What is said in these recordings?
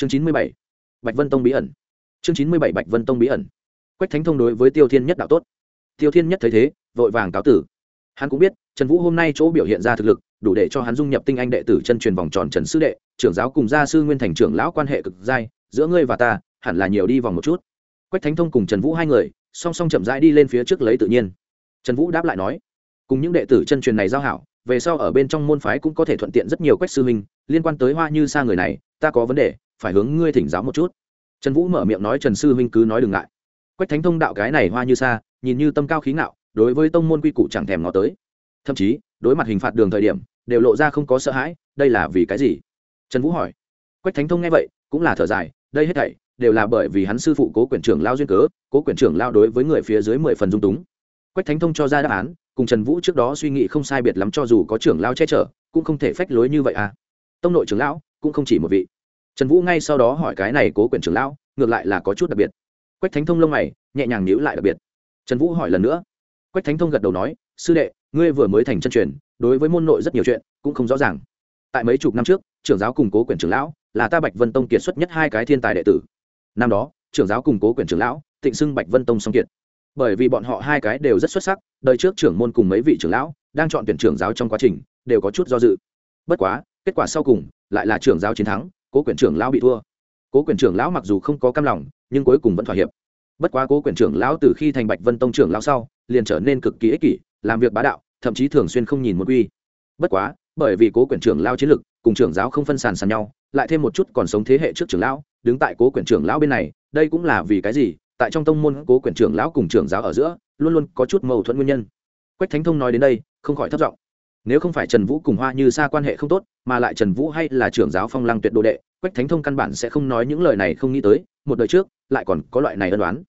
chương chín mươi bảy, bạch vân tông bí ẩn. Chương chín mươi bảy, bạch vân tông bí ẩn. Quách thánh thông đối với tiêu thiên nhất đạo tốt. Tiêu thiên nhất thấy thế, vội vàng cáo tử. Hắn cũng biết, trần vũ hôm nay chỗ biểu hiện ra thực lực, đủ để cho hắn dung nhập tinh anh đệ tử chân truyền vòng tròn trần sư đệ, trưởng giáo cùng gia sư nguyên thành trưởng lão quan hệ cực dai, giữa ngươi và ta, hẳn là nhiều đi vòng một chút. Quách thánh thông cùng trần vũ hai người, song song chậm rãi đi lên phía trước lấy tự nhiên. Trần vũ đáp lại nói, cùng những đệ tử chân truyền này giao hảo, về sau ở bên trong môn phái cũng có thể thuận tiện rất nhiều quách sư huynh, liên quan tới hoa như xa người này, ta có vấn đề phải hướng ngươi thỉnh giáo một chút. Trần vũ mở miệng nói, trần sư huynh cứ nói đừng ngại. Quách thánh thông đạo cái này hoa như sa, nhìn như tâm cao khí ngạo, đối với tông môn quy củ chẳng thèm ngó tới. Thậm chí, đối mặt hình phạt đường thời điểm, đều lộ ra không có sợ hãi, đây là vì cái gì? Trần vũ hỏi. Quách thánh thông nghe vậy, cũng là thở dài, đây hết thảy đều là bởi vì hắn sư phụ cố quyển trưởng lao duyên cớ, cố quyển trưởng lao đối với người phía dưới mười phần dung túng. Quách thánh thông cho ra đáp án, cùng trần vũ trước đó suy nghĩ không sai biệt lắm cho dù có trưởng lao che chở, cũng không thể phách lối như vậy à. Tông nội trưởng lão cũng không chỉ một vị trần vũ ngay sau đó hỏi cái này cố quyển trưởng lão, ngược lại là có chút đặc biệt. Quách thánh thông lông mày, nhẹ nhàng nhíu lại đặc biệt. Trần vũ hỏi lần nữa. Quách thánh thông gật đầu nói, sư đệ, ngươi vừa mới thành chân truyền, đối với môn nội rất nhiều chuyện, cũng không rõ ràng. Tại mấy chục năm trước, trưởng giáo cùng cố quyển trưởng lão là ta bạch vân tông kiệt xuất nhất hai cái thiên tài đệ tử. Năm đó, trưởng giáo cùng cố quyển trưởng lão, tịnh xưng bạch vân tông song kiệt. Bởi vì bọn họ hai cái đều rất xuất sắc, đời trước trưởng môn cùng mấy vị trưởng lão đang chọn tuyển trưởng giáo trong quá trình, đều có chút do dự. Bất quá, kết quả sau cùng, lại là trưởng giáo chiến thắng cố quyển trưởng lão bị thua. Cố quyển trưởng lão mặc dù không có cam lòng, nhưng cuối cùng vẫn thỏa hiệp. Bất quá cố quyển trưởng lão từ khi thành bạch vân tông trưởng lão sau, liền trở nên cực kỳ ích kỷ, làm việc bá đạo, thậm chí thường xuyên không nhìn một quy. Bất quá, bởi vì cố quyển trưởng lao chiến lực, cùng trưởng giáo không phân sàn sàn nhau, lại thêm một chút còn sống thế hệ trước trưởng lão, đứng tại cố quyển trưởng lão bên này, đây cũng là vì cái gì? Tại trong tông môn, cố quyển trưởng lão cùng trưởng giáo ở giữa, luôn luôn có chút mâu thuẫn nguyên nhân. Quách thánh thông nói đến đây, không khỏi thất vọng nếu không phải trần vũ cùng hoa như xa quan hệ không tốt, mà lại trần vũ hay là trưởng giáo phong lăng tuyệt đồ đệ quách thánh thông căn bản sẽ không nói những lời này không nghĩ tới, một đời trước, lại còn có loại này ân đoán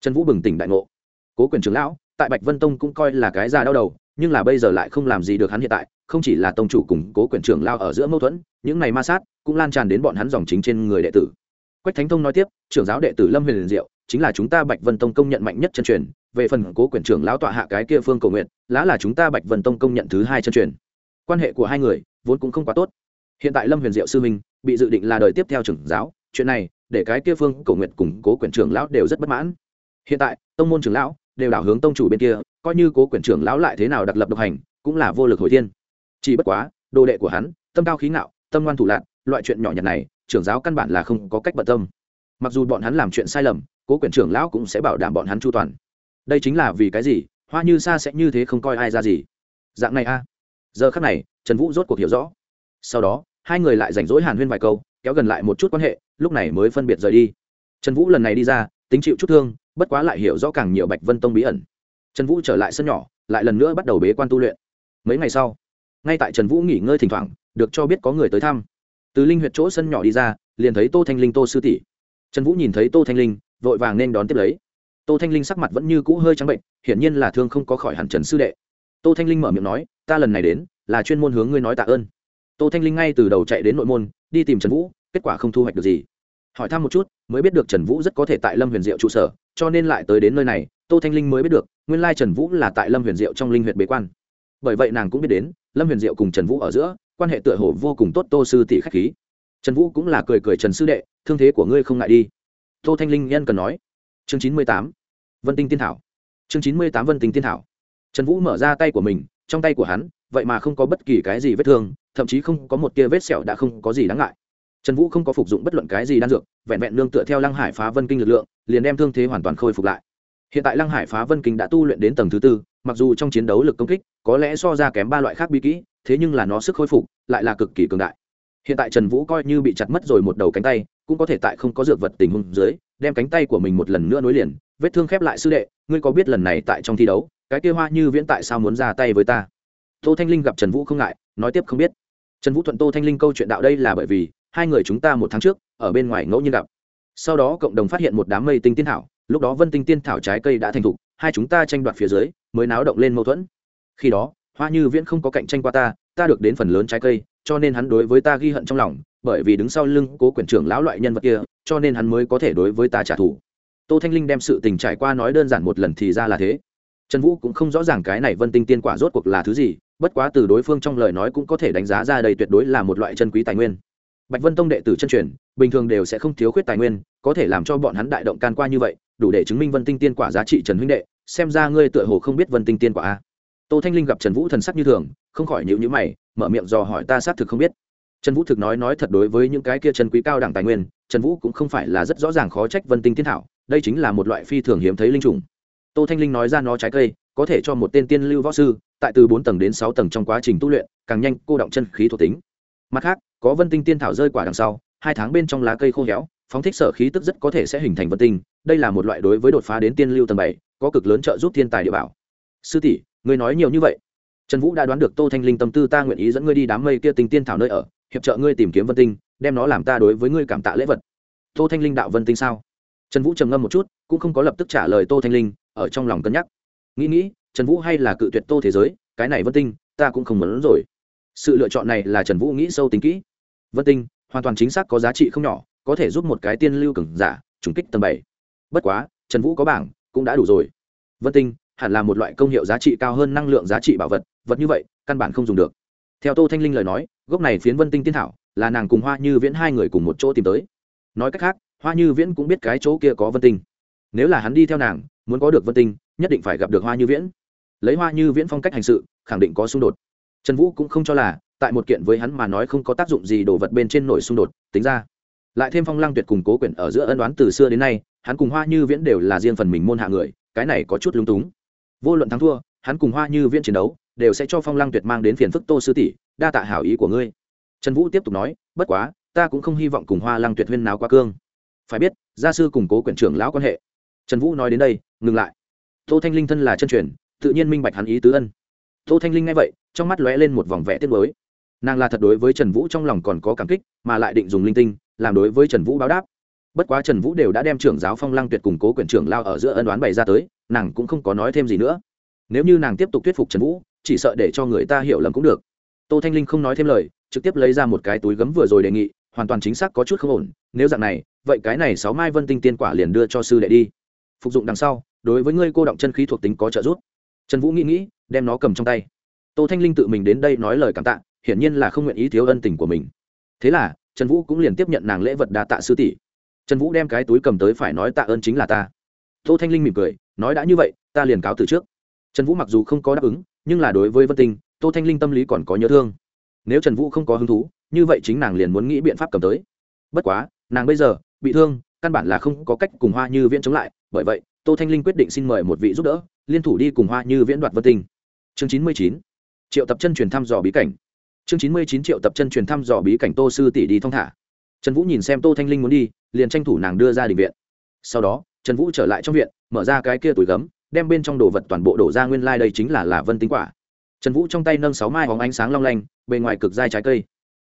trần vũ bừng tỉnh đại ngộ. Cố quyền trưởng lão, tại bạch vân tông cũng coi là cái già đau đầu, nhưng là bây giờ lại không làm gì được hắn hiện tại, không chỉ là tông chủ cùng cố quyền trưởng lao ở giữa mâu thuẫn, những này ma sát cũng lan tràn đến bọn hắn dòng chính trên người đệ tử. Quách thánh thông nói tiếp, trưởng giáo đệ tử lâm huyền diệu, chính là chúng ta bạch vân tông công nhận mạnh nhất chân truyền, về phần cố quyền trưởng lão tọa hạ cái kia phương cầu nguyện lá là chúng ta bạch vân tông công nhận thứ hai chân truyền. Quan hệ của hai người vốn cũng không quá tốt. Hiện tại lâm huyền diệu sư minh bị dự định là đời tiếp theo trưởng giáo, chuyện này để cái kia phương cầu nguyện cùng cố quyền trưởng lão đều rất bất mãn. Hiện tại, tông môn trưởng lão đều đảo hướng tông chủ bên kia, coi như cố quyền trưởng lão lại thế nào đặc lập độc hành, cũng là vô lực hồi thiên. Chỉ bất quá, đồ đệ của hắn, tâm cao khí ngạo, tâm ngoan thủ lạc loại chuyện nhỏ nhặt này, trưởng giáo căn bản là không có cách bận tâm. Mặc dù bọn hắn làm chuyện sai lầm, cố quyền trưởng lão cũng sẽ bảo đảm bọn hắn chu toàn. Đây chính là vì cái gì, hoa như sa sẽ như thế không coi ai ra gì. Dạng này a. Giờ khắc này, trần vũ rốt cuộc hiểu rõ. Sau đó hai người lại rảnh rỗi hàn huyên vài câu, kéo gần lại một chút quan hệ, lúc này mới phân biệt rời đi. Trần vũ lần này đi ra, tính chịu chút thương, bất quá lại hiểu rõ càng nhiều bạch vân tông bí ẩn. Trần vũ trở lại sân nhỏ, lại lần nữa bắt đầu bế quan tu luyện. Mấy ngày sau, ngay tại trần vũ nghỉ ngơi thỉnh thoảng, được cho biết có người tới thăm. Từ linh huyện chỗ sân nhỏ đi ra, liền thấy tô thanh linh tô sư tỷ. Trần vũ nhìn thấy tô thanh linh, vội vàng nên đón tiếp lấy. Tô thanh linh sắc mặt vẫn như cũ hơi trắng bệnh, hiển nhiên là thương không có khỏi hẳn trần sư đệ. Tô thanh linh mở miệng nói, ta lần này đến, là chuyên môn hướng ngươi nói tạ ơn tô thanh linh ngay từ đầu chạy đến nội môn, đi tìm trần vũ, kết quả không thu hoạch được gì. Hỏi thăm một chút, mới biết được trần vũ rất có thể tại lâm huyền diệu trụ sở, cho nên lại tới đến nơi này, tô thanh linh mới biết được, nguyên lai trần vũ là tại lâm huyền diệu trong linh huyện bế quan. Bởi vậy nàng cũng biết đến, lâm huyền diệu cùng trần vũ ở giữa, quan hệ tựa hồ vô cùng tốt tô sư tỷ k h á c h khí. Trần vũ cũng là cười cười trần sư đệ, thương thế của ngươi không ngại đi. Tô thanh linh nhân cần nói. Chương chín mươi tám. Vân tinh tiên thảo. Chương chín mươi tám vân tinh tiên thảo. Trần vũ mở ra tay của mình, trong tay của hắn, vậy mà không có bất kỳ cái gì vết thương thậm chí không có một tia vết sẹo đã không có gì đáng ngại. Trần vũ không có phục dụng bất luận cái gì đan dược, vẹn vẹn nương tựa theo lăng hải phá vân kinh lực lượng, liền đem thương thế hoàn toàn khôi phục lại. Hiện tại lăng hải phá vân kinh đã tu luyện đến tầng thứ tư, mặc dù trong chiến đấu lực công kích có lẽ so ra kém ba loại khác bi kỹ, thế nhưng là nó sức khôi phục lại là cực kỳ cường đại. Hiện tại trần vũ coi như bị chặt mất rồi một đầu cánh tay, cũng có thể tại không có dược vật tình huống dưới, đem cánh tay của mình một lần nữa nối liền. Vết thương khép lại sư đệ, ngươi có biết lần này tại trong thi đấu, cái kia hoa như viễn tại sao muốn ra tay với ta? Tô thanh linh gặp trần vũ không ngại, nói tiếp không biết trần vũ thuận tô thanh linh câu chuyện đạo đây là bởi vì hai người chúng ta một tháng trước ở bên ngoài ngẫu nhiên gặp. Sau đó cộng đồng phát hiện một đám mây tinh tiên thảo, lúc đó vân tinh tiên thảo trái cây đã thành thục, hai chúng ta tranh đoạt phía dưới mới náo động lên mâu thuẫn. Khi đó, hoa như viễn không có cạnh tranh qua ta ta được đến phần lớn trái cây, cho nên hắn đối với ta ghi hận trong lòng, bởi vì đứng sau lưng cố quyển trưởng lão loại nhân vật kia, cho nên hắn mới có thể đối với ta trả thù. Tô thanh linh đem sự tình trải qua nói đơn giản một lần thì ra là thế. Trần vũ cũng không rõ ràng cái này vân tinh tiên quả rốt cuộc là thứ gì bất quá từ đối phương trong lời nói cũng có thể đánh giá ra đây tuyệt đối là một loại chân quý tài nguyên. Bạch vân tông đệ tử chân truyền, bình thường đều sẽ không thiếu khuyết tài nguyên, có thể làm cho bọn hắn đại động can qua như vậy, đủ để chứng minh vân tinh tiên quả giá trị trần huynh đệ, xem ra ngươi tựa hồ không biết vân tinh tiên quả a. Tô thanh linh gặp trần vũ thần sắc như thường, không khỏi nhịu nhữ mày, mở miệng dò hỏi ta xác thực không biết. Trần vũ thực nói nói thật đối với những cái kia trần quý cao đẳng tài nguyên, trần vũ cũng không phải là rất rõ ràng khó trách vân tinh tiên thảo, đây chính là một loại phi thường hiếm thấy linh trùng. Tô thanh linh nói ra nó trái cây, có thể cho một tên tiên lưu võ sư tại từ bốn tầng đến sáu tầng trong quá trình tu luyện, càng nhanh cô động chân khí thuộc tính. Mặt khác, có vân tinh tiên thảo rơi quả đằng sau, hai tháng bên trong lá cây khô héo, phóng thích sở khí tức rất có thể sẽ hình thành vân tinh. Đây là một loại đối với đột phá đến tiên lưu tầng bảy, có cực lớn trợ giúp thiên tài địa bảo. Sư tỷ người nói nhiều như vậy. Trần vũ đã đoán được tô thanh linh tâm tư, ta nguyện ý dẫn ngươi đi đám mây kia tinh tiên thảo nơi ở, hiệp trợ ngươi tìm kiếm vân tinh, đem nó làm ta đối với ngươi cảm tạ lễ vật. Tô thanh linh đạo vân tinh sao? Trần vũ trầm ngâm một chút, cũng không có lập tức trả lời tô thanh linh, ở trong lòng cân nhắc. Nghĩ nghĩ trần vũ hay là cự tuyệt tô thế giới, cái này vân tinh, ta cũng không muốn rồi. Sự lựa chọn này là trần vũ nghĩ sâu tính kỹ. Vân tinh, hoàn toàn chính xác có giá trị không nhỏ, có thể giúp một cái tiên lưu cừng giả, trùng kích tầng bảy. Bất quá, trần vũ có bảng, cũng đã đủ rồi. Vân tinh, hẳn là một loại công hiệu giá trị cao hơn năng lượng giá trị bảo vật vật như vậy, căn bản không dùng được. Theo tô thanh linh lời nói, gốc này phiến vân tinh tiên thảo, là nàng cùng hoa như viễn hai người cùng một chỗ tìm tới. Nói cách khác, hoa như viễn cũng biết cái chỗ kia có vân tinh. Nếu là hắn đi theo nàng, muốn có được vân tinh, nhất định phải gặp được hoa như viễn lấy hoa như viễn phong cách hành sự, khẳng định có xung đột. Trần vũ cũng không cho là, tại một kiện với hắn mà nói không có tác dụng gì đồ vật bên trên nổi xung đột, tính ra. Lại thêm phong lăng tuyệt cùng cố quyển ở giữa ân đoán từ xưa đến nay, hắn cùng hoa như viễn đều là riêng phần mình môn hạ người, cái này có chút lung túng. Vô luận thắng thua, hắn cùng hoa như viễn chiến đấu, đều sẽ cho phong lăng tuyệt mang đến phiền phức tô sư tỷ, đa tạ hảo ý của ngươi. Trần vũ tiếp tục nói, bất quá, ta cũng không hy vọng cùng hoa lăng tuyệt huyên nào qua cương. Phải biết, gia sư củng cố quyển trưởng lão quan hệ. Trần vũ nói đến đây, ngừng lại. Tô thanh linh thân là chân truyền tự nhiên minh bạch hắn ý tứ ân. Tô thanh linh nghe vậy, trong mắt lóe lên một vòng vẽ tiết mới nàng là thật đối với trần vũ trong lòng còn có cảm kích, mà lại định dùng linh tinh, làm đối với trần vũ báo đáp. Bất quá trần vũ đều đã đem trưởng giáo phong lăng tuyệt củng cố quyền trưởng lao ở giữa ân đoán bày ra tới, nàng cũng không có nói thêm gì nữa. Nếu như nàng tiếp tục thuyết phục trần vũ, chỉ sợ để cho người ta hiểu lầm cũng được. Tô thanh linh không nói thêm lời, trực tiếp lấy ra một cái túi gấm vừa rồi đề nghị, hoàn toàn chính xác có chút không ổn, nếu dạng này, vậy cái này sáu mai vân tinh tiên quả liền đưa cho sư đệ đi. Phục dụng đằng sau, đối với ngươi cô động chân khí thuộc tính có trợ giúp trần vũ nghĩ nghĩ, đem nó cầm trong tay. Tô thanh linh tự mình đến đây nói lời cảm tạ, hiển nhiên là không nguyện ý thiếu ân tình của mình. Thế là, trần vũ cũng liền tiếp nhận nàng lễ vật đa tạ sư tỷ. Trần vũ đem cái túi cầm tới phải nói tạ ơn chính là ta. Tô thanh linh mỉm cười, nói đã như vậy, ta liền cáo từ trước. Trần vũ mặc dù không có đáp ứng, nhưng là đối với vân tinh, tô thanh linh tâm lý còn có nhớ thương. Nếu trần vũ không có hứng thú, như vậy chính nàng liền muốn nghĩ biện pháp cầm tới. Bất quá, nàng bây giờ, bị thương, căn bản là không có cách cùng hoa như viễn chống lại, bởi vậy, tô thanh linh quyết định xin mời một vị giúp đỡ liên thủ đi cùng hoa như viễn đoạt vân tinh. Chương chín mươi chín, triệu tập chân truyền thăm dò bí cảnh. Chương chín mươi chín, triệu tập chân truyền thăm dò bí cảnh tô sư tỷ đi thong thả. Trần vũ nhìn xem tô thanh linh muốn đi, liền tranh thủ nàng đưa ra định viện. Sau đó, trần vũ trở lại trong viện, mở ra cái kia túi gấm, đem bên trong đồ vật toàn bộ đổ ra nguyên lai、like、đây chính là là vân tinh quả. Trần vũ trong tay nâng sáu mai hóng ánh sáng long lanh, bề ngoài cực dai trái cây.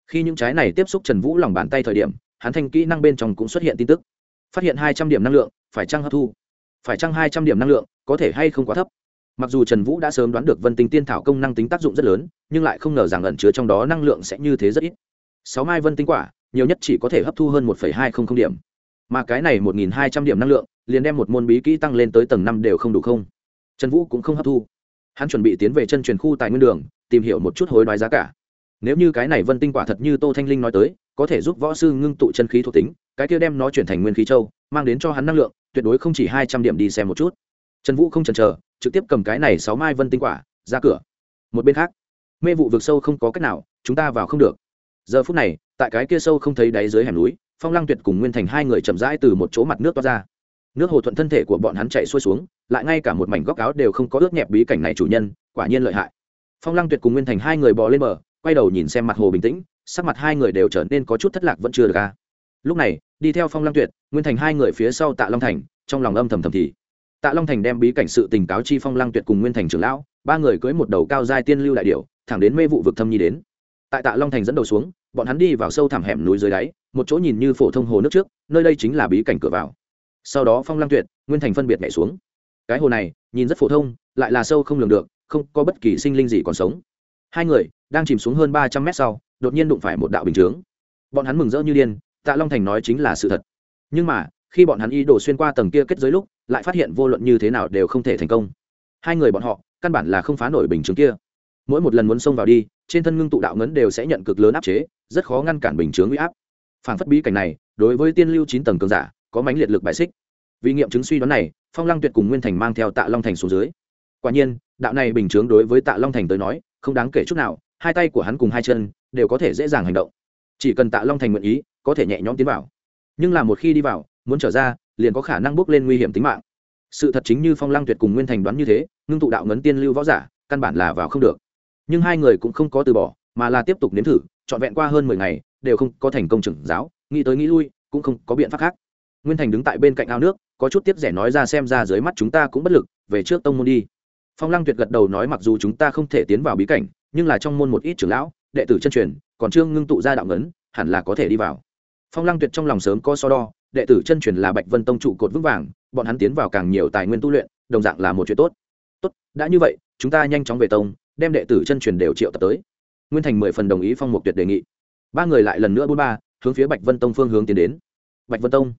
Khi những trái này tiếp xúc trần vũ lòng bàn tay thời điểm, hắn thanh kỹ năng bên trong cũng xuất hiện tin tức. Phát hiện hai trăm điểm năng lượng, phải trăng hấp thu? Phải chăng hai trăm điểm năng lượng có thể hay không quá thấp? Mặc dù trần vũ đã sớm đoán được vân tinh tiên thảo công năng tính tác dụng rất lớn, nhưng lại không ngờ rằng ẩn chứa trong đó năng lượng sẽ như thế rất ít. Sáu mai vân tinh quả, nhiều nhất chỉ có thể hấp thu hơn một hai trăm linh điểm. Mà cái này một nghìn hai trăm điểm năng lượng, liền đem một môn bí kỹ tăng lên tới tầng năm đều không đủ không. Trần vũ cũng không hấp thu. Hắn chuẩn bị tiến về chân truyền khu tài nguyên đường, tìm hiểu một chút hối đoái giá cả. Nếu như cái này vân tinh quả thật như tô thanh linh nói tới, có thể giúp võ sư ngưng tụ chân khí thuộc tính, cái kia đem nó chuyển thành nguyên khí châu, mang đến cho hắn năng lượng tuyệt đối không chỉ hai trăm điểm đi xem một chút. Trần vũ không chần chờ, trực tiếp cầm cái này sáu mai vân tinh quả, ra cửa. Một bên khác, mê vụ vực sâu không có cách nào, chúng ta vào không được. Giờ phút này, tại cái kia sâu không thấy đáy dưới hẻm núi, phong lăng tuyệt cùng nguyên thành hai người chậm rãi từ một chỗ mặt nước toát ra. Nước hồ thuận thân thể của bọn hắn chạy xuôi xuống, lại ngay cả một mảnh góc áo đều không có ướt nhẹp bí cảnh này chủ nhân, quả nhiên lợi hại. Phong lăng tuyệt cùng nguyên thành hai người bò lên bờ, quay đầu nhìn xem mặt hồ bình tĩnh, sắc mặt hai người đều trở nên có chút thất lạc vẫn chưa được ca lúc này đi theo phong lăng tuyệt, nguyên thành hai người phía sau tạ long thành, trong lòng âm thầm thầm thì. Tạ long thành đem bí cảnh sự tình cáo chi phong lăng tuyệt cùng nguyên thành trưởng lão, ba người cưới một đầu cao giai tiên lưu đại điệu thẳng đến mê vụ vực thâm nhi đến. Tại tạ long thành dẫn đầu xuống, bọn hắn đi vào sâu thẳm hẻm núi dưới đáy, một chỗ nhìn như phổ thông hồ nước trước, nơi đây chính là bí cảnh cửa vào. Sau đó phong lăng tuyệt, nguyên thành phân biệt nhảy xuống. Cái hồ này, nhìn rất phổ thông, lại là sâu không lường được, không có bất kỳ sinh linh gì còn sống. Hai người, đang chìm xuống hơn ba trăm mét sau, đột nhiên đụng phải một đạo bình chướng. Bọn hắn mừng rỡ như điên tạ long thành nói chính là sự thật. Nhưng mà, khi bọn hắn ý đồ xuyên qua tầng kia kết giới lúc, lại phát hiện vô luận như thế nào đều không thể thành công. Hai người bọn họ, căn bản là không phá nổi bình chướng kia. Mỗi một lần muốn xông vào đi, trên thân ngưng tụ đạo ngấn đều sẽ nhận cực lớn áp chế, rất khó ngăn cản bình chướng uy áp. Phản phất bí cảnh này, đối với tiên lưu chín tầng cường giả, có mánh liệt lực bại xích. Vì nghiệm chứng suy đoán này, phong lăng tuyệt cùng nguyên thành mang theo tạ long thành xuống dưới. Quả nhiên, đạo này bình chướng đối với tạ long thành tới nói, không đáng kể chút nào, hai tay của hắn cùng hai chân, đều có thể dễ dàng hành động. Chỉ cần tạ long thành nguyện ý có thể nhẹ nhõm tiến vào. Nhưng là một khi đi vào, muốn trở ra, liền có khả năng bước lên nguy hiểm tính mạng. Sự thật chính như phong lăng tuyệt cùng nguyên thành đoán như thế, ngưng tụ đạo ngấn tiên lưu võ giả, căn bản là vào không được. Nhưng hai người cũng không có từ bỏ, mà là tiếp tục nếm thử, trọn vẹn qua hơn mười ngày, đều không có thành công trưởng giáo, nghĩ tới nghĩ lui, cũng không có biện pháp khác. Nguyên thành đứng tại bên cạnh ao nước, có chút tiếp rẻ nói ra xem ra dưới mắt chúng ta cũng bất lực, về trước tông môn đi. Phong lăng tuyệt gật đầu nói mặc dù chúng ta không thể tiến vào bí cảnh, nhưng là trong môn một ít trưởng lão, đệ tử chân truyền, còn chưa ngưng tụ ra đạo ngấn, hẳn là có thể đi vào phong lăng tuyệt trong lòng sớm có so đo, đệ tử chân truyền là bạch vân tông trụ cột vững vàng, bọn hắn tiến vào càng nhiều tài nguyên tu luyện, đồng dạng là một chuyện tốt. Tốt, đã như vậy, chúng ta nhanh chóng về tông, đem đệ tử chân truyền đều triệu tập tới. Nguyên thành mười phần đồng ý phong mục tuyệt đề nghị. Ba người lại lần nữa bốn ba, hướng phía bạch vân tông phương hướng tiến đến. Bạch vân tông.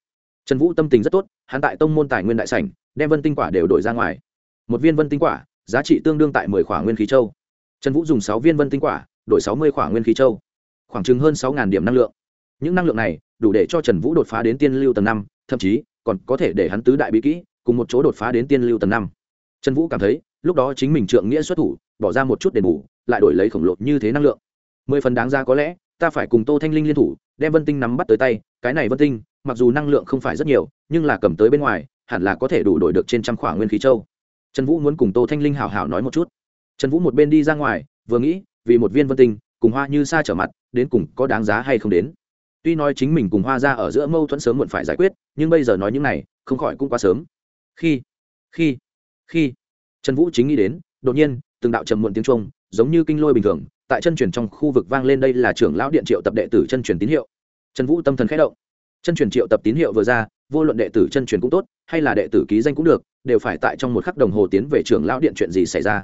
Trần vũ tâm tình rất tốt, hắn tại tông môn tài nguyên đại sảnh, đem vân tinh quả đều đổi ra ngoài. Một viên vân tinh quả, giá trị tương đương tại mười khỏa nguyên khí châu. Trần vũ dùng sáu viên vân tinh quả, đổi sáu mươi khỏa nguyên khí châu. Khoảng chừng hơn sáu điểm năng lượng những năng lượng này đủ để cho trần vũ đột phá đến tiên lưu tầng năm, thậm chí còn có thể để hắn tứ đại bí kỹ cùng một chỗ đột phá đến tiên lưu tầng năm. Trần vũ cảm thấy, lúc đó chính mình trượng nghĩa xuất thủ, bỏ ra một chút đền bù, lại đổi lấy khổng lồ như thế năng lượng. Mười phần đáng ra có lẽ, ta phải cùng tô thanh linh liên thủ, đem vân tinh nắm bắt tới tay, cái này vân tinh, mặc dù năng lượng không phải rất nhiều, nhưng là cầm tới bên ngoài, hẳn là có thể đủ đổi được trên trăm khỏa nguyên khí châu. Trần vũ muốn cùng tô thanh linh hào hào nói một chút. Trần vũ một bên đi ra ngoài, vừa nghĩ, vì một viên vân tinh, cùng hoa như sa trở mặt, đến cùng có đáng giá hay không đến tuy nói chính mình cùng hoa ra ở giữa mâu thuẫn sớm muộn phải giải quyết, nhưng bây giờ nói những này, không khỏi cũng quá sớm. Khi khi khi, trần vũ chính nghĩ đến, đột nhiên, từng đạo trầm muộn tiếng trung giống như kinh lôi bình thường, tại chân truyền trong khu vực vang lên đây là trưởng lão điện triệu tập đệ tử chân truyền tín hiệu. Trần vũ tâm thần khẽ động. Chân truyền triệu tập tín hiệu vừa ra, vô luận đệ tử chân truyền cũng tốt, hay là đệ tử ký danh cũng được, đều phải tại trong một khắc đồng hồ tiến về trưởng lão điện chuyện gì xảy ra.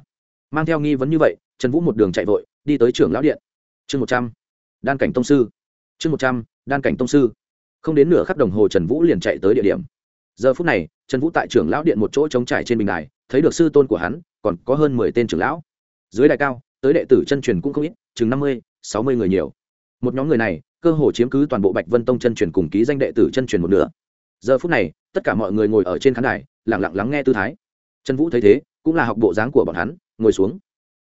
Mang theo nghi vấn như vậy, trần vũ một đường chạy vội, đi tới trưởng lão điện. Chương một trăm, đan cảnh tông sư chương một trăm, đan cảnh tông sư. Không đến nửa khắc đồng hồ trần vũ liền chạy tới địa điểm. Giờ phút này, trần vũ tại trưởng lão điện một chỗ trống trải trên bình đài, thấy được sư tôn của hắn, còn có hơn mười tên trưởng lão. Dưới đài cao, tới đệ tử chân truyền cũng không ít, chừng năm mươi, sáu mươi người nhiều. Một nhóm người này, cơ hồ chiếm cứ toàn bộ bạch vân tông chân truyền cùng ký danh đệ tử chân truyền một nửa. Giờ phút này, tất cả mọi người ngồi ở trên khán đài lẳng lặng lắng nghe tư thái. Trần vũ thấy thế, cũng là học bộ dáng của bọn hắn, ngồi xuống.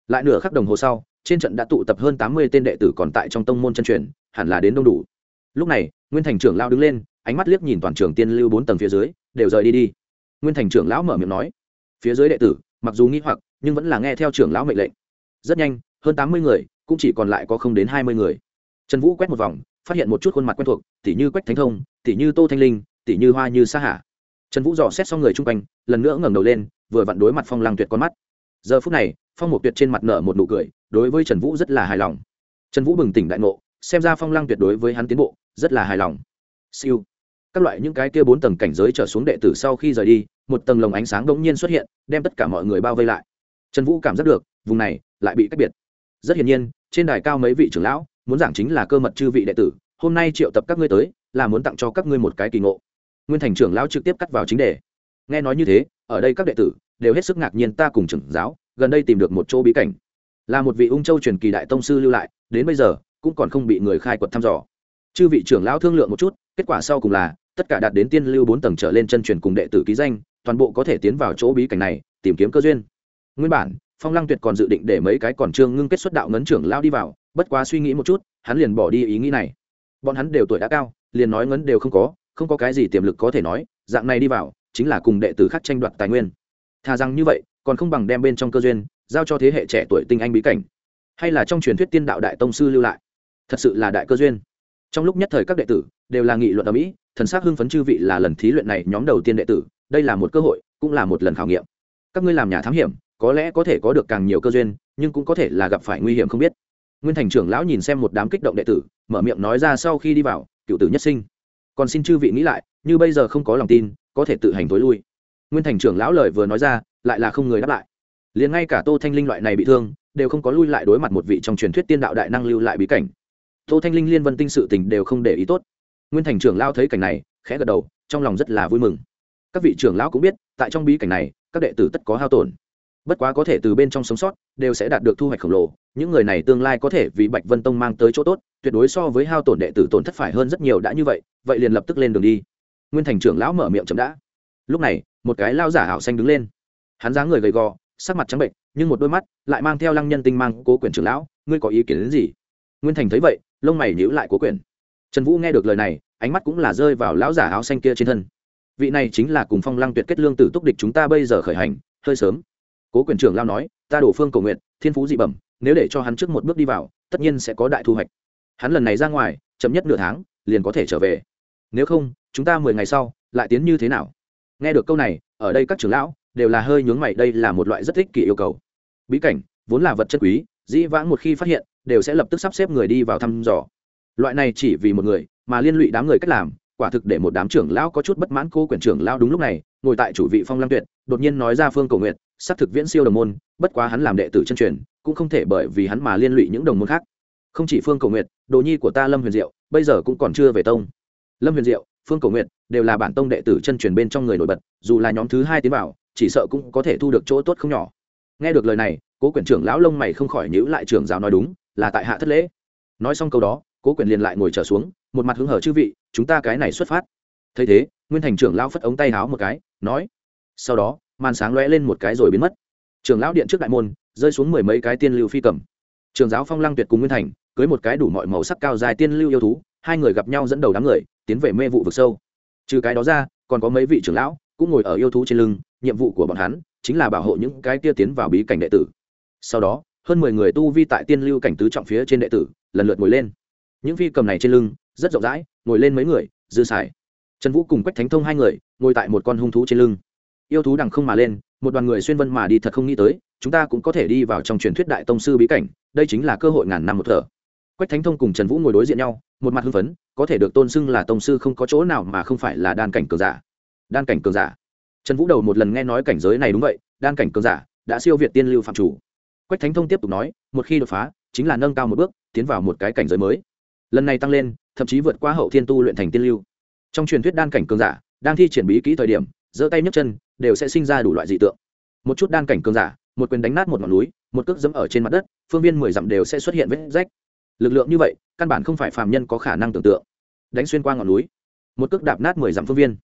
Lại nửa khắc đồng hồ sau, trên trận đã tụ tập hơn tám mươi tên đệ tử còn tại trong tông môn chân truyền hẳn là đến đông đủ. Lúc này, nguyên thành trưởng lao đứng lên, ánh mắt liếc nhìn toàn trường tiên lưu bốn tầng phía dưới, đều rời đi đi. Nguyên thành trưởng lão mở miệng nói, phía dưới đệ tử, mặc dù nghĩ hoặc, nhưng vẫn là nghe theo trưởng lão mệnh lệnh. Rất nhanh, hơn tám mươi người, cũng chỉ còn lại có không đến hai mươi người. Trần vũ quét một vòng, phát hiện một chút khuôn mặt quen thuộc, tỉ như quách thánh thông, tỉ như tô thanh linh, tỉ như hoa như sa hạ trần vũ dò xét xong người chung quanh, lần nữa ngẩng đầu lên, vừa vặn đối mặt phong lăng tuyệt con mắt. Giờ phút này, phong một tuyệt trên mặt nở một nụ cười, đối với trần vũ rất là hài lòng. Trần vũ bừng tỉnh đại ngộ xem ra phong lăng tuyệt đối với hắn tiến bộ, rất là hài lòng. Siêu. Các loại những cái kia bốn tầng cảnh giới trở xuống đệ tử sau khi rời đi, một tầng lồng ánh sáng đống nhiên xuất hiện, đem tất cả mọi người bao vây lại. Trần vũ cảm giác được, vùng này lại bị cách biệt. Rất hiển nhiên, trên đài cao mấy vị trưởng lão, muốn giảng chính là cơ mật chư vị đệ tử, hôm nay triệu tập các ngươi tới, là muốn tặng cho các ngươi một cái kỳ ngộ. Nguyên thành trưởng lão trực tiếp cắt vào chính đề. Nghe nói như thế, ở đây các đệ tử đều hết sức ngạc nhiên ta cùng trưởng giáo, gần đây tìm được một chỗ bí cảnh. Là một vị ung châu truyền kỳ đại tông sư lưu lại, đến bây giờ cũng còn không bị người khai quật thăm dò. Chư vị trưởng lão thương lượng một chút, kết quả sau cùng là, tất cả đạt đến tiên lưu bốn tầng trở lên chân truyền cùng đệ tử ký danh, toàn bộ có thể tiến vào chỗ bí cảnh này, tìm kiếm cơ duyên. Nguyên bản, phong lăng tuyệt còn dự định để mấy cái còn trương ngưng kết xuất đạo ngấn trưởng lao đi vào, bất quá suy nghĩ một chút, hắn liền bỏ đi ý nghĩ này. Bọn hắn đều tuổi đã cao, liền nói ngấn đều không có không có cái gì tiềm lực có thể nói, dạng này đi vào, chính là cùng đệ tử khác tranh đoạt tài nguyên. Thà rằng như vậy, còn không bằng đem bên trong cơ duyên, giao cho thế hệ trẻ tuổi tinh anh bí cảnh. Hay là trong truyền thuyết tiên đạo đại tông sư lưu lại thật sự là đại cơ duyên. Trong lúc nhất thời các đệ tử đều là nghị luận ở mỹ, thần s á c hưng phấn chư vị là lần thí luyện này nhóm đầu tiên đệ tử, đây là một cơ hội, cũng là một lần khảo nghiệm. Các ngươi làm nhà thám hiểm, có lẽ có thể có được càng nhiều cơ duyên, nhưng cũng có thể là gặp phải nguy hiểm không biết. Nguyên thành trưởng lão nhìn xem một đám kích động đệ tử, mở miệng nói ra sau khi đi vào, cựu tử nhất sinh. Còn xin chư vị nghĩ lại, như bây giờ không có lòng tin, có thể tự hành t ố i lui. Nguyên thành trưởng lão lời vừa nói ra, lại là không người đáp lại. Liền ngay cả tô thanh linh loại này bị thương, đều không có lui lại đối mặt một vị trong truyền thuyết tiên đạo đại năng lưu lại bí cảnh tô thanh linh liên vân tinh sự tình đều không để ý tốt. Nguyên thành trưởng lao thấy cảnh này, khẽ gật đầu, trong lòng rất là vui mừng. Các vị trưởng lão cũng biết, tại trong bí cảnh này, các đệ tử tất có hao tổn. Bất quá có thể từ bên trong sống sót, đều sẽ đạt được thu hoạch khổng lồ. Những người này tương lai có thể vì bạch vân tông mang tới chỗ tốt, tuyệt đối so với hao tổn đệ tử tổn thất phải hơn rất nhiều đã như vậy vậy liền lập tức lên đường đi. Nguyên thành trưởng lão mở miệng chậm đã. Lúc này, một cái lao giả hảo xanh đứng lên. Hắn dáng người gầy gò, sắc mặt trắng bệnh, nhưng một đôi mắt lại mang theo lăng nhân tinh mang cố quyền trưởng lão, ngươi có ý kiến đến gì? Nguyên thành thấy vậy lông mày nhíu lại cố quyền trần vũ nghe được lời này, ánh mắt cũng là rơi vào lão giả áo xanh kia trên thân. Vị này chính là cùng phong lăng tuyệt kết lương tử túc địch chúng ta bây giờ khởi hành, hơi sớm. Cố quyền trưởng lao nói, ta đổ phương cầu nguyện, thiên phú dị bẩm, nếu để cho hắn trước một bước đi vào, tất nhiên sẽ có đại thu hoạch. Hắn lần này ra ngoài, chậm nhất nửa tháng, liền có thể trở về. Nếu không, chúng ta mười ngày sau, lại tiến như thế nào? Nghe được câu này, ở đây các trưởng lão, đều là hơi nhướng mày, đây là một loại rất thích kỷ yêu cầu. Bí cảnh, vốn là vật chất quý dĩ vãng một khi phát hiện, đều sẽ lập tức sắp xếp người đi vào thăm dò. Loại này chỉ vì một người, mà liên lụy đám người cách làm, quả thực để một đám trưởng lão có chút bất mãn cô quyển trưởng lão đúng lúc này, ngồi tại chủ vị phong lam tuyệt, đột nhiên nói ra phương cầu nguyện xác thực viễn siêu đồng môn, bất quá hắn làm đệ tử chân truyền, cũng không thể bởi vì hắn mà liên lụy những đồng môn khác. Không chỉ phương cầu nguyện đồ nhi của ta lâm huyền diệu, bây giờ cũng còn chưa về tông. Lâm huyền diệu, phương cầu nguyện đều là bản tông đệ tử chân truyền bên trong người nổi bật, dù là nhóm thứ hai tiến vào, chỉ sợ cũng có thể thu được chỗ tốt không nhỏ. Nghe được lời này cố quyển trưởng lão lông mày không khỏi nhữ lại trưởng giáo nói đúng, là tại hạ thất lễ. Nói xong câu đó, cố quyển liền lại ngồi trở xuống, một mặt hứng hở chư vị, chúng ta cái này xuất phát. Thấy thế, nguyên thành trưởng lão phất ống tay háo một cái, nói. Sau đó, màn sáng lóe lên một cái rồi biến mất. Trưởng lão điện trước đại môn, rơi xuống mười mấy cái tiên lưu phi cầm. Trường giáo phong lăng tuyệt cùng nguyên thành, cưới một cái đủ mọi màu sắc cao dài tiên lưu yêu thú, hai người gặp nhau dẫn đầu đám người, tiến về mê vụ vực sâu. Trừ cái đó ra, còn có mấy vị trưởng lão cũng ngồi ở yêu thú trên lưng, nhiệm vụ của bọn hắn chính là bảo hộ những cái kia tiến vào bí cảnh đệ tử sau đó, hơn mười người tu vi tại tiên lưu cảnh tứ trọng phía trên đệ tử lần lượt ngồi lên. Những phi cầm này trên lưng, rất rộng rãi, ngồi lên mấy người, dư xài. Trần vũ cùng quách thánh thông hai người, ngồi tại một con hung thú trên lưng. Yêu thú đằng không mà lên, một đoàn người xuyên vân mà đi thật không nghĩ tới, chúng ta cũng có thể đi vào trong truyền thuyết đại tông sư bí cảnh, đây chính là cơ hội ngàn năm một thở. Quách thánh thông cùng trần vũ ngồi đối diện nhau, một mặt hưng phấn, có thể được tôn xưng là tông sư không có chỗ nào mà không phải là đan cảnh cường giả. Đan cảnh cường giả. Trần vũ đầu một lần nghe nói cảnh giới này đúng vậy, đan cảnh cường giả đã siêu việt tiên lưu phạm chủ quách thánh thông tiếp tục nói, một khi đột phá, chính là nâng cao một bước, tiến vào một cái cảnh giới mới. Lần này tăng lên, thậm chí vượt qua hậu thiên tu luyện thành tiên lưu. Trong truyền thuyết đan cảnh cường giả, đang thi triển bí kỹ thời điểm, giơ tay nhấc chân, đều sẽ sinh ra đủ loại dị tượng. Một chút đan cảnh cường giả, một quyền đánh nát một ngọn núi, một cước dẫm ở trên mặt đất, phương viên mười dặm đều sẽ xuất hiện vết rách. Lực lượng như vậy, căn bản không phải phàm nhân có khả năng tưởng tượng. Đánh xuyên qua ngọn núi, một cước đạp nát mười dặm phương viên.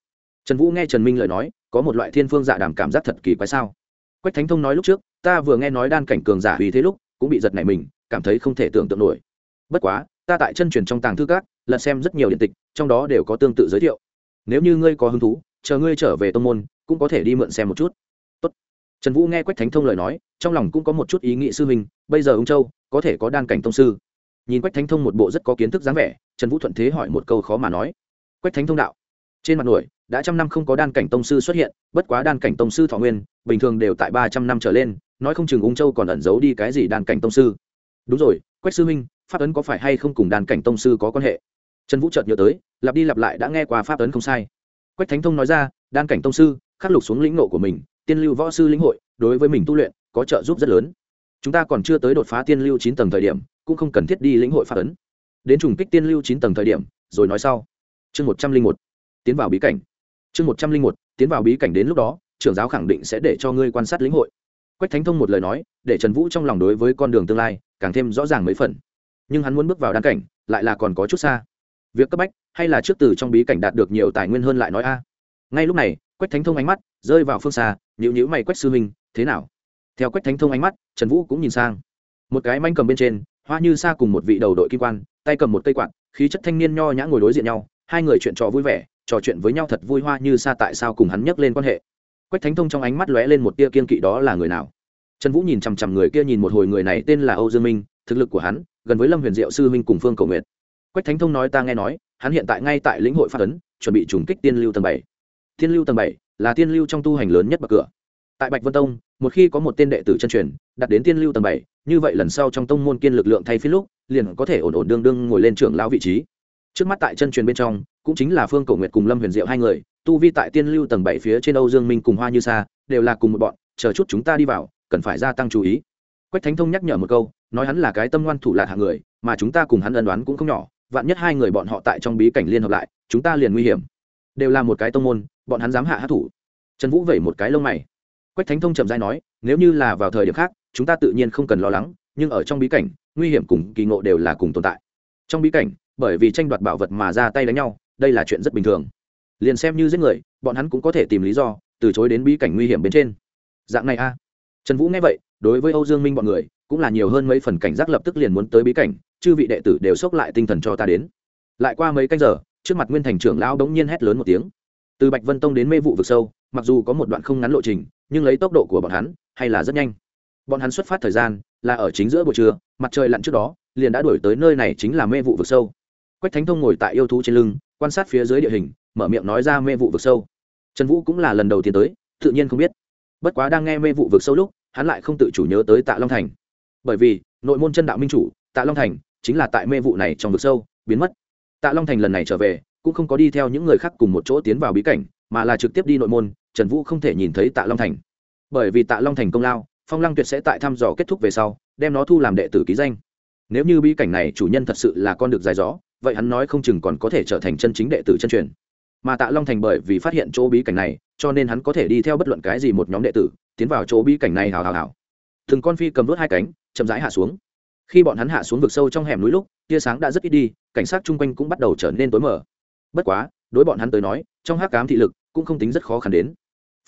Trần vũ nghe trần minh lời nói, có một loại thiên phương dạ đàm cảm giác thật kỳ quái sao? Quách thánh thông nói lúc trước ta vừa nghe nói đan cảnh cường giả vì thế lúc cũng bị giật nảy mình, cảm thấy không thể tưởng tượng nổi bất quá, ta tại chân truyền trong tàng thư các lật xem rất nhiều điện tịch, trong đó đều có tương tự giới thiệu nếu như ngươi có hứng thú, chờ ngươi trở về tông môn, cũng có thể đi mượn xem một chút Tốt. trần vũ nghe quách thánh thông lời nói, trong lòng cũng có một chút ý nghĩ sư hình. bây giờ ông châu, có thể có đan cảnh tông sư nhìn quách thánh thông một bộ rất có kiến thức dáng vẻ, trần vũ thuận thế hỏi một câu khó mà nói quách thánh thông đạo, trên mặt nổi, đã trăm năm không có đan cảnh tông sư xuất hiện, bất quá đan cảnh tông sư thọ nguyên, bình thường đều tại ba trăm năm trở lên nói không chừng ung châu còn ẩn giấu đi cái gì đàn cảnh tông sư. Đúng rồi, quách sư huynh pháp ấn có phải hay không cùng đàn cảnh tông sư có quan hệ? Trần vũ chợt nhớ tới, lặp đi lặp lại đã nghe qua pháp ấn không sai. Quách thánh thông nói ra, đan cảnh tông sư, khắc lục xuống lĩnh nộ của mình, tiên lưu võ sư lĩnh hội, đối với mình tu luyện, có trợ giúp rất lớn. Chúng ta còn chưa tới đột phá tiên lưu chín tầng thời điểm, cũng không cần thiết đi lĩnh hội pháp ấn. Đến trùng kích tiên lưu chín tầng thời điểm, rồi nói sau. Chương một trăm linh một, tiến vào bí cảnh. Chương một trăm linh một, tiến vào bí cảnh đến lúc đó, trưởng giáo khẳng định sẽ để cho ngươi quan sát lĩnh hội quách thánh thông một lời nói, để trần vũ trong lòng đối với con đường tương lai càng thêm rõ ràng mấy phần. Nhưng hắn muốn bước vào đan cảnh, lại là còn có chút xa. Việc cấp bách, hay là trước từ trong bí cảnh đạt được nhiều tài nguyên hơn lại nói a? Ngay lúc này, quách thánh thông ánh mắt rơi vào phương xa nhữ nhữ mày quách sư minh, thế nào? Theo quách thánh thông ánh mắt, trần vũ cũng nhìn sang. Một cái manh cầm bên trên, hoa như sa cùng một vị đầu đội kim quan, tay cầm một cây quạt, khí chất thanh niên nho nhã ngồi đối diện nhau, hai người chuyện trò vui vẻ, trò chuyện với nhau thật vui hoa như sa tại sao cùng hắn nhắc lên quan hệ quách thánh thông trong ánh mắt lóe lên một tia kiên kỵ đó là người nào? Trần vũ nhìn chằm chằm người kia nhìn một hồi người này tên là âu dương minh, thực lực của hắn, gần với lâm huyền diệu sư minh cùng phương cầu Nguyệt. quách thánh thông nói ta nghe nói, hắn hiện tại ngay tại lĩnh hội phát ấn, chuẩn bị trùng kích tiên lưu tầng bảy. Tiên lưu tầng bảy là tiên lưu trong tu hành lớn nhất bậc cửa. Tại bạch vân tông, một khi có một tên đệ tử chân truyền, đặt đến tiên lưu tầng bảy, như vậy lần sau trong tông môn kiên lực lượng thay phiên lúc, liền có thể ổn ổn đương đương ngồi lên trưởng lão vị trí. Trước mắt tại chân truyền bên trong cũng chính là phương cầu nguyệt cùng lâm huyền diệu hai người, tu vi tại tiên lưu tầng bảy phía trên âu dương minh cùng hoa như sa, đều là cùng một bọn, chờ chút chúng ta đi vào, cần phải gia tăng chú ý. Quách thánh thông nhắc nhở một câu, nói hắn là cái tâm ngoan thủ lạc hạng người, mà chúng ta cùng hắn ân đoán cũng không nhỏ, vạn nhất hai người bọn họ tại trong bí cảnh liên hợp lại, chúng ta liền nguy hiểm. Đều là một cái tông môn, bọn hắn dám hạ hát thủ. Trần vũ vẩy một cái lông mày. Quách thánh thông trầm dai nói, nếu như là vào thời điểm khác, chúng ta tự nhiên không cần lo lắng, nhưng ở trong bí cảnh, nguy hiểm cùng kỳ ngộ đều là cùng tồn tại. Trong bí cảnh, bởi vì tranh đoạt bảo vật mà ra tay đánh nhau đây là chuyện rất bình thường. Liền xem như giết người, bọn hắn cũng có thể tìm lý do, từ chối đến bi cảnh nguy hiểm bên trên. Dạng này a. Trần vũ nghe vậy, đối với âu dương minh bọn người, cũng là nhiều hơn mấy phần cảnh giác lập tức liền muốn tới bí cảnh, chư vị đệ tử đều xốc lại tinh thần cho ta đến. Lại qua mấy canh giờ, trước mặt nguyên thành trưởng lão đống nhiên hét lớn một tiếng. Từ bạch vân tông đến mê vụ vực sâu, mặc dù có một đoạn không ngắn lộ trình, nhưng lấy tốc độ của bọn hắn, hay là rất nhanh. Bọn hắn xuất phát thời gian là ở chính giữa buổi trưa, mặt trời lặn trước đó, liền đã đuổi tới nơi này chính là mê vụ vực sâu. Quách thánh thông ngồi tại yêu thú trên lưng quan sát phía dưới địa hình, mở miệng nói ra mê vụ vực sâu. Trần vũ cũng là lần đầu tiên tới, tự nhiên không biết. Bất quá đang nghe mê vụ vực sâu lúc, hắn lại không tự chủ nhớ tới tạ long thành. Bởi vì, nội môn chân đạo minh chủ, tạ long thành, chính là tại mê vụ này trong vực sâu, biến mất. Tạ long thành lần này trở về, cũng không có đi theo những người khác cùng một chỗ tiến vào bí cảnh, mà là trực tiếp đi nội môn, trần vũ không thể nhìn thấy tạ long thành. Bởi vì tạ long thành công lao, phong lăng tuyệt sẽ tại thăm dò kết thúc về sau, đem nó thu làm đệ tử ký danh. Nếu như bí cảnh này chủ nhân thật sự là con được dài gió vậy hắn nói không chừng còn có thể trở thành chân chính đệ tử chân truyền. Mà tạ long thành bởi vì phát hiện chỗ bí cảnh này, cho nên hắn có thể đi theo bất luận cái gì một nhóm đệ tử, tiến vào chỗ bí cảnh này hào hào hào. Từng con phi cầm vớt hai cánh, chậm rãi hạ xuống. Khi bọn hắn hạ xuống vực sâu trong hẻm núi lúc, tia sáng đã rất ít đi, cảnh sát chung quanh cũng bắt đầu trở nên tối mờ. Bất quá, đối bọn hắn tới nói, trong hát cám thị lực cũng không tính rất khó khăn đến.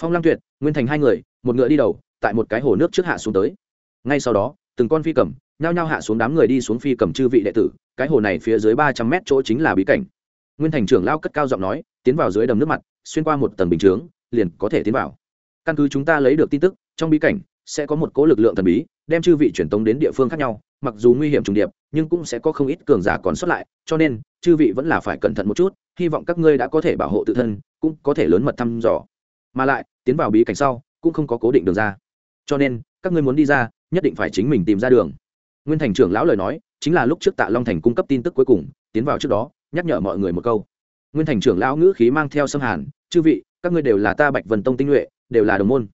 Phong Lang tuyệt, nguyên thành hai người, một ngựa đi đầu, tại một cái hồ nước trước hạ xuống tới. Ngay sau đó, từng con phi cầm nhao nhao hạ xuống đám người đi xuống phi cầm chư vị đệ tử cái hồ này phía dưới ba trăm mét chỗ chính là bí cảnh. Nguyên thành trưởng lao cất cao giọng nói, tiến vào dưới đầm nước mặt, xuyên qua một tầng bình chướng, liền có thể tiến vào. Căn cứ chúng ta lấy được tin tức, trong bí cảnh sẽ có một cố lực lượng thần bí, đem chư vị truyền tống đến địa phương khác nhau, mặc dù nguy hiểm trùng điệp, nhưng cũng sẽ có không ít cường giả còn sót lại, cho nên chư vị vẫn là phải cẩn thận một chút, hy vọng các ngươi đã có thể bảo hộ tự thân, cũng có thể lớn mật thăm dò. Mà lại, tiến vào bí cảnh sau, cũng không có cố định đường ra. Cho nên, các ngươi muốn đi ra, nhất định phải chính mình tìm ra đường. Nguyên thành trưởng lão lời nói chính là lúc trước tạ long thành cung cấp tin tức cuối cùng, tiến vào trước đó, nhắc nhở mọi người một câu. Nguyên thành trưởng lão ngữ khí mang theo xâm hàn, chư vị, các ngươi đều là ta bạch vân tông tinh nhuệ, đều là đồng môn.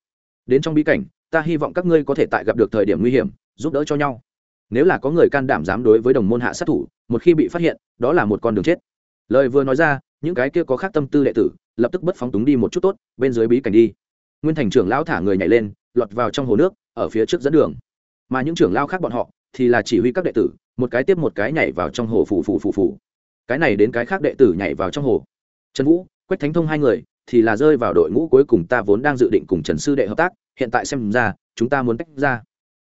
Đến trong bí cảnh, ta hy vọng các ngươi có thể tại gặp được thời điểm nguy hiểm, giúp đỡ cho nhau. Nếu là có người can đảm dám đối với đồng môn hạ sát thủ, một khi bị phát hiện, đó là một con đường chết. Lời vừa nói ra, những cái kia có khác tâm tư đệ tử, lập tức bất phóng túng đi một chút tốt, bên dưới bí cảnh đi. Nguyên thành trưởng lão thả người nhảy lên, lọt vào trong hồ nước, ở phía trước dẫn đường. Mà những trưởng lao khác bọn họ, thì là chỉ huy các đệ tử một cái tiếp một cái nhảy vào trong hồ phù phù phù phù. Cái này đến cái khác đệ tử nhảy vào trong hồ. Trần vũ, quách thánh thông hai người, thì là rơi vào đội ngũ cuối cùng ta vốn đang dự định cùng trần sư đệ hợp tác, hiện tại xem ra, chúng ta muốn tách ra.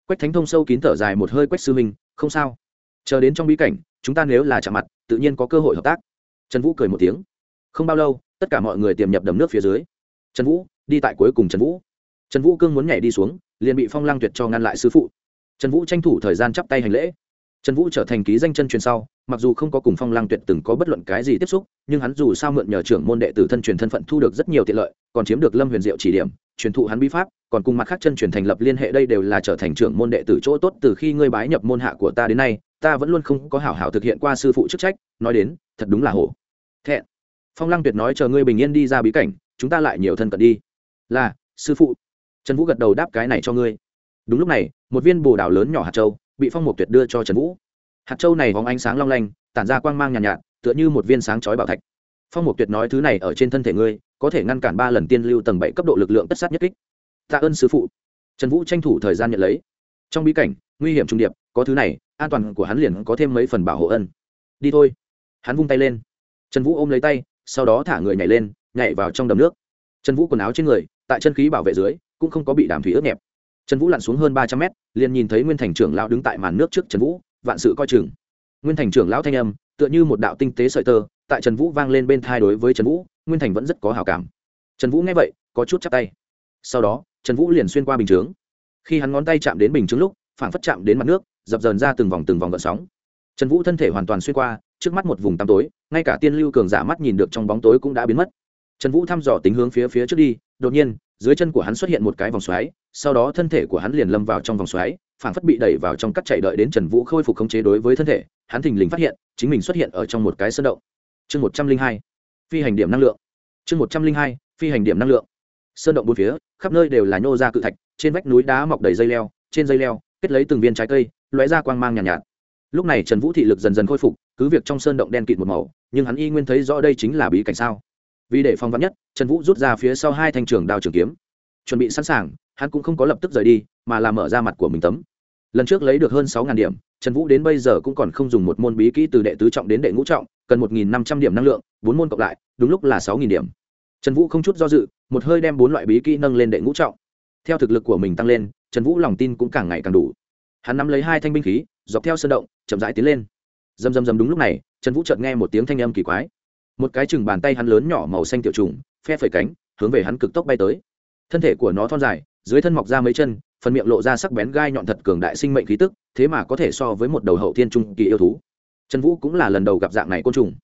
Quách thánh thông sâu kín thở dài một hơi quách sư minh, không sao. Chờ đến trong bí cảnh, chúng ta nếu là chạm mặt, tự nhiên có cơ hội hợp tác. Trần vũ cười một tiếng. Không bao lâu, tất cả mọi người tiềm nhập đầm nước phía dưới. Trần vũ, đi tại cuối cùng trần vũ. Trần vũ cương muốn nhảy đi xuống, liền bị phong Lang tuyệt cho ngăn lại sư phụ. Trần vũ tranh thủ thời gian chắp tay hành lễ trần vũ trở thành ký danh chân truyền sau, mặc dù không có cùng phong lăng tuyệt từng có bất luận cái gì tiếp xúc, nhưng hắn dù sao mượn nhờ trưởng môn đệ tử thân truyền thân phận thu được rất nhiều tiện lợi, còn chiếm được lâm huyền diệu chỉ điểm, truyền thụ hắn bí pháp, còn cùng mặt khác chân truyền thành lập liên hệ đây đều là trở thành trưởng môn đệ tử chỗ tốt từ khi ngươi bái nhập môn hạ của ta đến nay, ta vẫn luôn không có hảo hảo thực hiện qua sư phụ chức trách, nói đến, thật đúng là hổ. Thẹn. Phong lăng tuyệt nói chờ ngươi bình yên đi ra bí cảnh, chúng ta lại nhiều thân cận đi. Là, sư phụ. Trần vũ gật đầu đáp cái này cho ngươi. Đúng lúc này, một viên bồ đào lớn nhỏ hạt châu bị phong mục tuyệt đưa cho trần vũ hạt châu này vòng ánh sáng long lanh tản ra quang mang nhàn nhạt, nhạt tựa như một viên sáng chói bảo thạch phong mục tuyệt nói thứ này ở trên thân thể ngươi có thể ngăn cản ba lần tiên lưu tầng bảy cấp độ lực lượng tất sát nhất kích tạ ơn sư phụ trần vũ tranh thủ thời gian nhận lấy trong bí cảnh nguy hiểm trung điệp có thứ này an toàn của hắn liền có thêm mấy phần bảo hộ ân đi thôi hắn vung tay lên trần vũ ôm lấy tay sau đó thả người nhảy lên nhảy vào trong đầm nước trần vũ quần áo trên người tại chân khí bảo vệ dưới cũng không có bị đàm thủy ướt nhẹp trần vũ lặn xuống hơn ba trăm mét, liền nhìn thấy nguyên thành trưởng lão đứng tại màn nước trước trần vũ, vạn sự coi chừng. Nguyên thành trưởng lão thanh âm, tựa như một đạo tinh tế sợi tơ, tại trần vũ vang lên bên thai đối với trần vũ, nguyên thành vẫn rất có hào cảm. Trần vũ nghe vậy, có chút chắc tay. Sau đó, trần vũ liền xuyên qua bình chướng. Khi hắn ngón tay chạm đến bình chướng lúc phản phất chạm đến mặt nước, dập dờn ra từng vòng từng vòng gợn sóng. Trần vũ thân thể hoàn toàn xuyên qua, trước mắt một vùng tăm tối, ngay cả tiên lưu cường giả mắt nhìn được trong bóng tối cũng đã biến mất trần vũ thăm dò tính hướng phía phía trước đi đột nhiên dưới chân của hắn xuất hiện một cái vòng xoáy sau đó thân thể của hắn liền lâm vào trong vòng xoáy phản phất bị đẩy vào trong cắt chạy đợi đến trần vũ khôi phục khống chế đối với thân thể hắn thình lình phát hiện chính mình xuất hiện ở trong một cái sơn động. Chương một trăm linh hai phi hành điểm năng lượng. Chương một trăm linh hai phi hành điểm năng lượng. Sơn động bốn phía khắp nơi đều là nhô ra cự thạch trên vách núi đá mọc đầy dây leo trên dây leo kết lấy từng viên trái cây lóe ra quang mang nhàn nhạt, nhạt. Lúc này trần vũ thị lực dần dần khôi phục cứ việc trong sơn động đen kịt một màu nhưng hắn y nguyên thấy rõ đây chính là bí cảnh sao vì để phong vắn nhất, trần vũ rút ra phía sau hai thanh trường đao trường kiếm. Chuẩn bị sẵn sàng, hắn cũng không có lập tức rời đi, mà là mở ra mặt của mình tấm. Lần trước lấy được hơn sáu điểm, trần vũ đến bây giờ cũng còn không dùng một môn bí kỹ từ đệ tứ trọng đến đệ ngũ trọng, cần một năm trăm điểm năng lượng, bốn môn cộng lại, đúng lúc là sáu điểm. Trần vũ không chút do dự, một hơi đem bốn loại bí kỹ nâng lên đệ ngũ trọng. Theo thực lực của mình tăng lên, trần vũ lòng tin cũng càng ngày càng đủ. Hắn nắm lấy hai thanh binh khí, dọc theo sơn động, chậm rãi tiến lên. Dầm dầm dầm đúng lúc này, trần vũ chợt nghe một tiếng thanh âm kỳ quái một cái chừng bàn tay hắn lớn nhỏ màu xanh tiểu trùng, phe phẩy cánh, hướng về hắn cực tốc bay tới. Thân thể của nó thon dài, dưới thân mọc ra mấy chân, phần miệng lộ ra sắc bén gai nhọn thật cường đại sinh mệnh khí tức, thế mà có thể so với một đầu hậu thiên trung kỳ yêu thú. Trần vũ cũng là lần đầu gặp dạng này côn trùng.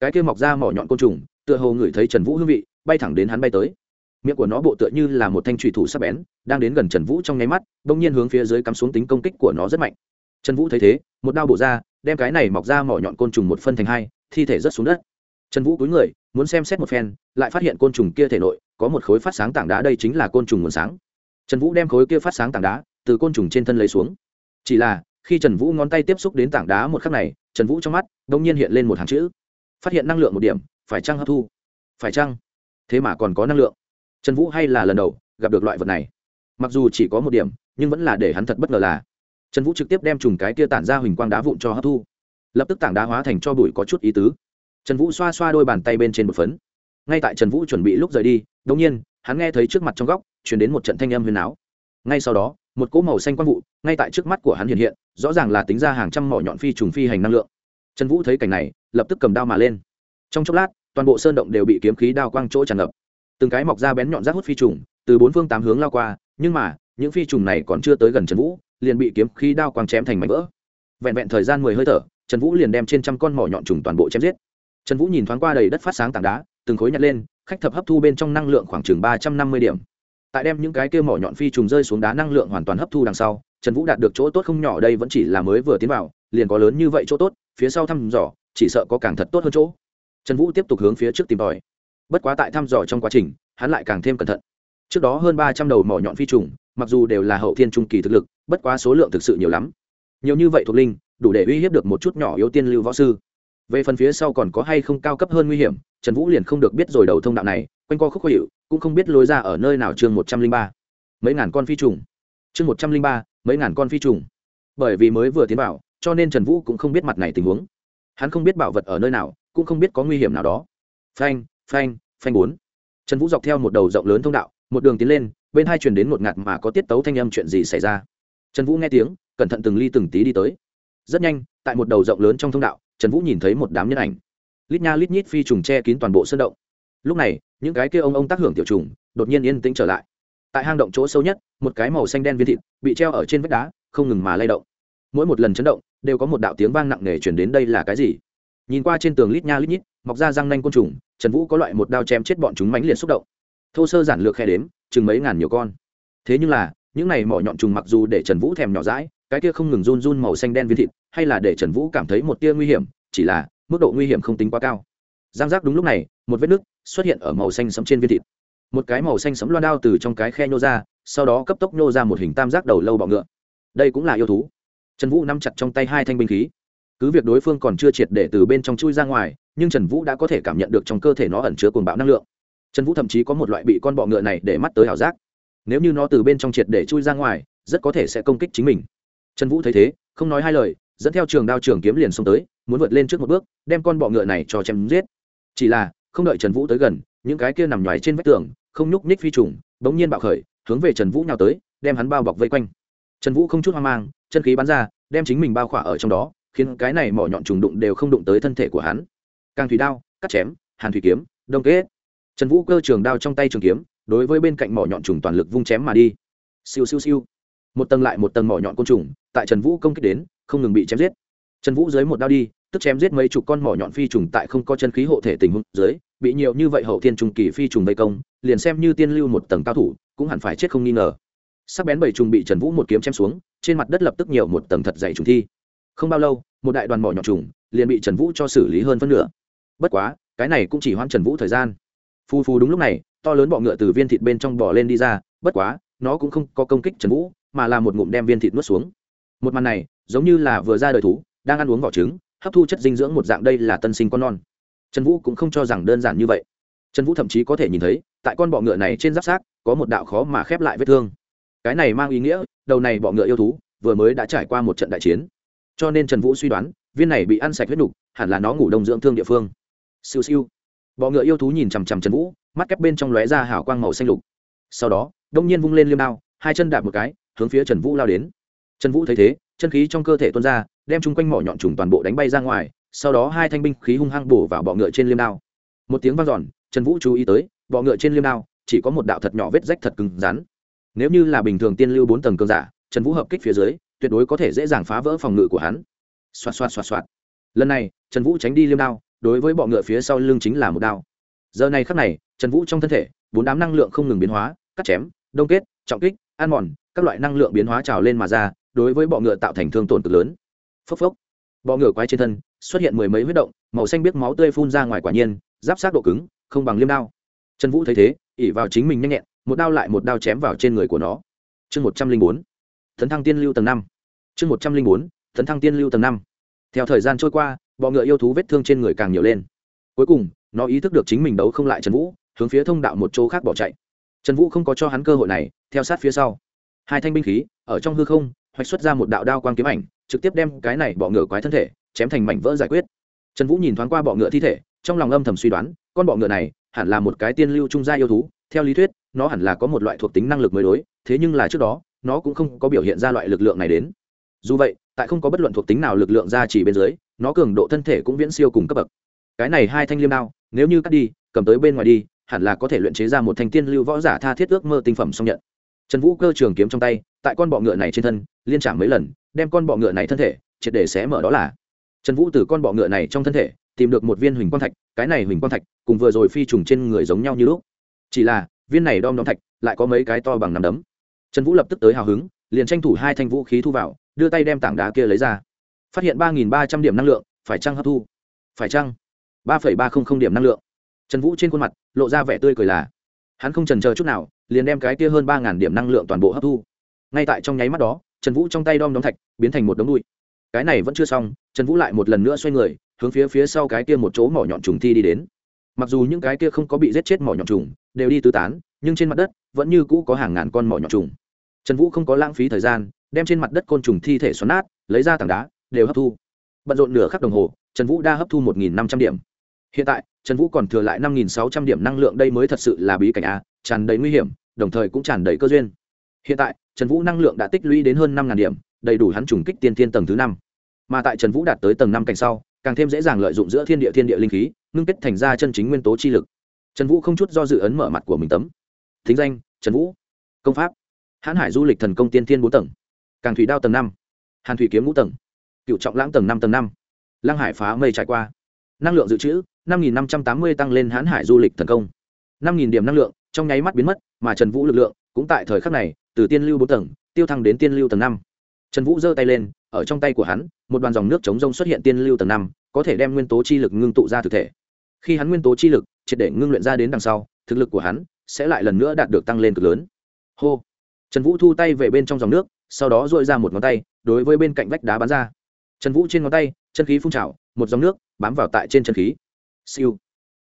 Cái kia mọc ra mỏ nhọn côn trùng, tựa hồ ngửi thấy trần vũ hương vị, bay thẳng đến hắn bay tới. Miệng của nó bộ tựa như là một thanh trùy thủ sắc bén, đang đến gần trần vũ trong nháy mắt đ ỗ n g nhiên hướng phía dưới cắm xuống tính công kích của nó rất mạnh. Trần vũ thấy thế, một đao bổ ra, đem cái này mọc ra mỏ nhọn côn trùng một phân thành hai, thi thể rớt xuống đất trần vũ cúi người, muốn xem xét một phen, lại phát hiện côn trùng kia thể nội có một khối phát sáng tảng đá, đây chính là côn trùng nguồn sáng. Trần vũ đem khối kia phát sáng tảng đá từ côn trùng trên thân lấy xuống. Chỉ là, khi trần vũ ngón tay tiếp xúc đến tảng đá một khắc này, trần vũ trong mắt đ ỗ n g nhiên hiện lên một hàng chữ. Phát hiện năng lượng một điểm, phải chăng hấp thu? Phải chăng? Thế mà còn có năng lượng. Trần vũ hay là lần đầu gặp được loại vật này. Mặc dù chỉ có một điểm, nhưng vẫn là để hắn thật bất ngờ là, trần vũ trực tiếp đem trùng cái tia tản ra huỳnh quang đá vụn cho hấp thu. Lập tức tảng đá hóa thành cho bụi có chút ý tứ trần vũ xoa xoa đôi bàn tay bên trên một phấn. Ngay tại trần vũ chuẩn bị lúc rời đi, đột nhiên, hắn nghe thấy trước mặt trong góc chuyển đến một trận thanh âm huyền áo. Ngay sau đó, một cỗ màu xanh quang vụ ngay tại trước mắt của hắn hiện hiện, rõ ràng là tính ra hàng trăm mỏ nhọn phi trùng phi hành năng lượng. Trần vũ thấy cảnh này, lập tức cầm đao mà lên. Trong chốc lát, toàn bộ sơn động đều bị kiếm khí đao quang chỗ tràn ngập. Từng cái mọc ra bén nhọn rác hút phi trùng, từ bốn phương tám hướng lao qua, nhưng mà, những phi trùng này còn chưa tới gần trần vũ, liền bị kiếm khí đao quang chém thành mảnh vỡ. Vẹn vẹn thời gian mười hơi thở, trần vũ liền đem trên trăm con mỏ nhọn trùng toàn bộ chém giết trần vũ nhìn thoáng qua đầy đất phát sáng tảng đá, từng khối nhặt lên, khách thập hấp thu bên trong năng lượng khoảng chừng ba trăm năm mươi điểm. Tại đem những cái kia mỏ nhọn phi trùng rơi xuống đá năng lượng hoàn toàn hấp thu đằng sau, trần vũ đạt được chỗ tốt không nhỏ đây vẫn chỉ là mới vừa tiến vào, liền có lớn như vậy chỗ tốt, phía sau thăm dò, chỉ sợ có càng thật tốt hơn chỗ. Trần vũ tiếp tục hướng phía trước tìm tòi. Bất quá tại thăm dò trong quá trình, hắn lại càng thêm cẩn thận. Trước đó hơn ba trăm đầu mỏ nhọn phi trùng, mặc dù đều là hậu thiên trung kỳ thực lực, bất quá số lượng thực sự nhiều lắm. Nhiều như vậy thuộc linh, đủ để uy hiếp được một chút nhỏ yếu tiên lưu võ sư về phần phía sau còn có hay không cao cấp hơn nguy hiểm, trần vũ liền không được biết rồi đầu thông đạo này, quanh co khúc khó hiệu cũng không biết lối ra ở nơi nào chương một trăm linh ba. Mấy ngàn con phi trùng. Chương một trăm linh ba, mấy ngàn con phi trùng. Bởi vì mới vừa tiến vào, cho nên trần vũ cũng không biết mặt này tình huống. Hắn không biết bảo vật ở nơi nào, cũng không biết có nguy hiểm nào đó. Phanh phanh phanh bốn. Trần vũ dọc theo một đầu rộng lớn thông đạo, một đường tiến lên, bên hai truyền đến một ngạt mà có tiết tấu thanh âm chuyện gì xảy ra. Trần vũ nghe tiếng, cẩn thận từng ly từng tí đi tới. Rất nhanh, tại một đầu rộng lớn trong thông đạo trần vũ nhìn thấy một đám nhân ảnh. Lít nha lít nhít phi trùng che kín toàn bộ sân động. Lúc này, những cái kia ông ông tác hưởng tiểu trùng đột nhiên yên tĩnh trở lại. Tại hang động chỗ sâu nhất, một cái màu xanh đen viên thịt bị treo ở trên vách đá, không ngừng mà lay động. Mỗi một lần chấn động, đều có một đạo tiếng vang nặng nề chuyển đến đây là cái gì? Nhìn qua trên tường lít nha lít nhít, mọc ra răng nanh côn trùng, trần vũ có loại một đao chém chết bọn chúng mãnh liệt xúc động. Thô sơ giản lược khe đếm, chừng mấy ngàn nhiều con. Thế nhưng là, những này mỏ nhọn trùng mặc dù để trần vũ thèm nhỏ rãi cái kia không ngừng run run màu xanh đen viên thịt, hay là để trần vũ cảm thấy một tia nguy hiểm, chỉ là mức độ nguy hiểm không tính quá cao. Giang giác đúng lúc này, một vết nứt xuất hiện ở màu xanh sẫm trên viên thịt. Một cái màu xanh sẫm loan đao từ trong cái khe nhô ra, sau đó cấp tốc nhô ra một hình tam giác đầu lâu bọ ngựa. Đây cũng là yêu thú. Trần vũ nắm chặt trong tay hai thanh binh khí. Cứ việc đối phương còn chưa triệt để từ bên trong chui ra ngoài, nhưng trần vũ đã có thể cảm nhận được trong cơ thể nó ẩn chứa cuồng bạo năng lượng. Trần vũ thậm chí có một loại bị con bọ ngựa này để mắt tới ảo giác. Nếu như nó từ bên trong triệt để chui ra ngoài, rất có thể sẽ công kích chính mình trần vũ thấy thế, không nói hai lời, dẫn theo trường đao trường kiếm liền xông tới, muốn vượt lên trước một bước, đem con bọ ngựa này cho chém giết. Chỉ là, không đợi trần vũ tới gần, những cái kia nằm nhoài trên vách tường, không nhúc nhích phi trùng, bỗng nhiên bạo khởi, hướng về trần vũ nhào tới, đem hắn bao bọc vây quanh. Trần vũ không chút hoang mang, chân khí bắn ra, đem chính mình bao khỏa ở trong đó, khiến cái này mỏ nhọn trùng đụng đều không đụng tới thân thể của hắn. Càng thủy đao, cắt chém, hàn thủy kiếm, đông kết. Trần vũ cơ trường đao trong tay trường kiếm, đối với bên cạnh mỏ nhọn trùng toàn lực vung chém mà đi. Siêu siêu siêu một tầng lại một tầng mỏ nhọn côn trùng, tại trần vũ công kích đến, không ngừng bị chém giết. Trần vũ dưới một đao đi, tức chém giết mấy chục con mỏ nhọn phi trùng tại không có chân khí hộ thể tình huống dưới, bị nhiều như vậy hậu thiên trùng kỳ phi trùng vây công, liền xem như tiên lưu một tầng cao thủ, cũng hẳn phải chết không nghi ngờ. Sắc bén bảy trùng bị trần vũ một kiếm chém xuống, trên mặt đất lập tức nhiều một tầng thật dày trùng thi. Không bao lâu, một đại đoàn mỏ nhọn trùng liền bị trần vũ cho xử lý hơn phân nửa. Bất quá, cái này cũng chỉ hoãn trần vũ thời gian. Phu phu đúng lúc này, to lớn bọ ngựa từ viên thịt bên trong bò lên đi ra, bất quá, nó cũng không có công kích trần vũ mà là một ngụm đem viên thịt nuốt xuống. Một màn này, giống như là vừa ra đời thú, đang ăn uống vỏ trứng, hấp thu chất dinh dưỡng một dạng đây là tân sinh con non. Trần vũ cũng không cho rằng đơn giản như vậy. Trần vũ thậm chí có thể nhìn thấy, tại con bọ ngựa này trên giáp xác, có một đạo khó mà khép lại vết thương. Cái này mang ý nghĩa, đầu này bọ ngựa yêu thú, vừa mới đã trải qua một trận đại chiến. Cho nên trần vũ suy đoán, viên này bị ăn sạch huyết nục, hẳn là nó ngủ đông dưỡng thương địa phương. Siêu siêu. Bọ ngựa yêu thú nhìn chằm chằm trần vũ, mắt kép bên trong lóe ra hào quang màu xanh lục. Sau đó, đông nhiên vung lên liêm đao, hai chân đạp một cái hướng phía trần vũ lao đến. Trần vũ thấy thế, chân khí trong cơ thể tuôn ra, đem chung quanh mỏ nhọn trùng toàn bộ đánh bay ra ngoài, sau đó hai thanh binh khí hung hăng bổ vào bọ ngựa trên liêm đao. Một tiếng vang dọn, trần vũ chú ý tới, bọ ngựa trên liêm đao, chỉ có một đạo thật nhỏ vết rách thật cứng rắn. Nếu như là bình thường tiên lưu bốn tầng cường giả, trần vũ hợp kích phía dưới, tuyệt đối có thể dễ dàng phá vỡ phòng ngự của hắn. Xoạt xoạt xoạt xoạt. Lần này, trần vũ tránh đi liêm đao, đối với bọ ngựa phía sau lưng chính là một đao. Giờ này khắc này, trần vũ trong thân thể, bốn đám năng lượng không ngừng biến hóa, cắt chém, đông kết, trọng kích, ăn mòn các loại năng lượng biến hóa trào lên mà ra, đối với bọ ngựa tạo thành thương tổn cực lớn. Phốc phốc. Bọ ngựa quái trên thân, xuất hiện mười mấy huyết động, màu xanh biết máu tươi phun ra ngoài quả nhiên, giáp sát độ cứng, không bằng liêm đao. Trần vũ thấy thế ỉ vào chính mình nhanh nhẹn, một đao lại một đao chém vào trên người của nó. Chương một trăm linh bốn. Thấn thăng tiên lưu tầng năm. Chương một trăm linh bốn. Thấn thăng tiên lưu tầng năm. Theo thời gian trôi qua, bọ ngựa yêu thú vết thương trên người càng nhiều lên. Cuối cùng, nó ý thức được chính mình đấu không lại trần vũ, hướng phía thông đạo một chỗ khác bỏ chạy. Trần vũ không có cho hắn cơ hội này, theo sát phía sau hai thanh binh khí, ở trong hư không, hoạch xuất ra một đạo đao quang kiếm ảnh, trực tiếp đem cái này bọ ngựa quái thân thể, chém thành mảnh vỡ giải quyết. Trần vũ nhìn thoáng qua bọ ngựa thi thể, trong lòng âm thầm suy đoán, con bọ ngựa này hẳn là một cái tiên lưu trung gia yêu thú, theo lý thuyết, nó hẳn là có một loại thuộc tính năng lực mới đối, thế nhưng là trước đó, nó cũng không có biểu hiện ra loại lực lượng này đến. Dù vậy, tại không có bất luận thuộc tính nào lực lượng ra chỉ bên dưới, nó cường độ thân thể cũng viễn siêu cùng cấp bậc. Cái này hai thanh liêm đao, nếu như cắt đi, cầm tới bên ngoài đi, hẳn là có thể luyện chế ra một thanh tiên lưu võ giả tha thiết ước mơ tinh phẩm song nhận trần vũ cơ trường kiếm trong tay, tại con bọ ngựa này trên thân, liên trả mấy lần, đem con bọ ngựa này thân thể, triệt để xé mở đó là. Trần vũ từ con bọ ngựa này trong thân thể, tìm được một viên huỳnh quang thạch, cái này huỳnh quang thạch, cùng vừa rồi phi trùng trên người giống nhau như lúc. Chỉ là, viên này đom đóm thạch, lại có mấy cái to bằng nắm đấm. Trần vũ lập tức tới hào hứng, liền tranh thủ hai thanh vũ khí thu vào, đưa tay đem tảng đá kia lấy ra. Phát hiện ba nghìn ba trăm điểm năng lượng, phải trăng hấp thu? Phải trăng ba phẩy ba không không điểm năng lượng. Trần vũ trên khuôn mặt, lộ ra vẻ tươi cười là, hắn không trần chờ chút nào liền đem cái kia hơn ba ngàn điểm năng lượng toàn bộ hấp thu. Ngay tại trong nháy mắt đó, trần vũ trong tay đom đóm thạch biến thành một đống bụi. cái này vẫn chưa xong, trần vũ lại một lần nữa xoay người, hướng phía phía sau cái kia một chỗ mỏ nhọn trùng thi đi đến. Mặc dù những cái kia không có bị giết chết mỏ nhọn trùng đều đi tứ tán, nhưng trên mặt đất vẫn như cũ có hàng ngàn con mỏ nhọn trùng. Trần vũ không có lãng phí thời gian, đem trên mặt đất côn trùng thi thể xoắn nát, lấy ra tảng đá, đều hấp thu. Bận rộn nửa khắc đồng hồ, trần vũ đã hấp thu một năm trăm điểm. Hiện tại, trần vũ còn thừa lại năm sáu trăm điểm năng lượng đây mới thật sự là bí cảnh a tràn đầy nguy hiểm, đồng thời cũng tràn đầy cơ duyên. Hiện tại, trần vũ năng lượng đã tích lũy đến hơn năm điểm, đầy đủ hắn trùng kích tiên thiên tầng thứ năm. Mà tại trần vũ đạt tới tầng năm cảnh sau, càng thêm dễ dàng lợi dụng giữa thiên địa thiên địa linh khí, ngưng kết thành ra chân chính nguyên tố chi lực. Trần vũ không chút do dự ấn mở mặt của mình tấm. Thính danh, trần vũ. Công pháp, hãn hải du lịch thần công tiên thiên bốn tầng. Càng thủy đao tầng năm. Hàn thủy kiếm ngũ tầng. Cựu trọng lãng tầng năm tầng năm. Lăng hải phá mây trải qua. Năng lượng dự trữ, năm nghìn năm trăm tám mươi tăng lên hãn hải du lịch thần công. năm nghìn điểm năng lượng trong nháy mắt biến mất, mà trần vũ lực lượng cũng tại thời khắc này, từ tiên lưu bốn tầng, tiêu thăng đến tiên lưu tầng năm. Trần vũ giơ tay lên, ở trong tay của hắn, một đoàn dòng nước chống rông xuất hiện tiên lưu tầng năm, có thể đem nguyên tố chi lực ngưng tụ ra thực thể. Khi hắn nguyên tố chi lực triệt để ngưng luyện ra đến đằng sau, thực lực của hắn sẽ lại lần nữa đạt được tăng lên cực lớn. Hô! Trần vũ thu tay về bên trong dòng nước, sau đó dội ra một ngón tay, đối với bên cạnh vách đá bắn ra. Trần vũ trên ngón tay, chân khí phun trào, một dòng nước bám vào tại trên chân khí. Siêu!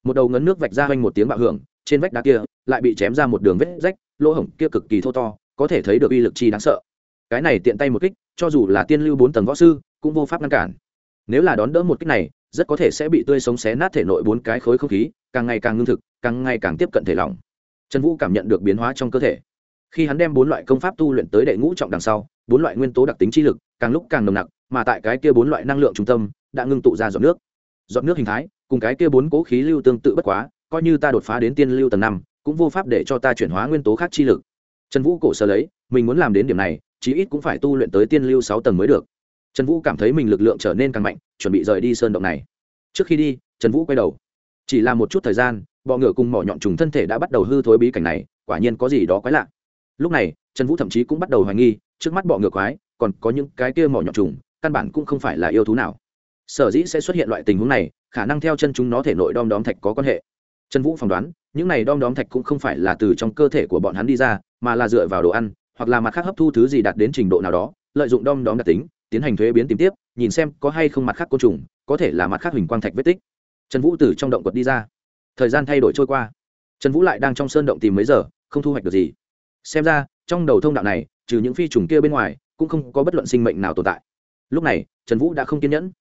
Một đầu ngấn nước vạch ra quanh một tiếng bạo hưởng trên vách đá kia lại bị chém ra một đường vết rách, lỗ hổng kia cực kỳ thô to, có thể thấy được uy lực chi đáng sợ. Cái này tiện tay một kích, cho dù là tiên lưu bốn tầng võ sư, cũng vô pháp ngăn cản. Nếu là đón đỡ một kích này, rất có thể sẽ bị tươi sống xé nát thể nội bốn cái khối không khí, càng ngày càng ngưng thực, càng ngày càng tiếp cận thể lỏng. Trần vũ cảm nhận được biến hóa trong cơ thể. Khi hắn đem bốn loại công pháp tu luyện tới đệ ngũ trọng đằng sau, bốn loại nguyên tố đặc tính chi lực càng lúc càng nồng nặc, mà tại cái kia bốn loại năng lượng trung tâm, đã ngưng tụ ra giọt nước. Giọt nước hình thái, cùng cái kia bốn cố khí lưu tương tự bất quá coi như ta đột phá đến tiên lưu tầng năm, cũng vô pháp để cho ta chuyển hóa nguyên tố khác chi lực. Trần vũ cổ sơ lấy, mình muốn làm đến điểm này, chí ít cũng phải tu luyện tới tiên lưu sáu tầng mới được. Trần vũ cảm thấy mình lực lượng trở nên càng mạnh, chuẩn bị rời đi sơn động này. Trước khi đi, trần vũ quay đầu. Chỉ là một chút thời gian, bọ ngựa cùng mỏ nhọn trùng thân thể đã bắt đầu hư thối bí cảnh này, quả nhiên có gì đó quái lạ. Lúc này, trần vũ thậm chí cũng bắt đầu hoài nghi, trước mắt bọ ngựa quái, còn có những cái kia mỏ nhọn trùng, căn bản cũng không phải là yêu thú nào. Sở dĩ sẽ xuất hiện loại tình huống này, khả năng theo chân chúng nó thể nội đom đóm thạch có quan hệ trần vũ phỏng đoán, những này đom đóm thạch cũng không phải là từ trong cơ thể của bọn hắn đi ra, mà là dựa vào đồ ăn, hoặc là mặt khác hấp thu thứ gì đạt đến trình độ nào đó, lợi dụng đom đóm đặc tính, tiến hành thuế biến tìm tiếp, nhìn xem có hay không mặt khác côn trùng, có thể là mặt khác huỳnh quang thạch vết tích. Trần vũ từ trong động quật đi ra. Thời gian thay đổi trôi qua. Trần vũ lại đang trong sơn động tìm mấy giờ, không thu hoạch được gì. Xem ra, trong đầu thông đạo này, trừ những phi trùng kia bên ngoài, cũng không có bất luận sinh mệnh nào tồn tại. Lúc này, trần vũ đã không kiên nhẫn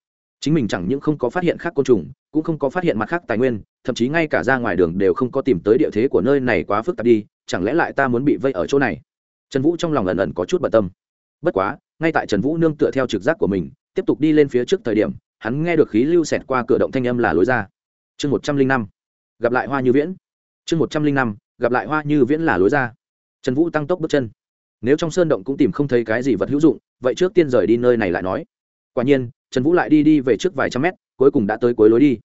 chính mình chẳng những không có phát hiện khác côn trùng, cũng không có phát hiện mặt khác tài nguyên, thậm chí ngay cả ra ngoài đường đều không có tìm tới địa thế của nơi này quá phức tạp đi, chẳng lẽ lại ta muốn bị vây ở chỗ này? Trần vũ trong lòng ẩn ẩn có chút bận tâm. Bất quá, ngay tại trần vũ nương tựa theo trực giác của mình, tiếp tục đi lên phía trước thời điểm, hắn nghe được khí lưu xẹt qua cửa động thanh âm là lối ra. Chương một trăm linh năm, gặp lại hoa như viễn. Chương một trăm linh năm, gặp lại hoa như viễn là lối ra. Trần vũ tăng tốc bước chân. Nếu trong sơn động cũng tìm không thấy cái gì vật hữu dụng, vậy trước tiên rời đi nơi này lại nói. Quả nhiên trần vũ lại đi đi về trước vài trăm mét, cuối cùng đã tới cuối lối đi.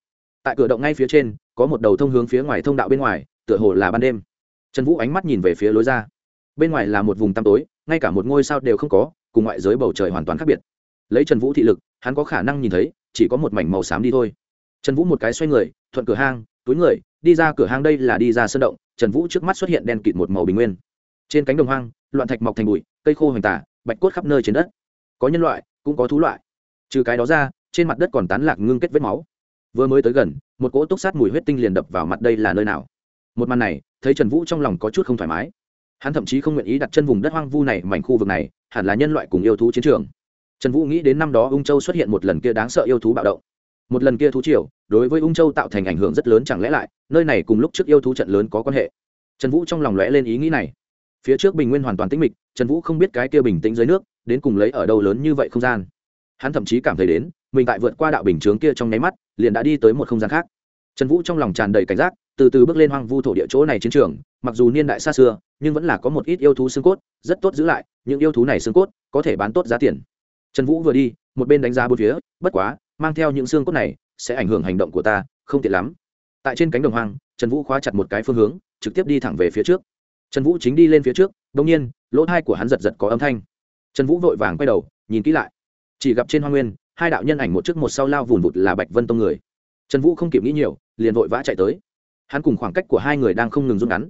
Tại cửa động ngay phía trên, có một đầu thông hướng phía ngoài thông đạo bên ngoài, tựa hồ là ban đêm. Trần vũ ánh mắt nhìn về phía lối ra. Bên ngoài là một vùng tăm tối, ngay cả một ngôi sao đều không có, cùng ngoại giới bầu trời hoàn toàn khác biệt. Lấy trần vũ thị lực, hắn có khả năng nhìn thấy, chỉ có một mảnh màu xám đi thôi. Trần vũ một cái xoay người, thuận cửa hang, túi người, đi ra cửa hang đây là đi ra sân động, trần vũ trước mắt xuất hiện đen kịt một màu bình nguyên. Trên cánh đồng hoang, loạn thạch mọc thành bụi, cây khô hoành tả, bạch cốt khắp nơi trên đất. Có nhân loại, cũng có thú loại trừ cái đó ra, trên mặt đất còn tán lạc ngưng kết vết máu. Vừa mới tới gần, một cỗ túc sát mùi huyết tinh liền đập vào mặt đây là nơi nào? Một màn này, thấy trần vũ trong lòng có chút không thoải mái. Hắn thậm chí không nguyện ý đặt chân vùng đất hoang vu này mảnh khu vực này, hẳn là nhân loại cùng yêu thú chiến trường. Trần vũ nghĩ đến năm đó ung châu xuất hiện một lần kia đáng sợ yêu thú bạo động. Một lần kia thú triều, đối với ung châu tạo thành ảnh hưởng rất lớn chẳng lẽ lại, nơi này cùng lúc trước yêu thú trận lớn có quan hệ? Trần vũ trong lòng lóe lên ý nghĩ này. Phía trước bình nguyên hoàn toàn tĩnh mịch, trần vũ không biết cái kia bình tĩnh dưới nước, đến cùng lấy ở đâu lớn như vậy không gian hắn thậm chí cảm thấy đến, mình tại vượt qua đạo bình chướng kia trong nháy mắt, liền đã đi tới một không gian khác. Trần vũ trong lòng tràn đầy cảnh giác, từ từ bước lên hoang vu thổ địa chỗ này chiến trường, mặc dù niên đại xa xưa, nhưng vẫn là có một ít yêu thú xương cốt, rất tốt giữ lại, những yêu thú này xương cốt có thể bán tốt giá tiền. Trần vũ vừa đi, một bên đánh giá bốn phía, bất quá, mang theo những xương cốt này, sẽ ảnh hưởng hành động của ta, không tiện lắm. Tại trên cánh đồng hoang, trần vũ khóa chặt một cái phương hướng, trực tiếp đi thẳng về phía trước. Trần vũ chính đi lên phía trước đ ỗ n g nhiên, lỗ thai của hắn giật giật có âm thanh. Trần vũ vội vàng quay đầu, nhìn kỹ lại chỉ gặp trên hoa nguyên, hai đạo nhân ảnh một trước một sau lao vùn vụt là bạch vân tông người. Trần vũ không kịp nghĩ nhiều, liền vội vã chạy tới. Hắn cùng khoảng cách của hai người đang không ngừng rút ngắn.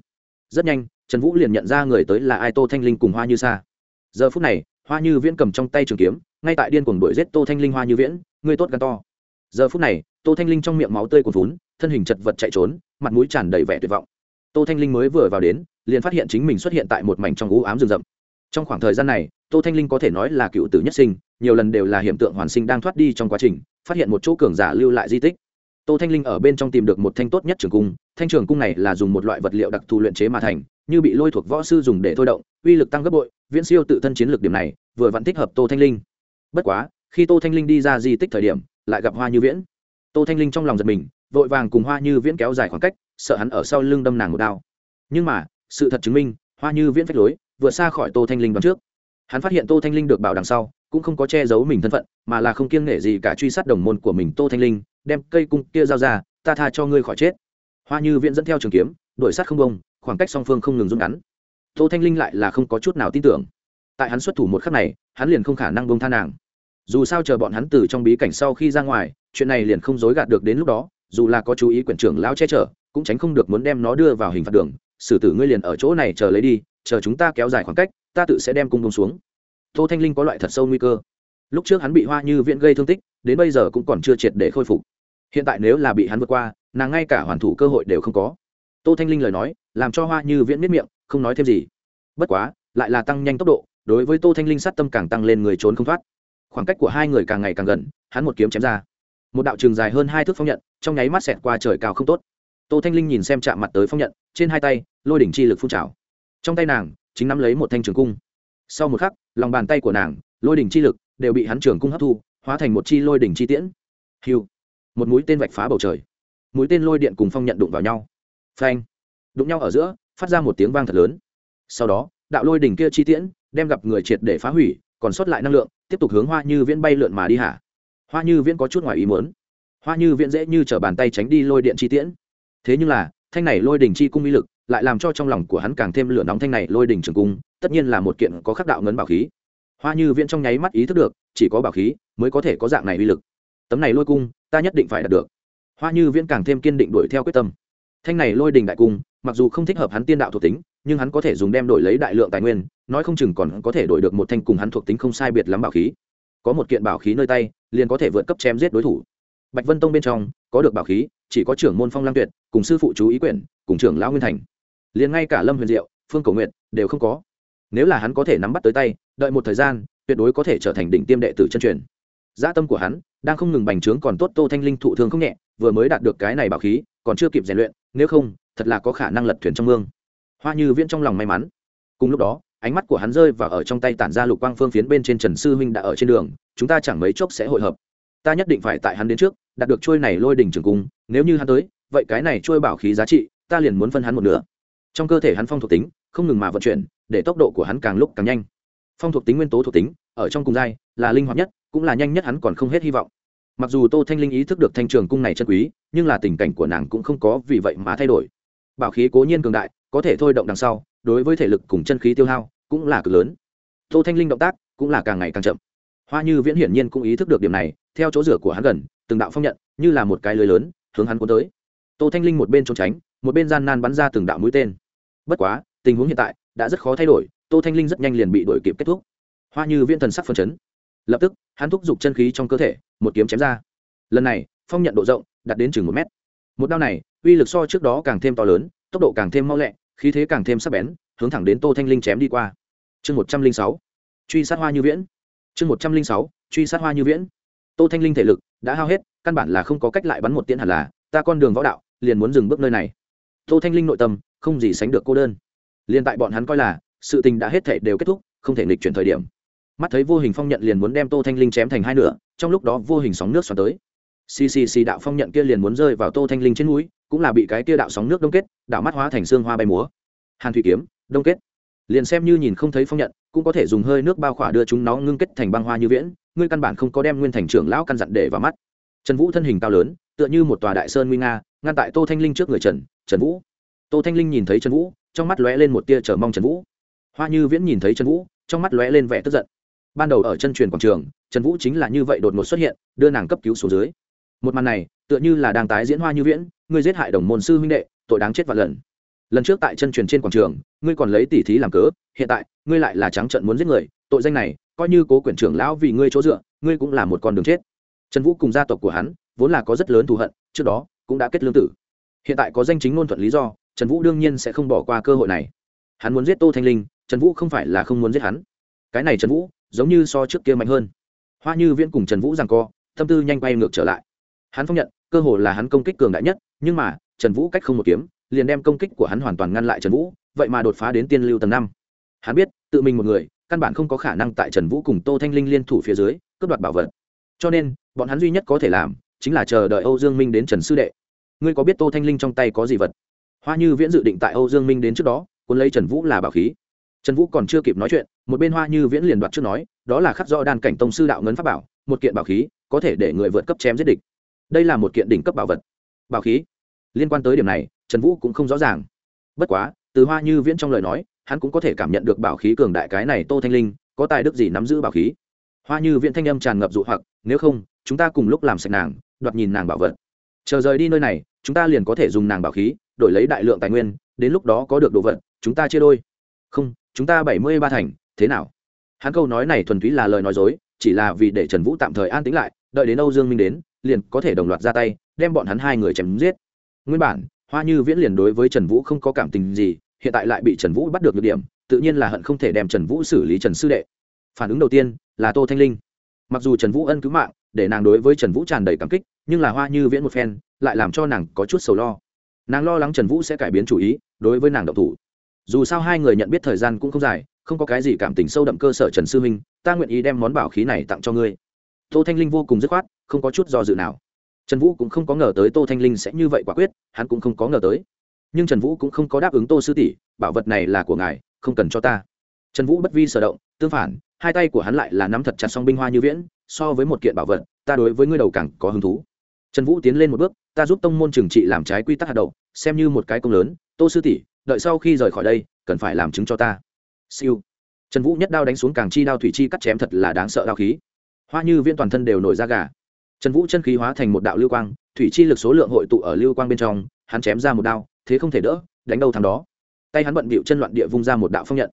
Rất nhanh, trần vũ liền nhận ra người tới là ai tô thanh linh cùng hoa như sa. Giờ phút này, hoa như viễn cầm trong tay trường kiếm, ngay tại điên cuồng đuổi giết tô thanh linh hoa như viễn, người tốt gan to. Giờ phút này, tô thanh linh trong miệng máu tươi cuồn vún thân hình chật vật chạy trốn, mặt mũi tràn đầy vẻ tuyệt vọng. Tô thanh linh mới vừa vào đến, liền phát hiện chính mình xuất hiện tại một mảnh trong u ám rừng rậm trong khoảng thời gian này, tô thanh linh có thể nói là cựu tử nhất sinh, nhiều lần đều là hiện tượng hoàn sinh đang thoát đi trong quá trình, phát hiện một chỗ cường giả lưu lại di tích. Tô thanh linh ở bên trong tìm được một thanh tốt nhất trường cung, thanh trường cung này là dùng một loại vật liệu đặc thù luyện chế mà thành, như bị lôi thuộc võ sư dùng để thôi động, uy lực tăng gấp bội, viễn siêu tự thân chiến lược điểm này, vừa vẫn thích hợp tô thanh linh. Bất quá, khi tô thanh linh đi ra di tích thời điểm, lại gặp hoa như viễn. Tô thanh linh trong lòng giật mình, vội vàng cùng hoa như viễn kéo dài khoảng cách, sợ hắn ở sau lưng đâm nàng một đao. Nhưng mà, sự thật chứng minh, hoa như viễn phách lối vượt xa khỏi tô thanh linh đón trước. Hắn phát hiện tô thanh linh được bảo đằng sau, cũng không có che giấu mình thân phận, mà là không kiêng nể gì cả truy sát đồng môn của mình tô thanh linh, đem cây cung kia giao ra, ta tha cho ngươi khỏi chết. Hoa như viễn dẫn theo trường kiếm, đuổi sát không bông, khoảng cách song phương không ngừng rút ngắn. Tô thanh linh lại là không có chút nào tin tưởng. Tại hắn xuất thủ một khắc này, hắn liền không khả năng bông tha nàng. Dù sao chờ bọn hắn từ trong bí cảnh sau khi ra ngoài, chuyện này liền không dối gạt được đến lúc đó, dù là có chú ý quyển trưởng lão che chở, cũng tránh không được muốn đem nó đưa vào hình phạt đường. Xử tử ngươi liền ở chỗ này chờ lấy đi chờ chúng ta kéo dài khoảng cách, ta tự sẽ đem cung bông xuống. Tô thanh linh có loại thật sâu nguy cơ. Lúc trước hắn bị hoa như viện gây thương tích, đến bây giờ cũng còn chưa triệt để khôi phục. Hiện tại nếu là bị hắn vượt qua, nàng ngay cả hoàn thủ cơ hội đều không có. Tô thanh linh lời nói, làm cho hoa như viễn miết miệng, không nói thêm gì. Bất quá, lại là tăng nhanh tốc độ, đối với tô thanh linh sát tâm càng tăng lên người trốn không thoát. Khoảng cách của hai người càng ngày càng gần, hắn một kiếm chém ra. Một đạo trường dài hơn hai thước phong nhận, trong nháy mắt xẹt qua trời cao không tốt. Tô thanh linh nhìn xem chạm mặt tới phong nhận, trên hai tay, lôi đỉnh chi lực phun trào trong tay nàng, chính nắm lấy một thanh trường cung. Sau một khắc, lòng bàn tay của nàng, lôi đỉnh chi lực đều bị hắn trường cung hấp thu, hóa thành một chi lôi đỉnh chi tiễn. Hiu! Một mũi tên vạch phá bầu trời. Mũi tên lôi điện cùng phong nhận đụng vào nhau. Phanh! Đụng nhau ở giữa, phát ra một tiếng vang thật lớn. Sau đó, đạo lôi đỉnh kia chi tiễn đem gặp người triệt để phá hủy, còn sót lại năng lượng, tiếp tục hướng hoa như viễn bay lượn mà đi hả? Hoa như viễn có chút ngoài ý muốn. Hoa như viễn dễ như t r ở bàn tay tránh đi lôi điện chi tiễn. Thế nhưng là, thanh này lôi đỉnh chi cung uy lực lại làm cho trong lòng của hắn càng thêm lửa nóng thanh này lôi đỉnh trường cung, tất nhiên là một kiện có khắc đạo ngấn bảo khí. Hoa như viễn trong nháy mắt ý thức được, chỉ có bảo khí mới có thể có dạng này uy lực. Tấm này lôi cung, ta nhất định phải đạt được. Hoa như viễn càng thêm kiên định đuổi theo quyết tâm. Thanh này lôi đình đại cung, mặc dù không thích hợp hắn tiên đạo thuộc tính, nhưng hắn có thể dùng đem đổi lấy đại lượng tài nguyên, nói không chừng còn có thể đổi được một thanh cùng hắn thuộc tính không sai biệt lắm bảo khí. Có một kiện bảo khí nơi tay, liền có thể vượt cấp chém giết đối thủ. Bạch vân tông bên trong, có được bảo khí, chỉ có trưởng môn phong lang tuyệt, cùng sư phụ chú ý quyển, cùng trưởng lão nguyên thành liền ngay cả lâm huyền diệu, phương cầu nguyện đều không có. Nếu là hắn có thể nắm bắt tới tay, đợi một thời gian, tuyệt đối có thể trở thành đỉnh tiêm đệ tử chân truyền. Gia tâm của hắn đang không ngừng bành trướng còn tốt tô thanh linh thụ thương không nhẹ, vừa mới đạt được cái này bảo khí, còn chưa kịp rèn luyện, nếu không, thật là có khả năng lật thuyền trong mương. Hoa như viễn trong lòng may mắn. Cùng lúc đó, ánh mắt của hắn rơi và ở trong tay tản ra lục quang phương phiến bên trên trần sư huynh đã ở trên đường, chúng ta chẳng mấy chốc sẽ hội hợp. Ta nhất định phải tại hắn đến trước, đạt được trôi này lôi đỉnh trường cung, nếu như hắn tới, vậy cái này trôi bảo khí giá trị, ta liền muốn phân hắn một nửa trong cơ thể hắn phong thuộc tính, không ngừng mà vận chuyển, để tốc độ của hắn càng lúc càng nhanh. Phong thuộc tính nguyên tố thuộc tính, ở trong cùng giai, là linh hoạt nhất, cũng là nhanh nhất hắn còn không hết hy vọng. Mặc dù tô thanh linh ý thức được thanh trường cung này chân quý, nhưng là tình cảnh của nàng cũng không có vì vậy mà thay đổi. Bảo khí cố nhiên cường đại, có thể thôi động đằng sau, đối với thể lực cùng chân khí tiêu hao, cũng là cực lớn. Tô thanh linh động tác, cũng là càng ngày càng chậm. Hoa như viễn hiển nhiên cũng ý thức được điểm này, theo chỗ rửa của hắn gần, từng đạo phong nhận, như là một cái lưới lớn, hướng hắn cuốn tới. Tô thanh linh một bên trốn tránh, một bên gian nan bắn ra từng đạo mũi tên bất quá, tình huống hiện tại đã rất khó thay đổi, tô thanh linh rất nhanh liền bị đổi kịp kết thúc. Hoa như viễn thần sắc phân chấn. Lập tức, hắn thúc giục chân khí trong cơ thể, một kiếm chém ra. Lần này, phong nhận độ rộng đạt đến chừng một mét. Một đao này, uy lực so trước đó càng thêm to lớn, tốc độ càng thêm mau lẹ, khí thế càng thêm sắc bén, hướng thẳng đến tô thanh linh chém đi qua. Chương một trăm linh sáu, truy sát hoa như viễn. Chương một trăm linh sáu, truy sát hoa như viễn. Tô thanh linh thể lực đã hao hết, căn bản là không có cách lại bắn một tiễn hẳn là, ta con đường võ đạo liền muốn dừng bước nơi này tô thanh linh nội tâm, không gì sánh được cô đơn. Liền tại bọn hắn coi là, sự tình đã hết thể đều kết thúc, không thể nghịch chuyển thời điểm. Mắt thấy vô hình phong nhận liền muốn đem tô thanh linh chém thành hai nửa, trong lúc đó vô hình sóng nước xoắn tới. Ccc đạo phong nhận kia liền muốn rơi vào tô thanh linh trên núi, cũng là bị cái kia đạo sóng nước đông kết, đạo mắt hóa thành xương hoa bay múa. Hàn thủy kiếm, đông kết. Liền xem như nhìn không thấy phong nhận, cũng có thể dùng hơi nước bao khỏa đưa chúng nó ngưng kết thành băng hoa như viễn, ngươi căn bản không có đem nguyên thành trưởng lão căn dặn để vào mắt. Trần vũ thân hình cao lớn, tựa như một tòa đại sơn nguy nga, ngăn tại tô thanh linh trước người trần trần vũ. Tô thanh linh nhìn thấy trần vũ, trong mắt lóe lên một tia chờ mong trần vũ. Hoa như viễn nhìn thấy trần vũ, trong mắt lóe lên vẻ tức giận. Ban đầu ở chân truyền quảng trường, trần vũ chính là như vậy đột ngột xuất hiện, đưa nàng cấp cứu xuống dưới. Một màn này, tựa như là đang tái diễn hoa như viễn, ngươi giết hại đồng môn sư huynh đệ, tội đáng chết vạn lần. Lần trước tại chân truyền trên quảng trường, ngươi còn lấy tỉ thí làm cớ, hiện tại, ngươi lại là trắng trận muốn giết người, tội danh này, coi như cố quyển trưởng lão vì ngươi chỗ dựa, ngươi cũng là một con đường chết. Trần vũ cùng gia tộc của hắn, vốn là có rất lớn thù hận, trước đó, cũng đã kết lương tử hiện tại có danh chính ngôn thuận lý do, trần vũ đương nhiên sẽ không bỏ qua cơ hội này. Hắn muốn giết tô thanh linh, trần vũ không phải là không muốn giết hắn. Cái này trần vũ, giống như so trước kia mạnh hơn. Hoa như viễn cùng trần vũ rằng co, tâm tư nhanh bay ngược trở lại. Hắn phong nhận, cơ hồ là hắn công kích cường đại nhất, nhưng mà, trần vũ cách không một kiếm, liền đem công kích của hắn hoàn toàn ngăn lại trần vũ, vậy mà đột phá đến tiên lưu tầng năm. Hắn biết, tự mình một người, căn bản không có khả năng tại trần vũ cùng tô thanh linh liên thủ phía dưới, cướp đoạt bảo vật. Cho nên, bọn hắn duy nhất có thể làm, chính là chờ đợi âu dương minh đến trần sư đệ ngươi có biết tô thanh linh trong tay có gì vật? Hoa như viễn dự định tại âu dương minh đến trước đó, cuốn lấy trần vũ là bảo khí. Trần vũ còn chưa kịp nói chuyện, một bên hoa như viễn liền đoạt trước nói, đó là khắc do đan cảnh tông sư đạo ngấn pháp bảo, một kiện bảo khí, có thể để người vượt cấp chém giết địch. Đây là một kiện đỉnh cấp bảo vật. Bảo khí? Liên quan tới điểm này, trần vũ cũng không rõ ràng. Bất quá, từ hoa như viễn trong lời nói, hắn cũng có thể cảm nhận được bảo khí cường đại cái này tô thanh linh, có tài đức gì nắm giữ bảo khí. Hoa như viễn thanh âm tràn ngập dụ hoặc, nếu không, chúng ta cùng lúc làm sạch nàng, đoạt nhìn nàng bảo vật chờ rời đi nơi này, chúng ta liền có thể dùng nàng bảo khí, đổi lấy đại lượng tài nguyên, đến lúc đó có được đồ vật, chúng ta chia đôi. Không, chúng ta bảy mươi ba thành, thế nào? Hắn câu nói này thuần túy là lời nói dối, chỉ là vì để trần vũ tạm thời an tĩnh lại, đợi đến âu dương minh đến, liền có thể đồng loạt ra tay, đem bọn hắn hai người chém giết. Nguyên bản, hoa như viễn liền đối với trần vũ không có cảm tình gì, hiện tại lại bị trần vũ bắt được được điểm, tự nhiên là hận không thể đem trần vũ xử lý trần sư đệ. Phản ứng đầu tiên là tô thanh linh. Mặc dù trần vũ ân cứu mạng, để nàng đối với trần vũ tràn đầy cảm kích nhưng là hoa như viễn một phen, lại làm cho nàng có chút sầu lo. Nàng lo lắng trần vũ sẽ cải biến chủ ý, đối với nàng độc thủ. Dù sao hai người nhận biết thời gian cũng không dài, không có cái gì cảm tình sâu đậm cơ sở trần sư huynh ta nguyện ý đem món bảo khí này tặng cho ngươi. Tô thanh linh vô cùng dứt khoát, không có chút do dự nào. Trần vũ cũng không có ngờ tới tô thanh linh sẽ như vậy quả quyết, hắn cũng không có ngờ tới. Nhưng trần vũ cũng không có đáp ứng tô sư tỷ, bảo vật này là của ngài, không cần cho ta. Trần vũ bất vi sở động, tương phản, hai tay của hắn lại là nắm thật chặt song binh hoa như viễn, so với một kiện bảo vật, ta đối với ngươi đầu càng có hứng thú trần vũ tiến lên một bước, ta giúp tông môn trừng trị làm trái quy tắc hạt đậu, xem như một cái công lớn. Tô sư tỷ, đợi sau khi rời khỏi đây, cần phải làm chứng cho ta. Siêu. Trần vũ nhất đao đánh xuống càng chi đao thủy chi cắt chém thật là đáng sợ đao khí. Hoa như viên toàn thân đều nổi ra gà. Trần vũ chân khí hóa thành một đạo lưu quang, thủy chi lực số lượng hội tụ ở lưu quang bên trong, hắn chém ra một đao, thế không thể đỡ, đánh đâu thằng đó. Tay hắn bận bịu chân loạn địa vung ra một đạo phong nhận.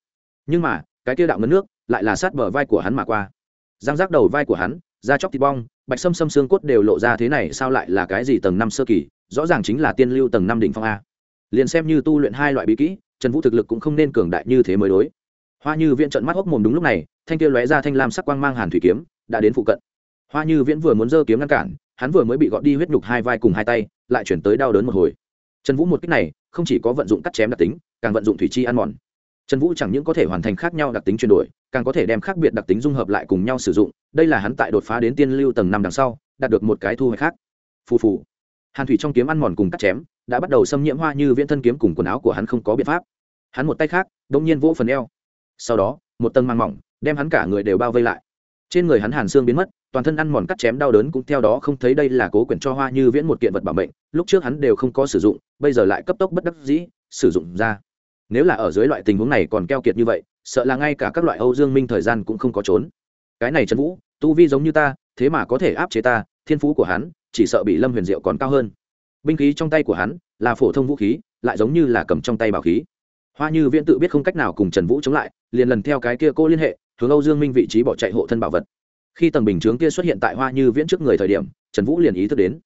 Nhưng mà, cái tiêu đạo ngấn nước lại là sát bờ vai của hắn mà qua. Giang giác đầu vai của hắn, da chóc thịt bong bạch sâm sâm xương cốt đều lộ ra thế này sao lại là cái gì tầng năm sơ kỳ, rõ ràng chính là tiên lưu tầng năm đỉnh phong a. Liền xem như tu luyện hai loại bí kỹ, trần vũ thực lực cũng không nên cường đại như thế mới đối. Hoa như Viễn trận mắt hốc mồm đúng lúc này, thanh kia lóe ra thanh lam sắc quang mang hàn thủy kiếm, đã đến phụ cận. Hoa như viễn vừa muốn giơ kiếm ngăn cản, hắn vừa mới bị gọt đi huyết nhục hai vai cùng hai tay, lại chuyển tới đau đớn một hồi. Trần vũ một cách này, không chỉ có vận dụng cắt chém đặc tính, càng vận dụng thủy chi ăn mòn trần vũ chẳng những có thể hoàn thành khác nhau đặc tính chuyển đổi, càng có thể đem khác biệt đặc tính dung hợp lại cùng nhau sử dụng, đây là hắn tại đột phá đến tiên lưu tầng năm đằng sau, đạt được một cái thu hoạch khác. Phù phù. Hàn thủy trong kiếm ăn mòn cùng cắt chém, đã bắt đầu xâm nhiễm hoa như viễn thân kiếm cùng quần áo của hắn không có biện pháp. Hắn một tay khác đ ỗ n g nhiên vỗ phần eo. Sau đó, một tầng mang mỏng, đem hắn cả người đều bao vây lại. Trên người hắn hàn xương biến mất, toàn thân ăn mòn cắt chém đau đớn cũng theo đó không thấy đây là cố quyển cho hoa như viễn một kiện vật bảo mệnh, lúc trước hắn đều không có sử dụng, bây giờ lại cấp tốc bất đắc dĩ, sử dụng ra nếu là ở dưới loại tình huống này còn keo kiệt như vậy, sợ là ngay cả các loại âu dương minh thời gian cũng không có trốn. Cái này trần vũ, tu vi giống như ta, thế mà có thể áp chế ta, thiên phú của hắn, chỉ sợ bị lâm huyền diệu còn cao hơn. Binh khí trong tay của hắn là phổ thông vũ khí, lại giống như là cầm trong tay bảo khí. Hoa như viễn tự biết không cách nào cùng trần vũ chống lại, liền lần theo cái kia cô liên hệ, hướng âu dương minh vị trí bỏ chạy hộ thân bảo vật. Khi tầng bình chướng kia xuất hiện tại hoa như viễn trước người thời điểm, trần vũ liền ý thức đến.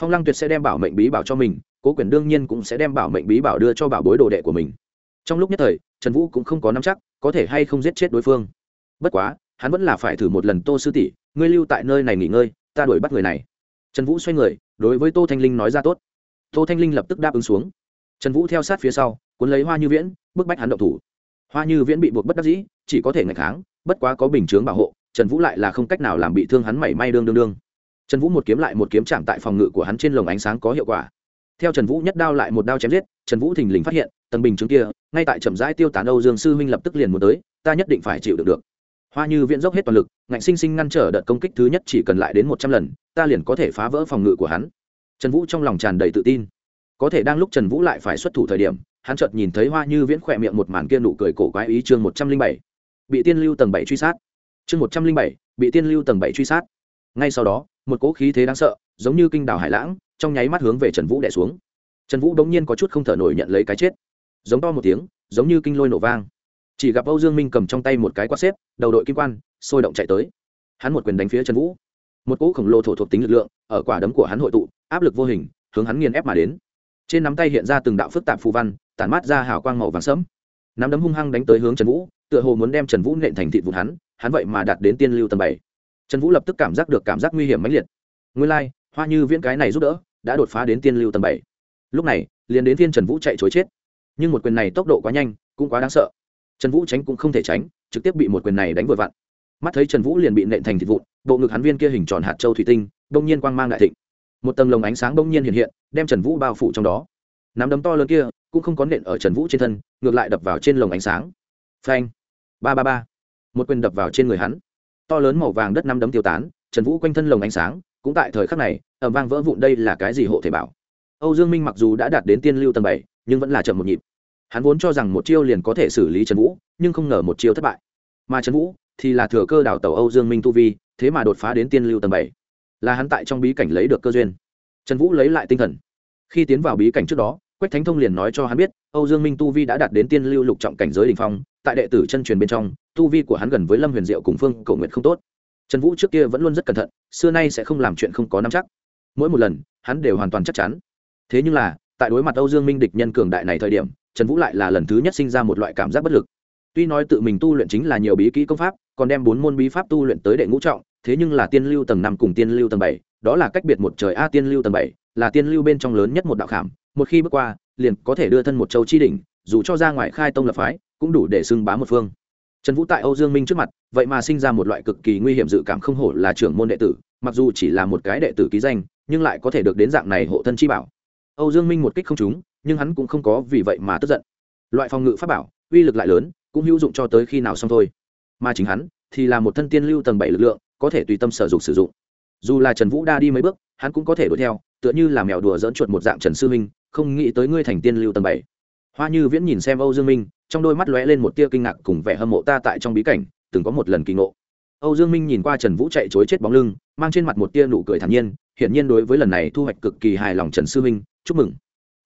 Phong lăng tuyệt sẽ đem bảo mệnh bí bảo cho mình, cố quyền đương nhiên cũng sẽ đem bảo mệnh bí bảo đưa cho bảo bối đồ đệ của mình trong lúc nhất thời, trần vũ cũng không có nắm chắc có thể hay không giết chết đối phương. Bất quá, hắn vẫn là phải thử một lần tô sư tỷ, ngươi lưu tại nơi này nghỉ ngơi, ta đuổi bắt người này. Trần vũ xoay người, đối với tô thanh linh nói ra tốt. Tô thanh linh lập tức đáp ứng xuống. Trần vũ theo sát phía sau, cuốn lấy hoa như viễn, bức bách hắn động thủ. Hoa như viễn bị buộc bất đắc dĩ, chỉ có thể ngày kháng, bất quá có bình chướng bảo hộ, trần vũ lại là không cách nào làm bị thương hắn mảy may đương đương đương. Trần vũ một kiếm lại một kiếm chạm tại phòng ngự của hắn trên lồng ánh sáng có hiệu quả. Theo trần vũ nhất đao lại một đao chém giết, trần vũ thình lình phát hiện tầng bình chứng kia, ngay tại trầm rãi tiêu tán âu dương sư huynh lập tức liền muốn tới, ta nhất định phải chịu được được. Hoa như viễn dốc hết toàn lực, ngạnh sinh sinh ngăn trở đợt công kích thứ nhất chỉ cần lại đến một trăm lần, ta liền có thể phá vỡ phòng ngự của hắn. Trần vũ trong lòng tràn đầy tự tin. Có thể đang lúc trần vũ lại phải xuất thủ thời điểm, hắn chợt nhìn thấy hoa như viễn khỏe miệng một màn kia nụ cười cổ quái ý chương một trăm linh bảy. Bị tiên lưu tầng bảy truy sát. Chương một trăm linh bảy, bị tiên lưu tầng bảy truy sát. Ngay sau đó, một cỗ khí thế đáng sợ, giống như kinh đảo hải lãng, trong nháy mắt hướng về trần vũ đẻ xuống. Trần vũ đống nhiên có chút không thở nổi nhận lấy cái chết giống to một tiếng giống như kinh lôi nổ vang. Chỉ gặp âu dương minh cầm trong tay một cái quát xếp đầu đội kim quan sôi động chạy tới. Hắn một quyền đánh phía trần vũ. Một cỗ khổng lồ thổ thuộc tính lực lượng ở quả đấm của hắn hội tụ áp lực vô hình hướng hắn nghiền ép mà đến. Trên nắm tay hiện ra từng đạo phức tạp phù văn tản mát ra hào quang màu vàng sẫm. Nắm đấm hung hăng đánh tới hướng trần vũ tựa hồ muốn đem trần vũ nện thành thịt vụn hắn hắn vậy mà đạt đến tiên lưu tầng bảy. Trần vũ lập tức cảm giác được cảm giác nguy hiểm mãnh liệt. Nguyên lai、like, hoa như viễn cái này giúp đỡ đã đột phá đến tiên lưu tầng bảy. Lúc này liền đến viên trần vũ chạy chối chết nhưng một quyền này tốc độ quá nhanh, cũng quá đáng sợ. Trần vũ tránh cũng không thể tránh, trực tiếp bị một quyền này đánh vội vặn. Mắt thấy trần vũ liền bị nện thành thịt vụn, bộ ngực hắn viên kia hình tròn hạt châu thủy tinh đông nhiên quang mang đại thịnh. Một tầng lồng ánh sáng đông nhiên hiện hiện, đem trần vũ bao phủ trong đó. Nắm đấm to lớn kia, cũng không có nện ở trần vũ trên thân, ngược lại đập vào trên lồng ánh sáng. Phanh! Ba ba ba! Một quyền đập vào trên người hắn. To lớn màu vàng đất năm đấm tiêu tán, trần vũ quanh thân lồng ánh sáng, cũng tại thời khắc này ẩm vang vỡ vụn đây là cái gì hộ thể bảo? Âu dương minh mặc dù đã đạt đến tiên lưu tầng bảy, nhưng vẫn là chậm một nhịp hắn vốn cho rằng một chiêu liền có thể xử lý trần vũ, nhưng không ngờ một chiêu thất bại. Mà trần vũ thì là thừa cơ đào tàu âu dương minh tu vi, thế mà đột phá đến tiên lưu tầng bảy. Là hắn tại trong bí cảnh lấy được cơ duyên. Trần vũ lấy lại tinh thần. Khi tiến vào bí cảnh trước đó, quách thánh thông liền nói cho hắn biết, âu dương minh tu vi đã đạt đến tiên lưu lục trọng cảnh giới đ ỉ n h phong, tại đệ tử chân truyền bên trong, tu vi của hắn gần với lâm huyền diệu cùng phương cầu nguyện không tốt. Trần vũ trước kia vẫn luôn rất cẩn thận, xưa nay sẽ không làm chuyện không có nắm chắc. Mỗi một lần, hắn đều hoàn toàn chắc chắn. Thế nhưng là, tại đối mặt âu dương minh địch nhân cường đại này thời điểm trần vũ lại là lần thứ nhất sinh ra một loại cảm giác bất lực. Tuy nói tự mình tu luyện chính là nhiều bí kỹ công pháp, còn đem bốn môn bí pháp tu luyện tới đệ ngũ trọng, thế nhưng là tiên lưu tầng năm cùng tiên lưu tầng bảy, đó là cách biệt một trời a tiên lưu tầng bảy, là tiên lưu bên trong lớn nhất một đạo khảm, một khi bước qua, liền có thể đưa thân một châu chi đỉnh, dù cho ra ngoài khai tông lập phái, cũng đủ để xưng bá một phương. Trần vũ tại âu dương minh trước mặt, vậy mà sinh ra một loại cực kỳ nguy hiểm dự cảm không hổ là trưởng môn đệ tử, mặc dù chỉ là một cái đệ tử ký danh, nhưng lại có thể được đến dạng này hộ thân chi bảo. Âu dương minh một kích không trúng nhưng hắn cũng không có vì vậy mà tức giận. Loại phòng ngự pháp bảo, uy lực lại lớn, cũng hữu dụng cho tới khi nào xong thôi. Mà chính hắn, thì là một thân tiên lưu tầng bảy lực lượng, có thể tùy tâm sở dụng sử dụng. Dù là trần vũ đa đi mấy bước, hắn cũng có thể đuổi theo, tựa như là mèo đùa dỡn chuột một dạng trần sư minh, không nghĩ tới ngươi thành tiên lưu tầng bảy. Hoa như viễn nhìn xem âu dương minh, trong đôi mắt lóe lên một tia kinh ngạc cùng vẻ hâm mộ ta tại trong bí cảnh, từng có một lần kỳ ngộ. Âu dương minh nhìn qua trần vũ chạy chối chết bóng lưng, mang trên mặt một tia nụ cười thản nhiên, hiển nhiên đối với lần này thu hoạch cực kỳ hài lòng trần sư minh, chúc mừng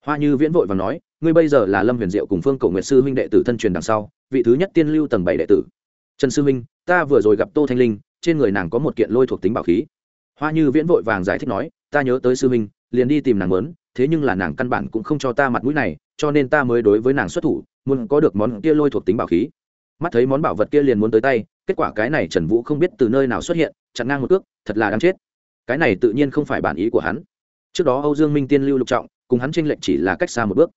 hoa như viễn vội và nói, ngươi bây giờ là lâm huyền diệu cùng phương cầu nguyệt sư minh đệ tử thân truyền đằng sau, vị thứ nhất tiên lưu tầng bảy đệ tử. Trần sư minh ta vừa rồi gặp tô thanh linh, trên người nàng có một kiện lôi thuộc tính bảo khí. Hoa như viễn vội vàng giải thích nói, ta nhớ tới sư minh liền đi tìm nàng mớn thế nhưng là nàng căn bản cũng không cho ta mặt mũi này, cho nên ta mới đối với nàng xuất thủ, muốn có được món kia lôi thuộc tính bảo khí. Mắt thấy món bảo vật kia liền muốn tới tay, kết quả cái này trần vũ không biết từ nơi nào xuất hiện, chặn ngang một cước, thật là đáng chết. Cái này tự nhiên không phải bản ý của hắn. Trước đó âu dương minh tiên lưu lục trọng cùng hắn tranh lệch chỉ là cách xa một bước.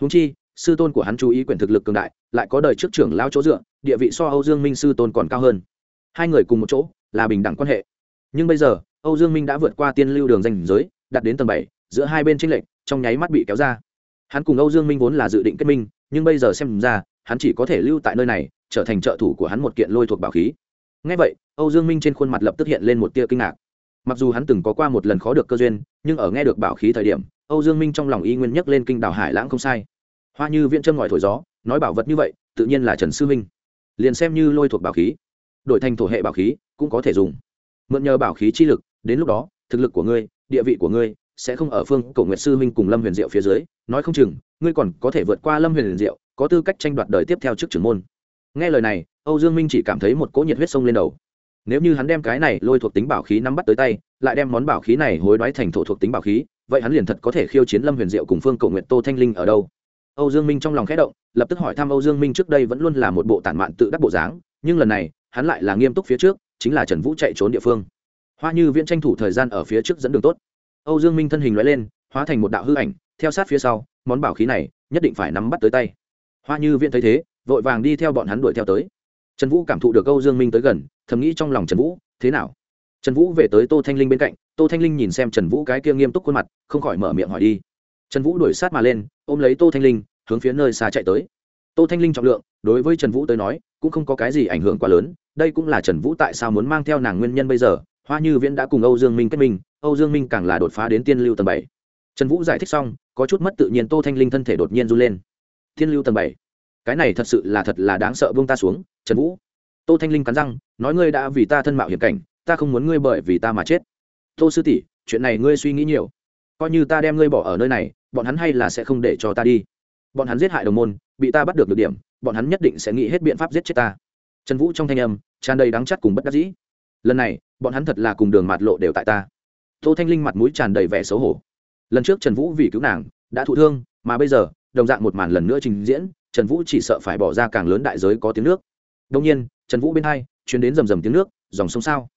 Húng chi, sư tôn của hắn chú ý quyền thực lực cường đại, lại có đời trước trưởng lao chỗ dựa, địa vị so âu dương minh sư tôn còn cao hơn. Hai người cùng một chỗ, là bình đẳng quan hệ. Nhưng bây giờ, âu dương minh đã vượt qua tiên lưu đường danh giới đặt đến tầng bảy, giữa hai bên tranh lệch, trong nháy mắt bị kéo ra. Hắn cùng âu dương minh vốn là dự định kết minh, nhưng bây giờ xem ra, hắn chỉ có thể lưu tại nơi này, trở thành trợ thủ của hắn một kiện lôi thuộc bảo khí. Ngay vậy, âu dương minh trên khuôn mặt lập tức hiện lên một tia kinh ngạc. Mặc dù hắn từng có qua một lần khó được cơ duyên, nhưng ở nghe được bảo khí thời điểm âu dương minh trong lòng y nguyên nhắc lên kinh đảo hải lãng không sai. Hoa như viễn châm ngòi thổi gió, nói bảo vật như vậy, tự nhiên là trần sư minh. Liền xem như lôi thuộc bảo khí, đổi thành thổ hệ bảo khí, cũng có thể dùng. Mượn nhờ bảo khí chi lực, đến lúc đó, thực lực của ngươi, địa vị của ngươi, sẽ không ở phương cổ nguyệt sư minh cùng lâm huyền diệu phía dưới. Nói không chừng, ngươi còn có thể vượt qua lâm huyền diệu, có tư cách tranh đoạt đời tiếp theo trước trưởng môn. Nghe lời này, âu dương minh chỉ cảm thấy một cỗ nhiệt huyết sông lên đầu. Nếu như hắn đem cái này lôi thuộc tính bảo khí nắm bắt tới tay, lại đem món bảo khí này hối đoái thành thổ thuộc tính bảo khí vậy hắn liền thật có thể khiêu chiến lâm huyền diệu cùng phương cầu nguyện tô thanh linh ở đâu? Âu dương minh trong lòng khẽ động, lập tức hỏi thăm âu dương minh trước đây vẫn luôn là một bộ tản mạn tự đắc bộ dáng, nhưng lần này, hắn lại là nghiêm túc phía trước, chính là trần vũ chạy trốn địa phương. Hoa như viễn tranh thủ thời gian ở phía trước dẫn đường tốt. Âu dương minh thân hình loại lên, hóa thành một đạo hư ảnh, theo sát phía sau, món bảo khí này, nhất định phải nắm bắt tới tay. Hoa như viễn thấy thế, vội vàng đi theo bọn hắn đuổi theo tới. Trần vũ cảm thụ được âu dương minh tới gần, thầm nghĩ trong lòng trần vũ, thế nào? Trần vũ về tới tô thanh linh bên cạnh, tô thanh linh nhìn xem trần vũ cái kia nghiêm túc khuôn mặt, không khỏi mở miệng hỏi đi. Trần vũ đuổi sát mà lên, ôm lấy tô thanh linh, hướng phía nơi xa chạy tới. Tô thanh linh trọng lượng, đối với trần vũ tới nói, cũng không có cái gì ảnh hưởng quá lớn, đây cũng là trần vũ tại sao muốn mang theo nàng nguyên nhân bây giờ, hoa như viễn đã cùng âu dương minh kết minh, âu dương minh càng là đột phá đến tiên lưu tầng bảy. Trần vũ giải thích xong, có chút mất tự nhiên tô thanh linh thân thể đột nhiên run lên. Tiên lưu tầng bảy? Cái này thật sự là thật là đáng sợ vương ta xuống, trần vũ. Tô thanh linh cắn răng, nói ngươi đã vì ta thân mạo hiểm cảnh ta không muốn ngươi bởi vì ta mà chết. Tô sư tỷ, chuyện này ngươi suy nghĩ nhiều. Coi như ta đem ngươi bỏ ở nơi này, bọn hắn hay là sẽ không để cho ta đi. Bọn hắn giết hại đồng môn, bị ta bắt được được điểm, bọn hắn nhất định sẽ nghĩ hết biện pháp giết chết ta. Trần vũ trong thanh âm, tràn đầy đắng chắt cùng bất đắc dĩ. Lần này, bọn hắn thật là cùng đường mạt lộ đều tại ta. Tô thanh linh mặt mũi tràn đầy vẻ xấu hổ. Lần trước trần vũ vì cứu nàng, đã thụ thương, mà bây giờ, đồng dạng một màn lần nữa trình diễn, trần vũ chỉ sợ phải bỏ ra càng lớn đại giới có tiếng nước. Đông nhiên, trần vũ bên hai chuyến đến rầm rầm tiếng nước, dòng sông sao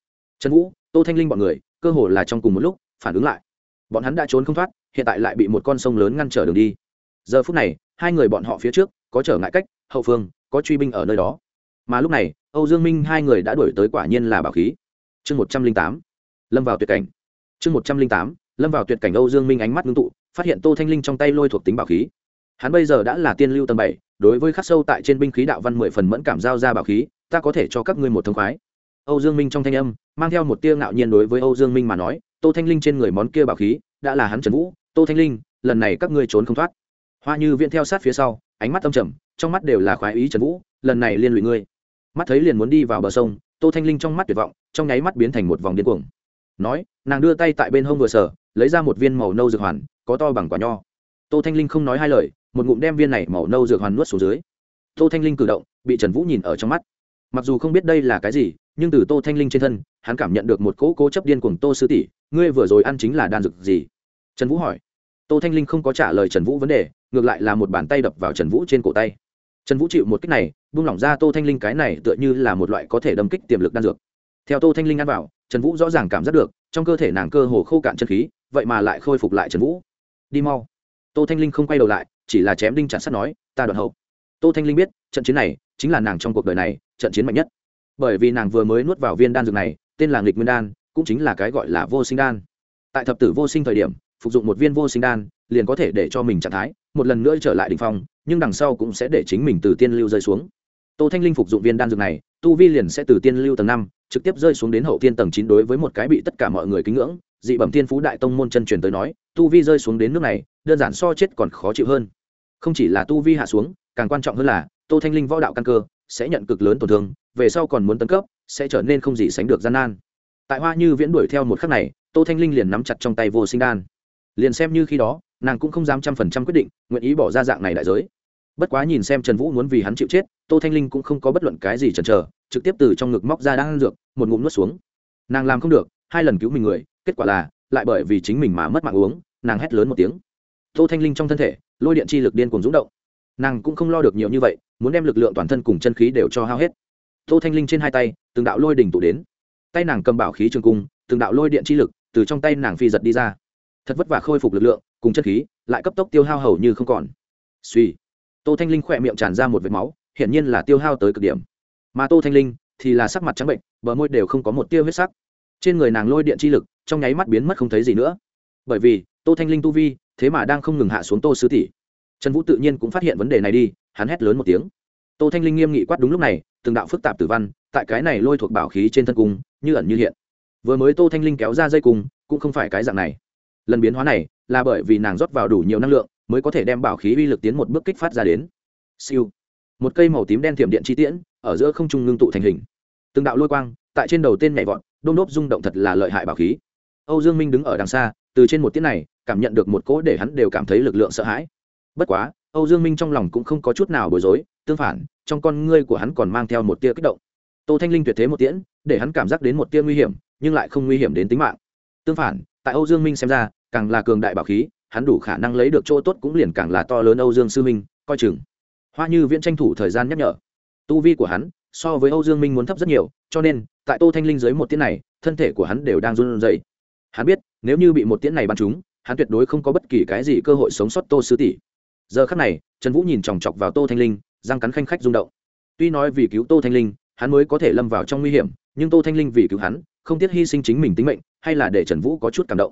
trần vũ, tô thanh linh bọn người, cơ hồ là trong cùng một lúc, phản ứng lại. Bọn hắn đã trốn không thoát, hiện tại lại bị một con sông lớn ngăn trở đường đi. Giờ phút này, hai người bọn họ phía trước, có trở ngại cách, hậu phương, có truy binh ở nơi đó. Mà lúc này, âu dương minh hai người đã đuổi tới quả nhiên là bảo khí. Chương một trăm linh tám, lâm vào tuyệt cảnh. Chương một trăm linh tám, lâm vào tuyệt cảnh âu dương minh ánh mắt ngưng tụ, phát hiện tô thanh linh trong tay lôi thuộc tính bảo khí. Hắn bây giờ đã là tiên lưu tầng bảy, đối với khắc sâu tại trên binh khí đạo văn mười phần mẫn cảm giao ra bảo khí, ta có thể cho các ngươi một thông khoái âu dương minh trong thanh âm, mang theo một tia ngạo nhiên đối với âu dương minh mà nói, tô thanh linh trên người món kia bảo khí, đã là hắn trần vũ. Tô thanh linh, lần này các ngươi trốn không thoát. Hoa như viễn theo sát phía sau, ánh mắt âm trầm, trong mắt đều là khoái ý trần vũ, lần này liên lụy ngươi. Mắt thấy liền muốn đi vào bờ sông, tô thanh linh trong mắt tuyệt vọng, trong nháy mắt biến thành một vòng điên cuồng. Nói, nàng đưa tay tại bên hông vừa sở lấy ra một viên màu nâu dược hoàn, có to bằng quả nho. Tô thanh linh không nói hai lời, một ngụm đem viên này màu nâu dược hoàn nuốt xuống dưới. Tô thanh linh cử động, bị trần vũ nhìn ở trong mắt. Mặc dù không biết đây là cái gì nhưng từ tô thanh linh trên thân, hắn cảm nhận được một cỗ cố chấp điên cuồng tô sư tỷ, ngươi vừa rồi ăn chính là đan dược gì? Trần vũ hỏi. Tô thanh linh không có trả lời trần vũ vấn đề, ngược lại là một bàn tay đập vào trần vũ trên cổ tay. Trần vũ chịu một cách này, buông lỏng ra tô thanh linh cái này tựa như là một loại có thể đâm kích tiềm lực đan dược. Theo tô thanh linh ăn vào, trần vũ rõ ràng cảm giác được, trong cơ thể nàng cơ hồ khô cạn chân khí, vậy mà lại khôi phục lại trần vũ. Đi mau. Tô thanh linh không quay đầu lại, chỉ là chém đinh chặt sắt nói, ta đoạn hậu. Tô thanh linh biết, trận chiến này chính là nàng trong cuộc đời này, trận chiến mạnh nhất bởi vì nàng vừa mới nuốt vào viên đan dược này, tên là nghịch nguyên đan, cũng chính là cái gọi là vô sinh đan. Tại thập tử vô sinh thời điểm, phục dụng một viên vô sinh đan, liền có thể để cho mình trạng thái một lần nữa trở lại đ ỉ n h phong, nhưng đằng sau cũng sẽ để chính mình từ tiên lưu rơi xuống. Tô thanh linh phục dụng viên đan dược này, tu vi liền sẽ từ tiên lưu tầng năm, trực tiếp rơi xuống đến hậu tiên tầng chín đối với một cái bị tất cả mọi người kính ngưỡng. Dị bẩm tiên phú đại tông môn chân truyền tới nói, tu vi rơi xuống đến nước này, đơn giản so chết còn khó chịu hơn. Không chỉ là tu vi hạ xuống, càng quan trọng hơn là, tô thanh linh võ đạo căn cơ sẽ nhận cực lớn tổn thương về sau còn muốn tấn cấp, sẽ trở nên không gì sánh được gian nan. Tại hoa như viễn đuổi theo một khắc này, tô thanh linh liền nắm chặt trong tay vô sinh đan. Liền xem như khi đó, nàng cũng không dám trăm phần trăm quyết định, nguyện ý bỏ ra dạng này đại giới. Bất quá nhìn xem trần vũ muốn vì hắn chịu chết, tô thanh linh cũng không có bất luận cái gì chần chờ, trực tiếp từ trong ngực móc ra đang dược, một ngụm nuốt xuống. Nàng làm không được, hai lần cứu mình người, kết quả là, lại bởi vì chính mình mà mất mạng uống, nàng hét lớn một tiếng. Tô thanh linh trong thân thể, lôi điện chi lực điên cuồng rúng động. Nàng cũng không lo được nhiều như vậy, muốn đem lực lượng toàn thân cùng chân khí đều cho hao hết tô thanh linh trên hai tay, từng đạo lôi đỉnh tụ đến. Tay nàng cầm bảo khí trường cung, từng đạo lôi điện chi lực từ trong tay nàng phi giật đi ra. Thật vất vả khôi phục lực lượng, cùng chân khí, lại cấp tốc tiêu hao hầu như không còn. Suy tô thanh linh khỏe miệng tràn ra một vệt máu, hiển nhiên là tiêu hao tới cực điểm. Mà tô thanh linh thì là sắc mặt trắng bệnh, bờ môi đều không có một tia huyết sắc. Trên người nàng lôi điện chi lực, trong nháy mắt biến mất không thấy gì nữa. Bởi vì, tô thanh linh tu vi, thế mà đang không ngừng hạ xuống tô sứ tỷ. Trần vũ tự nhiên cũng phát hiện vấn đề này đi, hắn hét lớn một tiếng. Tô thanh linh nghiêm nghị quát đúng lúc này từng đạo phức tạp tử văn, tại cái này lôi thuộc bảo khí trên thân cung, như ẩn như hiện. Vừa mới tô thanh linh kéo ra dây cung, cũng không phải cái dạng này. Lần biến hóa này, là bởi vì nàng rót vào đủ nhiều năng lượng, mới có thể đem bảo khí uy lực tiến một bước kích phát ra đến. Siêu. Một cây màu tím đen thiểm điện chi tiễn, ở giữa không trung ngưng tụ thành hình. Từng đạo lôi quang, tại trên đầu tên nhảy vọt, đôm đốp rung động thật là lợi hại bảo khí. Âu dương minh đứng ở đằng xa, từ trên một tiết này, cảm nhận được một cỗ để hắn đều cảm thấy lực lượng sợ hãi. Bất quá âu dương minh trong lòng cũng không có chút nào bối rối, tương phản, trong con ngươi của hắn còn mang theo một tia kích động. Tô thanh linh tuyệt thế một tiễn, để hắn cảm giác đến một tia nguy hiểm, nhưng lại không nguy hiểm đến tính mạng. Tương phản, tại âu dương minh xem ra, càng là cường đại bảo khí, hắn đủ khả năng lấy được chỗ tốt cũng liền càng là to lớn âu dương sư minh, coi chừng. Hoa như viễn tranh thủ thời gian nhắc nhở. Tu vi của hắn, so với âu dương minh muốn thấp rất nhiều, cho nên, tại tô thanh linh dưới một tiễn này, thân thể của hắn đều đang run rẩy. Hắn biết, nếu như bị một tiễn này bắn trúng, hắn tuyệt đối không có bất kỳ cái gì cơ hội sống sót tô sư tỷ giờ khắc này, trần vũ nhìn chòng chọc vào tô thanh linh, răng cắn khanh khách rung động. Tuy nói vì cứu tô thanh linh, hắn mới có thể lâm vào trong nguy hiểm, nhưng tô thanh linh vì cứu hắn, không tiếc hy sinh chính mình tính mệnh, hay là để trần vũ có chút cảm động.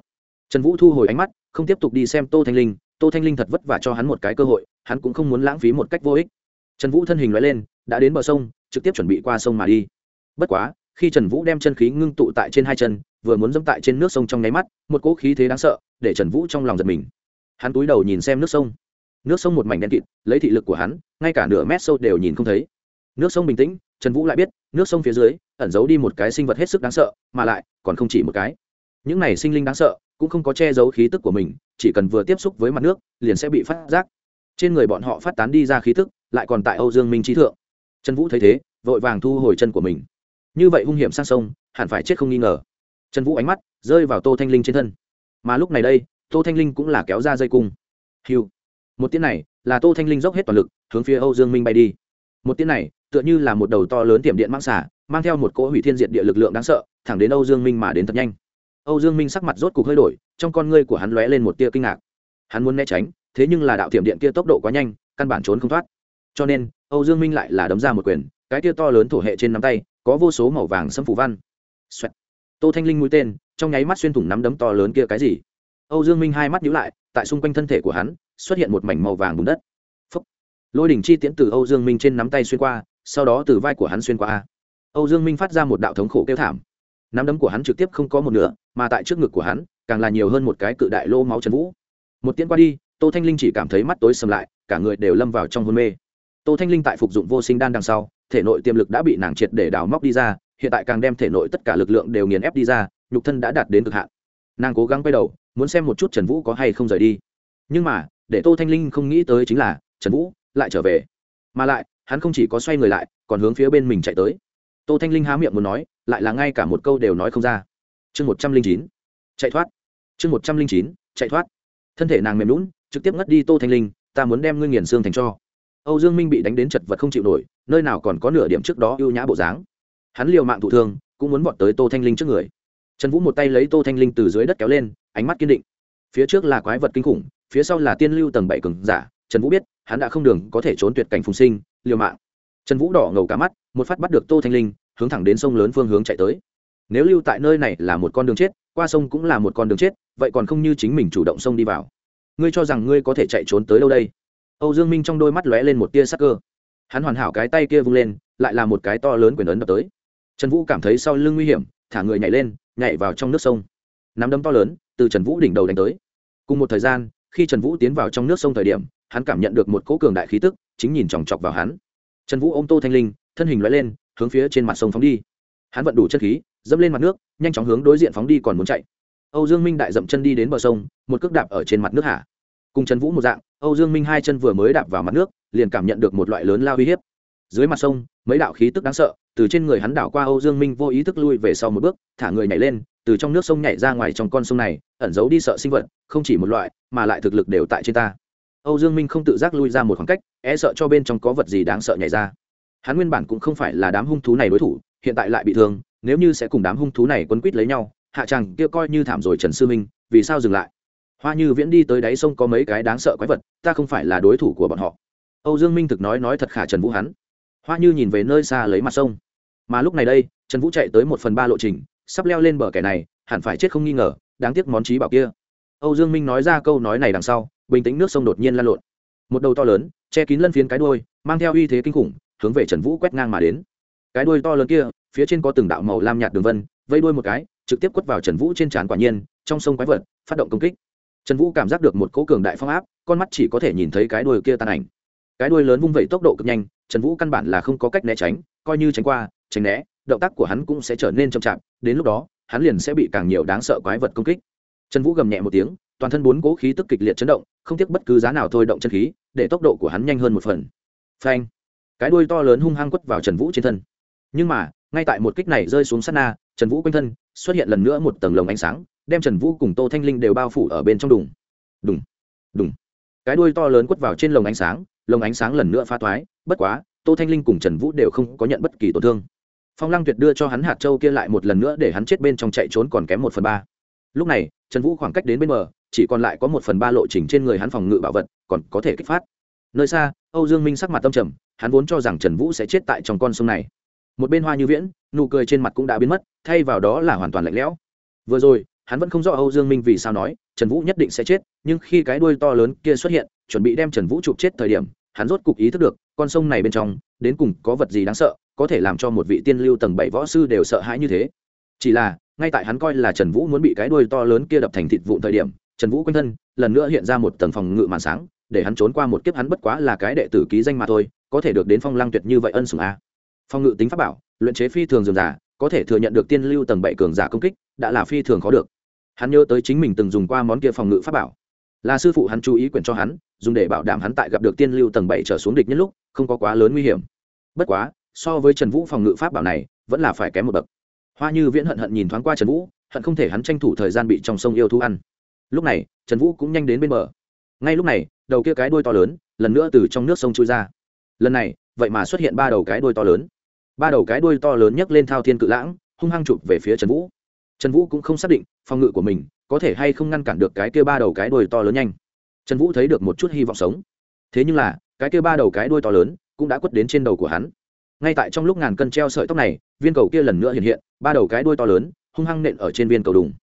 Trần vũ thu hồi ánh mắt, không tiếp tục đi xem tô thanh linh, tô thanh linh thật vất vả cho hắn một cái cơ hội, hắn cũng không muốn lãng phí một cách vô ích. Trần vũ thân hình loại lên, đã đến bờ sông, trực tiếp chuẩn bị qua sông mà đi. Bất quá, khi trần vũ đem chân khí ngưng tụ tại trên hai chân, vừa muốn dẫm tại trên nước sông trong nháy mắt, một cỗ khí thế đáng sợ, để trần vũ trong lòng giật mình. Hắn túi đầu nhìn xem nước sông nước sông một mảnh đen kịt, lấy thị lực của hắn, ngay cả nửa mét sâu đều nhìn không thấy. Nước sông bình tĩnh, trần vũ lại biết, nước sông phía dưới, ẩn giấu đi một cái sinh vật hết sức đáng sợ, mà lại, còn không chỉ một cái. Những này sinh linh đáng sợ, cũng không có che giấu khí tức của mình, chỉ cần vừa tiếp xúc với mặt nước, liền sẽ bị phát giác. Trên người bọn họ phát tán đi ra khí tức, lại còn tại âu dương minh trí thượng. Trần vũ thấy thế, vội vàng thu hồi chân của mình. Như vậy hung hiểm sang sông, hẳn phải chết không nghi ngờ. Trần vũ ánh mắt rơi vào tô thanh linh trên thân. Mà lúc này đây, tô thanh linh cũng là kéo ra dây cung. Hiu một tiếng này là tô thanh linh dốc hết toàn lực, hướng phía âu dương minh bay đi. Một tiếng này tựa như là một đầu to lớn tiệm điện mang xả mang theo một cỗ hủy thiên diệt địa lực lượng đáng sợ, thẳng đến âu dương minh mà đến thật nhanh. Âu dương minh sắc mặt rốt cục hơi đổi, trong con ngươi của hắn lóe lên một tia kinh ngạc. Hắn muốn né tránh, thế nhưng là đạo tiệm điện kia tốc độ quá nhanh, căn bản trốn không thoát. Cho nên, âu dương minh lại là đấm ra một quyền, cái tia to lớn thổ hệ trên nắm tay, có vô số màu vàng xâm phủ văn. Xoẹt. tô thanh linh mũi tên, trong nháy mắt xuyên thủng nắm đấm to lớn kia cái gì? Âu dương minh hai mắt nhíu lại tại xung quanh thân thể của hắn, xuất hiện một mảnh màu vàng bùn đất. Phúc. lôi đỉnh chi tiễn từ âu dương minh trên nắm tay xuyên qua, sau đó từ vai của hắn xuyên qua âu dương minh phát ra một đạo thống khổ kêu thảm. Nắm đấm của hắn trực tiếp không có một nửa, mà tại trước ngực của hắn, càng là nhiều hơn một cái cự đại lô máu trần vũ. Một tiễn qua đi, tô thanh linh chỉ cảm thấy mắt tối sầm lại, cả người đều lâm vào trong hôn mê. Tô thanh linh tại phục dụng vô sinh đan đằng sau, thể nội tiềm lực đã bị nàng triệt để đào móc đi ra, hiện tại càng đem thể nội tất cả lực lượng đều nghiền ép đi ra, nhục thân đã đạt đến cực hạn. Nàng cố gắng quay đầu muốn xem một chút trần vũ có hay không rời đi. Nhưng mà, để tô thanh linh không nghĩ tới chính là, trần vũ lại trở về. Mà lại, hắn không chỉ có xoay người lại, còn hướng phía bên mình chạy tới. Tô thanh linh há miệng muốn nói, lại là ngay cả một câu đều nói không ra. Chương một trăm linh chín, chạy thoát. Chương một trăm linh chín, chạy thoát. Thân thể nàng mềm lún trực tiếp ngất đi tô thanh linh, ta muốn đem ngươi nghiền xương thành cho. Âu dương minh bị đánh đến chật vật không chịu nổi, nơi nào còn có nửa điểm trước đó ưu nhã bộ dáng. Hắn liều mạng thụ thương, cũng muốn vọt tới tô thanh linh trước người. Trần vũ một tay lấy tô thanh linh từ dưới đất kéo lên ánh mắt kiên định. Phía trước là quái vật kinh khủng, phía sau là tiên lưu tầng bảy cường giả, trần vũ biết, hắn đã không đường có thể trốn tuyệt cảnh phùng sinh, liều mạng. Trần vũ đỏ ngầu cả mắt, một phát bắt được tô thanh linh, hướng thẳng đến sông lớn phương hướng chạy tới. Nếu lưu tại nơi này là một con đường chết, qua sông cũng là một con đường chết, vậy còn không như chính mình chủ động sông đi vào. Ngươi cho rằng ngươi có thể chạy trốn tới đâu đây? Âu dương minh trong đôi mắt lóe lên một tia sắc cơ. Hắn hoàn hảo cái tay kia vung lên, lại là một cái to lớn quyền ấn đập tới. Trần vũ cảm thấy sau lưng nguy hiểm, thả người nhảy lên, nhảy vào trong nước sông. Nắm đấm to lớn từ trần vũ đỉnh đầu đánh tới. Cùng một thời gian, khi trần vũ tiến vào trong nước sông thời điểm, hắn cảm nhận được một cỗ cường đại khí tức, chính nhìn chòng chọc vào hắn. Trần vũ ôm tô thanh linh, thân hình loại lên, hướng phía trên mặt sông phóng đi. Hắn vận đủ chân khí, dẫm lên mặt nước, nhanh chóng hướng đối diện phóng đi còn muốn chạy. Âu dương minh đại dậm chân đi đến bờ sông, một cước đạp ở trên mặt nước hạ. Cùng trần vũ một dạng, âu dương minh hai chân vừa mới đạp vào mặt nước, liền cảm nhận được một loại lớn lao uy hiếp. Dưới mặt sông, mấy đạo khí tức đáng sợ từ trên người hắn đảo qua âu dương minh vô ý thức lui về sau một bước, thả người nhảy lên, từ trong nước sông nhảy ra ngoài trong con sông này, ẩn giấu đi sợ sinh vật, không chỉ một loại, mà lại thực lực đều tại trên ta. Âu dương minh không tự giác lui ra một khoảng cách e sợ cho bên trong có vật gì đáng sợ nhảy ra. Hắn nguyên bản cũng không phải là đám hung thú này đối thủ, hiện tại lại bị thương, nếu như sẽ cùng đám hung thú này quấn quýt lấy nhau, hạ chẳng kia coi như thảm rồi trần sư minh, vì sao dừng lại? Hoa như viễn đi tới đáy sông có mấy cái đáng sợ quái vật, ta không phải là đối thủ của bọn họ. Âu dương minh thực nói nói thật khả trần vũ hắn. Hoa như nhìn về nơi xa lấy mặt sông mà lúc này đây, trần vũ chạy tới một phần ba lộ trình, sắp leo lên bờ kẻ này, hẳn phải chết không nghi ngờ, đáng tiếc món trí bảo kia. Âu dương minh nói ra câu nói này đằng sau, bình tĩnh nước sông đột nhiên lan lộn. Một đầu to lớn, che kín lân phiến cái đuôi, mang theo uy thế kinh khủng, hướng về trần vũ quét ngang mà đến. Cái đuôi to lớn kia, phía trên có từng đạo màu lam nhạt đường vân, vây đuôi một cái, trực tiếp quất vào trần vũ trên trán quả nhiên, trong sông quái vật, phát động công kích. Trần vũ cảm giác được một cỗ cường đại phong áp, con mắt chỉ có thể nhìn thấy cái đuôi kia tan ảnh. Cái đuôi lớn vung vẩy tốc độ cực nhanh, trần vũ căn bản là không có cách né tránh, coi như tránh qua tránh né động tác của hắn cũng sẽ trở nên chậm chạp đến lúc đó hắn liền sẽ bị càng nhiều đáng sợ quái vật công kích. Trần vũ gầm nhẹ một tiếng toàn thân bốn cố khí tức kịch liệt chấn động không tiếc bất cứ giá nào thôi động chân khí để tốc độ của hắn nhanh hơn một phần. Phanh! Cái đuôi to lớn hung hăng quất vào trần vũ trên thân. Nhưng mà ngay tại một kích này rơi xuống sát na trần vũ quanh thân xuất hiện lần nữa một tầng lồng ánh sáng đem trần vũ cùng tô thanh linh đều bao phủ ở bên trong đùng. Đùng! Đùng! Cái đuôi to lớn quất vào trên lồng ánh sáng lồng ánh sáng lần nữa phá thoái, bất quá tô thanh linh cùng trần vũ đều không có nhận bất kỳ tổn thương phong lăng tuyệt đưa cho hắn hạt châu kia lại một lần nữa để hắn chết bên trong chạy trốn còn kém một phần ba. Lúc này, trần vũ khoảng cách đến bên bờ, chỉ còn lại có một phần ba lộ trình trên người hắn phòng ngự bảo vật, còn có thể kích phát. Nơi xa, âu dương minh sắc mặt tâm trầm, hắn vốn cho rằng trần vũ sẽ chết tại trong con sông này. Một bên hoa như viễn, nụ cười trên mặt cũng đã biến mất, thay vào đó là hoàn toàn lạnh lẽo. Vừa rồi, hắn vẫn không rõ âu dương minh vì sao nói, trần vũ nhất định sẽ chết, nhưng khi cái đuôi to lớn kia xuất hiện, chuẩn bị đem trần vũ chụp chết thời điểm hắn rốt cục ý thức được, con sông này bên trong, đến cùng có vật gì đáng sợ, có thể làm cho một vị tiên lưu tầng bảy võ sư đều sợ hãi như thế. Chỉ là, ngay tại hắn coi là trần vũ muốn bị cái đuôi to lớn kia đập thành thịt vụn thời điểm, trần vũ quanh thân, lần nữa hiện ra một tầng phòng ngự màn sáng, để hắn trốn qua một kiếp hắn bất quá là cái đệ tử ký danh mà thôi, có thể được đến phong lăng tuyệt như vậy ân sủng a. Phòng ngự tính pháp bảo, luyện chế phi thường dườm giả có thể thừa nhận được tiên lưu tầng bảy cường giả công kích, đã là phi thường khó được. Hắn nhớ tới chính mình từng dùng qua món kia phòng ngự pháp bảo là sư phụ hắn chú ý quyển cho hắn, dùng để bảo đảm hắn tại gặp được tiên lưu tầng bảy trở xuống địch nhất lúc, không có quá lớn nguy hiểm. Bất quá, so với trần vũ phòng ngự pháp bảo này, vẫn là phải kém một bậc. Hoa như viễn hận hận nhìn thoáng qua trần vũ, hận không thể hắn tranh thủ thời gian bị trong sông yêu thú ăn. Lúc này, trần vũ cũng nhanh đến bên bờ. Ngay lúc này, đầu kia cái đuôi to lớn, lần nữa từ trong nước sông trôi ra. Lần này, vậy mà xuất hiện ba đầu cái đuôi to lớn. Ba đầu cái đuôi to lớn nhấc lên thao thiên cự lãng, hung hăng chụp về phía trần vũ. Trần vũ cũng không xác định, phòng ngự của mình có thể hay không ngăn cản được cái kia ba đầu cái đuôi to lớn nhanh. Trần vũ thấy được một chút hy vọng sống. Thế nhưng là, cái kia ba đầu cái đuôi to lớn cũng đã quất đến trên đầu của hắn. Ngay tại trong lúc ngàn cân treo sợi tóc này, viên cầu kia lần nữa hiện hiện, ba đầu cái đuôi to lớn hung hăng nện ở trên viên cầu đùng.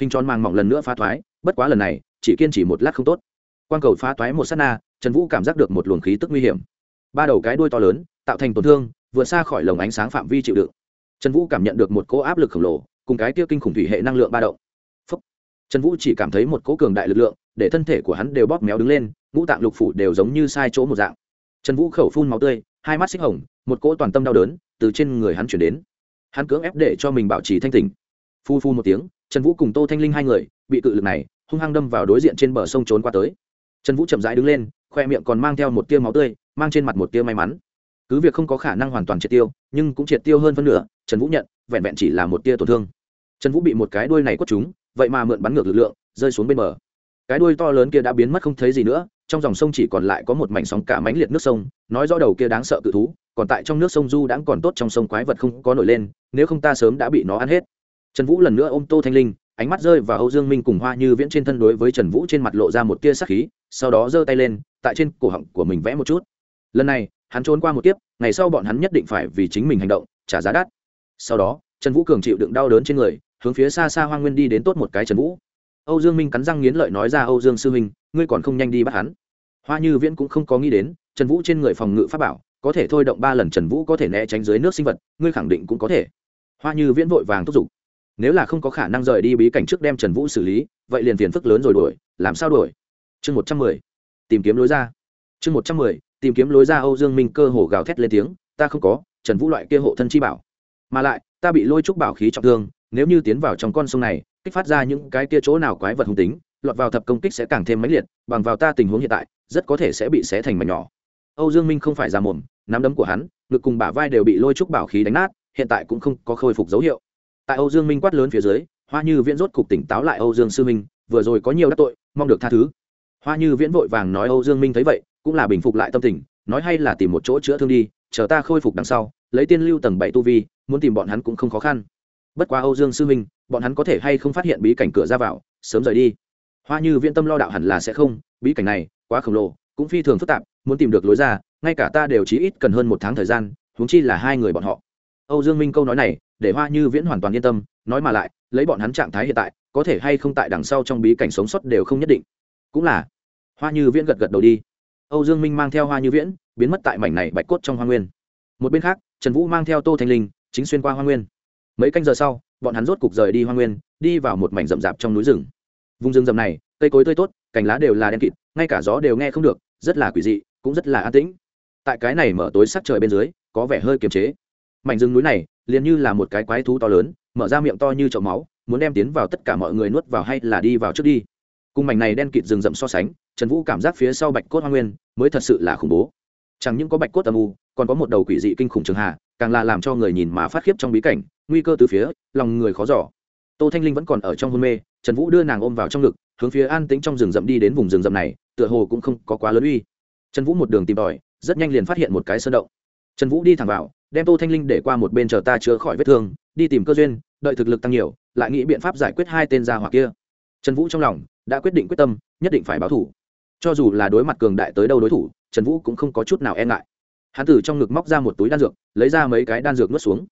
Hình tròn màng mỏng lần nữa phá thoái, bất quá lần này, chỉ kiên trì một lát không tốt. Quang cầu phá thoái một s á t na, trần vũ cảm giác được một luồng khí tức nguy hiểm. Ba đầu cái đuôi to lớn tạo thành tổn thương vượt xa khỏi lồng ánh sáng phạm vi chịu đựng. Trần vũ cảm nhận được một cỗ áp lực khổng lồ, cùng cái kia kinh khủng thủy hệ năng lượng ba động trần vũ chỉ cảm thấy một cỗ cường đại lực lượng, để thân thể của hắn đều bóp méo đứng lên, ngũ tạng lục phủ đều giống như sai chỗ một dạng. Trần vũ khẩu phun máu tươi, hai mắt xích hồng, một cỗ toàn tâm đau đớn từ trên người hắn chuyển đến. Hắn cưỡng ép để cho mình bảo trì thanh tỉnh. Phu phu một tiếng, trần vũ cùng tô thanh linh hai người, bị cự lực này, hung hăng đâm vào đối diện trên bờ sông trốn qua tới. Trần vũ chậm rãi đứng lên, khoe miệng còn mang theo một tia máu tươi, mang trên mặt một tia may mắn. Cứ việc không có khả năng hoàn toàn triệt tiêu, nhưng cũng triệt tiêu hơn phân nửa, trần vũ nhận, vẹn vẹn chỉ là một tia tổn thương. Trần vũ bị một cái đuôi này quất chúng vậy mà mượn bắn ngược lực lượng, rơi xuống bên bờ. Cái đuôi to lớn kia đã biến mất không thấy gì nữa, trong dòng sông chỉ còn lại có một mảnh sóng cả mãnh liệt nước sông, nói rõ đầu kia đáng sợ cự thú, còn tại trong nước sông du đãng còn tốt trong sông quái vật không có nổi lên, nếu không ta sớm đã bị nó ăn hết. Trần vũ lần nữa ôm tô thanh linh, ánh mắt rơi vào âu dương minh cùng hoa như viễn trên thân đối với trần vũ trên mặt lộ ra một tia sắc khí, sau đó giơ tay lên, tại trên cổ họng của mình vẽ một chút. Lần này, hắn trốn qua một kiếp, ngày sau bọn hắn nhất định phải vì chính mình hành động, trả giá đắt. Sau đó, trần vũ cường chịu đựng đau đớn trên người hướng phía xa xa hoang nguyên đi đến tốt một cái trần vũ. Âu dương minh cắn răng nghiến lợi nói ra, âu dương sư minh ngươi còn không nhanh đi bắt hắn. Hoa như viễn cũng không có nghĩ đến, trần vũ trên người phòng ngự pháp bảo, có thể thôi động ba lần trần vũ có thể né tránh dưới nước sinh vật, ngươi khẳng định cũng có thể. Hoa như viễn vội vàng thúc giục, nếu là không có khả năng rời đi bí cảnh trước đem trần vũ xử lý, vậy liền phiền phức lớn rồi đuổi, làm sao đuổi? Chương một trăm mười, tìm kiếm lối ra. Chương một trăm mười, tìm kiếm lối ra, âu dương minh cơ hồ gào thét lên tiếng, ta không có, trần vũ loại kia hộ thân chi bảo. Mà lại, ta bị lôi trúc bảo khí trọng thương nếu như tiến vào trong con sông này, kích phát ra những cái kia chỗ nào quái vật hung tính, lọt vào thập công kích sẽ càng thêm mãnh liệt, bằng vào ta tình huống hiện tại, rất có thể sẽ bị xé thành mảnh nhỏ. Âu dương minh không phải ra mồm, nắm đấm của hắn, ngực cùng bả vai đều bị lôi trúc bảo khí đánh nát, hiện tại cũng không có khôi phục dấu hiệu. Tại âu dương minh quát lớn phía dưới, hoa như viễn rốt cục tỉnh táo lại âu dương sư minh, vừa rồi có nhiều đắc tội, mong được tha thứ. Hoa như viễn vội vàng nói âu dương minh thấy vậy, cũng là bình phục lại tâm tình, nói hay là tìm một chỗ chữa thương đi, chờ ta khôi phục đằng sau, lấy tiên lưu tầng bảy tu vi, muốn tìm bọn hắn cũng không khó khăn bất quá âu dương sư minh bọn hắn có thể hay không phát hiện bí cảnh cửa ra vào, sớm rời đi. Hoa như viễn tâm lo đạo hẳn là sẽ không, bí cảnh này, quá khổng lồ, cũng phi thường phức tạp, muốn tìm được lối ra, ngay cả ta đều chỉ ít cần hơn một tháng thời gian, huống chi là hai người bọn họ. Âu dương minh câu nói này, để hoa như viễn hoàn toàn yên tâm, nói mà lại, lấy bọn hắn trạng thái hiện tại, có thể hay không tại đằng sau trong bí cảnh sống sót đều không nhất định. Cũng là, hoa như viễn gật gật đầu đi. Âu dương minh mang theo hoa như viễn, biến mất tại mảnh này bạch cốt trong hoa nguyên. Một bên khác, trần vũ mang theo tô thanh linh, chính xuyên qua hoa nguyên mấy canh giờ sau, bọn hắn rốt cục rời đi hoa nguyên, đi vào một mảnh rậm rạp trong núi rừng. Vùng rừng rậm này, cây cối tươi tốt, cành lá đều là đen kịt, ngay cả gió đều nghe không được, rất là quỷ dị, cũng rất là an tĩnh. Tại cái này mở tối sắc trời bên dưới, có vẻ hơi kiềm chế. Mảnh rừng núi này, liền như là một cái quái thú to lớn, mở ra miệng to như chậu máu, muốn đem tiến vào tất cả mọi người nuốt vào hay là đi vào trước đi. Cùng mảnh này đen kịt rừng rậm so sánh, trần vũ cảm giác phía sau bạch cốt hoa nguyên mới thật sự là khủng bố. Chẳng những có bạch cốt âm u còn có một đầu quỷ dị kinh khủng trường hạ càng là làm cho người nhìn mà phát khiếp trong bí cảnh, nguy cơ từ phía, lòng người khó giỏ tô thanh linh vẫn còn ở trong hôn mê, trần vũ đưa nàng ôm vào trong ngực, hướng phía an tĩnh trong rừng rậm đi đến vùng rừng rậm này, tựa hồ cũng không có quá lớn uy. Trần vũ một đường tìm tòi, rất nhanh liền phát hiện một cái sơn động. Trần vũ đi thẳng vào, đem tô thanh linh để qua một bên chờ ta chữa khỏi vết thương, đi tìm cơ duyên, đợi thực lực tăng nhiều, lại nghĩ biện pháp giải quyết hai tên gia hỏa kia. Trần vũ trong lòng đã quyết định quyết tâm, nhất định phải báo thủ. Cho dù là đối mặt cường đại tới đâu đối thủ, trần vũ cũng không có chút nào e ngại hắn từ trong ngực móc ra một túi đan dược, lấy ra mấy cái đan dược nuốt xuống.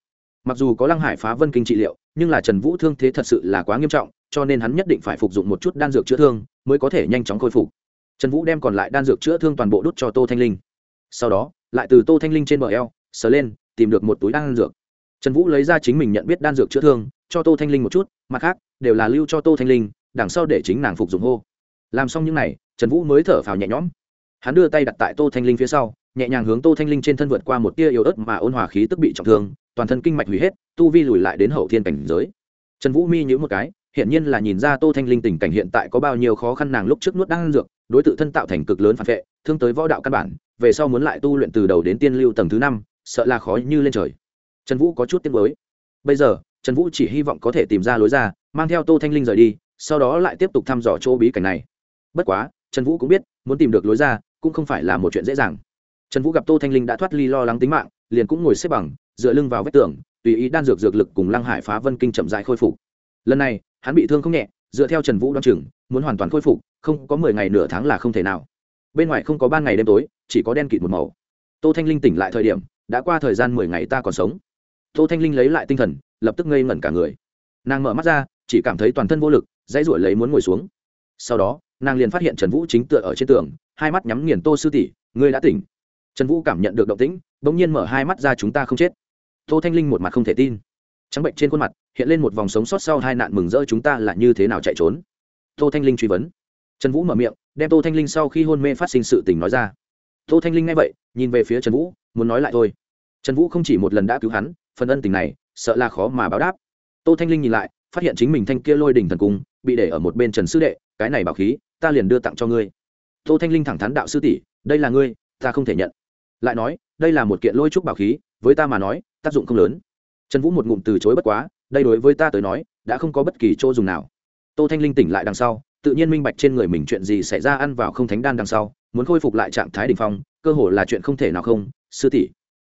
Mặc dù có lăng hải phá vân kinh trị liệu, nhưng là trần vũ thương thế thật sự là quá nghiêm trọng, cho nên hắn nhất định phải phục dụng một chút đan dược chữa thương, mới có thể nhanh chóng khôi phục. Trần vũ đem còn lại đan dược chữa thương toàn bộ đút cho tô thanh linh. Sau đó, lại từ tô thanh linh trên bờ eo, sờ lên, tìm được một túi đan dược. Trần vũ lấy ra chính mình nhận biết đan dược chữa thương, cho tô thanh linh một chút, mặt khác, đều là lưu cho tô thanh linh, đằng sau để chính nàng phục dụng hô. Làm xong những n à y trần vũ mới thở phào nhẹ nhõm. Hắn đưa tay đặt tại tô thanh linh phía sau nhẹ nhàng hướng tô thanh linh trên thân vượt qua một tia yếu ớt mà ôn hòa khí tức bị trọng thương, toàn thân kinh mạch hủy hết, tu vi lùi lại đến hậu thiên cảnh giới. Trần vũ mi nhữ một cái hiện nhiên là nhìn ra tô thanh linh tình cảnh hiện tại có bao nhiêu khó khăn nàng lúc trước nuốt đang dược, đối tự thân tạo thành cực lớn phản vệ, thương tới võ đạo căn bản, về sau muốn lại tu luyện từ đầu đến tiên lưu tầng thứ năm, sợ là khó như lên trời. Trần vũ có chút tiếc mới bây giờ, trần vũ chỉ hy vọng có thể tìm ra lối ra, mang theo tô thanh linh rời đi, sau đó lại tiếp tục thăm dò chỗ bí cảnh này. Bất quá, trần vũ cũng biết, muốn tìm được lối ra, cũng không phải là một chuyện dễ dàng trần vũ gặp tô thanh linh đã thoát ly lo lắng tính mạng, liền cũng ngồi xếp bằng, dựa lưng vào vách tường, tùy ý đan dược dược lực cùng lăng hải phá vân kinh chậm dại khôi phục. Lần này, hắn bị thương không nhẹ, dựa theo trần vũ đ o á n chừng, muốn hoàn toàn khôi phục, không có mười ngày nửa tháng là không thể nào. Bên ngoài không có ban ngày đêm tối, chỉ có đen kịt một màu. Tô thanh linh tỉnh lại thời điểm, đã qua thời gian mười ngày ta còn sống. Tô thanh linh lấy lại tinh thần, lập tức ngây ngẩn cả người. Nàng mở mắt ra, chỉ cảm thấy toàn thân vô lực, dãy ruổi lấy muốn ngồi xuống. Sau đó, nàng liền phát hiện trần vũ chính tựa ở trên tường, hai mắt nhắm nghiền tô sư tỷ, ngươi đã tỉnh trần vũ cảm nhận được động tĩnh đ ỗ n g nhiên mở hai mắt ra chúng ta không chết. Tô thanh linh một mặt không thể tin. Trắng bệnh trên khuôn mặt, hiện lên một vòng sống sót sau hai nạn mừng rỡ chúng ta là như thế nào chạy trốn? Tô thanh linh truy vấn. Trần vũ mở miệng, đem tô thanh linh sau khi hôn mê phát sinh sự tình nói ra. Tô thanh linh nghe vậy, nhìn về phía trần vũ, muốn nói lại thôi. Trần vũ không chỉ một lần đã cứu hắn, phần ân tình này, sợ là khó mà báo đáp. Tô thanh linh nhìn lại, phát hiện chính mình thanh kia lôi đỉnh thần cung, bị để ở một bên trần sư đệ, cái này bảo khí, ta liền đưa tặng cho ngươi. Tô thanh linh thẳng thắn đạo sư tỷ, đây là ngươi, ta không thể nhận lại nói, đây là một kiện lôi trúc bảo khí, với ta mà nói, tác dụng không lớn. Trần vũ một ngụm từ chối bất quá, đây đối với ta tới nói, đã không có bất kỳ chỗ dùng nào. Tô thanh linh tỉnh lại đằng sau, tự nhiên minh bạch trên người mình chuyện gì xảy ra ăn vào không thánh đan đằng sau, muốn khôi phục lại trạng thái đ ỉ n h phong, cơ hồ là chuyện không thể nào không, sư tỷ.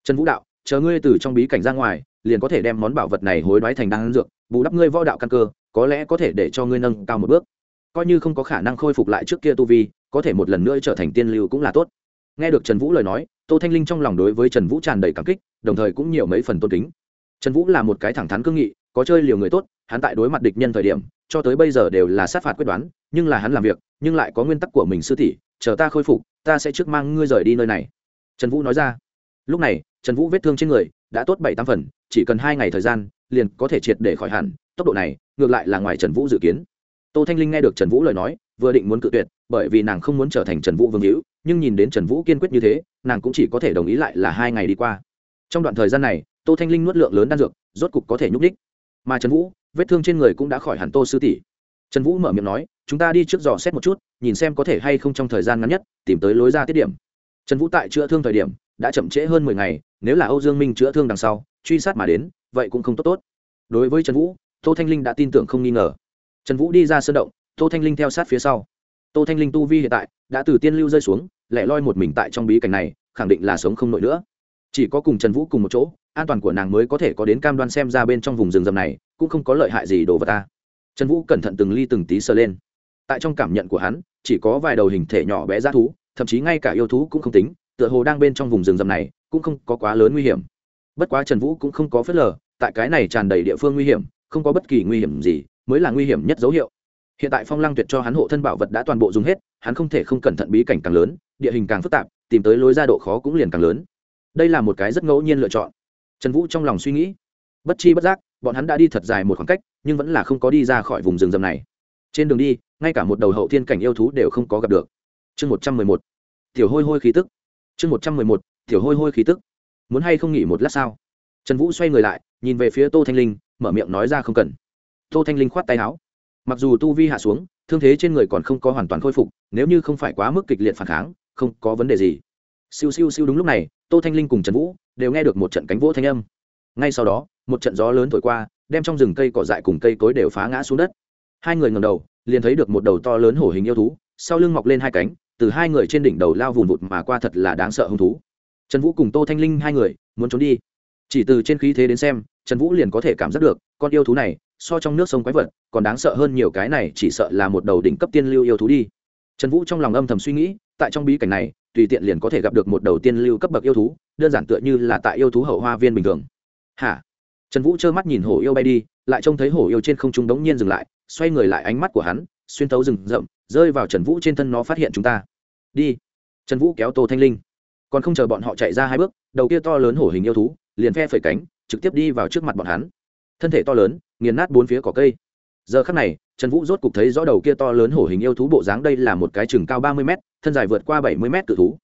Trần vũ đạo, chờ ngươi từ trong bí cảnh ra ngoài, liền có thể đem món bảo vật này hối đoái thành đan dược, bù đắp ngươi võ đạo căn cơ, có lẽ có thể để cho ngươi nâng cao một bước. Coi như không có khả năng khôi phục lại trước kia tu vi, có thể một lần nữa trở thành tiên lưu cũng là tốt nghe được trần vũ lời nói, tô thanh linh trong lòng đối với trần vũ tràn đầy cảm kích, đồng thời cũng nhiều mấy phần tôn kính. Trần vũ là một cái thẳng thắn cương nghị, có chơi liều người tốt, hắn tại đối mặt địch nhân thời điểm, cho tới bây giờ đều là sát phạt quyết đoán, nhưng là hắn làm việc, nhưng lại có nguyên tắc của mình sư tỷ, chờ ta khôi phục, ta sẽ trước mang ngươi rời đi nơi này. Trần vũ nói ra. Lúc này, trần vũ vết thương trên người, đã tốt bảy tám phần, chỉ cần hai ngày thời gian, liền có thể triệt để khỏi hẳn, tốc độ này, ngược lại là ngoài trần vũ dự kiến. Tô thanh linh nghe được trần vũ lời nói vừa định muốn cự tuyệt, bởi vì nàng không muốn trở thành trần vũ vương hữu, nhưng nhìn đến trần vũ kiên quyết như thế, nàng cũng chỉ có thể đồng ý lại là hai ngày đi qua. Trong đoạn thời gian này, tô thanh linh nuốt lượng lớn đan dược, rốt cục có thể nhúc đích mà trần vũ, vết thương trên người cũng đã khỏi hẳn tô sư tỷ. Trần vũ mở miệng nói, chúng ta đi trước dò xét một chút, nhìn xem có thể hay không trong thời gian ngắn nhất, tìm tới lối ra tiết điểm. Trần vũ tại chữa thương thời điểm, đã chậm trễ hơn mười ngày, nếu là âu dương minh chữa thương đằng sau, truy sát mà đến, vậy cũng không tốt tốt. Đối với trần vũ, tô thanh linh đã tin tưởng không nghi ngờ. Trần vũ đi ra sơn động tô thanh linh theo sát phía sau. Tô thanh linh tu vi hiện tại đã từ tiên lưu rơi xuống, lẻ loi một mình tại trong bí cảnh này, khẳng định là sống không nổi nữa. Chỉ có cùng trần vũ cùng một chỗ, an toàn của nàng mới có thể có đến cam đoan xem ra bên trong vùng rừng rầm này cũng không có lợi hại gì đồ vật ta. Trần vũ cẩn thận từng ly từng tí sờ lên. Tại trong cảm nhận của hắn, chỉ có vài đầu hình thể nhỏ bé ra thú, thậm chí ngay cả yêu thú cũng không tính, tựa hồ đang bên trong vùng rừng rầm này cũng không có quá lớn nguy hiểm. Bất quá trần vũ cũng không có phớt lờ, tại cái này tràn đầy địa phương nguy hiểm, không có bất kỳ nguy hiểm gì, mới là nguy hiểm nhất dấu hiệu hiện tại phong lăng tuyệt cho hắn hộ thân bảo vật đã toàn bộ dùng hết, hắn không thể không cẩn thận bí cảnh càng lớn, địa hình càng phức tạp, tìm tới lối ra độ khó cũng liền càng lớn. Đây là một cái rất ngẫu nhiên lựa chọn. Trần vũ trong lòng suy nghĩ, bất chi bất giác, bọn hắn đã đi thật dài một khoảng cách, nhưng vẫn là không có đi ra khỏi vùng rừng rầm này. Trên đường đi, ngay cả một đầu hậu thiên cảnh yêu thú đều không có gặp được. Chương một trăm mười một, tiểu hôi hôi khí tức. Chương một trăm mười một, tiểu hôi hôi khí tức. Muốn hay không nghỉ một lát sao? Trần vũ xoay người lại, nhìn về phía tô thanh linh, mở miệng nói ra không cần. Tô thanh linh khoát tay áo mặc dù tu vi hạ xuống, thương thế trên người còn không có hoàn toàn khôi phục, nếu như không phải quá mức kịch liệt phản kháng, không có vấn đề gì. Siêu siêu siêu đúng lúc này, tô thanh linh cùng trần vũ đều nghe được một trận cánh vỗ thanh âm. Ngay sau đó, một trận gió lớn thổi qua, đem trong rừng cây cỏ dại cùng cây cối đều phá ngã xuống đất. Hai người ngầm đầu, liền thấy được một đầu to lớn hổ hình yêu thú, sau lưng mọc lên hai cánh, từ hai người trên đỉnh đầu lao vùn vụt mà qua thật là đáng sợ hung thú. Trần vũ cùng tô thanh linh hai người, muốn trốn đi. Chỉ từ trên khí thế đến xem, trần vũ liền có thể cảm giác được, con yêu thú này so trong nước sông quái vật, còn đáng sợ hơn nhiều cái này chỉ sợ là một đầu đỉnh cấp tiên lưu yêu thú đi. Trần vũ trong lòng âm thầm suy nghĩ, tại trong bí cảnh này, tùy tiện liền có thể gặp được một đầu tiên lưu cấp bậc yêu thú, đơn giản tựa như là tại yêu thú hậu hoa viên bình thường. Hả? Trần vũ trơ mắt nhìn hổ yêu bay đi, lại trông thấy hổ yêu trên không trung đống nhiên dừng lại, xoay người lại ánh mắt của hắn, xuyên tấu rừng rậm, rơi vào trần vũ trên thân nó phát hiện chúng ta. Đi. Trần vũ kéo tô thanh linh. Còn không chờ bọn họ chạy ra hai bước, đầu kia to lớn hổ hình yêu thú, liền phe phẩy cánh, trực tiếp đi vào trước mặt bọn hắn. Thân thể to lớn nghiền nát bốn phía cỏ cây. Giờ khắc này trần vũ rốt cục thấy rõ đầu kia to lớn hổ hình yêu thú bộ dáng đây là một cái chừng cao ba mươi m thân dài vượt qua bảy mươi m cự thú.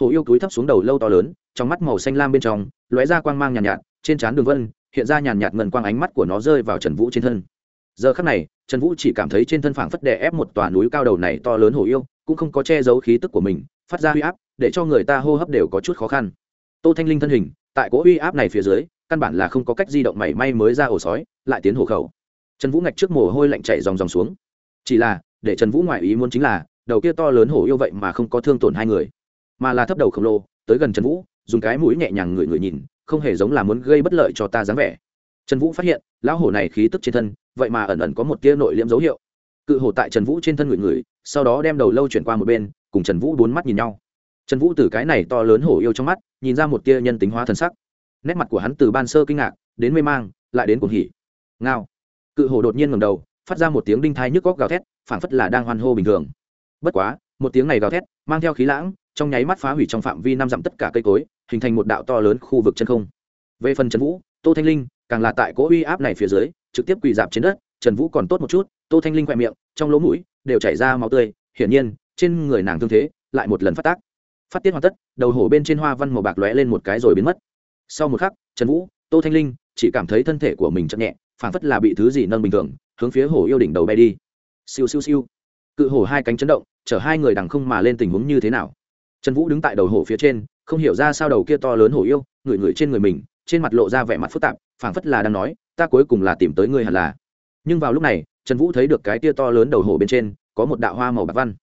Hổ yêu túi thấp xuống đầu lâu to lớn trong mắt màu xanh lam bên trong lóe ra quang mang nhàn nhạt, nhạt trên trán đường vân hiện ra nhàn nhạt ngần quang ánh mắt của nó rơi vào trần vũ trên thân. Giờ khắc này trần vũ chỉ cảm thấy trên thân phảng phất đè ép một tòa núi cao đầu này to lớn hổ yêu cũng không có che giấu khí tức của mình phát ra huy áp để cho người ta hô hấp đều có chút khó khăn. Tô thanh linh thân hình tại cỗ uy áp này phía dưới căn bản là không có cách di động mảy may mới ra ổ sói, lại tiến hộ khẩu. Trần vũ ngạch trước mồ hôi lạnh chảy dòng dòng xuống. Chỉ là, để trần vũ ngoại ý muốn chính là, đầu kia to lớn hổ yêu vậy mà không có thương tổn hai người, mà là thấp đầu khổng lồ, tới gần trần vũ, dùng cái mũi nhẹ nhàng ngửi ngửi nhìn, không hề giống là muốn gây bất lợi cho ta dáng vẻ. Trần vũ phát hiện, lão hổ này khí tức trên thân, vậy mà ẩn ẩn có một tia nội liễm dấu hiệu. Cự hổ tại trần vũ trên thân ngửi ngửi, sau đó đem đầu lâu chuyển qua một bên, cùng trần vũ bốn mắt nhìn nhau. Trần vũ từ cái này to lớn hổ yêu trong mắt, nhìn ra một tia nhân tính hóa thân sắc nét mặt của hắn từ ban sơ kinh ngạc đến mê mang, lại đến cuồng hỉ. Ngao. Cự hổ đột nhiên ngầm đầu, phát ra một tiếng đinh thai nhức góc gào thét, phảng phất là đang hoan hô bình thường. Bất quá, một tiếng này gào thét, mang theo khí lãng, trong nháy mắt phá hủy trong phạm vi năm dặm tất cả cây cối, hình thành một đạo to lớn khu vực chân không. Về phần trần vũ, tô thanh linh, càng là tại cỗ uy áp này phía dưới, trực tiếp quỳ dạp trên đất, trần vũ còn tốt một chút, tô thanh linh khoe miệng, trong lỗ mũi, đều chảy ra máu tươi, hiển nhiên, trên người nàng thương thế, lại một lần phát tác. Phát tiết hoàn tất, đầu hổ bên trên hoa văn màu bạc lóe lên một cái rồi biến mất sau một khắc, trần vũ, tô thanh linh chỉ cảm thấy thân thể của mình chậm nhẹ, phảng phất là bị thứ gì nâng bình thường, hướng phía hổ yêu đỉnh đầu bay đi. Siêu siêu siêu. Cự hổ hai cánh chấn động, chở hai người đằng không mà lên tình huống như thế nào? Trần vũ đứng tại đầu hổ phía trên, không hiểu ra sao đầu kia to lớn hổ yêu, ngửi ngửi trên người mình, trên mặt lộ ra vẻ mặt phức tạp, phảng phất là đang nói, ta cuối cùng là tìm tới ngươi hẳn là. Nhưng vào lúc này, trần vũ thấy được cái tia to lớn đầu hổ bên trên có một đạo hoa màu bạc văn.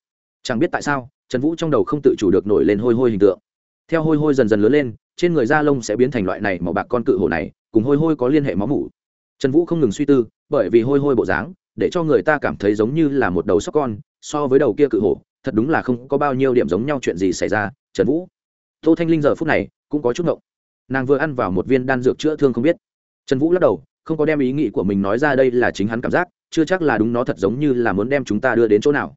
Chẳng biết tại sao, trần vũ trong đầu không tự chủ được nổi lên hôi hôi hình tượng theo hôi hôi dần dần lớn lên, trên người da lông sẽ biến thành loại này màu bạc con cự hổ này, cùng hôi hôi có liên hệ máu mủ. Trần vũ không ngừng suy tư, bởi vì hôi hôi bộ dáng, để cho người ta cảm thấy giống như là một đầu sóc con, so với đầu kia cự hổ, thật đúng là không có bao nhiêu điểm giống nhau chuyện gì xảy ra, trần vũ. Tô thanh linh giờ phút này, cũng có chút ngộng. Nàng vừa ăn vào một viên đan dược chữa thương không biết. Trần vũ lắc đầu, không có đem ý nghĩ của mình nói ra đây là chính hắn cảm giác, chưa chắc là đúng nó thật giống như là muốn đem chúng ta đưa đến chỗ nào.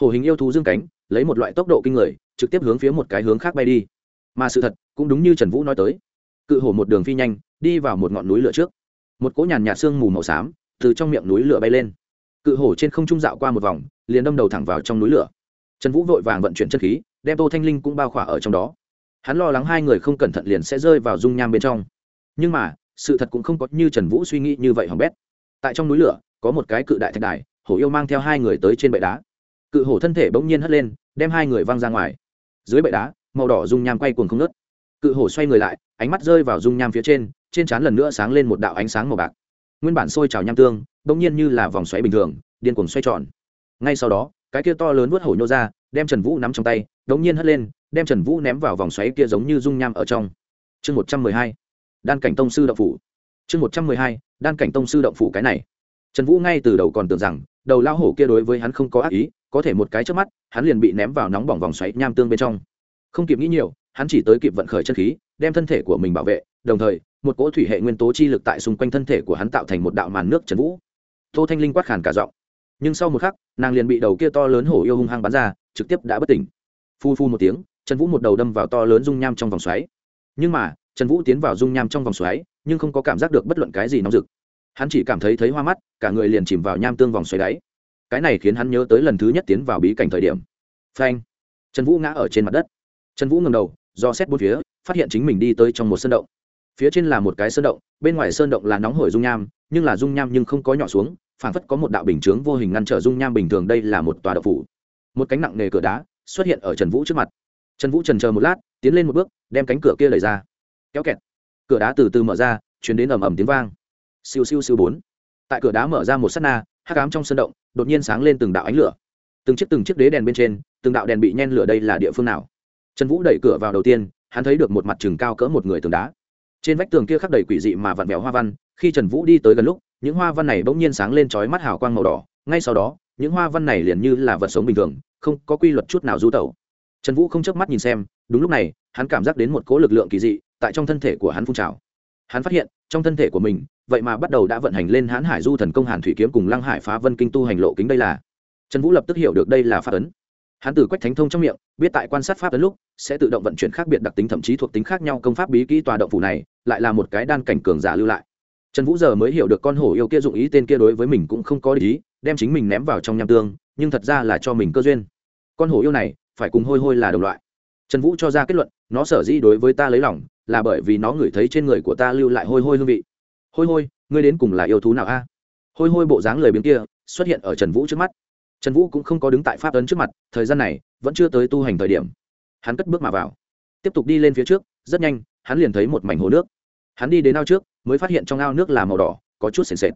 Hổ hình yêu thú dương cánh, lấy một loại tốc độ kinh người, trực tiếp hướng phía một cái hướng khác bay đi mà sự thật cũng đúng như trần vũ nói tới cự hổ một đường phi nhanh đi vào một ngọn núi lửa trước một cỗ nhàn nhạt sương mù màu xám từ trong miệng núi lửa bay lên cự hổ trên không trung dạo qua một vòng liền đâm đầu thẳng vào trong núi lửa trần vũ vội vàng vận chuyển chân khí đem tô thanh linh cũng bao khỏa ở trong đó hắn lo lắng hai người không cẩn thận liền sẽ rơi vào dung nham bên trong nhưng mà sự thật cũng không có như trần vũ suy nghĩ như vậy hỏng bét tại trong núi lửa có một cái cự đại thạch đài hổ yêu mang theo hai người tới trên bệ đá cự hổ thân thể bỗng nhiên hất lên đem hai người văng ra ngoài dưới bệ đá màu đỏ dung nham quay cuồng không ngớt. Cự hổ xoay người lại, ánh mắt rơi vào dung nham phía trên trên trán lần nữa sáng lên một đạo ánh sáng màu bạc. Nguyên bản sôi trào nham tương, bỗng nhiên như là vòng xoáy bình thường, điên cuồng xoay tròn. Ngay sau đó, cái kia to lớn vớt hổ nhô ra, đem trần vũ nắm trong tay đống nhiên hất lên, đem trần vũ ném vào vòng xoáy kia giống như dung nham ở trong. Chương một trăm mười hai, đan cảnh tông sư động phủ. Chương một trăm mười hai, đan cảnh tông sư động phủ cái này. Trần vũ ngay từ đầu còn tưởng rằng, đầu lao hổ kia đối với hắn không có ác ý, có thể một cái trước mắt, hắn liền bị ném vào nóng bỏng vòng xoáy nham tương bên trong không kịp nghĩ nhiều, hắn chỉ tới kịp vận khởi chân khí, đem thân thể của mình bảo vệ, đồng thời, một cỗ thủy hệ nguyên tố chi lực tại xung quanh thân thể của hắn tạo thành một đạo màn nước trần vũ. Tô thanh linh quát khàn cả giọng. Nhưng sau một khắc, nàng liền bị đầu kia to lớn hổ yêu hung hăng bắn ra, trực tiếp đã bất tỉnh. Phu phu một tiếng, trần vũ một đầu đâm vào to lớn dung nham trong vòng xoáy. Nhưng mà, trần vũ tiến vào dung nham trong vòng xoáy, nhưng không có cảm giác được bất luận cái gì nóng rực. Hắn chỉ cảm thấy thấy hoa mắt, cả người liền chìm vào nham tương vòng xoáy đáy. Cái này khiến hắn nhớ tới lần thứ nhất tiến vào bí cảnh thời điểm. Phanh! Trần vũ ngã ở trên mặt đất trần vũ ngầm đầu, do xét bốn phía, phát hiện chính mình đi tới trong một sơn động. Phía trên là một cái sơn động, bên ngoài sơn động là nóng hổi dung nham, nhưng là dung nham nhưng không có nhỏ xuống phản phất có một đạo bình chướng vô hình ngăn trở dung nham bình thường đây là một tòa đậu phủ. Một cánh nặng nề cửa đá xuất hiện ở trần vũ trước mặt. Trần vũ trần chờ một lát, tiến lên một bước, đem cánh cửa kia đẩy ra. Kéo kẹt. Cửa đá từ từ mở ra chuyển đến ầm ầm tiếng vang. Siêu siêu siêu bốn. Tại cửa đá mở ra một s á t na hát cám trong sân động đột nhiên sáng lên từng đạo ánh lửa. Từng chiếc từng chiếc đế đèn bên trên, từng đạo đèn bị nhen lửa đây là địa phương nào? Trần vũ đẩy cửa vào đầu tiên, hắn thấy được một mặt chừng cao cỡ một người tường đá. Trên vách tường kia khắc đầy quỷ dị mà vặn vẹo hoa văn, khi trần vũ đi tới gần lúc, những hoa văn này bỗng nhiên sáng lên trói mắt hào quang màu đỏ, ngay sau đó, những hoa văn này liền như là vật sống bình thường, không có quy luật chút nào du tẩu. Trần vũ không chớp mắt nhìn xem, đúng lúc này, hắn cảm giác đến một cỗ lực lượng kỳ dị tại trong thân thể của hắn phun trào. Hắn phát hiện, trong thân thể của mình, vậy mà bắt đầu đã vận hành lên hãn hải du thần công hàn thủy kiếm cùng lăng hải phá vân kinh tu hành lộ kính đây là. Trần vũ lập tức hiểu được đây là pháp ấn hắn từ quách thánh thông trong miệng, biết tại quan sát pháp đến lúc, sẽ tự động vận chuyển khác biệt đặc tính thậm chí thuộc tính khác nhau công pháp bí kỹ tòa động phủ này, lại là một cái đan cảnh cường giả lưu lại. Trần vũ giờ mới hiểu được con hổ yêu kia dụng ý tên kia đối với mình cũng không có ý, đem chính mình ném vào trong nham tương, nhưng thật ra là cho mình cơ duyên. Con hổ yêu này, phải cùng hôi hôi là đồng loại. Trần vũ cho ra kết luận, nó sở dĩ đối với ta lấy lòng, là bởi vì nó ngửi thấy trên người của ta lưu lại hôi hôi hương vị. Hôi hôi, ngươi đến cùng là yêu thú nào a? Hôi hôi bộ dáng lời biếng kia, xuất hiện ở trần vũ trước mắt trần vũ cũng không có đứng tại pháp ấn trước mặt, thời gian này vẫn chưa tới tu hành thời điểm. Hắn cất bước mà vào. Tiếp tục đi lên phía trước, rất nhanh, hắn liền thấy một mảnh hồ nước. Hắn đi đến ao trước, mới phát hiện trong ao nước là màu đỏ, có chút sền sệt.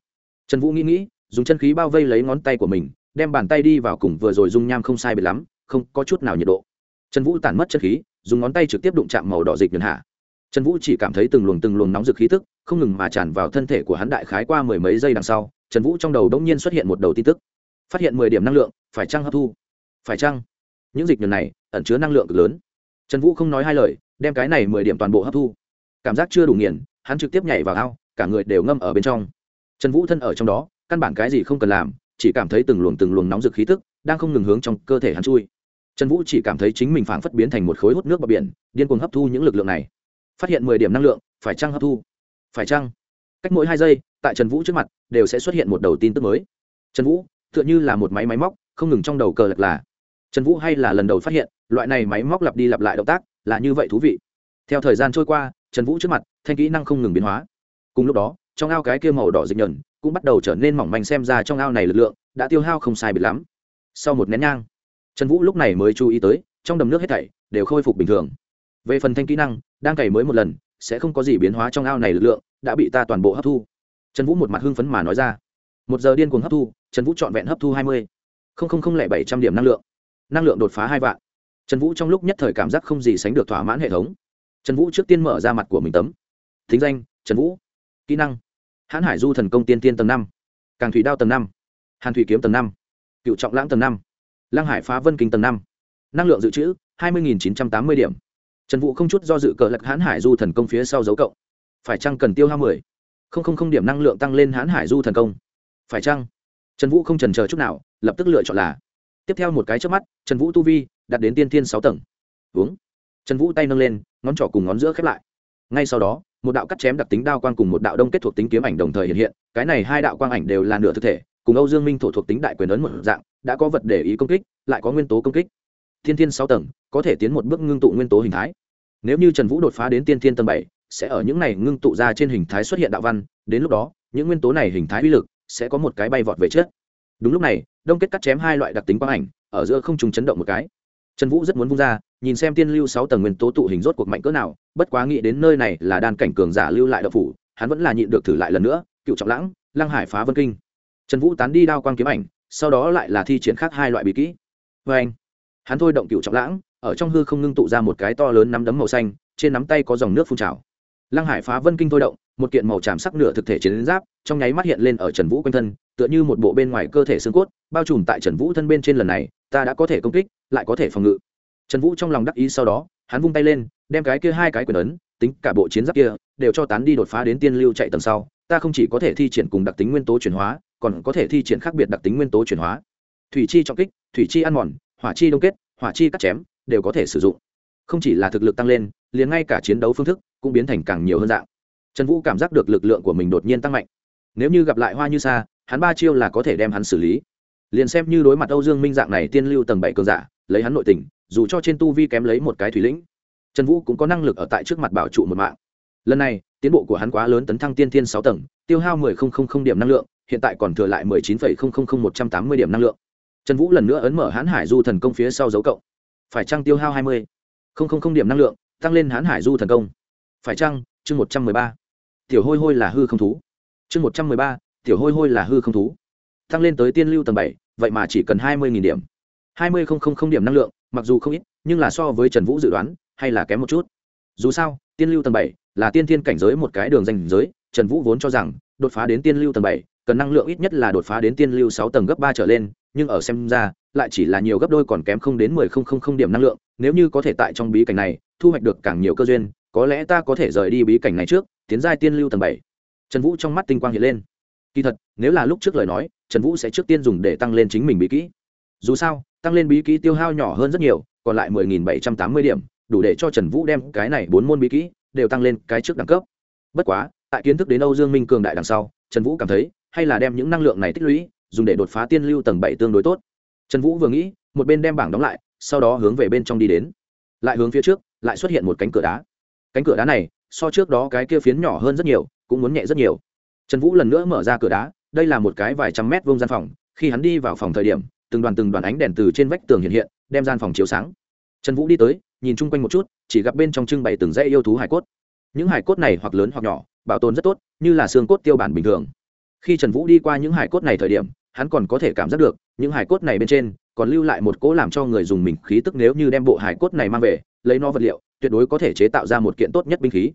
Trần vũ nghĩ nghĩ, dùng chân khí bao vây lấy ngón tay của mình, đem bàn tay đi vào cùng vừa rồi dung nham không sai biệt lắm, không có chút nào nhiệt độ. Trần vũ tản mất chân khí, dùng ngón tay trực tiếp đụng chạm màu đỏ dịch nhần hạ. Trần vũ chỉ cảm thấy từng luồng từng luồng nóng rực khí tức, không ngừng mà tràn vào thân thể của hắn đại khái qua mười mấy giây đằng sau, trần vũ trong đầu đ ỗ n g nhiên xuất hiện một đầu tin tức phát hiện mười điểm năng lượng, phải chăng hấp thu? Phải chăng? Những dịch nhờn này ẩn chứa năng lượng cực lớn. Trần vũ không nói hai lời, đem cái này mười điểm toàn bộ hấp thu. Cảm giác chưa đủ nghiền, hắn trực tiếp nhảy vào ao, cả người đều ngâm ở bên trong. Trần vũ thân ở trong đó, căn bản cái gì không cần làm, chỉ cảm thấy từng luồng từng luồng nóng rực khí tức đang không ngừng hướng trong cơ thể hắn chui. Trần vũ chỉ cảm thấy chính mình phảng phất biến thành một khối hút nước bờ biển, điên cuồng hấp thu những lực lượng này. Phát hiện mười điểm năng lượng, phải chăng hấp thu? Phải chăng? Cách mỗi hai giây, tại trần vũ trước mặt, đều sẽ xuất hiện một đầu tin tức mới. Trần vũ tựa như là một máy máy móc, không ngừng trong đầu cờ lật là, trần vũ hay là lần đầu phát hiện, loại này máy móc lặp đi lặp lại động tác, là như vậy thú vị. Theo thời gian trôi qua, trần vũ trước mặt, thanh kỹ năng không ngừng biến hóa. Cùng lúc đó, trong ao cái kia màu đỏ dịch nhờn cũng bắt đầu trở nên mỏng manh xem ra trong ao này lực lượng đã tiêu hao không sai biệt lắm. Sau một nén nhang, trần vũ lúc này mới chú ý tới, trong đầm nước hết thảy đều khôi phục bình thường. Về phần thanh kỹ năng, đang cày mới một lần, sẽ không có gì biến hóa trong ao này lực lượng, đã bị ta toàn bộ hấp thu. Trần vũ một mặt hưng phấn mà nói ra một giờ điên cuồng hấp thu, trần vũ trọn vẹn hấp thu hai mươi. Không không không lẻ bảy trăm điểm năng lượng. Năng lượng đột phá hai vạn. Trần vũ trong lúc nhất thời cảm giác không gì sánh được thỏa mãn hệ thống. Trần vũ trước tiên mở ra mặt của mình tấm. Thính danh, trần vũ. Kỹ năng, hãn hải du thần công tiên tiên tầng năm. Càng thủy đao tầng năm. Hàn thủy kiếm tầng năm. Cựu trọng lãng tầng năm. Lăng hải phá vân kinh tầng năm. Năng lượng dự trữ, hai mươi chín trăm tám mươi điểm. Trần vũ không chút do dự cờ lạc hãn hải du thần công phía sau dấu cộng. Phải chăng cần tiêu hao mười? Không không không điểm năng lượng tăng lên hãn hải du thần công phải chăng? Trần vũ không trần chờ chút nào, lập tức lựa chọn là. Tiếp theo một cái trước mắt, trần vũ tu vi đặt đến tiên thiên sáu tầng. Uống. Trần vũ tay nâng lên, ngón trỏ cùng ngón giữa khép lại. Ngay sau đó, một đạo cắt chém đặc tính đao quang cùng một đạo đông kết thuộc tính kiếm ảnh đồng thời hiện hiện, cái này hai đạo quang ảnh đều là nửa thực thể, cùng âu dương minh thổ thuộc tính đại quyền ấn một dạng, đã có vật để ý công kích, lại có nguyên tố công kích. Thiên thiên sáu tầng, có thể tiến một bước ngưng tụ nguyên tố hình thái. Nếu như trần vũ đột phá đến tiên thiên tầng bảy, sẽ ở những này ngưng tụ ra trên hình thái xuất hiện đạo văn, đến lúc đó, những nguyên tố này hình thái uy lực sẽ có một cái bay vọt về trước. Đúng lúc này, đông kết cắt chém hai loại đặc tính quang ảnh, ở giữa không trùng chấn động một cái. Trần vũ rất muốn vung ra, nhìn xem tiên lưu sáu tầng nguyên tố tụ hình rốt cuộc mạnh cỡ nào, bất quá nghĩ đến nơi này là đan cảnh cường giả lưu lại đậu phủ, hắn vẫn là nhịn được thử lại lần nữa, cựu trọng lãng, lăng hải phá vân kinh. Trần vũ tán đi đao quang kiếm ảnh, sau đó lại là thi triển khác hai loại bí kỹ. Vê anh hắn thôi động cựu trọng lãng, ở trong hư không ngưng tụ ra một cái to lớn nắm đấm màu xanh, trên nắm tay có dòng nước phun trào lăng hải phá vân kinh thôi động, một kiện màu tràm sắc nửa thực thể chiến giáp, trong nháy mắt hiện lên ở trần vũ quanh thân, tựa như một bộ bên ngoài cơ thể xương cốt, bao trùm tại trần vũ thân bên trên lần này, ta đã có thể công kích, lại có thể phòng ngự. Trần vũ trong lòng đắc ý sau đó, hắn vung tay lên, đem cái kia hai cái quyền ấn, tính cả bộ chiến giáp kia, đều cho tán đi đột phá đến tiên lưu chạy tầng sau, ta không chỉ có thể thi triển cùng đặc tính nguyên tố chuyển hóa, còn có thể thi triển khác biệt đặc tính nguyên tố chuyển hóa. Thủy chi trọng kích, thủy chi ăn mòn, hỏa chi đông kết, hỏa chi cắt chém, đều có thể sử dụng không chỉ là thực lực tăng lên, liền ngay cả chiến đấu phương thức cũng biến thành càng nhiều hơn dạng. Trần vũ cảm giác được lực lượng của mình đột nhiên tăng mạnh. Nếu như gặp lại hoa như sa, hắn ba chiêu là có thể đem hắn xử lý. Liền xem như đối mặt âu dương minh dạng này tiên lưu tầng bảy cường giả, lấy hắn nội tình, dù cho trên tu vi kém lấy một cái thủy lĩnh, trần vũ cũng có năng lực ở tại trước mặt bảo trụ một mạng. Lần này, tiến bộ của hắn quá lớn tấn thăng tiên thiên sáu tầng, tiêu hao mười không không không điểm năng lượng, hiện tại còn thừa lại mười chín phẩy không không không một trăm tám mươi điểm năng lượng. Trần vũ lần nữa ấn mở hãn hải du thần công phía sau dấu cộng. Phải trăng tiêu hao hai mươi? Không không không điểm năng lượng, tăng lên hãn hải du thần công. Phải chăng? Chương một trăm mười ba. Tiểu hôi hôi là hư không thú. Chương một trăm mười ba. Tiểu hôi hôi là hư không thú. Tăng lên tới tiên lưu tầng bảy, vậy mà chỉ cần hai mươi điểm. hai mươi không không không điểm năng lượng, mặc dù không ít, nhưng là so với trần vũ dự đoán, hay là kém một chút. Dù sao, tiên lưu tầng bảy là tiên thiên cảnh giới một cái đường danh giới, trần vũ vốn cho rằng, đột phá đến tiên lưu tầng bảy, cần năng lượng ít nhất là đột phá đến tiên lưu sáu tầng gấp ba trở lên nhưng ở xem ra, lại chỉ là nhiều gấp đôi còn kém không đến mười không không không điểm năng lượng, nếu như có thể tại trong bí cảnh này, thu hoạch được càng nhiều cơ duyên, có lẽ ta có thể rời đi bí cảnh này trước, tiến giai tiên lưu tầng bảy. Trần vũ trong mắt tinh quang hiện lên. Kỳ thật, nếu là lúc trước lời nói, trần vũ sẽ trước tiên dùng để tăng lên chính mình bí kỹ. Dù sao, tăng lên bí kỹ tiêu hao nhỏ hơn rất nhiều, còn lại mười nghìn bảy trăm tám mươi điểm, đủ để cho trần vũ đem cái này bốn môn bí kỹ đều tăng lên cái trước đẳng cấp. Bất quá, tại kiến thức đến âu dương minh cường đại đằng sau, trần vũ cảm thấy, hay là đem những năng lượng này tích lũy dùng để đột phá tiên lưu tầng bảy tương đối tốt. Trần vũ vừa nghĩ, một bên đem bảng đóng lại, sau đó hướng về bên trong đi đến. Lại hướng phía trước, lại xuất hiện một cánh cửa đá. Cánh cửa đá này, so trước đó cái kia phiến nhỏ hơn rất nhiều, cũng muốn nhẹ rất nhiều. Trần vũ lần nữa mở ra cửa đá, đây là một cái vài trăm mét vuông gian phòng, khi hắn đi vào phòng thời điểm, từng đoàn từng đoàn ánh đèn từ trên vách tường hiện hiện, đem gian phòng chiếu sáng. Trần vũ đi tới, nhìn chung quanh một chút, chỉ gặp bên trong trưng bày từng dãy yêu thú hải cốt. Những hải cốt này hoặc lớn hoặc nhỏ, bảo tồn rất tốt, như là xương cốt tiêu bản bình thường. Khi trần vũ đi qua những hải cốt này thời điểm hắn còn có thể cảm giác được, những hải cốt này bên trên còn lưu lại một cỗ làm cho người dùng mình khí tức nếu như đem bộ hải cốt này mang về, lấy nó vật liệu, tuyệt đối có thể chế tạo ra một kiện tốt nhất binh khí.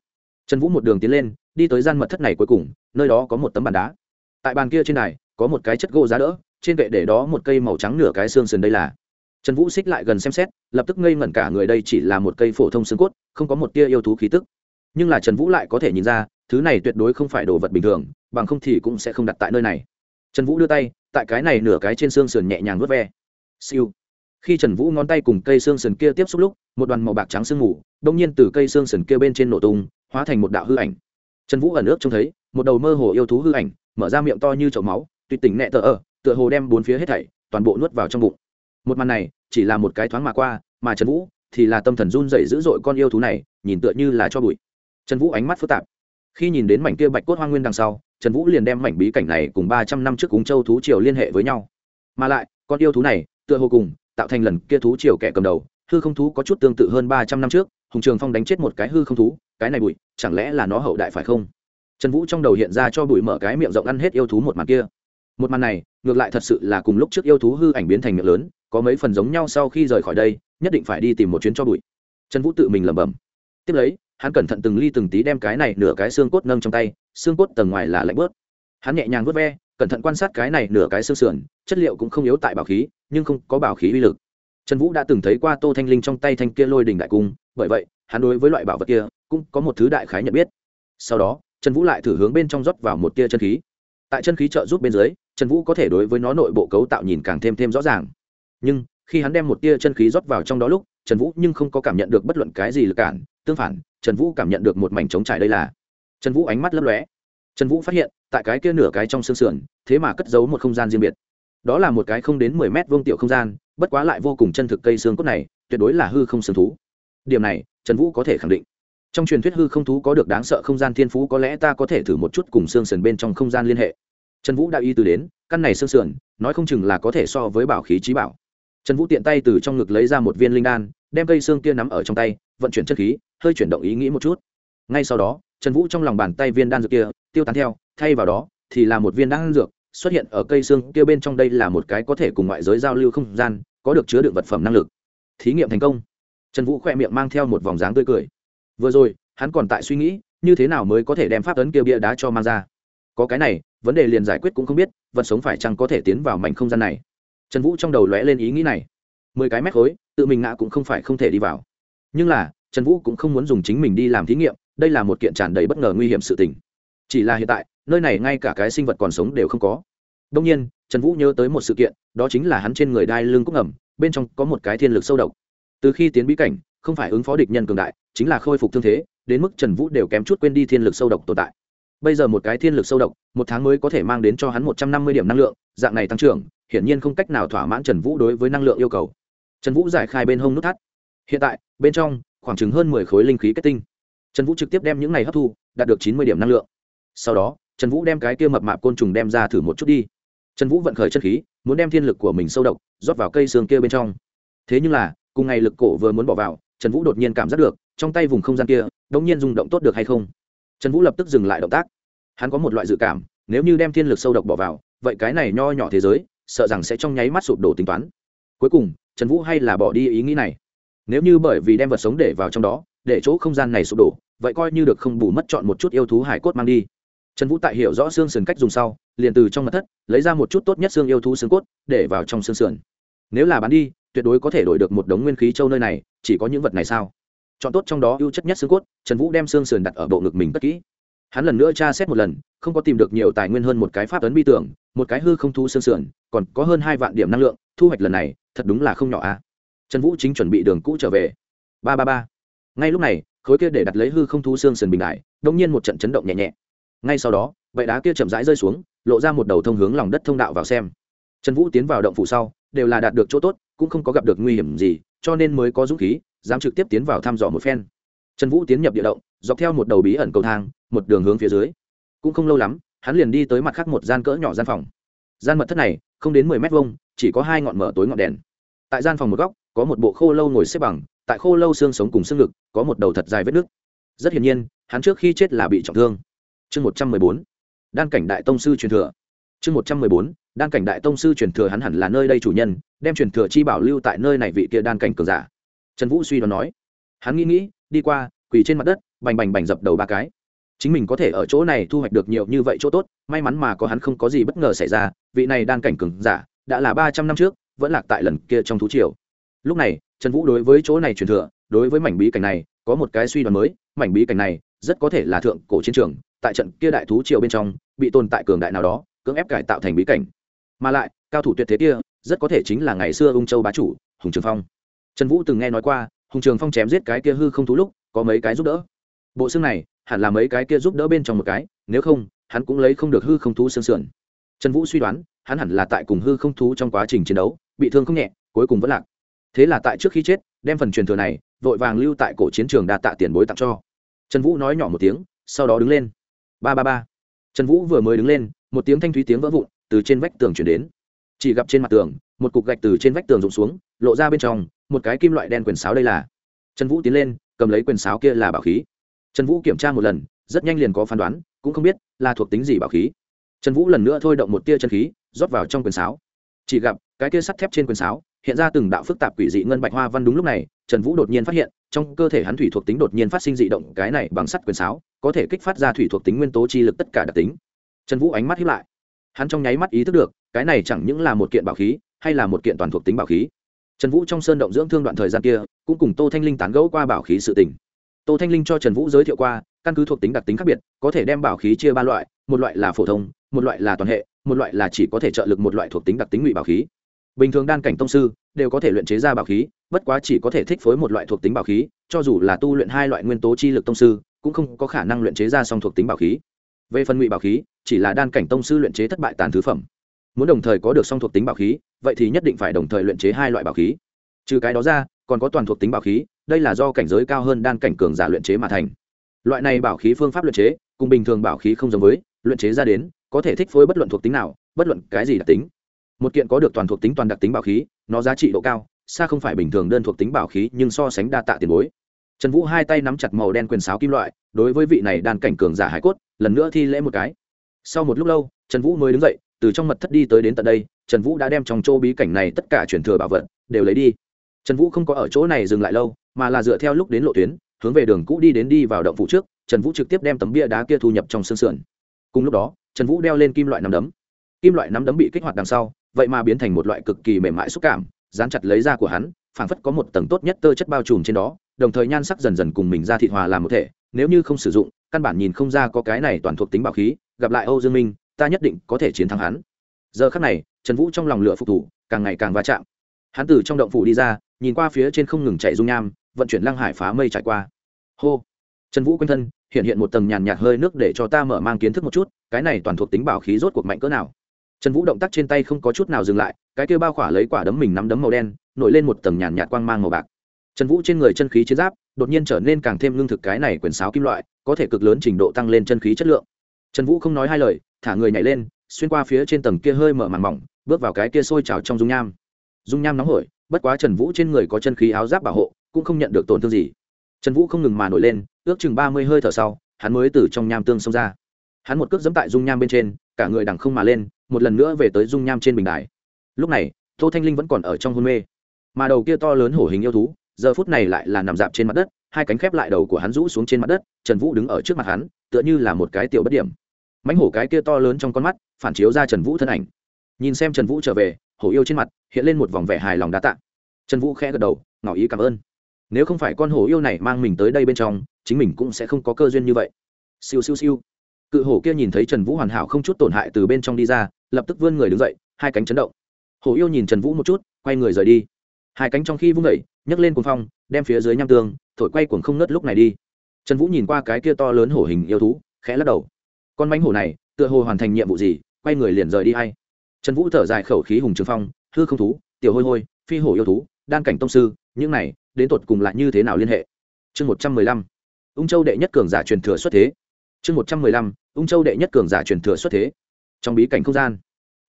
Trần vũ một đường tiến lên, đi tới gian mật thất này cuối cùng, nơi đó có một tấm bàn đá. Tại bàn kia trên này, có một cái chất gỗ giá đỡ, trên kệ để đó một cây màu trắng nửa cái xương sườn đây là. Trần vũ xích lại gần xem xét, lập tức ngây ngẩn cả người đây chỉ là một cây phổ thông xương cốt, không có một tia yêu thú khí tức. Nhưng là trần vũ lại có thể nhìn ra, thứ này tuyệt đối không phải đồ vật bình thường, bằng không thì cũng sẽ không đặt tại nơi này. Trần vũ đưa tay tại cái này nửa cái trên xương sườn nhẹ nhàng vớt ve. Siêu. Khi trần vũ ngón tay cùng cây xương sườn kia tiếp xúc lúc, một đoàn màu bạc trắng sương mù, đông nhiên từ cây xương sườn kia bên trên nổ tung, hóa thành một đạo hư ảnh. Trần vũ ẩn ước trông thấy, một đầu mơ hồ yêu thú hư ảnh, mở ra miệng to như chậu máu tuyệt tỉnh nẹ tờ ở, tựa hồ đem bốn phía hết thảy, toàn bộ nuốt vào trong bụng. Một màn này, chỉ là một cái thoáng mà qua, mà trần vũ thì là tâm thần run dậy dữ dội con yêu thú này, nhìn tựa như là cho bụi. Trần vũ ánh mắt phức tạp. Khi nhìn đến mảnh kia bạch cốt hoa nguyên đằng sau trần vũ liền đem mảnh bí cảnh này cùng ba trăm năm trước cúng châu thú triều liên hệ với nhau. Mà lại, con yêu thú này, tựa hồ cùng tạo thành lần kia thú triều kẻ cầm đầu, hư không thú có chút tương tự hơn ba trăm năm trước, hùng trường phong đánh chết một cái hư không thú, cái này bụi, chẳng lẽ là nó hậu đại phải không? Trần vũ trong đầu hiện ra cho bụi mở cái miệng rộng ăn hết yêu thú một màn kia. Một màn này, ngược lại thật sự là cùng lúc trước yêu thú hư ảnh biến thành miệng lớn, có mấy phần giống nhau sau khi rời khỏi đây, nhất định phải đi tìm một chuyến cho bụi. Trần vũ tự mình lẩm bẩm. Tiếp lấy, hắn cẩn thận từng ly từng tí đem cái này nửa cái xương cốt nâng trong tay xương cốt tầng ngoài là lạnh bớt. Hắn nhẹ nhàng vớt ve, cẩn thận quan sát cái này nửa cái xương sườn, chất liệu cũng không yếu tại bảo khí, nhưng không có bảo khí uy lực. Trần vũ đã từng thấy qua tô thanh linh trong tay thanh kia lôi đình đại cung, bởi vậy, hắn đối với loại bảo vật kia cũng có một thứ đại khái nhận biết. Sau đó, trần vũ lại thử hướng bên trong rót vào một tia chân khí. Tại chân khí trợ giúp bên dưới, trần vũ có thể đối với nó nội bộ cấu tạo nhìn càng thêm thêm rõ ràng. Nhưng, khi hắn đem một tia chân khí rót vào trong đó lúc, trần vũ nhưng không có cảm nhận được bất luận cái gì lực cản, tương phản, trần vũ cảm nhận được một mảnh trống trải đây là trần vũ ánh mắt lấp lóe. Trần vũ phát hiện, tại cái kia nửa cái trong xương sườn, thế mà cất giấu một không gian riêng biệt. Đó là một cái không đến mười mét vuông tiểu không gian, bất quá lại vô cùng chân thực cây xương cốt này, tuyệt đối là hư không xương thú. Điểm này, trần vũ có thể khẳng định. Trong truyền thuyết hư không thú có được đáng sợ không gian thiên phú, có lẽ ta có thể thử một chút cùng xương sườn bên trong không gian liên hệ. Trần vũ đã y từ đến, căn này xương sườn, nói không chừng là có thể so với bảo khí trí bảo. Trần vũ tiện tay từ trong ngực lấy ra một viên linh đan, đem cây xương kia nắm ở trong tay, vận chuyển chất khí, hơi chuyển động ý nghĩ một chút ngay sau đó, trần vũ trong lòng bàn tay viên đan dược kia, tiêu tán theo, thay vào đó, thì là một viên đan dược, xuất hiện ở cây xương kia bên trong đây là một cái có thể cùng ngoại giới giao lưu không gian, có được chứa đựng vật phẩm năng lực. Thí nghiệm thành công. Trần vũ khỏe miệng mang theo một vòng dáng tươi cười. Vừa rồi, hắn còn tại suy nghĩ, như thế nào mới có thể đem pháp ấn kia bia đá cho mang ra. Có cái này, vấn đề liền giải quyết cũng không biết, vật sống phải chăng có thể tiến vào mảnh không gian này. Trần vũ trong đầu lóe lên ý nghĩ này. Mười cái mét khối, tự mình ngã cũng không phải không thể đi vào. Nhưng là, trần vũ cũng không muốn dùng chính mình đi làm thí nghiệm đây là một kiện tràn đầy bất ngờ nguy hiểm sự tình. Chỉ là hiện tại, nơi này ngay cả cái sinh vật còn sống đều không có. Đông nhiên, trần vũ nhớ tới một sự kiện, đó chính là hắn trên người đai lưng cúc ngầm, bên trong có một cái thiên lực sâu độc. Từ khi tiến bí cảnh, không phải ứng phó địch nhân cường đại, chính là khôi phục thương thế, đến mức trần vũ đều kém chút quên đi thiên lực sâu độc tồn tại. Bây giờ một cái thiên lực sâu độc, một tháng mới có thể mang đến cho hắn một trăm năm mươi điểm năng lượng, dạng này tăng trưởng, hiển nhiên không cách nào thỏa mãn trần vũ đối với năng lượng yêu cầu. Trần vũ giải khai bên hông nút thắt. Hiện tại, bên trong, khoảng chừng hơn mười khối linh khí kết tinh trần vũ trực tiếp đem những này hấp thu, đạt được chín mươi điểm năng lượng. Sau đó, trần vũ đem cái kia mập mạp côn trùng đem ra thử một chút đi. Trần vũ vận khởi chân khí, muốn đem thiên lực của mình sâu độc, rót vào cây xương kia bên trong. Thế nhưng là, cùng ngày lực cổ vừa muốn bỏ vào, trần vũ đột nhiên cảm giác được, trong tay vùng không gian kia đ nhiên rung động tốt được hay không? Trần vũ lập tức dừng lại động tác. Hắn có một loại dự cảm, nếu như đem thiên lực sâu độc bỏ vào, vậy cái này nho nhỏ thế giới, sợ rằng sẽ trong nháy mắt sụp đổ tính toán. Cuối cùng, trần vũ hay là bỏ đi ý nghĩ này. Nếu như bởi vì đem vật sống để vào trong đó, để chỗ không gian này sụp đổ vậy coi như được không bù mất chọn một chút yêu thú hải cốt mang đi. Trần vũ tại hiểu rõ xương sườn cách dùng sau, liền từ trong mặt thất, lấy ra một chút tốt nhất xương yêu thú xương cốt, để vào trong xương sườn. Nếu là bán đi, tuyệt đối có thể đổi được một đống nguyên khí châu nơi này, chỉ có những vật này sao? Chọn tốt trong đó ưu chất nhất xương cốt, trần vũ đem xương sườn đặt ở bộ ngực mình tất kỹ. Hắn lần nữa tra xét một lần, không có tìm được nhiều tài nguyên hơn một cái pháp ấn bi tưởng, một cái hư không thu xương sườn, còn có hơn hai vạn điểm năng lượng, thu hoạch lần này, thật đúng là không nhỏ a à. trần vũ chính chuẩn bị đường cũ trở về. Ba ba ba. Ngay lúc này khối kia để đặt lấy hư không thu xương sườn bình đại đông nhiên một trận chấn động nhẹ nhẹ. Ngay sau đó, bệ đá kia chậm rãi rơi xuống, lộ ra một đầu thông hướng lòng đất thông đạo vào xem. Trần vũ tiến vào động phủ sau, đều là đạt được chỗ tốt, cũng không có gặp được nguy hiểm gì, cho nên mới có dũng khí, dám trực tiếp tiến vào thăm dò một phen. Trần vũ tiến nhập địa động, dọc theo một đầu bí ẩn cầu thang, một đường hướng phía dưới. Cũng không lâu lắm, hắn liền đi tới mặt khác một gian cỡ nhỏ gian phòng. Gian mật thất này, không đến mười mét vuông, chỉ có hai ngọn mở tối ngọn đèn. Tại gian phòng một góc có một bộ khô lâu ngồi xếp bằng, tại khô lâu xương sống cùng xương ngực, có một đầu thật dài vết nứt. Rất hiển nhiên, hắn trước khi chết là bị trọng thương. Chương một trăm mười bốn, đan cảnh đại tông sư truyền thừa. Chương một trăm mười bốn, đan cảnh đại tông sư truyền thừa hắn hẳn là nơi đây chủ nhân, đem truyền thừa chi bảo lưu tại nơi này vị kia đan cảnh cường giả. Trần vũ suy đoán nói. Hắn nghĩ nghĩ, đi qua, quỳ trên mặt đất, bành bành bành dập đầu ba cái. Chính mình có thể ở chỗ này thu hoạch được nhiều như vậy chỗ tốt, may mắn mà có hắn không có gì bất ngờ xảy ra, vị này đan cảnh cường giả, đã là ba trăm năm trước, vẫn lạc tại lần kia trong thú triều lúc này, trần vũ đối với chỗ này truyền thừa, đối với mảnh bí cảnh này, có một cái suy đoán mới, mảnh bí cảnh này rất có thể là thượng cổ chiến trường, tại trận kia đại thú triều bên trong, bị tồn tại cường đại nào đó, cưỡng ép cải tạo thành bí cảnh. Mà lại, cao thủ tuyệt thế kia, rất có thể chính là ngày xưa ung châu bá chủ, hùng trường phong. Trần vũ từng nghe nói qua, hùng trường phong chém giết cái kia hư không thú lúc, có mấy cái giúp đỡ. Bộ xương này, hẳn là mấy cái kia giúp đỡ bên trong một cái, nếu không, hắn cũng lấy không được hư không thú xương sườn. Trần vũ suy đoán, hắn hẳn là tại cùng hư không thú trong quá trình chiến đấu, bị thương không nhẹ, cuối cùng vẫn lạc thế là tại trước khi chết, đem phần truyền thừa này vội vàng lưu tại cổ chiến trường đa tạ tiền bối tặng cho. Trần vũ nói nhỏ một tiếng, sau đó đứng lên. Ba ba ba. Trần vũ vừa mới đứng lên, một tiếng thanh thúy tiếng vỡ vụn từ trên vách tường chuyển đến. Chỉ gặp trên mặt tường, một cục gạch từ trên vách tường rụng xuống, lộ ra bên trong một cái kim loại đen quyền sáo đây là. Trần vũ tiến lên, cầm lấy quyền sáo kia là bảo khí. Trần vũ kiểm tra một lần, rất nhanh liền có phán đoán, cũng không biết là thuộc tính gì bảo khí. Trần vũ lần nữa thôi động một tia chân khí, rót vào trong quyền sáo. Chỉ gặp cái tia sắt thép trên quyền sáo hiện ra từng đạo phức tạp quỷ dị ngân bạch hoa văn đúng lúc này, trần vũ đột nhiên phát hiện, trong cơ thể hắn thủy thuộc tính đột nhiên phát sinh dị động, cái này bằng sắt quyền sáo, có thể kích phát ra thủy thuộc tính nguyên tố chi lực tất cả đặc tính. Trần vũ ánh mắt hiếp lại. Hắn trong nháy mắt ý thức được, cái này chẳng những là một kiện bảo khí, hay là một kiện toàn thuộc tính bảo khí. Trần vũ trong sơn động dưỡng thương đoạn thời gian kia, cũng cùng tô thanh linh tán gẫu qua bảo khí sự tình. Tô thanh linh cho trần vũ giới thiệu qua, căn cứ thuộc tính đặc tính khác biệt, có thể đem bảo khí chia ba loại, một loại là phổ thông, một loại là toàn hệ, một loại là chỉ có thể trợ lực một loại thuộc tính đặc tính ngụy bảo khí bình thường đan cảnh tông sư đều có thể luyện chế ra bảo khí, bất quá chỉ có thể thích phối một loại thuộc tính bảo khí, cho dù là tu luyện hai loại nguyên tố chi lực tông sư, cũng không có khả năng luyện chế ra song thuộc tính bảo khí. Về phần ngụy bảo khí, chỉ là đan cảnh tông sư luyện chế thất bại tàn thứ phẩm. Muốn đồng thời có được song thuộc tính bảo khí, vậy thì nhất định phải đồng thời luyện chế hai loại bảo khí. Trừ cái đó ra, còn có toàn thuộc tính bảo khí, đây là do cảnh giới cao hơn đan cảnh cường giả luyện chế mà thành. Loại này bảo khí phương pháp luyện chế, cùng bình thường bảo khí không giống với, luyện chế ra đến, có thể thích phối bất luận thuộc tính nào, bất luận cái gì đặc tính một kiện có được toàn thuộc tính toàn đặc tính bảo khí, nó giá trị độ cao, xa không phải bình thường đơn thuộc tính bảo khí, nhưng so sánh đa tạ tiền bối. Trần vũ hai tay nắm chặt màu đen quyền sáo kim loại, đối với vị này đàn cảnh cường giả hải cốt, lần nữa thi lễ một cái. Sau một lúc lâu, trần vũ mới đứng dậy, từ trong mật thất đi tới đến tận đây, trần vũ đã đem trong chỗ bí cảnh này tất cả chuyển thừa bảo vật, đều lấy đi. Trần vũ không có ở chỗ này dừng lại lâu, mà là dựa theo lúc đến lộ tuyến, hướng về đường cũ đi đến đi vào động phủ trước, trần vũ trực tiếp đem tấm bia đá kia thu nhập trong sương sườn. Cùng lúc đó, trần vũ đeo lên kim loại nắm đấm. Kim loại nắm đấm bị kích hoạt đằng sau vậy mà biến thành một loại cực kỳ mềm mại xúc cảm dán chặt lấy da của hắn phảng phất có một tầng tốt nhất tơ chất bao trùm trên đó, đồng thời nhan sắc dần dần cùng mình ra thịt hòa làm một thể nếu như không sử dụng căn bản nhìn không ra có cái này toàn thuộc tính bảo khí gặp lại âu dương minh ta nhất định có thể chiến thắng hắn. Giờ khắc này trần vũ trong lòng lửa phục thủ càng ngày càng va chạm. Hắn từ trong động phủ đi ra nhìn qua phía trên không ngừng chạy dung nham vận chuyển lăng hải phá mây trải qua. Hô! Trần vũ quanh thân hiện hiện một tầng nhàn nhạt hơi nước để cho ta mở mang kiến thức một chút cái này toàn thuộc tính bảo khí rốt cuộc mạnh cỡ nào? Trần vũ động tác trên tay không có chút nào dừng lại, cái kia bao khỏa lấy quả đấm mình nắm đấm màu đen, nổi lên một tầng nhàn nhạt quang mang màu bạc. Trần vũ trên người chân khí chiến giáp, đột nhiên trở nên càng thêm lương thực cái này quyền sáo kim loại, có thể cực lớn trình độ tăng lên chân khí chất lượng. Trần vũ không nói hai lời, thả người nhảy lên, xuyên qua phía trên tầng kia hơi mở màn mỏng, bước vào cái kia sôi trào trong dung nham. Dung nham nóng hổi, bất quá trần vũ trên người có chân khí áo giáp bảo hộ, cũng không nhận được tổn thương gì. Trần vũ không ngừng mà nổi lên, ước chừng ba mươi hơi thở sau, hắn mới từ trong nham tương xông ra. Hắn một cước dẫm tại dung nham bên trên, cả người đằng không mà lên một lần nữa về tới dung nham trên bình đài. Lúc này, tô thanh linh vẫn còn ở trong hôn mê. Mà đầu kia to lớn hổ hình yêu thú, giờ phút này lại là nằm dạp trên mặt đất, hai cánh khép lại đầu của hắn rũ xuống trên mặt đất, trần vũ đứng ở trước mặt hắn, tựa như là một cái tiểu bất điểm. Mánh hổ cái kia to lớn trong con mắt, phản chiếu ra trần vũ thân ảnh. Nhìn xem trần vũ trở về, hổ yêu trên mặt hiện lên một vòng vẻ hài lòng đá tạ. Trần vũ khẽ gật đầu, ngỏ ý cảm ơn. Nếu không phải con hổ yêu này mang mình tới đây bên trong, chính mình cũng sẽ không có cơ duyên như vậy. Siêu siêu siêu. Cự hổ kia nhìn thấy trần vũ hoàn hảo không chút tổn hại từ bên trong đi ra lập tức vươn người đứng dậy, hai cánh chấn động. Hổ yêu nhìn trần vũ một chút, quay người rời đi. Hai cánh trong khi vung đẩy nhấc lên cuồng phong, đem phía dưới nham tương, thổi quay cuồng không ngớt lúc này đi. Trần vũ nhìn qua cái kia to lớn hổ hình yêu thú, khẽ lắc đầu. Con mánh hổ này, tựa hồ hoàn thành nhiệm vụ gì, quay người liền rời đi hay. Trần vũ thở dài khẩu khí hùng trường phong, hư không thú, tiểu hôi hôi, phi hổ yêu thú, đan cảnh tông sư, những này, đến tột cùng lại như thế nào liên hệ? Chương một trăm mười lăm. Ung châu đệ nhất cường giả truyền thừa xuất thế. Chương một trăm mười lăm, ung châu đệ nhất cường giả truyền thừa xuất thế trong bí cảnh không gian.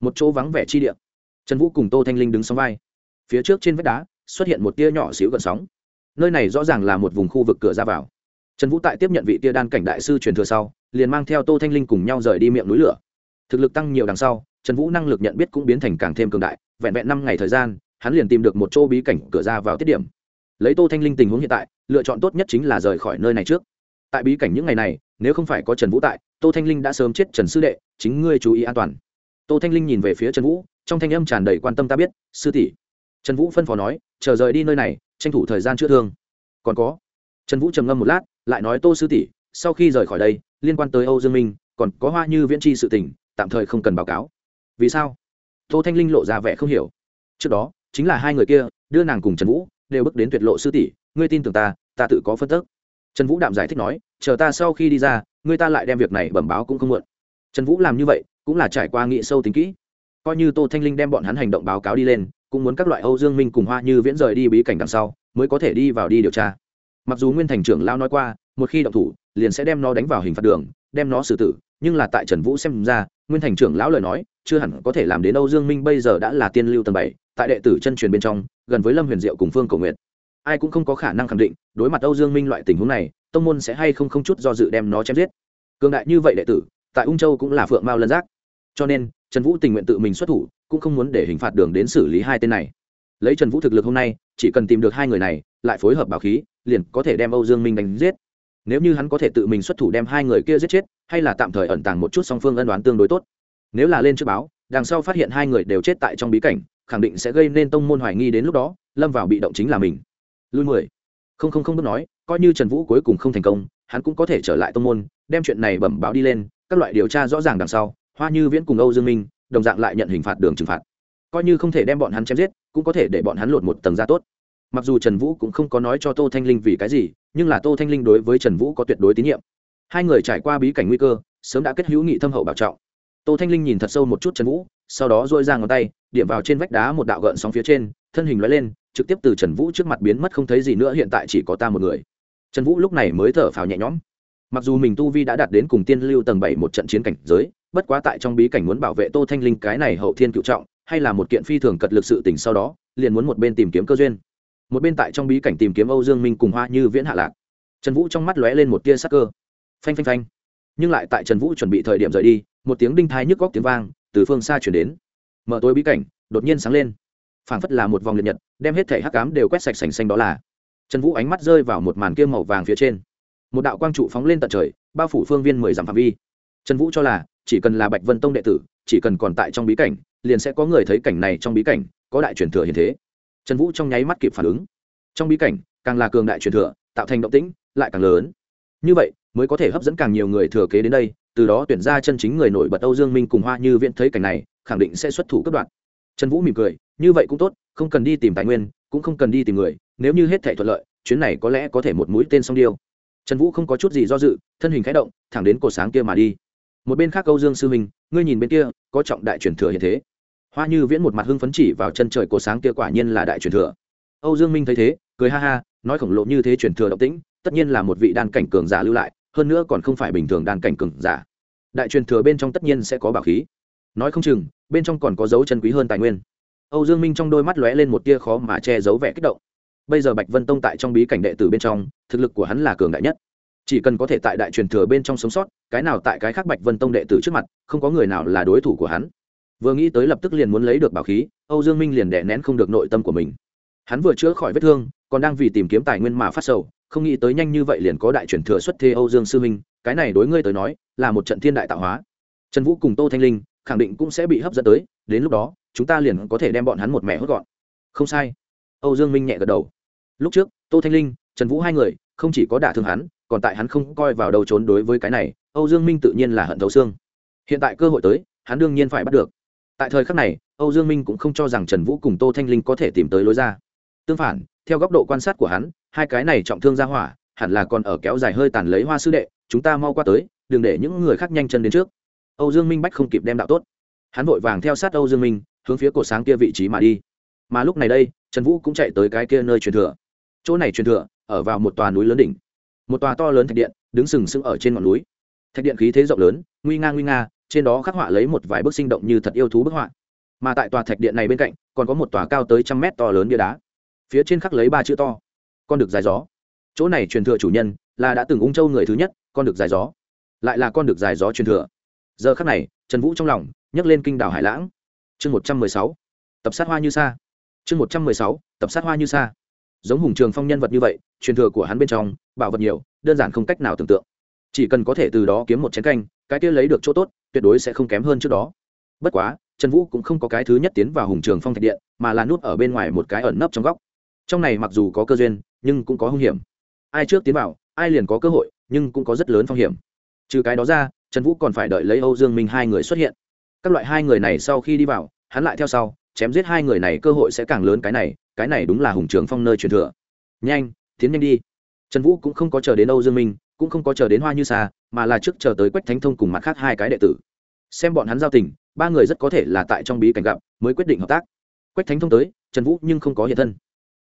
Một chỗ vắng vẻ chi địa. Trần vũ cùng tô thanh linh đứng sóng vai. Phía trước trên vách đá, xuất hiện một tia nhỏ xíu gần sóng. Nơi này rõ ràng là một vùng khu vực cửa ra vào. Trần vũ tại tiếp nhận vị tia đan cảnh đại sư truyền thừa sau, liền mang theo tô thanh linh cùng nhau rời đi miệng núi lửa. Thực lực tăng nhiều đằng sau, trần vũ năng lực nhận biết cũng biến thành càng thêm cường đại, vẹn vẹn năm ngày thời gian, hắn liền tìm được một chỗ bí cảnh cửa ra vào tiết điểm. Lấy tô thanh linh tình huống hiện tại, lựa chọn tốt nhất chính là rời khỏi nơi này trước tại bí cảnh những ngày này nếu không phải có trần vũ tại tô thanh linh đã sớm chết trần sư đệ chính ngươi chú ý an toàn. Tô thanh linh nhìn về phía trần vũ trong thanh âm tràn đầy quan tâm ta biết sư tỷ. Trần vũ phân phó nói chờ rời đi nơi này tranh thủ thời gian chữa thương. Còn có. Trần vũ trầm ngâm một lát lại nói tô sư tỷ sau khi rời khỏi đây liên quan tới âu dương minh còn có hoa như viễn tri sự tỉnh, tạm thời không cần báo cáo. Vì sao? Tô thanh linh lộ ra vẻ không hiểu. Trước đó chính là hai người kia đưa nàng cùng trần vũ đều bước đến tuyệt lộ sư tỷ ngươi tin tưởng ta ta tự có phân tức trần vũ đạm giải thích nói, chờ ta sau khi đi ra, người ta lại đem việc này bẩm báo cũng không muộn. Trần vũ làm như vậy, cũng là trải qua nghị sâu tính kỹ. Coi như tô thanh linh đem bọn hắn hành động báo cáo đi lên, cũng muốn các loại âu dương minh cùng hoa như viễn rời đi bí cảnh đằng sau, mới có thể đi vào đi điều tra. Mặc dù nguyên thành trưởng lao nói qua, một khi động thủ, liền sẽ đem nó đánh vào hình phạt đường, đem nó xử tử, nhưng là tại trần vũ xem ra, nguyên thành trưởng lão lời nói, chưa hẳn có thể làm đến âu dương minh bây giờ đã là tiên lưu tầng bảy, tại đệ tử chân truyền bên trong, gần với lâm huyền diệu cùng phương cầu nguyện ai cũng không có khả năng khẳng định, đối mặt âu dương minh loại tình huống này, tông môn sẽ hay không không chút do dự đem nó chém giết. Cường đại như vậy đệ tử, tại ung châu cũng là phượng mao lân giác. Cho nên, trần vũ tình nguyện tự mình xuất thủ, cũng không muốn để hình phạt đường đến xử lý hai tên này. Lấy trần vũ thực lực hôm nay, chỉ cần tìm được hai người này, lại phối hợp bảo khí, liền có thể đem âu dương minh đánh giết. Nếu như hắn có thể tự mình xuất thủ đem hai người kia giết chết, hay là tạm thời ẩn tàng một chút song phương ân đoán tương đối tốt. Nếu là lên trước báo, đằng sau phát hiện hai người đều chết tại trong bí cảnh, khẳng định sẽ gây nên tông môn hoài nghi đến lúc đó, lâm vào bị động chính là mình lui mười. Không không không bước nói, coi như trần vũ cuối cùng không thành công, hắn cũng có thể trở lại tông môn, đem chuyện này bẩm báo đi lên, các loại điều tra rõ ràng đằng sau, hoa như viễn cùng âu dương minh, đồng dạng lại nhận hình phạt đường trừng phạt. Coi như không thể đem bọn hắn chém giết, cũng có thể để bọn hắn lột một tầng ra tốt. Mặc dù trần vũ cũng không có nói cho tô thanh linh vì cái gì, nhưng là tô thanh linh đối với trần vũ có tuyệt đối tín nhiệm. Hai người trải qua bí cảnh nguy cơ, sớm đã kết hữu nghị thâm hậu bảo trọng. Tô thanh linh nhìn thật sâu một chút trần vũ, sau đó dôi ra ngón tay, điểm vào trên vách đá một đạo gợn sóng phía trên, thân hình loại lên trực tiếp từ trần vũ trước mặt biến mất không thấy gì nữa, hiện tại chỉ có ta một người. Trần vũ lúc này mới thở phào nhẹ nhõm. Mặc dù mình tu vi đã đạt đến cùng tiên lưu tầng bảy một trận chiến cảnh giới, bất quá tại trong bí cảnh muốn bảo vệ tô thanh linh cái này hậu thiên cựu trọng, hay là một kiện phi thường cật lực sự tình sau đó, liền muốn một bên tìm kiếm cơ duyên. Một bên tại trong bí cảnh tìm kiếm âu dương minh cùng hoa như viễn hạ lạc. Trần vũ trong mắt lóe lên một tia sắc cơ. Phanh phanh phanh. Nhưng lại tại trần vũ chuẩn bị thời điểm rời đi, một tiếng đinh thai nhức góc tiếng vang từ phương xa chuyển đến. Mở tối bí cảnh, đột nhiên sáng lên phảng phất là một vòng liệt nhật, đem hết thể hắc cám đều quét sạch sành xanh đó là. Trần vũ ánh mắt rơi vào một màn kia màu vàng phía trên. Một đạo quang trụ phóng lên tận trời, bao phủ phương viên mười dặm phạm vi. Trần vũ cho là, chỉ cần là bạch vân tông đệ tử, chỉ cần còn tại trong bí cảnh, liền sẽ có người thấy cảnh này trong bí cảnh, có đại truyền thừa hiện thế. Trần vũ trong nháy mắt kịp phản ứng. Trong bí cảnh, càng là cường đại truyền thừa, tạo thành động tĩnh, lại càng lớn. Như vậy, mới có thể hấp dẫn càng nhiều người thừa kế đến đây, từ đó tuyển ra chân chính người nổi bật âu dương minh cùng hoa như viễn thấy cảnh này, khẳng định sẽ xuất thủ cấp đoạn. Trần vũ mỉm cười như vậy cũng tốt, không cần đi tìm tài nguyên, cũng không cần đi tìm người, nếu như hết thể thuận lợi, chuyến này có lẽ có thể một mũi tên song điêu. Trần vũ không có chút gì do dự, thân hình khẽ động, thẳng đến cột sáng kia mà đi. Một bên khác âu dương sư minh, ngươi nhìn bên kia, có trọng đại truyền thừa hiện thế. Hoa như viễn một mặt hưng phấn chỉ vào chân trời cột sáng kia quả nhiên là đại truyền thừa. Âu dương minh thấy thế, cười ha ha, nói khổng lồ như thế truyền thừa động tĩnh, tất nhiên là một vị đan cảnh cường giả lưu lại, hơn nữa còn không phải bình thường đan cảnh cường giả. Đại truyền thừa bên trong tất nhiên sẽ có bảo khí. Nói không chừng, bên trong còn có dấu chân quý hơn tài nguyên âu dương minh trong đôi mắt lóe lên một tia khó mà che giấu vẻ kích động. Bây giờ bạch vân tông tại trong bí cảnh đệ tử bên trong, thực lực của hắn là cường đại nhất. Chỉ cần có thể tại đại truyền thừa bên trong sống sót, cái nào tại cái khác bạch vân tông đệ tử trước mặt, không có người nào là đối thủ của hắn. Vừa nghĩ tới lập tức liền muốn lấy được bảo khí, âu dương minh liền đè nén không được nội tâm của mình. Hắn vừa chữa khỏi vết thương, còn đang vì tìm kiếm tài nguyên mà phát sầu, không nghĩ tới nhanh như vậy liền có đại truyền thừa xuất thế âu dương sư minh, cái này đối ngươi tới nói, là một trận thiên đại tạo hóa. Trần vũ cùng tô thanh linh, khẳng định cũng sẽ bị hấp dẫn tới, đến lúc đó chúng ta liền có thể đem bọn hắn một mẹ hốt gọn. Không sai. Âu dương minh nhẹ gật đầu. Lúc trước, tô thanh linh, trần vũ hai người, không chỉ có đả thương hắn, còn tại hắn không coi vào đầu trốn đối với cái này, âu dương minh tự nhiên là hận thấu xương. Hiện tại cơ hội tới, hắn đương nhiên phải bắt được. Tại thời khắc này, âu dương minh cũng không cho rằng trần vũ cùng tô thanh linh có thể tìm tới lối ra. Tương phản, theo góc độ quan sát của hắn, hai cái này trọng thương ra hỏa, hẳn là còn ở kéo dài hơi tàn lấy hoa sư đệ, chúng ta mau qua tới, đừng để những người khác nhanh chân đến trước. Âu dương minh bách không kịp đem đạo tốt. Hắn vội vàng theo sát âu dương minh hướng phía cổ sáng kia vị trí mà đi. Mà lúc này đây, trần vũ cũng chạy tới cái kia nơi truyền thừa. Chỗ này truyền thừa, ở vào một tòa núi lớn đỉnh. Một tòa to lớn thạch điện, đứng sừng sững ở trên ngọn núi. Thạch điện khí thế rộng lớn, nguy nga nguy nga, trên đó khắc họa lấy một vài bức sinh động như thật yêu thú bức họa. Mà tại tòa thạch điện này bên cạnh, còn có một tòa cao tới trăm mét to lớn bia đá. Phía trên khắc lấy ba chữ to. Con được dài gió. Chỗ này truyền thừa chủ nhân là đã từng ung châu người thứ nhất, con được dài gió. Lại là con được dài gió truyền thừa. Giờ khắc này, trần vũ trong lòng nhấc lên kinh đảo hải lãng chương một trăm mười sáu, tập sát hoa như sa. Chương một trăm mười sáu, tập sát hoa như sa. Giống hùng trường phong nhân vật như vậy, truyền thừa của hắn bên trong, bảo vật nhiều, đơn giản không cách nào tưởng tượng. Chỉ cần có thể từ đó kiếm một chén canh, cái kia lấy được chỗ tốt, tuyệt đối sẽ không kém hơn trước đó. Bất quá, trần vũ cũng không có cái thứ nhất tiến vào hùng trường phong thạch điện, mà là nút ở bên ngoài một cái ẩn nấp trong góc. Trong này mặc dù có cơ duyên, nhưng cũng có hung hiểm. Ai trước tiến vào, ai liền có cơ hội, nhưng cũng có rất lớn phong hiểm. Trừ cái đó ra, trần vũ còn phải đợi lấy âu dương minh hai người xuất hiện các loại hai người này sau khi đi vào, hắn lại theo sau, chém giết hai người này cơ hội sẽ càng lớn cái này cái này đúng là hùng trường phong nơi truyền thừa. Nhanh, tiến nhanh đi. Trần vũ cũng không có chờ đến âu dương minh, cũng không có chờ đến hoa như xa mà là trước chờ tới quách thánh thông cùng mặt khác hai cái đệ tử. Xem bọn hắn giao tình, ba người rất có thể là tại trong bí cảnh gặp, mới quyết định hợp tác. Quách thánh thông tới, trần vũ nhưng không có hiện thân.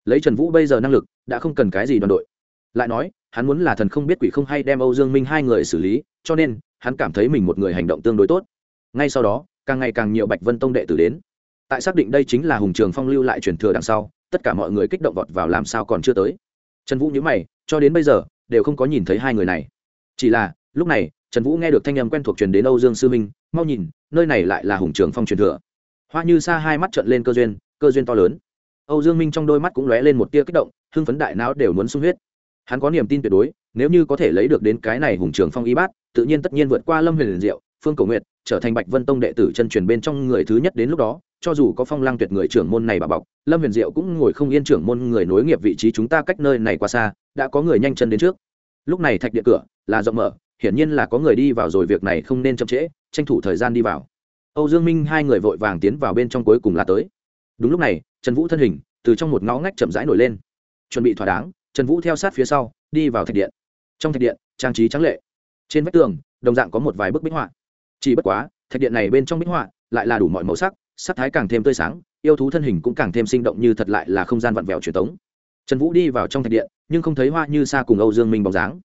Lấy trần vũ bây giờ năng lực, đã không cần cái gì đoàn đội. Lại nói, hắn muốn là thần không biết quỷ không hay đem âu dương minh hai người xử lý, cho nên, hắn cảm thấy mình một người hành động tương đối tốt ngay sau đó, càng ngày càng nhiều bạch vân tông đệ tử đến. Tại xác định đây chính là hùng trường phong lưu lại truyền thừa đằng sau, tất cả mọi người kích động vọt vào làm sao còn chưa tới. Trần vũ nhớ mày, cho đến bây giờ, đều không có nhìn thấy hai người này. Chỉ là, lúc này, trần vũ nghe được thanh âm quen thuộc truyền đến âu dương sư minh, mau nhìn, nơi này lại là hùng trường phong truyền thừa. Hoa như xa hai mắt trận lên cơ duyên cơ duyên to lớn. Âu dương minh trong đôi mắt cũng lóe lên một tia kích động, hưng phấn đại não đều muốn sung huyết. Hắn có niềm tin tuyệt đối, nếu như có thể lấy được đến cái này hùng trường phong y bát, tự nhiên tất nhiên vượt qua lâm huyền diệu phương cầu nguyệt, trở thành bạch vân tông đệ tử chân truyền bên trong người thứ nhất đến lúc đó, cho dù có phong lang tuyệt người trưởng môn này bà bọc, lâm huyền diệu cũng ngồi không yên trưởng môn người nối nghiệp vị trí chúng ta cách nơi này qua xa, đã có người nhanh chân đến trước. Lúc này thạch địa cửa là rộng mở, hiển nhiên là có người đi vào rồi, việc này không nên chậm trễ, tranh thủ thời gian đi vào. Âu dương minh hai người vội vàng tiến vào bên trong cuối cùng là tới. Đúng lúc này, trần vũ thân hình từ trong một ngõ ngách chậm rãi nổi lên. Chuẩn bị thỏa đáng, trần vũ theo sát phía sau, đi vào thạch điện. Trong thạch điện, trang trí trắng lệ. Trên vách tường, đồng dạng có một vài bức bích họa chỉ bất quá thạch điện này bên trong minh họa lại là đủ mọi màu sắc sắc thái càng thêm tươi sáng yêu thú thân hình cũng càng thêm sinh động như thật lại là không gian vặn vẹo truyền thống trần vũ đi vào trong thạch điện nhưng không thấy hoa như xa cùng âu dương minh bóng dáng.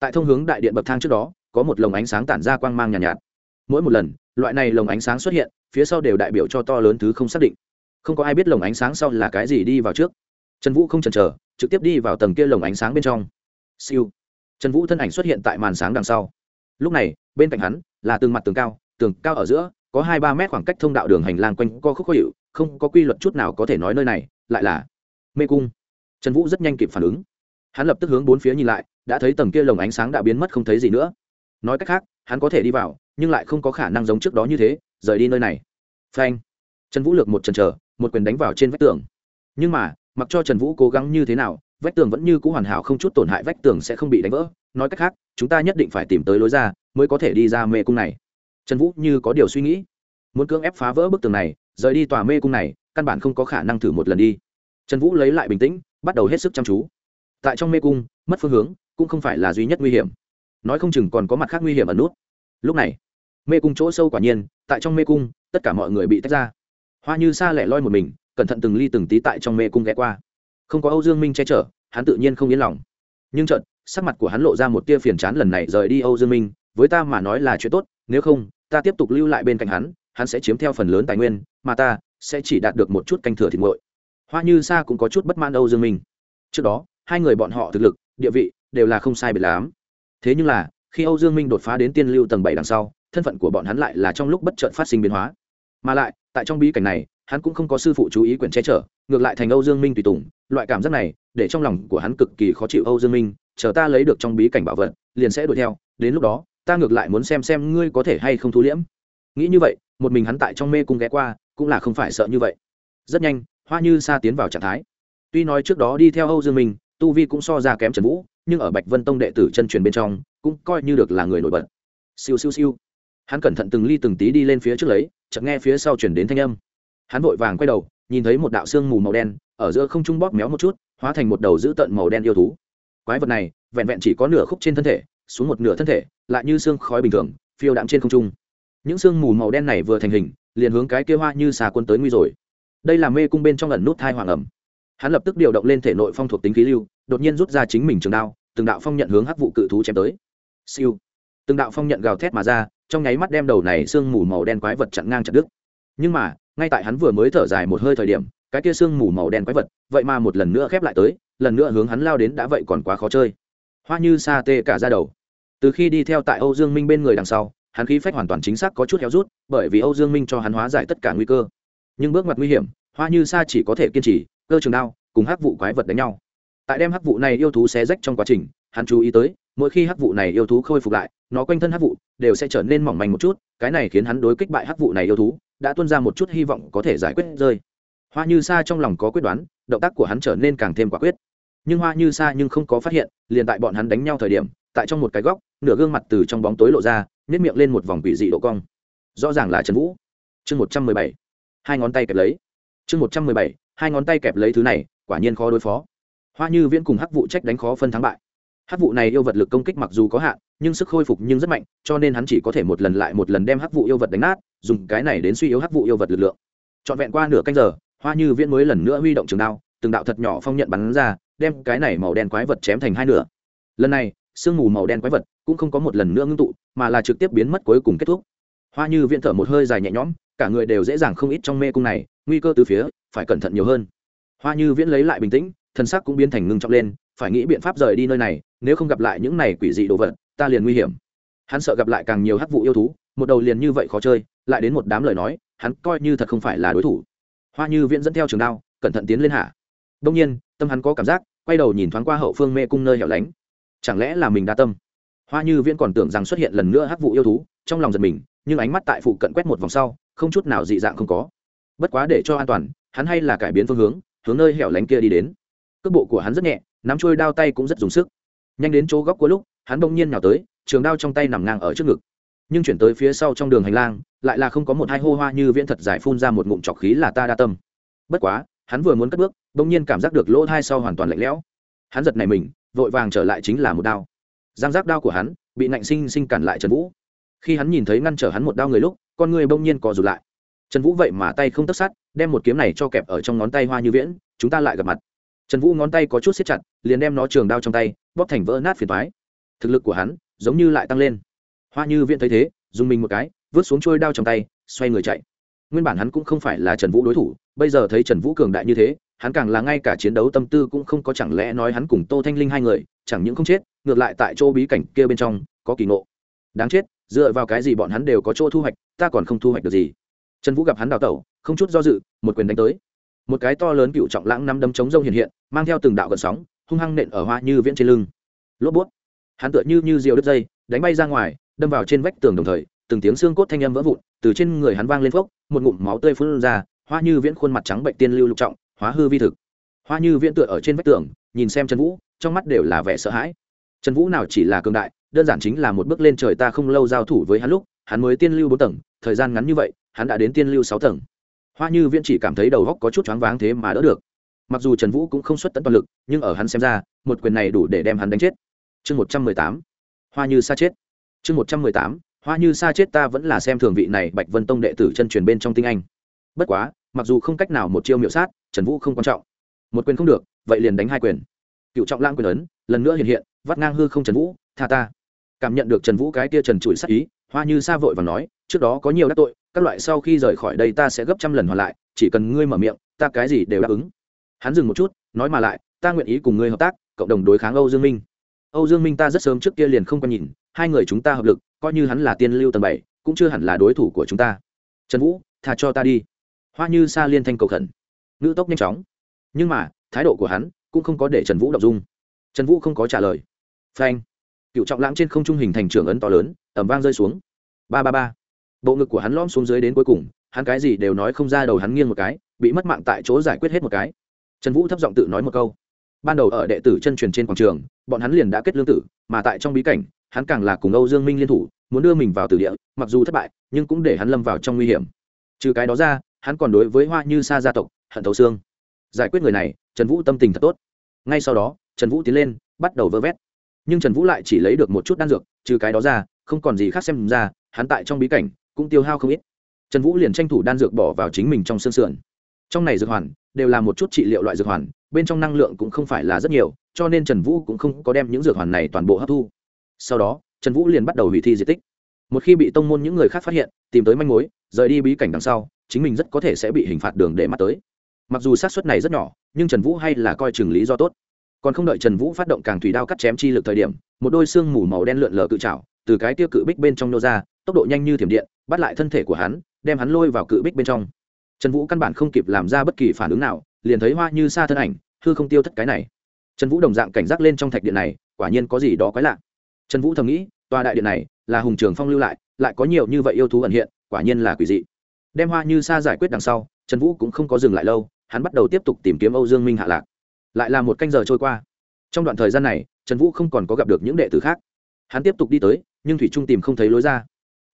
Tại thông hướng đại điện bậc thang trước đó có một lồng ánh sáng tản ra quang mang nhàn nhạt, nhạt. Mỗi một lần loại này lồng ánh sáng xuất hiện phía sau đều đại biểu cho to lớn thứ không xác định. Không có ai biết lồng ánh sáng sau là cái gì đi vào trước. Trần vũ không chần chờ trực tiếp đi vào tầng kia lồng ánh sáng bên trong. Siêu. Trần vũ thân ảnh xuất hiện tại màn sáng đằng sau. Lúc này bên cạnh hắn là từng mặt tường cao tường cao ở giữa, có hai ba mét khoảng cách thông đạo đường hành lang quanh co khúc khó hiệu không có quy luật chút nào có thể nói nơi này, lại là mê cung. Trần vũ rất nhanh kịp phản ứng. Hắn lập tức hướng bốn phía nhìn lại, đã thấy tầng kia lồng ánh sáng đã biến mất không thấy gì nữa. Nói cách khác, hắn có thể đi vào, nhưng lại không có khả năng giống trước đó như thế, rời đi nơi này. Phanh. Trần vũ lược một trần trờ một quyền đánh vào trên vách tường. Nhưng mà, mặc cho trần vũ cố gắng như thế nào vách tường vẫn như c ũ hoàn hảo không chút tổn hại vách tường sẽ không bị đánh vỡ. Nói cách khác, chúng ta nhất định phải tìm tới lối ra mới có thể đi ra mê cung này. Trần vũ như có điều suy nghĩ, muốn cưỡng ép phá vỡ bức tường này, rời đi tòa mê cung này, căn bản không có khả năng thử một lần đi. Trần vũ lấy lại bình tĩnh, bắt đầu hết sức chăm chú. Tại trong mê cung, mất phương hướng cũng không phải là duy nhất nguy hiểm. Nói không chừng còn có mặt khác nguy hiểm ở nút. Lúc này, mê cung chỗ sâu quả nhiên, tại trong mê cung, tất cả mọi người bị tách ra. Hoa như xa lẻ loi một mình, cẩn thận từng ly từng tí tại trong mê cung ghé qua không có âu dương minh che chở, hắn tự nhiên không yên lòng. Nhưng trận sắc mặt của hắn lộ ra một tia phiền chán lần này rời đi âu dương minh, với ta mà nói là chuyện tốt, nếu không, ta tiếp tục lưu lại bên cạnh hắn hắn sẽ chiếm theo phần lớn tài nguyên, mà ta sẽ chỉ đạt được một chút canh thừa thịt nguội hoa như sa cũng có chút bất mãn âu dương minh. Trước đó, hai người bọn họ thực lực, địa vị đều là không sai biệt lắm. Thế nhưng là, khi âu dương minh đột phá đến tiên lưu tầng bảy đằng sau, thân phận của bọn hắn lại là trong lúc bất chợt phát sinh biến hóa. Mà lại, tại trong bí cảnh này hắn cũng không có sư phụ chú ý quyển che chở, ngược lại thành âu dương minh tùy tùng, loại cảm giác này, để trong lòng của hắn cực kỳ khó chịu. Âu dương minh, chờ ta lấy được trong bí cảnh bảo vật, liền sẽ đuổi theo, đến lúc đó, ta ngược lại muốn xem xem ngươi có thể hay không thu liễm. Nghĩ như vậy, một mình hắn tại trong mê cung ghé qua, cũng là không phải sợ như vậy. Rất nhanh, hoa như sa tiến vào trạng thái. Tuy nói trước đó đi theo âu dương minh, tu vi cũng so ra kém trần vũ, nhưng ở bạch vân tông đệ tử chân truyền bên trong, cũng coi như được là người nổi bật. Siêu siêu siêu. Hắn cẩn thận từng ly từng tí đi lên phía trước lấy, chợt nghe phía sau chuyển đến thanh âm hắn vội vàng quay đầu, nhìn thấy một đạo xương mù màu đen, ở giữa không trung bóp méo một chút, hóa thành một đầu dữ tợn màu đen yêu thú. Quái vật này, vẹn vẹn chỉ có nửa khúc trên thân thể, xuống một nửa thân thể, lại như xương khói bình thường, phiêu đạm trên không trung. Những xương mù màu đen này vừa thành hình, liền hướng cái kia hoa như xà quân tới nguy rồi. Đây là mê cung bên trong ẩn nút thai hoàng ẩm. Hắn lập tức điều động lên thể nội phong thuộc tính khí lưu, đột nhiên rút ra chính mình trường đao, từng đạo phong nhận hướng hắc vụ cự thú chém tới. Siêu. Từng đạo phong nhận gào thét mà ra, trong nháy mắt đem đầu này sương mù màu đen quái vật chặn ngang chặt đứt. Nhưng mà ngay tại hắn vừa mới thở dài một hơi thời điểm, cái kia sương mù màu đen quái vật, vậy mà một lần nữa khép lại tới, lần nữa hướng hắn lao đến đã vậy còn quá khó chơi. Hoa như sa tê cả ra đầu. Từ khi đi theo tại âu dương minh bên người đằng sau, hắn khí phách hoàn toàn chính xác có chút héo rút, bởi vì âu dương minh cho hắn hóa giải tất cả nguy cơ. Nhưng bước ngoặt nguy hiểm, hoa như sa chỉ có thể kiên trì, cơ trường đao, cùng hắc vụ quái vật đánh nhau. Tại đem hắc vụ này yêu thú xé rách trong quá trình, hắn chú ý tới, mỗi khi hắc vụ này yêu thú khôi phục lại, nó quanh thân hắc vụ đều sẽ trở nên mỏng manh một chút, cái này khiến hắn đối kích bại hắc vụ này yêu thú đã tuôn ra một chút hy vọng có thể giải quyết rơi. Hoa như sa trong lòng có quyết đoán, động tác của hắn trở nên càng thêm quả quyết. Nhưng hoa như sa nhưng không có phát hiện, liền tại bọn hắn đánh nhau thời điểm, tại trong một cái góc, nửa gương mặt từ trong bóng tối lộ ra nếp miệng lên một vòng quỷ dị độ cong. Rõ ràng là trần vũ. Chương một trăm mười bảy. Hai ngón tay kẹp lấy. Chương một trăm mười bảy. Hai ngón tay kẹp lấy thứ này, quả nhiên khó đối phó. Hoa như viễn cùng hắc vụ trách đánh khó phân thắng bại hắc vụ này yêu vật lực công kích mặc dù có hạn, nhưng sức khôi phục nhưng rất mạnh, cho nên hắn chỉ có thể một lần lại một lần đem hắc vụ yêu vật đánh nát, dùng cái này đến suy yếu hắc vụ yêu vật lực lượng. Trọn vẹn qua nửa canh giờ, hoa như viễn mới lần nữa huy động trường đao, từng đạo thật nhỏ phong nhận bắn ra, đem cái này màu đen quái vật chém thành hai nửa. Lần này, sương mù màu đen quái vật cũng không có một lần nữa ngưng tụ, mà là trực tiếp biến mất cuối cùng kết thúc. Hoa như viễn thở một hơi dài nhẹ nhõm, cả người đều dễ dàng không ít trong mê cung này, nguy cơ từ phía, phải cẩn thận nhiều hơn. Hoa như viễn lấy lại bình tĩnh thân xác cũng biến thành ngưng trọng lên, phải nghĩ biện pháp rời đi nơi này nếu không gặp lại những này quỷ dị đồ vật, ta liền nguy hiểm. Hắn sợ gặp lại càng nhiều hắc vụ yêu thú, một đầu liền như vậy khó chơi, lại đến một đám lời nói, hắn coi như thật không phải là đối thủ. Hoa như viễn dẫn theo trường đao, cẩn thận tiến lên hạ. Đông nhiên, tâm hắn có cảm giác, quay đầu nhìn thoáng qua hậu phương mê cung nơi hẻo lánh. Chẳng lẽ là mình đa tâm? Hoa như viễn còn tưởng rằng xuất hiện lần nữa hắc vụ yêu thú, trong lòng giật mình, nhưng ánh mắt tại phụ cận quét một vòng sau, không chút nào dị dạng không có. Bất quá để cho an toàn, hắn hay là cải biến phương hướng hướng nơi hẻo lánh kia đi đến. Cước bộ của hắn rất nhẹ, nắm trôi đao tay cũng rất dùng sức nhanh đến chỗ góc của lúc, hắn bỗng nhiên nào tới, trường đao trong tay nằm ngang ở trước ngực. Nhưng chuyển tới phía sau trong đường hành lang, lại là không có một hai hô hoa như viễn thật giải phun ra một ngụm trọc khí là ta đa tâm. Bất quá, hắn vừa muốn cất bước, bỗng nhiên cảm giác được lỗ thai sau hoàn toàn lạnh lẽo. Hắn giật này mình, vội vàng trở lại chính là một đao. Giang giác đao của hắn, bị nạnh sinh sinh cản lại trần vũ. Khi hắn nhìn thấy ngăn trở hắn một đao người lúc, con người bỗng nhiên co rụt lại. Trần vũ vậy mà tay không tất sát, đem một kiếm này cho kẹp ở trong ngón tay hoa như viễn, chúng ta lại gặp mặt trần vũ ngón tay có chút xếp chặt, liền đem nó trường đao trong tay, bóp thành vỡ nát phiền thoái thực lực của hắn giống như lại tăng lên. Hoa như viện thấy thế, dùng mình một cái, vứt xuống trôi đao trong tay, xoay người chạy. Nguyên bản hắn cũng không phải là trần vũ đối thủ, bây giờ thấy trần vũ cường đại như thế, hắn càng là ngay cả chiến đấu tâm tư cũng không có chẳng lẽ nói hắn cùng tô thanh linh hai người, chẳng những không chết, ngược lại tại chỗ bí cảnh kia bên trong, có kỳ ngộ. Đáng chết, dựa vào cái gì bọn hắn đều có chỗ thu hoạch, ta còn không thu hoạch được gì. Trần vũ gặp hắn đào tẩu, không chút do dự, một quyền đánh tới một cái to lớn cựu trọng lãng năm đấm chống rông hiện hiện, mang theo từng đạo gần sóng, hung hăng nện ở hoa như viễn trên lưng. Lốp bút. Hắn tựa như như diều đứt dây, đánh bay ra ngoài, đâm vào trên vách tường đồng thời, từng tiếng xương cốt thanh âm vỡ vụn, từ trên người hắn vang lên phốc, một ngụm máu tươi phun ra, hoa như viễn khuôn mặt trắng bệnh tiên lưu lục trọng, hóa hư vi thực. Hoa như viễn tựa ở trên vách tường, nhìn xem trần vũ, trong mắt đều là vẻ sợ hãi. Trần vũ nào chỉ là cường đại, đơn giản chính là một bước lên trời ta không lâu giao thủ với hắn lúc, hắn mới tiên lưu bốn tầng, thời gian ngắn như vậy, hắn đã đến tiên lưu sáu tầng hoa như viễn chỉ cảm thấy đầu góc có chút choáng váng thế mà đỡ được. Mặc dù trần vũ cũng không xuất tận toàn lực, nhưng ở hắn xem ra, một quyền này đủ để đem hắn đánh chết. Chương một trăm mười tám, hoa như sa chết. Chương một trăm mười tám, hoa như sa chết ta vẫn là xem thường vị này bạch vân tông đệ tử chân truyền bên trong tinh anh. Bất quá, mặc dù không cách nào một chiêu miệu sát, trần vũ không quan trọng. Một quyền không được, vậy liền đánh hai quyền. Cựu trọng lãng quyền ấn, lần nữa hiện hiện, vắt ngang hư không trần vũ, tha ta. Cảm nhận được trần vũ cái tia trần trụi sắc ý, hoa như sa vội và nói, trước đó có nhiều đắc tội các loại sau khi rời khỏi đây ta sẽ gấp trăm lần hoàn lại, chỉ cần ngươi mở miệng, ta cái gì đều đáp ứng. Hắn dừng một chút, nói mà lại, ta nguyện ý cùng ngươi hợp tác, cộng đồng đối kháng âu dương minh. Âu dương minh ta rất sớm trước kia liền không còn nhìn, hai người chúng ta hợp lực, coi như hắn là tiên lưu tầng bảy, cũng chưa hẳn là đối thủ của chúng ta. Trần vũ thà cho ta đi. Hoa như sa liên thanh cầu khẩn. Ngữ tốc nhanh chóng. Nhưng mà, thái độ của hắn cũng không có để trần vũ đọc dung. Trần vũ không có trả lời. Phanh. Cựu trọng lãng trên không trung hình thành trưởng ấn to lớn ẩm vang rơi xuống. Ba ba ba bộ ngực của hắn lom xuống dưới đến cuối cùng, hắn cái gì đều nói không ra đầu hắn nghiêng một cái, bị mất mạng tại chỗ giải quyết hết một cái. Trần vũ thấp giọng tự nói một câu. Ban đầu ở đệ tử chân truyền trên quảng trường, bọn hắn liền đã kết lương tử, mà tại trong bí cảnh, hắn càng là cùng âu dương minh liên thủ, muốn đưa mình vào tử địa, mặc dù thất bại, nhưng cũng để hắn lâm vào trong nguy hiểm. Trừ cái đó ra, hắn còn đối với hoa như sa gia tộc, hận thấu xương. Giải quyết người này, trần vũ tâm tình thật tốt. Ngay sau đó, trần vũ tiến lên, bắt đầu vơ vét. Nhưng trần vũ lại chỉ lấy được một chút đan dược, trừ cái đó ra, không còn gì khác xem ra, hắn tại trong bí cảnh cũng tiêu hao không ít. Trần vũ liền tranh thủ đan dược bỏ vào chính mình trong xương sườn. Trong này dược hoàn đều là một chút trị liệu loại dược hoàn, bên trong năng lượng cũng không phải là rất nhiều, cho nên trần vũ cũng không có đem những dược hoàn này toàn bộ hấp thu. Sau đó, trần vũ liền bắt đầu hủy thi di tích. Một khi bị tông môn những người khác phát hiện, tìm tới manh mối, rời đi bí cảnh đằng sau, chính mình rất có thể sẽ bị hình phạt đường để mắt tới. Mặc dù xác suất này rất nhỏ, nhưng trần vũ hay là coi chừng lý do tốt còn không đợi trần vũ phát động càng thủy đao cắt chém chi lực thời điểm, một đôi xương mù màu đen lượn lờ cự trào từ cái tiêu cự bích bên trong nô ra, tốc độ nhanh như thiểm điện, bắt lại thân thể của hắn, đem hắn lôi vào cự bích bên trong. Trần vũ căn bản không kịp làm ra bất kỳ phản ứng nào, liền thấy hoa như xa thân ảnh, hư không tiêu thất cái này. Trần vũ đồng dạng cảnh giác lên trong thạch điện này, quả nhiên có gì đó quái lạ. Trần vũ thầm nghĩ, tòa đại điện này là hùng trường phong lưu lại lại có nhiều như vậy yêu thú ẩn hiện, quả nhiên là quỷ dị. Đem hoa như sa giải quyết đằng sau, trần vũ cũng không có dừng lại lâu, hắn bắt đầu tiếp tục tìm kiếm âu dương minh hạ lạc lại là một canh giờ trôi qua. Trong đoạn thời gian này, trần vũ không còn có gặp được những đệ tử khác. Hắn tiếp tục đi tới, nhưng thủy trung tìm không thấy lối ra.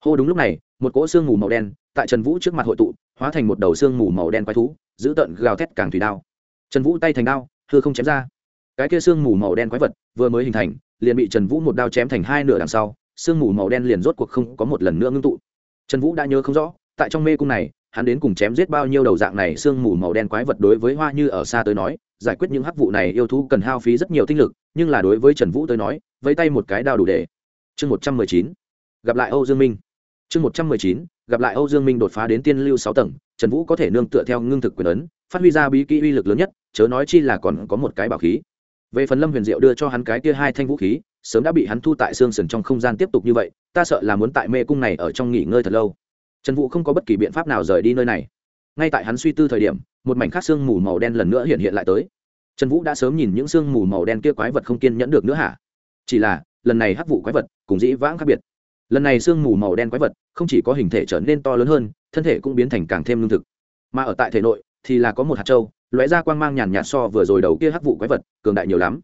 Hô đúng lúc này, một cỗ xương mù màu đen tại trần vũ trước mặt hội tụ, hóa thành một đầu xương mù màu đen quái thú, giữ tợn gào thét càng thủy đao. Trần vũ tay thành đao thưa không chém ra. Cái kia xương mù màu đen quái vật vừa mới hình thành, liền bị trần vũ một đao chém thành hai nửa đằng sau, sương mù màu đen liền rốt cuộc không có một lần nữa ngưng tụ. Trần vũ đã nhớ không rõ, tại trong mê cung này, hắn đến cùng chém giết bao nhiêu đầu dạng này sương mù màu đen quái vật đối với hoa như ở xa tới nói giải quyết những hắc vụ này yêu thú cần hao phí rất nhiều tinh lực, nhưng là đối với trần vũ tới nói, vẫy tay một cái đao đủ để. Chương một trăm mười chín, gặp lại âu dương minh. Chương một trăm mười chín, gặp lại âu dương minh đột phá đến tiên lưu sáu tầng, trần vũ có thể nương tựa theo ngưng thực quyền ấn, phát huy ra bí kỹ uy lực lớn nhất, chớ nói chi là còn có một cái bảo khí. Về phần lâm huyền diệu đưa cho hắn cái kia hai thanh vũ khí, sớm đã bị hắn thu tại xương sườn trong không gian tiếp tục như vậy, ta sợ là muốn tại mê cung này ở trong nghỉ ngơi thật lâu. Trần vũ không có bất kỳ biện pháp nào rời đi nơi này ngay tại hắn suy tư thời điểm, một mảnh khác xương mù màu đen lần nữa hiện hiện lại tới. Trần vũ đã sớm nhìn những xương mù màu đen kia quái vật không kiên nhẫn được nữa hả? Chỉ là, lần này hắc vụ quái vật cùng dĩ vãng khác biệt. Lần này xương mù màu đen quái vật không chỉ có hình thể trở nên to lớn hơn, thân thể cũng biến thành càng thêm lương thực. Mà ở tại thể nội thì là có một hạt trâu, lóe ra quang mang nhàn nhạt so vừa rồi đầu kia hắc vụ quái vật cường đại nhiều lắm.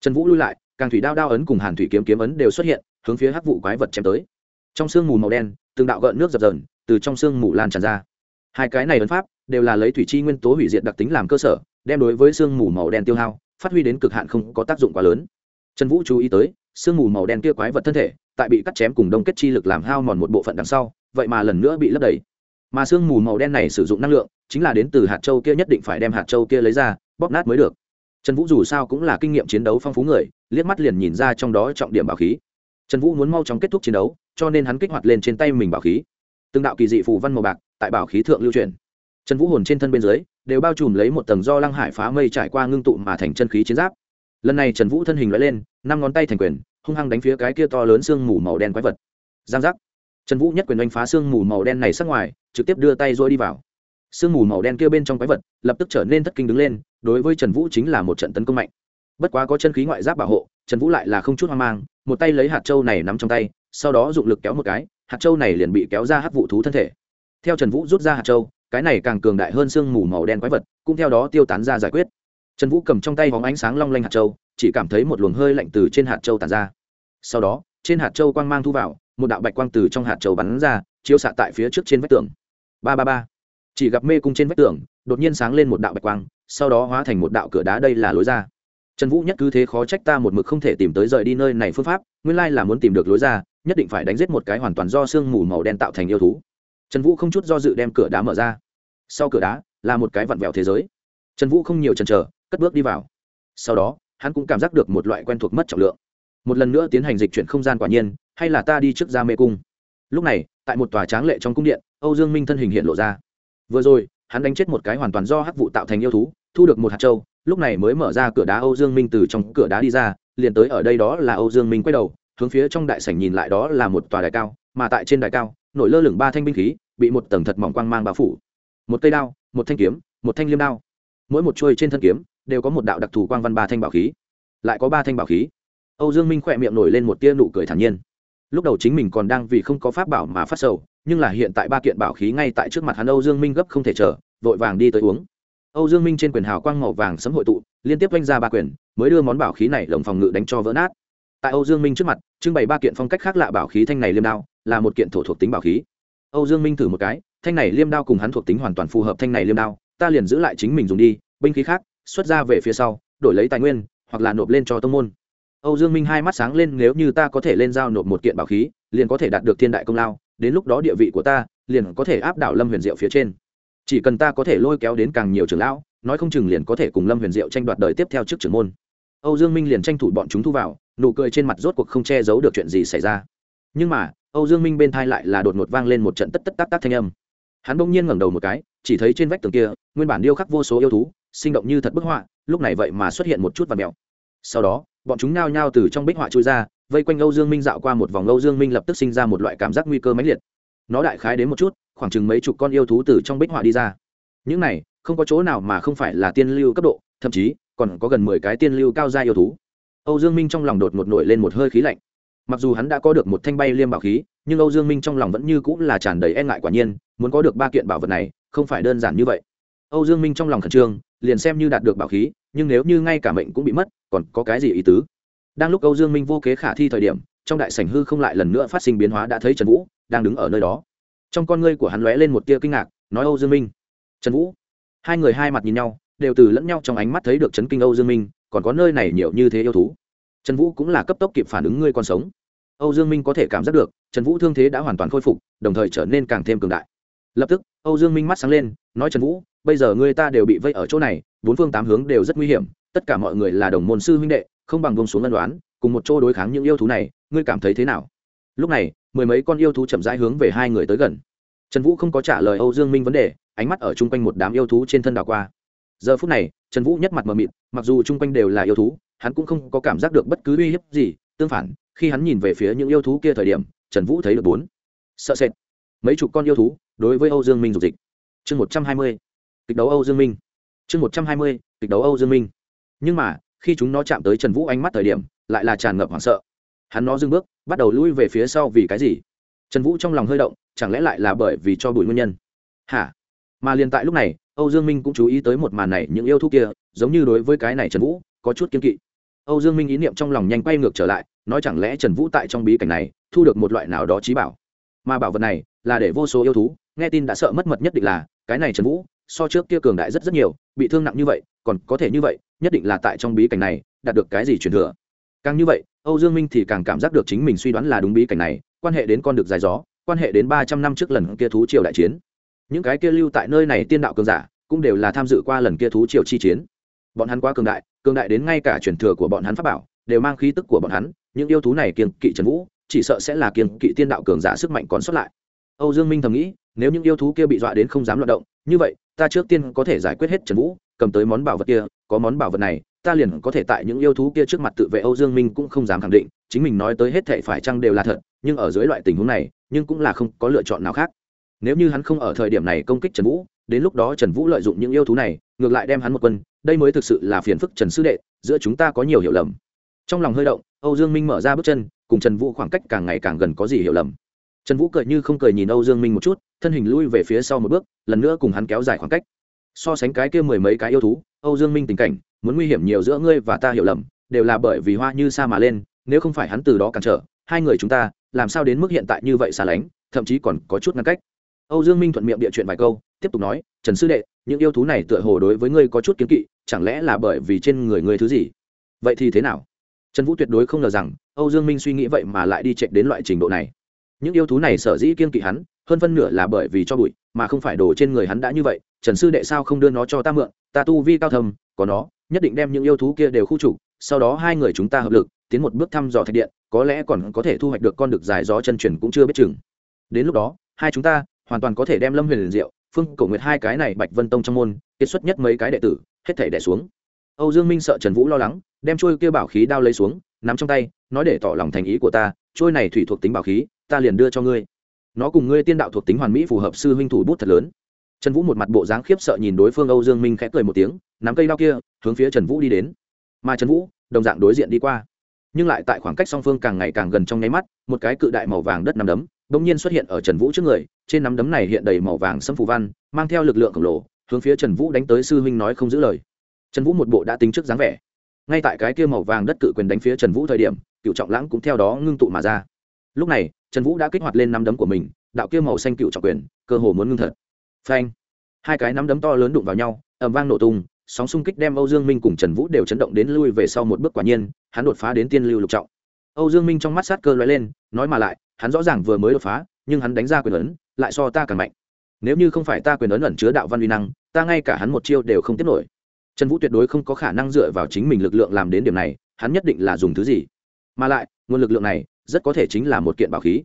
Trần vũ lui lại, càng thủy đao đao ấn cùng hàn thủy kiếm kiếm ấn đều xuất hiện, hướng phía hắc vụ quái vật chém tới. Trong sương mù màu đen, từng đạo gợn nước dập dờn từ trong sương mù lan tràn ra hai cái này ấn pháp đều là lấy thủy chi nguyên tố hủy diệt đặc tính làm cơ sở, đem đối với sương mù màu đen tiêu hao, phát huy đến cực hạn không có tác dụng quá lớn. Trần vũ chú ý tới sương mù màu đen kia quái vật thân thể, tại bị cắt chém cùng đông kết chi lực làm hao mòn một bộ phận đằng sau, vậy mà lần nữa bị lấp đầy. Mà sương mù màu đen này sử dụng năng lượng, chính là đến từ hạt châu kia nhất định phải đem hạt châu kia lấy ra, bóp nát mới được. Trần vũ dù sao cũng là kinh nghiệm chiến đấu phong phú người, liếc mắt liền nhìn ra trong đó trọng điểm bảo khí. Trần vũ muốn mau chóng kết thúc chiến đấu, cho nên hắn kích hoạt lên trên tay mình bảo khí từng đạo kỳ dị phù văn màu bạc tại bảo khí thượng lưu truyền trần vũ hồn trên thân bên dưới đều bao trùm lấy một tầng do lăng hải phá mây trải qua ngưng tụ mà thành chân khí chiến giáp. Lần này trần vũ thân hình loại lên, năm ngón tay thành quyền, hung hăng đánh phía cái kia to lớn sương mù màu đen quái vật. Giang giác. Trần vũ nhất quyền đánh phá sương mù màu đen này sát ngoài, trực tiếp đưa tay dôi đi vào. Sương mù màu đen kia bên trong quái vật lập tức trở nên thất kinh đứng lên, đối với trần vũ chính là một trận tấn công mạnh. Bất quá có chân khí ngoại giáp bảo hộ, trần vũ lại là không chút hoang mang, một tay lấy hạt trâu này nắm trong tay, sau đó dụng lực kéo một cái hạt châu này liền bị kéo ra hắc vụ thú thân thể. Theo trần vũ rút ra hạt châu, cái này càng cường đại hơn sương mù màu đen quái vật cũng theo đó tiêu tán ra giải quyết. Trần vũ cầm trong tay hóng ánh sáng long lanh hạt châu, chỉ cảm thấy một luồng hơi lạnh từ trên hạt châu tàn ra. Sau đó trên hạt châu quang mang thu vào một đạo bạch quang từ trong hạt châu bắn ra chiếu xạ tại phía trước trên vách tường. Ba ba ba. Chỉ gặp mê cung trên vách tường đột nhiên sáng lên một đạo bạch quang sau đó hóa thành một đạo cửa đá đây là lối ra. Trần vũ nhất cứ thế khó trách ta một mực không thể tìm tới rời đi nơi này phương pháp nguyên lai là muốn tìm được lối ra nhất định phải đánh giết một cái hoàn toàn do sương mù màu đen tạo thành yêu thú. Trần vũ không chút do dự đem cửa đá mở ra. Sau cửa đá là một cái vặn vẹo thế giới. Trần vũ không nhiều chần chờ, cất bước đi vào. Sau đó, hắn cũng cảm giác được một loại quen thuộc mất trọng lượng. Một lần nữa tiến hành dịch chuyển không gian quả nhiên, hay là ta đi trước ra mê cung. Lúc này, tại một tòa tráng lệ trong cung điện, âu dương minh thân hình hiện lộ ra. Vừa rồi, hắn đánh chết một cái hoàn toàn do hắc vụ tạo thành yêu thú, thu được một hạt trâu lúc này mới mở ra cửa đá âu dương minh từ trong cửa đá đi ra, liền tới ở đây đó là âu dương minh quay đầu hướng phía trong đại sảnh nhìn lại đó là một tòa đài cao, mà tại trên đài cao, nổi lơ lửng ba thanh binh khí, bị một tầng thật mỏng quang mang bao phủ. Một cây đao, một thanh kiếm, một thanh liêm đao. Mỗi một chuôi trên thân kiếm đều có một đạo đặc thù quang văn ba thanh bảo khí. Lại có ba thanh bảo khí. Âu dương minh khỏe miệng nổi lên một tia nụ cười thản nhiên. Lúc đầu chính mình còn đang vì không có pháp bảo mà phát sầu, nhưng là hiện tại ba kiện bảo khí ngay tại trước mặt hắn âu dương minh gấp không thể chờ, vội vàng đi tới uống. Âu dương minh trên quyền hào quang màu vàng sấm hội tụ, liên tiếp oanh ra ba quyền, mới đưa món bảo khí này lồng phòng ngự đánh cho vỡ nát tại âu dương minh trước mặt, trưng bày ba kiện phong cách khác lạ bảo khí thanh này liêm đao, là một kiện thổ thuộc tính bảo khí. Âu dương minh thử một cái, thanh này liêm đao cùng hắn thuộc tính hoàn toàn phù hợp thanh này liêm đao, ta liền giữ lại chính mình dùng đi, binh khí khác, xuất ra về phía sau, đổi lấy tài nguyên, hoặc là nộp lên cho tông môn. Âu dương minh hai mắt sáng lên, nếu như ta có thể lên giao nộp một kiện bảo khí, liền có thể đạt được thiên đại công lao, đến lúc đó địa vị của ta, liền có thể áp đảo lâm huyền diệu phía trên. Chỉ cần ta có thể lôi kéo đến càng nhiều trưởng lão, nói không chừng liền có thể cùng lâm huyền diệu tranh đoạt đời tiếp theo trước trưởng môn âu dương minh liền tranh thủ bọn chúng thu vào, nụ cười trên mặt rốt cuộc không che giấu được chuyện gì xảy ra. Nhưng mà, âu dương minh bên thai lại là đột ngột vang lên một trận tất tất tác tác thanh âm. Hắn bỗng nhiên ngẩng đầu một cái, chỉ thấy trên vách tường kia, nguyên bản điêu khắc vô số yêu thú, sinh động như thật bức họa, lúc này vậy mà xuất hiện một chút và mèo. Sau đó, bọn chúng nao nhao từ trong bích họa trôi ra, vây quanh âu dương minh dạo qua một vòng, âu dương minh lập tức sinh ra một loại cảm giác nguy cơ mãnh liệt. Nó đại khái đến một chút, khoảng chừng mấy chục con yêu thú từ trong bích họa đi ra. Những này, không có chỗ nào mà không phải là tiên lưu cấp độ, thậm chí còn có gần mười cái tiên lưu cao gia yêu thú. Âu dương minh trong lòng đột ngột nổi lên một hơi khí lạnh. Mặc dù hắn đã có được một thanh bay liêm bảo khí, nhưng âu dương minh trong lòng vẫn như cũng là tràn đầy e ngại quả nhiên, muốn có được ba kiện bảo vật này, không phải đơn giản như vậy. Âu dương minh trong lòng khẩn trương, liền xem như đạt được bảo khí, nhưng nếu như ngay cả mệnh cũng bị mất, còn có cái gì ý tứ? Đang lúc âu dương minh vô kế khả thi thời điểm, trong đại sảnh hư không lại lần nữa phát sinh biến hóa đã thấy trần vũ đang đứng ở nơi đó. Trong con ngươi của hắn lóe lên một tia kinh ngạc, nói âu dương minh, trần vũ. Hai người hai mặt nhìn nhau đều từ lẫn nhau trong ánh mắt thấy được chấn kinh âu dương minh, còn có nơi này nhiều như thế yêu thú. Trần vũ cũng là cấp tốc kịp phản ứng ngươi còn sống. Âu dương minh có thể cảm giác được, trần vũ thương thế đã hoàn toàn khôi phục, đồng thời trở nên càng thêm cường đại. Lập tức, âu dương minh mắt sáng lên, nói trần vũ, bây giờ ngươi ta đều bị vây ở chỗ này, bốn phương tám hướng đều rất nguy hiểm, tất cả mọi người là đồng môn sư huynh đệ, không bằng bông xuống ân đoán cùng một chỗ đối kháng những yêu thú này, ngươi cảm thấy thế nào? Lúc này, mười mấy con yêu thú chậm rãi hướng về hai người tới gần. Trần vũ không có trả lời âu dương minh vấn đề, ánh mắt ở chung quanh một đám yêu thú trên thân đảo qua giờ phút này, trần vũ nhất mặt mờ mịt, mặc dù chung quanh đều là yêu thú, hắn cũng không có cảm giác được bất cứ uy hiếp gì. Tương phản, khi hắn nhìn về phía những yêu thú kia thời điểm, trần vũ thấy được bốn. Sợ sệt. Mấy chục con yêu thú, đối với âu dương minh dục dịch. Chương một trăm hai mươi. Kịch đấu âu dương minh. Chương một trăm hai mươi, kịch đấu âu dương minh. Nhưng mà, khi chúng nó chạm tới trần vũ ánh mắt thời điểm, lại là tràn ngập hoảng sợ. Hắn nó dưng bước, bắt đầu lui về phía sau vì cái gì? Trần vũ trong lòng hơi động, chẳng lẽ lại là bởi vì cho bụi nguyên nhân? Hả? Mà liền tại lúc này, âu dương minh cũng chú ý tới một màn này, những yêu thú kia, giống như đối với cái này trần vũ, có chút kiên kỵ. Âu dương minh ý niệm trong lòng nhanh quay ngược trở lại, nói chẳng lẽ trần vũ tại trong bí cảnh này, thu được một loại nào đó trí bảo? Mà bảo vật này, là để vô số yêu thú, nghe tin đã sợ mất mật nhất định là, cái này trần vũ, so trước kia cường đại rất rất nhiều, bị thương nặng như vậy, còn có thể như vậy, nhất định là tại trong bí cảnh này, đạt được cái gì truyền thừa? Càng như vậy, âu dương minh thì càng cảm giác được chính mình suy đoán là đúng bí cảnh này, quan hệ đến con được dài gió, quan hệ đến ba trăm năm trước lần kia thú triều đại chiến những cái kia lưu tại nơi này tiên đạo cường giả, cũng đều là tham dự qua lần kia thú triều chi chiến. Bọn hắn quá cường đại cường đại đến ngay cả truyền thừa của bọn hắn pháp bảo, đều mang khí tức của bọn hắn, những yêu thú này kiên kỵ trần vũ, chỉ sợ sẽ là kiên kỵ tiên đạo cường giả sức mạnh còn xuất lại. Âu dương minh thầm nghĩ, nếu những yêu thú kia bị dọa đến không dám loạt động, như vậy, ta trước tiên có thể giải quyết hết trần vũ, cầm tới món bảo vật kia, có món bảo vật này, ta liền có thể tại những yêu thú kia trước mặt tự vệ âu dương minh cũng không dám khẳng định, chính mình nói tới hết thệ phải chăng đều là thật, nhưng ở dưới loại tình huống này, nhưng cũng là không có lựa chọn nào khác nếu như hắn không ở thời điểm này công kích trần vũ, đến lúc đó trần vũ lợi dụng những yêu thú này, ngược lại đem hắn một quân, đây mới thực sự là phiền phức trần sư đệ, giữa chúng ta có nhiều hiểu lầm. Trong lòng hơi động, âu dương minh mở ra bước chân, cùng trần vũ khoảng cách càng ngày càng gần có gì hiểu lầm. Trần vũ cười như không cười nhìn âu dương minh một chút, thân hình lui về phía sau một bước, lần nữa cùng hắn kéo dài khoảng cách. So sánh cái kia mười mấy cái yêu thú, âu dương minh tình cảnh, muốn nguy hiểm nhiều giữa ngươi và ta hiểu lầm, đều là bởi vì hoa như sa mà lên, nếu không phải hắn từ đó cản trở, hai người chúng ta, làm sao đến mức hiện tại như vậy xa lánh, thậm chí còn có chút ngăn cách âu dương minh thuận miệng địa chuyện vài câu, tiếp tục nói, trần sư đệ, những yêu thú này tựa hồ đối với ngươi có chút kiến kỵ, chẳng lẽ là bởi vì trên người ngươi thứ gì? Vậy thì thế nào? Trần vũ tuyệt đối không ngờ rằng, âu dương minh suy nghĩ vậy mà lại đi chạy đến loại trình độ này. Những yêu thú này sở dĩ kiên kỵ hắn, hơn phân nửa là bởi vì cho bụi, mà không phải đồ trên người hắn đã như vậy. Trần sư đệ sao không đưa nó cho ta mượn? Ta tu vi cao thầm có nó, nhất định đem những yêu thú kia đều khu trục, sau đó hai người chúng ta hợp lực, tiến một bước thăm dò thạch điện, có lẽ còn có thể thu hoạch được con được dài gió chân truyền cũng chưa biết chừng. Đến lúc đó, hai chúng ta hoàn toàn có thể đem lâm huyền liền diệu, phương cổ nguyệt hai cái này bạch vân tông trong môn, kiệt xuất nhất mấy cái đệ tử, hết thể đẻ xuống. Âu dương minh sợ trần vũ lo lắng, đem trôi kia bảo khí đao lấy xuống, nắm trong tay, nói để tỏ lòng thành ý của ta trôi này thủy thuộc tính bảo khí, ta liền đưa cho ngươi. Nó cùng ngươi tiên đạo thuộc tính hoàn mỹ phù hợp sư huynh thủ bút thật lớn. Trần vũ một mặt bộ dáng khiếp sợ nhìn đối phương âu dương minh khẽ cười một tiếng, nắm cây đao kia, hướng phía trần vũ đi đến. Mà trần vũ, đồng dạng đối diện đi qua. Nhưng lại tại khoảng cách song phương càng ngày càng gần trong nháy mắt, một cái cự đại màu vàng đất nằm đấm bỗng nhiên xuất hiện ở trần vũ trước người, trên nắm đấm này hiện đầy màu vàng xâm phù văn, mang theo lực lượng khổng lồ, hướng phía trần vũ đánh tới sư huynh nói không giữ lời. Trần vũ một bộ đã tính trước dáng vẻ. Ngay tại cái kia màu vàng đất cự quyền đánh phía trần vũ thời điểm cựu trọng lãng cũng theo đó ngưng tụ mà ra. Lúc này, trần vũ đã kích hoạt lên nắm đấm của mình, đạo kia màu xanh cựu trọng quyền, cơ hồ muốn ngưng thật. Phanh! Hai cái nắm đấm to lớn đụng vào nhau, ầm vang nổ tung, sóng xung kích đem âu dương minh cùng trần vũ đều chấn động đến lui về sau một bước quả nhiên, hắn đột phá đến tiên lưu lục trọng âu dương minh trong mắt sát cơ lóe lên, nói mà lại, hắn rõ ràng vừa mới đột phá, nhưng hắn đánh ra quyền ấn, lại so ta càng mạnh. Nếu như không phải ta quyền ấn ẩn chứa đạo văn uy năng, ta ngay cả hắn một chiêu đều không tiếp nổi. Trần vũ tuyệt đối không có khả năng dựa vào chính mình lực lượng làm đến điểm này, hắn nhất định là dùng thứ gì. Mà lại, nguồn lực lượng này, rất có thể chính là một kiện bảo khí.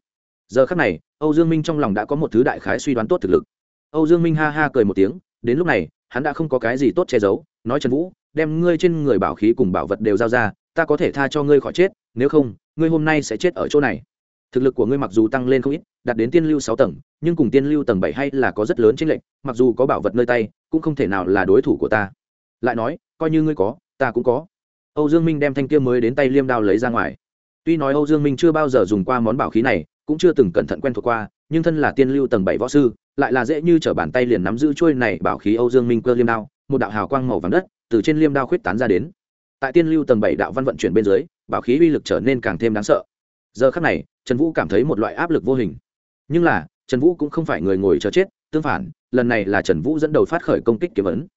Giờ khắc này, âu dương minh trong lòng đã có một thứ đại khái suy đoán tốt thực lực. Âu dương minh ha ha cười một tiếng, đến lúc này, hắn đã không có cái gì tốt che giấu, nói trần vũ, đem ngươi trên người bảo khí cùng bảo vật đều giao ra, ta có thể tha cho ngươi khỏi chết nếu không, ngươi hôm nay sẽ chết ở chỗ này. Thực lực của ngươi mặc dù tăng lên không ít, đạt đến tiên lưu sáu tầng, nhưng cùng tiên lưu tầng bảy hay là có rất lớn chênh lệch, mặc dù có bảo vật nơi tay, cũng không thể nào là đối thủ của ta. Lại nói, coi như ngươi có, ta cũng có. Âu dương minh đem thanh kia mới đến tay liêm đao lấy ra ngoài. Tuy nói âu dương minh chưa bao giờ dùng qua món bảo khí này, cũng chưa từng cẩn thận quen thuộc qua, nhưng thân là tiên lưu tầng bảy võ sư, lại là dễ như t r ở bàn tay liền nắm giữ trôi này bảo khí âu dương minh cơ liêm đao, một đạo hào quang màu vàng đất từ trên liêm đao khuyết tán ra đến tại tiên lưu tầng bảy đạo văn vận chuyển bên dưới, bảo khí uy lực trở nên càng thêm đáng sợ. Giờ khắc này, trần vũ cảm thấy một loại áp lực vô hình. Nhưng là, trần vũ cũng không phải người ngồi chờ chết, tương phản, lần này là trần vũ dẫn đầu phát khởi công kích kiếm ấn.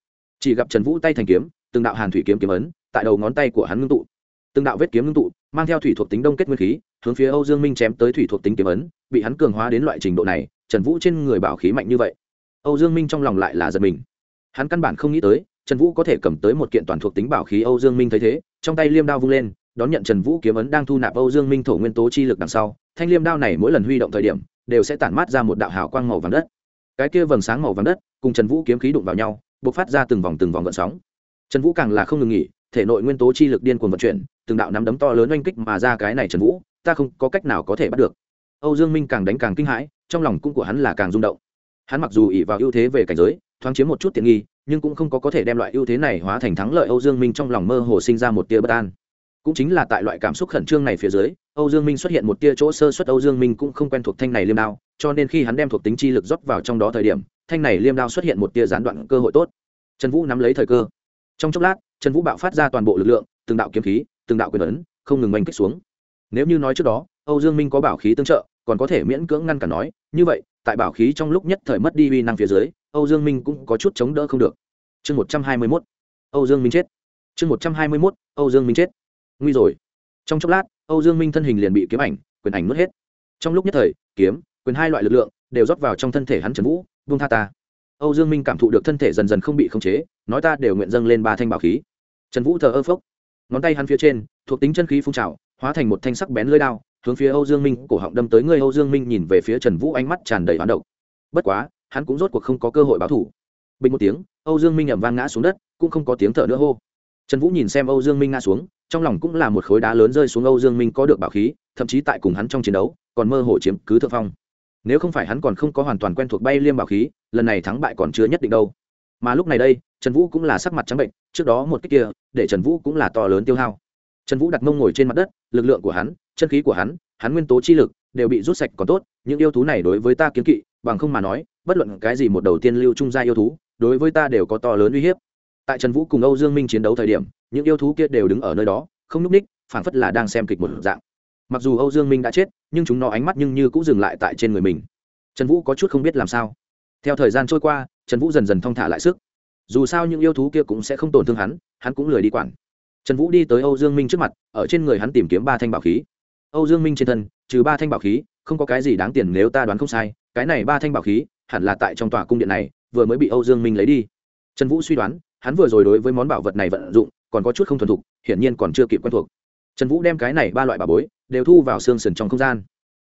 Chỉ gặp trần vũ tay thành kiếm, từng đạo hàn thủy kiếm kiếm ấn, tại đầu ngón tay của hắn ngưng tụ. Từng đạo vết kiếm ngưng tụ, mang theo thủy thuộc tính đông kết nguyên khí, hướng phía âu dương minh chém tới thủy thuộc tính kiếm ấn, bị hắn cường hóa đến loại trình độ này, trần vũ trên người bảo khí mạnh như vậy. Âu dương minh trong lòng lại là giật mình. Hắn căn bản không nghĩ tới trần vũ có thể cầm tới một kiện toàn thuộc tính bảo khí âu dương minh thấy thế, trong tay liêm đao vung lên, đón nhận trần vũ kiếm ấn đang thu nạp âu dương minh thổ nguyên tố chi lực đằng sau, thanh liêm đao này mỗi lần huy động thời điểm, đều sẽ tản mát ra một đạo hào quang màu vàng đất. Cái kia vầng sáng màu vàng đất, cùng trần vũ kiếm khí đụng vào nhau b ộ c phát ra từng vòng từng vòng gợn sóng. Trần vũ càng là không ngừng nghỉ, thể nội nguyên tố chi lực điên cuồng vận chuyển, từng đạo nắm đấm to lớn oanh kích mà ra cái này trần vũ, ta không có cách nào có thể bắt được. Âu dương minh càng đánh càng kinh hãi, trong lòng cung của hắn là càng rung động. Hắn mặc dù ỉ vào ưu thế về cảnh giới thoáng chiếm một chút tiện nghi, nhưng cũng không có có thể đem loại ưu thế này hóa thành thắng lợi âu dương minh trong lòng mơ hồ sinh ra một tia bất an. Cũng chính là tại loại cảm xúc khẩn trương này phía dưới, âu dương minh xuất hiện một tia chỗ sơ xuất âu dương minh cũng không quen thuộc thanh này liêm đao, cho nên khi hắn đem thuộc tính chi lực rót vào trong đó thời điểm, thanh này liêm đao xuất hiện một tia gián đoạn cơ hội tốt. Trần vũ nắm lấy thời cơ. Trong chốc lát, trần vũ bạo phát ra toàn bộ lực lượng, từng đạo kiếm khí, từng đạo quyền ấn, không ngừng oanh kích xuống. Nếu như nói trước đó, âu dương minh có bảo khí tương trợ, còn có thể miễn cưỡng ngăn cản nói, như vậy, tại bảo khí trong lúc nhất thời mất đi uy năng phía dưới âu dương minh cũng có chút chống đỡ không được. Chương một trăm hai mươi mốt, âu dương minh chết. Chương một trăm hai mươi mốt, âu dương minh chết. Nguy rồi. Trong chốc lát, âu dương minh thân hình liền bị kiếm ảnh, quyền ảnh nuốt hết. Trong lúc nhất thời, kiếm, quyền hai loại lực lượng đều rót vào trong thân thể hắn trần vũ, "Buông tha ta. Âu dương minh cảm thụ được thân thể dần dần không bị khống chế, nói ta đều nguyện dâng lên ba thanh bảo khí. Trần vũ thờ ơ phốc. Ngón tay hắn phía trên, thuộc tính chân khí phun trào, hóa thành một thanh sắc bén lưỡi đao, hướng phía âu dương minh cổ họng đâm tới người âu dương minh nhìn về phía trần vũ ánh mắt tràn đầy hoán độc. Bất quá hắn cũng rốt cuộc không có cơ hội báo thủ. Bình một tiếng, âu dương minh ẩm vang ngã xuống đất, cũng không có tiếng thở nữa hô. Trần vũ nhìn xem âu dương minh ngã xuống, trong lòng cũng là một khối đá lớn rơi xuống âu dương minh có được bảo khí, thậm chí tại cùng hắn trong chiến đấu, còn mơ hồ chiếm cứ thượng phong. Nếu không phải hắn còn không có hoàn toàn quen thuộc bay liêm bảo khí, lần này thắng bại còn chưa nhất định đâu. Mà lúc này đây, trần vũ cũng là sắc mặt trắng bệnh, trước đó một cách kia, để trần vũ cũng là to lớn tiêu hao. Trần vũ đặt mông ngồi trên mặt đất, lực lượng của hắn, chân khí của hắn hắn nguyên tố chi lực, đều bị rút sạch còn tốt, những yêu thú này đối với ta kiến kỵ, bằng không mà nói bất luận cái gì một đầu tiên lưu trung gia yêu thú, đối với ta đều có to lớn uy hiếp. Tại trần vũ cùng âu dương minh chiến đấu thời điểm, những yêu thú kia đều đứng ở nơi đó, không núp ních, phảng phất là đang xem kịch một dạng. Mặc dù âu dương minh đã chết, nhưng chúng nó ánh mắt nhưng như cũng dừng lại tại trên người mình. Trần vũ có chút không biết làm sao. Theo thời gian trôi qua, trần vũ dần dần thong thả lại sức. Dù sao những yêu thú kia cũng sẽ không tổn thương hắn hắn cũng lười đi quản. Trần vũ đi tới âu dương minh trước mặt, ở trên người hắn tìm kiếm ba thanh bảo khí. Âu dương minh trên thân, trừ ba thanh bảo khí, không có cái gì đáng tiền nếu ta đoán không sai, cái này ba thanh bảo khí hẳn là tại trong tòa cung điện này, vừa mới bị âu dương minh lấy đi. Trần vũ suy đoán, hắn vừa rồi đối với món bảo vật này vận dụng, còn có chút không thuần thục, hiển nhiên còn chưa kịp quen thuộc. Trần vũ đem cái này ba loại bảo bối đều thu vào xương sườn trong không gian.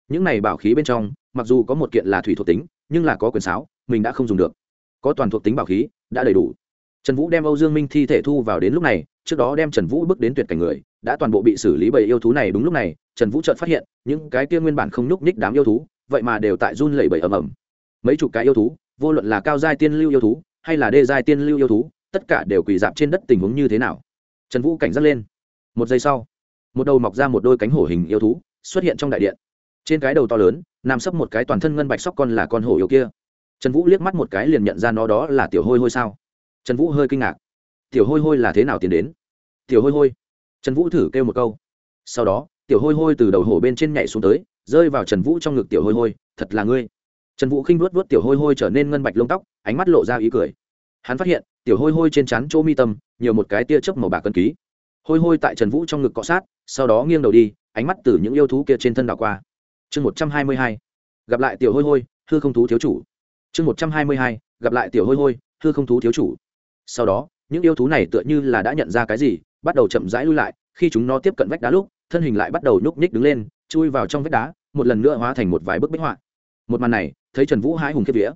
Những này bảo khí bên trong, mặc dù có một kiện là thủy thuộc tính, nhưng là có quyền sáo, mình đã không dùng được. Có toàn thuộc tính bảo khí, đã đầy đủ. Trần vũ đem âu dương minh thi thể thu vào đến lúc này, trước đó đem trần vũ bước đến tuyệt cảnh người, đã toàn bộ bị xử lý bởi yêu thú này đúng lúc này, trần vũ chợt phát hiện, những cái kia nguyên bản không nhúc nhích đám yêu thú, vậy mà đều tại run lẩy bẩy ầm ầm mấy chục cái yêu thú, vô luận là cao giai tiên lưu yêu thú hay là đê giai tiên lưu yêu thú, tất cả đều quỳ dạp trên đất tình huống như thế nào? Trần vũ cảnh giác lên. Một giây sau, một đầu mọc ra một đôi cánh hổ hình yêu thú xuất hiện trong đại điện. Trên cái đầu to lớn, nằm sấp một cái toàn thân ngân bạch sóc con là con hổ yêu kia. Trần vũ liếc mắt một cái liền nhận ra nó đó là tiểu hôi hôi sao? Trần vũ hơi kinh ngạc. Tiểu hôi hôi là thế nào tiến đến? Tiểu hôi hôi. Trần vũ thử kêu một câu. Sau đó, tiểu hôi hôi từ đầu hổ bên trên nhảy xuống tới, rơi vào trần vũ trong ngực tiểu hôi hôi, thật là ngươi trần vũ khinh vuốt vuốt tiểu hôi hôi trở nên ngân bạch lông tóc, ánh mắt lộ ra ý cười. Hắn phát hiện, tiểu hôi hôi trên trán chỗ mi tâm, nhiều một cái tia chớp màu bạc cân ký. Hôi hôi tại trần vũ trong ngực cọ sát, sau đó nghiêng đầu đi, ánh mắt từ những yêu thú kia trên thân đảo qua. Chương một trăm hai mươi hai. Gặp lại tiểu hôi hôi, hư không thú thiếu chủ. Chương một trăm hai mươi hai. Gặp lại tiểu hôi hôi, hư không thú thiếu chủ. Sau đó, những yêu thú này tựa như là đã nhận ra cái gì, bắt đầu chậm rãi lui lại, khi chúng nó tiếp cận vách đá lúc, thân hình lại bắt đầu nhúc nhích đứng lên, chui vào trong vách đá, một lần nữa hóa thành một vài bức bích họa một màn này, thấy trần vũ hãi hùng kiếp vía.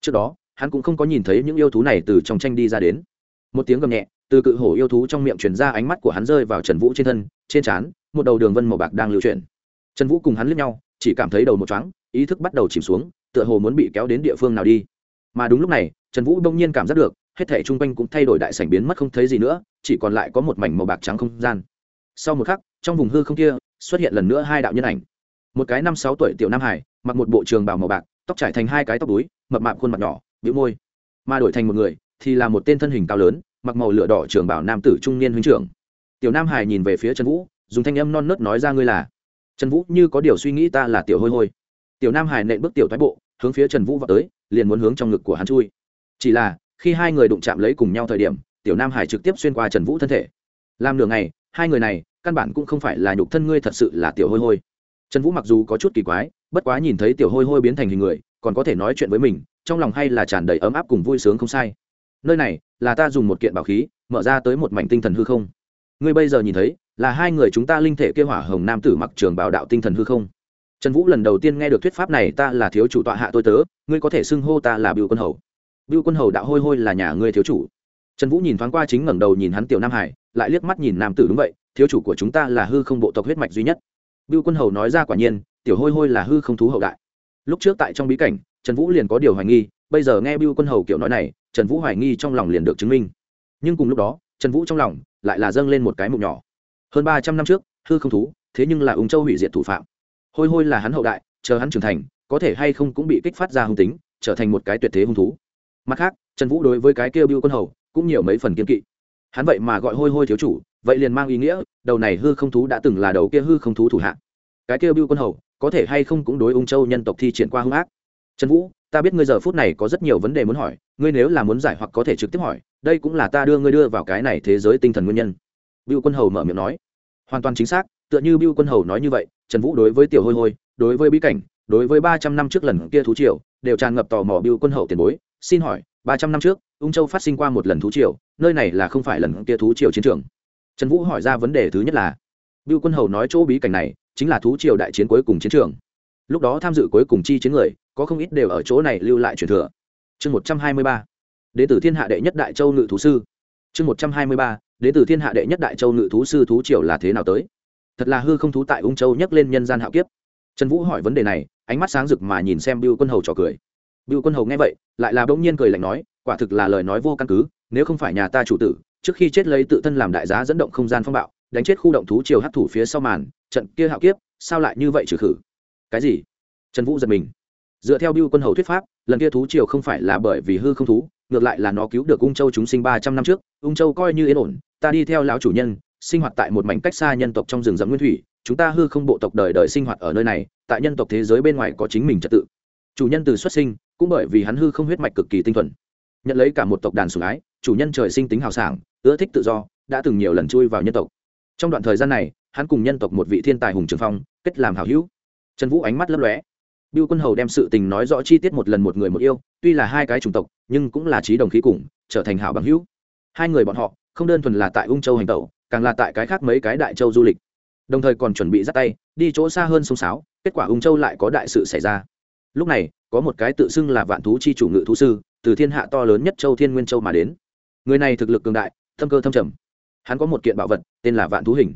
Trước đó, hắn cũng không có nhìn thấy những yêu thú này từ trong tranh đi ra đến. Một tiếng gầm nhẹ, từ cự hổ yêu thú trong miệng chuyển ra ánh mắt của hắn rơi vào trần vũ trên thân, trên trán, một đầu đường vân màu bạc đang lưu chuyển. Trần vũ cùng hắn lướt nhau, chỉ cảm thấy đầu một chóng ý thức bắt đầu chìm xuống, tựa hồ muốn bị kéo đến địa phương nào đi. Mà đúng lúc này, trần vũ đông nhiên cảm giác được, hết thể chung quanh cũng thay đổi đại sảnh biến mất không thấy gì nữa, chỉ còn lại có một mảnh màu bạc trắng không gian. Sau một khắc, trong vùng hư không kia, xuất hiện lần nữa hai đạo nhân ảnh một cái năm sáu tuổi tiểu nam hải, mặc một bộ trường bào màu bạc, tóc trải thành hai cái tóc túi, mập mạp khuôn mặt nhỏ, bĩu môi. Mà đổi thành một người, thì là một tên thân hình cao lớn, mặc màu lửa đỏ trường bảo nam tử trung niên huynh trưởng. Tiểu nam hải nhìn về phía trần vũ, dùng thanh âm non nớt nói ra ngươi là. Trần vũ như có điều suy nghĩ ta là tiểu hôi hôi. Tiểu nam hải nện bước tiểu thoái bộ, hướng phía trần vũ vào tới, liền muốn hướng trong ngực của hắn chui. Chỉ là, khi hai người đụng chạm lấy cùng nhau thời điểm, tiểu nam hải trực tiếp xuyên qua trần vũ thân thể. Làm nửa ngày, hai người này, căn bản cũng không phải là nhục thân ngươi thật sự là tiểu hôi hôi trần vũ mặc dù có chút kỳ quái, bất quá nhìn thấy tiểu hôi hôi biến thành hình người, còn có thể nói chuyện với mình, trong lòng hay là tràn đầy ấm áp cùng vui sướng không sai. Nơi này, là ta dùng một kiện bảo khí, mở ra tới một mảnh tinh thần hư không. Ngươi bây giờ nhìn thấy, là hai người chúng ta linh thể kêu hỏa hồng nam tử mặc trường bảo đạo tinh thần hư không. Trần vũ lần đầu tiên nghe được thuyết pháp này, ta là thiếu chủ tọa hạ tôi tớ, ngươi có thể xưng hô ta là biểu quân hầu. Biểu quân hầu đạo hôi hôi là nhà ngươi thiếu chủ. Trần vũ nhìn thoáng qua chính ngẩng đầu nhìn hắn tiểu nam hải, lại liếc mắt nhìn nam tử đúng vậy, thiếu chủ của chúng ta là hư không bộ tộc huyết mạch duy nhất bưu quân hầu nói ra quả nhiên, tiểu hôi hôi là hư không thú hậu đại. Lúc trước tại trong bí cảnh, trần vũ liền có điều hoài nghi, bây giờ nghe bưu quân hầu kiểu nói này, trần vũ hoài nghi trong lòng liền được chứng minh. Nhưng cùng lúc đó, trần vũ trong lòng lại là dâng lên một cái mục nhỏ. Hơn ba trăm năm trước, hư không thú, thế nhưng là ung châu hủy diệt thủ phạm. Hôi hôi là hắn hậu đại, chờ hắn trưởng thành, có thể hay không cũng bị kích phát ra hung tính, trở thành một cái tuyệt thế hung thú. Mặt khác, trần vũ đối với cái kêu bưu quân hầu cũng nhiều mấy phần kiên kỵ. Hắn vậy mà gọi hôi hôi thiếu chủ vậy liền mang ý nghĩa, đầu này hư không thú đã từng là đầu kia hư không thú thủ hạ. Cái kia bưu quân hầu, có thể hay không cũng đối ung châu nhân tộc thi triển qua hung ác? Trần vũ, ta biết ngươi giờ phút này có rất nhiều vấn đề muốn hỏi, ngươi nếu là muốn giải hoặc có thể trực tiếp hỏi, đây cũng là ta đưa ngươi đưa vào cái này thế giới tinh thần nguyên nhân. Bưu quân hầu mở miệng nói. Hoàn toàn chính xác, tựa như bưu quân hầu nói như vậy, trần vũ đối với tiểu hôi hôi, đối với bí cảnh, đối với ba trăm năm trước lần kia thú triều, đều tràn ngập tò mò bưu quân hầu tiền bối, xin hỏi, ba trăm năm trước, ung châu phát sinh qua một lần thú triều, nơi này là không phải lần kia thú triều chiến trường trần vũ hỏi ra vấn đề thứ nhất là, bưu quân hầu nói chỗ bí cảnh này chính là thú triều đại chiến cuối cùng chiến trường. Lúc đó tham dự cuối cùng chi chiến người, có không ít đều ở chỗ này lưu lại truyền thừa. Chương một trăm hai mươi ba đến từ thiên hạ đệ nhất đại châu ngự thú sư. Chương một trăm hai mươi ba đến từ thiên hạ đệ nhất đại châu ngự thú sư thú triều là thế nào tới? Thật là hư không thú tại ung châu nhắc lên nhân gian hạo kiếp. Trần vũ hỏi vấn đề này, ánh mắt sáng rực mà nhìn xem biêu quân hầu trò cười. Biêu quân hầu nghe vậy, lại là bỗng nhiên cười lạnh nói, quả thực là lời nói vô căn cứ, nếu không phải nhà ta chủ tử trước khi chết lấy tự thân làm đại giá dẫn động không gian phong bạo, đánh chết khu động thú triều hấp thủ phía sau màn, trận kia hạo kiếp, sao lại như vậy trừ khử? Cái gì? Trần vũ giật mình. Dựa theo biêu quân hầu thuyết pháp, lần kia thú triều không phải là bởi vì hư không thú, ngược lại là nó cứu được ung châu chúng sinh ba trăm năm trước. Ung châu coi như yên ổn, ta đi theo lão chủ nhân, sinh hoạt tại một mảnh cách xa nhân tộc trong rừng rậm nguyên thủy, chúng ta hư không bộ tộc đời đời sinh hoạt ở nơi này, tại nhân tộc thế giới bên ngoài có chính mình trật tự. Chủ nhân từ xuất sinh, cũng bởi vì hắn hư không huyết mạch cực kỳ tinh thuần, nhận lấy cả một tộc đàn sủng ái chủ nhân trời sinh tính hào sảng, ưa thích tự do, đã từng nhiều lần chui vào nhân tộc. Trong đoạn thời gian này, hắn cùng nhân tộc một vị thiên tài hùng trường phong, kết làm hảo hữu. Trần vũ ánh mắt lấp lóe. Biêu quân hầu đem sự tình nói rõ chi tiết một lần một người một yêu, tuy là hai cái chủng tộc, nhưng cũng là trí đồng khí cùng, trở thành hảo bằng hữu. Hai người bọn họ, không đơn thuần là tại ung châu hành tẩu, càng là tại cái khác mấy cái đại châu du lịch. Đồng thời còn chuẩn bị dắt tay, đi chỗ xa hơn sông sáo, kết quả ung châu lại có đại sự xảy ra. Lúc này, có một cái tự xưng là vạn thú chi chủ ngự thú sư, từ thiên hạ to lớn nhất châu thiên nguyên châu mà đến người này thực lực cường đại thâm cơ thâm trầm. Hắn có một kiện bảo vật, tên là vạn thú hình.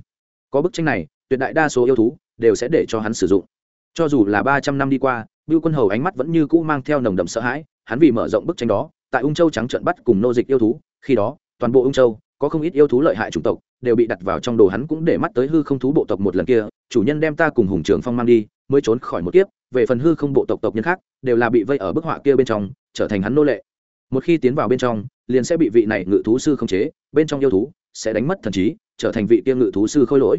Có bức tranh này, tuyệt đại đa số yêu thú đều sẽ để cho hắn sử dụng. Cho dù là ba trăm năm đi qua, bưu quân hầu ánh mắt vẫn như cũ mang theo nồng đậm sợ hãi, hắn vì mở rộng bức tranh đó, tại ung châu trắng trận bắt cùng nô dịch yêu thú, khi đó, toàn bộ ung châu, có không ít yêu thú lợi hại chủng tộc, đều bị đặt vào trong đồ hắn cũng để mắt tới hư không thú bộ tộc một lần kia, chủ nhân đem ta cùng hùng trường phong mang đi, mới trốn khỏi một kiếp, về phần hư không bộ tộc tộc nhân khác, đều là bị vây ở bức họa kia bên trong, trở thành hắn nô lệ. Một khi tiến vào bên trong liền sẽ bị vị này ngự thú sư khống chế, bên trong yêu thú sẽ đánh mất thần trí, trở thành vị kia ngự thú sư khôi lỗi.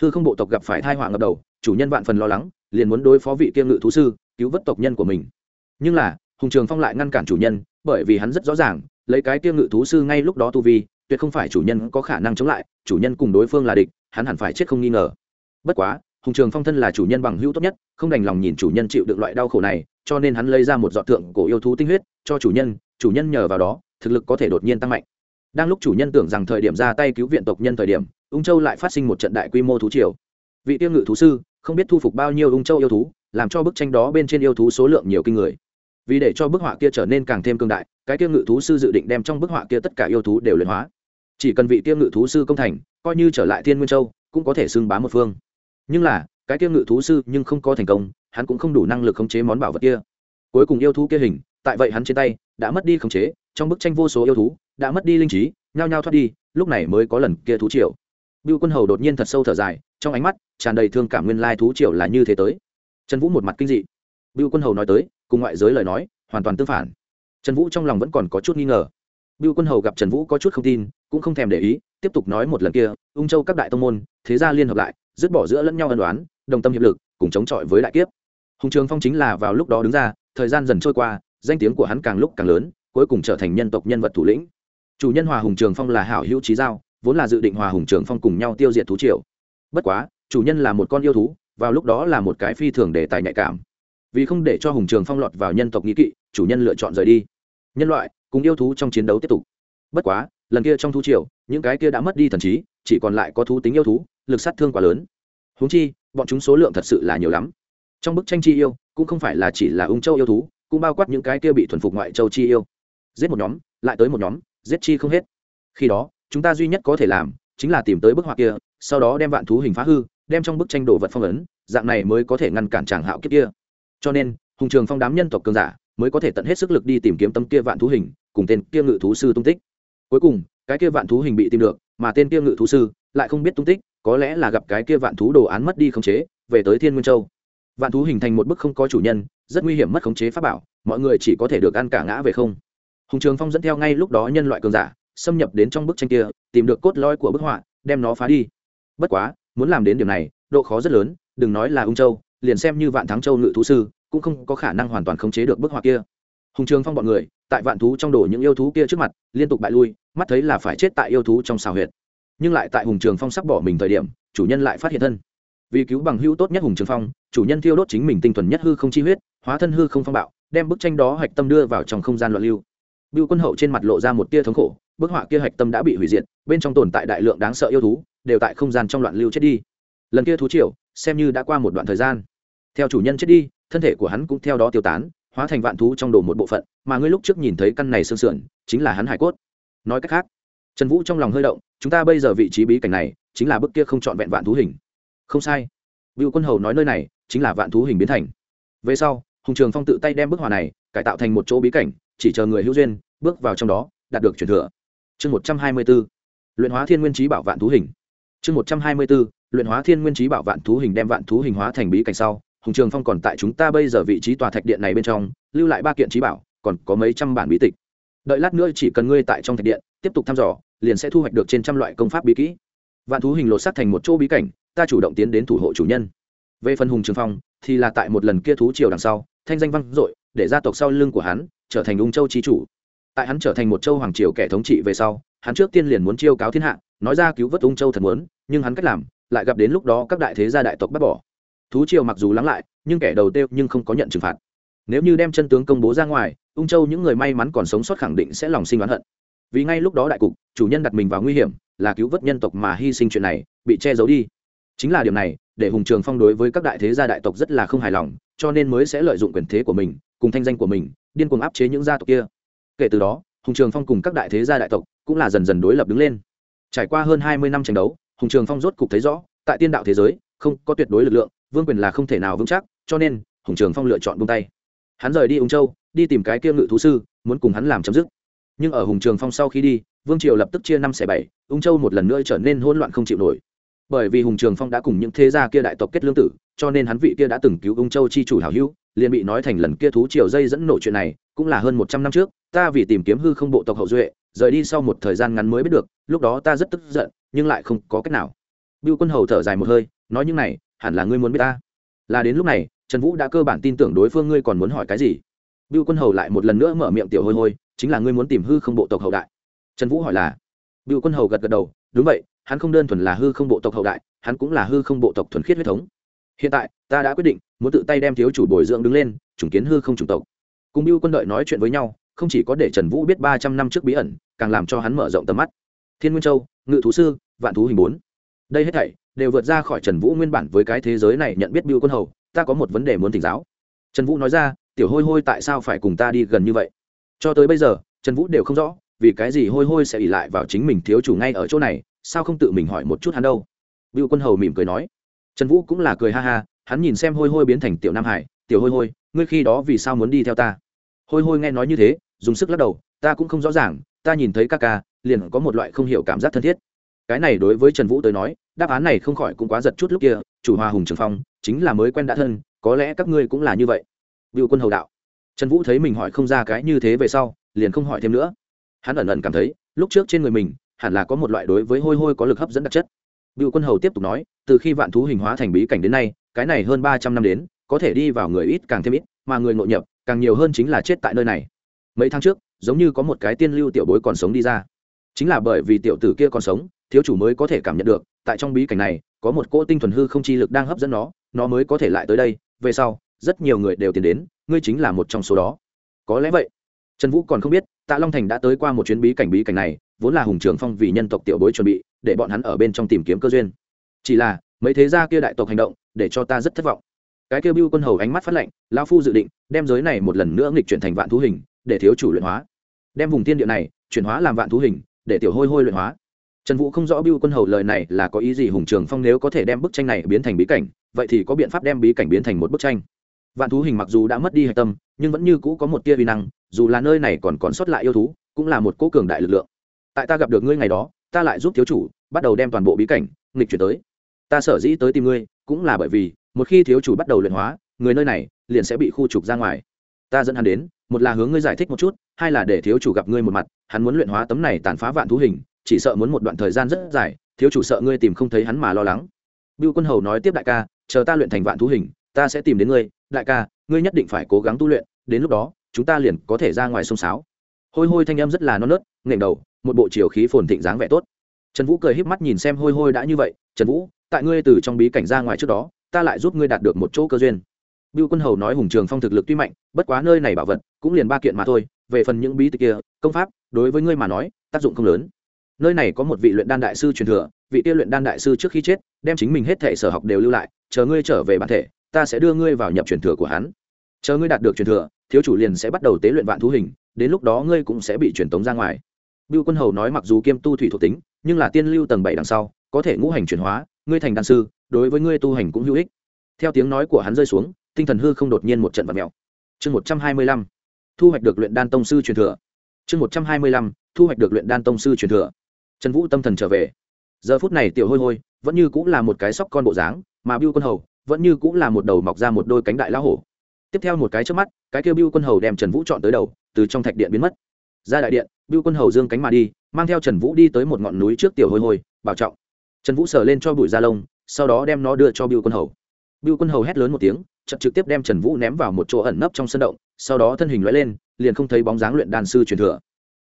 Hư không bộ tộc gặp phải thai họa ngập đầu, chủ nhân vạn phần lo lắng, liền muốn đối phó vị kia ngự thú sư, cứu vớt tộc nhân của mình. Nhưng là, hùng trường phong lại ngăn cản chủ nhân, bởi vì hắn rất rõ ràng, lấy cái kia ngự thú sư ngay lúc đó tu vi, tuyệt không phải chủ nhân có khả năng chống lại, chủ nhân cùng đối phương là địch, hắn hẳn phải chết không nghi ngờ. Bất quá, hùng trường phong thân là chủ nhân bằng hữu tốt nhất, không đành lòng nhìn chủ nhân chịu được loại đau khổ này, cho nên hắn lấy ra một dọn thượng cổ yêu thú tinh huyết, cho chủ nhân chủ nhân nhờ vào đó thực lực có thể đột nhiên tăng mạnh. Đang lúc chủ nhân tưởng rằng thời điểm ra tay cứu viện tộc nhân thời điểm, ung châu lại phát sinh một trận đại quy mô thú triều. Vị tiêu ngự thú sư, không biết thu phục bao nhiêu ung châu yêu thú, làm cho bức tranh đó bên trên yêu thú số lượng nhiều kinh người. Vì để cho bức họa kia trở nên càng thêm cương đại, cái tiêu ngự thú sư dự định đem trong bức họa kia tất cả yêu thú đều luyện hóa. Chỉ cần vị tiêu ngự thú sư công thành, coi như trở lại thiên nguyên châu, cũng có thể xưng bá một phương. Nhưng là, cái tiêu ngự thú sư nhưng không có thành công, hắn cũng không đủ năng lực khống chế món bảo vật kia. Cuối cùng yêu thú kia hình, tại vậy hắn trên tay, đã mất đi khống chế trong bức tranh vô số yêu thú đã mất đi linh trí nhao nhao thoát đi lúc này mới có lần kia thú triều Bưu Quân Hầu đột nhiên thật sâu thở dài, trong ánh mắt tràn đầy thương cảm nguyên lai thú triều là như thế tới. Trần Vũ một mặt kinh dị. Bưu Quân Hầu nói tới, cùng ngoại giới lời nói, hoàn toàn tương phản. Trần Vũ trong lòng vẫn còn có chút nghi ngờ. Bưu Quân Hầu gặp Trần Vũ có chút không tin, cũng không thèm để ý, tiếp tục nói một lần kia, Ung Châu các đại tông môn, thế gia liên hợp lại, dứt bỏ giữa lẫn nhau ân đoán đồng tâm hiệp lực, cùng chống chọi với đại kiếp. Hùng Trường Phong chính là vào lúc đó đứng ra, thời gian dần trôi qua, danh tiếng của hắn càng lúc càng lớn, cuối cùng trở thành nhân tộc nhân vật thủ lĩnh. Chủ nhân Hòa Hùng Trường Phong là hảo hữu chí giao, vốn là dự định hòa hùng trường phong cùng nhau tiêu diệt thú triều. Bất quá chủ nhân là một con yêu thú vào lúc đó là một cái phi thường để tài nhạy cảm. Vì không để cho hùng trường phong lọt vào nhân tộc nghĩ kỵ chủ nhân lựa chọn rời đi. Nhân loại cùng yêu thú trong chiến đấu tiếp tục. Bất quá lần kia trong thú triều những cái kia đã mất đi thần trí chỉ còn lại có thú tính yêu thú lực sát thương quá lớn. Húng chi bọn chúng số lượng thật sự là nhiều lắm. Trong bức tranh chi yêu cũng không phải là chỉ là ung châu yêu thú cũng bao quát những cái kia bị thuần phục ngoại châu chi yêu giết một nhóm, lại tới một nhóm, giết chi không hết. Khi đó, chúng ta duy nhất có thể làm chính là tìm tới bức họa kia, sau đó đem vạn thú hình phá hư, đem trong bức tranh đồ vật phong ấn, dạng này mới có thể ngăn cản chàng hạo kiếp kia. Cho nên, hùng trường phong đám nhân tộc cường giả mới có thể tận hết sức lực đi tìm kiếm tấm kia vạn thú hình, cùng tên kia ngự thú sư tung tích. Cuối cùng, cái kia vạn thú hình bị tìm được, mà tên kia ngự thú sư lại không biết tung tích, có lẽ là gặp cái kia vạn thú đồ án mất đi khống chế, về tới thiên nguyên châu. Vạn thú hình thành một bức không có chủ nhân, rất nguy hiểm mất khống chế pháp bảo, mọi người chỉ có thể được ăn cả ngã về không hùng trường phong dẫn theo ngay lúc đó nhân loại cường giả, xâm nhập đến trong bức tranh kia, tìm được cốt lõi của bức họa, đem nó phá đi. Bất quá, muốn làm đến điểm này, độ khó rất lớn, đừng nói là ung châu, liền xem như vạn thắng châu ngự thú sư, cũng không có khả năng hoàn toàn khống chế được bức họa kia. Hùng trường phong bọn người, tại vạn thú trong đổ những yêu thú kia trước mặt, liên tục bại lui, mắt thấy là phải chết tại yêu thú trong xào huyệt. Nhưng lại tại hùng trường phong sắp bỏ mình thời điểm, chủ nhân lại phát hiện thân. Vì cứu bằng hữu tốt nhất hùng trường phong, chủ nhân thiêu đốt chính mình tinh thuần nhất hư không chi huyết, hóa thân hư không phong bạo, đem bức tranh đó hạch tâm đưa vào trong không gian loạn lưu. Bưu Quân Hậu trên mặt lộ ra một tia thống khổ, bức họa kia hạch tâm đã bị hủy diệt, bên trong tồn tại đại lượng đáng sợ yêu thú, đều tại không gian trong loạn lưu chết đi. Lần kia thú triều, xem như đã qua một đoạn thời gian. Theo chủ nhân chết đi, thân thể của hắn cũng theo đó tiêu tán, hóa thành vạn thú trong đồ một bộ phận, mà ngươi lúc trước nhìn thấy căn này xương sườn, chính là hắn hải cốt. Nói cách khác, Trần Vũ trong lòng hơi động, chúng ta bây giờ vị trí bí cảnh này chính là bức kia không chọn vẹn vạn thú hình không sai Bưu Quân Hầu nói nơi này chính là vạn thú hình biến thành. Về sau, Hùng Trường Phong tự tay đem bức họa này cải tạo thành một chỗ bí cảnh, chỉ chờ người hữu duyên bước vào trong đó, đạt được truyền thừa. Chương một trăm hai mươi 124. Luyện hóa Thiên Nguyên trí Bảo Vạn Thú Hình. Chương một trăm hai mươi 124. Luyện hóa Thiên Nguyên trí Bảo Vạn Thú Hình đem vạn thú hình hóa thành bí cảnh sau, Hùng Trường Phong còn tại chúng ta bây giờ vị trí tòa thạch điện này bên trong, lưu lại ba kiện trí bảo, còn có mấy trăm bản bí tịch. Đợi lát nữa chỉ cần ngươi tại trong thạch điện, tiếp tục thăm dò, liền sẽ thu hoạch được trên trăm loại công pháp bí kỹ. Vạn thú hình lột xác thành một chỗ bí cảnh, ta chủ động tiến đến thủ hộ chủ nhân về phần hùng trường phong thì là tại một lần kia thú triều đằng sau thanh danh văn dội để gia tộc sau lưng của hắn trở thành ung châu trí chủ. Tại hắn trở thành một châu hoàng triều kẻ thống trị về sau, hắn trước tiên liền muốn chiêu cáo thiên hạ, nói ra cứu vớt ung châu thật muốn, nhưng hắn cách làm, lại gặp đến lúc đó các đại thế gia đại tộc bắt bỏ. Thú triều mặc dù lắng lại, nhưng kẻ đầu tiêu nhưng không có nhận trừng phạt. Nếu như đem chân tướng công bố ra ngoài, ung châu những người may mắn còn sống sót khẳng định sẽ lòng sinh oán hận. Vì ngay lúc đó đại cục, chủ nhân đặt mình vào nguy hiểm, là cứu vớt nhân tộc mà hy sinh chuyện này, bị che giấu đi chính là điều này, để hùng trường phong đối với các đại thế gia đại tộc rất là không hài lòng, cho nên mới sẽ lợi dụng quyền thế của mình, cùng thanh danh của mình, điên cuồng áp chế những gia tộc kia. Kể từ đó, hùng trường phong cùng các đại thế gia đại tộc cũng là dần dần đối lập đứng lên. Trải qua hơn hai mươi năm tranh đấu, hùng trường phong rốt cục thấy rõ, tại tiên đạo thế giới, không có tuyệt đối lực lượng, vương quyền là không thể nào vững chắc, cho nên hùng trường phong lựa chọn buông tay. Hắn rời đi ung châu, đi tìm cái kia ngự thú sư, muốn cùng hắn làm chấm dứt. Nhưng ở hùng trường phong sau khi đi, vương triều lập tức chia năm xẻ bảy, ung châu một lần nữa trở nên hỗn loạn không chịu nổi bởi vì hùng trường phong đã cùng những thế gia kia đại tộc kết lương tử cho nên hắn vị kia đã từng cứu ung châu chi chủ hảo hữu liền bị nói thành lần kia thú triều dây dẫn nổ chuyện này cũng là hơn một trăm năm trước ta vì tìm kiếm hư không bộ tộc hậu duệ rời đi sau một thời gian ngắn mới biết được lúc đó ta rất tức giận nhưng lại không có cách nào Bưu Quân Hầu thở dài một hơi, nói những này, hẳn là ngươi muốn biết ta. Là đến lúc này, Trần Vũ đã cơ bản tin tưởng đối phương ngươi còn muốn hỏi cái gì. Bưu Quân Hầu lại một lần nữa mở miệng tiểu hôi hôi, chính là ngươi muốn tìm hư không bộ tộc hậu đại. Trần Vũ hỏi là. Bưu Quân Hầu gật gật đầu, đúng vậy, hắn không đơn thuần là hư không bộ tộc hậu đại, hắn cũng là hư không bộ tộc thuần khiết huyết thống. Hiện tại, ta đã quyết định, muốn tự tay đem thiếu chủ bồi dưỡng đứng lên, chủng kiến hư không chủng tộc. Cùng mưu quân đội nói chuyện với nhau, không chỉ có để trần vũ biết ba trăm năm trước bí ẩn, càng làm cho hắn mở rộng tầm mắt. Thiên nguyên châu, ngự thú sư, vạn thú hình bốn. Đây hết thảy đều vượt ra khỏi trần vũ nguyên bản với cái thế giới này nhận biết mưu quân hầu, ta có một vấn đề muốn thỉnh giáo. Trần vũ nói ra, tiểu hôi hôi tại sao phải cùng ta đi gần như vậy? Cho tới bây giờ, trần vũ đều không rõ, vì cái gì hôi hôi sẽ ỉ lại vào chính mình thiếu chủ ngay ở chỗ này sao không tự mình hỏi một chút hắn đâu Bưu Quân Hầu mỉm cười nói. Trần Vũ cũng là cười ha ha, hắn nhìn xem Hôi Hôi biến thành tiểu Nam Hải, "Tiểu Hôi Hôi, ngươi khi đó vì sao muốn đi theo ta?" Hôi Hôi nghe nói như thế, dùng sức lắc đầu, "Ta cũng không rõ ràng, ta nhìn thấy ca ca, liền có một loại không hiểu cảm giác thân thiết." Cái này đối với Trần Vũ tới nói, đáp án này không khỏi cũng quá giật chút lúc kia, chủ Hoa Hùng Trường Phong, chính là mới quen đã thân, có lẽ các ngươi cũng là như vậy. Bưu Quân Hầu đạo. Trần Vũ thấy mình hỏi không ra cái như thế về sau, liền không hỏi thêm nữa. Hắn ẩn ẩn cảm thấy, lúc trước trên người mình, hẳn là có một loại đối với hôi hôi có lực hấp dẫn đặc chất Bưu Quân Hầu tiếp tục nói, từ khi vạn thú hình hóa thành bí cảnh đến nay, cái này hơn ba trăm năm đến, có thể đi vào người ít càng thêm ít, mà người nội nhập càng nhiều hơn chính là chết tại nơi này. Mấy tháng trước, giống như có một cái tiên lưu tiểu bối còn sống đi ra. Chính là bởi vì tiểu tử kia còn sống, thiếu chủ mới có thể cảm nhận được, tại trong bí cảnh này, có một cỗ tinh thuần hư không chi lực đang hấp dẫn nó, nó mới có thể lại tới đây, về sau, rất nhiều người đều tiến đến, ngươi chính là một trong số đó. Có lẽ vậy. Trần Vũ còn không biết, Tạ Long Thành đã tới qua một chuyến bí cảnh bí cảnh này, vốn là hùng trường phong vì nhân tộc tiểu bối chuẩn bị, để bọn hắn ở bên trong tìm kiếm cơ duyên. Chỉ là, mấy thế gia kia đại tộc hành động, để cho ta rất thất vọng. Cái kêu bưu quân hầu ánh mắt phát lệnh lao phu dự định, đem giới này một lần nữa nghịch chuyển thành vạn thú hình, để thiếu chủ luyện hóa. Đem vùng tiên địa này, chuyển hóa làm vạn thú hình, để tiểu hôi hôi luyện hóa. Trần vũ không rõ bưu quân hầu lời này là có ý gì, hùng trường phong nếu có thể đem bức tranh này biến thành bí cảnh, vậy thì có biện pháp đem bí cảnh biến thành một bức tranh. Vạn thú hình mặc dù đã mất đi hạch tâm, nhưng vẫn như cũ có một tia vi năng, dù là nơi này còn còn sót lại yêu thú, cũng là một cố cường đại lực lượng tại ta gặp được ngươi ngày đó ta lại giúp thiếu chủ bắt đầu đem toàn bộ bí cảnh nghịch chuyển tới. Ta sở dĩ tới tìm ngươi cũng là bởi vì một khi thiếu chủ bắt đầu luyện hóa người nơi này liền sẽ bị khu trục ra ngoài. Ta dẫn hắn đến một là hướng ngươi giải thích một chút hai là để thiếu chủ gặp ngươi một mặt hắn muốn luyện hóa tấm này tàn phá vạn thú hình chỉ sợ muốn một đoạn thời gian rất dài thiếu chủ sợ ngươi tìm không thấy hắn mà lo lắng. Bưu Quân Hầu nói tiếp đại ca, chờ ta luyện thành vạn thú hình, ta sẽ tìm đến ngươi, đại ca, ngươi nhất định phải cố gắng tu luyện, đến lúc đó, chúng ta liền có thể ra ngoài sông sáo. Hôi hôi thanh âm rất là non nớt, ngẩng đầu, một bộ chiều khí phồn thịnh dáng vẻ tốt trần vũ cười híp mắt nhìn xem hôi hôi đã như vậy trần vũ tại ngươi từ trong bí cảnh ra ngoài trước đó ta lại giúp ngươi đạt được một chỗ cơ duyên Bưu Quân Hầu nói Hùng Trường Phong thực lực tuy mạnh, bất quá nơi này bảo vật cũng liền ba kiện mà thôi, về phần những bí tịch kia, công pháp, đối với ngươi mà nói, tác dụng không lớn. Nơi này có một vị luyện đan đại sư truyền thừa, vị kia luyện đan đại sư trước khi chết, đem chính mình hết thảy sở học đều lưu lại, chờ ngươi trở về bản thể, ta sẽ đưa ngươi vào nhập truyền thừa của hắn. Chờ ngươi đạt được truyền thừa, thiếu chủ liền sẽ bắt đầu tế luyện vạn thú hình, đến lúc đó ngươi cũng sẽ bị truyền tống ra ngoài. Bưu Quân Hầu nói mặc dù kiêm tu thủy thuộc tính, nhưng là tiên lưu tầng bảy đằng sau có thể ngũ hành chuyển hóa ngươi thành đan sư đối với ngươi tu hành cũng hữu ích. Theo tiếng nói của hắn rơi xuống tinh thần hư không đột nhiên một trận vặn mèo. Chương một trăm hai mươi lăm thu hoạch được luyện đan tông sư truyền thừa. Chương một trăm hai mươi lăm thu hoạch được luyện đan tông sư truyền thừa. Trần vũ tâm thần trở về. Giờ phút này tiểu hôi hôi vẫn như cũng là một cái sóc con bộ dáng mà Bưu quân hầu vẫn như cũng là một đầu mọc ra một đôi cánh đại lão hổ. Tiếp theo một cái trước mắt cái kia Bưu quân hầu đem trần vũ chọn tới đầu từ trong thạch điện biến mất ra đại điện, bưu quân hầu dương cánh mà đi, mang theo trần vũ đi tới một ngọn núi trước tiểu hôi hôi, bảo trọng. Trần vũ sờ lên cho bụi da lông, sau đó đem nó đưa cho bưu quân hầu. Bưu quân hầu hét lớn một tiếng chậm trực tiếp đem trần vũ ném vào một chỗ ẩn nấp trong sân động, sau đó thân hình loại lên, liền không thấy bóng dáng luyện đan sư truyền thừa.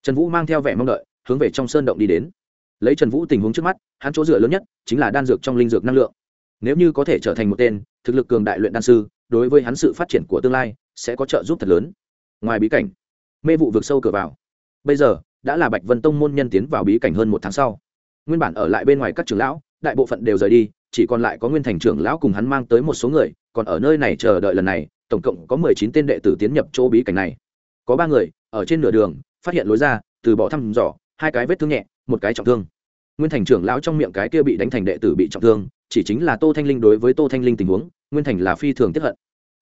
Trần vũ mang theo vẻ mong đợi, hướng về trong sơn động đi đến. Lấy trần vũ tình huống trước mắt, hắn chỗ dựa lớn nhất chính là đan dược trong linh dược năng lượng. Nếu như có thể trở thành một tên thực lực cường đại luyện đan sư, đối với hắn sự phát triển của tương lai sẽ có trợ giúp thật lớn. Ngoài bí cảnh, mê vụ vượt sâu cửa vào bây giờ, đã là bạch vân tông môn nhân tiến vào bí cảnh hơn một tháng sau. Nguyên bản ở lại bên ngoài các trưởng lão, đại bộ phận đều rời đi, chỉ còn lại có nguyên thành trưởng lão cùng hắn mang tới một số người, còn ở nơi này chờ đợi lần này, tổng cộng có mười chín tên đệ tử tiến nhập chỗ bí cảnh này. Có ba người, ở trên nửa đường, phát hiện lối ra, từ bỏ thăm dò, hai cái vết thương nhẹ, một cái trọng thương. Nguyên thành trưởng lão trong miệng cái kia bị đánh thành đệ tử bị trọng thương, chỉ chính là tô thanh linh đối với tô thanh linh tình huống, nguyên thành là phi thường tiếp hận.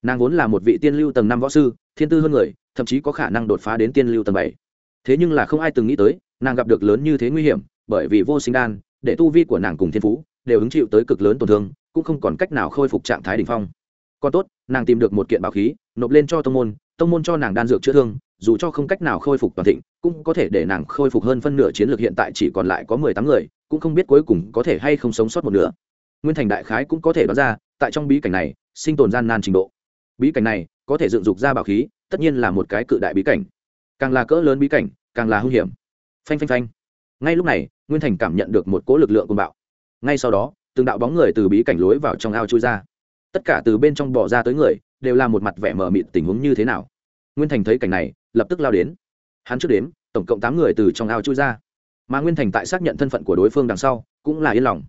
Nàng vốn là một vị tiên lưu tầng năm võ sư, thiên tư hơn người, thậm chí có khả năng đột phá đến tiên lưu tầng bảy thế nhưng là không ai từng nghĩ tới, nàng gặp được lớn như thế nguy hiểm, bởi vì vô sinh đan, để tu vi của nàng cùng thiên phú đều hứng chịu tới cực lớn tổn thương, cũng không còn cách nào khôi phục trạng thái đ ỉ n h phong. Còn tốt, nàng tìm được một kiện bảo khí, nộp lên cho tông môn tông môn cho nàng đan dược chữa thương, dù cho không cách nào khôi phục toàn thịnh, cũng có thể để nàng khôi phục hơn phân nửa chiến lược hiện tại chỉ còn lại có mười tám người, cũng không biết cuối cùng có thể hay không sống sót một nửa. Nguyên thành đại khái cũng có thể đoán ra, tại trong bí cảnh này, sinh tồn gian nan trình độ. Bí cảnh này có thể dựng dục ra bảo khí, tất nhiên là một cái cự đại bí cảnh càng là cỡ lớn bí cảnh, càng là hung hiểm. Phanh phanh phanh. Ngay lúc này, nguyên thành cảm nhận được một cỗ lực lượng côn bạo. Ngay sau đó, từng đạo bóng người từ bí cảnh lối vào trong ao trôi ra. Tất cả từ bên trong bỏ ra tới người, đều là một mặt vẻ mờ mịt tình huống như thế nào. Nguyên thành thấy cảnh này, lập tức lao đến. Hắn trước đếm, tổng cộng tám người từ trong ao trôi ra. Mà nguyên thành tại xác nhận thân phận của đối phương đằng sau, cũng là yên lòng.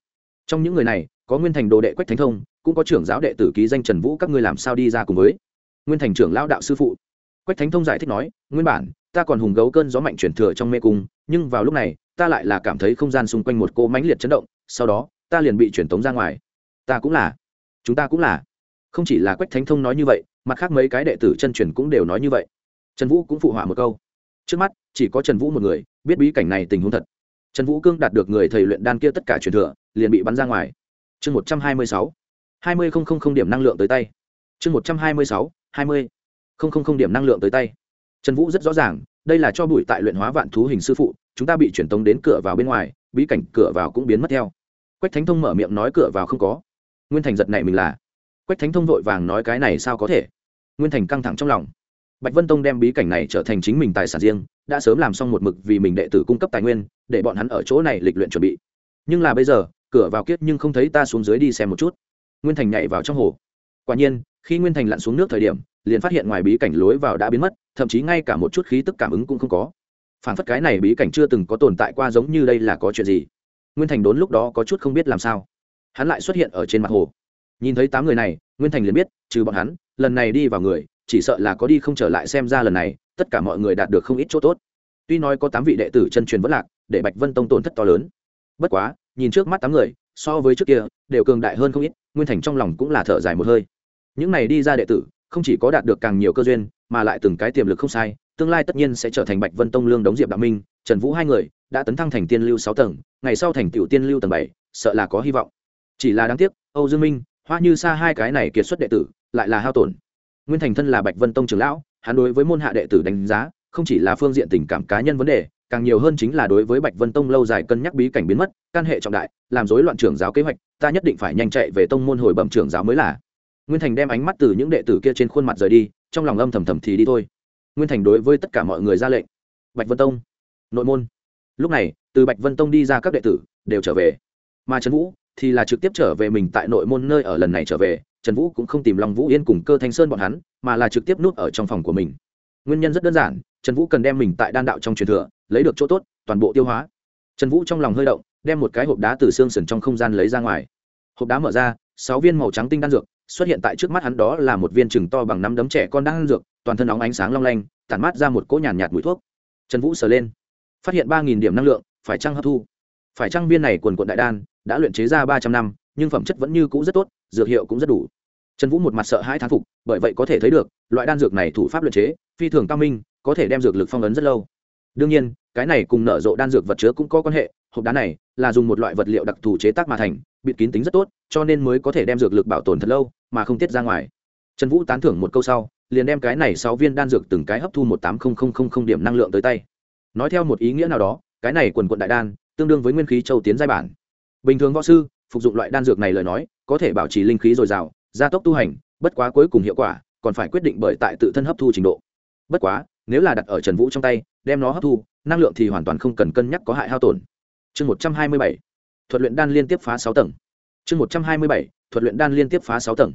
Trong những người này, có nguyên thành đồ đệ quách thánh thông, cũng có trưởng giáo đệ tử ký danh trần vũ, các ngươi làm sao đi ra cùng với? Nguyên thành trưởng lão đạo sư phụ quách thánh thông giải thích nói, nguyên bản, ta còn hùng gấu cơn gió mạnh chuyển thừa trong mê cung, nhưng vào lúc này, ta lại là cảm thấy không gian xung quanh một cô mãnh liệt chấn động, sau đó, ta liền bị truyền tống ra ngoài. Ta cũng là. Chúng ta cũng là. Không chỉ là quách thánh thông nói như vậy, mặt khác mấy cái đệ tử chân truyền cũng đều nói như vậy. Trần vũ cũng phụ họa một câu. Trước mắt, chỉ có trần vũ một người, biết bí cảnh này tình huống thật. Trần vũ cương đạt được người thầy luyện đan kia tất cả truyền thừa, liền bị bắn ra ngoài. Chương một trăm hai mươi sáu. hai mươi không không không điểm năng lượng tới tay. Chương một trăm hai mươi sáu, hai mươi không không không điểm năng lượng tới tay. Trần vũ rất rõ ràng, đây là cho bụi tại luyện hóa vạn thú hình sư phụ, chúng ta bị truyền tống đến cửa vào bên ngoài, bí cảnh cửa vào cũng biến mất theo. Quách thánh thông mở miệng nói cửa vào không có. Nguyên thành giật này mình là, quách thánh thông vội vàng nói cái này sao có thể? Nguyên thành căng thẳng trong lòng. Bạch vân tông đem bí cảnh này trở thành chính mình tài sản riêng, đã sớm làm xong một mực vì mình đệ tử cung cấp tài nguyên, để bọn hắn ở chỗ này lịch luyện chuẩn bị. Nhưng là bây giờ, cửa vào kiết nhưng không thấy ta xuống dưới đi xem một chút. Nguyên thành nhảy vào trong hồ quả nhiên, khi nguyên thành lặn xuống nước thời điểm, liền phát hiện ngoài bí cảnh lối vào đã biến mất, thậm chí ngay cả một chút khí tức cảm ứng cũng không có. Phản phất cái này bí cảnh chưa từng có tồn tại qua giống như đây là có chuyện gì? Nguyên thành đốn lúc đó có chút không biết làm sao. Hắn lại xuất hiện ở trên mặt hồ. Nhìn thấy tám người này, nguyên thành liền biết, trừ bọn hắn, lần này đi vào người, chỉ sợ là có đi không trở lại xem ra lần này, tất cả mọi người đạt được không ít chỗ tốt. Tuy nói có tám vị đệ tử chân truyền vất lạc, để bạch vân tông tổn thất to lớn. Bất quá, nhìn trước mắt tám người, so với trước kia, đều cường đại hơn không ít, nguyên thành trong lòng cũng là thở dài một hơi những này đi ra đệ tử, không chỉ có đạt được càng nhiều cơ duyên, mà lại từng cái tiềm lực không sai, tương lai tất nhiên sẽ trở thành bạch vân tông lương đống diệp đạo minh, trần vũ hai người đã tấn thăng thành tiên lưu sáu tầng, ngày sau thành tựu tiên lưu tầng bảy, sợ là có hy vọng. Chỉ là đáng tiếc, âu dương minh, hoa như xa hai cái này kiệt xuất đệ tử, lại là hao tổn. Nguyên thành thân là bạch vân tông trưởng lão, hắn đối với môn hạ đệ tử đánh giá, không chỉ là phương diện tình cảm cá nhân vấn đề, càng nhiều hơn chính là đối với bạch vân tông lâu dài cân nhắc bí cảnh biến mất, can hệ trọng đại, làm rối loạn trưởng giáo kế hoạch, ta nhất định phải nhanh chạy về tông môn hồi bẩm trưởng giáo mới là nguyên thành đem ánh mắt từ những đệ tử kia trên khuôn mặt rời đi, trong lòng âm thầm thầm thì đi thôi. Nguyên thành đối với tất cả mọi người ra lệnh. Bạch vân tông, nội môn. Lúc này, từ bạch vân tông đi ra các đệ tử, đều trở về. Mà trần vũ thì là trực tiếp trở về mình tại nội môn nơi ở lần này trở về. Trần vũ cũng không tìm lòng vũ yên cùng cơ thanh sơn bọn hắn, mà là trực tiếp núp ở trong phòng của mình. Nguyên nhân rất đơn giản, trần vũ cần đem mình tại đan đạo trong truyền thừa, lấy được chỗ tốt, toàn bộ tiêu hóa. Trần vũ trong lòng hơi động, đem một cái hộp đá từ xương sần trong không gian lấy ra ngoài. Hộp đá mở ra, sáu viên màu trắng tinh đan dược xuất hiện tại trước mắt hắn đó là một viên chừng to bằng năm đấm trẻ con đang ăn dược toàn thân óng ánh sáng long lanh tản mát ra một cỗ nhàn nhạt, nhạt mùi thuốc. Trần vũ sờ lên phát hiện ba nghìn điểm năng lượng phải trăng hấp thu? Phải trăng viên này quần quận đại đan đã luyện chế ra ba trăm năm nhưng phẩm chất vẫn như cũ rất tốt dược hiệu cũng rất đủ. Trần vũ một mặt sợ hai thán phục bởi vậy có thể thấy được loại đan dược này thủ pháp luyện chế phi thường cao minh có thể đem dược lực phong ấn rất lâu. Đương nhiên cái này cùng nở rộ đan dược vật chứa cũng có quan hệ hộp đá này là dùng một loại vật liệu đặc thù chế tác mà thành bịt kín tính rất tốt, cho nên mới có thể đem dược lực bảo tồn thật lâu, mà không tiết ra ngoài. Trần vũ tán thưởng một câu sau, liền đem cái này sáu viên đan dược từng cái hấp thu một tám không điểm năng lượng tới tay. Nói theo một ý nghĩa nào đó, cái này quần quận đại đan, tương đương với nguyên khí châu tiến giai bản. Bình thường võ sư, phục dụng loại đan dược này lời nói, có thể bảo trì linh khí dồi dào, gia tốc tu hành, bất quá cuối cùng hiệu quả, còn phải quyết định bởi tại tự thân hấp thu trình độ. Bất quá, nếu là đặt ở trần vũ trong tay, đem nó hấp thu, năng lượng thì hoàn toàn không cần cân nhắc có hại hao tổn. Chương một trăm hai mươi bảy thuật luyện đan liên tiếp phá sáu tầng. Chương một trăm hai mươi bảy thuật luyện đan liên tiếp phá sáu tầng.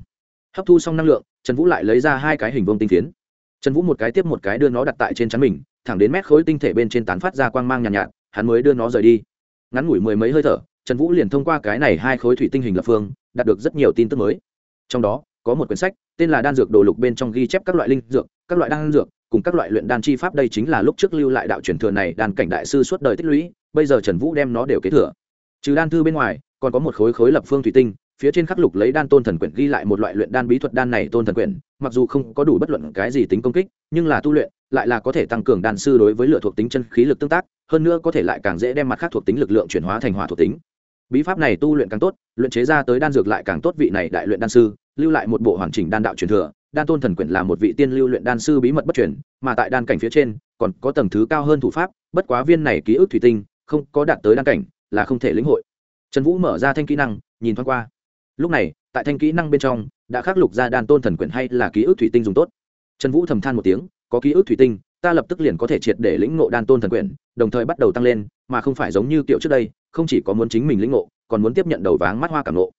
Hấp thu xong năng lượng trần vũ lại lấy ra hai cái hình vông tinh phiến. Trần vũ một cái tiếp một cái đưa nó đặt tại trên chắn mình thẳng đến mét khối tinh thể bên trên tán phát ra quang mang nhàn nhạt, nhạt hắn mới đưa nó rời đi. Ngắn ngủi mười mấy hơi thở trần vũ liền thông qua cái này hai khối thủy tinh hình lập phương đạt được rất nhiều tin tức mới. Trong đó có một quyển sách tên là đan dược đồ lục bên trong ghi chép các loại linh dược các loại đan dược cùng các loại luyện đan chi pháp đây chính là lúc trước lưu lại đạo truyền thừa này đan cảnh đại sư suốt đời tích lũy bây giờ trần vũ đem nó đều kế thừa trừ đan thư bên ngoài, còn có một khối khối lập phương thủy tinh, phía trên khắc lục lấy đan tôn thần quyển ghi lại một loại luyện đan bí thuật đan này tôn thần quyển, mặc dù không có đủ bất luận cái gì tính công kích, nhưng là tu luyện, lại là có thể tăng cường đan sư đối với lựa thuộc tính chân khí lực tương tác, hơn nữa có thể lại càng dễ đem mặt khác thuộc tính lực lượng chuyển hóa thành hỏa thuộc tính. Bí pháp này tu luyện càng tốt, luyện chế ra tới đan dược lại càng tốt vị này đại luyện đan sư, lưu lại một bộ hoàn chỉnh đan đạo truyền thừa, đan tôn thần quyển là một vị tiên lưu luyện đan sư bí mật bất truyền, mà tại đan cảnh phía trên, còn có tầng thứ cao hơn thủ pháp, bất quá viên này ký ức thủy tinh, không có đạt tới đan cảnh là không thể lĩnh hội. Trần vũ mở ra thanh kỹ năng, nhìn thoáng qua. Lúc này, tại thanh kỹ năng bên trong, đã khắc lục ra đan tôn thần quyển hay là ký ức thủy tinh dùng tốt. Trần vũ thầm than một tiếng, có ký ức thủy tinh, ta lập tức liền có thể triệt để lĩnh ngộ đan tôn thần quyển, đồng thời bắt đầu tăng lên, mà không phải giống như kiểu trước đây, không chỉ có muốn chính mình lĩnh ngộ, còn muốn tiếp nhận đầu váng mắt hoa cảm ngộ.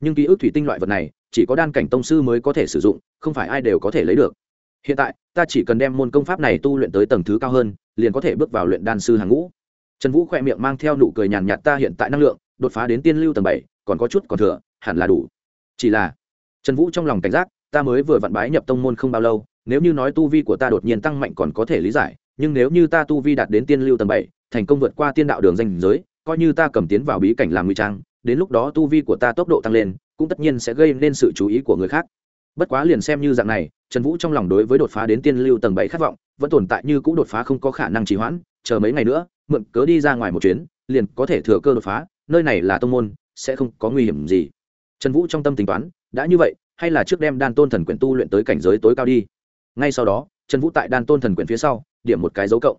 Nhưng ký ức thủy tinh loại vật này, chỉ có đan cảnh tông sư mới có thể sử dụng, không phải ai đều có thể lấy được. Hiện tại, ta chỉ cần đem môn công pháp này tu luyện tới tầng thứ cao hơn, liền có thể bước vào luyện đan sư hàng ngũ trần vũ khỏe miệng mang theo nụ cười nhàn nhạt, ta hiện tại năng lượng, đột phá đến tiên lưu tầng bảy, còn có chút còn thừa, hẳn là đủ. Chỉ là, trần vũ trong lòng cảnh giác, ta mới vừa vặn bái nhập tông môn không bao lâu, nếu như nói tu vi của ta đột nhiên tăng mạnh còn có thể lý giải, nhưng nếu như ta tu vi đạt đến tiên lưu tầng bảy, thành công vượt qua tiên đạo đường danh giới, coi như ta cầm tiến vào bí cảnh làm nguy trang, đến lúc đó tu vi của ta tốc độ tăng lên, cũng tất nhiên sẽ gây nên sự chú ý của người khác. Bất quá liền xem như dạng này, trần vũ trong lòng đối với đột phá đến tiên lưu tầng bảy khát vọng vẫn tồn tại như cũng đột phá không có khả năng trì hoãn, chờ mấy ngày nữa mượn cớ đi ra ngoài một chuyến, liền có thể thừa cơ đột phá, nơi này là tông môn, sẽ không có nguy hiểm gì. Trần vũ trong tâm tính toán, đã như vậy, hay là trước đem đan tôn thần quyển tu luyện tới cảnh giới tối cao đi. Ngay sau đó, trần vũ tại đan tôn thần quyển phía sau, điểm một cái dấu cộng.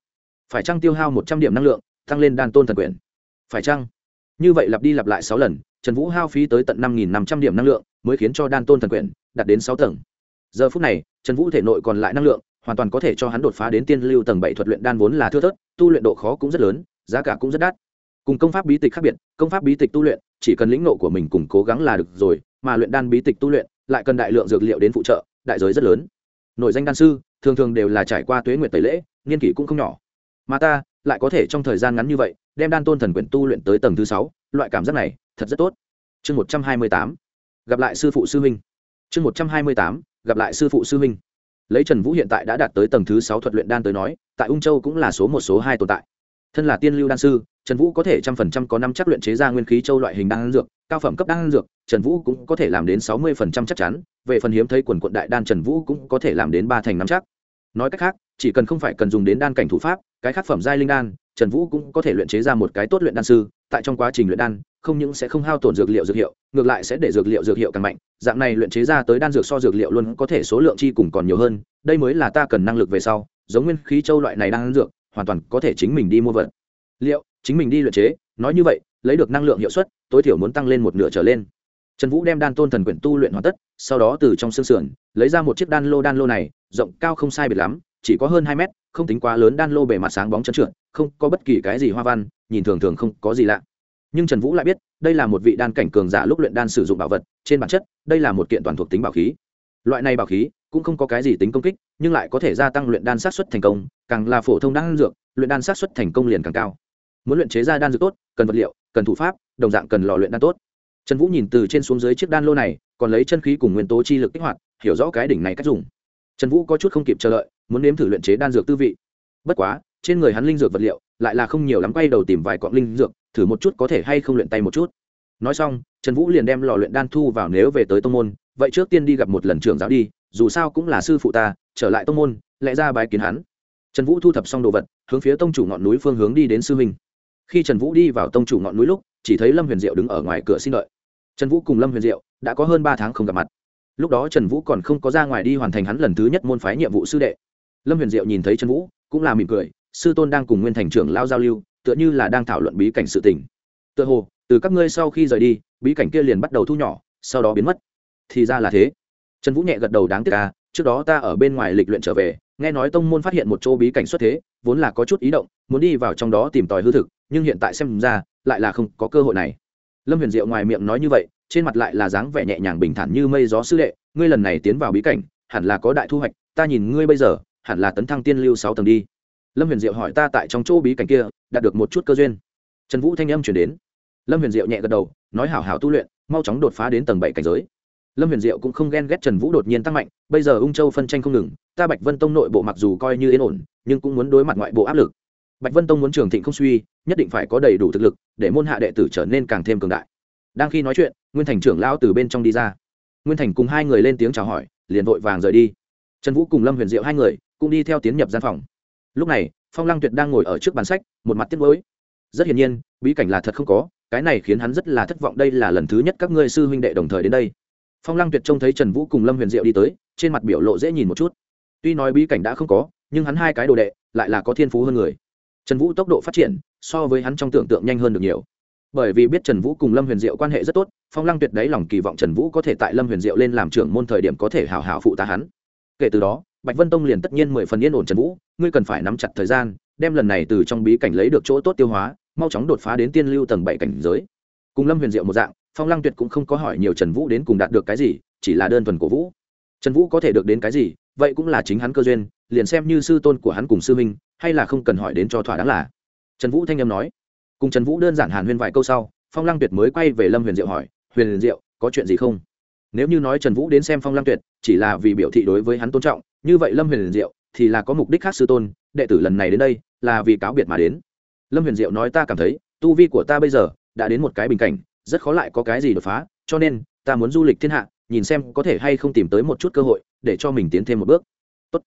Phải chăng tiêu hao một trăm điểm năng lượng, tăng lên đan tôn thần quyển? Phải chăng? Như vậy lặp đi lặp lại sáu lần, trần vũ hao phí tới tận năm nghìn năm trăm điểm năng lượng, mới khiến cho đan tôn thần quyển đạt đến sáu tầng. Giờ phút này, trần vũ thể nội còn lại năng lượng, hoàn toàn có thể cho hắn đột phá đến tiên lưu tầng bảy thuật luyện đan vốn là thưa thớt tu luyện độ khó cũng rất lớn, giá cả cũng rất đắt. Cùng công pháp bí tịch khác biệt, công pháp bí tịch tu luyện, chỉ cần lĩnh nộ của mình cùng cố gắng là được rồi, mà luyện đan bí tịch tu luyện, lại cần đại lượng dược liệu đến phụ trợ, đại giới rất lớn. Nội danh đan sư, thường thường đều là trải qua tuế nguyệt tẩy lễ nghiên kỷ cũng không nhỏ. Mà ta, lại có thể trong thời gian ngắn như vậy, đem đan tôn thần quyển tu luyện tới tầng thứ sáu, loại cảm giác này, thật rất tốt. Chương một trăm hai mươi tám, gặp lại sư phụ sư huynh. Chương một trăm hai mươi tám, gặp lại sư phụ sư huynh lấy trần vũ hiện tại đã đạt tới tầng thứ sáu thuật luyện đan tới nói, tại ung châu cũng là số một, số hai tồn tại. Thân là tiên lưu đan sư, trần vũ có thể trăm phần trăm có năm chắc luyện chế ra nguyên khí châu loại hình đan dược, cao phẩm cấp đan dược, trần vũ cũng có thể làm đến sáu mươi phần trăm chắc chắn, về phần hiếm thấy quần quận đại đan trần vũ cũng có thể làm đến ba thành năm chắc. Nói cách khác, chỉ cần không phải cần dùng đến đan cảnh thủ pháp, cái khác phẩm giai linh đan, trần vũ cũng có thể luyện chế ra một cái tốt luyện đan sư, tại trong quá trình luyện đan không những sẽ không hao tổn dược liệu dược hiệu, ngược lại sẽ để dược liệu dược hiệu càng mạnh. Dạng này luyện chế ra tới đan dược so dược liệu luôn có thể số lượng chi cùng còn nhiều hơn. Đây mới là ta cần năng lực về sau, giống nguyên khí châu loại này đan dược, hoàn toàn có thể chính mình đi mua vật. Liệu, chính mình đi luyện chế, nói như vậy, lấy được năng lượng hiệu suất, tối thiểu muốn tăng lên một nửa trở lên. Trần vũ đem đan tôn thần quyển tu luyện hoàn tất, sau đó từ trong xương sườn, lấy ra một chiếc đan lô đan lô này, rộng cao không sai biệt lắm, chỉ có hơn hai mét, không tính quá lớn đan lô bề mặt sáng bóng trơn trượt, không có bất kỳ cái gì hoa văn, nhìn thường thường không có gì lạ nhưng trần vũ lại biết đây là một vị đan cảnh cường giả lúc luyện đan sử dụng bảo vật trên bản chất đây là một kiện toàn thuộc tính bảo khí loại này bảo khí cũng không có cái gì tính công kích nhưng lại có thể gia tăng luyện đan sát xuất thành công càng là phổ thông đan dược luyện đan sát xuất thành công liền càng cao muốn luyện chế ra đan dược tốt cần vật liệu cần thủ pháp đồng dạng cần lò luyện đan tốt trần vũ nhìn từ trên xuống dưới chiếc đan lô này còn lấy chân khí cùng nguyên tố chi lực kích hoạt hiểu rõ cái đỉnh này cách dùng trần vũ có chút không kịp chờ đợi muốn nếm thử luyện chế đan dược tư vị bất quá trên người hắn linh dược vật liệu lại là không nhiều lắm quay đầu tìm vài cọn linh dược thử một chút có thể hay không luyện tay một chút. Nói xong, trần vũ liền đem lò luyện đan thu vào nếu về tới tông môn, vậy trước tiên đi gặp một lần trưởng giáo đi, dù sao cũng là sư phụ ta, trở lại tông môn, lẽ ra bái kiến hắn. Trần vũ thu thập xong đồ vật, hướng phía tông chủ ngọn núi phương hướng đi đến sư huynh. Khi trần vũ đi vào tông chủ ngọn núi lúc, chỉ thấy lâm huyền diệu đứng ở ngoài cửa xin lợi. Trần vũ cùng lâm huyền diệu đã có hơn ba tháng không gặp mặt. Lúc đó trần vũ còn không có ra ngoài đi hoàn thành hắn lần thứ nhất môn phái nhiệm vụ sư đệ. Lâm huyền diệu nhìn thấy trần vũ, cũng là mỉm cười, sư tôn đang cùng nguyên thành trưởng lao giao lưu tựa như là đang thảo luận bí cảnh sự tình. Tựa hồ, từ các ngươi sau khi rời đi, bí cảnh kia liền bắt đầu thu nhỏ, sau đó biến mất. Thì ra là thế. Trần vũ nhẹ gật đầu đáng tiếc ca trước đó ta ở bên ngoài lịch luyện trở về, nghe nói tông môn phát hiện một chỗ bí cảnh xuất thế, vốn là có chút ý động, muốn đi vào trong đó tìm tòi hư thực, nhưng hiện tại xem ra, lại là không có cơ hội này. Lâm huyền diệu ngoài miệng nói như vậy, trên mặt lại là dáng vẻ nhẹ nhàng bình thản như mây gió sư đệ, ngươi lần này tiến vào bí cảnh, hẳn là có đại thu hoạch, ta nhìn ngươi bây giờ, hẳn là tấn thăng tiên lưu sáu tầng đi lâm huyền diệu hỏi ta tại trong chỗ bí cảnh kia, đạt được một chút cơ duyên. Trần vũ thanh âm chuyển đến. Lâm huyền diệu nhẹ gật đầu, nói hảo hảo tu luyện, mau chóng đột phá đến tầng bảy cảnh giới. Lâm huyền diệu cũng không ghen ghét trần vũ đột nhiên tăng mạnh, bây giờ ung châu phân tranh không ngừng, ta bạch vân tông nội bộ mặc dù coi như yên ổn, nhưng cũng muốn đối mặt ngoại bộ áp lực. Bạch vân tông muốn trường thịnh không suy, nhất định phải có đầy đủ thực lực, để môn hạ đệ tử trở nên càng thêm cường đại. Đang khi nói chuyện, nguyên thành trưởng lao từ bên trong đi ra. Nguyên thành cùng hai người lên tiếng chào hỏi, liền vội vàng rời đi. Trần vũ cùng lâm huyền diệu hai người cũng đi theo tiến nhập gian phòng lúc này, phong lăng tuyệt đang ngồi ở trước bàn sách, một mặt tiếc nuối. Rất hiển nhiên, bí cảnh là thật không có, cái này khiến hắn rất là thất vọng đây là lần thứ nhất các ngươi sư huynh đệ đồng thời đến đây. Phong lăng tuyệt trông thấy trần vũ cùng lâm huyền diệu đi tới, trên mặt biểu lộ dễ nhìn một chút. Tuy nói bí cảnh đã không có, nhưng hắn hai cái đồ đệ, lại là có thiên phú hơn người. Trần vũ tốc độ phát triển, so với hắn trong tưởng tượng nhanh hơn được nhiều. Bởi vì biết trần vũ cùng lâm huyền diệu quan hệ rất tốt, phong lăng tuyệt đáy lòng kỳ vọng trần vũ có thể tại lâm huyền diệu lên làm trưởng môn thời điểm có thể hào hào phụ tá hắn. Kể từ đó bạch vân tông liền tất nhiên mười phần yên ổn trần vũ, ngươi cần phải nắm chặt thời gian, đem lần này từ trong bí cảnh lấy được chỗ tốt tiêu hóa, mau chóng đột phá đến tiên lưu tầng bảy cảnh giới. Cùng lâm huyền diệu một dạng, phong lăng tuyệt cũng không có hỏi nhiều trần vũ đến cùng đạt được cái gì, chỉ là đơn thuần cổ vũ. Trần vũ có thể được đến cái gì, vậy cũng là chính hắn cơ duyên, liền xem như sư tôn của hắn cùng sư minh hay là không cần hỏi đến cho thỏa đáng là. Trần vũ thanh â m nói. Cùng trần vũ đơn giản hàn huyên vài câu sau, phong lăng tuyệt mới quay về lâm huyền diệu hỏi, huyền diệu, có chuyện gì không? Nếu như nói trần vũ đến xem phong lăng tuyệt, chỉ là vì biểu thị đối với hắn tôn trọng như vậy lâm huyền diệu thì là có mục đích khác sư tôn, đệ tử lần này đến đây là vì cáo biệt mà đến. Lâm huyền diệu nói ta cảm thấy, tu vi của ta bây giờ đã đến một cái bình cảnh, rất khó lại có cái gì đột phá, cho nên ta muốn du lịch thiên hạ, nhìn xem có thể hay không tìm tới một chút cơ hội để cho mình tiến thêm một bước. Tốt.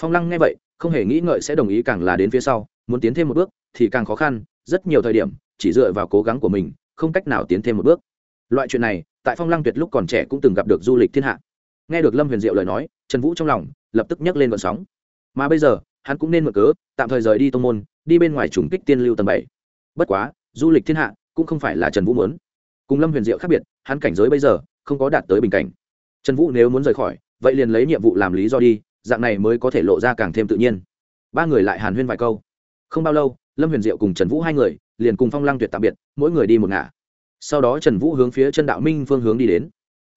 phong lăng nghe vậy, không hề nghĩ ngợi sẽ đồng ý càng là đến phía sau, muốn tiến thêm một bước thì càng khó khăn, rất nhiều thời điểm, chỉ dựa vào cố gắng của mình, không cách nào tiến thêm một bước. Loại chuyện này, tại phong lăng tuyệt lúc còn trẻ cũng từng gặp được du lịch thiên hạ nghe được lâm huyền diệu lời nói, trần vũ trong lòng lập tức nhấc lên vận sóng. Mà bây giờ, hắn cũng nên mở cớ, tạm thời rời đi tô n g môn, đi bên ngoài trùng kích tiên lưu tầng bảy. Bất quá, du lịch thiên hạ cũng không phải là trần vũ muốn. Cùng lâm huyền diệu khác biệt, hắn cảnh giới bây giờ không có đạt tới bình cảnh. Trần vũ nếu muốn rời khỏi, vậy liền lấy nhiệm vụ làm lý do đi, dạng này mới có thể lộ ra càng thêm tự nhiên. Ba người lại hàn huyên vài câu. Không bao lâu, lâm huyền diệu cùng trần vũ hai người liền cùng phong lăng tuyệt tạm biệt, mỗi người đi một ngả. Sau đó trần vũ hướng phía chân đạo minh phương hướng đi đến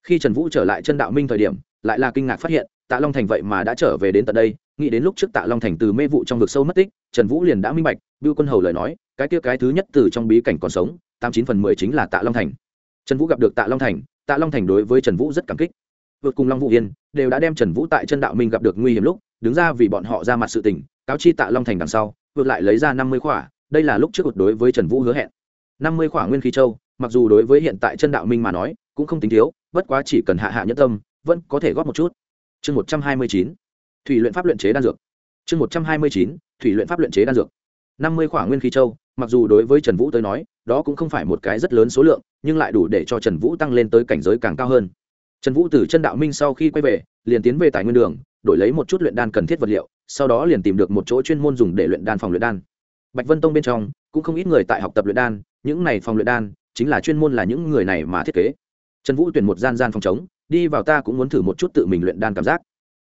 khi trần vũ trở lại chân đạo minh thời điểm, lại là kinh ngạc phát hiện, tạ long thành vậy mà đã trở về đến tận đây, nghĩ đến lúc trước tạ long thành từ mê vụ trong vực sâu mất tích, trần vũ liền đã minh bạch, bưu quân hầu lời nói, cái kia cái thứ nhất từ trong bí cảnh còn sống, tám chín phần mười chính là tạ long thành. Trần vũ gặp được tạ long thành, tạ long thành đối với trần vũ rất cảm kích. Vượt cùng long vũ yên đều đã đem trần vũ tại chân đạo minh gặp được nguy hiểm lúc, đứng ra vì bọn họ ra mặt sự tình, cáo chi tạ long thành đằng sau, vượt lại lấy ra năm mươi khỏa, đây là lúc trước đột đối với trần vũ hứa hẹn. năm mươi khỏa nguyên khí châu, mặc dù đối với hiện tại chân đạo minh mà nói, cũng không tính thiếu bất quá chỉ cần hạ hạ nhất tâm, vẫn có thể góp một chút. Chương một trăm hai mươi chín, thủy luyện pháp luyện chế đan dược. Chương một trăm hai mươi chín, thủy luyện pháp luyện chế đan dược. năm mươi khỏa nguyên khí châu, mặc dù đối với trần vũ tới nói, đó cũng không phải một cái rất lớn số lượng, nhưng lại đủ để cho trần vũ tăng lên tới cảnh giới càng cao hơn. Trần vũ từ chân đạo minh sau khi quay về, liền tiến về tài nguyên đường, đổi lấy một chút luyện đan cần thiết vật liệu, sau đó liền tìm được một chỗ chuyên môn dùng để luyện đan phòng luyện đan. Bạch vân tông bên trong, cũng không ít người tại học tập luyện đan, những này phòng luyện đan, chính là chuyên môn là những người này mà thiết kế trần vũ tuyển một gian gian phòng chống đi vào ta cũng muốn thử một chút tự mình luyện đan cảm giác.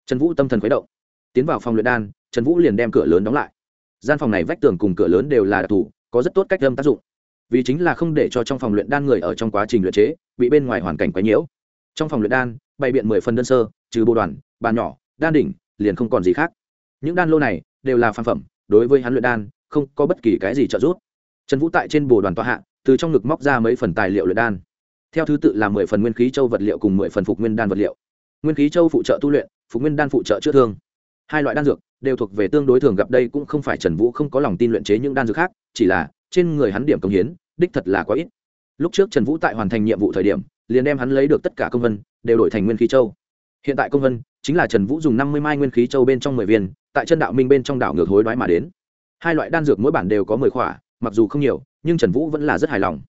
Trần vũ tâm thần khuấy động. Tiến vào phòng luyện đan, trần vũ liền đem cửa lớn đóng lại. Gian phòng này vách tường cùng cửa lớn đều là đặc thù, có rất tốt cách âm tác dụng. Vì chính là không để cho trong phòng luyện đan người ở trong quá trình luyện chế, bị bên ngoài hoàn cảnh quấy nhiễu. Trong phòng luyện đan, bày biện mười phần đơn sơ, trừ bộ đoàn, bàn nhỏ, đan đỉnh, liền không còn gì khác. Những đan lô này đều là phàm phẩm, đối với hắn luyện đan, không có bất kỳ cái gì trợ giúp. Trần vũ tại trên bồ đoàn tọa hạ, từ trong ngực móc ra mấy phần tài liệu luyện đan theo thứ tự là mười phần nguyên khí châu vật liệu cùng mười phần phục nguyên đan vật liệu. Nguyên khí châu phụ trợ tu luyện, phục nguyên đan phụ trợ chữa thương. Hai loại đan dược đều thuộc về tương đối thường gặp đây cũng không phải trần vũ không có lòng tin luyện chế những đan dược khác, chỉ là trên người hắn điểm công hiến, đích thật là quá ít. Lúc trước trần vũ tại hoàn thành nhiệm vụ thời điểm, liền đem hắn lấy được tất cả công vân, đều đổi thành nguyên khí châu. Hiện tại công vân chính là trần vũ dùng năm mươi mai nguyên khí châu bên trong mười viên, tại chân đạo minh bên trong đảo ngược hối đoái mà đến. Hai loại đan dược mỗi bản đều có mười khỏa, mặc dù không nhiều, nhưng trần vũ vẫn là rất hài lòng.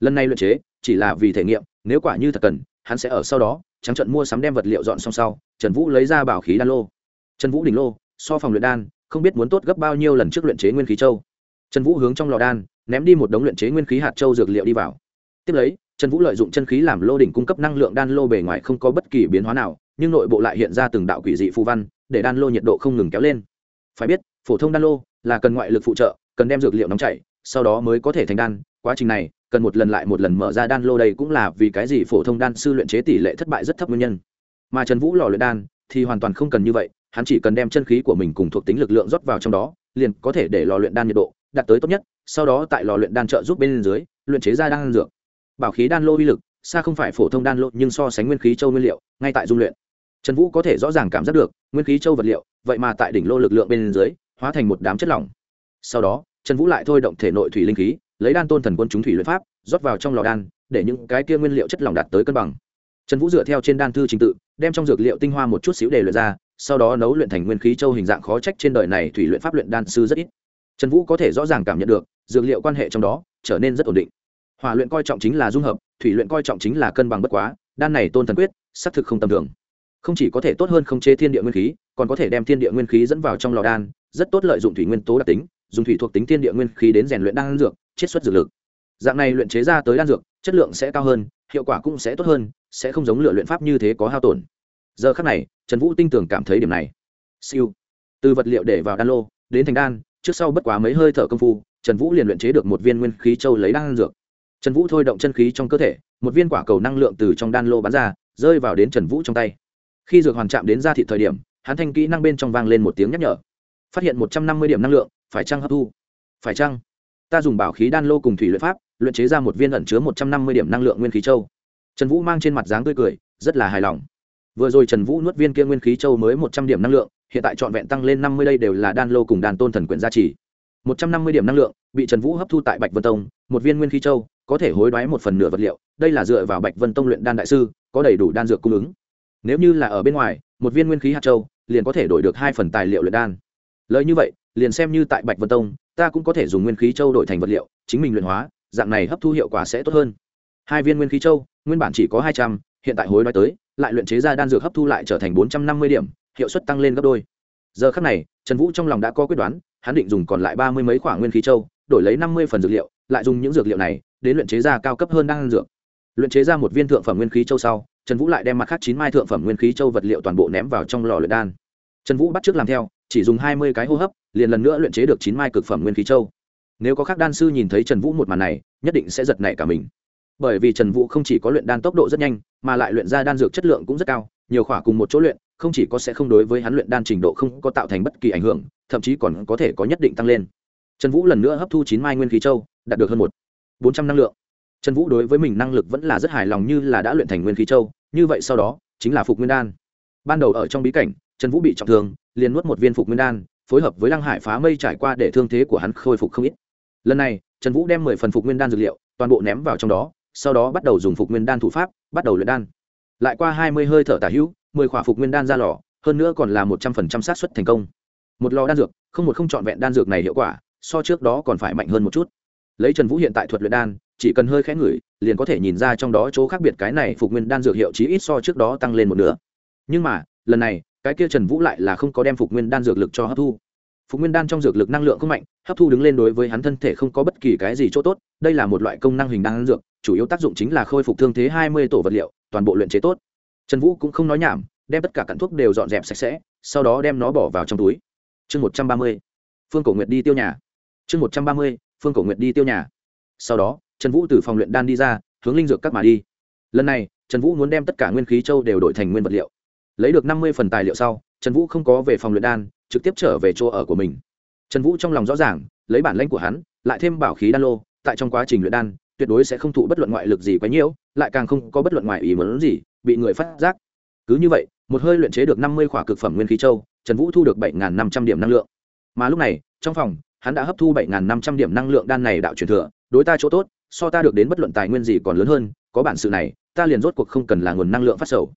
Lần này luyện chế chỉ là vì thể nghiệm, nếu quả như thật cần, hắn sẽ ở sau đó, trắng trận mua sắm đem vật liệu dọn xong sau, trần vũ lấy ra bảo khí đan lô. Trần vũ đỉnh lô, so phòng luyện đan, không biết muốn tốt gấp bao nhiêu lần trước luyện chế nguyên khí châu. Trần vũ hướng trong lò đan, ném đi một đống luyện chế nguyên khí hạt châu dược liệu đi vào. Tiếp lấy, trần vũ lợi dụng chân khí làm lô đỉnh cung cấp năng lượng đan lô bề ngoài không có bất kỳ biến hóa nào, nhưng nội bộ lại hiện ra từng đạo quỷ dị phù văn, để đan lô nhiệt độ không ngừng kéo lên. Phải biết, phổ thông đan lô là cần ngoại lực phụ trợ, cần đem dược liệu nóng chảy, sau đó mới có thể thành đan. Quá trình này cần một lần lại một lần mở ra đan lô đây cũng là vì cái gì phổ thông đan sư luyện chế tỷ lệ thất bại rất thấp nguyên nhân. Mà trần vũ lò luyện đan thì hoàn toàn không cần như vậy, hắn chỉ cần đem chân khí của mình cùng thuộc tính lực lượng rót vào trong đó, liền có thể để lò luyện đan nhiệt độ đạt tới tốt nhất, sau đó tại lò luyện đan trợ giúp bên dưới, luyện chế ra đan dược. Bảo khí đan lô uy lực, xa không phải phổ thông đan lô nhưng so sánh nguyên khí châu nguyên liệu, ngay tại dung luyện. Trần vũ có thể rõ ràng cảm giác được, nguyên khí châu vật liệu, vậy mà tại đỉnh lô lực lượng bên dưới, hóa thành một đám chất lỏng. Sau đó, trần vũ lại thôi động thể nội thủy linh khí lấy đan tôn thần quân chúng thủy luyện pháp, rót vào trong lò đan, để những cái kia nguyên liệu chất lỏng đạt tới cân bằng. Trần vũ dựa theo trên đan thư trình tự, đem trong dược liệu tinh hoa một chút xíu để luyện ra, sau đó nấu luyện thành nguyên khí châu hình dạng khó trách trên đời này thủy luyện pháp luyện đan sư rất ít. Trần vũ có thể rõ ràng cảm nhận được, dược liệu quan hệ trong đó trở nên rất ổn định. Hỏa luyện coi trọng chính là dung hợp, thủy luyện coi trọng chính là cân bằng bất quá, đan này tôn thần quyết, xác thực không tầm thường. Không chỉ có thể tốt hơn không chế thiên địa nguyên khí, còn có thể đem thiên địa nguyên khí dẫn vào trong lò đan, rất tốt lợi dụng thủy nguyên tố đặc tính, dùng thủy thuộc tính thiên địa nguyên khí đến rèn luyện đan dược chiết xuất dược lực. Dạng này luyện chế ra tới đan dược, chất lượng sẽ cao hơn, hiệu quả cũng sẽ tốt hơn, sẽ không giống lựa luyện pháp như thế có hao tổn. Giờ khắc này, trần vũ tinh tưởng cảm thấy điểm này. Siêu. Từ vật liệu để vào đan lô, đến thành đan, trước sau bất quá mấy hơi thở công phu, trần vũ liền luyện chế được một viên nguyên khí châu lấy đan dược. Trần vũ thôi động chân khí trong cơ thể, một viên quả cầu năng lượng từ trong đan lô bắn ra, rơi vào đến trần vũ trong tay. Khi dược hoàn chạm đến ra thị thời điểm, hắn thanh kỹ năng bên trong vang lên một tiếng nhắc nhở. Phát hiện một trăm năm mươi điểm năng lượng, phải trăng hấp thu? Phải trăng ta dùng bảo khí đan lô cùng thủy luyện pháp, luyện chế ra một viên ẩn chứa một trăm năm mươi điểm năng lượng nguyên khí châu. Trần vũ mang trên mặt dáng tươi cười, rất là hài lòng. Vừa rồi trần vũ nuốt viên kia nguyên khí châu mới một trăm điểm năng lượng, hiện tại trọn vẹn tăng lên năm mươi đây đều là đan lô cùng đàn tôn thần quyển gia trì. Một trăm năm mươi điểm năng lượng, bị trần vũ hấp thu tại bạch vân tông, một viên nguyên khí châu, có thể hối đoái một phần nửa vật liệu, đây là dựa vào bạch vân tông luyện đan đại sư, có đầy đủ đan dược cung ứng. Nếu như là ở bên ngoài, một viên nguyên khí hạt châu, liền có thể đổi được hai phần tài liệu luyện đan. Lợi như vậy liền xem như tại bạch vân tông, ta cũng có thể dùng nguyên khí châu đổi thành vật liệu, chính mình luyện hóa, dạng này hấp thu hiệu quả sẽ tốt hơn. Hai viên nguyên khí châu, nguyên bản chỉ có hai trăm, hiện tại hối đoái tới, lại luyện chế ra đan dược hấp thu lại trở thành bốn trăm năm mươi điểm, hiệu suất tăng lên gấp đôi. Giờ khắc này, trần vũ trong lòng đã có quyết đoán, hắn định dùng còn lại ba mươi mấy khoản nguyên khí châu, đổi lấy năm mươi phần dược liệu, lại dùng những dược liệu này, đến luyện chế ra cao cấp hơn đan dược. Luyện chế ra một viên thượng phẩm nguyên khí châu sau, trần vũ lại đem mặt khác chín mai thượng phẩm nguyên khí châu vật liệu toàn bộ ném vào trong lò luyện đan. Trần vũ bắt t làm theo chỉ dùng hai mươi cái hô hấp, liền lần nữa luyện chế được chín mai cực phẩm nguyên khí châu. Nếu có các đan sư nhìn thấy trần vũ một màn này, nhất định sẽ giật nảy cả mình. Bởi vì trần vũ không chỉ có luyện đan tốc độ rất nhanh, mà lại luyện ra đan dược chất lượng cũng rất cao, nhiều khỏa cùng một chỗ luyện, không chỉ có sẽ không đối với hắn luyện đan trình độ không có tạo thành bất kỳ ảnh hưởng, thậm chí còn có thể có nhất định tăng lên. Trần vũ lần nữa hấp thu chín mai nguyên khí châu, đạt được hơn một bốn trăm năng lượng. Trần vũ đối với mình năng lực vẫn là rất hài lòng như là đã luyện thành nguyên khí châu, như vậy sau đó, chính là phục nguyên đan. Ban đầu ở trong bí cảnh trần vũ bị trọng thương, liền nuốt một viên phục nguyên đan, phối hợp với lăng hải phá mây trải qua để thương thế của hắn khôi phục không ít. Lần này, trần vũ đem mười phần phục nguyên đan dược liệu, toàn bộ ném vào trong đó, sau đó bắt đầu dùng phục nguyên đan thủ pháp, bắt đầu luyện đan. Lại qua hai mươi hơi thở tả hữu, mười khỏa phục nguyên đan ra lò, hơn nữa còn là một trăm phần trăm xác suất thành công. Một lò đan dược, không một không trọn vẹn đan dược này hiệu quả, so trước đó còn phải mạnh hơn một chút. Lấy trần vũ hiện tại thuật luyện đan, chỉ cần hơi khẽ ngửi, liền có thể nhìn ra trong đó chỗ khác biệt cái này phục nguyên đan dược hiệu chí ít so trước đó tăng lên một nửa. Nhưng mà, lần này cái kia trần vũ lại là không có đem phục nguyên đan dược lực cho hấp thu. Phục nguyên đan trong dược lực năng lượng không mạnh, hấp thu đứng lên đối với hắn thân thể không có bất kỳ cái gì chỗ tốt, đây là một loại công năng hình đan dược, chủ yếu tác dụng chính là khôi phục thương thế hai mươi tổ vật liệu, toàn bộ luyện chế tốt. Trần vũ cũng không nói nhảm, đem tất cả cặn thuốc đều dọn dẹp sạch sẽ, sau đó đem nó bỏ vào trong túi. Chương một trăm ba mươi, phương cổ nguyệt đi tiêu nhà. Chương một trăm ba mươi, phương cổ nguyệt đi tiêu nhà. Sau đó, trần vũ từ phòng luyện đan đi ra, hướng linh dược các mà đi. Lần này, trần vũ muốn đem tất cả nguyên khí châu đều đổi thành nguyên vật liệu lấy được năm mươi phần tài liệu sau, trần vũ không có về phòng luyện đan, trực tiếp trở về chỗ ở của mình. Trần vũ trong lòng rõ ràng, lấy bản lãnh của hắn, lại thêm bảo khí đan lô, tại trong quá trình luyện đan, tuyệt đối sẽ không thụ bất luận ngoại lực gì quấy nhiễu lại càng không có bất luận ngoại ý muốn gì, bị người phát giác. Cứ như vậy, một hơi luyện chế được năm mươi khỏa cực phẩm nguyên khí châu, trần vũ thu được bảy năm trăm điểm năng lượng. Mà lúc này, trong phòng, hắn đã hấp thu bảy năm trăm điểm năng lượng đan này đạo truyền thừa, đối ta chỗ tốt, so ta được đến bất luận tài nguyên gì còn lớn hơn, có bản sự này, ta liền rốt cuộc không cần là nguồn năng lượng phát sầu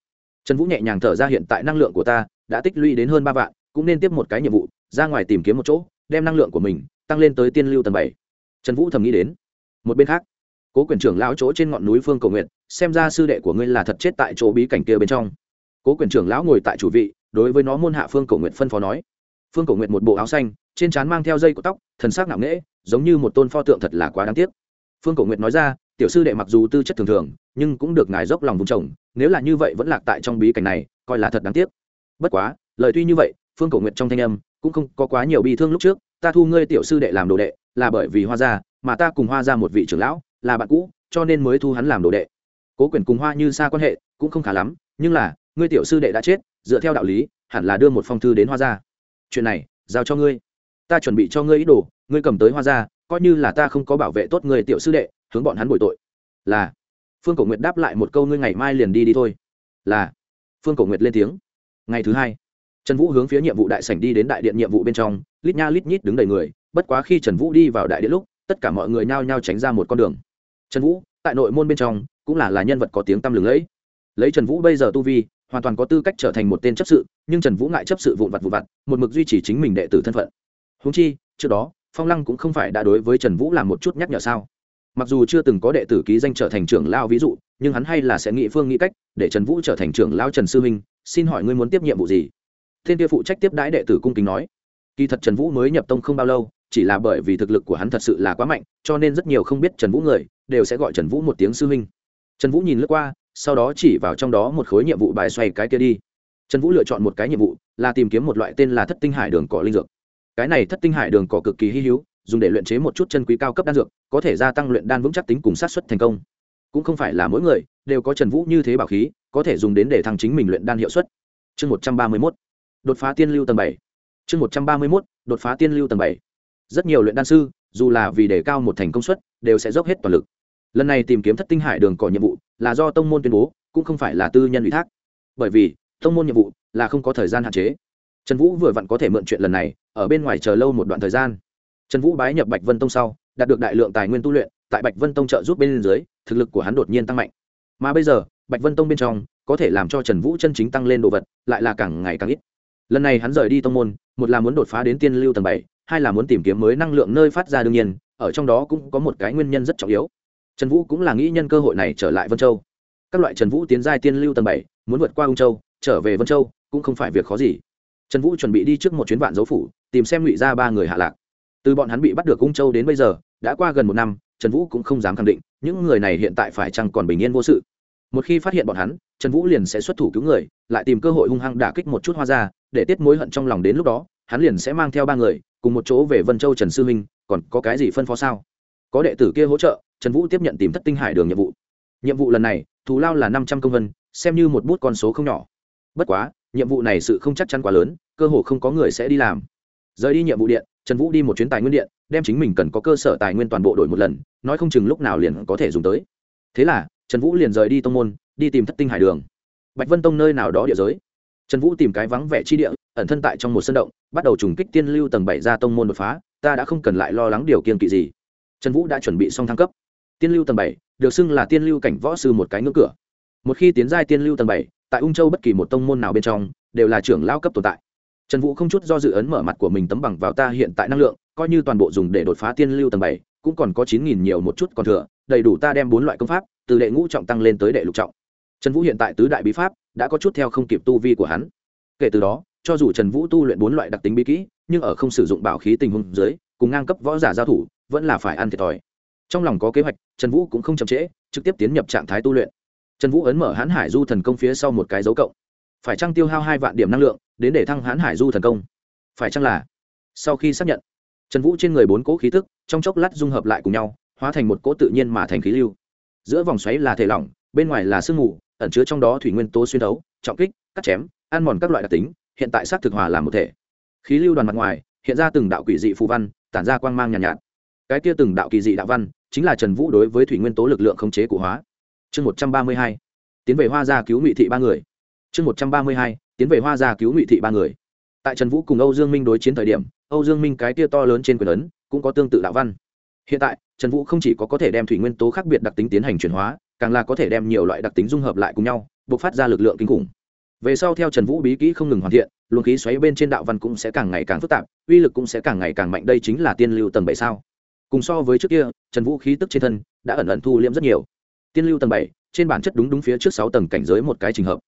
trần vũ nhẹ nhàng thở ra, hiện tại năng lượng của ta đã tích lũy đến hơn ba vạn, cũng nên tiếp một cái nhiệm vụ, ra ngoài tìm kiếm một chỗ, đem năng lượng của mình tăng lên tới tiên lưu tầng bảy. Trần vũ thầm nghĩ đến. Một bên khác, cố quyền trưởng lão chỗ trên ngọn núi phương cầu nguyện xem ra sư đệ của ngươi là thật chết tại chỗ bí cảnh kia bên trong. Cố quyền trưởng lão ngồi tại chủ vị, đối với nó môn hạ phương cầu nguyện phân phó nói. Phương cầu nguyện một bộ áo xanh, trên trán mang theo dây của tóc, thần sắc nặng nễ giống như một tôn pho tượng thật là quá đáng tiếc. Phương cầu nguyện nói ra, tiểu sư đệ mặc dù tư chất thường thường, nhưng cũng được ngài dốc lòng vùng trồng nếu là như vậy vẫn lạc tại trong bí cảnh này, coi là thật đáng tiếc. Bất quá, lời tuy như vậy, phương cổ nguyện trong thanh âm cũng không có quá nhiều bi thương lúc trước, ta thu ngươi tiểu sư đệ làm đồ đệ, là bởi vì hoa gia, mà ta cùng hoa gia một vị trưởng lão, là bạn cũ, cho nên mới thu hắn làm đồ đệ. Cố quyền cùng hoa như xa quan hệ cũng không khá lắm, nhưng là, ngươi tiểu sư đệ đã chết, dựa theo đạo lý, hẳn là đưa một phong thư đến hoa gia. Chuyện này, giao cho ngươi. Ta chuẩn bị cho ngươi ý đồ, ngươi cầm tới hoa gia, coi như là ta không có bảo vệ tốt người tiểu sư đệ, hướng bọn hắn bồi tội. Là phương cổ nguyệt đáp lại một câu, ngươi ngày mai liền đi đi thôi. Là. Phương cổ nguyệt lên tiếng. Ngày thứ hai, trần vũ hướng phía nhiệm vụ đại sảnh đi đến đại điện nhiệm vụ bên trong, lít nha lít nhít đứng đầy người. Bất quá khi trần vũ đi vào đại điện lúc, tất cả mọi người nhao nhao tránh ra một con đường. Trần vũ, tại nội môn bên trong, cũng là là nhân vật có tiếng tăm lừng lẫy. Lấy trần vũ bây giờ tu vi, hoàn toàn có tư cách trở thành một tên chấp sự, nhưng trần vũ ngại chấp sự vụn vặt vụn vặt, một mực duy trì chính mình đệ tử thân phận. Húng chi, trước đó, phong lăng cũng không phải đã đối với trần vũ làm một chút nhắc nhở sao? Mặc dù chưa từng có đệ tử ký danh trở thành trưởng lao ví dụ, nhưng hắn hay là sẽ nghĩ phương nghĩ cách để trần vũ trở thành trưởng lao trần sư minh, xin hỏi ngươi muốn tiếp nhiệm vụ gì? Thiên kia phụ trách tiếp đãi đệ tử cung kính nói. Kỳ thật trần vũ mới nhập tông không bao lâu, chỉ là bởi vì thực lực của hắn thật sự là quá mạnh, cho nên rất nhiều không biết trần vũ người đều sẽ gọi trần vũ một tiếng sư minh. Trần vũ nhìn lướt qua, sau đó chỉ vào trong đó một khối nhiệm vụ bài xoay cái kia đi. Trần vũ lựa chọn một cái nhiệm vụ, là tìm kiếm một loại tên là thất tinh hải đường cỏ linh dược. Cái này thất tinh hải đường cỏ cực kỳ hy hữu dùng để luyện chế một chút chân quý cao cấp đan dược, có thể gia tăng luyện đan vững chắc tính cùng sát xuất thành công. Cũng không phải là mỗi người đều có trần vũ như thế bảo khí, có thể dùng đến để thăng chính mình luyện đan hiệu suất. Chương một trăm ba mươi mốt, đột phá tiên lưu tầng bảy. Chương một trăm ba mươi mốt, đột phá tiên lưu tầng bảy. Rất nhiều luyện đan sư, dù là vì đề cao một thành công suất, đều sẽ dốc hết toàn lực. Lần này tìm kiếm thất tinh hải đường cỏ nhiệm vụ là do tông môn tuyên bố, cũng không phải là tư nhân ủy thác. Bởi vì, tông môn nhiệm vụ là không có thời gian hạn chế. Trần vũ vừa vặn có thể mượn chuyện lần này, ở bên ngoài chờ lâu một đoạn thời gian trần vũ bái nhập bạch vân tông sau, đạt được đại lượng tài nguyên tu luyện, tại bạch vân tông trợ giúp bên dưới, thực lực của hắn đột nhiên tăng mạnh. Mà bây giờ, bạch vân tông bên trong, có thể làm cho trần vũ chân chính tăng lên đồ vật, lại là càng ngày càng ít. Lần này hắn rời đi tông môn, một là muốn đột phá đến tiên lưu tầng bảy, hai là muốn tìm kiếm mới năng lượng nơi phát ra đương nhiên, ở trong đó cũng có một cái nguyên nhân rất trọng yếu. Trần vũ cũng là nghĩ nhân cơ hội này trở lại vân châu. Các loại trần vũ tiến giai tiên lưu tầng bảy, muốn vượt qua ung châu, trở về vân châu, cũng không phải việc khó gì. Trần vũ chuẩn bị đi trước một chuyến vạn dấu phủ, tìm xem ngụy ra ba người hạ lạc từ bọn hắn bị bắt được ung châu đến bây giờ, đã qua gần một năm, trần vũ cũng không dám khẳng định, những người này hiện tại phải chăng còn bình yên vô sự. Một khi phát hiện bọn hắn, trần vũ liền sẽ xuất thủ cứu người, lại tìm cơ hội hung hăng đả kích một chút hoa ra để tiết mối hận trong lòng đến lúc đó, hắn liền sẽ mang theo ba người, cùng một chỗ về vân châu trần sư minh, còn có cái gì phân phó sao? Có đệ tử kia hỗ trợ, trần vũ tiếp nhận tìm thất tinh hải đường nhiệm vụ. Nhiệm vụ lần này, thù lao là năm trăm công vân, xem như một bút con số không nhỏ. Bất quá, nhiệm vụ này sự không chắc chắn quá lớn, cơ hồ không có người sẽ đi làm. Rời đi nhiệm vụ điện trần vũ đi một chuyến tài nguyên điện, đem chính mình cần có cơ sở tài nguyên toàn bộ đổi một lần, nói không chừng lúc nào liền có thể dùng tới. Thế là, trần vũ liền rời đi tông môn, đi tìm thất tinh hải đường. Bạch vân tông nơi nào đó địa giới. Trần vũ tìm cái vắng vẻ chi địa, ẩn thân tại trong một sân động, bắt đầu trùng kích tiên lưu tầng bảy ra tông môn đột phá, ta đã không cần lại lo lắng điều kiên kỵ gì. Trần vũ đã chuẩn bị xong thăng cấp. Tiên lưu tầng bảy, được xưng là tiên lưu cảnh võ sư một cái ngưỡng cửa. Một khi tiến giai tiên lưu tầng bảy, tại ung châu bất kỳ một tông môn nào bên trong, đều là trưởng lao cấp tồn tại trần vũ không chút do dự ấn mở mặt của mình tấm bằng vào ta hiện tại năng lượng, coi như toàn bộ dùng để đột phá tiên lưu tầng bảy, cũng còn có chín nghìn nhiều một chút còn thừa, đầy đủ ta đem bốn loại công pháp, từ đệ ngũ trọng tăng lên tới đệ lục trọng. Trần vũ hiện tại tứ đại bí pháp, đã có chút theo không kịp tu vi của hắn. Kể từ đó, cho dù trần vũ tu luyện bốn loại đặc tính bí kỹ, nhưng ở không sử dụng bảo khí tình huống dưới, cùng ngang cấp võ giả giao thủ, vẫn là phải ăn thiệt thòi. Trong lòng có kế hoạch, trần vũ cũng không chậm trễ, trực tiếp tiến nhập trạng thái tu luyện. Trần vũ ấn mở hãn hải du thần công phía sau một cái dấu cộng. Phải trăng tiêu hao hai vạn điểm năng lượng đến để thăng hãn hải du thần công. Phải chăng là? Sau khi xác nhận trần vũ trên người bốn cỗ khí tức trong chốc lát dung hợp lại cùng nhau hóa thành một cỗ tự nhiên mà thành khí lưu. Giữa vòng xoáy là thể lỏng bên ngoài là sương mù ẩn chứa trong đó thủy nguyên tố xuyên đấu trọng kích cắt chém ăn mòn các loại đặc tính hiện tại xác thực hòa làm một thể. Khí lưu đoàn mặt ngoài hiện ra từng đạo quỷ dị phù văn tản ra quang mang nhàn nhạt, nhạt. Cái kia từng đạo kỳ dị đạo văn chính là trần vũ đối với thủy nguyên tố lực lượng khống chế của hóa. Chương một trăm ba mươi hai tiến về hoa gia cứu ngụy thị ba người. Chương một trăm ba mươi hai tiến về hoa gia cứu ngụy thị ba người tại trần vũ cùng âu dương minh đối chiến thời điểm âu dương minh cái tia to lớn trên quyền ấn cũng có tương tự đạo văn hiện tại trần vũ không chỉ có có thể đem thủy nguyên tố khác biệt đặc tính tiến hành chuyển hóa càng là có thể đem nhiều loại đặc tính dung hợp lại cùng nhau buộc phát ra lực lượng kinh khủng về sau theo trần vũ bí kỹ không ngừng hoàn thiện luồng khí xoáy bên trên đạo văn cũng sẽ càng ngày càng phức tạp uy lực cũng sẽ càng ngày càng mạnh đây chính là tiên lưu tầng bảy sao cùng so với trước kia trần vũ khí tức trên thân đã ẩn ẩn thu liễm rất nhiều tiên lưu tầng bảy trên bản chất đúng đúng phía trước sáu tầng cảnh giới một cái trình hợp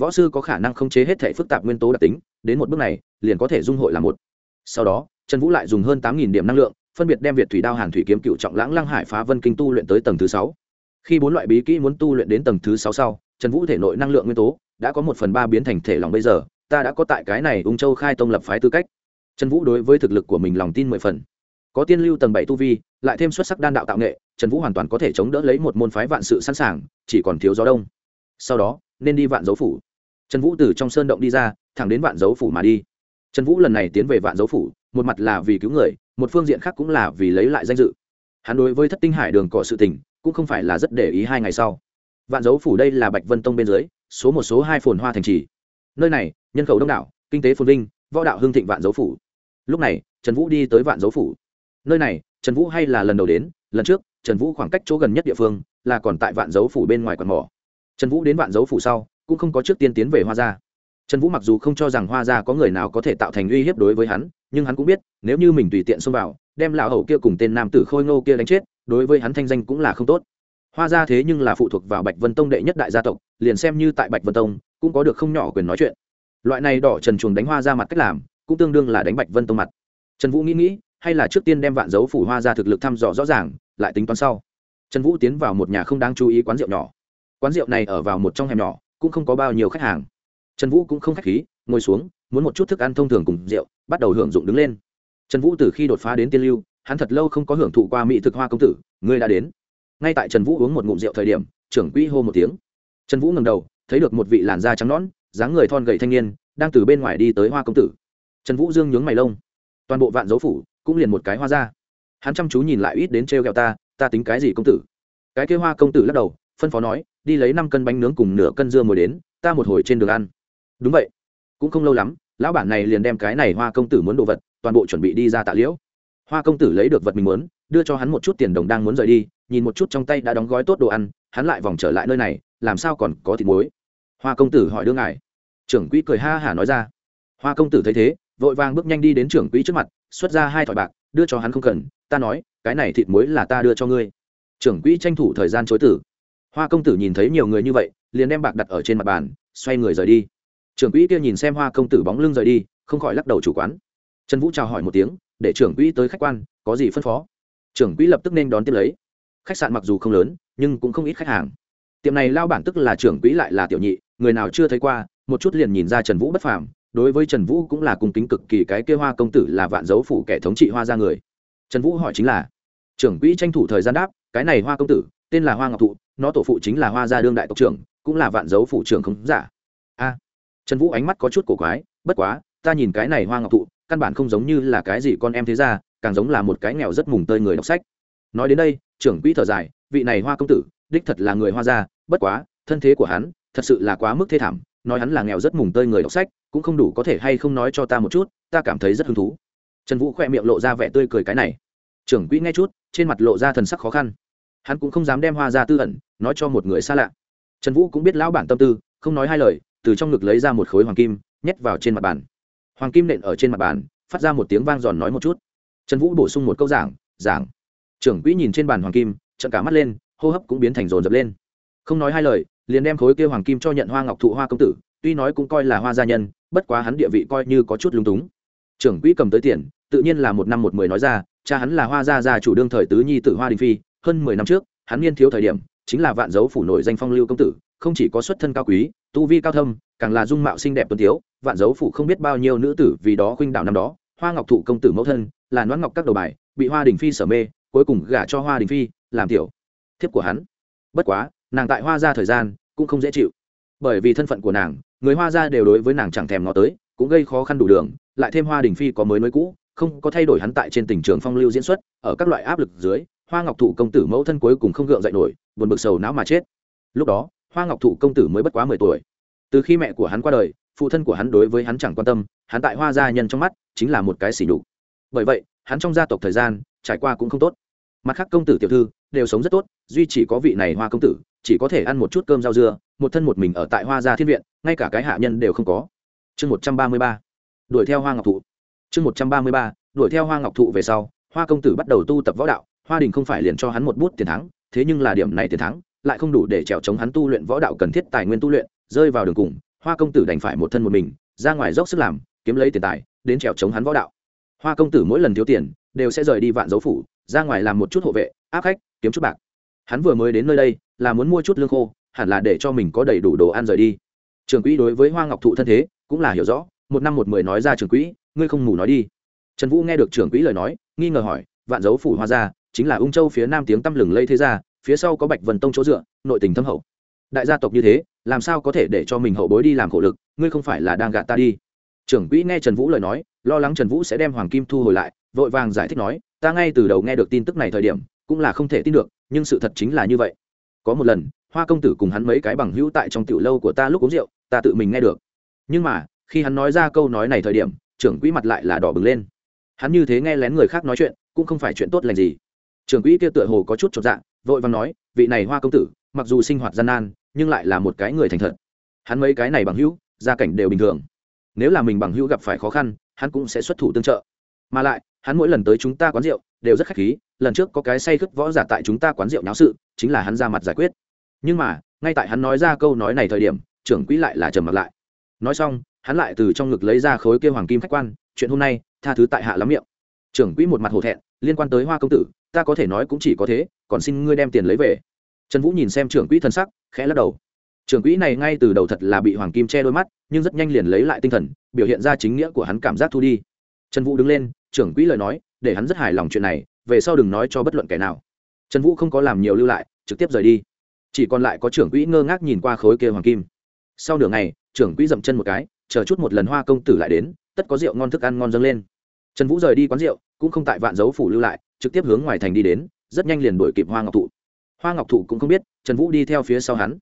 võ sư có khả năng khống chế hết thể phức tạp nguyên tố đặc tính, đến một bước này, liền có thể dung hội là một. Sau đó, trần vũ lại dùng hơn tám điểm năng lượng, phân biệt đem việt thủy đao hàn thủy kiếm cựu trọng lãng lăng hải phá vân kinh tu luyện tới tầng thứ sáu. Khi bốn loại bí kỹ muốn tu luyện đến tầng thứ sáu sau, trần vũ thể nội năng lượng nguyên tố đã có một phần ba biến thành thể lòng bây giờ, ta đã có tại cái này ung châu khai tông lập phái tư cách. Trần vũ đối với thực lực của mình lòng tin mười phần. Có tiên lưu tầng bảy tu vi, lại thêm xuất sắc đan đạo tạo nghệ, trần vũ hoàn toàn có thể chống đỡ lấy một môn phái vạn sự sẵn sàng, chỉ còn thiếu gió đông. Sau đó, nên đi vạn dấu phủ trần vũ từ trong sơn động đi ra, thẳng đến vạn dấu phủ mà đi. Trần vũ lần này tiến về vạn dấu phủ, một mặt là vì cứu người, một phương diện khác cũng là vì lấy lại danh dự. Hắn đối với thất tinh hải đường cỏ sự tình, cũng không phải là rất để ý hai ngày sau. Vạn dấu phủ đây là bạch vân tông bên dưới, số một số hai phồn hoa thành trì. Nơi này, nhân khẩu đông đảo, kinh tế phồn vinh, võ đạo hương thịnh vạn dấu phủ. Lúc này, trần vũ đi tới vạn dấu phủ. Nơi này, trần vũ hay là lần đầu đến, lần trước, trần vũ khoảng cách chỗ gần nhất địa phương, là còn tại vạn dấu phủ bên ngoài quạt mỏ. Trần vũ đến vạn dấu phủ sau cũng không có trước tiên tiến về hoa gia. Trần vũ mặc dù không cho rằng hoa gia có người nào có thể tạo thành uy hiếp đối với hắn, nhưng hắn cũng biết, nếu như mình tùy tiện xông vào, đem lão hậu kia cùng tên nam tử khôi ngô kia đánh chết, đối với hắn thanh danh cũng là không tốt. Hoa gia thế nhưng là phụ thuộc vào bạch vân tông đệ nhất đại gia tộc, liền xem như tại bạch vân tông, cũng có được không nhỏ quyền nói chuyện. Loại này đỏ trần chuồng đánh hoa ra mặt cách làm, cũng tương đương là đánh bạch vân tông mặt. Trần vũ nghĩ nghĩ, hay là trước tiên đem vạn dấu phủ hoa ra thực lực thăm dò rõ ràng, lại tính toán sau. Trần vũ tiến vào một nhà không đáng chú ý quán rượu nhỏ. Quán rượu này ở vào một trong hẻm nhỏ cũng không có bao nhiêu khách hàng. Trần vũ cũng không khách khí, ngồi xuống, muốn một chút thức ăn thông thường cùng rượu, bắt đầu hưởng dụng đứng lên. Trần vũ từ khi đột phá đến tiên lưu, hắn thật lâu không có hưởng thụ qua mỹ thực hoa công tử, ngươi đã đến. Ngay tại trần vũ uống một ngụm rượu thời điểm, trưởng quỹ hô một tiếng. Trần vũ ngầm đầu, thấy được một vị làn da trắng nõn, dáng người thon gầy thanh niên, đang từ bên ngoài đi tới hoa công tử. Trần vũ dương nhướng mày lông. Toàn bộ vạn dấu phủ cũng liền một cái hoa ra hắn chăm chú nhìn lại ít đến t r ta ta tính cái gì công tử? Cái kia hoa công tử lắc đầu, phân phó nói đi lấy năm cân bánh nướng cùng nửa cân dưa muối đến, ta một hồi trên đường ăn. Đúng vậy. Cũng không lâu lắm, lão bản này liền đem cái này hoa công tử muốn đồ vật, toàn bộ chuẩn bị đi ra tạ liễu. Hoa công tử lấy được vật mình muốn, đưa cho hắn một chút tiền đồng đang muốn rời đi, nhìn một chút trong tay đã đóng gói tốt đồ ăn, hắn lại vòng trở lại nơi này, làm sao còn có thịt muối? Hoa công tử hỏi đương ngài. Trưởng quỹ cười ha hả nói ra. Hoa công tử thấy thế, vội vàng bước nhanh đi đến trưởng quỹ trước mặt, xuất ra hai thỏi bạc, đưa cho hắn không cần, ta nói, cái này thịt muối là ta đưa cho ngươi. Trưởng quỹ tranh thủ thời gian chối tử hoa công tử nhìn thấy nhiều người như vậy, liền đem bạc đặt ở trên mặt bàn, xoay người rời đi. Trưởng quỹ kia nhìn xem hoa công tử bóng lưng rời đi, không khỏi lắc đầu chủ quán. Trần vũ chào hỏi một tiếng, để trưởng quỹ tới khách quan, có gì phân phó? Trưởng quỹ lập tức nên đón tiếp lấy. Khách sạn mặc dù không lớn, nhưng cũng không ít khách hàng. Tiệm này lao bản tức là trưởng quỹ lại là tiểu nhị, người nào chưa thấy qua, một chút liền nhìn ra trần vũ bất phàm, đối với trần vũ cũng là cung kính cực kỳ, cái kêu hoa công tử là vạn dấu phủ kẻ thống trị hoa ra người. Trần vũ hỏi chính là, trưởng quỹ tranh thủ thời gian đáp, cái này hoa công tử, tên là hoa ngọc thụ nó tổ phụ chính là hoa gia đương đại tộc trưởng, cũng là vạn dấu phủ trưởng không giả. A, trần vũ ánh mắt có chút cổ quái, bất quá, ta nhìn cái này hoa ngọc thụ, căn bản không giống như là cái gì con em thế ra càng giống là một cái nghèo rất mùng tơi người đọc sách. Nói đến đây, trưởng quỹ thở dài, vị này hoa công tử, đích thật là người hoa gia, bất quá, thân thế của hắn, thật sự là quá mức thê thảm, nói hắn là nghèo rất mùng tơi người đọc sách, cũng không đủ có thể hay không nói cho ta một chút, ta cảm thấy rất hứng thú. Trần vũ khoe miệng lộ ra vẻ tươi cười cái này. Trưởng quỹ nghe chút, trên mặt lộ ra thần sắc khó khăn hắn cũng không dám đem hoa ra tư ẩn, nói cho một người xa lạ. Trần vũ cũng biết lão bản tâm tư, không nói hai lời, từ trong ngực lấy ra một khối hoàng kim, nhét vào trên mặt bàn. Hoàng kim nện ở trên mặt bàn, phát ra một tiếng vang giòn nói một chút. Trần vũ bổ sung một câu giảng giảng. Trưởng quỹ nhìn trên bàn hoàng kim trận cả mắt lên, hô hấp cũng biến thành rồn rập lên. Không nói hai lời, liền đem khối kia hoàng kim cho nhận hoa ngọc thụ hoa công tử, tuy nói cũng coi là hoa gia nhân, bất quá hắn địa vị coi như có chút lúng túng. Trưởng quỹ cầm tới tiền, tự nhiên là một năm một mười nói ra, cha hắn là hoa gia gia chủ đương thời tứ nhi tử hoa đình phi hơn mười năm trước, hắn niên thiếu thời điểm, chính là vạn dấu phủ nổi danh phong lưu công tử, không chỉ có xuất thân cao quý, tu vi cao thâm, càng là dung mạo xinh đẹp tuấn thiếu vạn dấu phủ không biết bao nhiêu nữ tử vì đó khuynh đảo năm đó, hoa ngọc thụ công tử mẫu thân, là noãn ngọc các đầu bài, bị hoa đình phi sở mê, cuối cùng gả cho hoa đình phi, làm tiểu thiếp của hắn. Bất quá, nàng tại hoa gia thời gian cũng không dễ chịu. Bởi vì thân phận của nàng, người hoa gia đều đối với nàng chẳng thèm ngó tới, cũng gây khó khăn đủ đường, lại thêm hoa đình phi có mới mới cũ, không có thay đổi hắn tại trên tình trường phong lưu diễn xuất, ở các loại áp lực dưới hoa ngọc thụ công tử mẫu thân cuối cùng không gượng dậy nổi, buồn bực sầu não mà chết. Lúc đó, hoa ngọc thụ công tử mới bất quá mười tuổi. Từ khi mẹ của hắn qua đời, phụ thân của hắn đối với hắn chẳng quan tâm, hắn tại hoa gia nhân trong mắt chính là một cái xỉ nhục. Bởi vậy, hắn trong gia tộc thời gian trải qua cũng không tốt. Mặt khác công tử tiểu thư đều sống rất tốt, duy chỉ có vị này hoa công tử, chỉ có thể ăn một chút cơm rau dưa, một thân một mình ở tại hoa gia thiên viện, ngay cả cái hạ nhân đều không có. Chương một trăm ba mươi ba, đuổi theo hoa ngọc thụ chương một trăm ba mươi ba, đuổi theo hoa ngọc thụ về sau, hoa công tử bắt đầu tu tập võ đạo hoa đình không phải liền cho hắn một bút tiền thắng, thế nhưng là điểm này tiền thắng, lại không đủ để trèo chống hắn tu luyện võ đạo cần thiết tài nguyên tu luyện, rơi vào đường cùng, hoa công tử đành phải một thân một mình, ra ngoài dốc sức làm, kiếm lấy tiền tài, đến trèo chống hắn võ đạo. Hoa công tử mỗi lần thiếu tiền, đều sẽ rời đi vạn dấu phủ, ra ngoài làm một chút hộ vệ, áp khách, kiếm chút bạc. Hắn vừa mới đến nơi đây, là muốn mua chút lương khô, hẳn là để cho mình có đầy đủ đồ ăn rời đi. Trường quỹ đối với hoa ngọc thụ thân thế, cũng là hiểu rõ, một năm một mười nói ra trường quỹ, ngươi không mù nói đi. Trần vũ nghe được trường quỹ lời nói, nghi ngờ hỏi, vạn dấu phủ hoa gia chính là ung châu phía nam tiếng tăm lừng lây thế gia phía sau có bạch vần tông chỗ dựa, nội tình thâm hậu. Đại gia tộc như thế, làm sao có thể để cho mình hậu bối đi làm khổ lực, ngươi không phải là đang gạt ta đi. Trưởng quỹ nghe trần vũ lời nói, lo lắng trần vũ sẽ đem hoàng kim thu hồi lại, vội vàng giải thích nói, ta ngay từ đầu nghe được tin tức này thời điểm, cũng là không thể tin được, nhưng sự thật chính là như vậy. Có một lần, hoa công tử cùng hắn mấy cái bằng hữu tại trong tiểu lâu của ta lúc uống rượu, ta tự mình nghe được. Nhưng mà, khi hắn nói ra câu nói này thời điểm, trưởng quỹ mặt lại là đỏ bừng lên. Hắn như thế nghe lén người khác nói chuyện, cũng không phải chuyện tốt lành gì trưởng quỹ kia tựa hồ có chút chột dạ vội vàng nói, vị này hoa công tử, mặc dù sinh hoạt gian nan, nhưng lại là một cái người thành thật. Hắn mấy cái này bằng hữu, gia cảnh đều bình thường. Nếu là mình bằng hữu gặp phải khó khăn, hắn cũng sẽ xuất thủ tương trợ. Mà lại, hắn mỗi lần tới chúng ta quán rượu, đều rất khách khí, lần trước có cái say khướp võ giả tại chúng ta quán rượu nháo sự, chính là hắn ra mặt giải quyết. Nhưng mà, ngay tại hắn nói ra câu nói này thời điểm, trưởng quỹ lại là trầm mặt lại. Nói xong, hắn lại từ trong ngực lấy ra khối kêu hoàng kim khách quan, chuyện hôm nay, tha thứ tại hạ lắm miệng. Trưởng quỹ một mặt hổ thẹn, liên quan tới hoa công tử ta có thể nói cũng chỉ có thế, còn xin ngươi đem tiền lấy về. Trần vũ nhìn xem trưởng quỹ thân sắc, khẽ lắc đầu. Trưởng quỹ này ngay từ đầu thật là bị hoàng kim che đôi mắt, nhưng rất nhanh liền lấy lại tinh thần, biểu hiện ra chính nghĩa của hắn cảm giác thu đi. Trần vũ đứng lên, trưởng quỹ lời nói, để hắn rất hài lòng chuyện này, về sau đừng nói cho bất luận kẻ nào. Trần vũ không có làm nhiều lưu lại, trực tiếp rời đi. Chỉ còn lại có trưởng quỹ ngơ ngác nhìn qua khối kia hoàng kim. Sau nửa ngày, trưởng quỹ dậm chân một cái, chờ chút một lần hoa công tử lại đến, tất có rượu ngon thức ăn ngon dâng lên trần vũ rời đi quán rượu, cũng không tại vạn dấu phủ lưu lại, trực tiếp hướng ngoài thành đi đến, rất nhanh liền đuổi kịp hoa ngọc thụ. Hoa ngọc thụ cũng không biết, trần vũ đi theo phía sau hắn.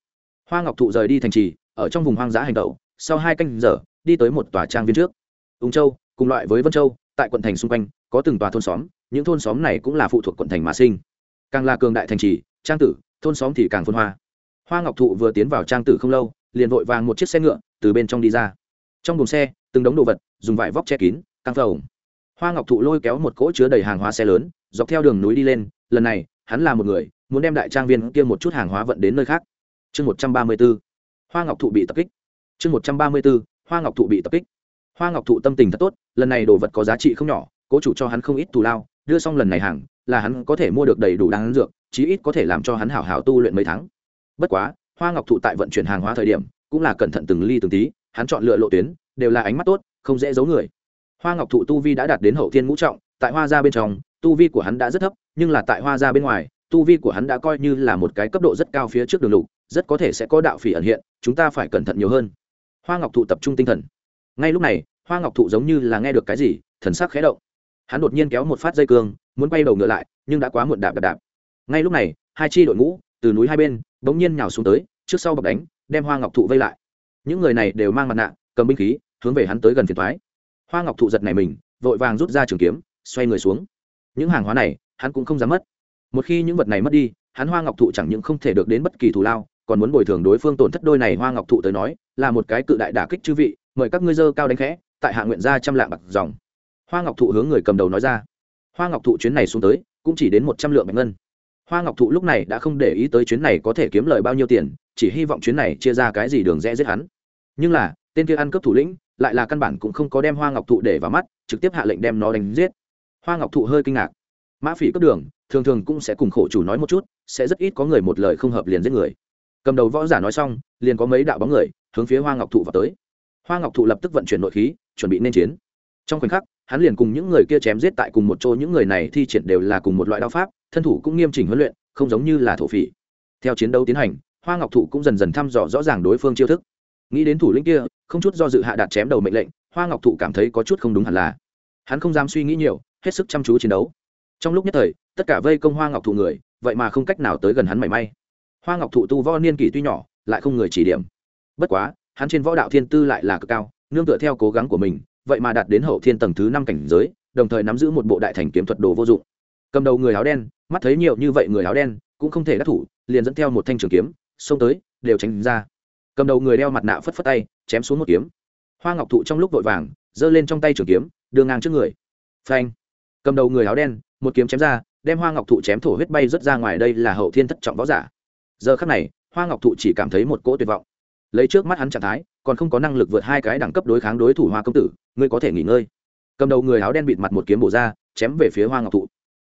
Hoa ngọc thụ rời đi thành trì, ở trong vùng hoang dã hành tẩu, sau hai canh giờ, đi tới một tòa trang viên trước. Ung châu, cùng loại với vân châu, tại quận thành xung quanh, có từng tòa thôn xóm, những thôn xóm này cũng là phụ thuộc quận thành mà sinh. Càng là cường đại thành trì, trang tử, thôn xóm thì càng phân hoa. Hoa ngọc thụ vừa tiến vào trang tử không lâu, liền vội vàng một chiếc xe ngựa từ bên trong đi ra. Trong buồng xe, từng đống đồ vật, dùng vải vóc che kín, căng phồng hoa ngọc thụ lôi kéo một cỗ chứa đầy hàng hóa xe lớn, dọc theo đường núi đi lên, lần này, hắn là một người, muốn đem đại trang viên kia một chút hàng hóa vận đến nơi khác. Chương một trăm ba mươi b ố hoa ngọc thụ bị tập kích. Chương một trăm ba mươi b ố hoa ngọc thụ bị tập kích. Hoa ngọc thụ tâm tình thật tốt, lần này đồ vật có giá trị không nhỏ, cố chủ cho hắn không ít thù lao, đưa xong lần này hàng, là hắn có thể mua được đầy đủ đáng dược, chí ít có thể làm cho hắn hảo hảo tu luyện mấy tháng. Bất quá, hoa ngọc thụ tại vận chuyển hàng hóa thời điểm, cũng là cẩn thận từng ly từng tí, hắn chọn lựa lộ tuyến, đều là ánh mắt tốt, không dễ giấu người hoa ngọc thụ tu vi đã đạt đến hậu thiên ngũ trọng, tại hoa gia bên trong, tu vi của hắn đã rất thấp, nhưng là tại hoa gia bên ngoài, tu vi của hắn đã coi như là một cái cấp độ rất cao phía trước đường lục, rất có thể sẽ có đạo phỉ ẩn hiện, chúng ta phải cẩn thận nhiều hơn. Hoa ngọc thụ tập trung tinh thần. Ngay lúc này, hoa ngọc thụ giống như là nghe được cái gì, thần sắc khẽ động. Hắn đột nhiên kéo một phát dây cương, muốn bay đầu ngựa lại, nhưng đã quá muộn đạp đạp đạp. Ngay lúc này, hai chi đội ngũ, từ núi hai bên, bỗng nhiên nhào xuống tới, trước sau bọc đánh, đem hoa ngọc thụ vây lại. Những người này đều mang mặt nạ, cầm binh khí, hướng về hắn tới gần phiền thoái hoa ngọc thụ giật này mình, vội vàng rút ra trường kiếm, xoay người xuống. Những hàng hóa này, hắn cũng không dám mất. Một khi những vật này mất đi, hắn hoa ngọc thụ chẳng những không thể được đến bất kỳ thù lao, còn muốn bồi thường đối phương tổn thất đôi này hoa ngọc thụ tới nói, là một cái cự đại đả kích chư vị, mời các ngươi dơ cao đánh khẽ, tại hạ nguyện ra trăm lạng bạc dòng. Hoa ngọc thụ hướng người cầm đầu nói ra. Hoa ngọc thụ chuyến này xuống tới, cũng chỉ đến một trăm lượng bạch ngân. Hoa ngọc thụ lúc này đã không để ý tới chuyến này có thể kiếm lời bao nhiêu tiền, chỉ hy vọng chuyến này chia ra cái gì đường rẽ giết hắn. Nhưng là, tên kia ăn cướp thủ lĩnh lại là căn bản cũng không có đem hoa ngọc thụ để vào mắt, trực tiếp hạ lệnh đem nó đánh giết. Hoa ngọc thụ hơi kinh ngạc. Mã phỉ cướp đường, thường thường cũng sẽ cùng khổ chủ nói một chút, sẽ rất ít có người một lời không hợp liền giết người. Cầm đầu võ giả nói xong, liền có mấy đạo bóng người, hướng phía hoa ngọc thụ vào tới. Hoa ngọc thụ lập tức vận chuyển nội khí, chuẩn bị nên chiến. Trong khoảnh khắc, hắn liền cùng những người kia chém giết tại cùng một chỗ, những người này thi triển đều là cùng một loại đao pháp, thân thủ cũng nghiêm chỉnh huấn luyện, không giống như là thổ phỉ. Theo chiến đấu tiến hành, hoa ngọc thụ cũng dần dần thăm dò rõ ràng đối phương chiêu thức. Nghĩ đến thủ lĩnh kia không chút do dự hạ đạt chém đầu mệnh lệnh, hoa ngọc thụ cảm thấy có chút không đúng hẳn là. Hắn không dám suy nghĩ nhiều, hết sức chăm chú chiến đấu. Trong lúc nhất thời, tất cả vây công hoa ngọc thụ người, vậy mà không cách nào tới gần hắn mảy may. Hoa ngọc thụ tu võ niên kỷ tuy nhỏ, lại không người chỉ điểm. Bất quá, hắn trên võ đạo thiên tư lại là cực cao, nương tựa theo cố gắng của mình, vậy mà đạt đến hậu thiên tầng thứ năm cảnh giới, đồng thời nắm giữ một bộ đại thành kiếm thuật đồ vô dụng. Cầm đầu người áo đen, mắt thấy nhiều như vậy người áo đen, cũng không thể đắc thủ, liền dẫn theo một thanh trường kiếm, xông tới, đều tránh ra cầm đầu người đeo mặt nạ phất phất tay, chém xuống một kiếm. Hoa ngọc thụ trong lúc vội vàng, giơ lên trong tay trường kiếm, đưa ngang trước người. Phanh. Cầm đầu người áo đen, một kiếm chém ra, đem hoa ngọc thụ chém thổ huyết bay rớt ra ngoài đây là hậu thiên thất trọng võ giả. Giờ khắc này, hoa ngọc thụ chỉ cảm thấy một cỗ tuyệt vọng. Lấy trước mắt hắn trạng thái, còn không có năng lực vượt hai cái đẳng cấp đối kháng đối thủ hoa công tử, ngươi có thể nghỉ ngơi. Cầm đầu người áo đen bịt mặt một kiếm bổ ra, chém về phía hoa ngọc thụ.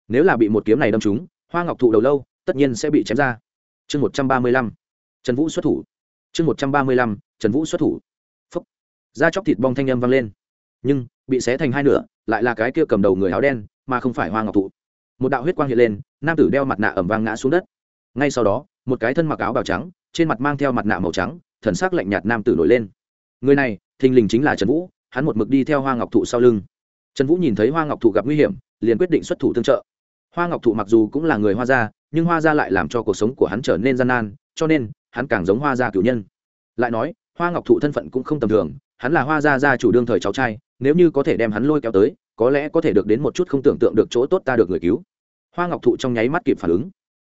Nếu là bị một kiếm này đâm trúng, hoa ngọc thụ đầu lâu, tất nhiên sẽ bị chém ra. Chương một trăm ba mươi lăm. Trần vũ xuất thủ chương một trăm ba mươi lăm, trần vũ xuất thủ. Phấp da chóc thịt bong thanh â m vang lên. Nhưng, bị xé thành hai nửa, lại là cái kia cầm đầu người áo đen, mà không phải hoa ngọc thụ. Một đạo huyết quang hiện lên, nam tử đeo mặt nạ ẩm vang ngã xuống đất. Ngay sau đó, một cái thân mặc áo bào trắng, trên mặt mang theo mặt nạ màu trắng, thần sắc lạnh nhạt nam tử nổi lên. Người này, thình lình chính là trần vũ, hắn một mực đi theo hoa ngọc thụ sau lưng. Trần vũ nhìn thấy hoa ngọc thụ gặp nguy hiểm, liền quyết định xuất thủ tương trợ. Hoa ngọc thụ mặc dù cũng là người hoa gia, nhưng hoa gia lại làm cho cuộc sống của hắn trở nên gian nan, cho nên hắn càng giống hoa gia cửu nhân. Lại nói, hoa ngọc thụ thân phận cũng không tầm thường, hắn là hoa gia gia chủ đương thời cháu trai, nếu như có thể đem hắn lôi kéo tới, có lẽ có thể được đến một chút không tưởng tượng được chỗ tốt ta được người cứu. Hoa ngọc thụ trong nháy mắt kịp phản ứng.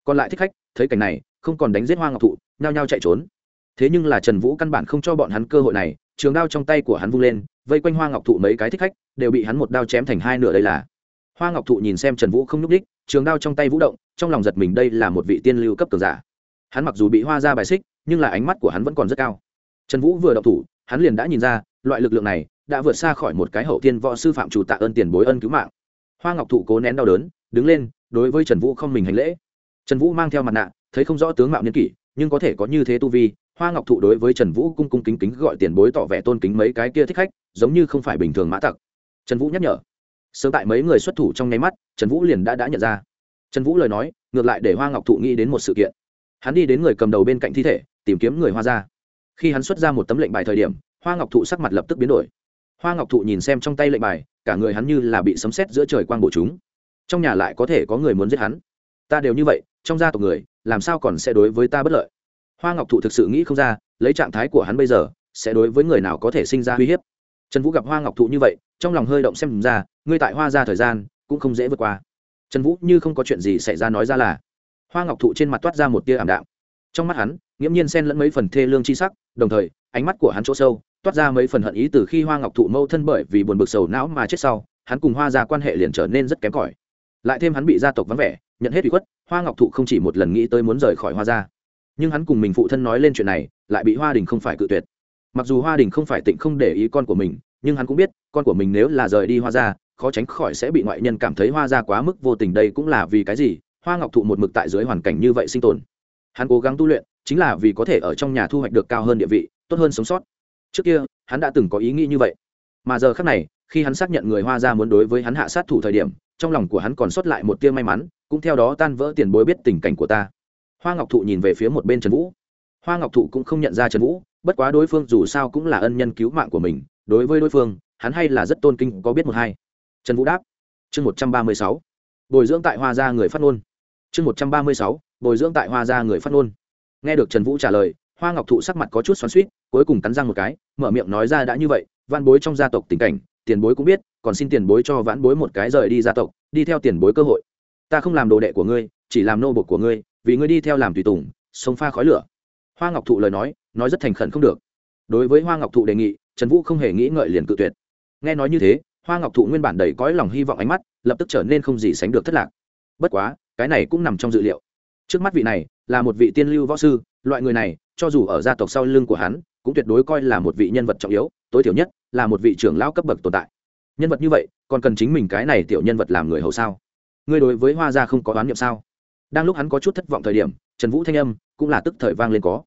Còn lại thích khách, thấy cảnh này, không còn đánh giết hoa ngọc thụ, nhao nhao chạy trốn. Thế nhưng là trần vũ căn bản không cho bọn hắn cơ hội này, trường đao trong tay của hắn vung lên, vây quanh hoa ngọc thụ mấy cái thích khách, đều bị hắn một đao chém thành hai nửa đây là. Hoa ngọc thụ nhìn xem trần vũ không n ú c đích trường đao trong tay vũ động, trong lòng giật mình đây là một vị tiên lưu cấp cường giả hắn mặc dù bị hoa ra bài xích, nhưng là ánh mắt của hắn vẫn còn rất cao. Trần vũ vừa động thủ, hắn liền đã nhìn ra, loại lực lượng này đã vượt xa khỏi một cái hậu tiên võ sư phạm chủ tạ ơn tiền bối ân cứu mạng. Hoa ngọc thụ cố nén đau đớn, đứng lên, đối với trần vũ không mình hành lễ. Trần vũ mang theo mặt nạ, thấy không rõ tướng mạo niên kỷ, nhưng có thể có như thế tu vi, hoa ngọc thụ đối với trần vũ cung cung kính kính gọi tiền bối tỏ vẻ tôn kính mấy cái kia thích khách, giống như không phải bình thường mã tặc. Trần vũ nhắc nhở. Sớm tại mấy người xuất thủ trong nháy mắt, trần vũ liền đã đã nhận ra. Trần vũ lời nói, ngược lại để hoa ngọc thụ nghĩ đến một sự kiện hắn đi đến người cầm đầu bên cạnh thi thể, tìm kiếm người hoa ra. Khi hắn xuất ra một tấm lệnh bài thời điểm, hoa ngọc thụ sắc mặt lập tức biến đổi. Hoa ngọc thụ nhìn xem trong tay lệnh bài, cả người hắn như là bị sấm sét giữa trời quang bổ chúng trong nhà lại có thể có người muốn giết hắn. Ta đều như vậy, trong gia tộc người, làm sao còn sẽ đối với ta bất lợi? Hoa ngọc thụ thực sự nghĩ không ra, lấy trạng thái của hắn bây giờ, sẽ đối với người nào có thể sinh ra uy hiếp. Trần vũ gặp hoa ngọc thụ như vậy, trong lòng hơi động xem ra, ngươi tại hoa ra thời gian, cũng không dễ vượt qua. Trần vũ như không có chuyện gì xảy ra nói ra là hoa ngọc thụ trên mặt toát ra một tia ảm đạm. Trong mắt hắn, nghiễm nhiên xen lẫn mấy phần thê lương c h i sắc, đồng thời, ánh mắt của hắn chỗ sâu, toát ra mấy phần hận ý từ khi hoa ngọc thụ mâu thân bởi vì buồn bực sầu não mà chết sau, hắn cùng hoa ra quan hệ liền trở nên rất kém cỏi. Lại thêm hắn bị gia tộc vắng vẻ, nhận hết bị khuất, hoa ngọc thụ không chỉ một lần nghĩ tới muốn rời khỏi hoa gia. Nhưng hắn cùng mình phụ thân nói lên chuyện này, lại bị hoa đình không phải cự tuyệt. Mặc dù hoa đình không phải tịnh không để ý con của mình, nhưng hắn cũng biết, con của mình nếu là rời đi hoa gia, khó tránh khỏi sẽ bị ngoại nhân cảm thấy hoa gia quá mức vô tình đây cũng là vì cái gì hoa ngọc thụ một mực tại dưới hoàn cảnh như vậy sinh tồn. Hắn cố gắng tu luyện, chính là vì có thể ở trong nhà thu hoạch được cao hơn địa vị, tốt hơn sống sót. Trước kia, hắn đã từng có ý nghĩ như vậy. Mà giờ khác này, khi hắn xác nhận người hoa gia muốn đối với hắn hạ sát thủ thời điểm, trong lòng của hắn còn sót lại một tia may mắn, cũng theo đó tan vỡ tiền bối biết tình cảnh của ta. Hoa ngọc thụ nhìn về phía một bên trần vũ. Hoa ngọc thụ cũng không nhận ra trần vũ, bất quá đối phương dù sao cũng là ân nhân cứu mạng của mình, đối với đối phương, hắn hay là rất tôn kinh có biết một hai. Trần vũ đáp. Chương một trăm ba mươi sáu. Bồi dưỡng tại hoa gia người phát ngôn chương một trăm ba mươi sáu, bồi dưỡng tại hoa gia người phát ngôn. Nghe được trần vũ trả lời, hoa ngọc thụ sắc mặt có chút xoắn suýt cuối cùng cắn răng một cái, mở miệng nói ra đã như vậy văn bối trong gia tộc tình cảnh, tiền bối cũng biết, còn xin tiền bối cho vãn bối một cái rời đi gia tộc, đi theo tiền bối cơ hội. Ta không làm đồ đệ của ngươi, chỉ làm nô bột của ngươi, vì ngươi đi theo làm tùy tùng, sông pha khói lửa. Hoa ngọc thụ lời nói nói rất thành khẩn không được. Đối với hoa ngọc thụ đề nghị, trần vũ không hề nghĩ ngợi liền cự tuyệt. Nghe nói như thế, hoa ngọc thụ nguyên bản đầy cõi lòng hy vọng ánh mắt, lập tức trở nên không gì sánh được thất lạc. Bất quá cái này cũng nằm trong dự liệu. Trước mắt vị này là một vị tiên lưu võ sư, loại người này, cho dù ở gia tộc sau lưng của hắn, cũng tuyệt đối coi là một vị nhân vật trọng yếu, tối thiểu nhất là một vị trưởng lão cấp bậc tồn tại. Nhân vật như vậy, còn cần chính mình cái này tiểu nhân vật làm người hầu sao? Ngươi đối với hoa gia không có đoán niệm sao? Đang lúc hắn có chút thất vọng thời điểm, trần vũ thanh âm cũng là tức thời vang lên có.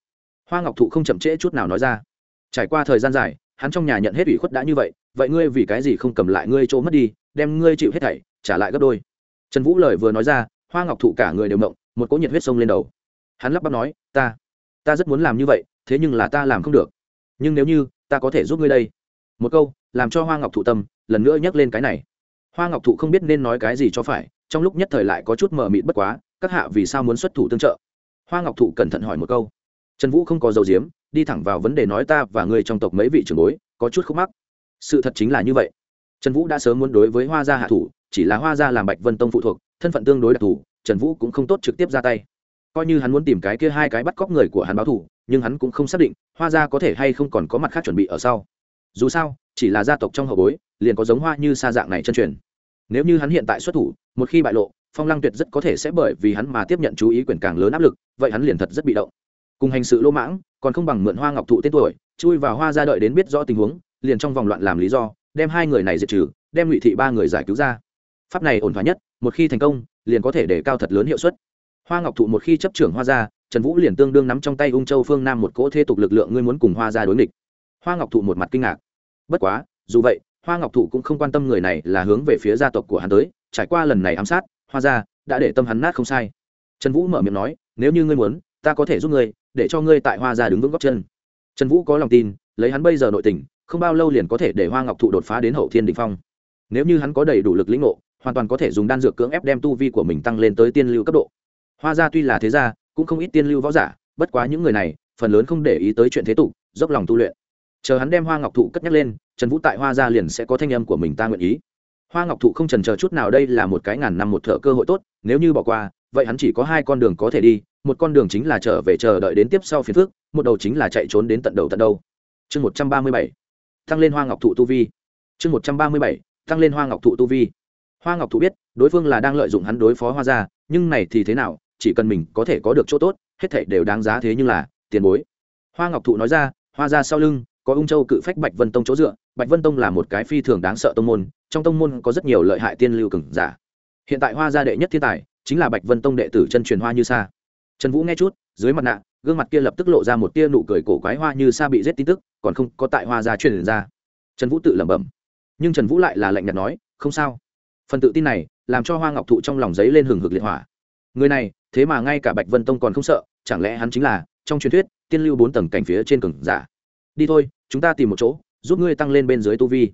Hoa ngọc thụ không chậm trễ chút nào nói ra. Trải qua thời gian dài, hắn trong nhà nhận hết ủy khuất đã như vậy vậy ngươi vì cái gì không cầm lại ngươi chỗ mất đi, đem ngươi chịu hết thảy, trả lại gấp đôi? Trần vũ lời vừa nói ra hoa ngọc thụ cả người đều mộng, một cỗ nhiệt huyết sông lên đầu. Hắn lắp bắp nói, ta ta rất muốn làm như vậy, thế nhưng là ta làm không được. Nhưng nếu như, ta có thể giúp ngươi đây. Một câu, làm cho hoa ngọc thụ tâm, lần nữa nhắc lên cái này. Hoa ngọc thụ không biết nên nói cái gì cho phải, trong lúc nhất thời lại có chút mờ mịt bất quá, các hạ vì sao muốn xuất thủ tương trợ? Hoa ngọc thụ cẩn thận hỏi một câu. Trần vũ không có dầu diếm đi thẳng vào vấn đề nói ta và người trong tộc mấy vị trưởng bối, có chút khúc mắc. Sự thật chính là như vậy. Trần vũ đã sớm muốn đối với hoa gia hạ thủ, chỉ là hoa gia làm bạch vân tông phụ thuộc thân phận tương đối đặc thù, trần vũ cũng không tốt trực tiếp ra tay. Coi như hắn muốn tìm cái kia hai cái bắt cóc người của hắn báo thù, nhưng hắn cũng không xác định hoa gia có thể hay không còn có mặt khác chuẩn bị ở sau. Dù sao, chỉ là gia tộc trong hậu bối, liền có giống hoa như sa dạng này chân truyền. Nếu như hắn hiện tại xuất thủ, một khi bại lộ, phong lăng tuyệt rất có thể sẽ bởi vì hắn mà tiếp nhận chú ý quyền càng lớn áp lực, vậy hắn liền thật rất bị động. Cùng hành sự lỗ mãng, còn không bằng mượn hoa ngọc thụ tên tuổi, chui vào hoa ra đợi đến biết rõ tình huống, liền trong vòng loạn làm lý do, đem hai người này diệt trừ, đem ngụy thị ba người giải cứu ra. Pháp này ổn thỏa nhất một khi thành công, liền có thể để cao thật lớn hiệu suất. Hoa ngọc thụ một khi chấp trưởng hoa gia, trần vũ liền tương đương nắm trong tay ung châu phương nam một cỗ thế tục lực lượng ngươi muốn cùng hoa gia đối nghịch. Hoa ngọc thụ một mặt kinh ngạc. Bất quá, dù vậy, hoa ngọc thụ cũng không quan tâm người này là hướng về phía gia tộc của hắn tới, trải qua lần này ám sát, hoa gia đã để tâm hắn nát không sai. Trần vũ mở miệng nói, nếu như ngươi muốn, ta có thể giúp ngươi, để cho ngươi tại hoa gia đứng vững góc chân. Trần vũ có lòng tin, lấy hắn bây giờ nội tình, không bao lâu liền có thể để hoa ngọc thụ đột phá đến hậu thiên đình phong. Nếu như hắn có đầy đủ lực lĩnh ngộ hoàn toàn có thể dùng đan dược cưỡng ép đem tu vi của mình tăng lên tới tiên lưu cấp độ. Hoa gia tuy là thế gia, cũng không ít tiên lưu võ giả, bất quá những người này, phần lớn không để ý tới chuyện thế tục, dốc lòng tu luyện. Chờ hắn đem hoa ngọc thụ cất nhắc lên, trần vũ tại hoa gia liền sẽ có thanh âm của mình ta nguyện ý. Hoa ngọc thụ không trần chờ chút nào, đây là một cái ngàn năm một thợ cơ hội tốt, nếu như bỏ qua, vậy hắn chỉ có hai con đường có thể đi, một con đường chính là trở về chờ đợi đến tiếp sau phiền phước một đầu chính là chạy trốn đến tận đầu tận đâu. Chương một trăm ba mươi bảy, tăng lên hoa ngọc thụ tu vi. Chương một trăm ba mươi bảy, tăng lên hoa ngọc thụ tu vi hoa ngọc thụ biết, đối phương là đang lợi dụng hắn đối phó hoa gia, nhưng này thì thế nào, chỉ cần mình có thể có được chỗ tốt, hết thảy đều đáng giá thế nhưng là, tiền bối. Hoa ngọc thụ nói ra, hoa gia sau lưng, có ung châu cự phách bạch vân tông chỗ dựa, bạch vân tông là một cái phi thường đáng sợ tông môn, trong tông môn có rất nhiều lợi hại tiên lưu cường giả. Hiện tại hoa gia đệ nhất thiên tài, chính là bạch vân tông đệ tử chân truyền hoa như sa. Trần vũ nghe chút, dưới mặt nạ, gương mặt kia lập tức lộ ra một tia nụ cười cổ quái hoa như sa bị giết tin tức, còn không có tại hoa gia truyền ra. Trần vũ tự lẩm bẩm. Nhưng trần vũ lại là lạnh nhạt nói, không sao phần tự tin này làm cho hoa ngọc thụ trong lòng giấy lên hừng hực liệt hỏa. Người này, thế mà ngay cả bạch vân tông còn không sợ, chẳng lẽ hắn chính là, trong truyền thuyết, tiên lưu bốn tầng cảnh phía trên cường giả? Đi thôi, chúng ta tìm một chỗ, giúp ngươi tăng lên bên dưới tu vi.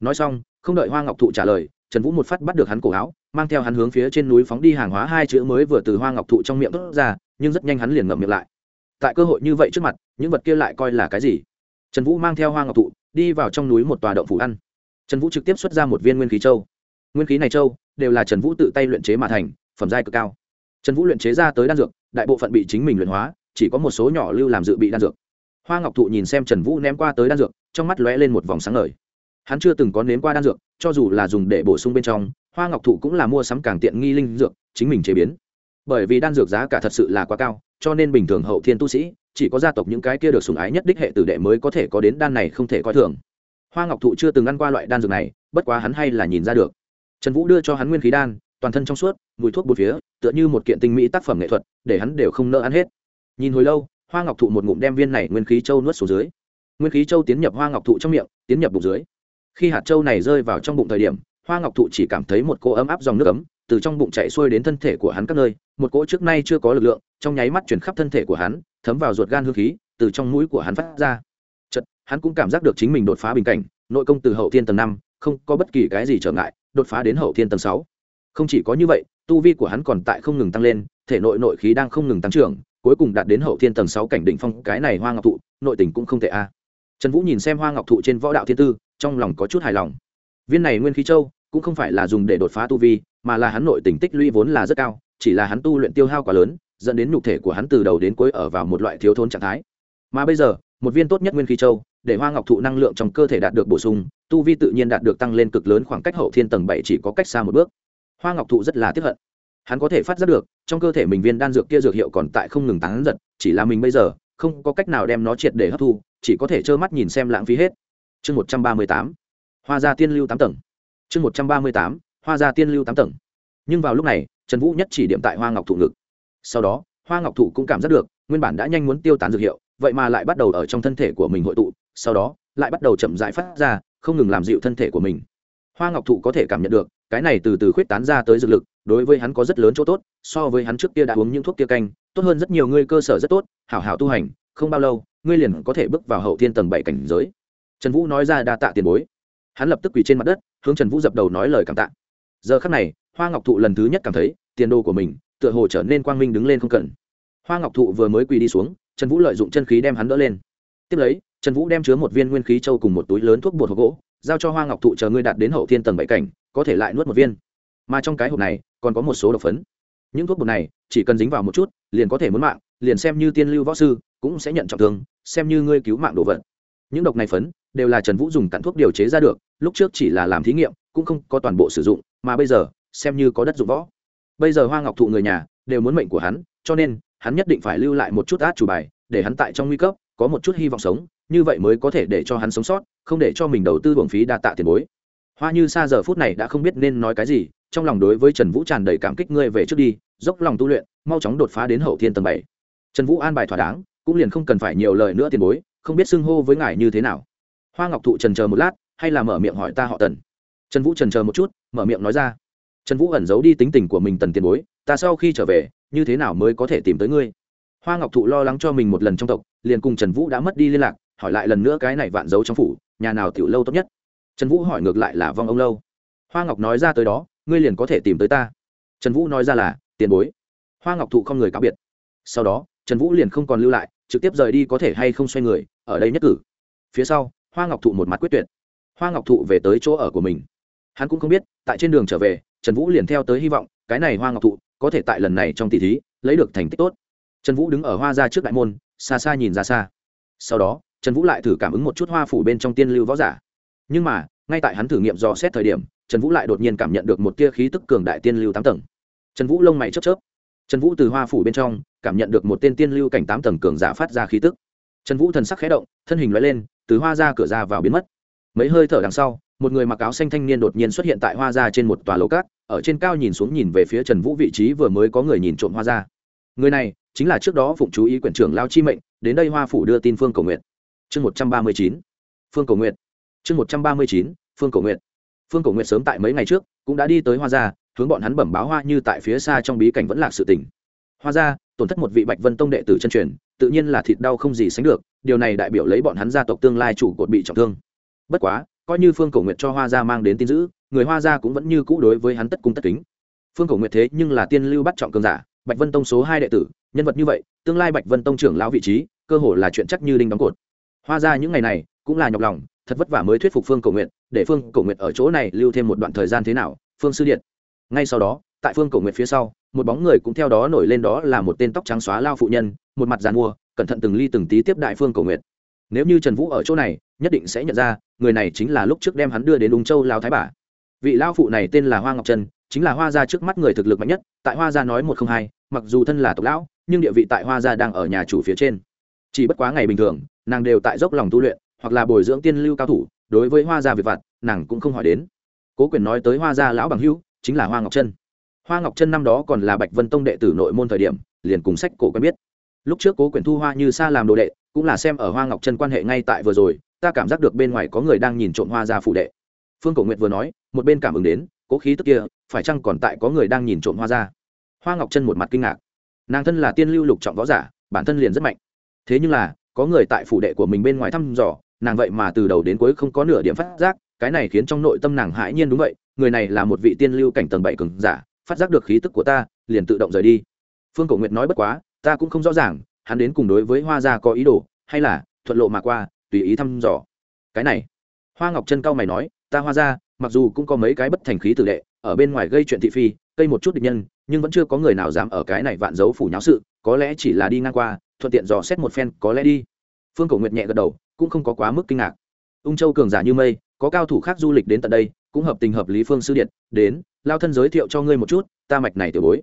Nói xong, không đợi hoa ngọc thụ trả lời, trần vũ một phát bắt được hắn cổ áo, mang theo hắn hướng phía trên núi phóng đi hàng hóa hai chữ mới vừa từ hoa ngọc thụ trong miệng thốt ra, nhưng rất nhanh hắn liền ngậm miệng lại. Tại cơ hội như vậy trước mặt, những vật kia lại coi là cái gì? Trần vũ mang theo hoa ngọc thụ, đi vào trong núi một tòa động phủ ăn. Trần vũ trực tiếp xuất ra một viên nguyên khí châu nguyên khí này châu đều là trần vũ tự tay luyện chế mà thành, phẩm giai cực cao. Trần vũ luyện chế ra tới đan dược, đại bộ phận bị chính mình luyện hóa, chỉ có một số nhỏ lưu làm dự bị đan dược. Hoa ngọc thụ nhìn xem trần vũ ném qua tới đan dược, trong mắt lóe lên một vòng sáng ngời. Hắn chưa từng có nếm qua đan dược, cho dù là dùng để bổ sung bên trong, hoa ngọc thụ cũng là mua sắm càng tiện nghi linh dược, chính mình chế biến. Bởi vì đan dược giá cả thật sự là quá cao, cho nên bình thường hậu thiên tu sĩ, chỉ có gia tộc những cái kia được sủng ái nhất đích hệ tử đệ mới có thể có đến đan này không thể coi thường. Hoa ngọc thụ chưa từng ăn qua loại đan dược này, bất quá hắn hay là nhìn ra được trần vũ đưa cho hắn nguyên khí đan, toàn thân trong suốt, mùi thuốc bột phía, tựa như một kiện tinh mỹ tác phẩm nghệ thuật, để hắn đều không nỡ ăn hết. Nhìn hồi lâu, hoa ngọc thụ một ngụm đem viên này nguyên khí châu nuốt xuống dưới. Nguyên khí châu tiến nhập hoa ngọc thụ trong miệng, tiến nhập bụng dưới. Khi hạt châu này rơi vào trong bụng thời điểm, hoa ngọc thụ chỉ cảm thấy một cỗ ấm áp dòng nước ấm, từ trong bụng chạy xuôi đến thân thể của hắn các nơi, một cỗ trước nay chưa có lực lượng, trong nháy mắt chuyển khắp thân thể của hắn, thấm vào ruột gan hương khí, từ trong mũi của hắn phát ra. Chật hắn cũng cảm giác được chính mình đột phá bình cảnh, nội công từ hậu thiên tầng năm không có bất kỳ cái gì trở ngại, đột phá đến hậu thiên tầng sáu. Không chỉ có như vậy, tu vi của hắn còn tại không ngừng tăng lên, thể nội nội khí đang không ngừng tăng trưởng, cuối cùng đạt đến hậu thiên tầng sáu cảnh đỉnh phong, cái này hoa ngọc thụ, nội tình cũng không tệ a. Trần vũ nhìn xem hoa ngọc thụ trên võ đạo thiên tư, trong lòng có chút hài lòng. Viên này nguyên khí châu, cũng không phải là dùng để đột phá tu vi, mà là hắn nội tình tích lũy vốn là rất cao, chỉ là hắn tu luyện tiêu hao quá lớn, dẫn đến nhục thể của hắn từ đầu đến cuối ở vào một loại thiếu thốn trạng thái. Mà bây giờ, một viên tốt nhất nguyên khí châu, để hoa ngọc thụ năng lượng trong cơ thể đạt được bổ sung tu vi tự nhiên đạt được tăng lên cực lớn khoảng cách hậu thiên tầng bảy chỉ có cách xa một bước. Hoa ngọc thụ rất là tiếp hận. Hắn có thể phát giác được, trong cơ thể mình viên đan dược kia dược hiệu còn tại không ngừng tán giật, chỉ là mình bây giờ, không có cách nào đem nó triệt để hấp thu, chỉ có thể trơ mắt nhìn xem lãng phí hết. Chương một trăm ba mươi tám, hoa gia tiên lưu tám tầng. Chương một trăm ba mươi tám, hoa gia tiên lưu tám tầng. Nhưng vào lúc này, trần vũ nhất chỉ điểm tại hoa ngọc thụ ngực. Sau đó, hoa ngọc thụ cũng cảm giác được, nguyên bản đã nhanh muốn tiêu tán dược hiệu, vậy mà lại bắt đầu ở trong thân thể của mình hội tụ, sau đó, lại bắt đầu chậm rãi phát ra không ngừng làm dịu thân thể của mình. Hoa ngọc thụ có thể cảm nhận được, cái này từ từ khuyết tán ra tới dược lực, đối với hắn có rất lớn chỗ tốt, so với hắn trước kia đã uống những thuốc kia canh, tốt hơn rất nhiều, ngươi cơ sở rất tốt, hảo hảo tu hành, không bao lâu, ngươi liền có thể bước vào hậu thiên tầng bảy cảnh giới. Trần vũ nói ra đa tạ tiền bối. Hắn lập tức quỳ trên mặt đất, hướng trần vũ dập đầu nói lời cảm tạ. Giờ khắc này, hoa ngọc thụ lần thứ nhất cảm thấy, tiền đồ của mình, tựa hồ trở nên quang minh đứng lên không cần. Hoa ngọc thụ vừa mới quỳ đi xuống, trần vũ lợi dụng chân khí đem hắn đỡ lên. Tiếp lấy trần vũ đem chứa một viên nguyên khí châu cùng một túi lớn thuốc bột hộp gỗ, giao cho hoa ngọc thụ chờ ngươi đạt đến hậu thiên tầng bảy cảnh, có thể lại nuốt một viên. Mà trong cái hộp này, còn có một số độc phấn. Những thuốc bột này, chỉ cần dính vào một chút, liền có thể muốn mạng, liền xem như tiên lưu võ sư, cũng sẽ nhận trọng thương, xem như ngươi cứu mạng đồ vật. Những độc này phấn, đều là trần vũ dùng cặn thuốc điều chế ra được, lúc trước chỉ là làm thí nghiệm, cũng không có toàn bộ sử dụng, mà bây giờ, xem như có đất dụng võ. Bây giờ hoa ngọc thụ người nhà, đều muốn mệnh của hắn, cho nên, hắn nhất định phải lưu lại một chút át chủ bài, để hắn tại trong nguy cấp, có một chút hy vọng sống như vậy mới có thể để cho hắn sống sót, không để cho mình đầu tư hưởng phí đa tạ tiền bối. Hoa như xa giờ phút này đã không biết nên nói cái gì, trong lòng đối với trần vũ tràn đầy cảm kích ngươi về trước đi, dốc lòng tu luyện, mau chóng đột phá đến hậu thiên tầng bảy. Trần vũ an bài thỏa đáng, cũng liền không cần phải nhiều lời nữa tiền bối, không biết xưng hô với ngài như thế nào. Hoa ngọc thụ trần chờ một lát, hay là mở miệng hỏi ta họ tần. Trần vũ trần chờ một chút, mở miệng nói ra. Trần vũ ẩn giấu đi tính tình của mình tần tiền bối, ta sau khi trở về, như thế nào mới có thể tìm tới ngươi? Hoa ngọc thụ lo lắng cho mình một lần trong tộc, liền cùng trần vũ đã mất đi liên lạc hỏi lại lần nữa cái này vạn giấu trong phủ, nhà nào tiểu lâu tốt nhất? Trần vũ hỏi ngược lại là vong ông lâu. Hoa ngọc nói ra tới đó, ngươi liền có thể tìm tới ta. Trần vũ nói ra là, tiền bối. Hoa ngọc thụ không người cáo biệt. Sau đó, trần vũ liền không còn lưu lại, trực tiếp rời đi có thể hay không xoay người, ở đây nhất cử. Phía sau, hoa ngọc thụ một mặt quyết tuyệt. Hoa ngọc thụ về tới chỗ ở của mình. Hắn cũng không biết, tại trên đường trở về, trần vũ liền theo tới hy vọng, cái này hoa ngọc thụ, có thể tại lần này trong tỷ thí, lấy được thành tích tốt. Trần vũ đứng ở hoa ra trước đại môn, xa xa nhìn ra xa. Sau đó trần vũ lại thử cảm ứng một chút hoa phủ bên trong tiên lưu võ giả. Nhưng mà, ngay tại hắn thử nghiệm dò xét thời điểm, trần vũ lại đột nhiên cảm nhận được một tia khí tức cường đại tiên lưu tám tầng. Trần vũ lông mày chớp chớp. Trần vũ từ hoa phủ bên trong, cảm nhận được một tên tiên lưu cảnh tám tầng cường giả phát ra khí tức. Trần vũ thần sắc khẽ động, thân hình loại lên, từ hoa ra cửa ra vào biến mất. Mấy hơi thở đằng sau, một người mặc áo xanh thanh niên đột nhiên xuất hiện tại hoa ra trên một tòa lầu cát, ở trên cao nhìn xuống nhìn về phía trần vũ vị trí vừa mới có người nhìn trộm hoa ra. Người này chính là trước đó phụng chú ý quyển trưởng lao chi mệnh, đến đây hoa phủ đưa tin phương cầu nguyện chương một trăm ba mươi chín, phương cầu nguyện chương một trăm ba mươi chín, phương cầu nguyện phương cầu nguyện sớm tại mấy ngày trước cũng đã đi tới hoa gia, hướng bọn hắn bẩm báo hoa như tại phía xa trong bí cảnh vẫn lạc sự tỉnh hoa gia, tổn thất một vị bạch vân tông đệ tử chân truyền, tự nhiên là thịt đau không gì sánh được, điều này đại biểu lấy bọn hắn gia tộc tương lai chủ cột bị trọng thương. Bất quá, coi như phương cầu nguyện cho hoa gia mang đến tin dữ, người hoa gia cũng vẫn như cũ đối với hắn tất cung tất kính. Phương cầu nguyện thế nhưng là tiên lưu bắt trọng cường giả, bạch vân tông số hai đệ tử, nhân vật như vậy, tương lai bạch vân tông trưởng lão vị trí, cơ hồ là chuyện chắc như đinh đóng cột hoa ra những ngày này cũng là nhọc lòng, thật vất vả mới thuyết phục phương cầu nguyện để phương cầu nguyện ở chỗ này lưu thêm một đoạn thời gian thế nào, phương sư điện. Ngay sau đó, tại phương cầu nguyện phía sau, một bóng người cũng theo đó nổi lên đó là một tên tóc trắng xóa lao phụ nhân, một mặt giàn mua, cẩn thận từng ly từng tí tiếp đại phương cầu nguyện nếu như trần vũ ở chỗ này, nhất định sẽ nhận ra, người này chính là lúc trước đem hắn đưa đến ung châu lao thái bà. Vị lao phụ này tên là hoa ngọc trân chính là hoa gia trước mắt người thực lực mạnh nhất, tại hoa gia nói một không hai, mặc dù thân là tộc lão, nhưng địa vị tại hoa gia đang ở nhà chủ phía trên. Chỉ bất quá ngày bình thường nàng đều tại dốc lòng tu luyện, hoặc là bồi dưỡng tiên lưu cao thủ, đối với hoa gia việc vặt, nàng cũng không hỏi đến. Cố quyền nói tới hoa gia lão bằng hữu, chính là hoa ngọc trân. Hoa ngọc trân năm đó còn là bạch vân tông đệ tử nội môn thời điểm, liền cùng sách cổ quen biết. Lúc trước cố quyền thu hoa như xa làm đồ đệ, cũng là xem ở hoa ngọc trân quan hệ ngay tại vừa rồi, ta cảm giác được bên ngoài có người đang nhìn trộm hoa gia phụ đệ. Phương cổ nguyệt vừa nói, một bên cảm ứng đến, cố khí tức kia, phải chăng còn tại có người đang nhìn trộm hoa gia? Hoa ngọc trân một mặt kinh ngạc. Nàng thân là tiên lưu lục trọng võ giả, bản thân liền rất mạnh. Thế nhưng là có người tại phủ đệ của mình bên ngoài thăm dò, nàng vậy mà từ đầu đến cuối không có nửa điểm phát giác, cái này khiến trong nội tâm nàng hãi nhiên đúng vậy, người này là một vị tiên lưu cảnh tầng bảy cường giả, phát giác được khí tức của ta, liền tự động rời đi. Phương cổ nguyệt nói bất quá, ta cũng không rõ ràng, hắn đến cùng đối với hoa gia có ý đồ, hay là thuận lộ mà qua, tùy ý thăm dò. Cái này, hoa ngọc chân cao mày nói, ta hoa gia, mặc dù cũng có mấy cái bất thành khí tử đệ, ở bên ngoài gây chuyện thị phi gây một chút địch nhân, nhưng vẫn chưa có người nào dám ở cái này vạn giấu phủ nháo sự, có lẽ chỉ là đi ngang qua thuận tiện dò xét một phen, có lẽ đi. Phương cổ nguyệt nhẹ gật đầu, cũng không có quá mức kinh ngạc. Ung châu cường giả như mây, có cao thủ khác du lịch đến tận đây, cũng hợp tình hợp lý phương sư điện, đến, lao thân giới thiệu cho ngươi một chút, ta mạch này tiểu bối.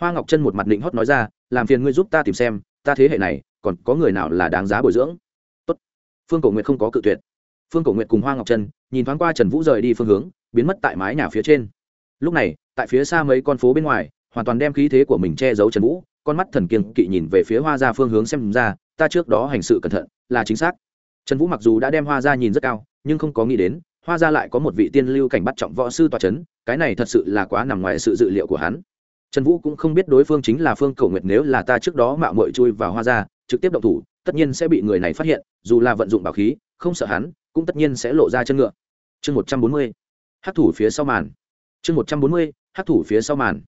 Hoa ngọc chân một mặt định hót nói ra, làm phiền ngươi giúp ta tìm xem, ta thế hệ này, còn có người nào là đáng giá bồi dưỡng? Tốt. phương cổ nguyệt không có cự tuyệt. Phương cổ nguyệt cùng hoa ngọc chân nhìn thoáng qua trần vũ rời đi phương hướng, biến mất tại mái nhà phía trên. Lúc này, tại phía xa mấy con phố bên ngoài, hoàn toàn đem khí thế của mình che giấu trần vũ con mắt thần kiên kỵ nhìn về phía hoa ra phương hướng xem ra, ta trước đó hành sự cẩn thận, là chính xác. Trần vũ mặc dù đã đem hoa ra nhìn rất cao, nhưng không có nghĩ đến, hoa ra lại có một vị tiên lưu cảnh bắt trọng võ sư tòa c h ấ n cái này thật sự là quá nằm ngoài sự dự liệu của hắn. Trần vũ cũng không biết đối phương chính là phương cầu nguyệt nếu là ta trước đó mạo mội chui vào hoa ra, trực tiếp động thủ, tất nhiên sẽ bị người này phát hiện, dù là vận dụng bảo khí, không sợ hắn, cũng tất nhiên sẽ lộ ra chân ngựa. Chương một trăm bốn mươi hát thủ phía sau màn. Chương một trăm bốn mươi hát thủ phía sau màn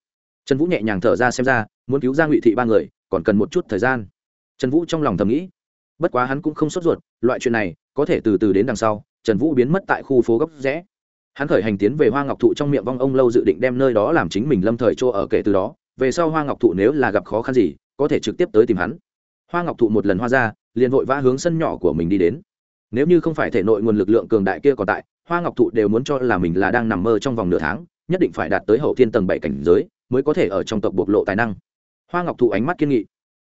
trần vũ nhẹ nhàng thở ra xem ra, muốn cứu ra ngụy thị ba người, còn cần một chút thời gian. Trần vũ trong lòng thầm nghĩ, bất quá hắn cũng không sốt ruột, loại chuyện này có thể từ từ đến đằng sau, trần vũ biến mất tại khu phố góc rẽ. Hắn khởi hành tiến về hoa ngọc thụ trong miệng vong ông lâu dự định đem nơi đó làm chính mình lâm thời chỗ ở kể từ đó, về sau hoa ngọc thụ nếu là gặp khó khăn gì, có thể trực tiếp tới tìm hắn. Hoa ngọc thụ một lần hoa ra, liền vội vã hướng sân nhỏ của mình đi đến. Nếu như không phải thể nội nguồn lực lượng cường đại kia còn tại, hoa ngọc thụ đều muốn cho là mình là đang nằm mơ trong vòng nửa tháng, nhất định phải đạt tới hậu thiên tầng bảy cảnh giới mới có thể ở trong tộc bộc lộ tài năng. Hoa ngọc thụ ánh mắt kiên nghị.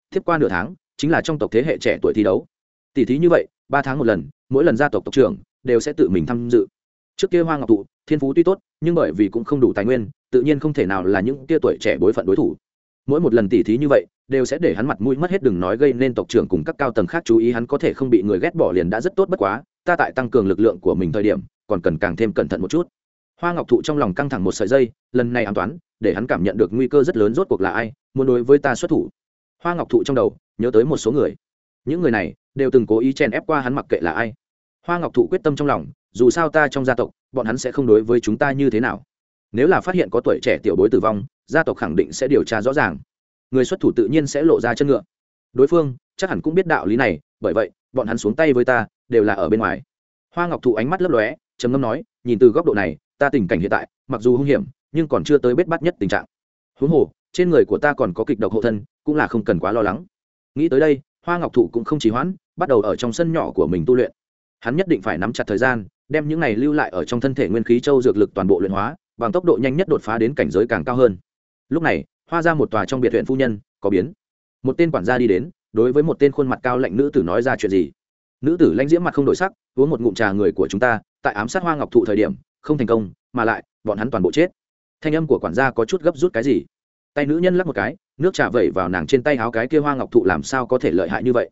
Tiếp qua nửa tháng, chính là trong tộc thế hệ trẻ tuổi thi đấu. Tỷ thí như vậy, ba tháng một lần, mỗi lần gia tộc tộc trưởng đều sẽ tự mình tham dự. Trước kia hoa ngọc thụ, thiên phú tuy tốt, nhưng bởi vì cũng không đủ tài nguyên, tự nhiên không thể nào là những tia tuổi trẻ bối phận đối thủ. Mỗi một lần tỉ thí như vậy, đều sẽ để hắn mặt mũi mất hết đừng nói gây nên tộc trưởng cùng các cao tầng khác chú ý, hắn có thể không bị người ghét bỏ liền đã rất tốt bất quá, ta tại tăng cường lực lượng của mình thời điểm, còn cần càng thêm cẩn thận một chút hoa ngọc thụ trong lòng căng thẳng một sợi dây, lần này an toán, để hắn cảm nhận được nguy cơ rất lớn rốt cuộc là ai, muốn đối với ta xuất thủ. Hoa ngọc thụ trong đầu, nhớ tới một số người. Những người này, đều từng cố ý chen ép qua hắn mặc kệ là ai. Hoa ngọc thụ quyết tâm trong lòng, dù sao ta trong gia tộc, bọn hắn sẽ không đối với chúng ta như thế nào. Nếu là phát hiện có tuổi trẻ tiểu bối tử vong, gia tộc khẳng định sẽ điều tra rõ ràng. Người xuất thủ tự nhiên sẽ lộ ra chân ngựa. Đối phương, chắc hẳn cũng biết đạo lý này, bởi vậy, bọn hắn xuống tay với ta, đều là ở bên ngoài. Hoa ngọc thụ ánh mắt lấp lóe, trầm ngâm nói, nhìn từ góc độ này ta tình cảnh hiện tại, mặc dù hung hiểm, nhưng còn chưa tới bết bắt nhất tình trạng. Huống hồ, trên người của ta còn có kịch độc hộ thân, cũng là không cần quá lo lắng. Nghĩ tới đây, hoa ngọc thụ cũng không trì hoãn, bắt đầu ở trong sân nhỏ của mình tu luyện. Hắn nhất định phải nắm chặt thời gian, đem những này lưu lại ở trong thân thể nguyên khí châu dược lực toàn bộ luyện hóa, bằng tốc độ nhanh nhất đột phá đến cảnh giới càng cao hơn. Lúc này, hoa ra một tòa trong biệt huyện phu nhân, có biến. Một tên quản gia đi đến, đối với một tên khuôn mặt cao lạnh nữ tử nói ra chuyện gì. Nữ tử lãnh diễm mặt không đổi sắc, uống một ngụm trà người của chúng ta, tại ám sát hoa ngọc thụ thời điểm không thành công, mà lại, bọn hắn toàn bộ chết. Thanh âm của quản gia có chút gấp rút cái gì? Tay nữ nhân lắc một cái, nước trà vẩy vào nàng trên tay áo cái kia hoa ngọc thụ làm sao có thể lợi hại như vậy?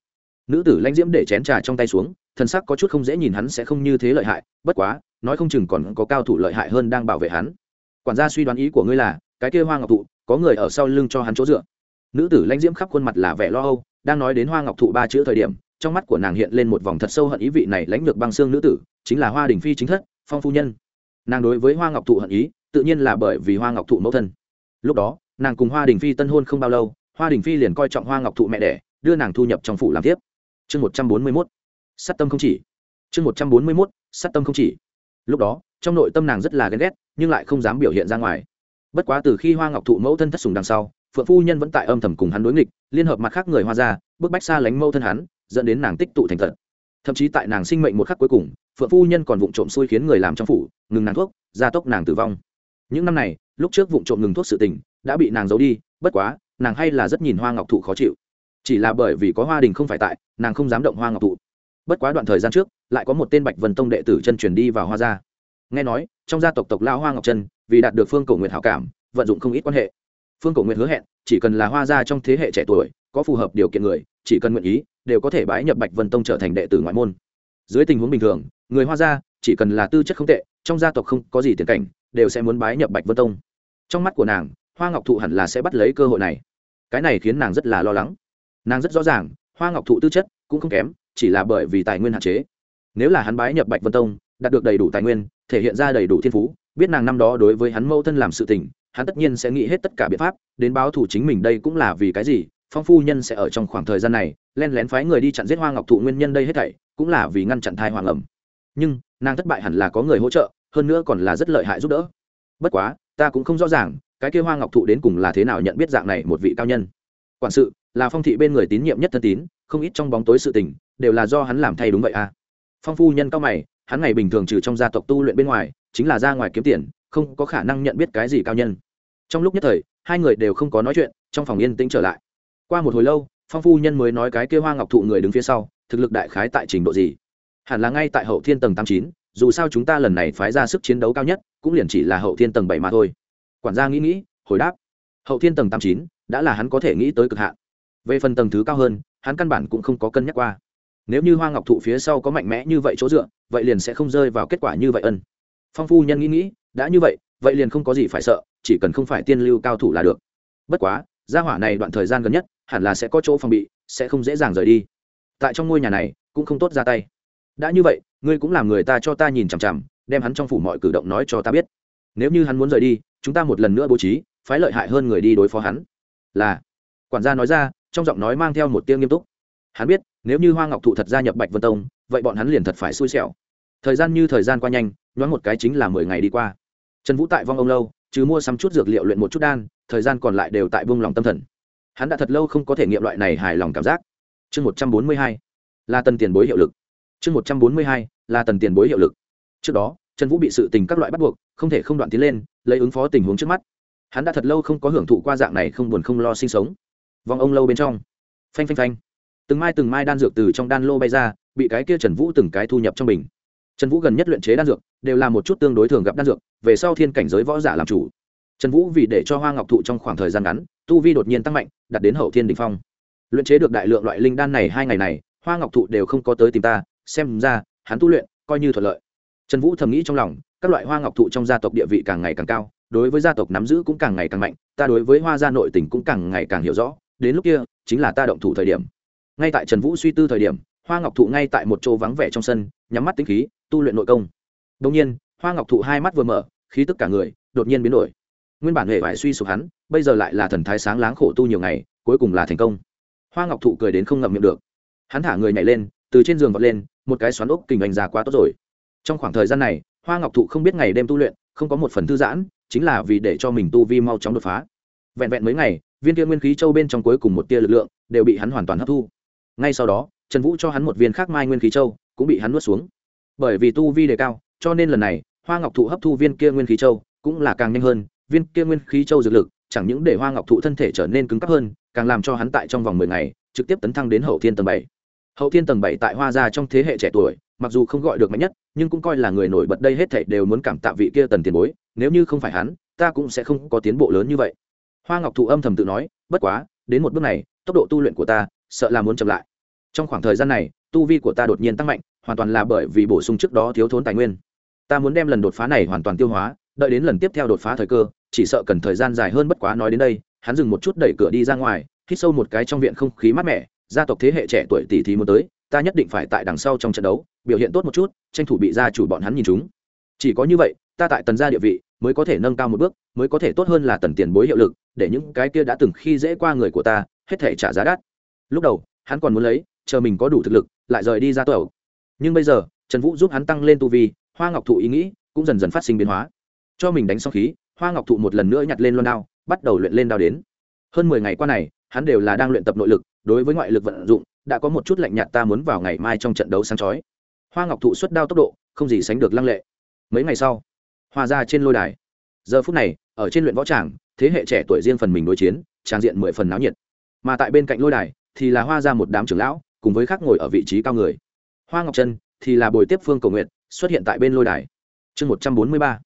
Nữ tử lãnh diễm để chén trà trong tay xuống, thần sắc có chút không dễ nhìn hắn sẽ không như thế lợi hại, bất quá, nói không chừng còn có cao thủ lợi hại hơn đang bảo vệ hắn. Quản gia suy đoán ý của ngươi là, cái kia hoa ngọc thụ, có người ở sau lưng cho hắn chỗ dựa. Nữ tử lãnh diễm khắp khuôn mặt là vẻ lo âu, đang nói đến hoa ngọc thụ ba chữ thời điểm, trong mắt của nàng hiện lên một vòng thật sâu hận ý vị này lãnh lược băng xương nữ tử, chính là hoa đình phi chính thất, phong phu nhân nàng đối với hoa ngọc thụ hận ý, tự nhiên là bởi vì hoa ngọc thụ mẫu thân. Lúc đó, nàng cùng hoa đình phi tân hôn không bao lâu, hoa đình phi liền coi trọng hoa ngọc thụ mẹ đẻ, đưa nàng thu nhập trong phủ làm tiếp. Chương một trăm bốn mươi mốt. Sắt tâm không chỉ. Chương một trăm bốn mươi mốt. Sắt tâm không chỉ. Lúc đó, trong nội tâm nàng rất là ghen ghét, nhưng lại không dám biểu hiện ra ngoài. Bất quá từ khi hoa ngọc thụ mẫu thân thất sùng đằng sau, phượng phu nhân vẫn tại âm thầm cùng hắn đối nghịch, liên hợp mặt khác người hoa ra bức bách xa lánh mẫu thân hắn, dẫn đến nàng tích tụ thành thật thậm chí tại nàng sinh mệnh một khắc cuối cùng, phượng phu nhân còn vụng trộm xui khiến người làm trong phủ, ngừng nàng thuốc, gia tốc nàng tử vong. Những năm này, lúc trước vụng trộm ngừng thuốc sự tình, đã bị nàng giấu đi, bất quá, nàng hay là rất nhìn hoa ngọc thụ khó chịu. Chỉ là bởi vì có hoa đình không phải tại, nàng không dám động hoa ngọc thụ. Bất quá đoạn thời gian trước, lại có một tên bạch vân tông đệ tử chân truyền đi vào hoa gia. Nghe nói, trong gia tộc tộc lao hoa ngọc trân, vì đạt được phương cầu nguyện hảo cảm, vận dụng không ít quan hệ. Phương cầu nguyện hứa hẹn, chỉ cần là hoa gia trong thế hệ trẻ tuổi, có phù hợp điều kiện người, chỉ cần nguyện ý đều có thể bái nhập bạch vân tông trở thành đệ tử ngoại môn. Dưới tình huống bình thường, người hoa gia chỉ cần là tư chất không tệ, trong gia tộc không có gì tiền cảnh, đều sẽ muốn bái nhập bạch vân tông. Trong mắt của nàng, hoa ngọc thụ hẳn là sẽ bắt lấy cơ hội này. Cái này khiến nàng rất là lo lắng. Nàng rất rõ ràng, hoa ngọc thụ tư chất cũng không kém, chỉ là bởi vì tài nguyên hạn chế. Nếu là hắn bái nhập bạch vân tông, đạt được đầy đủ tài nguyên, thể hiện ra đầy đủ thiên phú, biết nàng năm đó đối với hắn mâu thân làm sự tình, hắn tất nhiên sẽ nghĩ hết tất cả biện pháp, đến báo thủ chính mình đây cũng là vì cái gì phong phu nhân sẽ ở trong khoảng thời gian này len lén phái người đi chặn giết hoa ngọc thụ nguyên nhân đây hết thảy, cũng là vì ngăn chặn thai hoàng ẩm. Nhưng, nàng thất bại hẳn là có người hỗ trợ, hơn nữa còn là rất lợi hại giúp đỡ. Bất quá, ta cũng không rõ ràng, cái kia hoa ngọc thụ đến cùng là thế nào nhận biết dạng này một vị cao nhân. Quản sự, là phong thị bên người tín nhiệm nhất thân tín, không ít trong bóng tối sự tình, đều là do hắn làm thay đúng vậy à. Phong phu nhân cao mày, hắn ngày bình thường trừ trong gia tộc tu luyện bên ngoài, chính là ra ngoài kiếm tiền, không có khả năng nhận biết cái gì cao nhân. Trong lúc nhất thời, hai người đều không có nói chuyện, trong phòng yên tĩnh trở lại qua một hồi lâu, phong phu nhân mới nói cái kia hoa ngọc thụ người đứng phía sau, thực lực đại khái tại trình độ gì? Hẳn là ngay tại hậu thiên tầng tám chín, dù sao chúng ta lần này phái ra sức chiến đấu cao nhất, cũng liền chỉ là hậu thiên tầng bảy mà thôi. Quản gia nghĩ nghĩ, hồi đáp. Hậu thiên tầng tám chín, đã là hắn có thể nghĩ tới cực hạn. Về phần tầng thứ cao hơn, hắn căn bản cũng không có cân nhắc qua. Nếu như hoa ngọc thụ phía sau có mạnh mẽ như vậy chỗ dựa, vậy liền sẽ không rơi vào kết quả như vậy ân. Phong phu nhân nghĩ nghĩ, đã như vậy vậy liền không có gì phải sợ, chỉ cần không phải tiên lưu cao thủ là được. Bất quá, gia hỏa này đoạn thời gian gần nhất hẳn là sẽ có chỗ phòng bị, sẽ không dễ dàng rời đi. Tại trong ngôi nhà này, cũng không tốt ra tay. Đã như vậy, ngươi cũng làm người ta cho ta nhìn chằm chằm, đem hắn trong phủ mọi cử động nói cho ta biết. Nếu như hắn muốn rời đi, chúng ta một lần nữa bố trí, phái lợi hại hơn người đi đối phó hắn. Là, quản gia nói ra, trong giọng nói mang theo một tiếng nghiêm túc. Hắn biết, nếu như hoa ngọc thụ thật gia nhập bạch vân tông, vậy bọn hắn liền thật phải xui xẻo. Thời gian như thời gian qua nhanh, nhoáng một cái chính là mười ngày đi qua. Trần vũ tại vong ông lâu chứ mua sắm chút dược liệu luyện một chút đan, thời gian còn lại đều tại buông lòng tâm thần hắn đã thật lâu không có thể nghiệm loại này hài lòng cảm giác. Chương một trăm bốn mươi hai, là tần tiền bối hiệu lực. Chương một trăm bốn mươi hai, là tần tiền bối hiệu lực. Trước đó, trần vũ bị sự tình các loại bắt buộc, không thể không đoạn tiến lên, lấy ứng phó tình huống trước mắt. Hắn đã thật lâu không có hưởng thụ qua dạng này không buồn không lo sinh sống. Vòng ông lâu bên trong. Phanh phanh phanh. Từng mai từng mai đan dược từ trong đan lô bay ra, bị cái kia trần vũ từng cái thu nhập trong bình. Trần vũ gần nhất luyện chế đan dược, đều là một chút tương đối thường gặp đan dược, về sau thiên cảnh giới võ giả làm chủ trần vũ vì để cho hoa ngọc thụ trong khoảng thời gian ngắn, tu vi đột nhiên tăng mạnh, đạt đến hậu thiên đình phong. Luyện chế được đại lượng loại linh đan này hai ngày này, hoa ngọc thụ đều không có tới tìm ta, xem ra, hắn tu luyện, coi như thuận lợi. Trần vũ thầm nghĩ trong lòng, các loại hoa ngọc thụ trong gia tộc địa vị càng ngày càng cao, đối với gia tộc nắm giữ cũng càng ngày càng mạnh, ta đối với hoa gia nội tình cũng càng ngày càng hiểu rõ, đến lúc kia, chính là ta động thủ thời điểm. Ngay tại trần vũ suy tư thời điểm, hoa ngọc thụ ngay tại một chỗ vắng vẻ trong sân, nhắm mắt tính khí, tu luyện nội công. Đông nhiên, hoa ngọc thụ hai mắt vừa mở, khí tức cả người đột nhiên biến đổi nguyên bản hệ vải suy sụp hắn, bây giờ lại là thần thái sáng láng khổ tu nhiều ngày, cuối cùng là thành công. Hoa ngọc thụ cười đến không ngậm miệng được. Hắn thả người nhảy lên, từ trên giường vọt lên, một cái xoắn ốc kình ảnh già quá tốt rồi. Trong khoảng thời gian này, hoa ngọc thụ không biết ngày đêm tu luyện, không có một phần thư giãn, chính là vì để cho mình tu vi mau chóng đột phá. Vẹn vẹn mấy ngày, viên kia nguyên khí châu bên trong cuối cùng một tia lực lượng đều bị hắn hoàn toàn hấp thu. Ngay sau đó, trần vũ cho hắn một viên khác mai nguyên khí châu, cũng bị hắn nuốt xuống. Bởi vì tu vi đề cao, cho nên lần này, hoa ngọc thụ hấp thu viên kia nguyên khí châu cũng là càng nhanh hơn viên kia nguyên khí châu dược lực, chẳng những để hoa ngọc thụ thân thể trở nên cứng cắp hơn, càng làm cho hắn tại trong vòng mười ngày, trực tiếp tấn thăng đến hậu thiên tầng bảy. Hậu thiên tầng bảy tại hoa gia trong thế hệ trẻ tuổi, mặc dù không gọi được mạnh nhất, nhưng cũng coi là người nổi bật đây hết thảy đều muốn cảm tạ vị kia tần tiền bối, nếu như không phải hắn, ta cũng sẽ không có tiến bộ lớn như vậy. Hoa ngọc thụ âm thầm tự nói, bất quá, đến một bước này, tốc độ tu luyện của ta, sợ là muốn chậm lại. Trong khoảng thời gian này, tu vi của ta đột nhiên tăng mạnh, hoàn toàn là bởi vì bổ sung trước đó thiếu thốn tài nguyên. Ta muốn đem lần đột phá này hoàn toàn tiêu hóa, đợi đến lần tiếp theo đột phá thời cơ chỉ sợ cần thời gian dài hơn bất quá nói đến đây, hắn dừng một chút đẩy cửa đi ra ngoài, hít sâu một cái trong viện không khí mát mẻ, gia tộc thế hệ trẻ tuổi tỷ thí muốn tới, ta nhất định phải tại đằng sau trong trận đấu, biểu hiện tốt một chút, tranh thủ bị gia chủ bọn hắn nhìn chúng. Chỉ có như vậy, ta tại tần gia địa vị mới có thể nâng cao một bước, mới có thể tốt hơn là tần tiền bối hiệu lực, để những cái kia đã từng khi dễ qua người của ta, hết thể trả giá đắt. Lúc đầu, hắn còn muốn lấy, chờ mình có đủ thực lực, lại rời đi ra tàu nhưng bây giờ, trần vũ giúp hắn tăng lên tu vi, hoa ngọc thụ ý nghĩ cũng dần dần phát sinh biến hóa. Cho mình đánh xong khí hoa ngọc thụ một lần nữa nhặt lên loan đao, bắt đầu luyện lên đao đến. Hơn mười ngày qua này, hắn đều là đang luyện tập nội lực, đối với ngoại lực vận dụng, đã có một chút lạnh nhạt ta muốn vào ngày mai trong trận đấu sáng chói. Hoa ngọc thụ xuất đao tốc độ, không gì sánh được lăng lệ. Mấy ngày sau, hoa ra trên lôi đài. Giờ phút này, ở trên luyện võ tràng, thế hệ trẻ tuổi riêng phần mình đối chiến, trang diện mười phần náo nhiệt. Mà tại bên cạnh lôi đài, thì là hoa ra một đám trưởng lão, cùng với khác ngồi ở vị trí cao người. Hoa ngọc trân, thì là bồi tiếp phương cầu nguyện xuất hiện tại bên lôi đài. Chương một trăm bốn mươi ba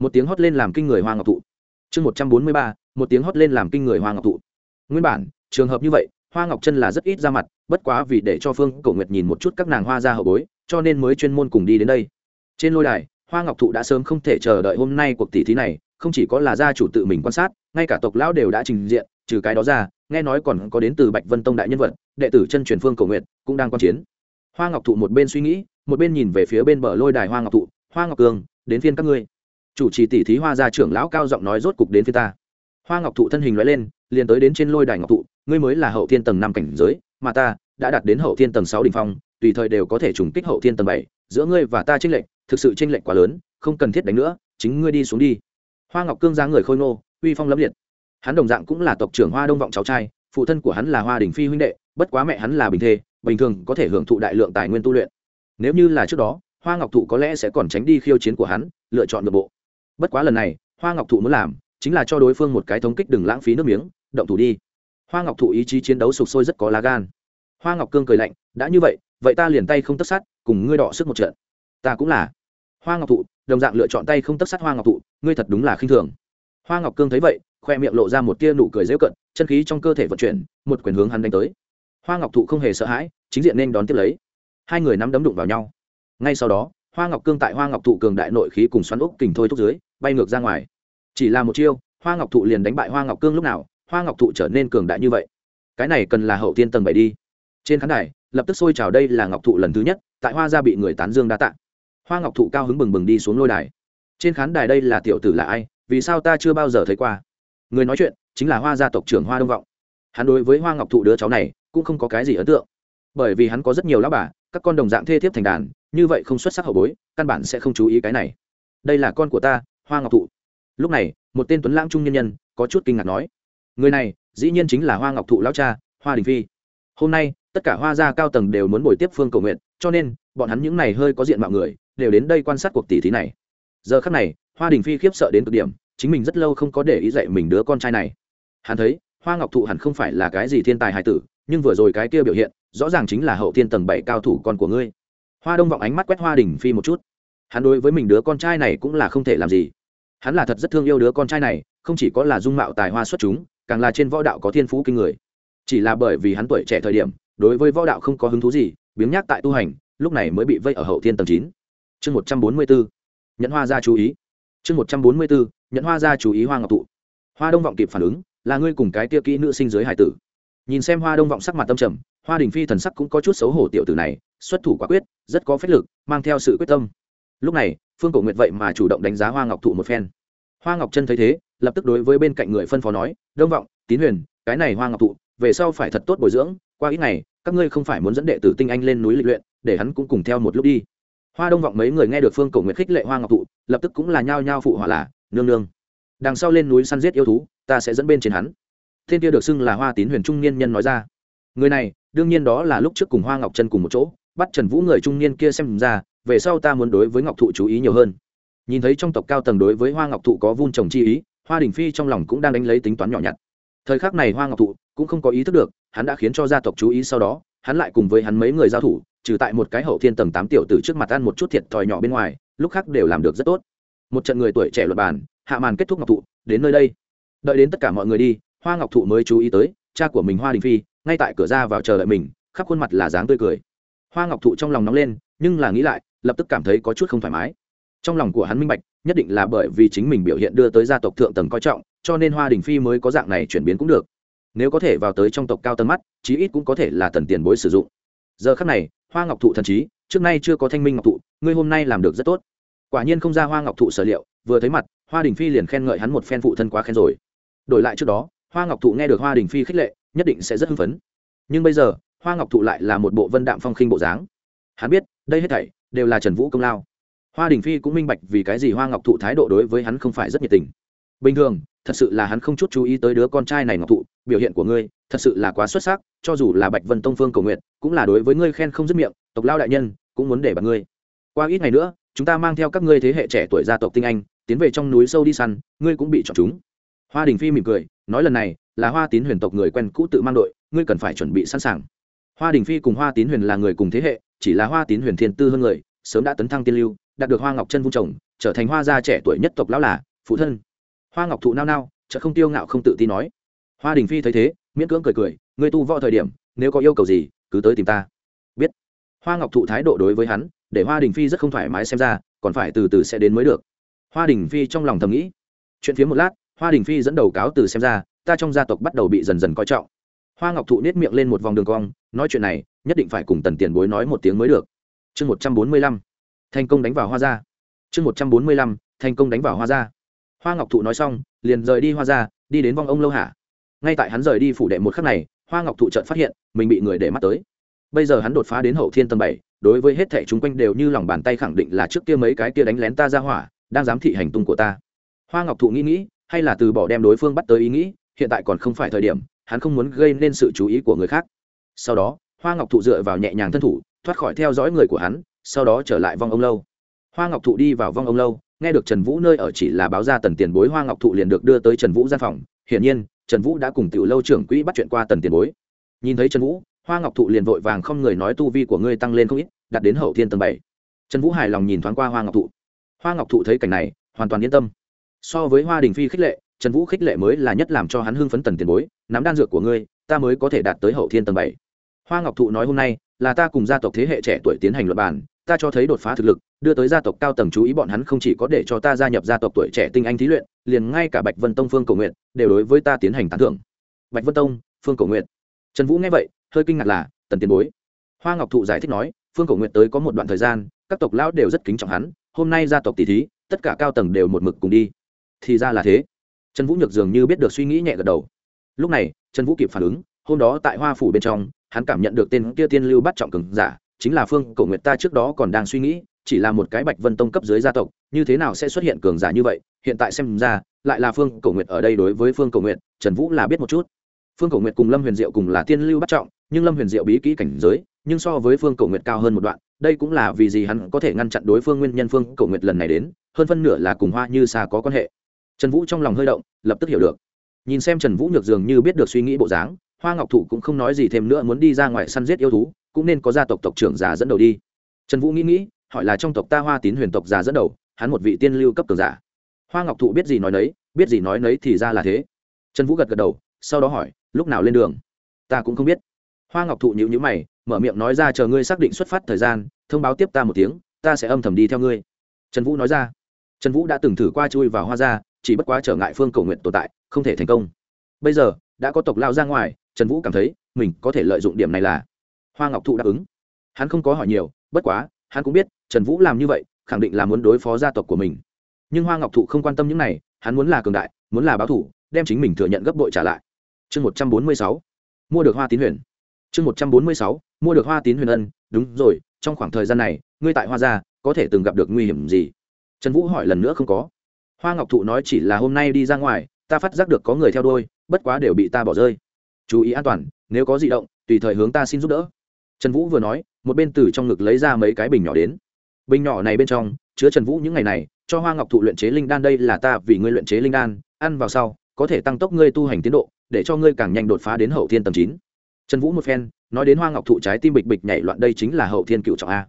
một tiếng hót lên làm kinh người hoa ngọc thụ. Chương một trăm bốn mươi ba, một tiếng hót lên làm kinh người hoa ngọc thụ. Nguyên bản, trường hợp như vậy, hoa ngọc chân là rất ít ra mặt, bất quá vì để cho phương cổ nguyệt nhìn một chút các nàng hoa ra hậu bối, cho nên mới chuyên môn cùng đi đến đây. Trên lôi đài, hoa ngọc thụ đã sớm không thể chờ đợi hôm nay cuộc tỷ thí này, không chỉ có là gia chủ tự mình quan sát, ngay cả tộc lão đều đã trình diện, trừ cái đó ra, nghe nói còn có đến từ bạch vân tông đại nhân vật, đệ tử chân truyền phương cổ nguyệt, cũng đang quan chiến. Hoa ngọc thụ một bên suy nghĩ, một bên nhìn về phía bên bờ lôi đài hoa ngọc thụ, hoa ngọc cường, đến phiên các ngươi chủ trì tỷ thí hoa gia trưởng lão cao giọng nói rốt cục đến phía ta. Hoa ngọc thụ thân hình loại lên, liền tới đến trên lôi đài ngọc thụ, ngươi mới là hậu thiên tầng năm cảnh giới, mà ta đã đạt đến hậu thiên tầng sáu đ ỉ n h phong, tùy thời đều có thể trùng kích hậu thiên tầng bảy, giữa ngươi và ta tranh lệch, thực sự tranh lệch quá lớn, không cần thiết đánh nữa, chính ngươi đi xuống đi. Hoa ngọc cương ra người khôi ngô, uy phong lẫm liệt. Hắn đồng dạng cũng là tộc trưởng hoa đông vọng cháu trai, phụ thân của hắn là hoa đình phi huynh đệ, bất quá mẹ hắn là bình thê, bình thường có thể hưởng thụ đại lượng tài nguyên tu luyện. Nếu như là trước đó, hoa ngọc thụ có lẽ sẽ còn tránh đi khiêu chiến của hắn, lựa chọn nội bộ bất quá lần này, hoa ngọc thụ muốn làm, chính là cho đối phương một cái thống kích đừng lãng phí nước miếng, động thủ đi. Hoa ngọc thụ ý chí chiến đấu sục sôi rất có lá gan. Hoa ngọc cương cười lạnh, đã như vậy vậy ta liền tay không tất sát, cùng ngươi đọ sức một trận. Ta cũng là. Hoa ngọc thụ, đồng dạng lựa chọn tay không tất sát hoa ngọc thụ, ngươi thật đúng là khinh thường. Hoa ngọc cương thấy vậy, khoe miệng lộ ra một tia nụ cười dễu cận chân khí trong cơ thể vận chuyển, một quyền hướng hắn đánh tới. Hoa ngọc thụ không hề sợ hãi, chính diện nên đón tiếp lấy. Hai người nắm đấm đụng vào nhau. Ngay sau đó hoa ngọc cương tại hoa ngọc thụ cường đại nội khí cùng xoắn úc kình thôi thúc dưới, bay ngược ra ngoài. Chỉ là một chiêu, hoa ngọc thụ liền đánh bại hoa ngọc cương lúc nào, hoa ngọc thụ trở nên cường đại như vậy. Cái này cần là hậu tiên tầng bảy đi. Trên khán đài, lập tức sôi trào đây là ngọc thụ lần thứ nhất, tại hoa gia bị người tán dương đa tạ. Hoa ngọc thụ cao hứng bừng bừng đi xuống lôi đài. Trên khán đài đây là tiểu tử là ai, vì sao ta chưa bao giờ thấy qua? Người nói chuyện, chính là hoa gia tộc trưởng hoa đông vọng. Hắn đối với hoa ngọc thụ đứa cháu này, cũng không có cái gì ấn tượng. Bởi vì hắn có rất nhiều lão bà các con đồng dạng thê thiếp thành đàn, như vậy không xuất sắc hậu bối, căn bản sẽ không chú ý cái này. Đây là con của ta, hoa ngọc thụ. Lúc này, một tên tuấn lãng trung nhân nhân, có chút kinh ngạc nói, người này, dĩ nhiên chính là hoa ngọc thụ lão cha, hoa đình phi. Hôm nay, tất cả hoa gia cao tầng đều muốn bồi tiếp phương cầu nguyện cho nên, bọn hắn những này hơi có diện mạo người, đều đến đây quan sát cuộc tỷ thí này. Giờ khắc này, hoa đình phi khiếp sợ đến cực điểm, chính mình rất lâu không có để ý dạy mình đứa con trai này. Hắn thấy, hoa ngọc thụ hẳn không phải là cái gì thiên tài hài tử, nhưng vừa rồi cái kia biểu hiện rõ ràng chính là hậu thiên tầng bảy cao thủ con của ngươi. Hoa đông vọng ánh mắt quét hoa đình phi một chút. Hắn đối với mình đứa con trai này cũng là không thể làm gì. Hắn là thật rất thương yêu đứa con trai này, không chỉ có là dung mạo tài hoa xuất chúng, càng là trên võ đạo có thiên phú kinh người. Chỉ là bởi vì hắn tuổi trẻ thời điểm, đối với võ đạo không có hứng thú gì, biếng nhác tại tu hành, lúc này mới bị vây ở hậu thiên tầng chín. Chương một trăm bốn mươi bốn, Nhẫn hoa ra chú ý. Chương một trăm bốn mươi bốn, Nhẫn hoa ra chú ý hoa ngọc tụ hoa đông vọng kịp phản ứng, là ngươi cùng cái tia kỹ nữ sinh giới hải tử. Nhìn xem hoa đông vọng sắc mặt tâm trầm hoa đình phi thần sắc cũng có chút xấu hổ tiểu tử này, xuất thủ quả quyết, rất có phép lực, mang theo sự quyết tâm. Lúc này, phương cổ nguyệt vậy mà chủ động đánh giá hoa ngọc thụ một phen. Hoa ngọc chân thấy thế, lập tức đối với bên cạnh người phân phó nói, đông vọng, tín huyền, cái này hoa ngọc thụ, về sau phải thật tốt bồi dưỡng, qua ít ngày, các ngươi không phải muốn dẫn đệ tử tinh anh lên núi lịch luyện, để hắn cũng cùng theo một lúc đi. Hoa đông vọng mấy người nghe được phương cổ nguyệt khích lệ hoa ngọc thụ, lập tức cũng là nhao nhao phụ hỏa là, nương nương, đằng sau lên núi săn giết yêu thú, ta sẽ dẫn bên trên hắn. Thiên kia được xưng là hoa tín huyền trung niên nhân nói ra người này, đương nhiên đó là lúc trước cùng hoa ngọc chân cùng một chỗ, bắt trần vũ người trung niên kia xem ra, về sau ta muốn đối với ngọc thụ chú ý nhiều hơn. Nhìn thấy trong tộc cao tầng đối với hoa ngọc thụ có vun trồng chi ý, hoa đình phi trong lòng cũng đang đánh lấy tính toán nhỏ nhặt. Thời khắc này hoa ngọc thụ cũng không có ý thức được, hắn đã khiến cho gia tộc chú ý sau đó, hắn lại cùng với hắn mấy người giao thủ, trừ tại một cái hậu thiên tầng tám tiểu từ trước mặt ăn một chút thiệt thòi nhỏ bên ngoài, lúc khác đều làm được rất tốt. Một trận người tuổi trẻ luật bàn, hạ màn kết thúc ngọc thụ, đến nơi đây. Đợi đến tất cả mọi người đi, hoa ngọc thụ mới chú ý tới, cha của mình hoa đình phi ngay tại cửa ra vào chờ đợi mình, khắp khuôn mặt là dáng tươi cười. Hoa ngọc thụ trong lòng nóng lên, nhưng là nghĩ lại, lập tức cảm thấy có chút không thoải mái. Trong lòng của hắn minh bạch, nhất định là bởi vì chính mình biểu hiện đưa tới gia tộc thượng tầng coi trọng, cho nên hoa đình phi mới có dạng này chuyển biến cũng được. Nếu có thể vào tới trong tộc cao tầng mắt, chí ít cũng có thể là tần tiền bối sử dụng. Giờ khắc này, hoa ngọc thụ thần trí, trước nay chưa có thanh minh ngọc thụ, ngươi hôm nay làm được rất tốt. Quả nhiên không ra hoa ngọc thụ sở liệu, vừa thấy mặt, hoa đình phi liền khen ngợi hắn một phen phụ thân quá khen rồi. Đổi lại trước đó, hoa ngọc thụ nghe được hoa đình phi khích lệ nhất định sẽ rất hưng phấn. Nhưng bây giờ, hoa ngọc thụ lại là một bộ vân đạm phong khinh bộ dáng. Hắn biết, đây hết thảy đều là trần vũ công lao. Hoa đình phi cũng minh bạch vì cái gì hoa ngọc thụ thái độ đối với hắn không phải rất nhiệt tình. Bình thường, thật sự là hắn không chút chú ý tới đứa con trai này ngọc thụ, biểu hiện của ngươi, thật sự là quá xuất sắc, cho dù là bạch vân tông phương cầu nguyện cũng là đối với ngươi khen không dứt miệng, tộc lao đại nhân, cũng muốn để bằng ngươi. Qua ít ngày nữa, chúng ta mang theo các ngươi thế hệ trẻ tuổi gia tộc tinh anh, tiến về trong núi sâu đi săn, ngươi cũng bị chọn chúng. Hoa đình phi mỉm cười nói lần này là hoa tín huyền tộc người quen cũ tự mang đội ngươi cần phải chuẩn bị sẵn sàng. Hoa đình phi cùng hoa tín huyền là người cùng thế hệ chỉ là hoa tín huyền thiên tư hơn người sớm đã tấn thăng tiên lưu đạt được hoa ngọc chân vung chồng, trở thành hoa gia trẻ tuổi nhất tộc lão là phụ thân. Hoa ngọc thụ nao nao chợ không tiêu ngạo không tự tin nói. Hoa đình phi thấy thế miễn cưỡng cười cười ngươi tu võ thời điểm nếu có yêu cầu gì cứ tới tìm ta. Biết. Hoa ngọc thụ thái độ đối với hắn để hoa đình phi rất không thoải mái xem ra còn phải từ từ sẽ đến mới được. Hoa đình phi trong lòng thầm nghĩ. Chuyện phía một lát hoa đình phi dẫn đầu cáo từ xem ra, ta trong gia tộc bắt đầu bị dần dần coi trọng. Hoa ngọc thụ nết miệng lên một vòng đường cong, nói chuyện này, nhất định phải cùng tần tiền bối nói một tiếng mới được. Chương một trăm bốn mươi lăm. Thành công đánh vào hoa gia. Chương một trăm bốn mươi lăm, thành công đánh vào hoa gia. Hoa ngọc thụ nói xong, liền rời đi hoa gia, đi đến vong ông lâu hạ. Ngay tại hắn rời đi phủ đệ một khắc này, hoa ngọc thụ trợt phát hiện, mình bị người để mắt tới. Bây giờ hắn đột phá đến hậu thiên tầng bảy, đối với hết thẻ chúng quanh đều như lòng bàn tay khẳng định là trước kia mấy cái kia đánh lén ta ra hỏa, đang dám thị hành tung của ta. Hoa ngọc thụ nghĩ nghĩ hay là từ bỏ đem đối phương bắt tới ý nghĩ, hiện tại còn không phải thời điểm, hắn không muốn gây nên sự chú ý của người khác. Sau đó, hoa ngọc thụ dựa vào nhẹ nhàng thân thủ, thoát khỏi theo dõi người của hắn, sau đó trở lại vong ông lâu. Hoa ngọc thụ đi vào vong ông lâu, nghe được trần vũ nơi ở chỉ là báo ra tần tiền bối, hoa ngọc thụ liền được đưa tới trần vũ gian phòng. Hiển nhiên, trần vũ đã cùng tiểu lâu trưởng quỹ bắt chuyện qua tần tiền bối. Nhìn thấy trần vũ, hoa ngọc thụ liền vội vàng không người nói tu vi của ngươi tăng lên không ít, đạt đến hậu thiên tầng bảy. Trần vũ hài lòng nhìn thoáng qua hoa ngọc thụ. Hoa ngọc thụ thấy cảnh này, hoàn toàn yên tâm so với hoa đình phi khích lệ, trần vũ khích lệ mới là nhất làm cho hắn hưng phấn tần tiền bối, nắm đan dược của ngươi, ta mới có thể đạt tới hậu thiên tầng bảy. Hoa ngọc thụ nói hôm nay, là ta cùng gia tộc thế hệ trẻ tuổi tiến hành luật bản ta cho thấy đột phá thực lực, đưa tới gia tộc cao tầng chú ý bọn hắn không chỉ có để cho ta gia nhập gia tộc tuổi trẻ tinh anh thí luyện, liền ngay cả bạch vân tông phương cầu nguyện đều đối với ta tiến hành tán thưởng. Bạch vân tông, phương cầu nguyện trần vũ nghe vậy, hơi kinh ngạc là, tần tiền bối. Hoa ngọc thụ giải thích nói, phương cầu nguyện tới có một đoạn thời gian, các tộc lão đều rất kính trọng hắn, hôm nay gia tộc tỷ thí, tất cả cao tầng đều một mực cùng đi thì ra là thế. Trần vũ nhược dường như biết được suy nghĩ nhẹ gật đầu. Lúc này, trần vũ kịp phản ứng, hôm đó tại hoa phủ bên trong, hắn cảm nhận được tên kia tiên lưu bắt trọng cường giả, chính là phương cổ nguyệt ta trước đó còn đang suy nghĩ, chỉ là một cái bạch vân tông cấp dưới gia tộc, như thế nào sẽ xuất hiện cường giả như vậy, hiện tại xem ra, lại là phương Cổ nguyệt ở đây đối với phương Cổ nguyệt, trần vũ là biết một chút. Phương Cổ nguyệt cùng lâm huyền diệu cùng là tiên lưu bắt trọng, nhưng lâm huyền diệu bí kỹ cảnh giới, nhưng so với phương Cổ nguyệt cao hơn một đoạn, đây cũng là vì gì hắn có thể ngăn chặn đối phương nguyên nhân phương Cổ nguyệt lần này đến, hơn phân nửa là cùng hoa như xa có quan hệ trần vũ trong lòng hơi động, lập tức hiểu được. Nhìn xem trần vũ nhược dường như biết được suy nghĩ bộ dáng, hoa ngọc thụ cũng không nói gì thêm nữa muốn đi ra ngoài săn giết yêu thú, cũng nên có gia tộc tộc trưởng già dẫn đầu đi. Trần vũ nghĩ nghĩ, hỏi là trong tộc ta hoa tín huyền tộc già dẫn đầu, hắn một vị tiên lưu cấp cường giả. Hoa ngọc thụ biết gì nói nấy, biết gì nói nấy thì ra là thế. Trần vũ gật gật đầu, sau đó hỏi, lúc nào lên đường? Ta cũng không biết. Hoa ngọc thụ nhịu nhữ mày, mở miệng nói ra, chờ ngươi xác định xuất phát thời gian, thông báo tiếp ta một tiếng, ta sẽ âm thầm đi theo ngươi. Trần vũ nói ra. Trần vũ đã từng thử qua chui vào hoa ra chỉ bất quá trở ngại phương cầu nguyện tồn tại, không thể thành công. Bây giờ, đã có tộc lao ra ngoài, trần vũ cảm thấy, mình có thể lợi dụng điểm này là hoa ngọc thụ đáp ứng. Hắn không có hỏi nhiều, bất quá, hắn cũng biết, trần vũ làm như vậy, khẳng định là muốn đối phó gia tộc của mình. Nhưng hoa ngọc thụ không quan tâm những này, hắn muốn là cường đại, muốn là báo thủ, đem chính mình thừa nhận gấp bội trả lại. Chương một trăm bốn mươi sáu, mua được hoa tín huyền. Chương một trăm bốn mươi sáu, mua được hoa tín huyền ân, đúng rồi, trong khoảng thời gian này, ngươi tại hoa gia, có thể từng gặp được nguy hiểm gì? Trần vũ hỏi lần nữa không có hoa ngọc thụ nói chỉ là hôm nay đi ra ngoài, ta phát giác được có người theo đôi bất quá đều bị ta bỏ rơi. Chú ý an toàn, nếu có di động, tùy thời hướng ta xin giúp đỡ. Trần vũ vừa nói, một bên từ trong ngực lấy ra mấy cái bình nhỏ đến. Bình nhỏ này bên trong, chứa trần vũ những ngày này, cho hoa ngọc thụ luyện chế linh đan đây là ta vì ngươi luyện chế linh đan, ăn vào sau, có thể tăng tốc ngươi tu hành tiến độ, để cho ngươi càng nhanh đột phá đến hậu thiên tầm chín. Trần vũ một phen, nói đến hoa ngọc thụ trái tim bịch bịch nhảy loạn đây chính là hậu thiên cựu trọng a.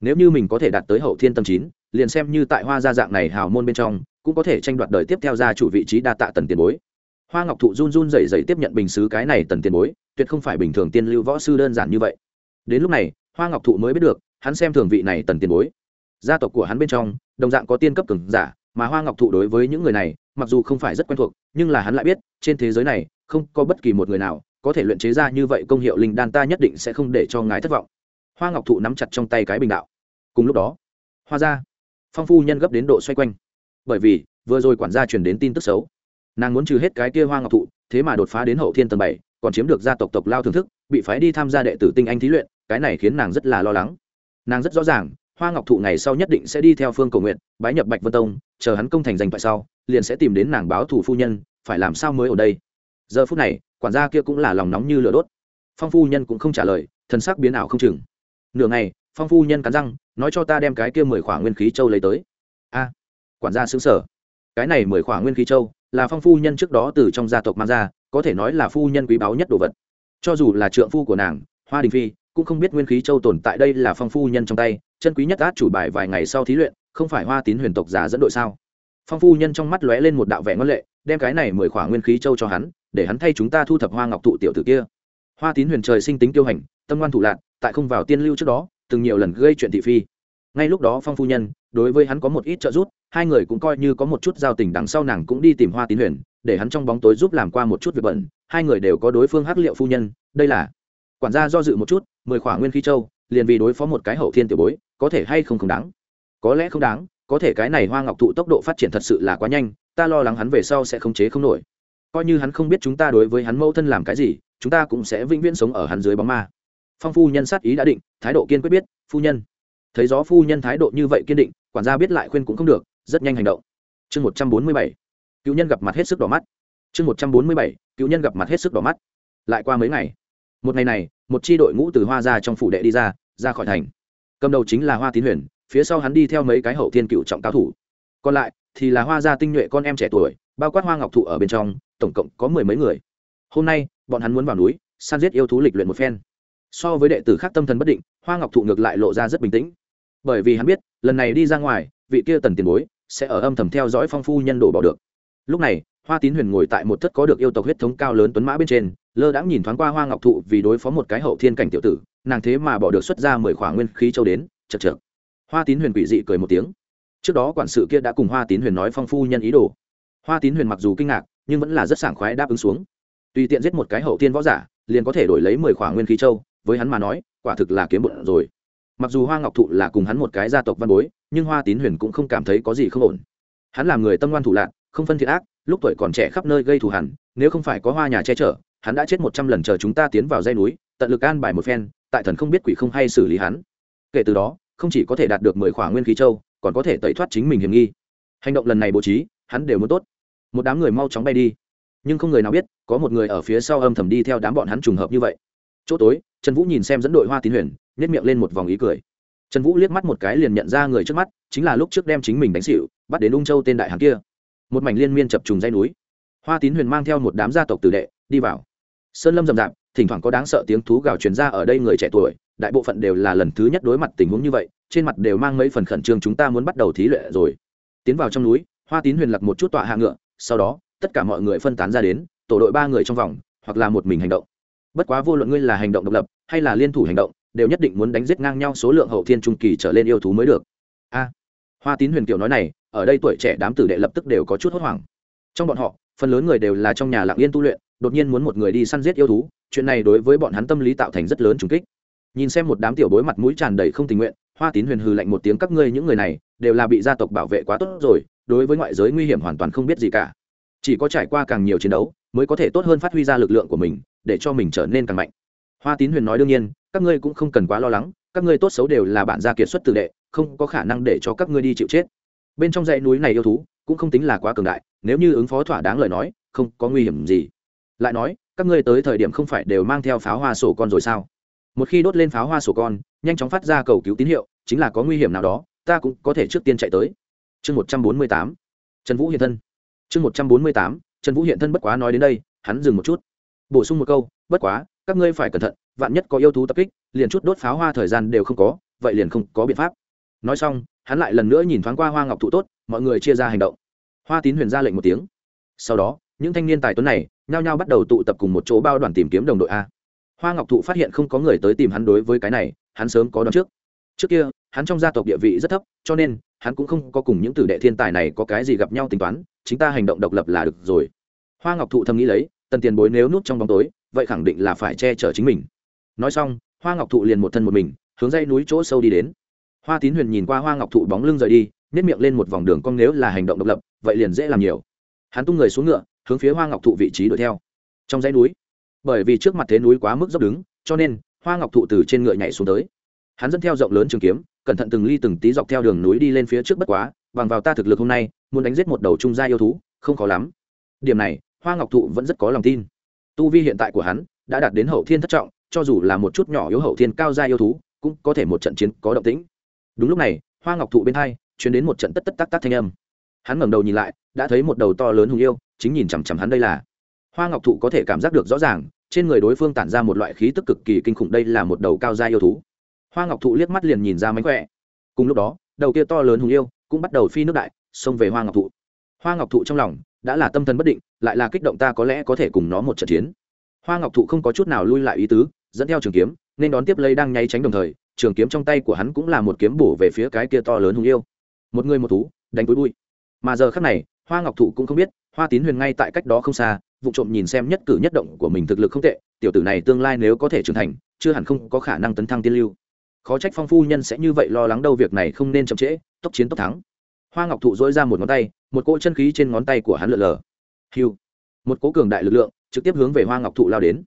Nếu như mình có thể đạt tới hậu thiên tầm chín liền xem như tại hoa gia dạng này hào môn bên trong, cũng có thể tranh đoạt đời tiếp theo gia chủ vị trí đa tạ tần tiền bối. Hoa ngọc thụ run run rẩy rẩy tiếp nhận bình xứ cái này tần tiền bối, tuyệt không phải bình thường tiên lưu võ sư đơn giản như vậy. Đến lúc này, hoa ngọc thụ mới biết được, hắn xem thường vị này tần tiền bối. Gia tộc của hắn bên trong, đồng dạng có tiên cấp cường giả, mà hoa ngọc thụ đối với những người này, mặc dù không phải rất quen thuộc, nhưng là hắn lại biết, trên thế giới này, không có bất kỳ một người nào có thể luyện chế ra như vậy công hiệu linh đan ta nhất định sẽ không để cho ngài thất vọng. Hoa ngọc thụ nắm chặt trong tay cái bình đạo. Cùng lúc đó, hoa ra phong phu nhân gấp đến độ xoay quanh. Bởi vì, vừa rồi quản gia truyền đến tin tức xấu. Nàng muốn trừ hết cái kia hoa ngọc thụ, thế mà đột phá đến hậu thiên tầng bảy, còn chiếm được gia tộc tộc lao thưởng thức, bị phái đi tham gia đệ tử tinh anh thí luyện, cái này khiến nàng rất là lo lắng. Nàng rất rõ ràng, hoa ngọc thụ ngày sau nhất định sẽ đi theo phương cầu nguyện bái nhập bạch vân tông, chờ hắn công thành danh tại sau, liền sẽ tìm đến nàng báo thủ phu nhân, phải làm sao mới ở đây? Giờ phút này, quản gia kia cũng là lòng nóng như lửa đốt. Phong phu nhân cũng không trả lời, thần sắc biến ảo không chừng. Nửa ngày, phong phu nhân cắn răng nói cho ta đem cái kia mười khỏa nguyên khí châu lấy tới. A, quản gia xứng sở cái này mười khỏa nguyên khí châu là phong phu nhân trước đó từ trong gia tộc mang ra, có thể nói là phu nhân quý báu nhất đồ vật. Cho dù là trượng phu của nàng, hoa đình phi, cũng không biết nguyên khí châu tồn tại đây là phong phu nhân trong tay, chân quý nhất át chủ bài vài ngày sau thí luyện, không phải hoa tín huyền tộc giả dẫn đội sao? Phong phu nhân trong mắt lóe lên một đạo vẻ ngân lệ, đem cái này mười khỏa nguyên khí châu cho hắn, để hắn thay chúng ta thu thập hoa ngọc thụ tiểu tử kia. Hoa tín huyền trời sinh tính tiêu hành, tâm ngoan thủ lạc tại không vào tiên lưu trước đó từng nhiều lần gây chuyện thị phi. Ngay lúc đó phong phu nhân, đối với hắn có một ít trợ giúp, hai người cũng coi như có một chút giao tình đằng sau nàng cũng đi tìm hoa tín huyền, để hắn trong bóng tối giúp làm qua một chút việc bẩn, hai người đều có đối phương hắc liệu phu nhân, đây là quản gia do dự một chút, mười khỏa nguyên khí châu, liền vì đối phó một cái hậu thiên tiểu bối, có thể hay không không đáng? Có lẽ không đáng, có thể cái này hoa ngọc thụ tốc độ phát triển thật sự là quá nhanh, ta lo lắng hắn về sau sẽ không chế không nổi. Coi như hắn không biết chúng ta đối với hắn mẫu thân làm cái gì, chúng ta cũng sẽ vĩnh viễn sống ở hắn dưới bóng ma. Phong phu nhân sát ý đã định thái độ kiên quyết biết, phu nhân. Thấy gió phu nhân thái độ như vậy kiên định, quản gia biết lại khuyên cũng không được, rất nhanh hành động. Chương một trăm bốn mươi bảy. Cựu nhân gặp mặt hết sức đỏ mắt. Chương một trăm bốn mươi bảy. Cựu nhân gặp mặt hết sức đỏ mắt. Lại qua mấy ngày, một ngày này, một c h i đội ngũ từ hoa ra trong phủ đệ đi ra ra khỏi thành. Cầm đầu chính là hoa tín huyền, phía sau hắn đi theo mấy cái hậu thiên cựu trọng cao thủ. Còn lại thì là hoa gia tinh nhuệ con em trẻ tuổi, bao quát hoa ngọc thụ ở bên trong, tổng cộng có mười mấy người. Hôm nay, bọn hắn muốn vào núi san giết yêu thú lịch luyện một phen so với đệ tử khác tâm thần bất định, hoa ngọc thụ ngược lại lộ ra rất bình tĩnh. Bởi vì hắn biết, lần này đi ra ngoài, vị kia tần tiền bối sẽ ở âm thầm theo dõi phong phu nhân đổ bỏ được. Lúc này, hoa tín huyền ngồi tại một thất có được yêu tộc huyết thống cao lớn tuấn mã bên trên, lơ đãng nhìn thoáng qua hoa ngọc thụ vì đối phó một cái hậu thiên cảnh tiểu tử, nàng thế mà bỏ được xuất ra mười khoảng nguyên khí châu đến chật chật hoa tín huyền quỷ dị cười một tiếng. Trước đó quản sự kia đã cùng hoa tín huyền nói phong phu nhân ý đồ. Hoa tín huyền mặc dù kinh ngạc, nhưng vẫn là rất sảng khoái đáp ứng xuống. Tùy tiện giết một cái hậu thiên võ giả, liền có thể đổi lấy mười khoảng nguyên khí châu với hắn mà nói, quả thực là kiếm bụng rồi. Mặc dù hoa ngọc thụ là cùng hắn một cái gia tộc văn bối, nhưng hoa tín huyền cũng không cảm thấy có gì không ổn. Hắn là người tâm ngoan thủ lạc không phân thiện ác, lúc tuổi còn trẻ khắp nơi gây thù hẳn nếu không phải có hoa nhà che chở, hắn đã chết một trăm lần chờ chúng ta tiến vào dây núi, tận lực an bài một phen, tại thần không biết quỷ không hay xử lý hắn. Kể từ đó, không chỉ có thể đạt được mười khỏa nguyên khí châu, còn có thể tẩy thoát chính mình hiểm nghi. Hành động lần này bố trí, hắn đều muốn tốt. Một đám người mau chóng bay đi. Nhưng không người nào biết, có một người ở phía sau âm thầm đi theo đám bọn hắn trùng hợp như vậy chỗ tối, trần vũ nhìn xem dẫn đội hoa tín huyền nhét miệng lên một vòng ý cười. Trần vũ liếc mắt một cái liền nhận ra người trước mắt, chính là lúc trước đem chính mình đánh xịu bắt đến ung châu tên đại hàng kia. Một mảnh liên miên chập trùng dây núi. Hoa tín huyền mang theo một đám gia tộc tử đệ, đi vào. Sơn lâm rậm rạp, thỉnh thoảng có đáng sợ tiếng thú gào truyền ra ở đây người trẻ tuổi, đại bộ phận đều là lần thứ nhất đối mặt tình huống như vậy, trên mặt đều mang mấy phần khẩn trương chúng ta muốn bắt đầu thí luyện rồi. Tiến vào trong núi, hoa tín huyền lặc một chút tọa hạ ngựa, sau đó, tất cả mọi người phân tán ra đến, tổ đội ba người trong vòng, hoặc là một mình hành động bất quá vô luận ngươi là hành động độc lập hay là liên thủ hành động, đều nhất định muốn đánh giết ngang nhau số lượng hậu thiên trung kỳ trở lên yêu thú mới được. A. Hoa tín huyền kiều nói này, ở đây tuổi trẻ đám tử đệ lập tức đều có chút hốt hoảng. Trong bọn họ, phần lớn người đều là trong nhà lạng yên tu luyện, đột nhiên muốn một người đi săn giết yêu thú, chuyện này đối với bọn hắn tâm lý tạo thành rất lớn trùng kích. Nhìn xem một đám tiểu bối mặt mũi tràn đầy không tình nguyện, hoa tín huyền hừ lạnh một tiếng, các ngươi những người này đều là bị gia tộc bảo vệ quá tốt rồi, đối với ngoại giới nguy hiểm hoàn toàn không biết gì cả chỉ có trải qua càng nhiều chiến đấu mới có thể tốt hơn phát huy ra lực lượng của mình, để cho mình trở nên càng mạnh. Hoa tín huyền nói đương nhiên, các ngươi cũng không cần quá lo lắng, các ngươi tốt xấu đều là bản gia kiệt xuất tự đệ, không có khả năng để cho các ngươi đi chịu chết. Bên trong dãy núi này yêu thú cũng không tính là quá cường đại, nếu như ứng phó thỏa đáng lời nói, không có nguy hiểm gì. Lại nói, các ngươi tới thời điểm không phải đều mang theo pháo hoa sổ con rồi sao? Một khi đốt lên pháo hoa sổ con, nhanh chóng phát ra cầu cứu tín hiệu, chính là có nguy hiểm nào đó, ta cũng có thể trước tiên chạy tới. Chương một trăm bốn mươi tám. Trần vũ hiện thân chương một trăm bốn mươi tám, trần vũ hiện thân bất quá nói đến đây, hắn dừng một chút. Bổ sung một câu, bất quá, các ngươi phải cẩn thận, vạn nhất có yêu thú tập kích, liền chút đốt pháo hoa thời gian đều không có, vậy liền không có biện pháp. Nói xong, hắn lại lần nữa nhìn thoáng qua hoa ngọc thụ tốt, mọi người chia ra hành động. Hoa tín huyền ra lệnh một tiếng. Sau đó, những thanh niên tài tuấn này nhao nhao bắt đầu tụ tập cùng một chỗ bao đoàn tìm kiếm đồng đội a. Hoa ngọc thụ phát hiện không có người tới tìm hắn đối với cái này, hắn sớm có đón trước. Trước kia, hắn trong gia tộc địa vị rất thấp, cho nên, hắn cũng không có cùng những tử đệ thiên tài này có cái gì gặp nhau tính toán chính ta hành động độc lập là được rồi. Hoa ngọc thụ thầm nghĩ lấy, tần tiền bối nếu núp trong bóng tối, vậy khẳng định là phải che chở chính mình. Nói xong, hoa ngọc thụ liền một thân một mình, hướng dây núi chỗ sâu đi đến. Hoa tín huyền nhìn qua hoa ngọc thụ bóng lưng rời đi nếp miệng lên một vòng đường cong nếu là hành động độc lập, vậy liền dễ làm nhiều. Hắn tung người xuống ngựa, hướng phía hoa ngọc thụ vị trí đuổi theo. Trong dãy núi, bởi vì trước mặt thế núi quá mức dốc đứng, cho nên hoa ngọc thụ từ trên ngựa nhảy xuống tới. Hắn dẫn theo rộng lớn trường kiếm, cẩn thận từng ly từng tí dọc theo đường núi đi lên phía trước bất quá, bằng vào ta thực lực hôm nay muốn đánh giết một đầu trung gia yêu thú, không khó lắm. Điểm này, hoa ngọc thụ vẫn rất có lòng tin. Tu vi hiện tại của hắn đã đạt đến hậu thiên thất trọng, cho dù là một chút nhỏ yếu hậu thiên cao gia yêu thú, cũng có thể một trận chiến có động tĩnh. Đúng lúc này, hoa ngọc thụ bên hai chuyển đến một trận tất tất tắc tắc thanh âm. Hắn ngẩng đầu nhìn lại, đã thấy một đầu to lớn hùng yêu, chính nhìn chằm chằm hắn đây là. Hoa ngọc thụ có thể cảm giác được rõ ràng, trên người đối phương tản ra một loại khí tức cực kỳ kinh khủng đây là một đầu cao gia yêu thú. Hoa ngọc thụ liếc mắt liền nhìn ra mánh khỏe. Cùng lúc đó, đầu kia to lớn hùng yêu cũng bắt đầu phi nước đại xông về hoa ngọc thụ. Hoa ngọc thụ trong lòng đã là tâm thần bất định, lại là kích động ta có lẽ có thể cùng nó một trận chiến. Hoa ngọc thụ không có chút nào lui lại ý tứ, dẫn theo trường kiếm, nên đón tiếp lấy đang nháy tránh đồng thời, trường kiếm trong tay của hắn cũng là một kiếm bổ về phía cái kia to lớn hùng yêu. Một người một thú, đánh túi bụi. Mà giờ khác này, hoa ngọc thụ cũng không biết, hoa tín huyền ngay tại cách đó không xa, vụ trộm nhìn xem nhất cử nhất động của mình thực lực không tệ, tiểu tử này tương lai nếu có thể trưởng thành, chưa hẳn không có khả năng tấn thăng tiên lưu. Khó trách phong phu nhân sẽ như vậy lo lắng đâu việc này không nên chậm trễ, tốc chiến tốc thắng hoa ngọc thụ dỗi ra một ngón tay, một cỗ chân khí trên ngón tay của hắn lượn lờ. Hiu. Một cỗ cường đại lực lượng trực tiếp hướng về hoa ngọc thụ lao đến.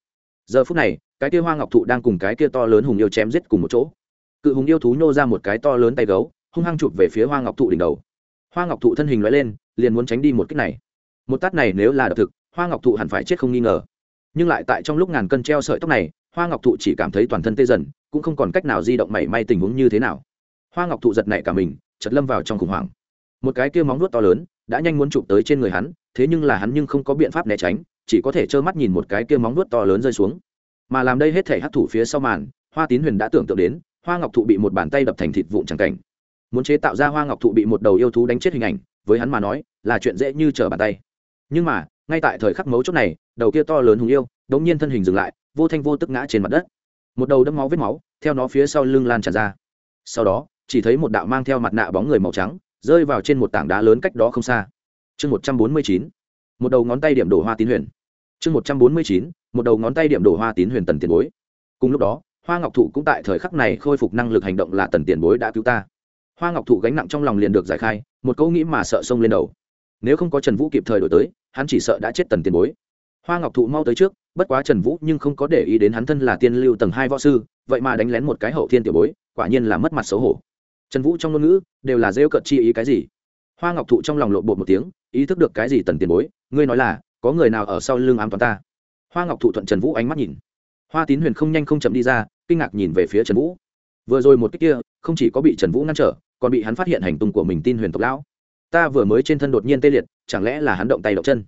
Giờ phút này, cái kia hoa ngọc thụ đang cùng cái kia to lớn hùng yêu chém giết cùng một chỗ. Cự hùng yêu thú nhô ra một cái to lớn tay gấu, hung hăng chụp về phía hoa ngọc thụ đỉnh đầu. Hoa ngọc thụ thân hình loại lên, liền muốn tránh đi một cách này. Một tát này nếu là độc thực, hoa ngọc thụ hẳn phải chết không nghi ngờ. Nhưng lại tại trong lúc ngàn cân treo sợi tóc này, hoa ngọc thụ chỉ cảm thấy toàn thân tê dần, cũng không còn cách nào di động mảy may tình huống như thế nào. Hoa ngọc thụ giật nảy cả mình chật lâm vào trong khủng hoảng một cái kia móng nuốt to lớn, đã nhanh muốn chụp tới trên người hắn, thế nhưng là hắn nhưng không có biện pháp né tránh, chỉ có thể trơ mắt nhìn một cái kia móng nuốt to lớn rơi xuống. Mà làm đây hết thể hấp thủ phía sau màn, hoa tín huyền đã tưởng tượng đến, hoa ngọc thụ bị một bàn tay đập thành thịt vụn chẳng cảnh. Muốn chế tạo ra hoa ngọc thụ bị một đầu yêu thú đánh chết hình ảnh, với hắn mà nói, là chuyện dễ như trở bàn tay. Nhưng mà, ngay tại thời khắc mấu chốt này, đầu kia to lớn hùng yêu đống nhiên thân hình dừng lại, vô thanh vô tức ngã trên mặt đất. Một đầu đấm máu vết máu, theo nó phía sau lưng lan tràn ra. Sau đó, chỉ thấy một đạo mang theo mặt nạ bóng người màu trắng rơi vào trên một tảng đá lớn cách đó không xa. Chương một trăm bốn mươi chín, một đầu ngón tay điểm đổ hoa tín huyền. Chương một trăm bốn mươi chín, một đầu ngón tay điểm đổ hoa tín huyền tần tiền bối. Cùng lúc đó, hoa ngọc thụ cũng tại thời khắc này khôi phục năng lực hành động là tần tiền bối đã cứu ta. Hoa ngọc thụ gánh nặng trong lòng liền được giải khai, một câu nghĩ mà sợ sông lên đầu. Nếu không có trần vũ kịp thời đổi tới, hắn chỉ sợ đã chết tần tiền bối. Hoa ngọc thụ mau tới trước, bất quá trần vũ nhưng không có để ý đến hắn thân là tiên lưu tầng hai võ sư, vậy mà đánh lén một cái hậu thiên tiểu bối, quả nhiên là mất mặt xấu hổ trần vũ trong ngôn ngữ đều là rêu cợt chi ý cái gì? Hoa ngọc thụ trong lòng lộn bột một tiếng, ý thức được cái gì tần tiền bối, ngươi nói là, có người nào ở sau lưng ám toán ta? Hoa ngọc thụ thuận trần vũ ánh mắt nhìn. Hoa tín huyền không nhanh không chậm đi ra, kinh ngạc nhìn về phía trần vũ. Vừa rồi một cách kia, không chỉ có bị trần vũ ngăn trở, còn bị hắn phát hiện hành tung của mình tin huyền tộc lão. Ta vừa mới trên thân đột nhiên tê liệt, chẳng lẽ là hắn động tay động chân?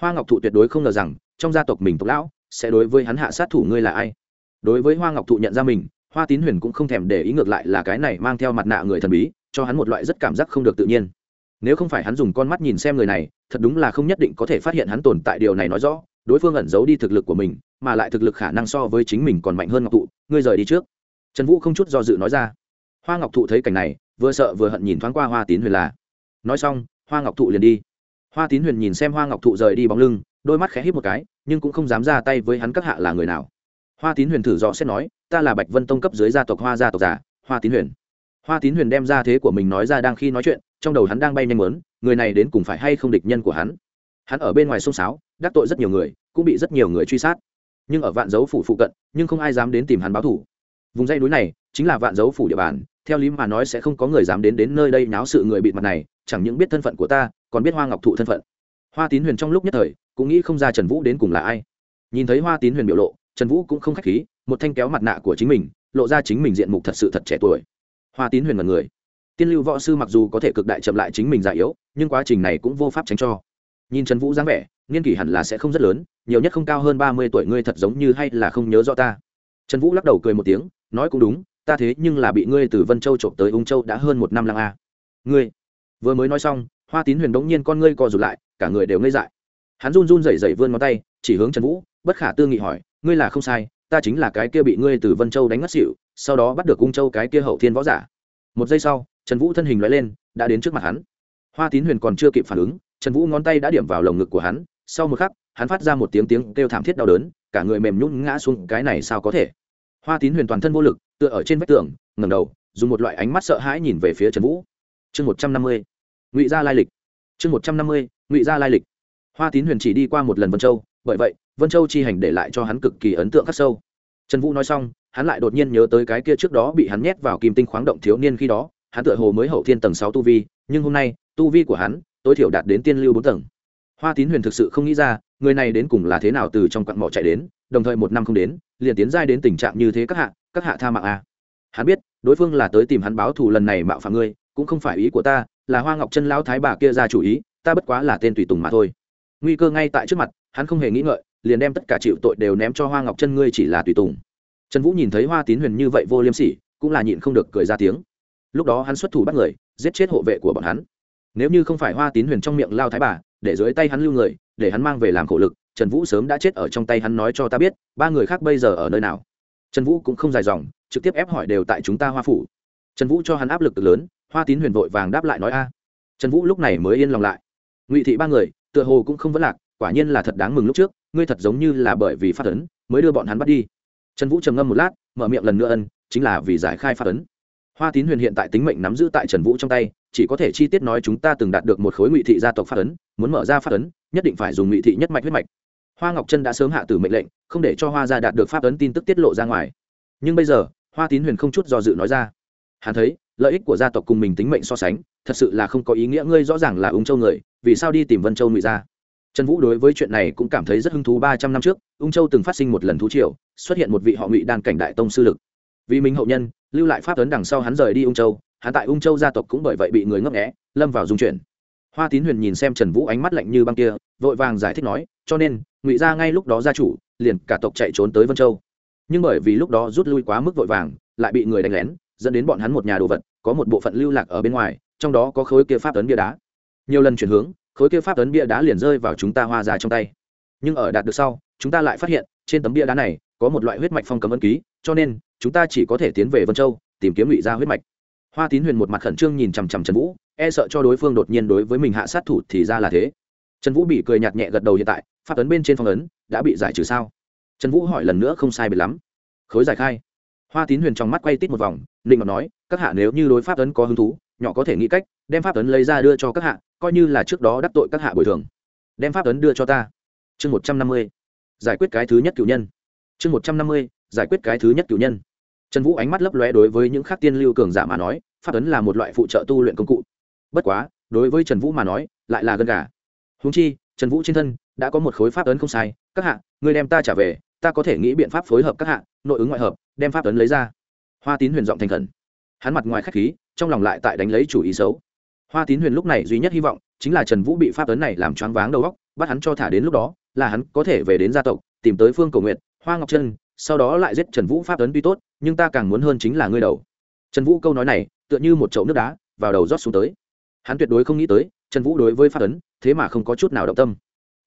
Hoa ngọc thụ tuyệt đối không ngờ rằng, trong gia tộc mình tộc lão, sẽ đối với hắn hạ sát thủ ngươi là ai? Đối với hoa ngọc thụ nhận ra mình hoa tín huyền cũng không thèm để ý ngược lại là cái này mang theo mặt nạ người thần bí, cho hắn một loại rất cảm giác không được tự nhiên. Nếu không phải hắn dùng con mắt nhìn xem người này, thật đúng là không nhất định có thể phát hiện hắn tồn tại điều này nói rõ, đối phương ẩn giấu đi thực lực của mình, mà lại thực lực khả năng so với chính mình còn mạnh hơn ngọc thụ, ngươi rời đi trước. Trần vũ không chút do dự nói ra. Hoa ngọc thụ thấy cảnh này, vừa sợ vừa hận nhìn thoáng qua hoa tín huyền là, nói xong, hoa ngọc thụ liền đi. Hoa tín huyền nhìn xem hoa ngọc thụ rời đi bóng lưng, đôi mắt khẽ hít một cái, nhưng cũng không dám ra tay với hắn các hạ là người nào hoa tín huyền thử dò xét nói, ta là bạch vân tông cấp dưới gia tộc hoa gia tộc giả, hoa tín huyền. Hoa tín huyền đem ra thế của mình nói ra đang khi nói chuyện, trong đầu hắn đang bay nhanh muốn, người này đến cùng phải hay không địch nhân của hắn? Hắn ở bên ngoài sông sáo, đắc tội rất nhiều người, cũng bị rất nhiều người truy sát. Nhưng ở vạn dấu phủ phụ cận, nhưng không ai dám đến tìm hắn báo thủ vùng dây núi này, chính là vạn dấu phủ địa bàn, theo lý mà nói sẽ không có người dám đến đến nơi đây náo sự người bịt mặt này, chẳng những biết thân phận của ta, còn biết hoa ngọc thụ thân phận. Hoa tín huyền trong lúc nhất thời, cũng nghĩ không ra trần vũ đến cùng là ai. Nhìn thấy hoa tín huyền biểu lộ trần vũ cũng không k h á c h khí, một thanh kéo mặt nạ của chính mình, lộ ra chính mình diện mục thật sự thật trẻ tuổi. Hoa tín huyền mật người. Tiên lưu võ sư mặc dù có thể cực đại chậm lại chính mình già yếu, nhưng quá trình này cũng vô pháp tránh cho. Nhìn trần vũ dáng vẻ, niên kỷ hẳn là sẽ không rất lớn, nhiều nhất không cao hơn ba mươi tuổi ngươi thật giống như hay là không nhớ rõ ta. Trần vũ lắc đầu cười một tiếng, nói cũng đúng, ta thế nhưng là bị ngươi từ vân châu trộm tới ung châu đã hơn một năm lăng a. Ngươi, vừa mới nói xong, hoa tín huyền đ ố n g nhiên con ngươi co rụt lại, cả người đều ngây dại. Hắn run run rẩy rẩy vươn ngón tay, chỉ hướng trần vũ, bất khả tư nghị hỏi ngươi là không sai, ta chính là cái kia bị ngươi từ vân châu đánh ngất xỉu, sau đó bắt được Cung châu cái kia hậu thiên võ giả. Một giây sau, trần vũ thân hình loại lên, đã đến trước mặt hắn. Hoa tín huyền còn chưa kịp phản ứng, trần vũ ngón tay đã điểm vào lồng ngực của hắn, sau một khắc, hắn phát ra một tiếng tiếng kêu thảm thiết đau đớn, cả người mềm nhún ngã xuống, cái này sao có thể? Hoa tín huyền toàn thân vô lực, tựa ở trên vách tường ngầm đầu, dùng một loại ánh mắt sợ hãi nhìn về phía trần vũ. Chương một trăm năm mươi, ngụy gia lai lịch. Chương một trăm năm mươi, ngụy gia lai lịch. Hoa tín huyền chỉ đi qua một lần vân châu, bởi vậy vân châu chi hành để lại cho hắn cực kỳ ấn tượng khắc sâu. Trần vũ nói xong, hắn lại đột nhiên nhớ tới cái kia trước đó bị hắn nhét vào kim tinh khoáng động thiếu niên khi đó, hắn tựa hồ mới hậu thiên tầng sáu tu vi, nhưng hôm nay, tu vi của hắn, tối thiểu đạt đến tiên lưu bốn tầng. Hoa tín huyền thực sự không nghĩ ra, người này đến cùng là thế nào từ trong quặng mỏ chạy đến, đồng thời một năm không đến, liền tiến giai đến tình trạng như thế các hạ các hạ tha mạng a à. hắn biết, đối phương là tới tìm hắn báo thù lần này mạo phạm ngươi, cũng không phải ý của ta, là hoa ngọc chân lão thái bà kia ra chủ ý, ta bất quá là tên tùy tùng mà thôi. Nguy cơ ngay tại trước mặt, hắn không hề nghĩ ngợi liền đem tất cả chịu tội đều ném cho hoa ngọc chân ngươi chỉ là tùy tùng. Trần vũ nhìn thấy hoa tín huyền như vậy vô liêm sỉ, cũng là nhịn không được cười ra tiếng. Lúc đó hắn xuất thủ bắt người, giết chết hộ vệ của bọn hắn. Nếu như không phải hoa tín huyền trong miệng lao thái bà, để dưới tay hắn lưu người, để hắn mang về làm khổ lực, trần vũ sớm đã chết ở trong tay hắn nói cho ta biết, ba người khác bây giờ ở nơi nào. Trần vũ cũng không dài dòng, trực tiếp ép hỏi đều tại chúng ta hoa phủ. Trần vũ cho hắn áp lực cực lớn, hoa tín huyền vội vàng đáp lại nói a. Trần vũ lúc này mới yên lòng lại. Ngụy thị ba người, tựa hồ cũng không vấn lạc, quả nhiên là thật đáng mừng lúc trước ngươi thật giống như là bởi vì phát ấn mới đưa bọn hắn bắt đi. Trần vũ trầm ngâm một lát, mở miệng lần nữa ân, chính là vì giải khai phát ấn. Hoa tín huyền hiện tại tính mệnh nắm giữ tại trần vũ trong tay, chỉ có thể chi tiết nói chúng ta từng đạt được một khối ngụy thị gia tộc phát ấn, muốn mở ra phát ấn, nhất định phải dùng ngụy thị nhất mạch huyết mạch. Hoa ngọc trân đã sớm hạ tử mệnh lệnh, không để cho hoa gia đạt được pháp ấn tin tức tiết lộ ra ngoài. Nhưng bây giờ, hoa tín huyền không chút do dự nói ra, hắn thấy, lợi ích của gia tộc cùng mình tính mệnh so sánh, thật sự là không có ý nghĩa, ngươi rõ ràng là ung châu người, vì sao đi tìm vân châu ngụy ra? Trần vũ đối với chuyện này cũng cảm thấy rất hứng thú ba trăm năm trước, ung châu từng phát sinh một lần thú triều, xuất hiện một vị họ ngụy đan cảnh đại tông sư lực. Vì mình hậu nhân, lưu lại pháp tuấn đằng sau hắn rời đi ung châu, hắn tại ung châu gia tộc cũng bởi vậy bị người ngấp nghẽ lâm vào dung chuyển. Hoa tín huyền nhìn xem trần vũ ánh mắt lạnh như băng kia, vội vàng giải thích nói, cho nên, ngụy ra ngay lúc đó gia chủ, liền cả tộc chạy trốn tới vân châu. Nhưng bởi vì lúc đó rút lui quá mức vội vàng, lại bị người đánh lén, dẫn đến bọn hắn một nhà đồ vật, có một bộ phận lưu lạc ở bên ngoài, trong đó có khối kia pháp tấn bia đá. Nhiều lần chuyển hướng khối kia pháp tấn bia đá liền rơi vào chúng ta hoa ra trong tay. Nhưng ở đạt được sau, chúng ta lại phát hiện, trên tấm bia đá này, có một loại huyết mạch phong cấm ấn ký, cho nên, chúng ta chỉ có thể tiến về vân châu, tìm kiếm ngụy ra huyết mạch. Hoa tín huyền một mặt khẩn trương nhìn chằm chằm trần vũ e sợ cho đối phương đột nhiên đối với mình hạ sát thủ thì ra là thế. Trần vũ bị cười nhạt nhẹ gật đầu hiện tại, pháp ấn bên trên phong ấn, đã bị giải trừ sao? Trần vũ hỏi lần nữa không sai biệt lắm. Khối giải khai. Hoa tín huyền trong mắt quay tít một vòng linh ngọc nói, các hạ nếu như đối pháp ấn có hứng thú, nhỏ có thể nghĩ cách, đem pháp ấn lấy ra đưa cho các hạ coi như là trước đó đắc tội các hạ bồi thường. Đem pháp ấn đưa cho ta. Chương một trăm năm mươi. Giải quyết cái thứ nhất cựu nhân. Chương một trăm năm mươi. Giải quyết cái thứ nhất cựu nhân. Trần vũ ánh mắt lấp lóe đối với những khác tiên lưu cường giả mà nói, pháp ấn là một loại phụ trợ tu luyện công cụ. Bất quá, đối với trần vũ mà nói, lại là gần gà. Húng chi, trần vũ trên thân đã có một khối pháp ấn không sai. Các hạ người đem ta trả về, ta có thể nghĩ biện pháp phối hợp các hạ, nội ứng ngoại hợp, đem pháp ấn lấy ra. Hoa tín huyền giọng thành khẩn. Hắn mặt ngoài k h á c h khí, trong lòng lại tại đánh lấy chủ ý xấu hoa tín huyền lúc này duy nhất hy vọng chính là trần vũ bị pháp ấn này làm choáng váng đầu góc bắt hắn cho thả đến lúc đó, là hắn có thể về đến gia tộc, tìm tới phương cầu nguyện hoa ngọc trân, sau đó lại giết trần vũ pháp ấn tuy tốt, nhưng ta càng muốn hơn chính là ngươi đầu. Trần vũ câu nói này, tựa như một chậu nước đá, vào đầu rót xuống tới. Hắn tuyệt đối không nghĩ tới, trần vũ đối với pháp ấn, thế mà không có chút nào động tâm.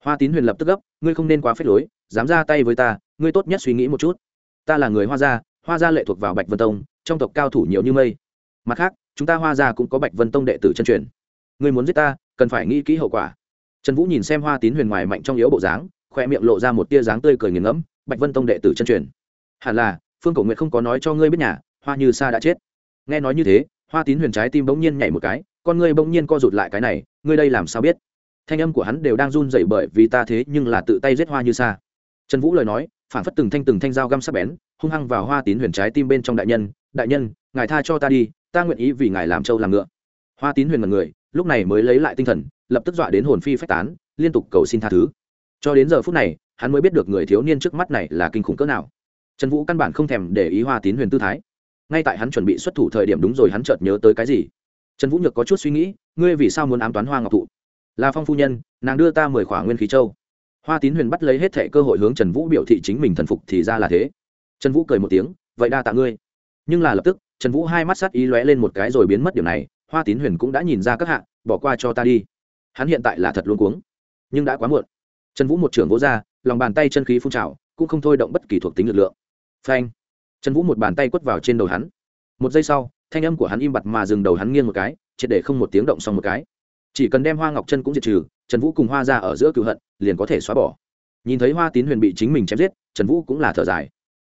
Hoa tín huyền lập tức gấp, ngươi không nên quá phép lối, dám ra tay với ta, ngươi tốt nhất suy nghĩ một chút. Ta là người hoa gia hoa gia lệ thuộc vào bạch vân tông, trong tộc cao thủ nhiều như mây. Mặt khác chúng ta hoa gia cũng có bạch vân tông đệ tử chân truyền. Ngươi muốn giết ta, cần phải nghĩ kỹ hậu quả. Trần vũ nhìn xem hoa tín huyền ngoài mạnh trong yếu bộ dáng, khoe miệng lộ ra một tia dáng tươi cười nghiền ngẫm, bạch vân tông đệ tử chân truyền. Hẳn là, phương cổ nguyện không có nói cho ngươi biết nhà, hoa như sa đã chết. Nghe nói như thế, hoa tín huyền trái tim bỗng nhiên nhảy một cái, con ngươi bỗng nhiên co rụt lại cái này, ngươi đây làm sao biết? Thanh âm của hắn đều đang run rẩy bởi vì ta thế nhưng là tự tay giết hoa như sa. Trần vũ lời nói phản phất từng thanh từng thanh dao găm sắc bén, hung hăng vào hoa tín huyền trái tim bên trong đại nhân đại nhân, ngài tha cho ta đi ta nguyện ý vì ngài làm trâu làm ngựa. Hoa tín huyền mật người, lúc này mới lấy lại tinh thần, lập tức dọa đến hồn phi phách tán, liên tục cầu xin tha thứ. Cho đến giờ phút này, hắn mới biết được người thiếu niên trước mắt này là kinh khủng cỡ nào. Trần vũ căn bản không thèm để ý hoa tín huyền tư thái. Ngay tại hắn chuẩn bị xuất thủ thời điểm đúng rồi hắn chợt nhớ tới cái gì. Trần vũ nhược có chút suy nghĩ, ngươi vì sao muốn ám toán hoa ngọc thụ? Là phong phu nhân, nàng đưa ta mười khỏa nguyên khí châu. Hoa tín huyền bắt lấy hết thệ cơ hội hướng trần vũ biểu thị chính mình thần phục thì ra là thế. Trần vũ cười một tiếng, vậy đa tạ ngươi. Nhưng là lập tức trần vũ hai mắt sát ý lóe lên một cái rồi biến mất điểm này, hoa tín huyền cũng đã nhìn ra các hạ, bỏ qua cho ta đi. Hắn hiện tại là thật luôn cuống. Nhưng đã quá muộn. Trần vũ một trưởng vỗ ra, lòng bàn tay chân khí phun trào, cũng không thôi động bất kỳ thuộc tính lực lượng. Phanh. Trần vũ một bàn tay quất vào trên đầu hắn. Một giây sau, thanh âm của hắn im bặt mà dừng đầu hắn nghiêng một cái, triệt để không một tiếng động xong một cái. Chỉ cần đem hoa ngọc chân cũng diệt trừ, trần vũ cùng hoa ra ở giữa cựu hận, liền có thể xóa bỏ. Nhìn thấy hoa tín huyền bị chính mình chém giết, trần vũ cũng là thở dài.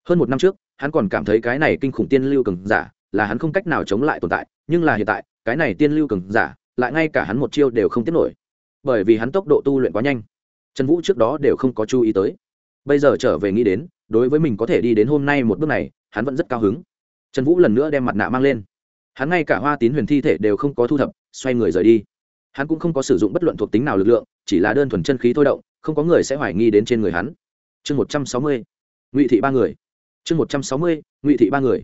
Hơn một năm trước, hắn còn cảm thấy cái này kinh khủng tiên lưu cường giả là hắn không cách nào chống lại tồn tại, nhưng là hiện tại, cái này tiên lưu cường giả, lại ngay cả hắn một chiêu đều không tiết nổi. Bởi vì hắn tốc độ tu luyện quá nhanh. Trần vũ trước đó đều không có chú ý tới. Bây giờ trở về nghĩ đến, đối với mình có thể đi đến hôm nay một bước này, hắn vẫn rất cao hứng. Trần vũ lần nữa đem mặt nạ mang lên. Hắn ngay cả hoa tín huyền thi thể đều không có thu thập, xoay người rời đi. Hắn cũng không có sử dụng bất luận thuộc tính nào lực lượng, chỉ là đơn thuần chân khí thôi động, không có người sẽ hoài nghi đến trên người hắn. Chương một trăm sáu mươi, ngụy thị ba người. Chương một trăm sáu mươi, ngụy thị ba người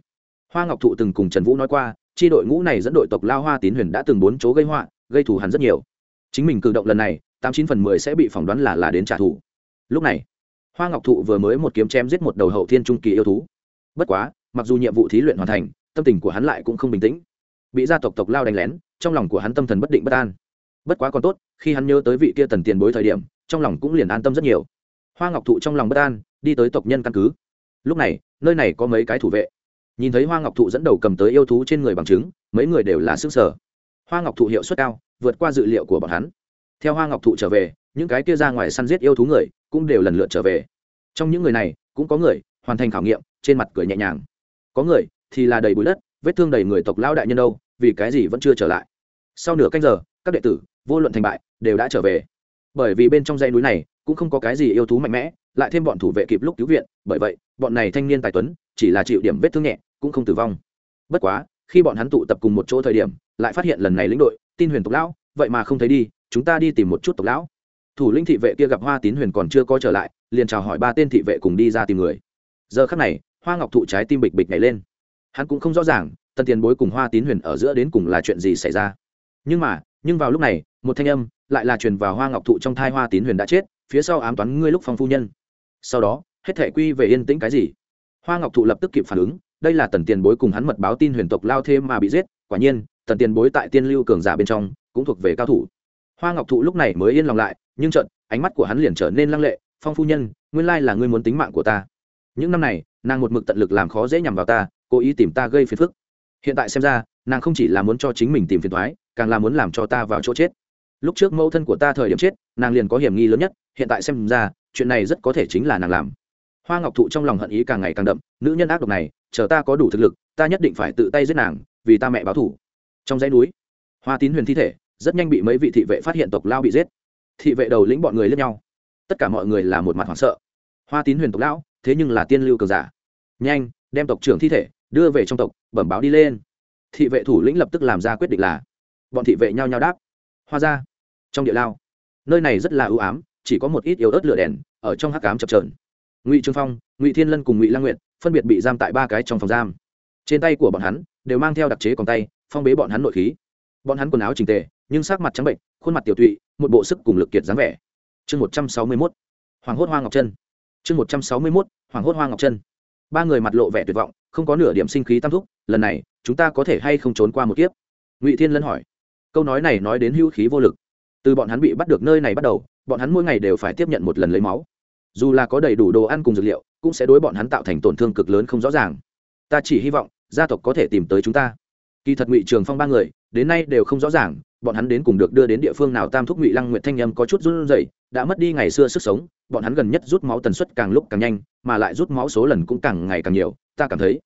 hoa ngọc thụ từng cùng trần vũ nói qua tri đội ngũ này dẫn đội tộc lao hoa tín huyền đã từng bốn chỗ gây họa, gây thù hắn rất nhiều. Chính mình cử động lần này, tám chín phần mười sẽ bị phỏng đoán là là đến trả thù. Lúc này, hoa ngọc thụ vừa mới một kiếm chém giết một đầu hậu thiên trung kỳ yêu thú. Bất quá, mặc dù nhiệm vụ thí luyện hoàn thành, tâm tình của hắn lại cũng không bình tĩnh. Bị gia tộc tộc lao đánh lén, trong lòng của hắn tâm thần bất định bất an. Bất quá còn tốt, khi hắn nhớ tới vị kia tần tiền bối thời điểm, trong lòng cũng liền an tâm rất nhiều. Hoa ngọc thụ trong lòng bất an, đi tới tộc nhân căn cứ. Lúc này, nơi này có mấy cái thủ vệ nhìn thấy hoa ngọc thụ dẫn đầu cầm tới yêu thú trên người bằng chứng, mấy người đều là sức sở hoa ngọc thụ hiệu suất cao, vượt qua dự liệu của bọn hắn. Theo hoa ngọc thụ trở về, những cái kia ra ngoài săn giết yêu thú người cũng đều lần lượt trở về. Trong những người này, cũng có người hoàn thành khảo nghiệm, trên mặt cười nhẹ nhàng. Có người thì là đầy bụi đất, vết thương đầy người tộc lão đại nhân đâu, vì cái gì vẫn chưa trở lại. Sau nửa canh giờ, các đệ tử, vô luận thành bại, đều đã trở về. Bởi vì bên trong dãy núi này cũng không có cái gì yêu thú mạnh mẽ lại thêm bọn thủ vệ kịp lúc cứu viện, bởi vậy, bọn này thanh niên tài tuấn, chỉ là chịu điểm vết thương nhẹ, cũng không tử vong. Bất quá, khi bọn hắn tụ tập cùng một chỗ thời điểm, lại phát hiện lần này lĩnh đội, tin huyền tộc lão, vậy mà không thấy đi, chúng ta đi tìm một chút tộc lão. Thủ lĩnh thị vệ kia gặp hoa tín huyền còn chưa có trở lại, liền chào hỏi ba tên thị vệ cùng đi ra tìm người. Giờ khắc này, hoa ngọc thụ trái tim bịch bịch nhảy lên. Hắn cũng không rõ ràng, tân tiền bối cùng hoa tín huyền ở giữa đến cùng là chuyện gì xảy ra. Nhưng mà, nhưng vào lúc này, một thanh âm lại là truyền vào hoa ngọc thụ trong thai hoa tín huyền đã chết, phía sau ám toán ngươi lúc phong phu nhân sau đó, hết thể quy về yên tĩnh cái gì? Hoa ngọc thụ lập tức kịp phản ứng, đây là tần tiền bối cùng hắn mật báo tin huyền tộc lao thêm mà bị giết, quả nhiên, tần tiền bối tại tiên lưu cường giả bên trong, cũng thuộc về cao thủ. Hoa ngọc thụ lúc này mới yên lòng lại, nhưng trận ánh mắt của hắn liền trở nên lăng lệ, phong phu nhân, nguyên lai là ngươi muốn tính mạng của ta. Những năm này, nàng một mực tận lực làm khó dễ nhằm vào ta, cố ý tìm ta gây phiền phức. Hiện tại xem ra, nàng không chỉ là muốn cho chính mình tìm phiền thoái càng là muốn làm cho ta vào chỗ chết lúc trước mẫu thân của ta thời điểm chết, nàng liền có hiểm nghi lớn nhất, hiện tại xem ra, chuyện này rất có thể chính là nàng làm. Hoa ngọc thụ trong lòng hận ý càng ngày càng đậm, nữ nhân ác độc này, chờ ta có đủ thực lực, ta nhất định phải tự tay giết nàng, vì ta mẹ báo thủ trong dãy núi, hoa tín huyền thi thể, rất nhanh bị mấy vị thị vệ phát hiện tộc lao bị giết. Thị vệ đầu lĩnh bọn người lẫn nhau. Tất cả mọi người là một mặt hoảng sợ. Hoa tín huyền tộc lão, thế nhưng là tiên lưu cường giả. Nhanh, đem tộc trưởng thi thể đưa về trong tộc, bẩm báo đi lên. Thị vệ thủ lĩnh lập tức làm ra quyết định là, bọn thị vệ nhau nhau đáp. Hoa ra trong địa lao. Nơi này rất là ưu ám, chỉ có một ít yếu ớt lửa đèn ở trong hắc ám chập trờn ngụy trương phong, ngụy thiên lân cùng ngụy lang nguyện phân biệt bị giam tại ba cái trong phòng giam. Trên tay của bọn hắn đều mang theo đặc chế còn tay, phong bế bọn hắn nội khí. Bọn hắn quần áo trình tề, nhưng sắc mặt trắng bệnh, khuôn mặt tiểu tụy, một bộ sức cùng lực kiệt dáng vẻ. Chương một trăm sáu mươi mốt, hoàng hốt hoa ngọc chân. Chương một trăm sáu mươi mốt, hoàng hốt hoa ngọc chân. Ba người mặt lộ vẻ tuyệt vọng, không có nửa điểm sinh khí tam thúc, lần này, chúng ta có thể hay không trốn qua một kiếp? Ngụy thiên lân hỏi. Câu nói này nói đến hữu khí vô lực từ bọn hắn bị bắt được nơi này bắt đầu, bọn hắn mỗi ngày đều phải tiếp nhận một lần lấy máu. Dù là có đầy đủ đồ ăn cùng dược liệu, cũng sẽ đối bọn hắn tạo thành tổn thương cực lớn không rõ ràng. Ta chỉ hy vọng, gia tộc có thể tìm tới chúng ta. Kỳ thật ngụy trường phong ba người, đến nay đều không rõ ràng, bọn hắn đến cùng được đưa đến địa phương nào tam thúc ngụy lăng nguyệt thanh nhâm có chút run rẩy, đã mất đi ngày xưa sức sống, bọn hắn gần nhất rút máu tần suất càng lúc càng nhanh, mà lại rút máu số lần cũng càng ngày càng nhiều, ta cảm thấy.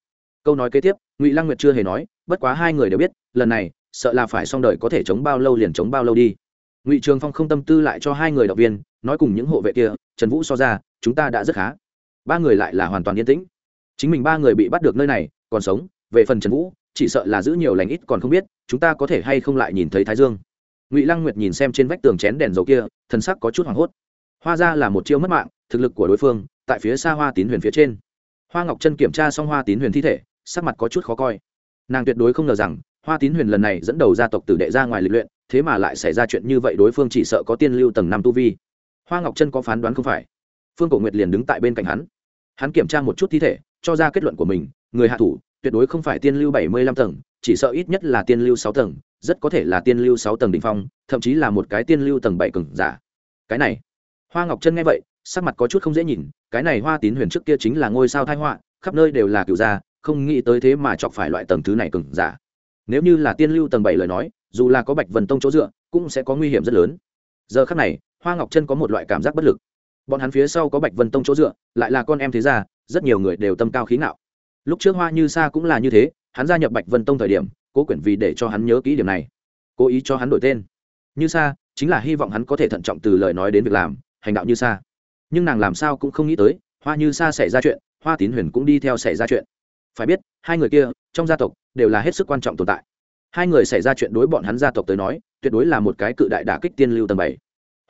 Câu nói kế tiếp, ngụy lăng nguyệt chưa hề nói, bất quá hai người đều biết, lần này, sợ là phải xong đời có thể chống bao lâu liền chống bao lâu đi ngụy trường phong không tâm tư lại cho hai người động viên nói cùng những hộ vệ kia trần vũ so ra chúng ta đã rất khá ba người lại là hoàn toàn yên tĩnh chính mình ba người bị bắt được nơi này còn sống về phần trần vũ chỉ sợ là giữ nhiều lành ít còn không biết chúng ta có thể hay không lại nhìn thấy thái dương ngụy lăng nguyệt nhìn xem trên vách tường chén đèn dầu kia thân sắc có chút hoảng hốt hoa ra là một chiêu mất mạng thực lực của đối phương tại phía xa hoa tín huyền phía trên hoa ngọc Trân kiểm tra xong hoa tín huyền thi thể sắc mặt có chút khó coi nàng tuyệt đối không ngờ rằng hoa tín huyền lần này dẫn đầu gia tộc tử đệ ra ngoài lịch luyện, thế mà lại xảy ra chuyện như vậy đối phương chỉ sợ có tiên lưu tầng năm tu vi. Hoa ngọc chân có phán đoán không phải. Phương cổ nguyệt liền đứng tại bên cạnh hắn. Hắn kiểm tra một chút thi thể, cho ra kết luận của mình, người hạ thủ, tuyệt đối không phải tiên lưu bảy mươi lăm tầng, chỉ sợ ít nhất là tiên lưu sáu tầng, rất có thể là tiên lưu sáu tầng đ ỉ n h phong, thậm chí là một cái tiên lưu tầng bảy cừng giả. Cái này. Hoa ngọc chân nghe vậy, sắc mặt có chút không dễ nhìn, cái này hoa tín huyền trước kia chính là ngôi sao thai họa, khắp nơi đều là cựu gia, không nghĩ tới thế mà chọc phải loại tầng thứ này cừng giả nếu như là tiên lưu tầng bảy lời nói, dù là có bạch vần tông chỗ dựa, cũng sẽ có nguy hiểm rất lớn. Giờ khắc này, hoa ngọc chân có một loại cảm giác bất lực. Bọn hắn phía sau có bạch vân tông chỗ dựa, lại là con em thế gia, rất nhiều người đều tâm cao khí ngạo. Lúc trước hoa như sa cũng là như thế, hắn gia nhập bạch vân tông thời điểm, cố quyển vì để cho hắn nhớ kỹ điểm này. Cố ý cho hắn đổi tên. Như sa, chính là hy vọng hắn có thể thận trọng từ lời nói đến việc làm, hành đạo như sa. Nhưng nàng làm sao cũng không nghĩ tới, hoa như sa xảy ra chuyện, hoa tín huyền cũng đi theo xảy ra chuyện phải biết, hai người kia, trong gia tộc, đều là hết sức quan trọng tồn tại. Hai người xảy ra chuyện đối bọn hắn gia tộc tới nói, tuyệt đối là một cái cự đại đả kích tiên lưu tầng bảy.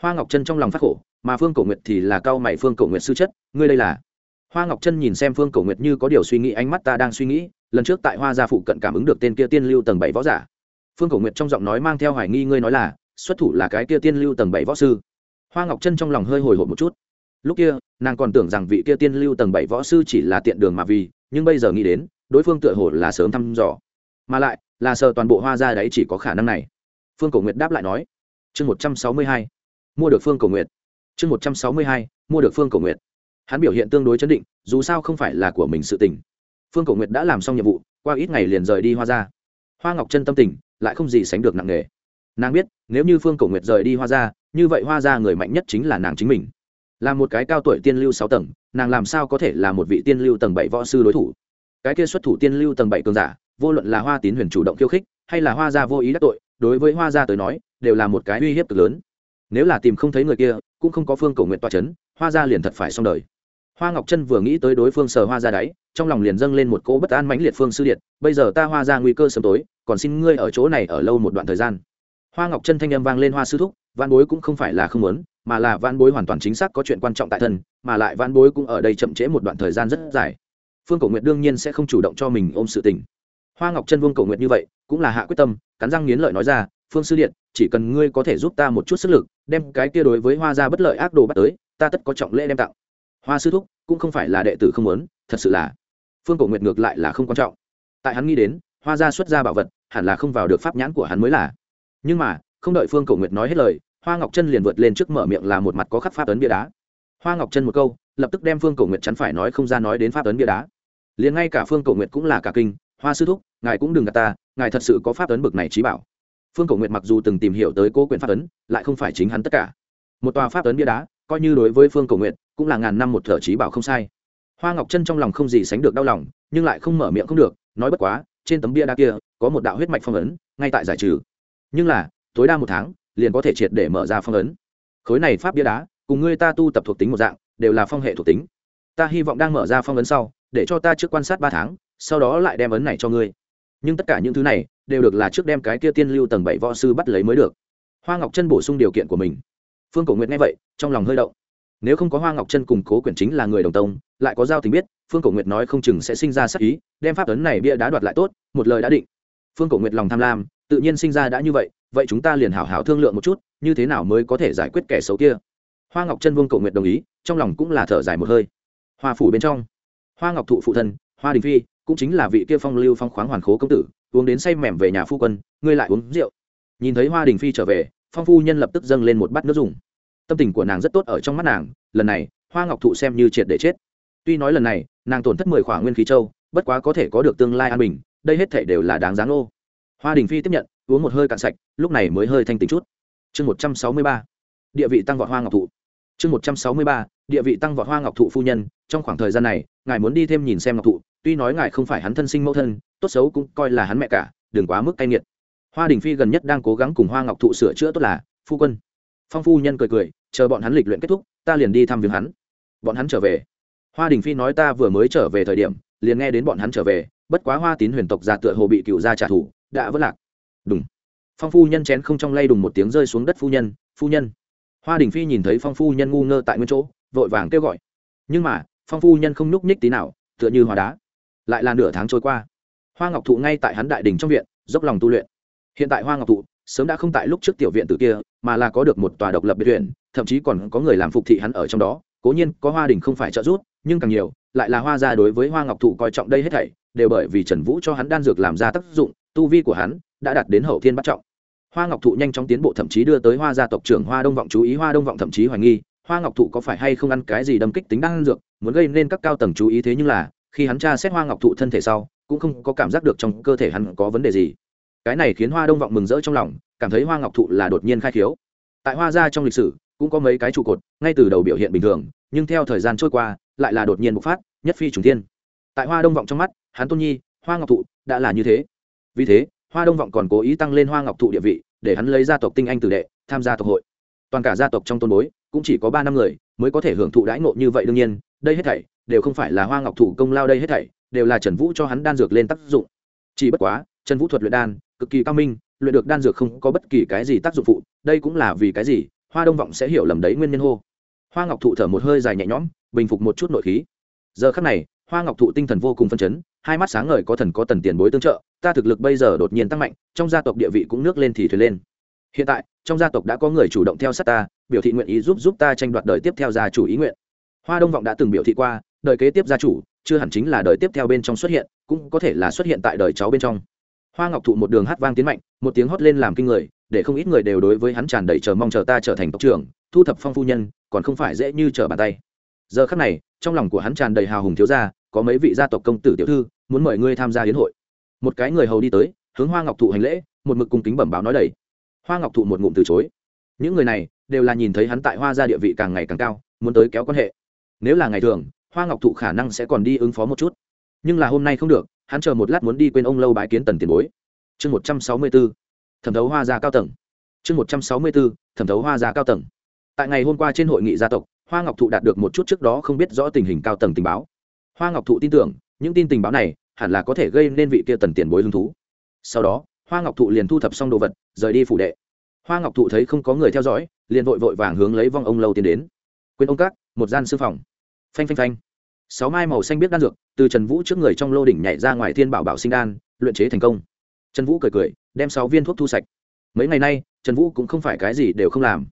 Hoa ngọc chân trong lòng phát khổ, mà phương cổ nguyệt thì là cao mày phương cổ nguyệt sư chất, ngươi đây là? Hoa ngọc chân nhìn xem phương cổ nguyệt như có điều suy nghĩ, ánh mắt ta đang suy nghĩ, lần trước tại hoa gia phụ cận cảm ứng được tên kia tiên lưu tầng bảy võ giả. Phương cổ nguyệt trong giọng nói mang theo hoài nghi ngươi nói là, xuất thủ là cái kia tiên lưu tầng bảy võ sư. Hoa ngọc chân trong lòng hơi hồi hộp một chút. Lúc kia, nàng còn tưởng rằng vị kia tiên lưu tầng bảy võ sư chỉ là tiện đường mà vì nhưng bây giờ nghĩ đến, đối phương tựa hồ là sớm thăm dò. Mà lại, là sợ toàn bộ hoa gia đấy chỉ có khả năng này. Phương cổ nguyệt đáp lại nói, chương một trăm sáu mươi hai, mua được phương cổ nguyệt. Chương một trăm sáu mươi hai, mua được phương cổ nguyệt. Hắn biểu hiện tương đối chấn định, dù sao không phải là của mình sự tình. Phương cổ nguyệt đã làm xong nhiệm vụ, qua ít ngày liền rời đi hoa ra. Hoa ngọc chân tâm tình, lại không gì sánh được nặng nề. Nàng biết, nếu như phương cổ nguyệt rời đi hoa ra, như vậy hoa ra người mạnh nhất chính là nàng chính mình là một cái cao tuổi tiên lưu sáu tầng, nàng làm sao có thể là một vị tiên lưu tầng bảy võ sư đối thủ? Cái kia xuất thủ tiên lưu tầng bảy cường giả, vô luận là hoa tín huyền chủ động khiêu khích, hay là hoa gia vô ý đắc tội, đối với hoa gia tới nói, đều là một cái uy hiếp cực lớn. Nếu là tìm không thấy người kia, cũng không có phương cầu nguyện toa c h ấ n hoa gia liền thật phải xong đời. Hoa ngọc trân vừa nghĩ tới đối phương sờ hoa ra đáy, trong lòng liền dâng lên một cỗ bất an mãnh liệt phương sư điện, bây giờ ta hoa ra nguy cơ sớm tối, còn xin ngươi ở chỗ này ở lâu một đoạn thời gian. Hoa ngọc trân thanh â m vang lên hoa sư thúc văn bối cũng không phải là không muốn mà là vãn bối hoàn toàn chính xác có chuyện quan trọng tại thân, mà lại vãn bối cũng ở đây chậm trễ một đoạn thời gian rất dài. Phương cổ nguyện đương nhiên sẽ không chủ động cho mình ôm sự tình. Hoa ngọc chân vương cổ nguyện như vậy, cũng là hạ quyết tâm, cắn răng nghiến lợi nói ra, phương sư điện, chỉ cần ngươi có thể giúp ta một chút sức lực, đem cái kia đối với hoa gia bất lợi ác đồ bắt tới, ta tất có trọng lễ đem tặng. Hoa sư thúc, cũng không phải là đệ tử không muốn, thật sự là phương cổ nguyệt ngược lại là không quan trọng. Tại hắn nghĩ đến, hoa gia xuất ra bảo vật, hẳn là không vào được pháp nhãn của hắn mới là. Nhưng mà, không đợi phương cổ nguyệt nói hết lời hoa ngọc chân liền vượt lên trước mở miệng là một mặt có khắc pháp ấn bia đá. Hoa ngọc chân một câu, lập tức đem phương cổ nguyệt chắn phải nói không ra nói đến pháp ấn bia đá. Liền ngay cả phương cổ nguyệt cũng là cả kinh, hoa sư thúc, ngài cũng đừng gạt ta, ngài thật sự có pháp ấn bực này trí bảo. Phương cổ nguyệt mặc dù từng tìm hiểu tới cố quyền pháp ấn, lại không phải chính hắn tất cả. Một tòa pháp ấn bia đá, coi như đối với phương cổ nguyệt, cũng là ngàn năm một thợ trí bảo không sai. Hoa ngọc chân trong lòng không gì sánh được đau lòng, nhưng lại không mở miệng không được, nói bất quá, trên tấm bia đá kia, có một đạo huyết mạch phong ấn, ngay tại giải trừ. Nhưng là, tối đa một tháng liền có thể triệt để mở ra phong ấn. Khối này pháp bia đá, cùng ngươi ta tu tập thuộc tính một dạng, đều là phong hệ thuộc tính. Ta hy vọng đang mở ra phong ấn sau, để cho ta trước quan sát ba tháng, sau đó lại đem ấn này cho ngươi. Nhưng tất cả những thứ này, đều được là trước đem cái kia tiên lưu tầng bảy võ sư bắt lấy mới được. Hoa ngọc chân bổ sung điều kiện của mình. Phương cổ nguyệt nghe vậy, trong lòng hơi động. Nếu không có hoa ngọc chân cùng cố quyển chính là người đồng tông, lại có giao tình biết, phương cổ nguyệt nói không chừng sẽ sinh ra sắc ý, đem pháp ấn này bia đá đoạt lại tốt, một lời đã định. Phương cổ nguyệt lòng tham lam, tự nhiên sinh ra đã như vậy vậy chúng ta liền hảo hảo thương lượng một chút, như thế nào mới có thể giải quyết kẻ xấu kia? Hoa ngọc chân vương cổ nguyệt đồng ý, trong lòng cũng là thở dài một hơi. Hoa phủ bên trong, hoa ngọc thụ phụ thân, hoa đình phi, cũng chính là vị kia phong lưu phong khoáng hoàn khố công tử, uống đến say mềm về nhà phu quân, ngươi lại uống rượu. Nhìn thấy hoa đình phi trở về, phong phu nhân lập tức dâng lên một bát nước dùng. Tâm tình của nàng rất tốt ở trong mắt nàng, lần này, hoa ngọc thụ xem như triệt để chết. Tuy nói lần này, nàng tổn thất mười khoảng nguyên khí châu, bất quá có thể có được tương lai an bình, đây hết thể đều là đáng giá ô hoa đình phi tiếp nhận uống một hơi cạn sạch, lúc này mới hơi thanh tính chút. Chương một trăm sáu mươi ba, địa vị tăng vọt hoa ngọc thụ. Chương một trăm sáu mươi ba, địa vị tăng vọt hoa ngọc thụ phu nhân, trong khoảng thời gian này, ngài muốn đi thêm nhìn xem ngọc thụ, tuy nói ngài không phải hắn thân sinh mẫu thân, tốt xấu cũng coi là hắn mẹ cả, đừng quá mức cay nghiệt. Hoa đình phi gần nhất đang cố gắng cùng hoa ngọc thụ sửa chữa tốt là, phu quân. Phong phu nhân cười cười, chờ bọn hắn lịch luyện kết thúc, ta liền đi thăm viếng hắn. Bọn hắn trở về. Hoa đình phi nói ta vừa mới trở về thời điểm, liền nghe đến bọn hắn trở về, bất quá hoa tín huyền tộc già tựa hồ bị cựu gia trả thù, đã vất lạc đúng. Phong phu nhân chén không trong lay đùng một tiếng rơi xuống đất phu nhân phu nhân. Hoa đình phi nhìn thấy phong phu nhân ngu ngơ tại nguyên chỗ, vội vàng kêu gọi. Nhưng mà, phong phu nhân không nhúc nhích tí nào, tựa như hòa đá. Lại là nửa tháng trôi qua. Hoa ngọc thụ ngay tại hắn đại đình trong viện, dốc lòng tu luyện. Hiện tại hoa ngọc thụ sớm đã không tại lúc trước tiểu viện tử kia, mà là có được một tòa độc lập biệt viện, thậm chí còn có người làm phục thị hắn ở trong đó. Cố nhiên, có hoa đình không phải trợ giúp, nhưng càng nhiều, lại là hoa gia đối với hoa ngọc thụ coi trọng đây hết thảy, đều bởi vì trần vũ cho hắn đan dược làm ra tác dụng, tu vi của hắn đã đạt đến hậu thiên bắt trọng. Hoa ngọc thụ nhanh chóng tiến bộ thậm chí đưa tới hoa gia tộc trưởng hoa đông vọng chú ý, hoa đông vọng thậm chí hoài nghi, hoa ngọc thụ có phải hay không ăn cái gì đâm kích tính đan dược, muốn gây nên các cao tầng chú ý thế nhưng là, khi hắn tra xét hoa ngọc thụ thân thể sau, cũng không có cảm giác được trong cơ thể hắn có vấn đề gì. Cái này khiến hoa đông vọng mừng rỡ trong lòng, cảm thấy hoa ngọc thụ là đột nhiên khai khiếu. Tại hoa gia trong lịch sử, cũng có mấy cái trụ cột, ngay từ đầu biểu hiện bình thường, nhưng theo thời gian trôi qua, lại là đột nhiên bộc phát, nhất phi trùng thiên. Tại hoa đông vọng trong mắt, hắn tôn nhi, hoa ngọc thụ, đã là như thế. Vì thế hoa đông vọng còn cố ý tăng lên hoa ngọc thụ địa vị, để hắn lấy gia tộc tinh anh tử đệ, tham gia tộc hội. Toàn cả gia tộc trong tôn bối, cũng chỉ có ba năm người, mới có thể hưởng thụ đãi ngộ như vậy đương nhiên, đây hết thảy, đều không phải là hoa ngọc thụ công lao đây hết thảy, đều là trần vũ cho hắn đan dược lên tác dụng. Chỉ bất quá, trần vũ thuật luyện đan, cực kỳ cao minh, luyện được đan dược không có bất kỳ cái gì tác dụng phụ, đây cũng là vì cái gì, hoa đông vọng sẽ hiểu lầm đấy nguyên nhân hô. Hoa ngọc thụ thở một hơi dài nhẹ nhõm, bình phục một chút nội khí. Giờ khắc này hoa ngọc thụ tinh thần vô cùng phân chấn, hai mắt sáng ngời có thần có tần tiền bối tương trợ, ta thực lực bây giờ đột nhiên tăng mạnh, trong gia tộc địa vị cũng nước lên thì thuyền lên. Hiện tại, trong gia tộc đã có người chủ động theo sát ta, biểu thị nguyện ý giúp giúp ta tranh đoạt đời tiếp theo gia chủ ý nguyện. Hoa đông vọng đã từng biểu thị qua, đời kế tiếp gia chủ, chưa hẳn chính là đời tiếp theo bên trong xuất hiện, cũng có thể là xuất hiện tại đời cháu bên trong. Hoa ngọc thụ một đường hát vang tiến mạnh, một tiếng hót lên làm kinh người, để không ít người đều đối với hắn tràn đầy chờ mong chờ ta trở thành tộc trưởng, thu thập phong phu nhân, còn không phải dễ như trở bàn tay. Giờ khắc này trong lòng của hắn tràn đầy hào hùng thiếu gia có mấy vị gia tộc công tử tiểu thư muốn mời ngươi tham gia hiến hội. Một cái người hầu đi tới hướng hoa ngọc thụ hành lễ một mực cung kính bẩm báo nói đầy. Hoa ngọc thụ một ngụm từ chối. Những người này đều là nhìn thấy hắn tại hoa gia địa vị càng ngày càng cao muốn tới kéo quan hệ. Nếu là ngày thường hoa ngọc thụ khả năng sẽ còn đi ứng phó một chút. Nhưng là hôm nay không được hắn chờ một lát muốn đi quên ông lâu bái kiến tần tiền bối. Chương một trăm sáu mươi bốn, thẩm thấu hoa gia cao tầng. Chương một trăm sáu mươi bốn, thẩm thấu hoa gia cao tầng. Tại ngày hôm qua trên hội nghị gia tộc hoa ngọc thụ đạt được một chút trước đó không biết rõ tình hình cao tầng tình báo. Hoa ngọc thụ tin tưởng, những tin tình báo này hẳn là có thể gây nên vị kia tần tiền bối hứng thú. Sau đó, hoa ngọc thụ liền thu thập xong đồ vật, rời đi phủ đệ. Hoa ngọc thụ thấy không có người theo dõi, liền vội vội vàng hướng lấy vong ông lâu tiến đến. Quên ông các, một gian sư phòng. Phanh phanh phanh. Sáu mai màu xanh biết đan dược từ trần vũ trước người trong lô đỉnh nhảy ra ngoài thiên bảo bảo sinh đan, luyện chế thành công. Trần vũ cười cười, đem sáu viên thuốc thu sạch. Mấy ngày nay, trần vũ cũng không phải cái gì đều không làm.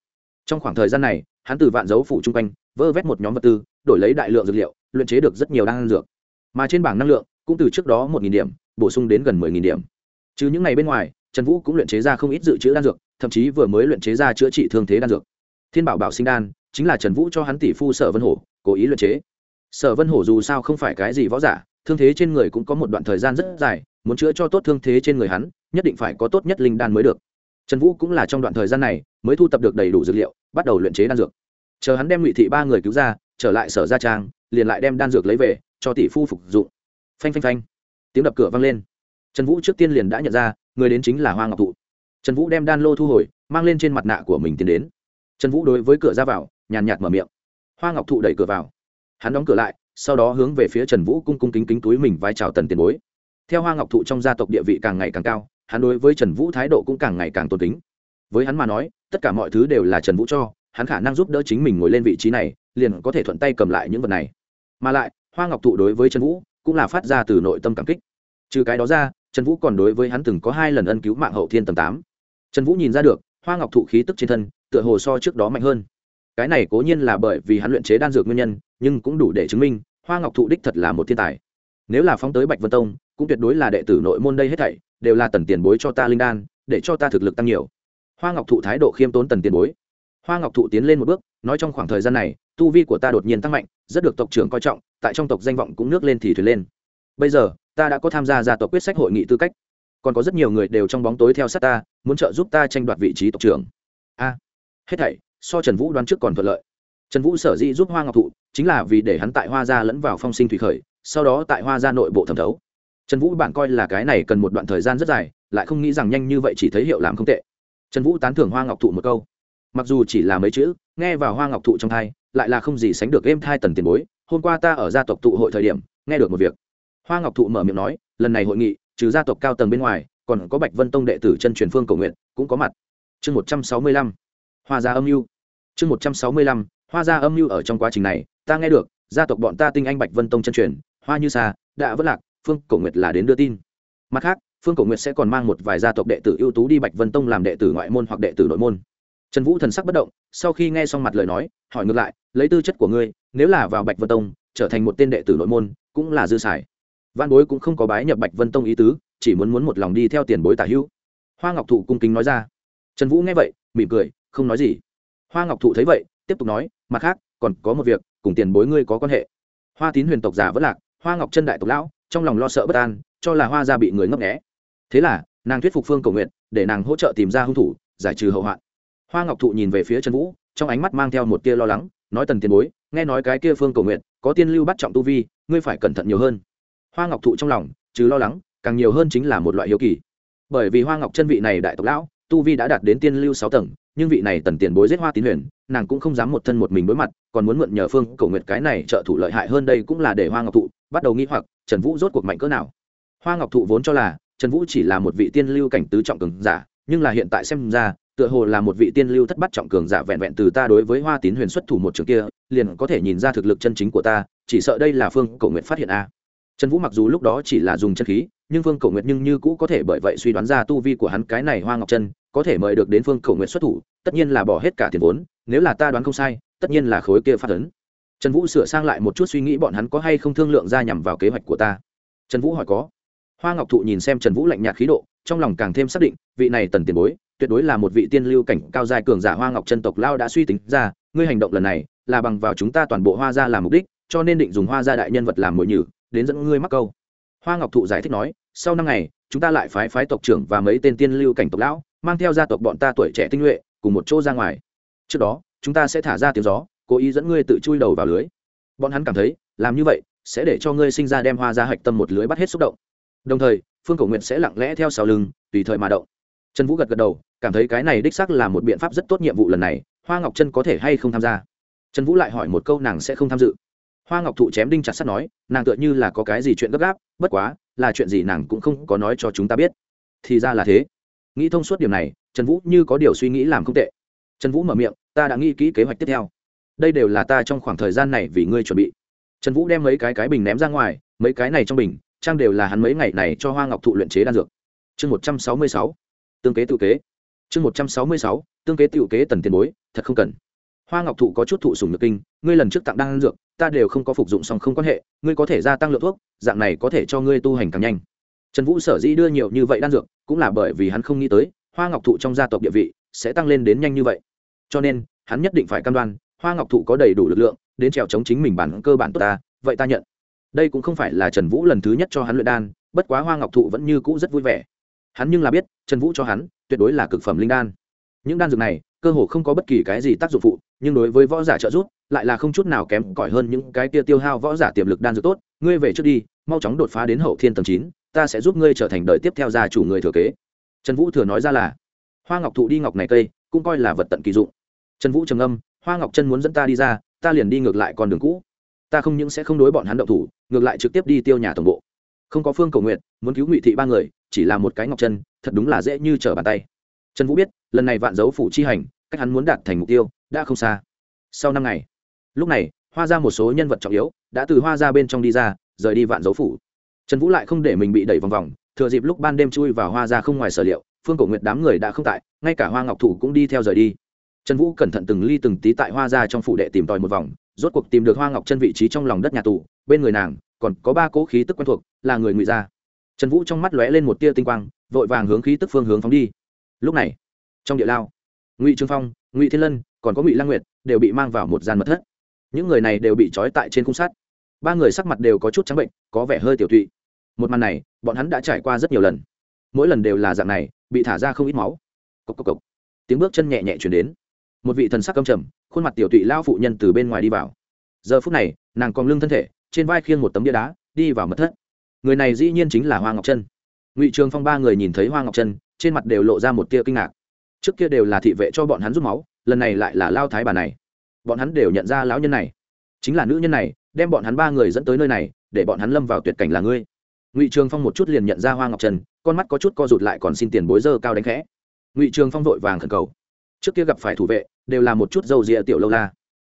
Trong khoảng thời gian này hắn từ vạn dấu phủ chung quanh, vơ vét một nhóm vật tư, đổi lấy đại lượng dược liệu, luyện chế được rất nhiều đan dược. Mà trên bảng năng lượng, cũng từ trước đó một điểm, bổ sung đến gần mười điểm. Chứ những ngày bên ngoài, trần vũ cũng luyện chế ra không ít dự trữ đan dược, thậm chí vừa mới luyện chế ra chữa trị thương thế đan dược. Thiên bảo bảo sinh đan, chính là trần vũ cho hắn tỷ phu sở vân hổ, cố ý luyện chế. Sở vân hổ dù sao không phải cái gì võ giả, thương thế trên người cũng có một đoạn thời gian rất dài, muốn chữa cho tốt thương thế trên người hắn, nhất định phải có tốt nhất linh đan mới được trần vũ cũng là trong đoạn thời gian này mới thu tập được đầy đủ dược liệu, bắt đầu luyện chế đan dược. Chờ hắn đem ngụy thị ba người cứu ra, trở lại sở gia trang, liền lại đem đan dược lấy về, cho tỷ phu phục dụng. Phanh phanh phanh. Tiếng đập cửa vang lên. Trần vũ trước tiên liền đã nhận ra, người đến chính là hoa ngọc thụ. Trần vũ đem đan lô thu hồi, mang lên trên mặt nạ của mình tiến đến. Trần vũ đối với cửa ra vào, nhàn nhạt mở miệng. Hoa ngọc thụ đẩy cửa vào. Hắn đóng cửa lại, sau đó hướng về phía trần vũ cung cung kính kính túi mình vai trào tần tiền bối. Theo hoa ngọc thụ trong gia tộc địa vị càng ngày càng cao hắn đối với trần vũ thái độ cũng càng ngày càng tôn kính. Với hắn mà nói, tất cả mọi thứ đều là trần vũ cho, hắn khả năng giúp đỡ chính mình ngồi lên vị trí này, liền có thể thuận tay cầm lại những vật này. Mà lại, hoa ngọc thụ đối với trần vũ cũng là phát ra từ nội tâm cảm kích. Trừ cái đó ra, trần vũ còn đối với hắn từng có hai lần ân cứu mạng hậu thiên tầng tám. Trần vũ nhìn ra được, hoa ngọc thụ khí tức trên thân, tựa hồ so trước đó mạnh hơn. Cái này cố nhiên là bởi vì hắn luyện chế đan dược nguyên nhân, nhưng cũng đủ để chứng minh, hoa ngọc thụ đích thật là một thiên tài. Nếu là phóng tới bạch vân tông cũng tuyệt đối là đệ tử nội môn đây hết thảy, đều là tần tiền bối cho ta linh đan, để cho ta thực lực tăng nhiều. Hoa ngọc thụ thái độ khiêm tốn tần tiền bối. Hoa ngọc thụ tiến lên một bước, nói trong khoảng thời gian này, tu vi của ta đột nhiên tăng mạnh, rất được tộc trưởng coi trọng, tại trong tộc danh vọng cũng nước lên thì thuyền lên. Bây giờ, ta đã có tham gia gia tộc quyết sách hội nghị tư cách. Còn có rất nhiều người đều trong bóng tối theo sát ta, muốn trợ giúp ta tranh đoạt vị trí tộc trưởng. A, hết thảy, so trần vũ đoán trước còn thuận lợi. Trần vũ sở dĩ giúp hoa ngọc thụ, chính là vì để hắn tại hoa gia lẫn vào phong sinh thủy khởi, sau đó tại hoa gia nội bộ thẩm thấu trần vũ bạn coi là cái này cần một đoạn thời gian rất dài, lại không nghĩ rằng nhanh như vậy chỉ thấy hiệu làm không tệ. Trần vũ tán thưởng hoa ngọc thụ một câu. Mặc dù chỉ là mấy chữ, nghe vào hoa ngọc thụ trong thai, lại là không gì sánh được êm thai tần tiền bối, hôm qua ta ở gia tộc tụ hội thời điểm, nghe được một việc. Hoa ngọc thụ mở miệng nói, lần này hội nghị, trừ gia tộc cao tầng bên ngoài, còn có bạch vân tông đệ tử chân truyền phương cầu nguyện cũng có mặt. Chương một trăm sáu mươi lăm, hoa gia âm mưu. Chương một trăm sáu mươi lăm, hoa gia âm mưu ở trong quá trình này, ta nghe được, gia tộc bọn ta tinh anh bạch vân tông chân truyền, hoa như sa, đã vất lạc phương cổ nguyệt là đến đưa tin. Mặt khác, phương cổ nguyệt sẽ còn mang một vài gia tộc đệ tử ưu tú đi bạch vân tông làm đệ tử ngoại môn hoặc đệ tử nội môn. Trần vũ thần sắc bất động, sau khi nghe xong mặt lời nói, hỏi ngược lại, lấy tư chất của ngươi, nếu là vào bạch vân tông, trở thành một tên đệ tử nội môn, cũng là dư xài. Văn bối cũng không có bái nhập bạch vân tông ý tứ, chỉ muốn muốn một lòng đi theo tiền bối tả hữu. Hoa ngọc thụ cung kính nói ra. Trần vũ nghe vậy, mỉm cười, không nói gì. Hoa ngọc thụ thấy vậy, tiếp tục nói, mặt khác, còn có một việc, cùng tiền bối ngươi có quan hệ. Hoa tín huyền tộc giả vẫn lạc, hoa ngọc chân đại tộc lão trong lòng lo sợ bất an, cho là hoa gia bị người ngấp nghẽ thế là, nàng thuyết phục phương cầu nguyện để nàng hỗ trợ tìm ra hung thủ, giải trừ hậu hoạn. Hoa ngọc thụ nhìn về phía trần vũ, trong ánh mắt mang theo một tia lo lắng, nói tần tiền bối, nghe nói cái kia phương cầu nguyện có tiên lưu bắt trọng tu vi, ngươi phải cẩn thận nhiều hơn. Hoa ngọc thụ trong lòng, trừ lo lắng, càng nhiều hơn chính là một loại hiếu kỳ. Bởi vì hoa ngọc chân vị này đại tộc lão, tu vi đã đạt đến tiên lưu sáu tầng nhưng vị này tần tiền bối giết hoa tín huyền, nàng cũng không dám một thân một mình đối mặt, còn muốn mượn nhờ phương cầu nguyện cái này trợ thủ lợi hại hơn đây cũng là để hoa ngọc thụ bắt đầu nghĩ hoặc, trần vũ rốt cuộc mạnh cỡ nào. Hoa ngọc thụ vốn cho là trần vũ chỉ là một vị tiên lưu cảnh tứ trọng cường giả, nhưng là hiện tại xem ra, tựa hồ là một vị tiên lưu thất bắt trọng cường giả vẹn vẹn từ ta đối với hoa tín huyền xuất thủ một trường kia, liền có thể nhìn ra thực lực chân chính của ta, chỉ sợ đây là phương cầu nguyện phát hiện a. Trần vũ mặc dù lúc đó chỉ là dùng chân khí, nhưng phương cầu nguyện nhưng như cũ có thể bởi vậy suy đoán ra tu vi của hắn cái này hoa ngọc chân có thể mời được đến phương cầu nguyện xuất thủ, tất nhiên là bỏ hết cả tiền vốn, nếu là ta đoán không sai, tất nhiên là khối kia phát ấn. Trần vũ sửa sang lại một chút suy nghĩ bọn hắn có hay không thương lượng ra nhằm vào kế hoạch của ta. Trần vũ hỏi có. Hoa ngọc thụ nhìn xem trần vũ lạnh nhạt khí độ, trong lòng càng thêm xác định, vị này tần tiền bối, tuyệt đối là một vị tiên lưu cảnh cao dài cường giả hoa ngọc chân tộc lao đã suy tính ra, ngươi hành động lần này, là bằng vào chúng ta toàn bộ hoa gia làm mục đích, cho nên định dùng hoa gia đại nhân vật làm mồi nhử, đến dẫn ngươi mắc câu. Hoa ngọc thụ giải thích nói sau năm ngày, chúng ta lại phái phái tộc trưởng và mấy tên tiên lưu cảnh tộc lão, mang theo gia tộc bọn ta tuổi trẻ tinh nhuệ, cùng một chỗ ra ngoài. Trước đó, chúng ta sẽ thả ra tiếng gió, cố ý dẫn ngươi tự chui đầu vào lưới. Bọn hắn cảm thấy, làm như vậy, sẽ để cho ngươi sinh ra đem hoa ra hạch tâm một lưới bắt hết xúc động. Đồng thời, phương cổ nguyện sẽ lặng lẽ theo sau lưng, tùy thời mà động. Trần vũ gật gật đầu, cảm thấy cái này đích xác là một biện pháp rất tốt nhiệm vụ lần này, hoa ngọc chân có thể hay không tham gia? Trần vũ lại hỏi một câu nàng sẽ không tham dự. Hoa ngọc thụ chém đinh chặt sắt nói, nàng tựa như là có cái gì chuyện gấp gáp, bất quá là chuyện gì nàng cũng không có nói cho chúng ta biết. Thì ra là thế. Nghĩ thông suốt điểm này, trần vũ như có điều suy nghĩ làm không tệ. Trần vũ mở miệng, ta đã nghĩ kỹ kế hoạch tiếp theo. Đây đều là ta trong khoảng thời gian này vì ngươi chuẩn bị. Trần vũ đem mấy cái cái bình ném ra ngoài, mấy cái này trong bình, trang đều là hắn mấy ngày này cho hoa ngọc thụ luyện chế đan dược. Chương một trăm sáu mươi sáu, tương kế tự kế. Chương một trăm sáu mươi sáu, tương kế tự kế tần tiền bối, thật không cần hoa ngọc thụ có chút thụ sùng nhược kinh, ngươi lần trước tặng đan dược, ta đều không có phục dụng song không quan hệ, ngươi có thể gia tăng lượng thuốc, dạng này có thể cho ngươi tu hành càng nhanh. Trần vũ sở dĩ đưa nhiều như vậy đan dược, cũng là bởi vì hắn không nghĩ tới, hoa ngọc thụ trong gia tộc địa vị sẽ tăng lên đến nhanh như vậy. Cho nên, hắn nhất định phải cam đoan, hoa ngọc thụ có đầy đủ lực lượng, đến trèo chống chính mình bản cơ bản tốt ta, vậy ta nhận. Đây cũng không phải là trần vũ lần thứ nhất cho hắn luyện đan, bất quá hoa ngọc thụ vẫn như cũ rất vui vẻ. Hắn nhưng là biết, trần vũ cho hắn, tuyệt đối là cực phẩm linh đan. Những đan dược này cơ hồ không có bất kỳ cái gì tác dụng phụ, nhưng đối với võ giả trợ giúp, lại là không chút nào kém cỏi hơn những cái kia tiêu hao võ giả tiềm lực đan dược tốt. Ngươi về trước đi, mau chóng đột phá đến hậu thiên tầng chín, ta sẽ giúp ngươi trở thành đời tiếp theo gia chủ người thừa kế. Trần vũ thừa nói ra là, hoa ngọc thụ đi ngọc này cây, cũng coi là vật tận kỳ dụng. Trần vũ trầm âm hoa ngọc chân muốn dẫn ta đi ra, ta liền đi ngược lại con đường cũ. Ta không những sẽ không đối bọn hắn động thủ, ngược lại trực tiếp đi tiêu nhà tổng bộ. Không có phương cầu nguyện muốn cứu ngụy thị ba người, chỉ là một cái ngọc chân, thật đúng là dễ như trở bàn tay. Trần vũ biết, lần này vạn dấu phủ chi hành cách hắn muốn đạt thành mục tiêu đã không xa. Sau năm ngày, lúc này, hoa ra một số nhân vật trọng yếu đã từ hoa ra bên trong đi ra, rời đi vạn dấu phủ. Trần vũ lại không để mình bị đẩy vòng vòng, thừa dịp lúc ban đêm chui vào hoa ra không ngoài sở liệu, phương cổ nguyệt đám người đã không tại, ngay cả hoa ngọc thủ cũng đi theo rời đi. Trần vũ cẩn thận từng ly từng tí tại hoa ra trong phủ đệ tìm tòi một vòng, rốt cuộc tìm được hoa ngọc chân vị trí trong lòng đất nhà tù, bên người nàng còn có ba cỗ khí tức quen thuộc, là người ngụy gia. Trần vũ trong mắt lóe lên một tia tinh quang, vội vàng hướng khí tức phương hướng phóng đi. Lúc này, trong địa lao ngụy trương phong ngụy thiên lân còn có ngụy lang nguyệt đều bị mang vào một gian mật thất những người này đều bị trói tại trên khung sắt ba người sắc mặt đều có chút trắng bệnh có vẻ hơi tiểu tụy một màn này bọn hắn đã trải qua rất nhiều lần mỗi lần đều là dạng này bị thả ra không ít máu cốc cốc cốc. tiếng bước chân nhẹ nhẹ chuyển đến một vị thần sắc căm trầm khuôn mặt tiểu tụy lao phụ nhân từ bên ngoài đi vào giờ phút này nàng còn lưng thân thể trên vai khiêng một tấm bia đá đi vào mật thất người này dĩ nhiên chính là hoa ngọc trân ngụy trường phong ba người nhìn thấy hoa ngọc trân trên mặt đều lộ ra một tia kinh ngạc trước kia đều là thị vệ cho bọn hắn rút máu, lần này lại là lao thái bà này. Bọn hắn đều nhận ra lão nhân này. Chính là nữ nhân này, đem bọn hắn ba người dẫn tới nơi này, để bọn hắn lâm vào tuyệt cảnh là ngươi. Ngụy trường phong một chút liền nhận ra hoa ngọc trần, con mắt có chút co rụt lại còn xin tiền bối dơ cao đánh khẽ. Ngụy trường phong vội vàng khẩn cầu. Trước kia gặp phải thủ vệ, đều là một chút dầu rịa tiểu lâu la.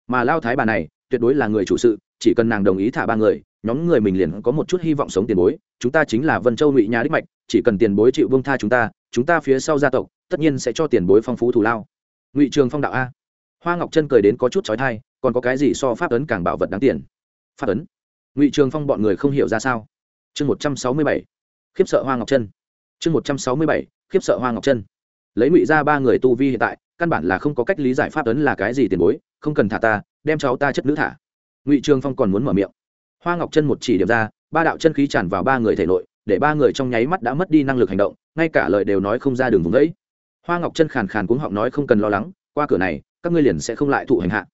Mà lao thái bà này, tuyệt đối là người chủ sự, chỉ cần nàng đồng ý thả ba người, nhóm người mình liền có một chút hy vọng sống tiền bối. Chúng ta chính là vân châu ngụy nhà đích mạch, chỉ cần tiền bối chịu vương tha chúng ta chúng ta phía sau gia tộc, tất nhiên sẽ cho tiền bối phong phú thù lao. Ngụy trường phong đạo a. Hoa ngọc chân cười đến có chút trói thai còn có cái gì so pháp ấn càng bảo vật đáng tiền? Pháp ấn. Ngụy trường phong bọn người không hiểu ra sao. Chương một trăm sáu mươi bảy. Khiếp sợ hoa ngọc chân chương một trăm sáu mươi bảy. Khiếp sợ hoa ngọc chân lấy ngụy ra ba người tu vi hiện tại, căn bản là không có cách lý giải pháp ấn là cái gì tiền bối, không cần thả ta, đem cháu ta chất nữ thả. Ngụy trường phong còn muốn mở miệng. Hoa ngọc chân một chỉ điểm ra, ba đạo chân khí tràn vào ba người thể nội để ba người trong nháy mắt đã mất đi năng lực hành động, ngay cả lời đều nói không ra đường vùng đấy hoa ngọc chân khàn khàn cuống họng nói không cần lo lắng, qua cửa này, các ngươi liền sẽ không lại thụ hành hạ.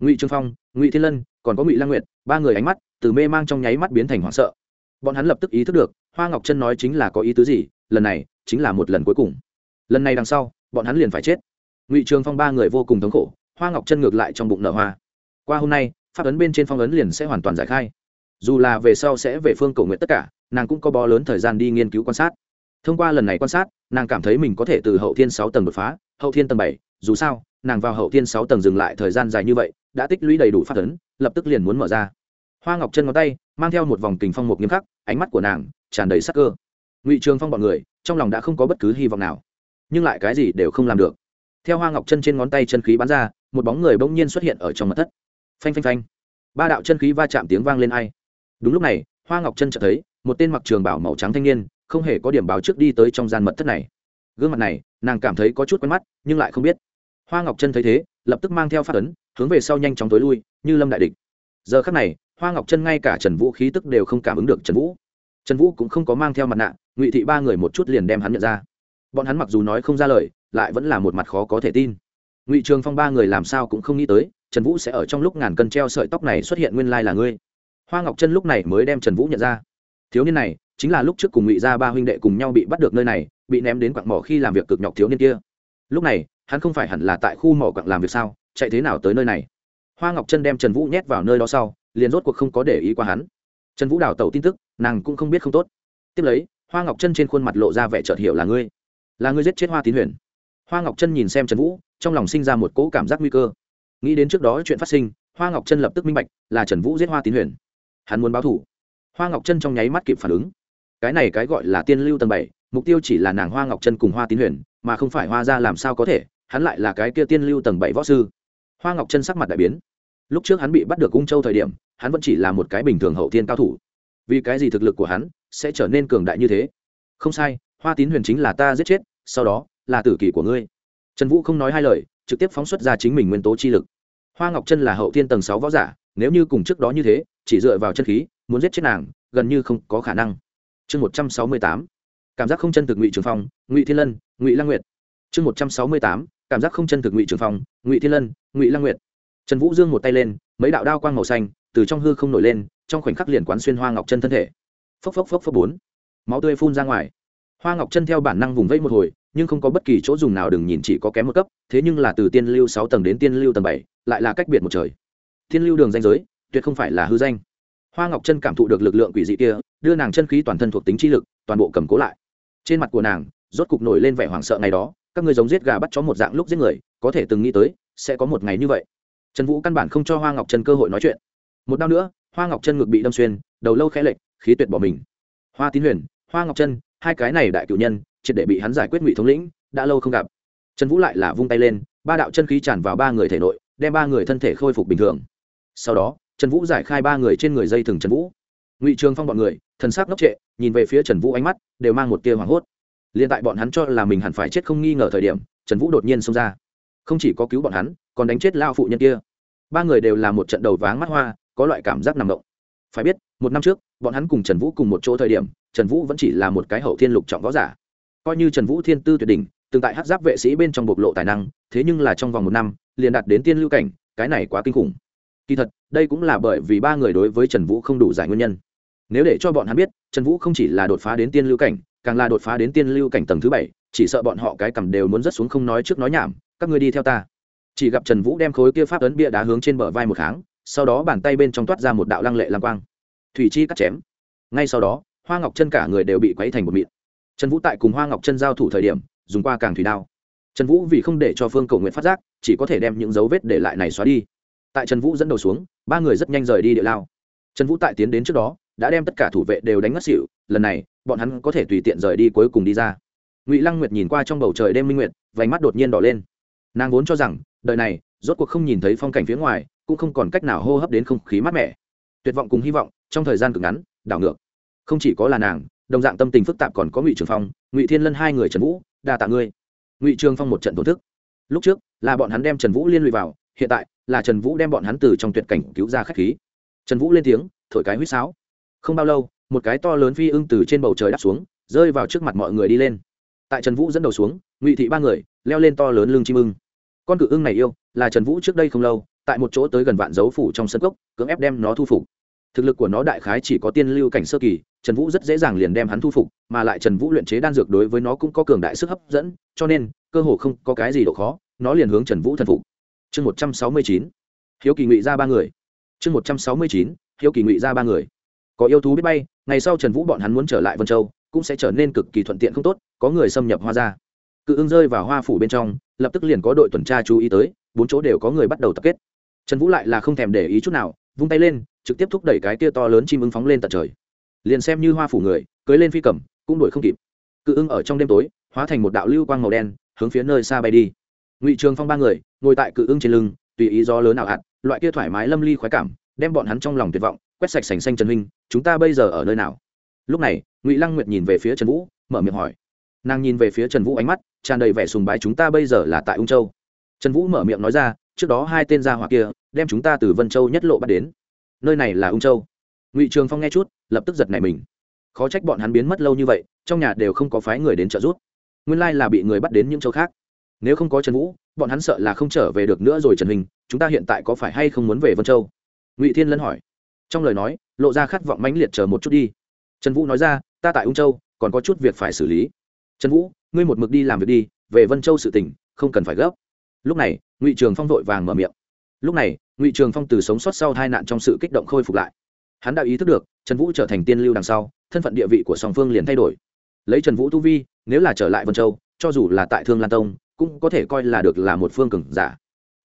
Ngụy trương phong, ngụy thiên lân, còn có ngụy lang nguyệt, ba người ánh mắt từ mê mang trong nháy mắt biến thành hoảng sợ. Bọn hắn lập tức ý thức được, hoa ngọc chân nói chính là có ý tứ gì, lần này chính là một lần cuối cùng. Lần này đằng sau, bọn hắn liền phải chết. Ngụy trường phong ba người vô cùng thống khổ, hoa ngọc chân ngược lại trong bụng nở hoa. Qua hôm nay, pháp ấn bên trên phong ấn liền sẽ hoàn toàn giải khai. Dù là về sau sẽ về phương cầu nguyện tất cả nàng cũng có bó lớn thời gian đi nghiên cứu quan sát. Thông qua lần này quan sát, nàng cảm thấy mình có thể từ hậu thiên sáu tầng đột phá, hậu thiên tầng bảy, dù sao, nàng vào hậu thiên sáu tầng dừng lại thời gian dài như vậy, đã tích lũy đầy đủ phát ấn, lập tức liền muốn mở ra. Hoa ngọc chân ngón tay, mang theo một vòng kình phong một nghiêm khắc, ánh mắt của nàng tràn đầy sắc cơ. Ngụy trường phong bọn người, trong lòng đã không có bất cứ hy vọng nào, nhưng lại cái gì đều không làm được. Theo hoa ngọc chân trên ngón tay chân khí bắn ra, một bóng người bỗng nhiên xuất hiện ở trong mặt thất. Phanh phanh phanh. Ba đạo chân khí va chạm tiếng vang lên ai. Đúng lúc này, hoa ngọc chân chợt thấy một tên mặc trường bảo màu trắng thanh niên, không hề có điểm báo trước đi tới trong gian mật thất này. Gương mặt này, nàng cảm thấy có chút quen mắt, nhưng lại không biết. Hoa ngọc chân thấy thế, lập tức mang theo phát ấn, hướng về sau nhanh chóng tối lui, như lâm đại địch. Giờ khắc này, hoa ngọc chân ngay cả trần vũ khí tức đều không cảm ứng được trần vũ. Trần vũ cũng không có mang theo mặt nạ, ngụy thị ba người một chút liền đem hắn nhận ra. Bọn hắn mặc dù nói không ra lời, lại vẫn là một mặt khó có thể tin. Ngụy trường phong ba người làm sao cũng không nghĩ tới, trần vũ sẽ ở trong lúc ngàn cân treo sợi tóc này xuất hiện nguyên lai là ngươi. Hoa ngọc chân lúc này mới đem trần vũ nhận ra thiếu niên này, chính là lúc trước cùng ngụy gia ba huynh đệ cùng nhau bị bắt được nơi này, bị ném đến quặng mỏ khi làm việc cực nhọc thiếu niên kia. Lúc này, hắn không phải hẳn là tại khu mỏ quặng làm việc sao, chạy thế nào tới nơi này? Hoa ngọc chân đem trần vũ nhét vào nơi đó sau, liền rốt cuộc không có để ý qua hắn. Trần vũ đào tẩu tin tức, nàng cũng không biết không tốt. Tiếp lấy, hoa ngọc chân trên khuôn mặt lộ ra vẻ chợt hiểu là ngươi. Là ngươi giết chết hoa tín huyền. Hoa ngọc chân nhìn xem trần vũ, trong lòng sinh ra một cỗ cảm giác nguy cơ. Nghĩ đến trước đó chuyện phát sinh, hoa ngọc chân lập tức minh bạch là trần vũ giết hoa tín huyền. Hắn muốn báo thủ hoa ngọc chân trong nháy mắt kịp phản ứng. Cái này cái gọi là tiên lưu tầng bảy, mục tiêu chỉ là nàng hoa ngọc chân cùng hoa tín huyền, mà không phải hoa ra làm sao có thể, hắn lại là cái kia tiên lưu tầng bảy võ sư. Hoa ngọc chân sắc mặt đại biến. Lúc trước hắn bị bắt được cung châu thời điểm, hắn vẫn chỉ là một cái bình thường hậu thiên cao thủ. Vì cái gì thực lực của hắn sẽ trở nên cường đại như thế? Không sai, hoa tín huyền chính là ta giết chết, sau đó là tử kỷ của ngươi. Trần vũ không nói hai lời, trực tiếp phóng xuất ra chính mình nguyên tố chi lực. Hoa ngọc chân là hậu thiên tầng sáu võ giả nếu như cùng trước đó như thế, chỉ dựa vào chân khí, muốn giết chết nàng, gần như không có khả năng. Chương một trăm sáu mươi tám, cảm giác không chân thực ngụy trường phong, ngụy thiên lân, ngụy lăng nguyệt. Chương một trăm sáu mươi tám, cảm giác không chân thực ngụy trường phong, ngụy thiên lân, ngụy lăng nguyệt. Trần vũ dương một tay lên, mấy đạo đao quang màu xanh, từ trong hư không nổi lên, trong khoảnh khắc liền quán xuyên hoa ngọc chân thân thể. Phốc phốc phốc phốc bốn. Máu tươi phun ra ngoài. Hoa ngọc chân theo bản năng vùng vẫy một hồi, nhưng không có bất kỳ chỗ dùng nào đừng nhìn chỉ có kém một cấp, thế nhưng là từ tiên lưu sáu tầng đến tiên lưu tầng bảy, lại là cách biệt một trời tiên lưu đường danh giới, tuyệt không phải là hư danh. Hoa ngọc chân cảm thụ được lực lượng quỷ dị kia, đưa nàng chân khí toàn thân thuộc tính chi lực, toàn bộ cầm cố lại. Trên mặt của nàng, rốt cục nổi lên vẻ hoảng sợ ngày đó, các người giống giết gà bắt chó một dạng lúc giết người, có thể từng nghĩ tới, sẽ có một ngày như vậy. Trần vũ căn bản không cho hoa ngọc trân cơ hội nói chuyện. Một đau nữa, hoa ngọc trân ngực bị đâm xuyên, đầu lâu khẽ lệch, khí tuyệt bỏ mình. Hoa tín huyền, hoa ngọc trân, hai cái này đại cựu nhân, triệt để bị hắn giải quyết ngụy thống lĩnh, đã lâu không gặp. Trần vũ lại là vung tay lên, ba đạo chân khí tràn vào ba người thể nội, đem ba người thân thể khôi phục bình thường sau đó, trần vũ giải khai ba người trên người dây thừng trần vũ. Ngụy trường phong bọn người, thần s ắ c ngốc trệ, nhìn về phía trần vũ ánh mắt, đều mang một tia hoảng hốt. L i ê n tại bọn hắn cho là mình hẳn phải chết không nghi ngờ thời điểm, trần vũ đột nhiên xông ra. Không chỉ có cứu bọn hắn, còn đánh chết lao phụ nhân kia. Ba người đều là một trận đầu váng mắt hoa, có loại cảm giác nằm động. Phải biết, một năm trước, bọn hắn cùng trần vũ cùng một chỗ thời điểm, trần vũ vẫn chỉ là một cái hậu thiên lục trọng võ giả. Coi như trần vũ thiên tư tuyệt đỉnh từng tại hát giáp vệ sĩ bên trong bộc lộ tài năng, thế nhưng là trong vòng một năm, liền đạt đến tiên lưu cảnh, cái này quá kinh khủng kỳ thật đây cũng là bởi vì ba người đối với trần vũ không đủ giải nguyên nhân. Nếu để cho bọn hắn biết trần vũ không chỉ là đột phá đến tiên lưu cảnh càng là đột phá đến tiên lưu cảnh tầng thứ bảy chỉ sợ bọn họ cái cầm đều muốn rớt xuống không nói trước nói nhảm các ngươi đi theo ta. Chỉ gặp trần vũ đem khối kia pháp ấn bia đá hướng trên bờ vai một tháng, sau đó bàn tay bên trong toát ra một đạo lăng lệ lam quang. Thủy chi cắt chém. Ngay sau đó hoa ngọc chân cả người đều bị quấy thành một mịn. Trần vũ tại cùng hoa ngọc chân giao thủ thời điểm dùng qua càng thủy đao. Trần vũ vì không để cho phương cầu nguyện phát giác chỉ có thể đem những dấu vết để lại này xóa đi tại trần vũ dẫn đầu xuống, ba người rất nhanh rời đi địa lao. Trần vũ tại tiến đến trước đó, đã đem tất cả thủ vệ đều đánh ngất xỉu, lần này, bọn hắn có thể tùy tiện rời đi cuối cùng đi ra. Ngụy lăng nguyệt nhìn qua trong bầu trời đêm minh nguyệt, vành mắt đột nhiên đỏ lên. Nàng vốn cho rằng, đời này, rốt cuộc không nhìn thấy phong cảnh phía ngoài, cũng không còn cách nào hô hấp đến không khí mát mẻ. Tuyệt vọng cùng hy vọng, trong thời gian cực ngắn, đảo ngược. Không chỉ có là nàng, đồng dạng tâm tình phức tạp còn có ngụy trường phong, ngụy thiên lân hai người trần vũ, đa tạ ngươi. Ngụy trường phong một trận tổn thức. Lúc trước, là bọn hắn đem trần vũ liên lụy vào, hiện tại là trần vũ đem bọn hắn từ trong tuyệt cảnh cứu ra khách khí. Trần vũ lên tiếng, thổi cái huýt sáo. Không bao lâu, một cái to lớn phi ưng từ trên bầu trời đáp xuống, rơi vào trước mặt mọi người đi lên. Tại trần vũ dẫn đầu xuống, ngụy thị ba người, leo lên to lớn lưng chim ưng. Con cự ưng này yêu, là trần vũ trước đây không lâu, tại một chỗ tới gần vạn dấu phủ trong sân cốc, cưỡng ép đem nó thu phục. Thực lực của nó đại khái chỉ có tiên lưu cảnh sơ kỳ, trần vũ rất dễ dàng liền đem hắn thu phục, mà lại trần vũ luyện chế đan dược đối với nó cũng có cường đại sức hấp dẫn, cho nên, cơ hồ không có cái gì độ khó, nó liền hướng trần vũ thần phục chương một trăm sáu mươi chín, hiếu kỳ ngụy ra ba người. chương một trăm sáu mươi chín, hiếu kỳ ngụy ra ba người. Có yêu thú biết bay, ngày sau trần vũ bọn hắn muốn trở lại vân châu, cũng sẽ trở nên cực kỳ thuận tiện không tốt, có người xâm nhập hoa ra cự ưng rơi vào hoa phủ bên trong, lập tức liền có đội tuần tra chú ý tới, bốn chỗ đều có người bắt đầu tập kết. Trần vũ lại là không thèm để ý chút nào, vung tay lên, trực tiếp thúc đẩy cái kia to lớn chim ưng phóng lên tận trời. Liền xem như hoa phủ người, cưới lên phi cầm, cũng đuổi không kịp. Cự ưng ở trong đêm tối, hóa thành một đạo lưu quang màu đen, hướng phía nơi xa bay đi ngụy trường phong ba người ngồi tại cự ưng trên lưng tùy ý do lớn nào hạt, loại kia thoải mái lâm ly khoái cảm, đem bọn hắn trong lòng tuyệt vọng, quét sạch sành xanh trần huynh, chúng ta bây giờ ở nơi nào? Lúc này, ngụy lăng nguyệt nhìn về phía trần vũ, mở miệng hỏi. Nàng nhìn về phía trần vũ ánh mắt, tràn đầy vẻ sùng bái chúng ta bây giờ là tại ung châu. Trần vũ mở miệng nói ra, trước đó hai tên gia hỏa kia, đem chúng ta từ vân châu nhất lộ bắt đến. Nơi này là ung châu. Ngụy trường phong nghe chút, lập tức giật nảy mình. Khó trách bọn hắn biến mất lâu như vậy, trong nhà đều không có phái người đến trợ giúp. Nguyên lai là bị người bắt đến những châu khác nếu không có trần vũ, bọn hắn sợ là không trở về được nữa rồi trần hình chúng ta hiện tại có phải hay không muốn về vân châu? Ngụy thiên lân hỏi. Trong lời nói, lộ ra khát vọng mãnh liệt chờ một chút đi. Trần vũ nói ra, ta tại ung châu, còn có chút việc phải xử lý. Trần vũ, ngươi một mực đi làm việc đi, về vân châu sự tỉnh không cần phải gấp. Lúc này, ngụy trường phong vội vàng mở miệng. Lúc này, ngụy trường phong từ sống sót sau hai nạn trong sự kích động khôi phục lại. Hắn đã ý thức được, trần vũ trở thành tiên lưu đằng sau, thân phận địa vị của song phương liền thay đổi. Lấy trần vũ tu vi, nếu là trở lại vân châu, cho dù là tại thương lan tông cũng có thể coi là được là một phương cường giả.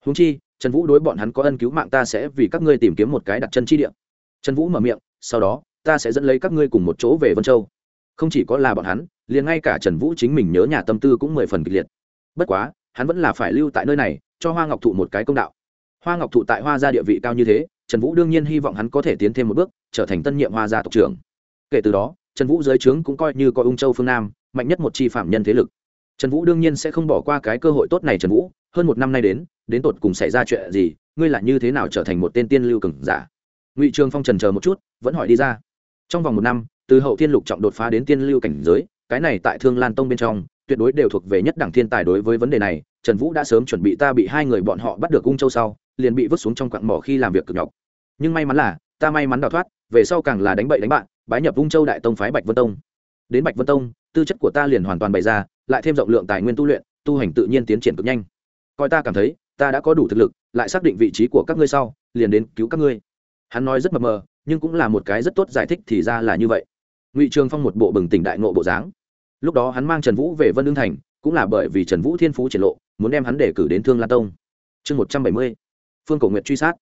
Húng chi, trần vũ đối bọn hắn có ân cứu mạng ta sẽ vì các ngươi tìm kiếm một cái đặt chân chi địa. Trần vũ mở miệng, sau đó, ta sẽ dẫn lấy các ngươi cùng một chỗ về vân châu. Không chỉ có là bọn hắn, liền ngay cả trần vũ chính mình nhớ nhà tâm tư cũng mười phần kịch liệt. Bất quá, hắn vẫn là phải lưu tại nơi này, cho hoa ngọc thụ một cái công đạo. Hoa ngọc thụ tại hoa gia địa vị cao như thế, trần vũ đương nhiên hy vọng hắn có thể tiến thêm một bước, trở thành tân nhiệm hoa gia tộc trưởng. Kể từ đó, trần vũ dưới trướng cũng coi như coi ung châu phương nam, mạnh nhất một chi phạm nhân thế lực trần vũ đương nhiên sẽ không bỏ qua cái cơ hội tốt này trần vũ, hơn một năm nay đến đến tột cùng xảy ra chuyện gì, ngươi là như thế nào trở thành một tên tiên lưu cường giả? Ngụy trường phong trần chờ một chút, vẫn hỏi đi ra. Trong vòng một năm, từ hậu thiên lục trọng đột phá đến tiên lưu cảnh giới, cái này tại thương lan tông bên trong, tuyệt đối đều thuộc về nhất đẳng thiên tài đối với vấn đề này, trần vũ đã sớm chuẩn bị ta bị hai người bọn họ bắt được ung châu sau, liền bị vứt xuống trong quặng mỏ khi làm việc cực nhọc. Nhưng may mắn là, ta may mắn đào thoát, về sau càng là đánh bậy đánh bạn, bái nhập ung châu đại tông phái bạch vân tông. Đến bạch vân tông, tư chất của ta liền hoàn toàn bày ra lại thêm rộng lượng tài nguyên tu luyện, tu hành tự nhiên tiến triển cực nhanh. Coi ta cảm thấy, ta đã có đủ thực lực, lại xác định vị trí của các ngươi sau, liền đến cứu các ngươi. Hắn nói rất mập mờ, nhưng cũng là một cái rất tốt giải thích thì ra là như vậy. Ngụy trường phong một bộ bừng tỉnh đại ngộ bộ dáng. Lúc đó hắn mang trần vũ về vân lương thành, cũng là bởi vì trần vũ thiên phú triển lộ, muốn đem hắn để cử đến thương lan tông. Chương một trăm bảy mươi, phương cổ nguyện truy sát.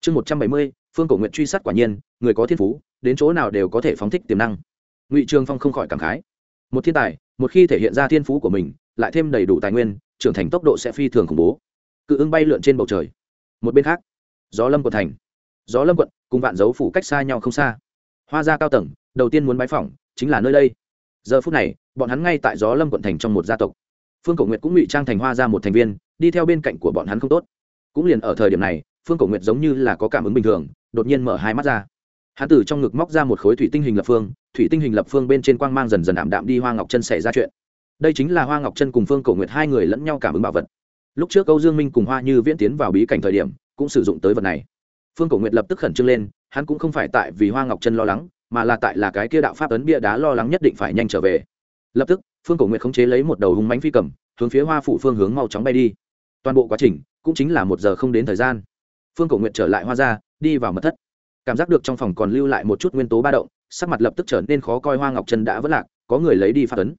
Chương một trăm bảy mươi, phương cổ nguyện truy sát quả nhiên, người có thiên phú, đến chỗ nào đều có thể phóng thích tiềm năng. Ngụy trường phong không khỏi cảm khái. Một thiên tài một khi thể hiện ra thiên phú của mình, lại thêm đầy đủ tài nguyên, trưởng thành tốc độ sẽ phi thường khủng bố. Cự ưng bay lượn trên bầu trời. Một bên khác, gió lâm quận thành. Gió lâm quận cùng vạn dấu phủ cách xa nhau không xa. Hoa gia cao tầng, đầu tiên muốn bái phỏng, chính là nơi đây. Giờ phút này, bọn hắn ngay tại gió lâm quận thành trong một gia tộc. Phương cổ nguyệt cũng ngụy trang thành hoa ra một thành viên, đi theo bên cạnh của bọn hắn không tốt. Cũng liền ở thời điểm này, phương cổ nguyệt giống như là có cảm ứng bình thường, đột nhiên mở hai mắt ra hắn từ trong ngực móc ra một khối thủy tinh hình lập phương, thủy tinh hình lập phương bên trên quang mang dần dần ảm đạm đi hoa ngọc chân xảy ra chuyện. Đây chính là hoa ngọc chân cùng phương cổ nguyệt hai người lẫn nhau cảm ứng bảo vật. Lúc trước câu dương minh cùng hoa như viễn tiến vào bí cảnh thời điểm, cũng sử dụng tới vật này. Phương cổ nguyệt lập tức khẩn trương lên, hắn cũng không phải tại vì hoa ngọc chân lo lắng, mà là tại là cái kia đạo pháp ấn bia đá lo lắng nhất định phải nhanh trở về. Lập tức, phương cổ nguyệt khống chế lấy một đầu hung mánh phi cầm, hướng phía hoa phủ phương hướng mau chóng bay đi. Toàn bộ quá trình cũng chính là một giờ không đến thời gian. Phương cổ nguyệt trở lại hoa ra đi vào mật thất cảm giác được trong phòng còn lưu lại một chút nguyên tố ba động, sắc mặt lập tức trở nên khó coi, hoa ngọc chân đã vất lạc, có người lấy đi phát ấn.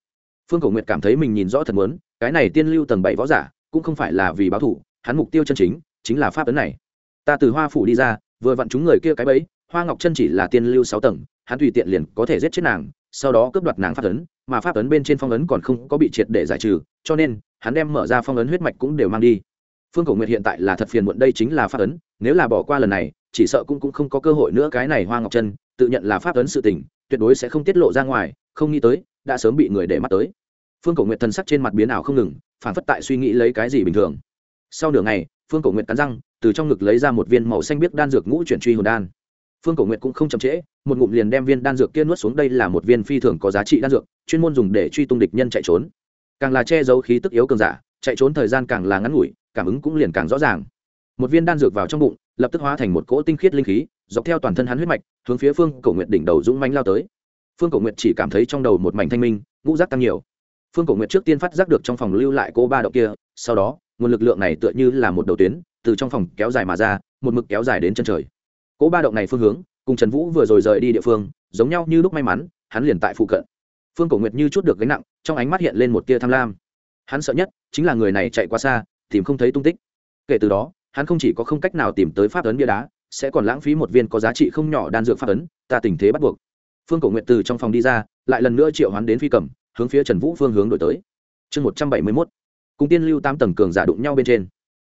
Phương cổ nguyệt cảm thấy mình nhìn rõ thật muốn, cái này tiên lưu tầng bảy võ giả, cũng không phải là vì báo thủ hắn mục tiêu chân chính chính là pháp ấn này. Ta từ hoa phủ đi ra, vừa vặn chúng người kia cái bẫy, hoa ngọc chân chỉ là tiên lưu sáu tầng, hắn tùy tiện liền có thể giết chết nàng, sau đó cướp đoạt nàng pháp ấn, mà pháp ấn bên trên phong ấn còn không có bị triệt để giải trừ, cho nên, hắn đem mở ra phong ấn huyết mạch cũng đều mang đi phương cổ nguyệt hiện tại là thật phiền muộn đây chính là pháp ấn, nếu là bỏ qua lần này, chỉ sợ cũng cũng không có cơ hội nữa cái này hoa ngọc chân tự nhận là pháp ấn sự tình, tuyệt đối sẽ không tiết lộ ra ngoài, không nghĩ tới, đã sớm bị người để mắt tới. Phương cổ nguyệt thần sắc trên mặt biến ảo không ngừng, phản phất tại suy nghĩ lấy cái gì bình thường. Sau nửa ngày, phương cổ nguyệt cắn răng, từ trong ngực lấy ra một viên màu xanh biếc đan dược ngũ chuyển truy hồn đan. Phương cổ nguyệt cũng không chậm trễ, một ngụm liền đem viên đan dược kia nuốt xuống, đây là một viên phi thường có giá trị đan dược, chuyên môn dùng để truy tung địch nhân chạy trốn. Càng là che giấu khí tức yếu cường giả, chạy trốn thời gian càng là ngắn ngủi cảm ứng cũng liền càng rõ ràng. Một viên đan dược vào trong bụng, lập tức hóa thành một cỗ tinh khiết linh khí, dọc theo toàn thân hắn huyết mạch, hướng phía phương cổ nguyệt đỉnh đầu dũng mãnh lao tới. Phương cổ nguyệt chỉ cảm thấy trong đầu một mảnh thanh minh, ngũ giác tăng nhiều. Phương cổ nguyệt trước tiên phát giác được trong phòng lưu lại cô ba động kia, sau đó, nguồn lực lượng này tựa như là một đầu tuyến, từ trong phòng kéo dài mà ra, một mực kéo dài đến chân trời. Cỗ ba động này phương hướng, cùng trần vũ vừa rồi rời đi địa phương, giống nhau như lúc may mắn, hắn liền tại phụ cận. Phương cổ nguyệt như chút được gánh nặng, trong ánh mắt hiện lên một tia tham lam. Hắn sợ nhất, chính là người này chạy quá xa tìm không thấy tung tích. Kể từ đó, hắn không chỉ có không cách nào tìm tới pháp ấn bia đá, sẽ còn lãng phí một viên có giá trị không nhỏ đan dược pháp ấn, ta tình thế bắt buộc. Phương cổ nguyệt từ trong phòng đi ra, lại lần nữa triệu hắn đến phi cầm, hướng phía trần vũ phương hướng đổi tới. Chương một trăm bảy mươi mốt, cùng tiên lưu tám tầng cường giả đụng nhau bên trên.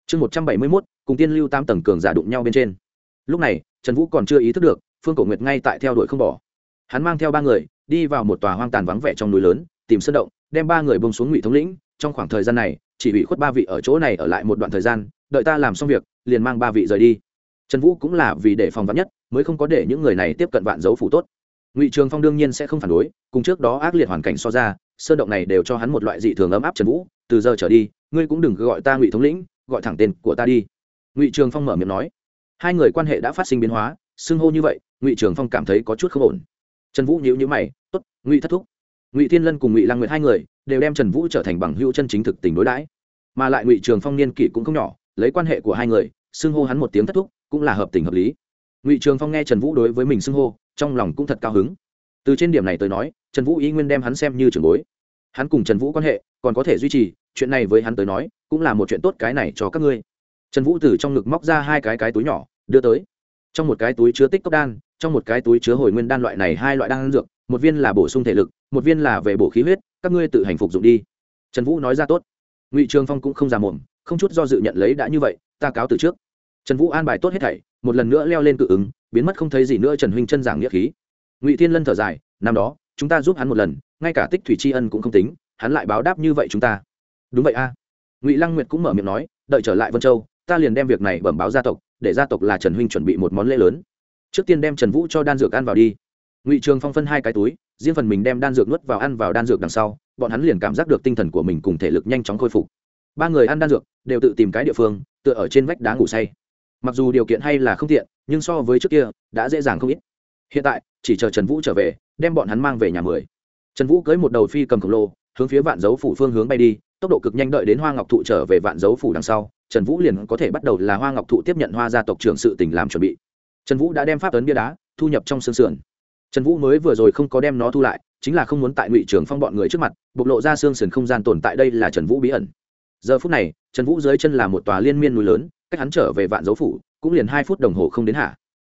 Chương một trăm bảy mươi mốt, cùng tiên lưu tám tầng cường giả đụng nhau bên trên. Lúc này, trần vũ còn chưa ý thức được, phương cổ nguyệt ngay tại theo đuổi không bỏ. Hắn mang theo ba người, đi vào một tòa hoang tàn vắng vẻ trong núi lớn, tìm sơn động, đem ba người bông xuống ngụy thống lĩnh, trong khoảng thời gian này chỉ bị khuất ba vị ở chỗ này ở lại một đoạn thời gian, đợi ta làm xong việc, liền mang ba vị rời đi. Trần vũ cũng là vì để phòng vắn nhất, mới không có để những người này tiếp cận vạn dấu phủ tốt. Ngụy trường phong đương nhiên sẽ không phản đối, cùng trước đó ác liệt hoàn cảnh so ra, sơn động này đều cho hắn một loại dị thường ấm áp trần vũ, từ giờ trở đi, ngươi cũng đừng gọi ta ngụy thống lĩnh, gọi thẳng tên của ta đi. Ngụy trường phong mở miệng nói. Hai người quan hệ đã phát sinh biến hóa, xưng hô như vậy, ngụy trường phong cảm thấy có chút không ổn. Trần vũ nhíu nhíu mày, tốt, ngụy thất thúc. Ngụy thiên lân cùng ngụy lăng nguyệt hai người đều đem trần vũ trở thành bằng hữu chân chính thực tình đối đãi mà lại ngụy trường phong niên kỷ cũng không nhỏ, lấy quan hệ của hai người, xưng hô hắn một tiếng thất thúc, cũng là hợp tình hợp lý. Ngụy trường phong nghe trần vũ đối với mình xưng hô, trong lòng cũng thật cao hứng. Từ trên điểm này tới nói, trần vũ ý nguyên đem hắn xem như trường bối. Hắn cùng trần vũ quan hệ, còn có thể duy trì, chuyện này với hắn tới nói, cũng là một chuyện tốt cái này cho các ngươi. Trần vũ từ trong ngực móc ra hai cái cái túi nhỏ, đưa tới. Trong một cái túi chứa tích cốc đan, trong một cái túi chứa hồi nguyên đan loại này hai loại đan dược, một viên là bổ sung thể lực, một viên là về bổ khí huyết, các ngươi tự hành phục dụng đi. Trần vũ nói ra tốt ngụy trường phong cũng không già mồm, không chút do dự nhận lấy đã như vậy, ta cáo từ trước. Trần vũ an bài tốt hết thảy, một lần nữa leo lên cự ứng, biến mất không thấy gì nữa trần huynh chân giảng nghĩa khí. Ngụy thiên lân thở dài, năm đó, chúng ta giúp hắn một lần, ngay cả tích thủy tri ân cũng không tính, hắn lại báo đáp như vậy chúng ta. Đúng vậy a. Ngụy lăng nguyệt cũng mở miệng nói, đợi trở lại vân châu, ta liền đem việc này bẩm báo gia tộc, để gia tộc là trần huynh chuẩn bị một món lễ lớn. Trước tiên đem trần vũ cho đan dược ăn vào đi. Ngụy trường phong phân hai cái túi, riêng phần mình đem đan dược nuốt vào ăn vào đan dược đằng sau bọn hắn liền cảm giác được tinh thần của mình cùng thể lực nhanh chóng khôi phục. Ba người ăn đan dược, đều tự tìm cái địa phương, tựa ở trên vách đá ngủ say. Mặc dù điều kiện hay là không tiện, nhưng so với trước kia, đã dễ dàng không ít. Hiện tại, chỉ chờ trần vũ trở về, đem bọn hắn mang về nhà mười. Trần vũ cưới một đầu phi cầm khổng lồ, hướng phía vạn dấu phủ phương hướng bay đi, tốc độ cực nhanh đợi đến hoa ngọc thụ trở về vạn dấu phủ đằng sau, trần vũ liền có thể bắt đầu là hoa ngọc thụ tiếp nhận hoa gia tộc trưởng sự tỉnh làm chuẩn bị. Trần vũ đã đem pháp ấn bia đá thu nhập trong xương sườn trần vũ mới vừa rồi không có đem nó thu lại, chính là không muốn tại ngụy trường phong bọn người trước mặt, bộc lộ ra xương sườn không gian tồn tại đây là trần vũ bí ẩn. Giờ phút này, trần vũ dưới chân là một tòa liên miên núi lớn, cách hắn trở về vạn dấu phủ, cũng liền hai phút đồng hồ không đến hạ.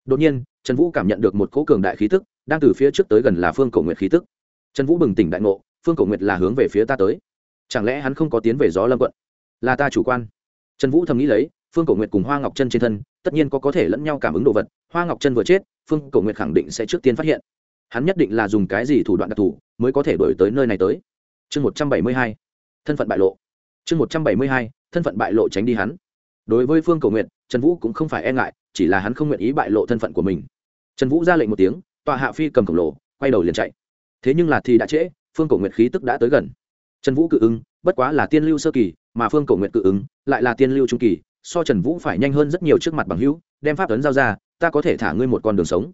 Đột nhiên, trần vũ cảm nhận được một cỗ cường đại khí tức, đang từ phía trước tới gần là phương cầu nguyệt khí tức. Trần vũ bừng tỉnh đại ngộ, phương cầu nguyệt là hướng về phía ta tới. Chẳng lẽ hắn không có tiến về gió lâm quận? Là ta chủ quan. Trần vũ thầm nghĩ lấy, phương cầu nguyệt cùng hoa ngọc chân trên thân, tất nhiên có có thể lẫn nhau cảm ứng đồ vật, hoa ngọc chân vừa chết phương cầu nguyệt khẳng định sẽ trước tiên phát hiện. Hắn nhất định là dùng cái gì thủ đoạn đặc thù mới có thể đổi tới nơi này tới. Chương một trăm bảy mươi hai, thân phận bại lộ. Chương một trăm bảy mươi hai, thân phận bại lộ tránh đi hắn. Đối với phương cầu nguyện trần vũ cũng không phải e ngại, chỉ là hắn không nguyện ý bại lộ thân phận của mình. Trần vũ ra lệnh một tiếng, tòa hạ phi cầm khổng lồ, quay đầu liền chạy. Thế nhưng là thì đã trễ, phương cầu nguyện khí tức đã tới gần. Trần vũ cự ứng, bất quá là tiên lưu sơ kỳ, mà phương cầu nguyện cự ứng, lại là tiên lưu trung kỳ, so trần vũ phải nhanh hơn rất nhiều trước mặt bằng hữu, đem pháp tuấn giao ra ta có thể thả ngươi một con đường sống.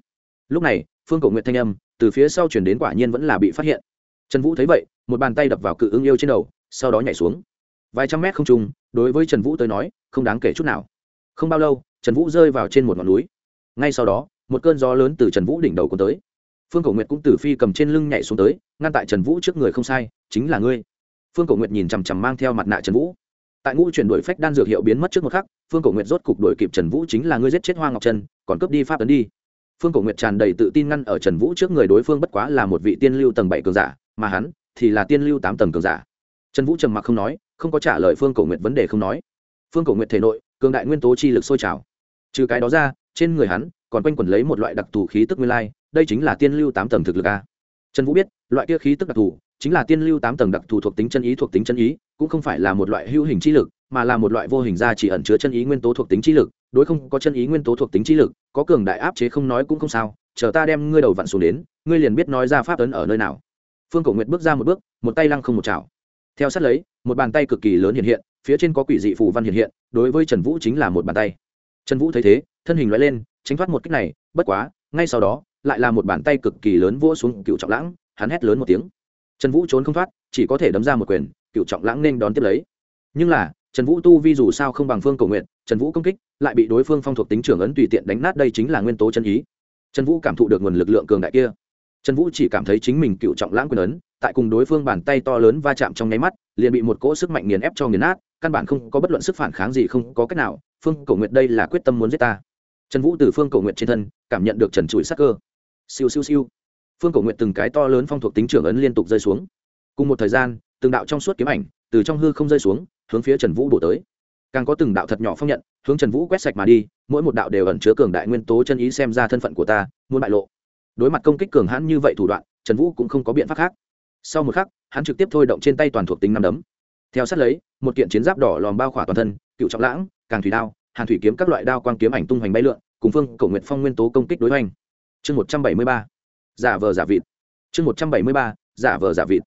Lúc này, phương cầu nguyện thanh âm từ phía sau chuyển đến quả nhiên vẫn là bị phát hiện. Trần vũ thấy vậy, một bàn tay đập vào cự ứng yêu trên đầu, sau đó nhảy xuống. Vài trăm mét không trung, đối với trần vũ tới nói, không đáng kể chút nào. Không bao lâu, trần vũ rơi vào trên một ngọn núi. Ngay sau đó, một cơn gió lớn từ trần vũ đỉnh đầu cuốn tới. Phương cổ nguyệt cũng từ phi cầm trên lưng nhảy xuống tới, ngăn tại trần vũ trước người không sai, chính là ngươi. Phương cổ nguyệt nhìn chằm chằm mang theo mặt nạ trần vũ tại ngũ chuyển đổi phách đan dược hiệu biến mất trước một khắc, phương cổ nguyệt rốt cục đuổi kịp trần vũ chính là ngươi giết chết hoa ngọc trân còn cướp đi pháp ấn đi. Phương cổ nguyệt tràn đầy tự tin ngăn ở trần vũ trước người đối phương bất quá là một vị tiên lưu tầng bảy cường giả, mà hắn thì là tiên lưu tám tầng cường giả. Trần vũ trầm mặc không nói, không có trả lời phương cổ nguyệt vấn đề không nói. Phương cổ nguyệt thể nội, cường đại nguyên tố chi lực sôi trào. Trừ cái đó ra, trên người hắn còn quanh quẩn lấy một loại đặc thù khí tức nguyên lai, đây chính là tiên lưu tám tầng thực lực a. Trần vũ biết, loại kia khí tức đặc thù chính là tiên lưu tám tầng đặc thù thuộc tính chân ý thuộc tính chân ý, cũng không phải là một loại hữu hình chi lực, mà là một loại vô hình ra chỉ ẩn chứa chân ý nguyên tố thuộc tính chi lực, đối không có chân ý nguyên tố thuộc tính chi lực, có cường đại áp chế không nói cũng không sao, chờ ta đem ngươi đầu vặn xuống đến, ngươi liền biết nói ra pháp ấn ở nơi nào. Phương cổ nguyệt bước ra một bước, một tay lăng không một chảo. Theo sát lấy, một bàn tay cực kỳ lớn hiện hiện, phía trên có quỷ dị phù văn hiện hiện, đối với trần vũ chính là một bàn tay. Trần vũ thấy thế, thân hình loại lên, tránh thoát một cách này, bất quá, ngay sau đó, lại là một bàn tay cực kỳ lớn vỗ xuống cựu trọng lãng, hắn hét lớn một tiếng trần vũ trốn không thoát, chỉ có thể đấm ra một quyền, cựu trọng lãng nên đón tiếp lấy. Nhưng là, trần vũ tu vi dù sao không bằng phương cầu nguyện trần vũ công kích, lại bị đối phương phong thuộc tính trưởng ấn tùy tiện đánh nát đây chính là nguyên tố chân ý. Trần vũ cảm thụ được nguồn lực lượng cường đại kia. Trần vũ chỉ cảm thấy chính mình cựu trọng lãng quyền ấn, tại cùng đối phương bàn tay to lớn va chạm trong nháy mắt, liền bị một cỗ sức mạnh nghiền ép cho nghiền nát, căn bản không có bất luận sức phản kháng gì, không có cách nào. Phương cầu nguyệt đây là quyết tâm muốn giết ta. Trần vũ từ phương cầu nguyệt trên thân, cảm nhận được trần trụi sắc cơ. Siêu siêu siêu phương cổ nguyện từng cái to lớn phong thuộc tính trưởng ấn liên tục rơi xuống. Cùng một thời gian, từng đạo trong suốt kiếm ảnh từ trong hư không rơi xuống, hướng phía trần vũ đổ tới. Càng có từng đạo thật nhỏ phong nhận, hướng trần vũ quét sạch mà đi, mỗi một đạo đều ẩn chứa cường đại nguyên tố chân ý xem ra thân phận của ta, muốn bại lộ. Đối mặt công kích cường hãn như vậy thủ đoạn, trần vũ cũng không có biện pháp khác. Sau một khắc, hắn trực tiếp thôi động trên tay toàn thuộc tính năm đấm. Theo sát lấy, một kiện chiến giáp đỏ lòm bao khỏa toàn thân, cựu trọng lãng, càng thủy đao, hàn thủy kiếm các loại đao quang kiếm ảnh tung hoành bay lượn, cùng phương cổ nguyện phong nguyên tố công kích đối hoành. Chương một trăm bảy mươi ba giả vờ giả vịt. Chương một trăm bảy mươi ba, giả vờ giả vịt.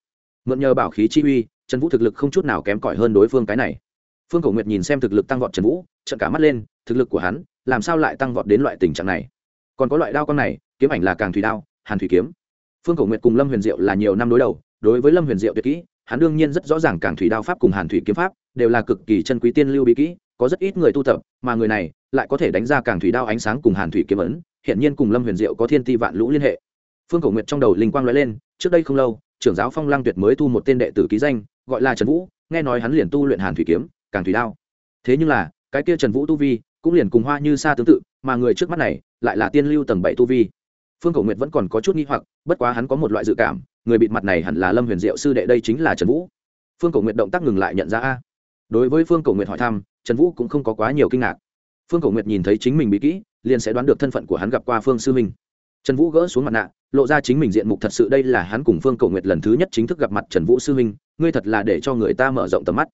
Mượn nhờ bảo khí chi uy, trần vũ thực lực không chút nào kém cỏi hơn đối phương cái này. Phương cổ nguyệt nhìn xem thực lực tăng vọt trần vũ trận cả mắt lên, thực lực của hắn, làm sao lại tăng vọt đến loại tình trạng này? Còn có loại đao con này, kiếm ảnh là càng thủy đao, hàn thủy kiếm. Phương cổ nguyệt cùng lâm huyền diệu là nhiều năm đối đầu, đối với lâm huyền diệu tuyệt kỹ, hắn đương nhiên rất rõ ràng càng thủy đao pháp cùng hàn thủy kiếm pháp đều là cực kỳ chân quý tiên lưu bí kỹ, có rất ít người tu tập, mà người này lại có thể đánh ra càng thủy đao ánh sáng cùng hàn thủy kiếm ấn hiện nhiên cùng lâm huyền diệu có thiên ti vạn lũ liên hệ phương cổ nguyệt trong đầu linh quang nói lên, trước đây không lâu, trưởng giáo phong lang tuyệt mới thu một tên đệ tử ký danh, gọi là trần vũ, nghe nói hắn liền tu luyện hàn thủy kiếm, càng thủy đao. Thế nhưng là, cái kia trần vũ tu vi cũng liền cùng hoa như sa tương tự, mà người trước mắt này lại là tiên lưu tầng bảy tu vi. Phương cổ nguyệt vẫn còn có chút nghi hoặc, bất quá hắn có một loại dự cảm, người bịt mặt này hẳn là lâm huyền diệu sư đệ đây chính là trần vũ. Phương cổ nguyệt động tác ngừng lại nhận ra a. Đối với phương cổ nguyệt hỏi thăm, trần vũ cũng không có quá nhiều kinh ngạc. Phương cổ nguyệt nhìn thấy chính mình bị kỹ, liền sẽ đoán được thân phận của hắn gặp qua phương sư minh trần vũ gỡ xuống mặt nạ, lộ ra chính mình diện mục thật sự đây là hắn cùng phương cổ nguyệt lần thứ nhất chính thức gặp mặt trần vũ sư huynh. ngươi thật là để cho người ta mở rộng tầm mắt.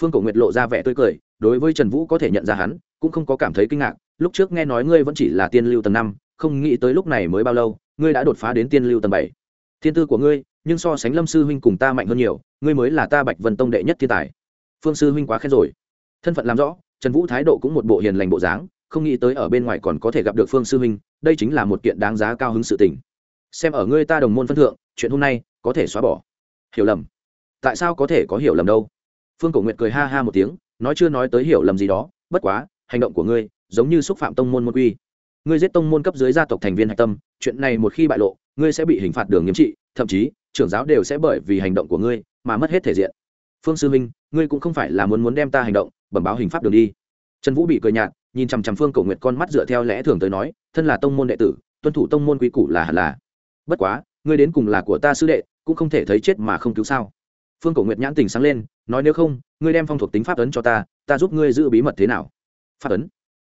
Phương cổ nguyệt lộ ra vẻ tươi cười, đối với trần vũ có thể nhận ra hắn, cũng không có cảm thấy kinh ngạc, lúc trước nghe nói ngươi vẫn chỉ là tiên lưu tầng năm, không nghĩ tới lúc này mới bao lâu, ngươi đã đột phá đến tiên lưu tầng bảy. Thiên tư của ngươi, nhưng so sánh lâm sư huynh cùng ta mạnh hơn nhiều, ngươi mới là ta bạch vân tông đệ nhất thiên tài. Phương sư huynh quá khen rồi. Thân phận làm rõ, trần vũ thái độ cũng một bộ hiền lành bộ dáng không nghĩ tới ở bên ngoài còn có thể gặp được phương sư huynh, đây chính là một kiện đáng giá cao hứng sự tình. Xem ở ngươi ta đồng môn phân thượng, chuyện hôm nay có thể xóa bỏ. Hiểu lầm. Tại sao có thể có hiểu lầm đâu? Phương cổ nguyệt cười ha ha một tiếng, nói chưa nói tới hiểu lầm gì đó, bất quá, hành động của ngươi giống như xúc phạm tông môn môn quy. Ngươi giết tông môn cấp dưới gia tộc thành viên hạch tâm, chuyện này một khi bại lộ, ngươi sẽ bị hình phạt đường nghiêm trị, thậm chí, trưởng giáo đều sẽ bởi vì hành động của ngươi mà mất hết thể diện. Phương sư minh ngươi cũng không phải là muốn muốn đem ta hành động, bẩm báo hình pháp đường đi. Trần vũ bị cười nhạt nhìn chằm chằm phương cổ nguyệt con mắt dựa theo lẽ thường tới nói, thân là tông môn đệ tử, tuân thủ tông môn quy củ là hẳn là. Bất quá, ngươi đến cùng là của ta sư đệ, cũng không thể thấy chết mà không cứu sao? Phương cổ nguyệt nhãn tình sáng lên, nói nếu không, ngươi đem phong thuộc tính pháp ấn cho ta ta giúp ngươi giữ bí mật thế nào? Pháp ấn?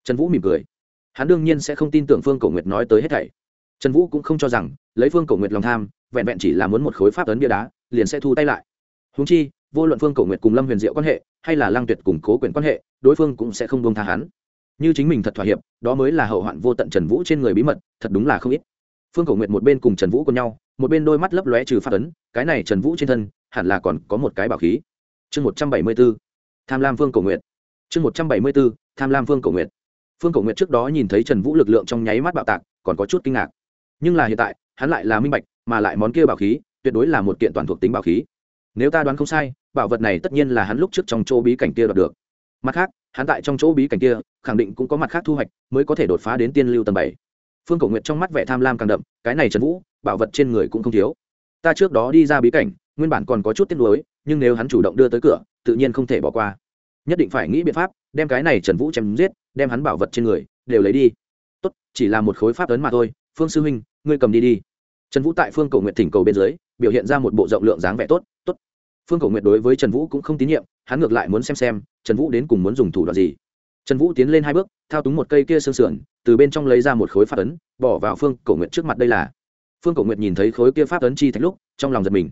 Trần vũ mỉm cười. Hắn đương nhiên sẽ không tin tưởng phương cổ nguyệt nói tới hết thảy. Trần vũ cũng không cho rằng, lấy phương cổ nguyệt lòng tham, vẹn vẹn chỉ là muốn một khối pháp ấn bia đá, liền sẽ thu tay lại. Húng chi, vô luận phương cổ nguyệt cùng lâm huyền diệu quan hệ, hay là lang tuyệt củng cố quyền quan hệ, đối phương cũng sẽ không buông tha hắn như chính mình thật thỏa hiệp, đó mới là hậu hoạn vô tận trần vũ trên người bí mật, thật đúng là không ít. Phương cầu nguyệt một bên cùng trần vũ cùng nhau, một bên đôi mắt lấp lóe trừ phát ấn, cái này trần vũ trên thân, hẳn là còn có một cái bảo khí. Chương một trăm bảy mươi b ố tham lam phương cầu nguyện chương một trăm bảy mươi b ố tham lam phương cầu nguyện phương cầu nguyện trước đó nhìn thấy trần vũ lực lượng trong nháy mắt bạo tạc, còn có chút kinh ngạc. Nhưng là hiện tại, hắn lại là minh bạch, mà lại món kia bảo khí, tuyệt đối là một kiện toàn thuộc tính bảo khí. Nếu ta đoán không sai, bảo vật này tất nhiên là hắn lúc trước trong chỗ bí cảnh kia đoạt được. Mặt khác hắn tại trong chỗ bí cảnh kia, khẳng định cũng có mặt khác thu hoạch, mới có thể đột phá đến tiên lưu tầng bảy. Phương cổ nguyện trong mắt vẻ tham lam càng đậm, cái này trần vũ, bảo vật trên người cũng không thiếu. Ta trước đó đi ra bí cảnh, nguyên bản còn có chút tiếc nuối, nhưng nếu hắn chủ động đưa tới cửa, tự nhiên không thể bỏ qua. Nhất định phải nghĩ biện pháp, đem cái này trần vũ chém giết, đem hắn bảo vật trên người, đều lấy đi. Tốt, chỉ là một khối pháp ấn mà thôi. Phương sư huynh, ngươi cầm đi đi. Trần vũ tại phương cầu nguyện thỉnh cầu bên dưới, biểu hiện ra một bộ rộng lượng dáng vẻ tốt. Tốt phương cổ nguyện đối với trần vũ cũng không tín nhiệm, hắn ngược lại muốn xem xem, trần vũ đến cùng muốn dùng thủ đoạn gì. Trần vũ tiến lên hai bước, thao túng một cây kia sương sườn, từ bên trong lấy ra một khối pháp ấn, bỏ vào phương cổ nguyện trước mặt đây là. Phương cổ nguyện nhìn thấy khối kia pháp ấn chi thạch lúc, trong lòng giật mình.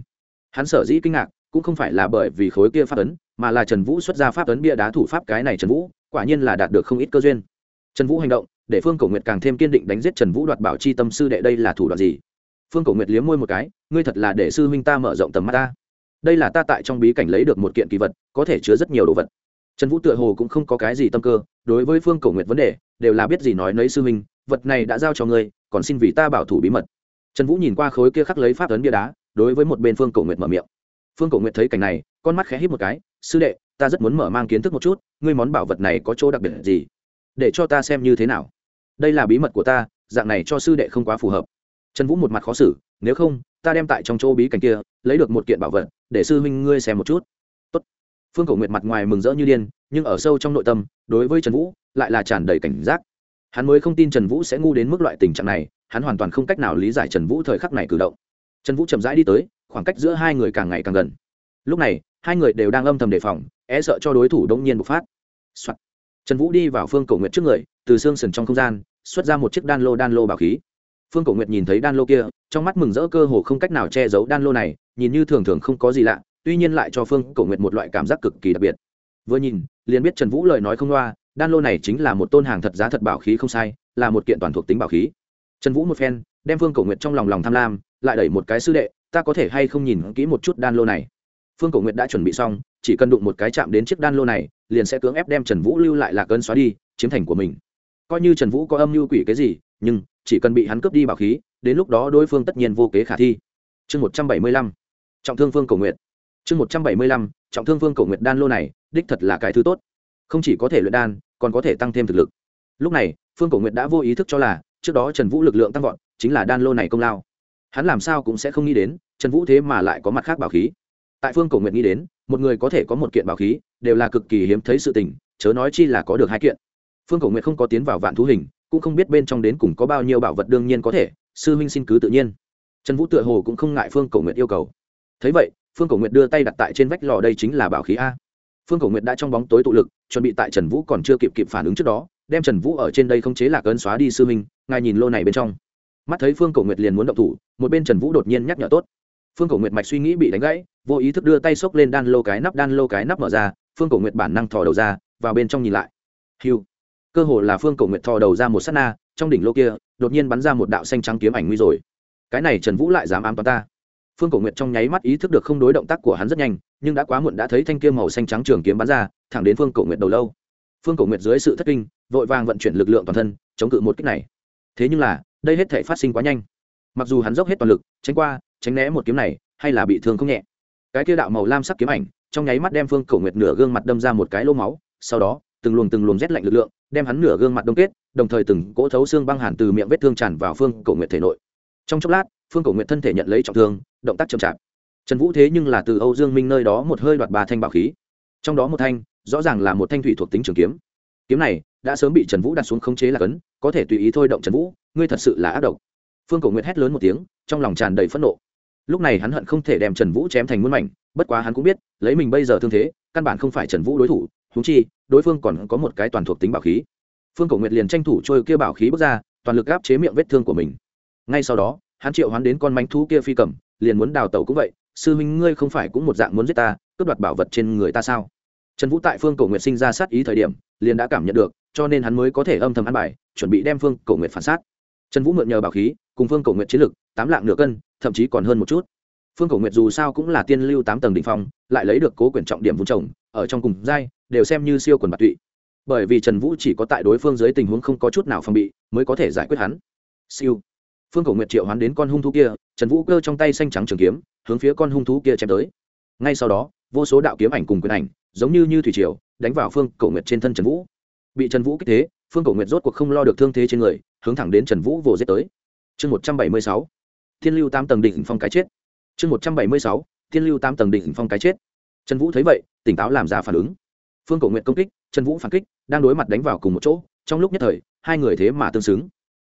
Hắn sở dĩ kinh ngạc, cũng không phải là bởi vì khối kia pháp ấn, mà là trần vũ xuất ra pháp ấn bia đá thủ pháp cái này trần vũ, quả nhiên là đạt được không ít cơ duyên. Trần vũ hành động, để phương cổ nguyện càng thêm kiên định đánh giết trần vũ đoạt bảo chi tâm sư đệ đây là thủ đoạn gì? Phương cổ nguyện liếm môi một cái, ngươi thật là để sư huynh ta mở rộng tầm mắt ta đây là ta tại trong bí cảnh lấy được một kiện kỳ vật, có thể chứa rất nhiều đồ vật. Trần vũ tựa hồ cũng không có cái gì tâm cơ, đối với phương cầu nguyện vấn đề, đều là biết gì nói nấy sư huynh, vật này đã giao cho ngươi, còn xin vì ta bảo thủ bí mật. Trần vũ nhìn qua khối kia khắc lấy pháp ấn bia đá, đối với một bên phương cầu nguyện mở miệng. Phương cầu nguyện thấy cảnh này, con mắt khẽ hít một cái, sư đệ, ta rất muốn mở mang kiến thức một chút, ngươi món bảo vật này có chỗ đặc biệt gì? Để cho ta xem như thế nào. Đây là bí mật của ta, dạng này cho sư đệ không quá phù hợp. Trần vũ một mặt khó xử, nếu không, ta đem tại trong chỗ bí cảnh kia, lấy được một kiện bảo vật để sư huynh ngươi xem một chút. Tốt. phương cổ nguyệt mặt ngoài mừng rỡ như điên, nhưng ở sâu trong nội tâm, đối với trần vũ, lại là tràn đầy cảnh giác. Hắn mới không tin trần vũ sẽ ngu đến mức loại tình trạng này, hắn hoàn toàn không cách nào lý giải trần vũ thời khắc này cử động. Trần vũ chậm rãi đi tới, khoảng cách giữa hai người càng ngày càng gần. Lúc này, hai người đều đang âm thầm đề phòng é sợ cho đối thủ đông nhiên bộc phát、Soạn. trần vũ đi vào phương cổ nguyệt trước người, từ xương sần trong không gian, xuất ra một chiếc đan lô đan lô bảo khí. Phương cổ nguyệt nhìn thấy đan lô kia, trong mắt mừng rỡ cơ hồ không cách nào che giấu đan lô này nhìn như thường thường không có gì lạ, tuy nhiên lại cho phương cổ nguyệt một loại cảm giác cực kỳ đặc biệt. Vừa nhìn, liền biết trần vũ lời nói không loa, đan lô này chính là một tôn hàng thật giá thật bảo khí không sai, là một kiện toàn thuộc tính bảo khí. Trần vũ một phen, đem phương cổ nguyệt trong lòng lòng tham lam, lại đẩy một cái sư đệ, ta có thể hay không nhìn kỹ một chút đan lô này? Phương cổ nguyệt đã chuẩn bị xong, chỉ cần đụng một cái chạm đến chiếc đan lô này, liền sẽ cưỡng ép đem trần vũ lưu lại là cơn xóa đi, chiếm thành của mình. Coi như trần vũ có âm mưu quỷ cái gì, nhưng chỉ cần bị hắn cướp đi bảo khí, đến lúc đó đối phương tất nhiên vô kế khả thi. Chương một trăm bảy mươi lăm trọng thương phương cổ nguyện, chương một trăm bảy mươi lăm trọng thương phương cổ nguyện đan lô này đích thật là cái thứ tốt. Không chỉ có thể luyện đan còn có thể tăng thêm thực lực. Lúc này phương cổ nguyện đã vô ý thức cho là trước đó trần vũ lực lượng tăng vọt chính là đan lô này công lao. Hắn làm sao cũng sẽ không nghĩ đến trần vũ thế mà lại có mặt khác bảo khí. Tại phương cổ nguyện nghĩ đến một người có thể có một kiện bảo khí đều là cực kỳ hiếm thấy sự tình chớ nói chi là có được hai kiện. Phương cổ nguyện không có tiến vào vạn thú hình cũng không biết bên trong đến cùng có bao nhiêu bảo vật đương nhiên có thể sư huynh xin cứ tự nhiên. Trần vũ tựa hồ cũng không ngại phương cổ nguyện yêu cầu thấy vậy, phương cổ nguyệt đưa tay đặt tại trên vách lò đây chính là bảo khí a. Phương cổ nguyệt đã trong bóng tối tụ lực, chuẩn bị tại trần vũ còn chưa kịp kịp phản ứng trước đó, đem trần vũ ở trên đây không chế lạc ơn xóa đi sư minh ngài nhìn lô này bên trong. Mắt thấy phương cổ nguyệt liền muốn động thủ, một bên trần vũ đột nhiên nhắc nhở tốt. Phương cổ nguyệt mạch suy nghĩ bị đánh gãy, vô ý thức đưa tay xốc lên đan lô cái nắp, đan lô cái nắp mở ra, phương cổ nguyệt bản năng thò đầu ra, vào bên trong nhìn lại. Hiu cơ hồ là phương cổ nguyệt thò đầu ra một s á t na, trong đỉnh lô kia, đột nhiên bắn ra một đạo xanh trắng kiếm ảnh nguy rồi. Cái này trần vũ lại dám ám toán ta phương cổ nguyệt trong nháy mắt ý thức được không đối động tác của hắn rất nhanh, nhưng đã quá muộn đã thấy thanh kiếm màu xanh trắng trường kiếm bắn ra, thẳng đến phương cổ nguyệt đầu lâu. Phương cổ nguyệt dưới sự thất kinh, vội vàng vận chuyển lực lượng toàn thân, chống cự một cách này. Thế nhưng là, đây hết thể phát sinh quá nhanh. Mặc dù hắn dốc hết toàn lực, tránh qua, tránh né một kiếm này, hay là bị thương không nhẹ. Cái kia đạo màu lam sắc kiếm ảnh, trong nháy mắt đem phương Cổ nguyệt nửa gương mặt đâm ra một cái lô máu, sau đó, từng luồng từng luồng rét lạnh lực lượng, đem hắn nửa gương mặt đông kết, đồng thời từng cỗ thấu xương băng hàn từ miệng vết thương tràn vào phương Cổ nguyệt thể nội. Trong chốc lát phương cổ nguyện thân thể nhận lấy trọng thương, động tác chậm chạp. Trần vũ thế nhưng là từ âu dương minh nơi đó một hơi đoạt ba thanh bảo khí. Trong đó một thanh, rõ ràng là một thanh thủy thuộc tính trường kiếm. Kiếm này đã sớm bị trần vũ đặt xuống khống chế là cấn, có thể tùy ý thôi động trần vũ, ngươi thật sự là ác độc. Phương cổ nguyệt hét lớn một tiếng, trong lòng tràn đầy phẫn nộ. Lúc này hắn hận không thể đem trần vũ chém thành muôn mảnh, bất quá hắn cũng biết, lấy mình bây giờ thương thế, căn bản không phải trần vũ đối thủ húng chi, đối phương còn có một cái toàn thuộc tính bảo khí. Phương cổ nguyệt liền tranh thủ trôi kia bảo khí bước ra, toàn lực gáp chế miệng vết thương của mình. Ngay sau đó hắn triệu hoán đến con mánh thú kia phi cầm, liền muốn đào tẩu cũng vậy, sư huynh ngươi không phải cũng một dạng muốn giết ta, cướp đoạt bảo vật trên người ta sao? Trần vũ tại phương cổ nguyệt sinh ra sát ý thời điểm, liền đã cảm nhận được, cho nên hắn mới có thể âm thầm ăn bài, chuẩn bị đem phương cổ nguyệt phản sát. Trần vũ mượn nhờ bảo khí, cùng phương cổ nguyệt chiến lực, tám lạng nửa cân, thậm chí còn hơn một chút. Phương cổ nguyệt dù sao cũng là tiên lưu tám tầng đ ỉ n h phong, lại lấy được cố quyền trọng điểm vun trồng, ở trong cùng giai, đều xem như siêu quần bạc tụy. Bởi vì trần vũ chỉ có tại đối phương dưới tình huống không có chút nào phòng bị, mới có thể giải quyết hắn. Siêu phương cổ nguyệt triệu hoán đến con hung thú kia, trần vũ cơ trong tay xanh trắng trường kiếm, hướng phía con hung thú kia chém tới. Ngay sau đó, vô số đạo kiếm ảnh cùng quyền ảnh, giống như như thủy triều, đánh vào phương cổ nguyệt trên thân trần vũ. Bị trần vũ kích thế, phương cổ nguyệt rốt cuộc không lo được thương thế trên người, hướng thẳng đến trần vũ vồ giết tới. Chương một trăm bảy mươi sáu, thiên lưu tám tầng đỉnh phong cái chết. Chương một trăm bảy mươi sáu, thiên lưu tám tầng đỉnh phong cái chết. Trần vũ thấy vậy, tỉnh táo làm ra phản ứng. Phương cổ nguyện công kích, trần vũ phản kích, đang đối mặt đánh vào cùng một chỗ, trong lúc nhất thời, hai người thế mà tương xứng.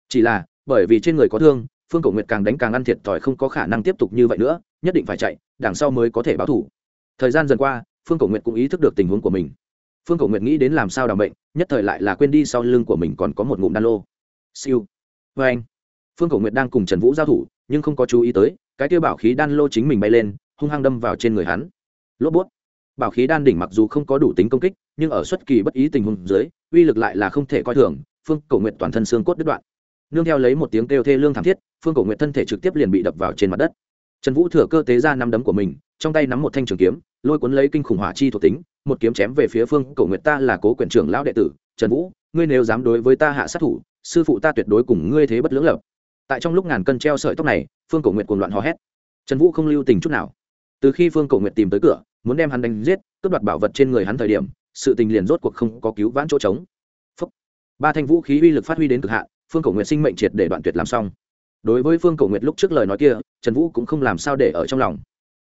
Chỉ là bởi vì trên người có thương, phương cổ nguyệt càng đánh càng ăn thiệt thòi không có khả năng tiếp tục như vậy nữa, nhất định phải chạy, đằng sau mới có thể báo thủ. Thời gian dần qua, phương cổ nguyệt cũng ý thức được tình huống của mình. Phương cổ nguyệt nghĩ đến làm sao đảm bệnh, nhất thời lại là quên đi sau lưng của mình còn có một ngụm đan lô. Siêu. Vê anh. Phương cổ nguyệt đang cùng trần vũ giao thủ, nhưng không có chú ý tới, cái tiêu bảo khí đan lô chính mình bay lên, hung hăng đâm vào trên người hắn. Lốp bút. Bảo khí đan đỉnh mặc dù không có đủ tính công kích, nhưng ở xuất kỳ bất ý tình huống dưới, uy lực lại là không thể coi thường, phương cổ nguyệt toàn thân xương cốt đứt đoạn nương theo lấy một tiếng kêu thê lương thảm thiết, phương cổ nguyệt thân thể trực tiếp liền bị đập vào trên mặt đất. Trần vũ thừa cơ tế ra năm đấm của mình, trong tay nắm một thanh trường kiếm, lôi cuốn lấy kinh khủng hỏa chi thuộc tính, một kiếm chém về phía phương cổ nguyệt ta là cố quyền trưởng lão đệ tử, trần vũ, ngươi nếu dám đối với ta hạ sát thủ, sư phụ ta tuyệt đối cùng ngươi thế bất lưỡng lập. Tại trong lúc ngàn cân treo sợi tóc này, phương cổ nguyệt cuồng loạn hò hét. Trần vũ không lưu tình chút nào. Từ khi phương cổ nguyệt tìm tới cửa, muốn đem hắn đánh giết, cướp đoạt bảo vật trên người hắn thời điểm, sự tình liền rốt cuộc không có cứu vãn chỗ trống. Phúc. ba thanh vũ khí uy lực phát huy đến cực hạn phương cổ nguyệt sinh mệnh triệt để đoạn tuyệt làm xong. Đối với phương cổ nguyệt lúc trước lời nói kia, trần vũ cũng không làm sao để ở trong lòng.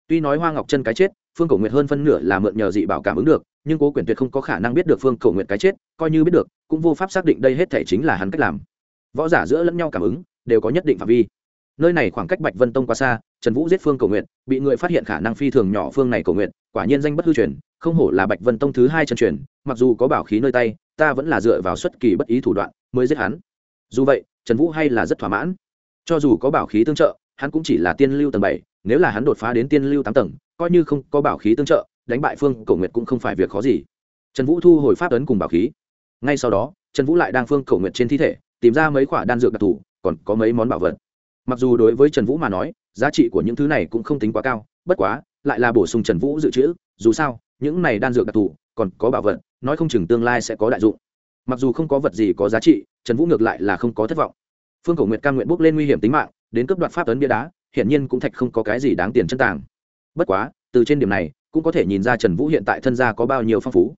Tuy nói hoa ngọc chân cái chết, phương cổ nguyệt hơn phân nửa là mượn nhờ dị bảo cảm ứng được, nhưng cố quyền tuyệt không có khả năng biết được phương cổ nguyệt cái chết, coi như biết được, cũng vô pháp xác định đây hết thể chính là hắn cách làm. Võ giả giữa lẫn nhau cảm ứng, đều có nhất định phạm vi. Nơi này khoảng cách bạch vân tông quá xa, trần vũ giết phương cầu nguyện bị người phát hiện khả năng phi thường nhỏ phương này cầu nguyện quả nhiên danh bất hư truyền, không hổ là bạch vân tông thứ hai chân truyền, mặc dù có bảo khí nơi tay, ta vẫn là dựa vào xuất kỳ bất ý thủ đoạn, mới giết hắn dù vậy, trần vũ hay là rất thỏa mãn. Cho dù có bảo khí tương trợ, hắn cũng chỉ là tiên lưu tầng bảy, nếu là hắn đột phá đến tiên lưu tám tầng, coi như không có bảo khí tương trợ, đánh bại phương cầu nguyện cũng không phải việc khó gì. Trần vũ thu hồi pháp ấn cùng bảo khí. Ngay sau đó, trần vũ lại đang phương cầu nguyện trên thi thể, tìm ra mấy khoả đan dược đặc thù, còn có mấy món bảo vật. Mặc dù đối với trần vũ mà nói, giá trị của những thứ này cũng không tính quá cao, bất quá, lại là bổ sung trần vũ dự trữ, dù sao, những này đan dược đặc thù, còn có bảo vật, nói không chừng tương lai sẽ có đại dụng mặc dù không có vật gì có giá trị, trần vũ ngược lại là không có thất vọng. Phương Cổ Nguyệt cam nguyện bốc lên nguy hiểm tính mạng, đến cấp đoạt pháp tấn bia đá, hiển nhiên cũng thạch không có cái gì đáng tiền chân tàng. Bất quá, từ trên điểm này, cũng có thể nhìn ra trần vũ hiện tại thân gia có bao nhiêu phong phú.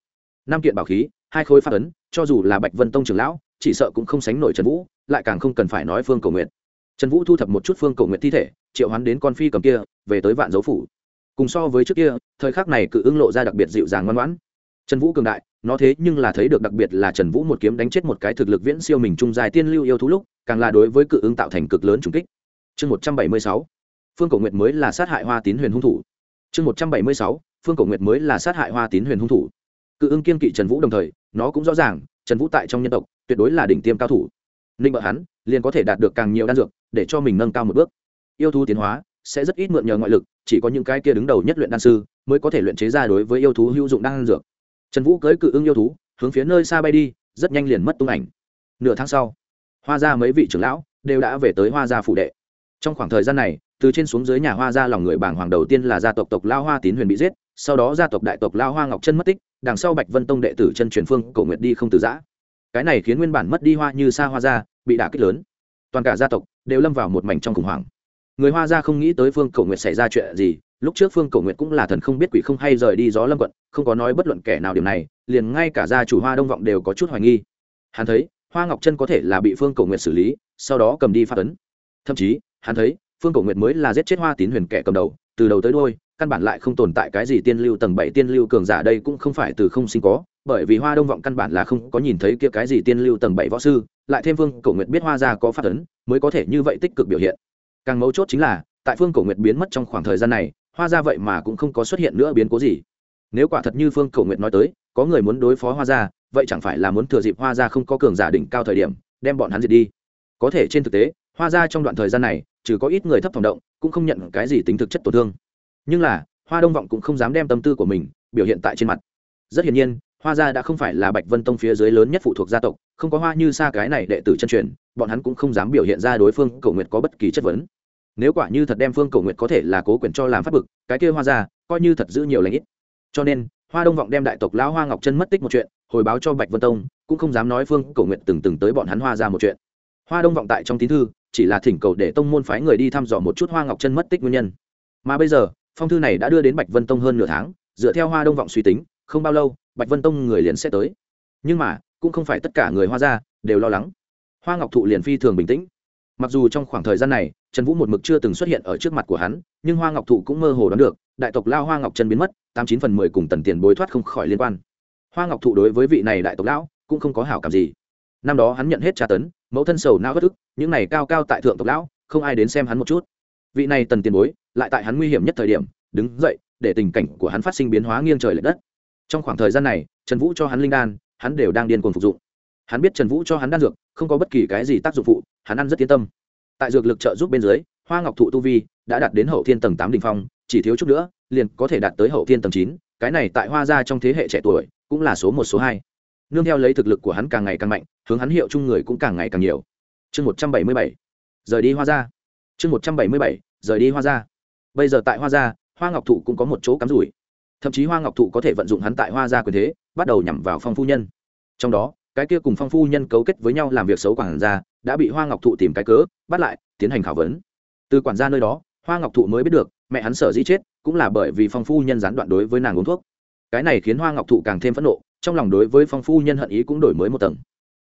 Năm kiện bảo khí, hai khối pháp ấn cho dù là bạch vân tông trưởng lão, chỉ sợ cũng không sánh nổi trần vũ, lại càng không cần phải nói phương Cổ nguyện trần vũ thu thập một chút phương Cổ nguyện thi thể, triệu hoán đến con phi cầm kia, về tới vạn dấu phủ. Cùng so với trước kia, thời khắc này cự ưng lộ ra đặc biệt dịu dàng ngoan ngoãn. Trần vũ cường đại nó thế nhưng là thấy được đặc biệt là trần vũ một kiếm đánh chết một cái thực lực viễn siêu mình trung dài tiên lưu yêu thú lúc, càng là đối với cự ứng tạo thành cực lớn trùng kích. Chương một trăm bảy mươi sáu, phương cổ nguyện mới là sát hại hoa tín huyền hung thủ. Chương một trăm bảy mươi sáu, phương cổ nguyện mới là sát hại hoa tín huyền hung thủ. Cự ưng kiên kỵ trần vũ đồng thời, nó cũng rõ ràng, trần vũ tại trong nhân tộc, tuyệt đối là đỉnh tiêm cao thủ. Ninh bợ hắn liền có thể đạt được càng nhiều đan dược, để cho mình nâng cao một bước. Yêu thú tiến hóa sẽ rất ít mượn nhờ ngoại lực, chỉ có những cái kia đứng đầu nhất luyện đan sư mới có thể luyện chế ra đối với yêu thú hữu dụng đan dược trần vũ cưới cự ưng yêu thú, hướng phía nơi xa bay đi, rất nhanh liền mất tung ảnh. Nửa tháng sau, hoa ra mấy vị trưởng lão đều đã về tới hoa gia phủ đệ. Trong khoảng thời gian này, từ trên xuống dưới nhà hoa ra lòng người bảng hoàng đầu tiên là gia tộc tộc lao hoa tín huyền bị giết, sau đó gia tộc đại tộc lao hoa ngọc chân mất tích, đằng sau bạch vân tông đệ tử chân truyền phương, cổ nguyệt đi không từ giã. Cái này khiến nguyên bản mất đi hoa như xa hoa ra bị đả kích lớn. Toàn cả gia tộc đều lâm vào một mảnh trong khủng hoảng. Người hoa gia không nghĩ tới phương cổ nguyệt xảy ra chuyện gì lúc trước phương cổ nguyệt cũng là thần không biết quỷ không hay rời đi gió lâm quận, không có nói bất luận kẻ nào điều này, liền ngay cả gia chủ hoa đông vọng đều có chút hoài nghi. Hắn thấy, hoa ngọc chân có thể là bị phương cổ nguyệt xử lý, sau đó cầm đi phát ấn. Thậm chí, hắn thấy, phương cổ nguyệt mới là giết chết hoa tín huyền kẻ cầm đầu, từ đầu tới đôi căn bản lại không tồn tại cái gì tiên lưu tầng bảy tiên lưu cường giả đây cũng không phải từ không sinh có, bởi vì hoa đông vọng căn bản là không có nhìn thấy kia cái gì tiên lưu tầng bảy võ sư, lại thêm phương cổ nguyệt biết hoa gia có phát ấn, mới có thể như vậy tích cực biểu hiện. Càng mấu chốt chính là, tại phương cổ nguyệt biến mất trong khoảng thời gian này hoa gia vậy mà cũng không có xuất hiện nữa biến cố gì. Nếu quả thật như phương Cầu nguyệt nói tới, có người muốn đối phó hoa gia vậy chẳng phải là muốn thừa dịp hoa gia không có cường giả đỉnh cao thời điểm, đem bọn hắn diệt đi. Có thể trên thực tế, hoa gia trong đoạn thời gian này, trừ có ít người thấp phòng động, cũng không nhận cái gì tính thực chất tổn thương. Nhưng là, hoa đông vọng cũng không dám đem tâm tư của mình biểu hiện tại trên mặt. Rất hiển nhiên, hoa gia đã không phải là bạch vân tông phía dưới lớn nhất phụ thuộc gia tộc, không có hoa như xa cái này đệ tử chân truyền, bọn hắn cũng không dám biểu hiện ra đối phương cầu nguyệt có bất kỳ chất vấn nếu quả như thật đem phương cầu nguyệt có thể là cố quyền cho làm phát bực, cái kia hoa gia coi như thật giữ nhiều lãnh ít. Cho nên, hoa đông vọng đem đại tộc lão hoa ngọc chân mất tích một chuyện, hồi báo cho bạch vân tông, cũng không dám nói phương cầu nguyệt từng từng tới bọn hắn hoa ra một chuyện. Hoa đông vọng tại trong tín thư, chỉ là thỉnh cầu để tông môn phái người đi thăm dò một chút hoa ngọc chân mất tích nguyên nhân. Mà bây giờ, phong thư này đã đưa đến bạch vân tông hơn nửa tháng, dựa theo hoa đông vọng suy tính, không bao lâu, bạch vân tông người liền sẽ tới. Nhưng mà, cũng không phải tất cả người hoa gia đều lo lắng. Hoa ngọc thụ liền phi thường bình tĩnh. Mặc dù trong khoảng thời gian này trần vũ một mực chưa từng xuất hiện ở trước mặt của hắn, nhưng hoa ngọc thụ cũng mơ hồ đoán được, đại tộc lao hoa ngọc trần biến mất, tám chín phần mười cùng tần tiền bối thoát không khỏi liên quan. Hoa ngọc thụ đối với vị này đại tộc lão cũng không có hảo cảm gì. Năm đó hắn nhận hết tra tấn, mẫu thân sầu não bất ức, những này cao cao tại thượng tộc lão, không ai đến xem hắn một chút. Vị này tần tiền bối lại tại hắn nguy hiểm nhất thời điểm, đứng dậy, để tình cảnh của hắn phát sinh biến hóa nghiêng trời l ệ đất. Trong khoảng thời gian này, trần vũ cho hắn linh đan, hắn đều đang điên cuồng phục dụng. Hắn biết trần vũ cho hắn đan dược, không có bất kỳ cái gì tác dụng phụ, hắn ăn rất yên tâm tại dược lực trợ giúp bên dưới, hoa ngọc thụ tu vi đã đạt đến hậu thiên tầng tám đình phong, chỉ thiếu chút nữa, liền có thể đạt tới hậu thiên tầng chín, cái này tại hoa gia trong thế hệ trẻ tuổi cũng là số một, số hai. Nương theo lấy thực lực của hắn càng ngày càng mạnh, hướng hắn hiệu chung người cũng càng ngày càng nhiều. Chương một trăm bảy mươi bảy. Rời đi hoa gia. Chương một trăm bảy mươi bảy. Rời đi hoa gia. Bây giờ tại hoa gia, hoa ngọc thụ cũng có một chỗ cắm rủi. Thậm chí hoa ngọc thụ có thể vận dụng hắn tại hoa gia quyền thế, bắt đầu nhằm vào phong phu nhân. Trong đó cái kia cùng phong phu nhân cấu kết với nhau làm việc xấu quản gia, đã bị hoa ngọc thụ tìm cái cớ, bắt lại, tiến hành khảo vấn. Từ quản gia nơi đó, hoa ngọc thụ mới biết được, mẹ hắn sở dĩ chết, cũng là bởi vì phong phu nhân gián đoạn đối với nàng uống thuốc. Cái này khiến hoa ngọc thụ càng thêm phẫn nộ, trong lòng đối với phong phu nhân hận ý cũng đổi mới một tầng.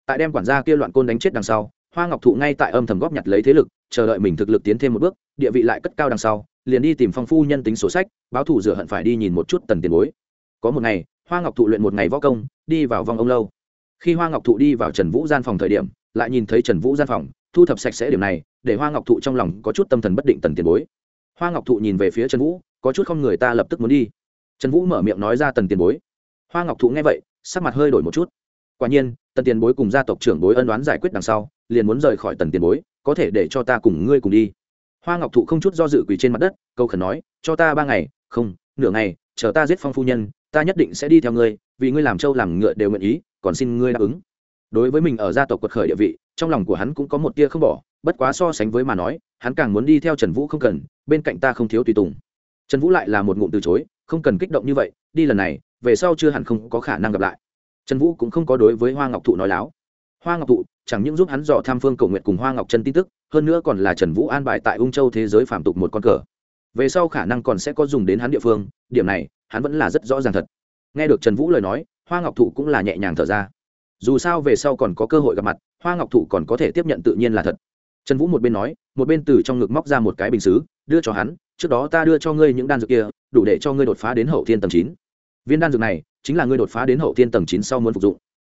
Tại đem quản gia kia loạn côn đánh chết đằng sau, hoa ngọc thụ ngay tại âm thầm góp nhặt lấy thế lực, chờ đợi mình thực lực tiến thêm một bước, địa vị lại cất cao đằng sau, liền đi tìm phong phu nhân tính sổ sách, báo thủ rửa hận phải đi nhìn một chút tần tiền bối. Có một ngày, hoa ngọc thụ luyện một ngày võ công, đi vào vòng ông lâu khi hoa ngọc thụ đi vào trần vũ gian phòng thời điểm, lại nhìn thấy trần vũ gian phòng, thu thập sạch sẽ điểm này, để hoa ngọc thụ trong lòng có chút tâm thần bất định tần tiền bối. Hoa ngọc thụ nhìn về phía trần vũ, có chút không người ta lập tức muốn đi. Trần vũ mở miệng nói ra tần tiền bối. Hoa ngọc thụ nghe vậy, sắc mặt hơi đổi một chút. Quả nhiên, tần tiền bối cùng gia tộc trưởng bối ân đoán giải quyết đằng sau, liền muốn rời khỏi tần tiền bối, có thể để cho ta cùng ngươi cùng đi. Hoa ngọc thụ không chút do dự quỳ trên mặt đất, câu khẩn nói, cho ta ba ngày, không, nửa ngày, chờ ta giết phong phu nhân, ta nhất định sẽ đi theo ngươi, vì ngươi làm trâu làm ngựa đều nguyện ý còn xin ngươi đáp ứng. Đối với mình ở gia tộc quật khởi địa vị, trong lòng của hắn cũng có một tia không bỏ, bất quá so sánh với mà nói, hắn càng muốn đi theo trần vũ không cần, bên cạnh ta không thiếu tùy tùng. Trần vũ lại là một ngụm từ chối, không cần kích động như vậy, đi lần này, về sau chưa hẳn không có khả năng gặp lại. Trần vũ cũng không có đối với hoa ngọc thụ nói láo. Hoa ngọc thụ chẳng những giúp hắn dò tham phương cầu nguyện cùng hoa ngọc trân tin tức, hơn nữa còn là trần vũ an bài tại ung châu thế giới phạm tục một con cờ. Về sau khả năng còn sẽ có dùng đến hắn địa phương, điểm này, hắn vẫn là rất rõ ràng thật. Nghe được trần vũ lời nói hoa ngọc thụ cũng là nhẹ nhàng thở ra. Dù sao về sau còn có cơ hội gặp mặt, hoa ngọc thụ còn có thể tiếp nhận tự nhiên là thật. Trần vũ một bên nói, một bên từ trong ngực móc ra một cái bình xứ, đưa cho hắn, trước đó ta đưa cho ngươi những đan dược kia, đủ để cho ngươi đột phá đến hậu thiên tầng chín. Viên đan dược này, chính là ngươi đột phá đến hậu thiên tầng chín sau muốn phục dụng.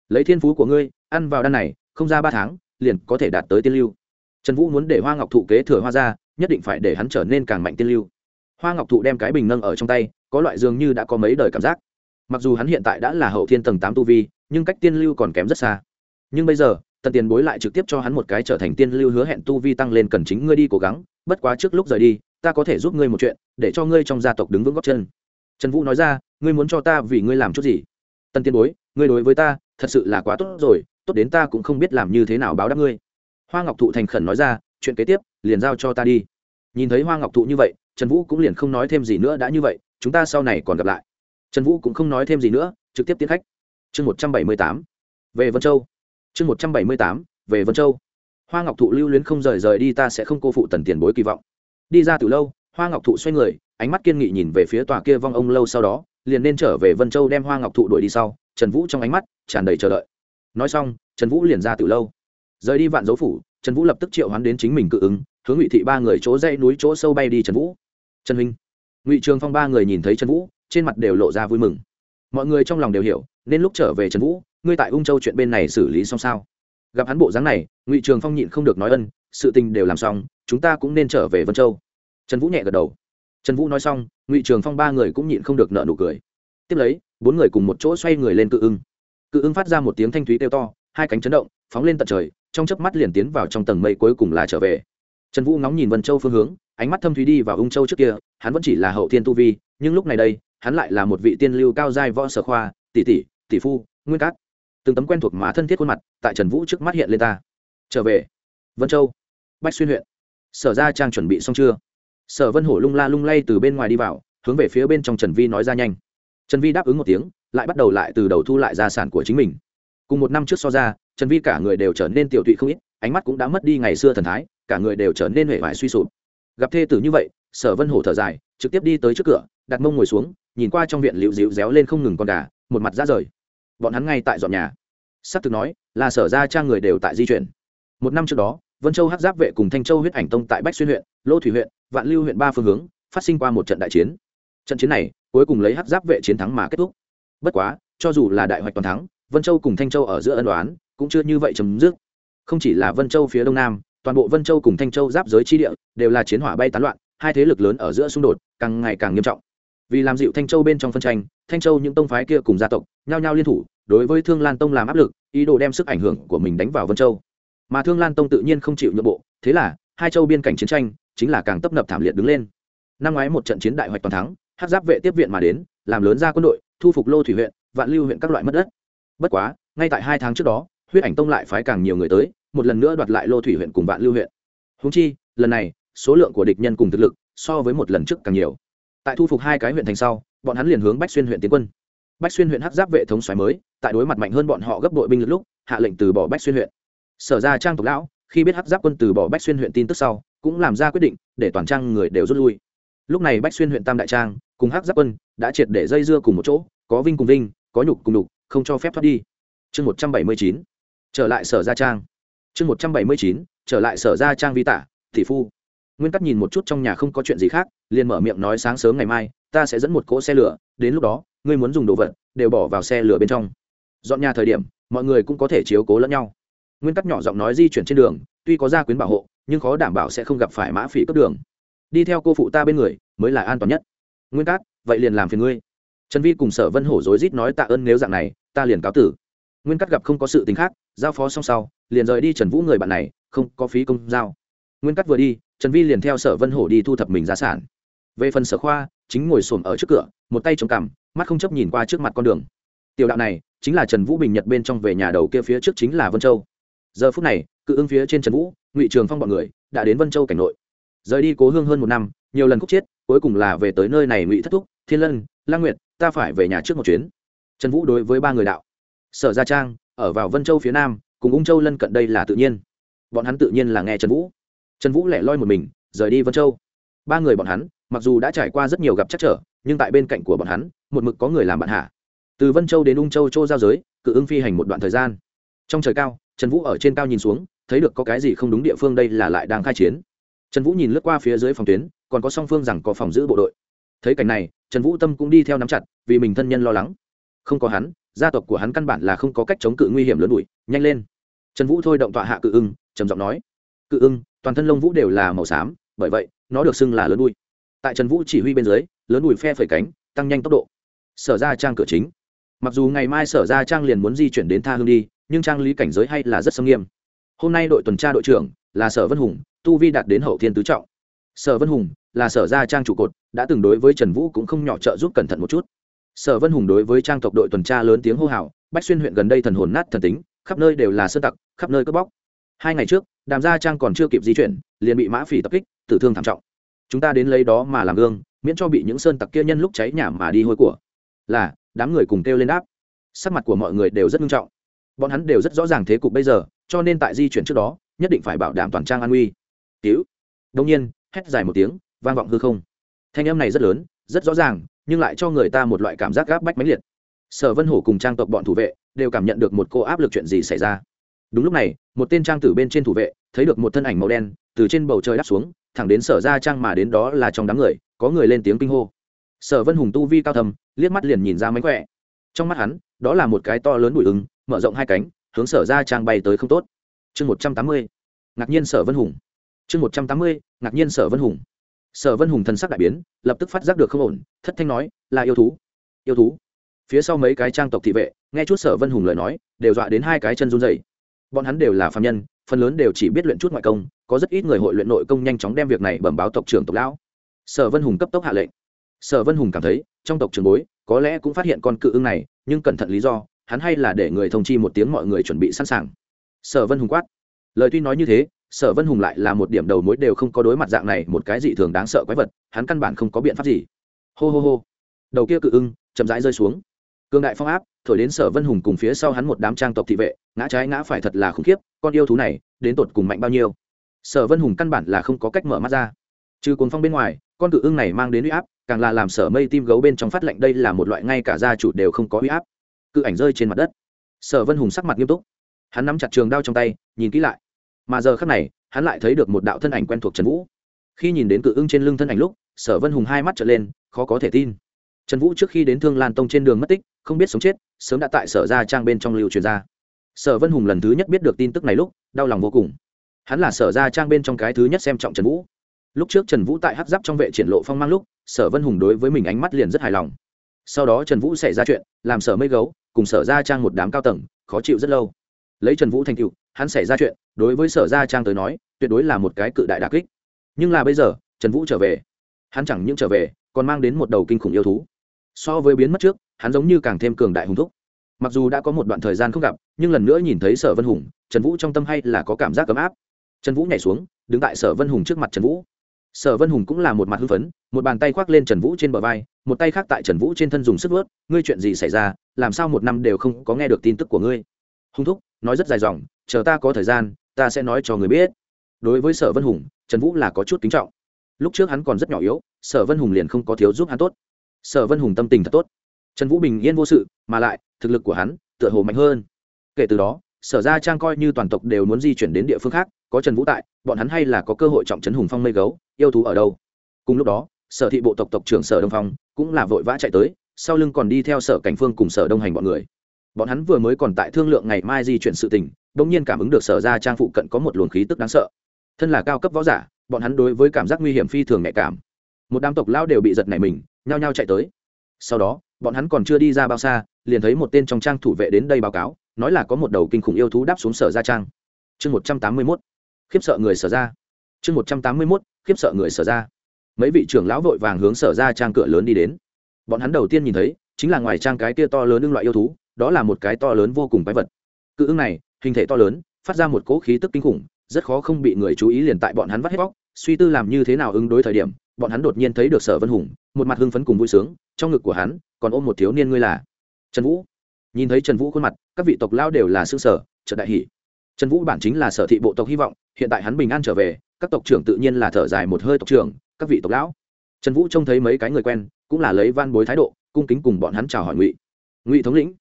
Lấy thiên phú của ngươi, ăn vào đan này, không ra ba tháng, liền có thể đạt tới tiên lưu. Trần vũ muốn để hoa ngọc thụ kế thừa hoa ra, nhất định phải để hắn trở nên càng mạnh tiên lưu. Hoa ngọc thụ đem cái bình nâng ở trong tay, có loại dường như đã có mấy đời cảm giác mặc dù hắn hiện tại đã là hậu thiên tầng tám tu vi, nhưng cách tiên lưu còn kém rất xa. Nhưng bây giờ, tần tiền bối lại trực tiếp cho hắn một cái trở thành tiên lưu hứa hẹn tu vi tăng lên cần chính ngươi đi cố gắng, bất quá trước lúc rời đi, ta có thể giúp ngươi một chuyện, để cho ngươi trong gia tộc đứng vững góc chân. Trần vũ nói ra, ngươi muốn cho ta vì ngươi làm chút gì? Tần tiền bối, ngươi đối với ta, thật sự là quá tốt rồi, tốt đến ta cũng không biết làm như thế nào báo đáp ngươi. Hoa ngọc thụ thành khẩn nói ra, chuyện kế tiếp, liền giao cho ta đi. Nhìn thấy hoa ngọc thụ như vậy, trần vũ cũng liền không nói thêm gì nữa đã như vậy, chúng ta sau này còn gặp lại trần vũ cũng không nói thêm gì nữa, trực tiếp tiến khách. Chương một trăm bảy mươi tám, về vân châu. Chương một trăm bảy mươi tám, về vân châu. Hoa ngọc thụ lưu luyến không rời rời đi ta sẽ không cô phụ tần tiền bối kỳ vọng. Đi ra từ lâu, hoa ngọc thụ xoay người, ánh mắt kiên nghị nhìn về phía tòa kia vong ông lâu sau đó, liền nên trở về vân châu đem hoa ngọc thụ đuổi đi sau, trần vũ trong ánh mắt tràn đầy chờ đợi. Nói xong, trần vũ liền ra từ lâu. Rời đi vạn dấu phủ, trần vũ lập tức triệu hoán đến chính mình cự ứng, hướng ngụy thị ba người chỗ dãy núi chỗ sâu bay đi trần vũ. Trần huynh. Ngụy trường phong ba người nhìn thấy trần vũ trên mặt đều lộ ra vui mừng. Mọi người trong lòng đều hiểu, nên lúc trở về trần vũ, ngươi tại ung châu chuyện bên này xử lý xong sao? Gặp hắn bộ dáng này, ngụy trường phong nhịn không được nói ân, sự tình đều làm xong, chúng ta cũng nên trở về vân châu. Trần vũ nhẹ gật đầu. Trần vũ nói xong, ngụy trường phong ba người cũng nhịn không được nợ nụ cười. Tiếp lấy, bốn người cùng một chỗ xoay người lên cự ưng. Cự ưng phát ra một tiếng thanh thúy kêu to, hai cánh chấn động, phóng lên tận trời, trong chớp mắt liền tiến vào trong tầng mây cuối cùng là trở về. Trần vũ ngóng nhìn vân châu phương hướng, ánh mắt thâm thúy đi vào ung châu trước kia, hắn vẫn chỉ là hậu thiên tu vi, nhưng lúc này đây hắn lại là một vị tiên lưu cao giai võ sở khoa, tỷ tỷ tỷ phu, nguyên cát. Từng tấm quen thuộc mà thân thiết khuôn mặt tại trần vũ trước mắt hiện lên ta. Trở về. Vân châu. Bách xuyên huyện. Sở ra trang chuẩn bị xong chưa? Sở vân hổ lung la lung lay từ bên ngoài đi vào, hướng về phía bên trong trần vi nói ra nhanh. Trần vi đáp ứng một tiếng, lại bắt đầu lại từ đầu thu lại gia sản của chính mình. Cùng một năm trước so ra, trần vi cả người đều trở nên tiểu tụy không ít, ánh mắt cũng đã mất đi ngày xưa thần thái, cả người đều trở nên huệ vải suy sụp. Gặp thê tử như vậy, sở vân hổ thở dài, trực tiếp đi tới trước cửa, đặt mông ngồi xuống nhìn qua trong viện liễu dịu réo lên không ngừng con gà, một mặt ra rời. Bọn hắn ngay tại dọn nhà. Sắp thực nói, là sở ra trang người đều tại di chuyển. Một năm trước đó, vân châu hát giáp vệ cùng thanh châu huyết ảnh tông tại bách xuyên huyện, lô thủy huyện, vạn lưu huyện ba phương hướng, phát sinh qua một trận đại chiến. Trận chiến này, cuối cùng lấy hát giáp vệ chiến thắng mà kết thúc. Bất quá, cho dù là đại hoạch toàn thắng, vân châu cùng thanh châu ở giữa ân đoán cũng chưa như vậy chấm dứt. Không chỉ là vân châu phía đông nam, toàn bộ vân châu cùng thanh châu giáp giới chi địa đều là chiến hỏa bay tán loạn, hai thế lực lớn ở giữa xung đột càng ngày càng nghiêm trọng vì làm dịu thanh châu bên trong phân tranh, thanh châu những tông phái kia cùng gia tộc nhao nhao liên thủ, đối với thương lan tông làm áp lực, ý đồ đem sức ảnh hưởng của mình đánh vào vân châu. Mà thương lan tông tự nhiên không chịu nhượng bộ, thế là hai châu biên cảnh chiến tranh chính là càng tấp nập thảm liệt đứng lên. Năm ngoái một trận chiến đại hoạch toàn thắng hát giáp vệ tiếp viện mà đến, làm lớn ra quân đội, thu phục lô thủy huyện, vạn lưu huyện các loại mất đất. Bất quá, ngay tại hai tháng trước đó, huyết ảnh tông lại phái càng nhiều người tới, một lần nữa đoạt lại lô thủy huyện cùng vạn lưu huyện. Húng chi, lần này, số lượng của địch nhân cùng thực lực so với một lần trước càng nhiều tại thu phục hai cái huyện thành sau, bọn hắn liền hướng bách xuyên huyện tiến quân. Bách xuyên huyện hắc giáp vệ thống xoáy mới, tại đối mặt mạnh hơn bọn họ gấp đội binh lúc, hạ lệnh từ bỏ bách xuyên huyện. Sở ra trang tộc lão, khi biết hắc giáp quân từ bỏ bách xuyên huyện tin tức sau, cũng làm ra quyết định để toàn trang người đều rút lui. Lúc này bách xuyên huyện tam đại trang cùng hắc giáp quân đã triệt để dây dưa cùng một chỗ, có vinh cùng vinh, có nhục cùng đục không cho phép thoát đi. Chương một trăm bảy mươi chín, trở lại sở gia trang. Chương một trăm bảy mươi chín, trở lại sở gia trang vi tả thị phu nguyên tắc nhìn một chút trong nhà không có chuyện gì khác, liền mở miệng nói sáng sớm ngày mai, ta sẽ dẫn một cỗ xe lửa, đến lúc đó, ngươi muốn dùng đồ vật, đều bỏ vào xe lửa bên trong. Dọn nhà thời điểm, mọi người cũng có thể chiếu cố lẫn nhau. Nguyên tắc nhỏ giọng nói di chuyển trên đường, tuy có gia quyến bảo hộ, nhưng khó đảm bảo sẽ không gặp phải mã phỉ cấp đường. Đi theo cô phụ ta bên người, mới là an toàn nhất. Nguyên cát vậy liền làm phiền ngươi. Trần vi cùng sở vân hổ rối rít nói tạ ơn nếu dạng này, ta liền cáo tử. Nguyên cát gặp không có sự tính khác, giao phó xong sau, liền rời đi trần vũ người bạn này, không có phí công giao. Nguyên cát vừa đi trần vi liền theo sở vân hổ đi thu thập mình gia sản. Về phần sở khoa chính ngồi xổm ở trước cửa một tay chống cằm mắt không chấp nhìn qua trước mặt con đường. Tiểu đạo này chính là trần vũ bình nhật bên trong về nhà đầu kia phía trước chính là vân châu. Giờ phút này cự ứng phía trên trần vũ ngụy trường phong b ọ n người đã đến vân châu cảnh nội. Rời đi cố hương hơn một năm nhiều lần khúc chết, cuối cùng là về tới nơi này ngụy thất thúc thiên lân lang nguyệt ta phải về nhà trước một chuyến. Trần vũ đối với ba người đạo. Sở gia trang ở vào vân châu phía nam cùng ung châu lân cận đây là tự nhiên. Bọn hắn tự nhiên là nghe trần vũ trần vũ lẻ loi một mình, rời đi vân châu. Ba người bọn hắn, mặc dù đã trải qua rất nhiều gặp chắc trở, nhưng tại bên cạnh của bọn hắn, một mực có người làm bạn hạ. Từ vân châu đến ung châu châu giao giới, cự ưng phi hành một đoạn thời gian. Trong trời cao, trần vũ ở trên cao nhìn xuống, thấy được có cái gì không đúng địa phương đây là lại đang khai chiến. Trần vũ nhìn lướt qua phía dưới phòng tuyến, còn có song phương rằng có phòng giữ bộ đội. Thấy cảnh này, trần vũ tâm cũng đi theo nắm chặt, vì mình thân nhân lo lắng. Không có hắn, gia tộc của hắn căn bản là không có cách chống cự nguy hiểm lớn đuổi nhanh lên. Trần vũ thôi động tọa hạ cự ưng trầm giọng nói. Cự ưng toàn thân lông vũ đều là màu xám, bởi vậy, nó được xưng là lớn đuôi. Tại trần vũ chỉ huy bên dưới, lớn đùi phe phẩy cánh, tăng nhanh tốc độ. Sở ra trang cửa chính. Mặc dù ngày mai sở ra trang liền muốn di chuyển đến tha hương đi, nhưng trang lý cảnh giới hay là rất sâm nghiêm. Hôm nay đội tuần tra đội trưởng là sở vân hùng, tu vi đạt đến hậu thiên tứ trọng. Sở vân hùng là sở ra trang trụ cột, đã từng đối với trần vũ cũng không nhỏ trợ giúp cẩn thận một chút. Sở vân hùng đối với trang tộc đội tuần tra lớn tiếng hô hào, bách xuyên huyện gần đây thần hồn nát thần tính, khắp nơi đều là sơ tặc, khắp nơi cướp bóc. Hai ngày trước đàm gia trang còn chưa kịp di chuyển, liền bị mã phỉ tập kích, tử thương thảm trọng. Chúng ta đến lấy đó mà làm gương, miễn cho bị những sơn tặc kia nhân lúc cháy nhà mà đi hôi của. Là, đám người cùng kêu lên đáp. Sắc mặt của mọi người đều rất nghiêm trọng. Bọn hắn đều rất rõ ràng thế cục bây giờ, cho nên tại di chuyển trước đó, nhất định phải bảo đảm toàn trang an nguy. Cứu đông nhiên, hét dài một tiếng, vang vọng hư không. Thanh âm này rất lớn, rất rõ ràng, nhưng lại cho người ta một loại cảm giác gáp bách mãnh liệt. Sở vân hổ cùng trang tộc bọn thủ vệ đều cảm nhận được một cô áp lực chuyện gì xảy ra. Đúng lúc này, một tên trang tử bên trên thủ vệ thấy được một thân ảnh màu đen, từ trên bầu trời đáp xuống, thẳng đến sở ra trang mà đến đó là trong đám người, có người lên tiếng kinh hô. Sở vân hùng tu vi cao thầm, liếc mắt liền nhìn ra mánh khỏe. Trong mắt hắn, đó là một cái to lớn bụi ứng mở rộng hai cánh, hướng sở ra trang bay tới không tốt. Chương một trăm tám mươi, ngạc nhiên sở vân hùng. Chương một trăm tám mươi, ngạc nhiên sở vân hùng. Sở vân hùng thần sắc đại biến, lập tức phát giác được không ổn, thất thanh nói, là yêu thú. Yêu thú? Phía sau mấy cái trang tộc thị vệ, nghe chút sở vân hùng lời nói, đều dọa đến hai cái chân run dày bọn hắn đều là phạm nhân phần lớn đều chỉ biết luyện chút ngoại công, có rất ít người hội luyện nội công nhanh chóng đem việc này bẩm báo tộc trưởng tộc lão. Sở vân hùng cấp tốc hạ lệnh. Sở vân hùng cảm thấy, trong tộc trường bối, có lẽ cũng phát hiện con cự ưng này, nhưng cẩn thận lý do, hắn hay là để người thông chi một tiếng mọi người chuẩn bị sẵn sàng. Sở vân hùng quát. Lời tuy nói như thế, sở vân hùng lại là một điểm đầu mối đều không có đối mặt dạng này một cái dị thường đáng sợ quái vật, hắn căn bản không có biện pháp gì. Hô hô hô. Đầu kia cự ưng chậm rãi rơi xuống. Cương đại phong áp thổi đến sở vân hùng cùng phía sau hắn một đám trang tộc thị vệ, ngã trái ngã phải thật là khủng khiếp, con yêu thú này, đến tột cùng mạnh bao nhiêu? Sở vân hùng căn bản là không có cách mở mắt ra. Trừ cuốn phong bên ngoài, con cự ưng này mang đến uy áp, càng là làm sở mây tim gấu bên trong phát lệnh đây là một loại ngay cả gia chủ đều không có uy áp. Cự ảnh rơi trên mặt đất. Sở vân hùng sắc mặt nghiêm túc. Hắn nắm chặt trường đao trong tay, nhìn kỹ lại. Mà giờ khắc này, hắn lại thấy được một đạo thân ảnh quen thuộc trần vũ. Khi nhìn đến cự ưng trên lưng thân ảnh lúc, sở vân hùng hai mắt trở lên, khó có thể tin. Trần vũ trước khi đến thương lan tông trên đường mất tích, không biết sống chết sớm đã tại sở ra trang bên trong lưu truyền ra. Sở vân hùng lần thứ nhất biết được tin tức này lúc, đau lòng vô cùng. Hắn là sở ra trang bên trong cái thứ nhất xem trọng trần vũ. Lúc trước trần vũ tại hát giáp trong vệ triển lộ phong mang lúc, sở vân hùng đối với mình ánh mắt liền rất hài lòng. Sau đó trần vũ xảy ra chuyện, làm sở mây gấu cùng sở ra trang một đám cao tầng, khó chịu rất lâu. Lấy trần vũ thành cựu hắn xảy ra chuyện, đối với sở ra trang tới nói, tuyệt đối là một cái cự đại đà kích. Nhưng là bây giờ, trần vũ trở về. Hắn chẳng những trở về, còn mang đến một đầu kinh khủng yêu thú. So với biến mất trước hắn giống như càng thêm cường đại hùng thúc. Mặc dù đã có một đoạn thời gian không gặp, nhưng lần nữa nhìn thấy sở vân hùng, trần vũ trong tâm hay là có cảm giác ấm áp. Trần vũ nhảy xuống, đứng tại sở vân hùng trước mặt trần vũ. Sở vân hùng cũng là một mặt hưng phấn, một bàn tay khoác lên trần vũ trên bờ vai, một tay khác tại trần vũ trên thân dùng sức vớt, ngươi chuyện gì xảy ra? Làm sao một năm đều không có nghe được tin tức của ngươi? Hung thúc, nói rất dài dòng, chờ ta có thời gian, ta sẽ nói cho người biết. Đối với sở vân hùng, trần vũ là có chút kính trọng. Lúc trước hắn còn rất nhỏ yếu, sở vân hùng liền không có thiếu giúp hắn tốt. Sở vân hùng tâm tình thật tốt trần vũ bình yên vô sự, mà lại, thực lực của hắn, tựa hồ mạnh hơn. Kể từ đó, sở ra trang coi như toàn tộc đều muốn di chuyển đến địa phương khác, có trần vũ tại, bọn hắn hay là có cơ hội trọng trấn hùng phong mây gấu, yêu thú ở đâu? Cùng lúc đó, sở thị bộ tộc tộc trưởng sở đông phong cũng là vội vã chạy tới, sau lưng còn đi theo sở cảnh phương cùng sở đông hành bọn người. Bọn hắn vừa mới còn tại thương lượng ngày mai di chuyển sự tình đ ỗ n g nhiên cảm ứng được sở ra trang phụ cận có một luồng khí tức đáng sợ. Thân là cao cấp võ giả, bọn hắn đối với cảm giác nguy hiểm phi thường nhạy cảm. Một đám tộc lao đều bị giật nảy mình, nhao nhao chạy tới. Sau đó bọn hắn còn chưa đi ra bao xa, liền thấy một tên trong trang thủ vệ đến đây báo cáo, nói là có một đầu kinh khủng yêu thú đáp xuống sở gia trang. Chương một trăm tám mươi mốt, khiếp sợ người sở ra. Chương một trăm tám mươi mốt, khiếp sợ người sở ra. Mấy vị trưởng lão vội vàng hướng sở ra trang cửa lớn đi đến. Bọn hắn đầu tiên nhìn thấy, chính là ngoài trang cái kia to lớn ưng loại yêu thú, đó là một cái to lớn vô cùng quái vật. Cự ưng này, hình thể to lớn, phát ra một cỗ khí tức kinh khủng, rất khó không bị người chú ý liền tại bọn hắn vắt hết bóc suy tư làm như thế nào ứng đối thời điểm bọn hắn đột nhiên thấy được sở vân hùng, một mặt hưng phấn cùng vui sướng, trong ngực của hắn còn ôm một thiếu niên ngươi là trần vũ. Nhìn thấy trần vũ khuôn mặt, các vị tộc lao đều là xương sở trợ đại hỷ trần vũ bản chính là sở thị bộ tộc hy vọng, hiện tại hắn bình an trở về, các tộc trưởng tự nhiên là thở dài một hơi tộc trưởng, các vị tộc lão. Trần vũ trông thấy mấy cái người quen, cũng là lấy van bối thái độ, cung kính cùng bọn hắn chào hỏi ngụy. Ngụy thống lĩnh.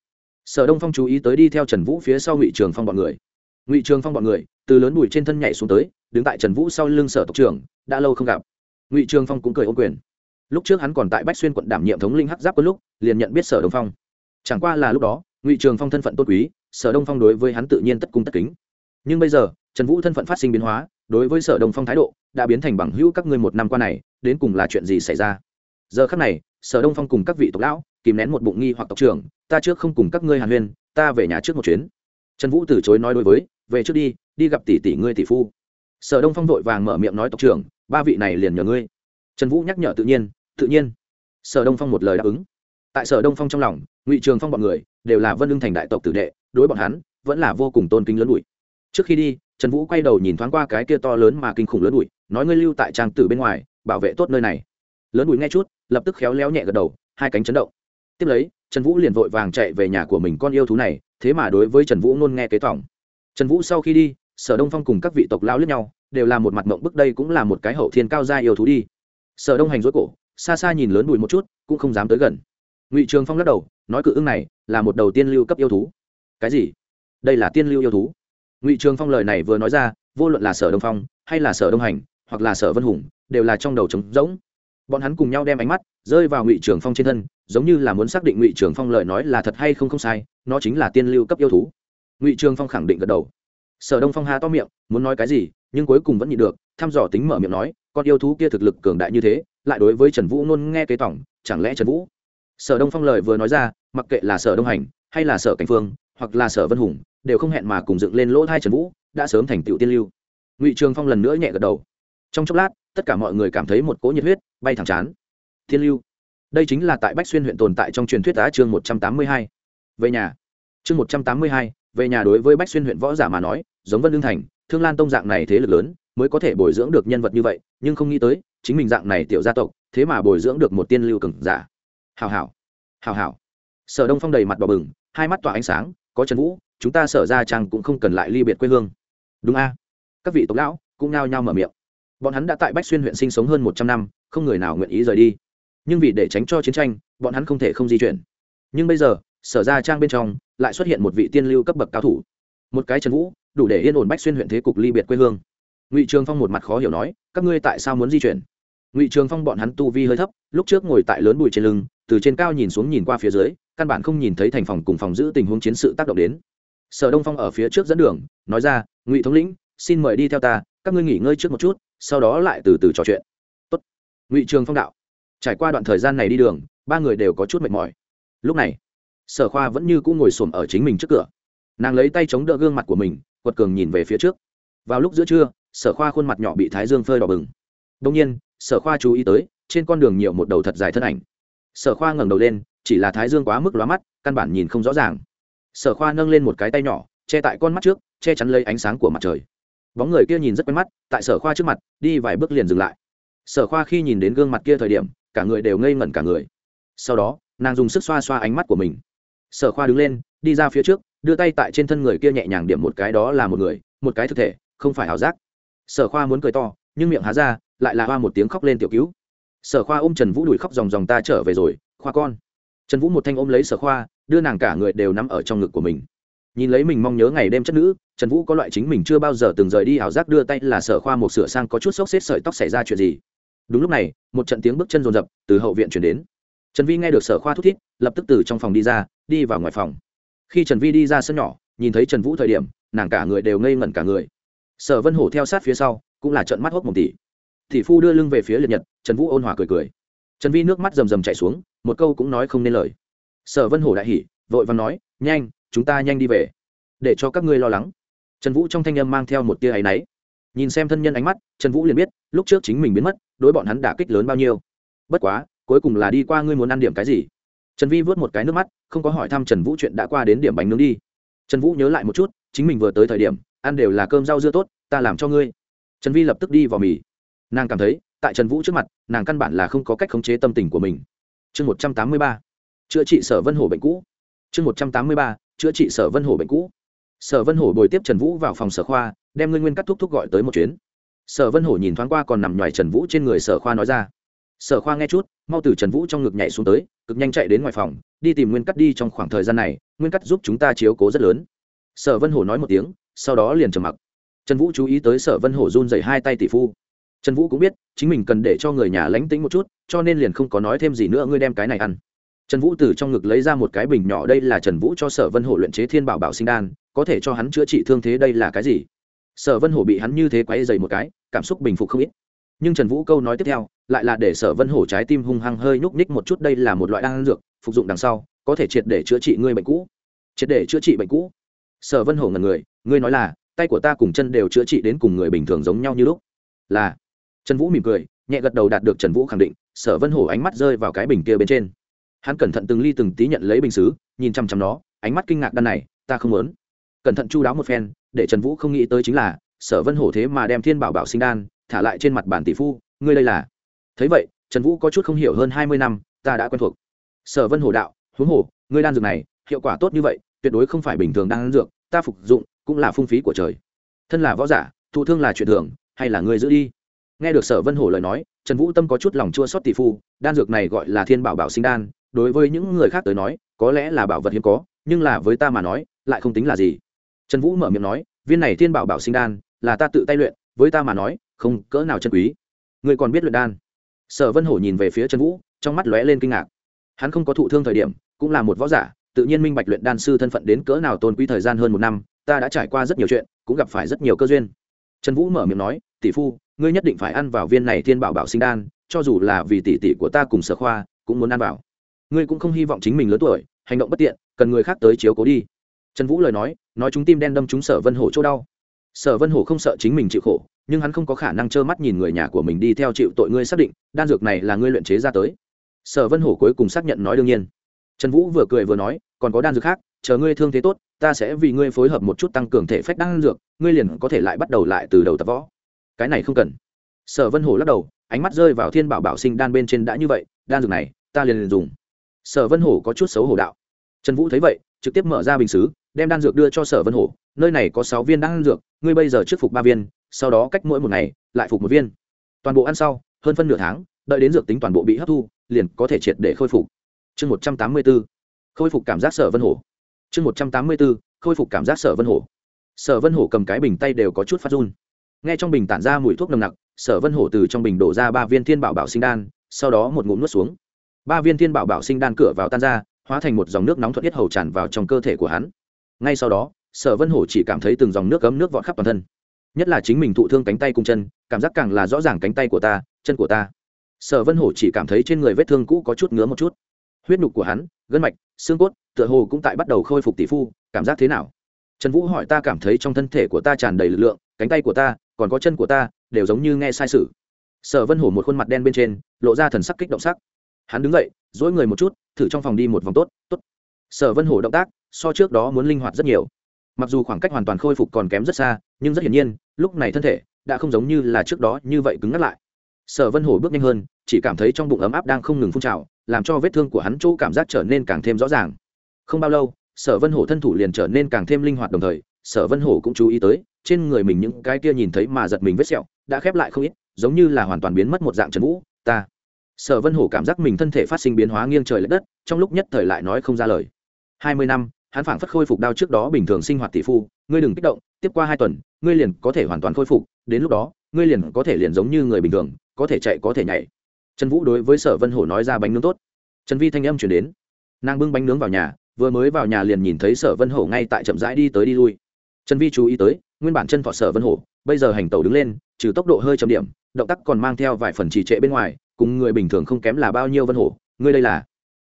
Sở đông phong chú ý tới đi theo trần vũ phía sau ngụy trường phong bọn người. Ngụy trường phong bọn người, từ lớn bùi trên thân nhảy xuống tới, đứng tại trần vũ sau lưng sở tộc trưởng, đã lâu không gặp ngụy trường phong cũng cười ô quyền lúc trước hắn còn tại bách xuyên quận đảm nhiệm thống linh hắc giáp có lúc liền nhận biết sở đông phong chẳng qua là lúc đó ngụy trường phong thân phận tôn quý sở đông phong đối với hắn tự nhiên tất cung tất kính nhưng bây giờ trần vũ thân phận phát sinh biến hóa đối với sở đông phong thái độ đã biến thành bằng hữu các ngươi một năm qua này đến cùng là chuyện gì xảy ra giờ khắc này sở đông phong cùng các vị tộc lão kìm nén một bụng nghi hoặc tộc trưởng ta trước không cùng các ngươi hàn huyên ta về nhà trước một chuyến trần vũ từ chối nói đối với về trước đi đi gặp tỷ tỷ ngươi tỷ phu sở đông phong vội vàng mở miệng nói tộc trưởng ba vị này liền nhờ ngươi. Trần vũ nhắc nhở tự nhiên tự nhiên. Sở đông phong một lời đáp ứng. Tại sở đông phong trong lòng, ngụy trường phong b ọ n người đều là vân lương thành đại tộc tử đệ, đối bọn hắn vẫn là vô cùng tôn kính lớn bụi. Trước khi đi, trần vũ quay đầu nhìn thoáng qua cái kia to lớn mà kinh khủng lớn bụi, nói ngươi lưu tại trang tử bên ngoài, bảo vệ tốt nơi này. Lớn bụi nghe chút, lập tức khéo léo nhẹ gật đầu, hai cánh chấn động. Tiếp lấy, trần vũ liền vội vàng chạy về nhà của mình con yêu thú này, thế mà đối với trần vũ luôn nghe kế tỏng trần vũ sau khi đi, sở đông phong cùng các vị tộc lao lướt nhau đều là một mặt mộng bức, đây cũng là một cái hậu thiên cao gia yêu thú đi. Sở đông hành rối cổ, xa xa nhìn lớn bụi một chút, cũng không dám tới gần. Ngụy trường phong lắc đầu, nói cự ưng này là một đầu tiên lưu cấp yêu thú. Cái gì? Đây là tiên lưu yêu thú? Ngụy trường phong lời này vừa nói ra, vô luận là sở đông phong hay là sở đông hành, hoặc là sở vân hùng, đều là trong đầu trống rỗng. Bọn hắn cùng nhau đem ánh mắt rơi vào ngụy trường phong trên thân, giống như là muốn xác định ngụy trường phong lời nói là thật hay không không sai, nó chính là tiên lưu cấp yêu thú. Ngụy trường phong khẳng định gật đầu. Sở đông phong ha to miệng, muốn nói cái gì nhưng cuối cùng vẫn nhịn được, thăm dò tính mở miệng nói, con yêu thú kia thực lực cường đại như thế, lại đối với trần vũ nôn nghe kế tỏng, chẳng lẽ trần vũ? Sở đông phong lời vừa nói ra, mặc kệ là sở đông hành, hay là sở cảnh phương, hoặc là sở vân hùng, đều không hẹn mà cùng dựng lên lỗ thai trần vũ, đã sớm thành tựu tiên lưu. Ngụy trường phong lần nữa nhẹ gật đầu. Trong chốc lát, tất cả mọi người cảm thấy một cỗ nhiệt huyết bay thẳng chán. Tiên lưu. Đây chính là tại bách xuyên huyện tồn tại trong truyền thuyết á chương một trăm tám mươi hai. Về nhà. Chương một trăm tám mươi hai, về nhà đối với bách xuyên huyện võ giả mà nói, giống vân lương thành thương lan tông dạng này thế lực lớn mới có thể bồi dưỡng được nhân vật như vậy, nhưng không nghĩ tới, chính mình dạng này tiểu gia tộc, thế mà bồi dưỡng được một tiên lưu cường giả. Hào hào hào hào sở đông phong đầy mặt đỏ bừng, hai mắt tỏa ánh sáng, có trần vũ, chúng ta sở ra chăng cũng không cần lại ly biệt quê hương. Đúng a. Các vị tộc lão cũng nao nhao mở miệng. Bọn hắn đã tại bách xuyên huyện sinh sống hơn một trăm năm, không người nào nguyện ý rời đi. Nhưng vì để tránh cho chiến tranh, bọn hắn không thể không di chuyển. Nhưng bây giờ, sở ra trang bên trong lại xuất hiện một vị tiên lưu cấp bậc cao thủ. Một cái trần vũ đủ để yên ổn bách xuyên huyện thế cục ly biệt quê hương. Ngụy trường phong một mặt khó hiểu nói, các ngươi tại sao muốn di chuyển? Ngụy trường phong bọn hắn tu vi hơi thấp, lúc trước ngồi tại lớn bụi trên lưng, từ trên cao nhìn xuống nhìn qua phía dưới, căn bản không nhìn thấy thành phòng cùng phòng giữ tình huống chiến sự tác động đến. Sở đông phong ở phía trước dẫn đường, nói ra, ngụy thống lĩnh, xin mời đi theo ta, các ngươi nghỉ ngơi trước một chút, sau đó lại từ từ trò chuyện. Tốt. ngụy trường phong đạo, trải qua đoạn thời gian này đi đường, ba người đều có chút mệt mỏi. Lúc này, sở khoa vẫn như cũng ngồi xổm ở chính mình trước cửa. Nàng lấy tay chống đỡ gương mặt của mình quật cường nhìn về phía trước. Vào lúc giữa trưa, sở khoa khuôn mặt nhỏ bị thái dương phơi đỏ bừng. Đông nhiên, sở khoa chú ý tới, trên con đường nhiều một đầu thật dài thân ảnh. Sở khoa ngẩng đầu lên, chỉ là thái dương quá mức lóa mắt, căn bản nhìn không rõ ràng. Sở khoa nâng lên một cái tay nhỏ, che tại con mắt trước, che chắn lấy ánh sáng của mặt trời. Bóng người kia nhìn rất quen mắt, tại sở khoa trước mặt, đi vài bước liền dừng lại. Sở khoa khi nhìn đến gương mặt kia thời điểm, cả người đều ngây ngẩn cả người. Sau đó, nàng dùng sức xoa xoa ánh mắt của mình sở khoa đứng lên, đi ra phía trước, đưa tay tại trên thân người kia nhẹ nhàng điểm một cái đó là một người, một cái thực thể, không phải ảo giác. Sở khoa muốn cười to, nhưng miệng há ra, lại là hoa một tiếng khóc lên tiểu cứu. Sở khoa ôm trần vũ đùi khóc dòng dòng ta trở về rồi, khoa con. Trần vũ một thanh ôm lấy sở khoa, đưa nàng cả người đều nằm ở trong ngực của mình. Nhìn lấy mình mong nhớ ngày đêm chất nữ, trần vũ có loại chính mình chưa bao giờ từng rời đi ảo giác đưa tay là sở khoa một sửa sang có chút sốc xếp sợi tóc xảy ra chuyện gì. Đúng lúc này, một trận tiếng bước chân rồn rập từ hậu viện chuyển đến trần vi nghe được sở khoa thúc thít lập tức từ trong phòng đi ra, đi vào ngoài phòng. Khi trần vi đi ra sân nhỏ, nhìn thấy trần vũ thời điểm, nàng cả người đều ngây ngẩn cả người. Sở vân hổ theo sát phía sau, cũng là trận mắt hốc một tỷ tỷ phu đưa lưng về phía liệt nhật, trần vũ ôn hòa cười cười. Trần vi nước mắt rầm rầm chạy xuống, một câu cũng nói không nên lời. Sở vân hổ đại hỉ, vội và nói, nhanh, chúng ta nhanh đi về. Để cho các ngươi lo lắng. Trần vũ trong thanh âm mang theo một tia áy náy. Nhìn xem thân nhân ánh mắt, trần vũ liền biết, lúc trước chính mình biến mất, đối bọn hắn đả kích lớn bao nhiêu. Bất quá cuối cùng là đi qua ngươi muốn ăn điểm cái gì? Trần vi vớt một cái nước mắt, không có hỏi thăm trần vũ chuyện đã qua đến điểm bánh nướng đi. Trần vũ nhớ lại một chút, chính mình vừa tới thời điểm, ăn đều là cơm rau dưa tốt, ta làm cho ngươi. Trần vi lập tức đi vào mì. Nàng cảm thấy, tại trần vũ trước mặt, nàng căn bản là không có cách khống chế tâm tình của mình. Chương một trăm tám mươi ba. Chữa trị sở vân hổ bệnh cũ. Chương một trăm tám mươi ba. Chữa trị sở vân hổ bệnh cũ. Sở vân hổ bồi tiếp trần vũ vào phòng sở khoa, đem ngươi nguyên cắt thúc thúc gọi tới một chuyến. Sở vân hổ nhìn thoáng qua còn nằm ngoài trần vũ trên người sở khoa nói ra sở khoa nghe chút, mau từ trần vũ trong ngực nhảy xuống tới, cực nhanh chạy đến ngoài phòng, đi tìm nguyên cắt đi trong khoảng thời gian này, nguyên cắt giúp chúng ta chiếu cố rất lớn. Sở vân hổ nói một tiếng, sau đó liền trầm mặc. Trần vũ chú ý tới sở vân hổ run dày hai tay tỷ phu. Trần vũ cũng biết, chính mình cần để cho người nhà lánh tính một chút, cho nên liền không có nói thêm gì nữa, ngươi đem cái này ăn. Trần vũ từ trong ngực lấy ra một cái bình nhỏ, đây là trần vũ cho sở vân hổ luyện chế thiên bảo bảo sinh đan, có thể cho hắn chữa trị thương thế đây là cái gì? Sở vân hổ bị hắn như thế quáy dày một cái, cảm xúc bình phục không ít nhưng trần vũ câu nói tiếp theo, lại là để sở vân hổ trái tim hung hăng hơi nhúc ních một chút, đây là một loại đan dược, phục dụng đằng sau, có thể triệt để chữa trị ngươi bệnh cũ. Triệt để chữa trị bệnh cũ. Sở vân hổ ngần người, ngươi nói là, tay của ta cùng chân đều chữa trị đến cùng người bình thường giống nhau như lúc. Là. Trần vũ mỉm cười, nhẹ gật đầu đạt được trần vũ khẳng định, sở vân hổ ánh mắt rơi vào cái bình kia bên trên. Hắn cẩn thận từng ly từng tí nhận lấy bình xứ, nhìn chăm chăm nó, ánh mắt kinh ngạc đan này, ta không muốn. Cẩn thận chu đáo một phen, để trần vũ không nghĩ tới chính là, sở vân hổ thế mà đem thiên bảo bảo sinh đan thả lại trên mặt bản tỷ phu, ngươi đây là. Thấy vậy, trần vũ có chút không hiểu hơn hai mươi năm, ta đã quen thuộc. Sở vân hồ đạo, huống hồ, ngươi đan dược này, hiệu quả tốt như vậy, tuyệt đối không phải bình thường đan dược, ta phục dụng cũng là phung phí của trời. Thân là võ giả, thụ thương là chuyện thường, hay là ngươi giữ đi? Nghe được sở vân hổ lời nói, trần vũ tâm có chút lòng chua xót tỷ phu, đan dược này gọi là thiên bảo bảo sinh đan, đối với những người khác tới nói, có lẽ là bảo vật hiếm có, nhưng là với ta mà nói, lại không tính là gì. Trần vũ mở miệng nói, viên này thiên bảo bảo sinh đan là ta tự tay luyện, với ta mà nói không cỡ nào chân quý. Ngươi còn biết luyện đan? Sở vân hổ nhìn về phía trần vũ, trong mắt lóe lên kinh ngạc. Hắn không có thụ thương thời điểm, cũng là một võ giả, tự nhiên minh bạch luyện đan sư thân phận đến cỡ nào tôn quý thời gian hơn một năm, ta đã trải qua rất nhiều chuyện, cũng gặp phải rất nhiều cơ duyên. Trần vũ mở miệng nói, tỷ phu, ngươi nhất định phải ăn vào viên này thiên bảo bảo sinh đan, cho dù là vì tỷ tỷ của ta cùng sở khoa, cũng muốn ăn vào. Ngươi cũng không hy vọng chính mình lớn tuổi, hành động bất tiện, cần người khác tới chiếu cố đi. Trần vũ lời nói nói chúng tim đen đâm chúng sở vân hổ chỗ đau. Sở vân hổ không sợ chính mình chịu khổ nhưng hắn không có khả năng trơ mắt nhìn người nhà của mình đi theo chịu tội ngươi xác định, đan dược này là ngươi luyện chế ra tới. Sở vân hổ cuối cùng xác nhận nói đương nhiên. Trần vũ vừa cười vừa nói, còn có đan dược khác, chờ ngươi thương thế tốt, ta sẽ vì ngươi phối hợp một chút tăng cường thể phách đan dược, ngươi liền có thể lại bắt đầu lại từ đầu tập võ. Cái này không cần. Sở vân hổ lắc đầu, ánh mắt rơi vào thiên bảo bảo sinh đan bên trên đã như vậy, đan dược này, ta liền liền dùng. Sở vân hổ có chút xấu hổ đạo. Trần vũ thấy vậy, trực tiếp mở ra bình xứ, đem đan dược đưa cho sở vân hổ, nơi này có sáu viên đan dược, ngươi bây giờ trước phục ba viên sau đó cách mỗi một ngày, lại phục một viên. Toàn bộ ăn sau, hơn phân nửa tháng, đợi đến dược tính toàn bộ bị hấp thu, liền có thể triệt để khôi phục. Chương một trăm tám mươi b ố khôi phục cảm giác sở vân hổ. Chương một trăm tám mươi b ố khôi phục cảm giác sở vân hổ. Sở vân hổ cầm cái bình tay đều có chút phát run. N g h e trong bình tản ra mùi thuốc nồng nặc, sở vân hổ từ trong bình đổ ra ba viên thiên bảo bảo sinh đan, sau đó một ngụm nuốt xuống. Ba viên thiên bảo bảo sinh đan cửa vào tan ra, hóa thành một dòng nước nóng thuận tiết hầu tràn vào trong cơ thể của hắn. Ngay sau đó, sở vân hổ chỉ cảm thấy từng dòng nước cấm nước vọt khắp toàn thân nhất là chính mình thụ thương cánh tay cùng chân, cảm giác càng là rõ ràng cánh tay của ta, chân của ta. Sở vân hổ chỉ cảm thấy trên người vết thương cũ có chút ngứa một chút. Huyết nhục của hắn, gân mạch, xương cốt, tựa hồ cũng tại bắt đầu khôi phục tỷ phu, cảm giác thế nào? Trần vũ hỏi ta cảm thấy trong thân thể của ta tràn đầy lực lượng, cánh tay của ta, còn có chân của ta, đều giống như nghe sai sự. Sở vân hổ một khuôn mặt đen bên trên, lộ ra thần sắc kích động sắc. Hắn đứng dậy dỗi người một chút, thử trong phòng đi một vòng tốt tốt. Sở vân hổ động tác, so trước đó muốn linh hoạt rất nhiều mặc dù khoảng cách hoàn toàn khôi phục còn kém rất xa, nhưng rất hiển nhiên, lúc này thân thể đã không giống như là trước đó như vậy cứng ngắt lại. Sở vân hổ bước nhanh hơn, chỉ cảm thấy trong bụng ấm áp đang không ngừng phun trào, làm cho vết thương của hắn chỗ cảm giác trở nên càng thêm rõ ràng. Không bao lâu, sở vân hổ thân thủ liền trở nên càng thêm linh hoạt đồng thời, sở vân hổ cũng chú ý tới, trên người mình những cái kia nhìn thấy mà giật mình vết sẹo, đã khép lại không ít, giống như là hoàn toàn biến mất một dạng trần vũ, ta. Sở vân hổ cảm giác mình thân thể phát sinh biến hóa nghiêng trời l ệ đất, trong lúc nhất thời lại nói không ra lời. Hai mươi năm hắn phảng phất khôi phục đao trước đó bình thường sinh hoạt tỷ phu, ngươi đừng kích động, tiếp qua hai tuần, ngươi liền có thể hoàn toàn khôi phục, đến lúc đó, ngươi liền có thể liền giống như người bình thường, có thể chạy, có thể nhảy. Trần vũ đối với sở vân hổ nói ra bánh nướng tốt. Trần vi thanh âm chuyển đến. Nàng bưng bánh nướng vào nhà, vừa mới vào nhà liền nhìn thấy sở vân hổ ngay tại chậm rãi đi tới đi lui. Trần vi chú ý tới, nguyên bản chân thọ sở vân hổ, bây giờ hành tẩu đứng lên, trừ tốc độ hơi chậm điểm, động tác còn mang theo vài phần trì trệ bên ngoài, cùng người bình thường không kém là bao nhiêu vân hổ. Ngươi đây là?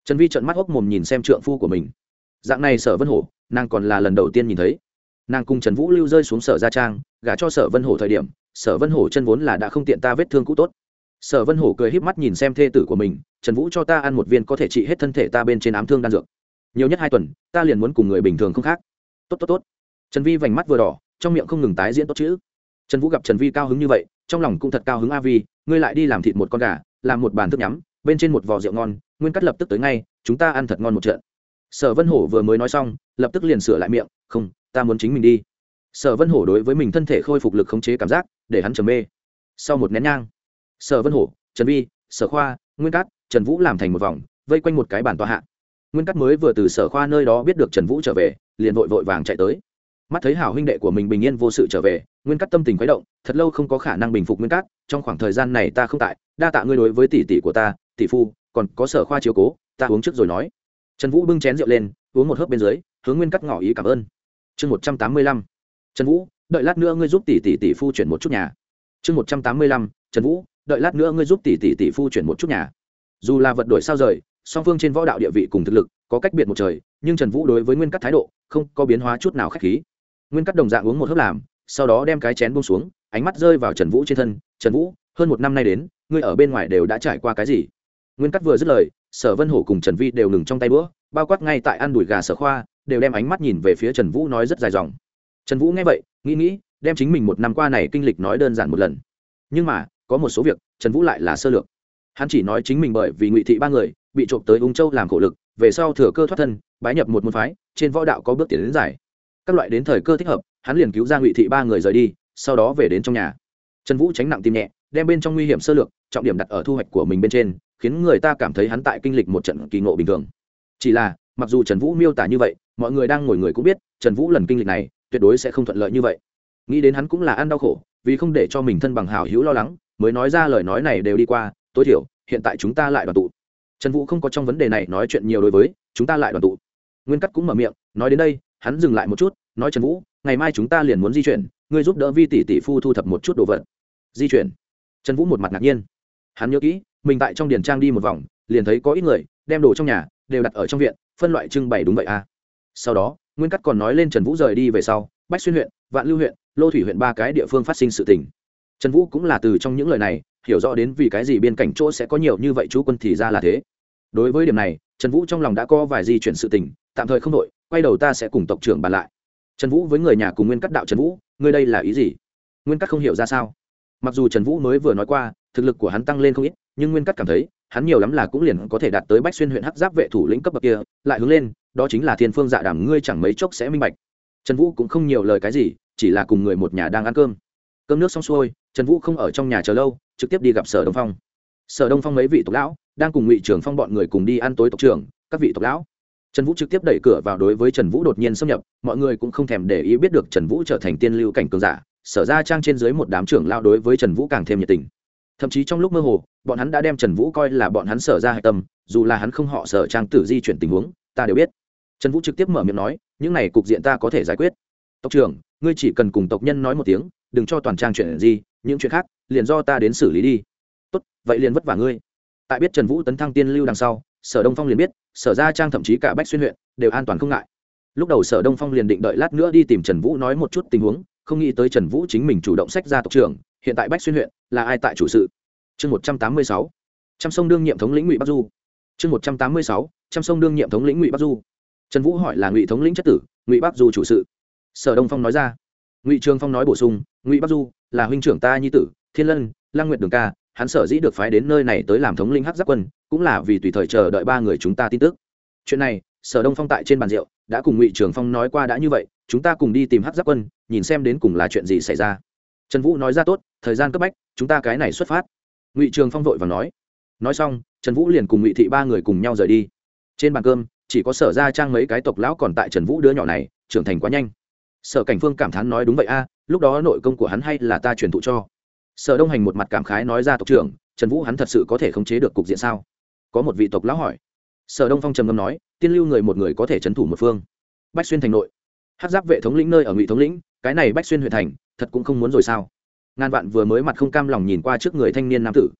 Trần vi trợn mắt hốc mồm nhìn xem trượng phu của mình dạng này sở vân hổ, nàng còn là lần đầu tiên nhìn thấy. Nàng cùng trần vũ lưu rơi xuống sở gia trang, gả cho sở vân hổ thời điểm, sở vân hổ chân vốn là đã không tiện ta vết thương cũ tốt. Sở vân hổ cười híp mắt nhìn xem thê tử của mình, trần vũ cho ta ăn một viên có thể trị hết thân thể ta bên trên ám thương đan dược. Nhiều nhất hai tuần, ta liền muốn cùng người bình thường không khác. Tốt tốt tốt. Trần vi vành mắt vừa đỏ, trong miệng không ngừng tái diễn tốt chữ. Trần vũ gặp trần vi cao hứng như vậy, trong lòng cũng thật cao hứng a vi, ngươi lại đi làm thịt một con gà, làm một bàn thức nhắm, bên trên một vò rượu ngon, nguyên cắt lập tức tới ngay, chúng ta ăn thật ngon một trận sở vân hổ vừa mới nói xong, lập tức liền sửa lại miệng, không, ta muốn chính mình đi. Sở vân hổ đối với mình thân thể khôi phục lực khống chế cảm giác, để hắn trầm mê. Sau một nén nhang, sở vân hổ, trần vi, sở khoa, nguyên cát, trần vũ làm thành một vòng, vây quanh một cái bàn tòa hạ. Nguyên cát mới vừa từ sở khoa nơi đó biết được trần vũ trở về, liền vội vội vàng chạy tới. Mắt thấy hảo huynh đệ của mình bình yên vô sự trở về, nguyên cát tâm tình khuấy động, thật lâu không có khả năng bình phục nguyên cát, trong khoảng thời gian này ta không tại, đa tạ ngươi đối với tỷ tỷ của ta, tỷ phu, còn có sở khoa chiếu cố, ta uống trước rồi nói trần vũ bưng chén rượu lên, uống một hớp bên dưới, hướng nguyên cắt ngỏ ý cảm ơn. Chương một trăm tám mươi lăm. Trần vũ, đợi lát nữa ngươi giúp tỷ tỷ tỷ phu chuyển một chút nhà. Chương một trăm tám mươi lăm. Trần vũ, đợi lát nữa ngươi giúp tỷ tỷ tỷ phu chuyển một chút nhà. Dù là vật đổi sao rời, song phương trên võ đạo địa vị cùng thực lực có cách biệt một trời, nhưng trần vũ đối với nguyên cắt thái độ không có biến hóa chút nào k h á c h khí. Nguyên cắt đồng dạng uống một hớp làm, sau đó đem cái chén bông xuống, ánh mắt rơi vào trần vũ trên thân. Trần vũ, hơn một năm nay đến, ngươi ở bên ngoài đều đã trải qua cái gì? Nguyên cắt vừa dứt lời, sở vân hổ cùng trần vi đều ngừng trong tay bữa bao quát ngay tại ăn đùi gà sở khoa, đều đem ánh mắt nhìn về phía trần vũ nói rất dài dòng. Trần vũ nghe vậy, nghĩ nghĩ, đem chính mình một năm qua này kinh lịch nói đơn giản một lần. Nhưng mà, có một số việc, trần vũ lại là sơ lược. Hắn chỉ nói chính mình bởi vì ngụy thị ba người, bị trộm tới ung châu làm khổ lực, về sau thừa cơ thoát thân, bái nhập một môn phái, trên võ đạo có bước tiến đến giải. Các loại đến thời cơ thích hợp, hắn liền cứu ra ngụy thị ba người rời đi, sau đó về đến trong nhà. Trần vũ tránh nặng tim nhẹ, đem bên trong nguy hiểm sơ lược trọng điểm đặt ở thu hoạch của mình bên trên, khiến người ta cảm thấy hắn tại kinh lịch một trận kỳ ngộ bình thường. Chỉ là, mặc dù trần vũ miêu tả như vậy, mọi người đang ngồi người cũng biết, trần vũ lần kinh lịch này, tuyệt đối sẽ không thuận lợi như vậy. Nghĩ đến hắn cũng là ăn đau khổ, vì không để cho mình thân bằng hảo hữu lo lắng, mới nói ra lời nói này đều đi qua, tối thiểu, hiện tại chúng ta lại đoàn tụ. Trần vũ không có trong vấn đề này nói chuyện nhiều đối với, chúng ta lại đoàn tụ. Nguyên cắt cũng mở miệng, nói đến đây, hắn dừng lại một chút, nói trần vũ, ngày mai chúng ta liền muốn di chuyển, ngươi giúp đỡ vi tỷ tỷ phu thu thập một chút đồ vật. Di chuyển? Trần vũ một mặt ngạc nhiên hắn nhớ kỹ, mình tại trong điền trang đi một vòng, liền thấy có ít người đem đồ trong nhà đều đặt ở trong viện, phân loại trưng bày đúng vậy à. Sau đó, nguyên cắt còn nói lên trần vũ rời đi về sau, bách xuyên huyện, vạn lưu huyện, lô thủy huyện ba cái địa phương phát sinh sự tình. Trần vũ cũng là từ trong những lời này, hiểu rõ đến vì cái gì biên cảnh chỗ sẽ có nhiều như vậy chú quân thì ra là thế. Đối với điểm này, trần vũ trong lòng đã có vài di chuyển sự tình, tạm thời không đội quay đầu ta sẽ cùng tộc trưởng bàn lại. Trần vũ với người nhà cùng nguyên cắt đạo trần vũ, ngươi đây là ý gì? Nguyên cắt không hiểu ra sao. Mặc dù trần vũ mới vừa nói qua thực lực của hắn tăng lên không ít, nhưng nguyên cắt cảm thấy, hắn nhiều lắm là cũng liền có thể đạt tới bách xuyên huyện hắc giáp vệ thủ lĩnh cấp bậc kia, lại hướng lên, đó chính là thiên phương dạ đảm ngươi chẳng mấy chốc sẽ minh bạch. Trần vũ cũng không nhiều lời cái gì, chỉ là cùng người một nhà đang ăn cơm. Cơm nước xong xuôi, trần vũ không ở trong nhà chờ lâu, trực tiếp đi gặp sở đông phong. Sở đông phong mấy vị tộc lão, đang cùng ngụy trưởng phong bọn người cùng đi ăn tối tộc trưởng, các vị tộc lão. Trần vũ trực tiếp đẩy cửa vào đối với trần vũ đột nhiên xâm nhập, mọi người cũng không thèm để ý biết được trần vũ trở thành tiên lưu cảnh cường giả, sở ra trang trên dưới một đám trưởng lao đối với trần vũ càng thêm nhiệt tình thậm chí trong lúc mơ hồ, bọn hắn đã đem trần vũ coi là bọn hắn sở ra hạch tâm, dù là hắn không họ sở trang tử di chuyển tình huống, ta đều biết. Trần vũ trực tiếp mở miệng nói, những này cục diện ta có thể giải quyết. Tộc trưởng, ngươi chỉ cần cùng tộc nhân nói một tiếng, đừng cho toàn trang chuyện gì, những chuyện khác, liền do ta đến xử lý đi. Tốt, vậy liền vất vả ngươi. Tại biết trần vũ tấn thăng tiên lưu đằng sau, sở đông phong liền biết, sở ra trang thậm chí cả bách xuyên huyện đều an toàn không ngại. Lúc đầu sở đông phong liền định đợi lát nữa đi tìm trần vũ nói một chút tình huống không nghĩ tới trần vũ chính mình chủ động sách ra tộc trưởng, hiện tại bách xuyên huyện là ai tại chủ sự? Chương một trăm tám mươi sáu. Trăm sông đương nhiệm thống lĩnh ngụy bắc du. Chương một trăm tám mươi sáu. Trăm sông đương nhiệm thống lĩnh ngụy bắc du. Trần vũ hỏi là ngụy thống lĩnh chất tử, ngụy bắc du chủ sự. Sở đông phong nói ra. Ngụy trường phong nói bổ sung, ngụy bắc du là huynh trưởng ta nhi tử, thiên lân, lăng nguyệt đường ca, hắn sở dĩ được phái đến nơi này tới làm thống lĩnh hắc giáp quân, cũng là vì tùy thời chờ đợi ba người chúng ta tin tức. Chuyện này, sở đông phong tại trên bàn rượu, đã cùng ngụy trường phong nói qua đã như vậy chúng ta cùng đi tìm hắc giáp quân, nhìn xem đến cùng là chuyện gì xảy ra. Trần vũ nói ra tốt, thời gian cấp bách, chúng ta cái này xuất phát. Ngụy trường phong vội và nói. Nói xong, trần vũ liền cùng ngụy thị ba người cùng nhau rời đi. Trên bàn cơm, chỉ có sở ra trang mấy cái tộc lão còn tại trần vũ đứa nhỏ này, trưởng thành quá nhanh. Sở cảnh phương cảm thán nói đúng vậy a, lúc đó nội công của hắn hay là ta truyền thụ cho. Sở đông hành một mặt cảm khái nói ra tộc trưởng, trần vũ hắn thật sự có thể khống chế được cục diện sao? Có một vị tộc lão hỏi. Sở đông phong trầm ngâm nói, tiên lưu người một người có thể trấn thủ một phương. Bách xuyên thành nội hát giáp vệ thống lĩnh nơi ở ngụy thống lĩnh, cái này bách xuyên huyện thành, thật cũng không muốn rồi sao? Ngàn vạn vừa mới mặt không cam lòng nhìn qua trước người thanh niên nam tử.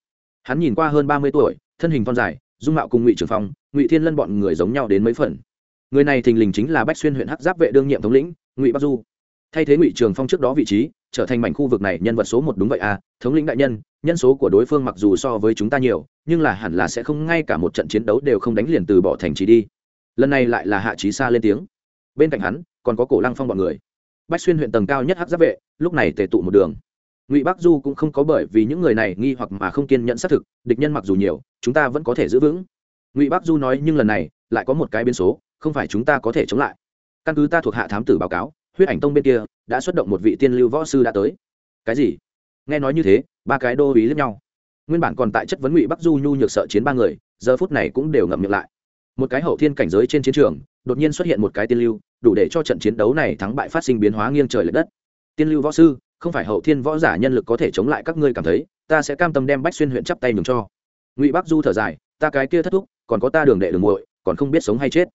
Hắn nhìn qua hơn ba mươi tuổi, thân hình con dài, dung mạo cùng ngụy trường phong, ngụy thiên lân bọn người giống nhau đến mấy phần. Người này thình lình chính là bách xuyên huyện hắc giáp vệ đương nhiệm thống lĩnh, ngụy bắc du. Thay thế ngụy trường phong trước đó vị trí, trở thành mảnh khu vực này nhân vật số một đúng vậy à thống lĩnh đại nhân nhân số của đối phương mặc dù so với chúng ta nhiều, nhưng là hẳn là sẽ không ngay cả một trận chiến đấu đều không đánh liền từ bỏ thành trì đi. Lần này lại là hạ trí xa lên tiếng. Bên cạnh hắn còn có cổ lăng phong bọn người. Bách xuyên huyện tầng cao nhất hắc giáp vệ, lúc này tề tụ một đường. Ngụy bắc du cũng không có bởi vì những người này nghi hoặc mà không kiên nhẫn xác thực, địch nhân mặc dù nhiều, chúng ta vẫn có thể giữ vững. Ngụy bắc du nói nhưng lần này, lại có một cái biến số, không phải chúng ta có thể chống lại. Căn cứ ta thuộc hạ thám tử báo cáo, huyết ảnh tông bên kia đã xuất động một vị tiên lưu võ sư đã tới. Cái gì? Nghe nói như thế, ba cái đô ý lẫn nhau. Nguyên bản còn tại chất vấn ngụy bắc du nhu nhược sợ chiến ba người, giờ phút này cũng đều ngậm miệng lại. Một cái hậu thiên cảnh giới trên chiến trường, đột nhiên xuất hiện một cái tiên lưu đủ để cho trận chiến đấu này thắng bại phát sinh biến hóa nghiêng trời l ệ đất. Tiên lưu võ sư, không phải hậu thiên võ giả nhân lực có thể chống lại các ngươi cảm thấy, ta sẽ cam tâm đem bách xuyên huyện chắp tay mừng cho. Ngụy bắc du thở dài, ta cái kia thất thúc, còn có ta đường đệ đường muội, còn không biết sống hay chết.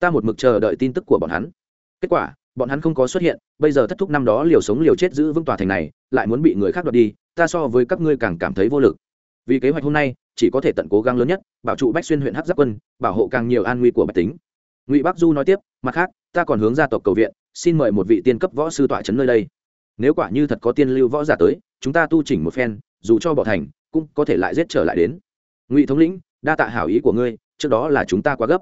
Ta một mực chờ đợi tin tức của bọn hắn. Kết quả, bọn hắn không có xuất hiện, bây giờ thất thúc năm đó liều sống liều chết giữ vững tòa thành này, lại muốn bị người khác đoạt đi, ta so với các ngươi càng cảm thấy vô lực. Vì kế hoạch hôm nay, chỉ có thể tận cố gắng lớn nhất, bảo trụ bách xuyên huyện hắc giáp quân, bảo hộ càng nhiều an nguy của bách tính ngụy bắc du nói tiếp mặt khác ta còn hướng gia tộc cầu viện xin mời một vị tiên cấp võ sư tọa trấn nơi đây nếu quả như thật có tiên lưu võ giả tới chúng ta tu chỉnh một phen dù cho bỏ thành cũng có thể lại giết trở lại đến ngụy thống lĩnh đa tạ hảo ý của ngươi trước đó là chúng ta quá gấp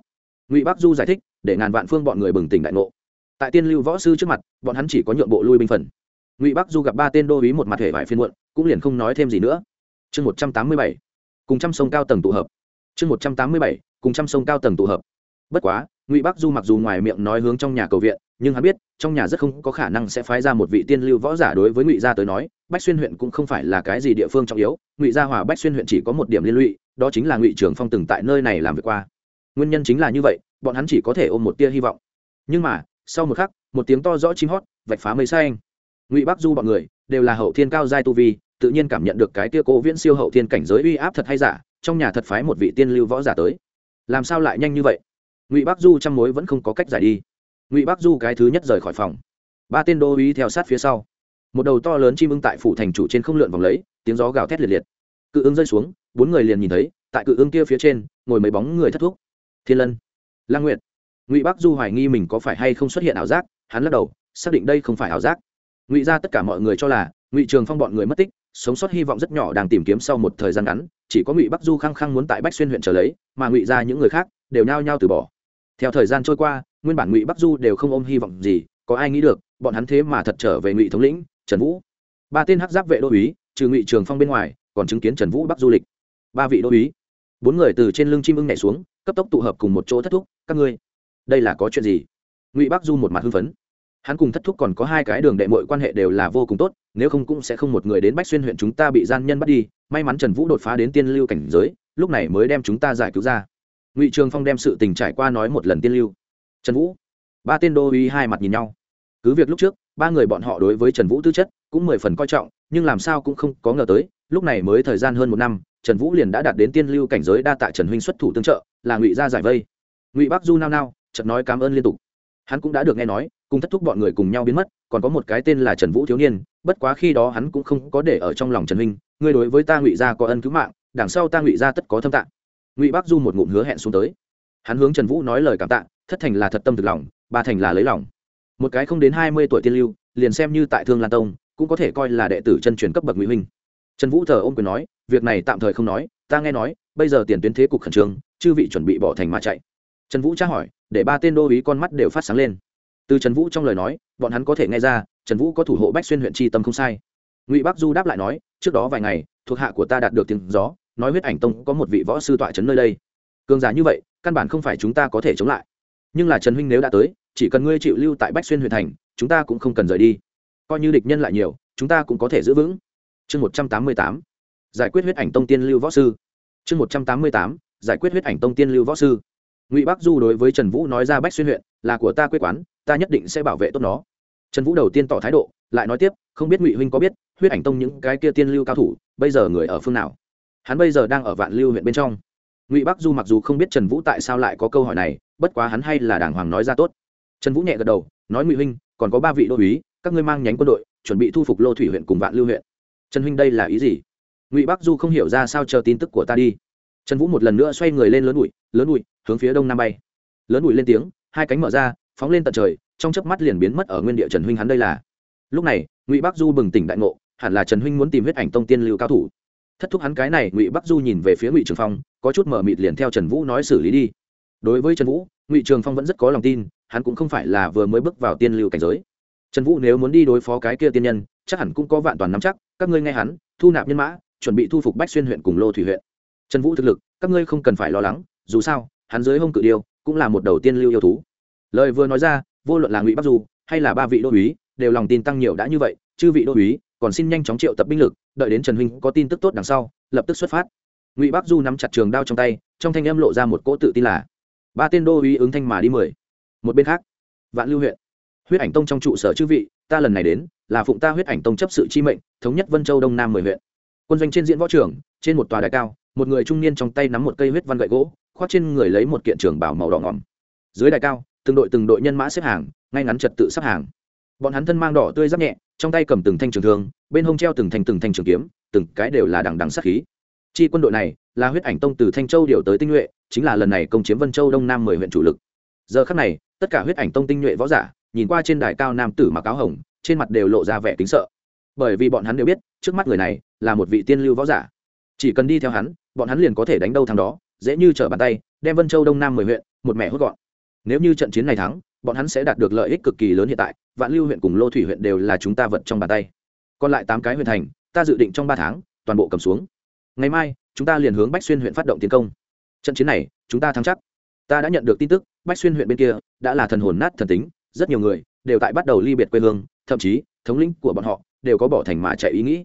ngụy bắc du giải thích để ngàn vạn phương bọn người bừng tỉnh đại ngộ tại tiên lưu võ sư trước mặt bọn hắn chỉ có nhượng bộ lui binh phần ngụy bắc du gặp ba tên đô ý một mặt hệ vải phiên muộn cũng liền không nói thêm gì nữa chương một trăm tám mươi bảy cùng trăm sông cao tầng tụ hợp chương một trăm tám mươi bảy cùng trăm sông cao tầng tụ hợp bất quá ngụy bắc du mặc dù ngoài miệng nói hướng trong nhà cầu viện, nhưng hắn biết, trong nhà rất không có khả năng sẽ phái ra một vị tiên lưu võ giả đối với ngụy gia tới nói, bách xuyên huyện cũng không phải là cái gì địa phương trọng yếu, ngụy gia hòa bách xuyên huyện chỉ có một điểm liên lụy, đó chính là ngụy trường phong từng tại nơi này làm việc qua. Nguyên nhân chính là như vậy, bọn hắn chỉ có thể ôm một tia hy vọng. Nhưng mà, sau một khắc, một tiếng to rõ chim hót, vạch phá mây xanh. Ngụy bắc du bọn người, đều là hậu thiên cao giai tu vi, tự nhiên cảm nhận được cái tia cố viễn siêu hậu thiên cảnh giới uy áp thật hay giả, trong nhà thật phái một vị tiên lưu võ giả tới. Làm sao lại nhanh như vậy? Ngụy bắc du chăm mối vẫn không có cách giải đi ngụy bắc du cái thứ nhất rời khỏi phòng ba tên đô uý theo sát phía sau một đầu to lớn chim ưng tại phủ thành chủ trên không lượn vòng lấy tiếng gió gào thét liệt liệt cự ưng rơi xuống bốn người liền nhìn thấy tại cự ưng kia phía trên ngồi mấy bóng người thất thuốc thiên lân lang nguyệt ngụy bắc du hoài nghi mình có phải hay không xuất hiện ảo giác hắn lắc đầu xác định đây không phải ảo giác ngụy ra tất cả mọi người cho là ngụy trường phong bọn người mất tích sống sót hy vọng rất nhỏ đang tìm kiếm sau một thời gian ngắn chỉ có ngụy bắc du khăng khăng muốn tại bách xuyên huyện trở lấy mà ngụy ra những người khác đều nhao nhao từ bỏ theo thời gian trôi qua, nguyên bản ngụy bắc du đều không ôm hy vọng gì, có ai nghĩ được, bọn hắn thế mà thật trở về ngụy thống lĩnh, trần vũ. Ba tên hắc giáp vệ đô uý trừ ngụy trường phong bên ngoài, còn chứng kiến trần vũ bắc du lịch. Ba vị đô uý bốn người từ trên lưng chim ưng nhảy xuống, cấp tốc tụ hợp cùng một chỗ thất thúc, các ngươi, đây là có chuyện gì? Ngụy bắc du một mặt hưng phấn. Hắn cùng thất thúc còn có hai cái đường đệ mội quan hệ đều là vô cùng tốt, nếu không cũng sẽ không một người đến bách xuyên huyện chúng ta bị gian nhân bắt đi, may mắn trần vũ đột phá đến tiên lưu cảnh giới, lúc này mới đem chúng ta giải cứu ra ngụy trường phong đem sự tình trải qua nói một lần tiên lưu trần vũ ba tên đô uy hai mặt nhìn nhau cứ việc lúc trước ba người bọn họ đối với trần vũ tư chất cũng mười phần coi trọng nhưng làm sao cũng không có ngờ tới lúc này mới thời gian hơn một năm trần vũ liền đã đạt đến tiên lưu cảnh giới đa tạ trần huynh xuất thủ tương trợ là ngụy gia giải vây ngụy bắc du nao nao chợt nói cảm ơn liên tục hắn cũng đã được nghe nói cùng thất thúc bọn người cùng nhau biến mất còn có một cái tên là trần vũ thiếu niên bất quá khi đó hắn cũng không có để ở trong lòng trần huynh ngươi đối với ta ngụy gia có ân cứu mạng đằng sau ta ngụy gia tất có thâm tạng ngụy bắc du một ngụm hứa hẹn xuống tới. Hắn hướng trần vũ nói lời cảm tạ, thất thành là thật tâm thực lòng, ba thành là lấy lòng. Một cái không đến hai mươi tuổi tiên lưu, liền xem như tại thương lan tông, cũng có thể coi là đệ tử chân truyền cấp bậc ngụy huynh. Trần vũ thờ ôm quyền nói, việc này tạm thời không nói, ta nghe nói, bây giờ tiền tuyến thế cục khẩn trương, chư vị chuẩn bị bỏ thành mà chạy. Trần vũ tra hỏi, để ba tên đô ý con mắt đều phát sáng lên. Từ trần vũ trong lời nói, bọn hắn có thể nghe ra, trần vũ có thủ hộ bách xuyên huyện tri tâm không sai. Ngụy bắc du đáp lại nói, trước đó vài ngày, thuộc hạ của ta đạt được tiếng gió nói huyết ảnh tông có một vị võ sư tọa trấn nơi đây. Cường giả như vậy, căn bản không phải chúng ta có thể chống lại. Nhưng là trần huynh nếu đã tới, chỉ cần ngươi chịu lưu tại bách xuyên huyện thành, chúng ta cũng không cần rời đi. Coi như địch nhân lại nhiều, chúng ta cũng có thể giữ vững. Chương một trăm tám mươi tám, giải quyết huyết ảnh tông tiên lưu võ sư. Chương một trăm tám mươi tám, giải quyết huyết ảnh tông tiên lưu võ sư. Ngụy bắc du đối với trần vũ nói ra bách xuyên huyện là của ta quê quán, ta nhất định sẽ bảo vệ tốt nó. Trần vũ đầu tiên tỏ thái độ, lại nói tiếp, không biết ngụy huynh có biết, huyết ảnh tông những cái kia tiên lưu cao thủ, bây giờ người ở phương nào? Hắn bây giờ đang ở vạn lưu huyện bên trong. Ngụy bắc du mặc dù không biết trần vũ tại sao lại có câu hỏi này, bất quá hắn hay là đàng hoàng nói ra tốt. Trần vũ nhẹ gật đầu, nói, ngụy huynh, còn có ba vị đô uý các ngươi mang nhánh quân đội, chuẩn bị thu phục lô thủy huyện cùng vạn lưu huyện. Trần huynh đây là ý gì? Ngụy bắc du không hiểu ra sao chờ tin tức của ta đi. Trần vũ một lần nữa xoay người lên lớn bụi lớn bụi, hướng phía đông nam bay. Lớn bụi lên tiếng, hai cánh mở ra, phóng lên tận trời, trong chớp mắt liền biến mất ở nguyên địa trần huynh hắn đây là. Lúc này, ngụy bắc du bừng tỉnh đại ngộ, hẳn là trần huynh muốn tìm huyết ảnh tông tiên lưu cao thủ thất thúc hắn cái này, ngụy bắc du nhìn về phía ngụy trường phong, có chút mở mịt liền theo trần vũ nói xử lý đi. Đối với trần vũ, ngụy trường phong vẫn rất có lòng tin, hắn cũng không phải là vừa mới bước vào tiên lưu cảnh giới. Trần vũ nếu muốn đi đối phó cái kia tiên nhân, chắc hẳn cũng có vạn toàn nắm chắc, các ngươi nghe hắn, thu nạp nhân mã, chuẩn bị thu phục bách xuyên huyện cùng lô thủy huyện. Trần vũ thực lực, các ngươi không cần phải lo lắng, dù sao, hắn dưới hông cự điêu, cũng là một đầu tiên lưu yêu thú. Lời vừa nói ra, vô luận là ngụy bắc du hay là ba vị đô uý đều lòng tin tăng nhiều đã như vậy, chư vị đô uý còn xin nhanh chóng triệu tập binh lực đợi đến trần huynh có tin tức tốt đằng sau, lập tức xuất phát. Ngụy bắc du nắm chặt trường đao trong tay, trong thanh âm lộ ra một cỗ tự tin là, ba tên đô uý ứng thanh mà đi mười. Một bên khác, vạn lưu huyện, huyết ảnh tông trong trụ sở chư vị, ta lần này đến, là phụng ta huyết ảnh tông chấp sự chi mệnh, thống nhất vân châu đông nam mười huyện. Quân doanh trên diễn võ trường trên một tòa đài cao, một người trung niên trong tay nắm một cây huyết văn gậy gỗ, khoác trên người lấy một kiện trường bảo màu đỏ ngỏm. Dưới đài cao, từng đội từng đội nhân mã xếp hàng, ngay ngắn trật tự sắp hàng bọn hắn thân mang đỏ tươi giáp nhẹ, trong tay cầm từng thanh trường thương, bên hông treo từng thanh từng thanh trường kiếm, từng cái đều là đằng đằng sát khí. Chi quân đội này là huyết ảnh tông từ thanh châu điều tới tinh nhuệ, chính là lần này công chiếm vân châu đông nam mười huyện chủ lực. Giờ khắc này, tất cả huyết ảnh tông tinh nhuệ võ giả, nhìn qua trên đài cao nam tử mặc áo hồng, trên mặt đều lộ ra vẻ kính sợ. Bởi vì bọn hắn đều biết, trước mắt người này là một vị tiên lưu võ giả. Chỉ cần đi theo hắn, bọn hắn liền có thể đánh đâu thằng đó, dễ như trở bàn tay, đem vân châu đông nam mười huyện một mẹ hốt gọn. Nếu như trận chiến này thắng bọn hắn sẽ đạt được lợi ích cực kỳ lớn hiện tại, vạn lưu huyện cùng lô thủy huyện đều là chúng ta vật trong bàn tay. Còn lại tám cái huyện thành, ta dự định trong ba tháng, toàn bộ cầm xuống. Ngày mai, chúng ta liền hướng bách xuyên huyện phát động tiến công. Trận chiến này, chúng ta thắng chắc. Ta đã nhận được tin tức, bách xuyên huyện bên kia đã là thần hồn nát thần tính, rất nhiều người đều tại bắt đầu ly biệt quê hương, thậm chí, thống lĩnh của bọn họ đều có bỏ thành mà chạy ý nghĩ.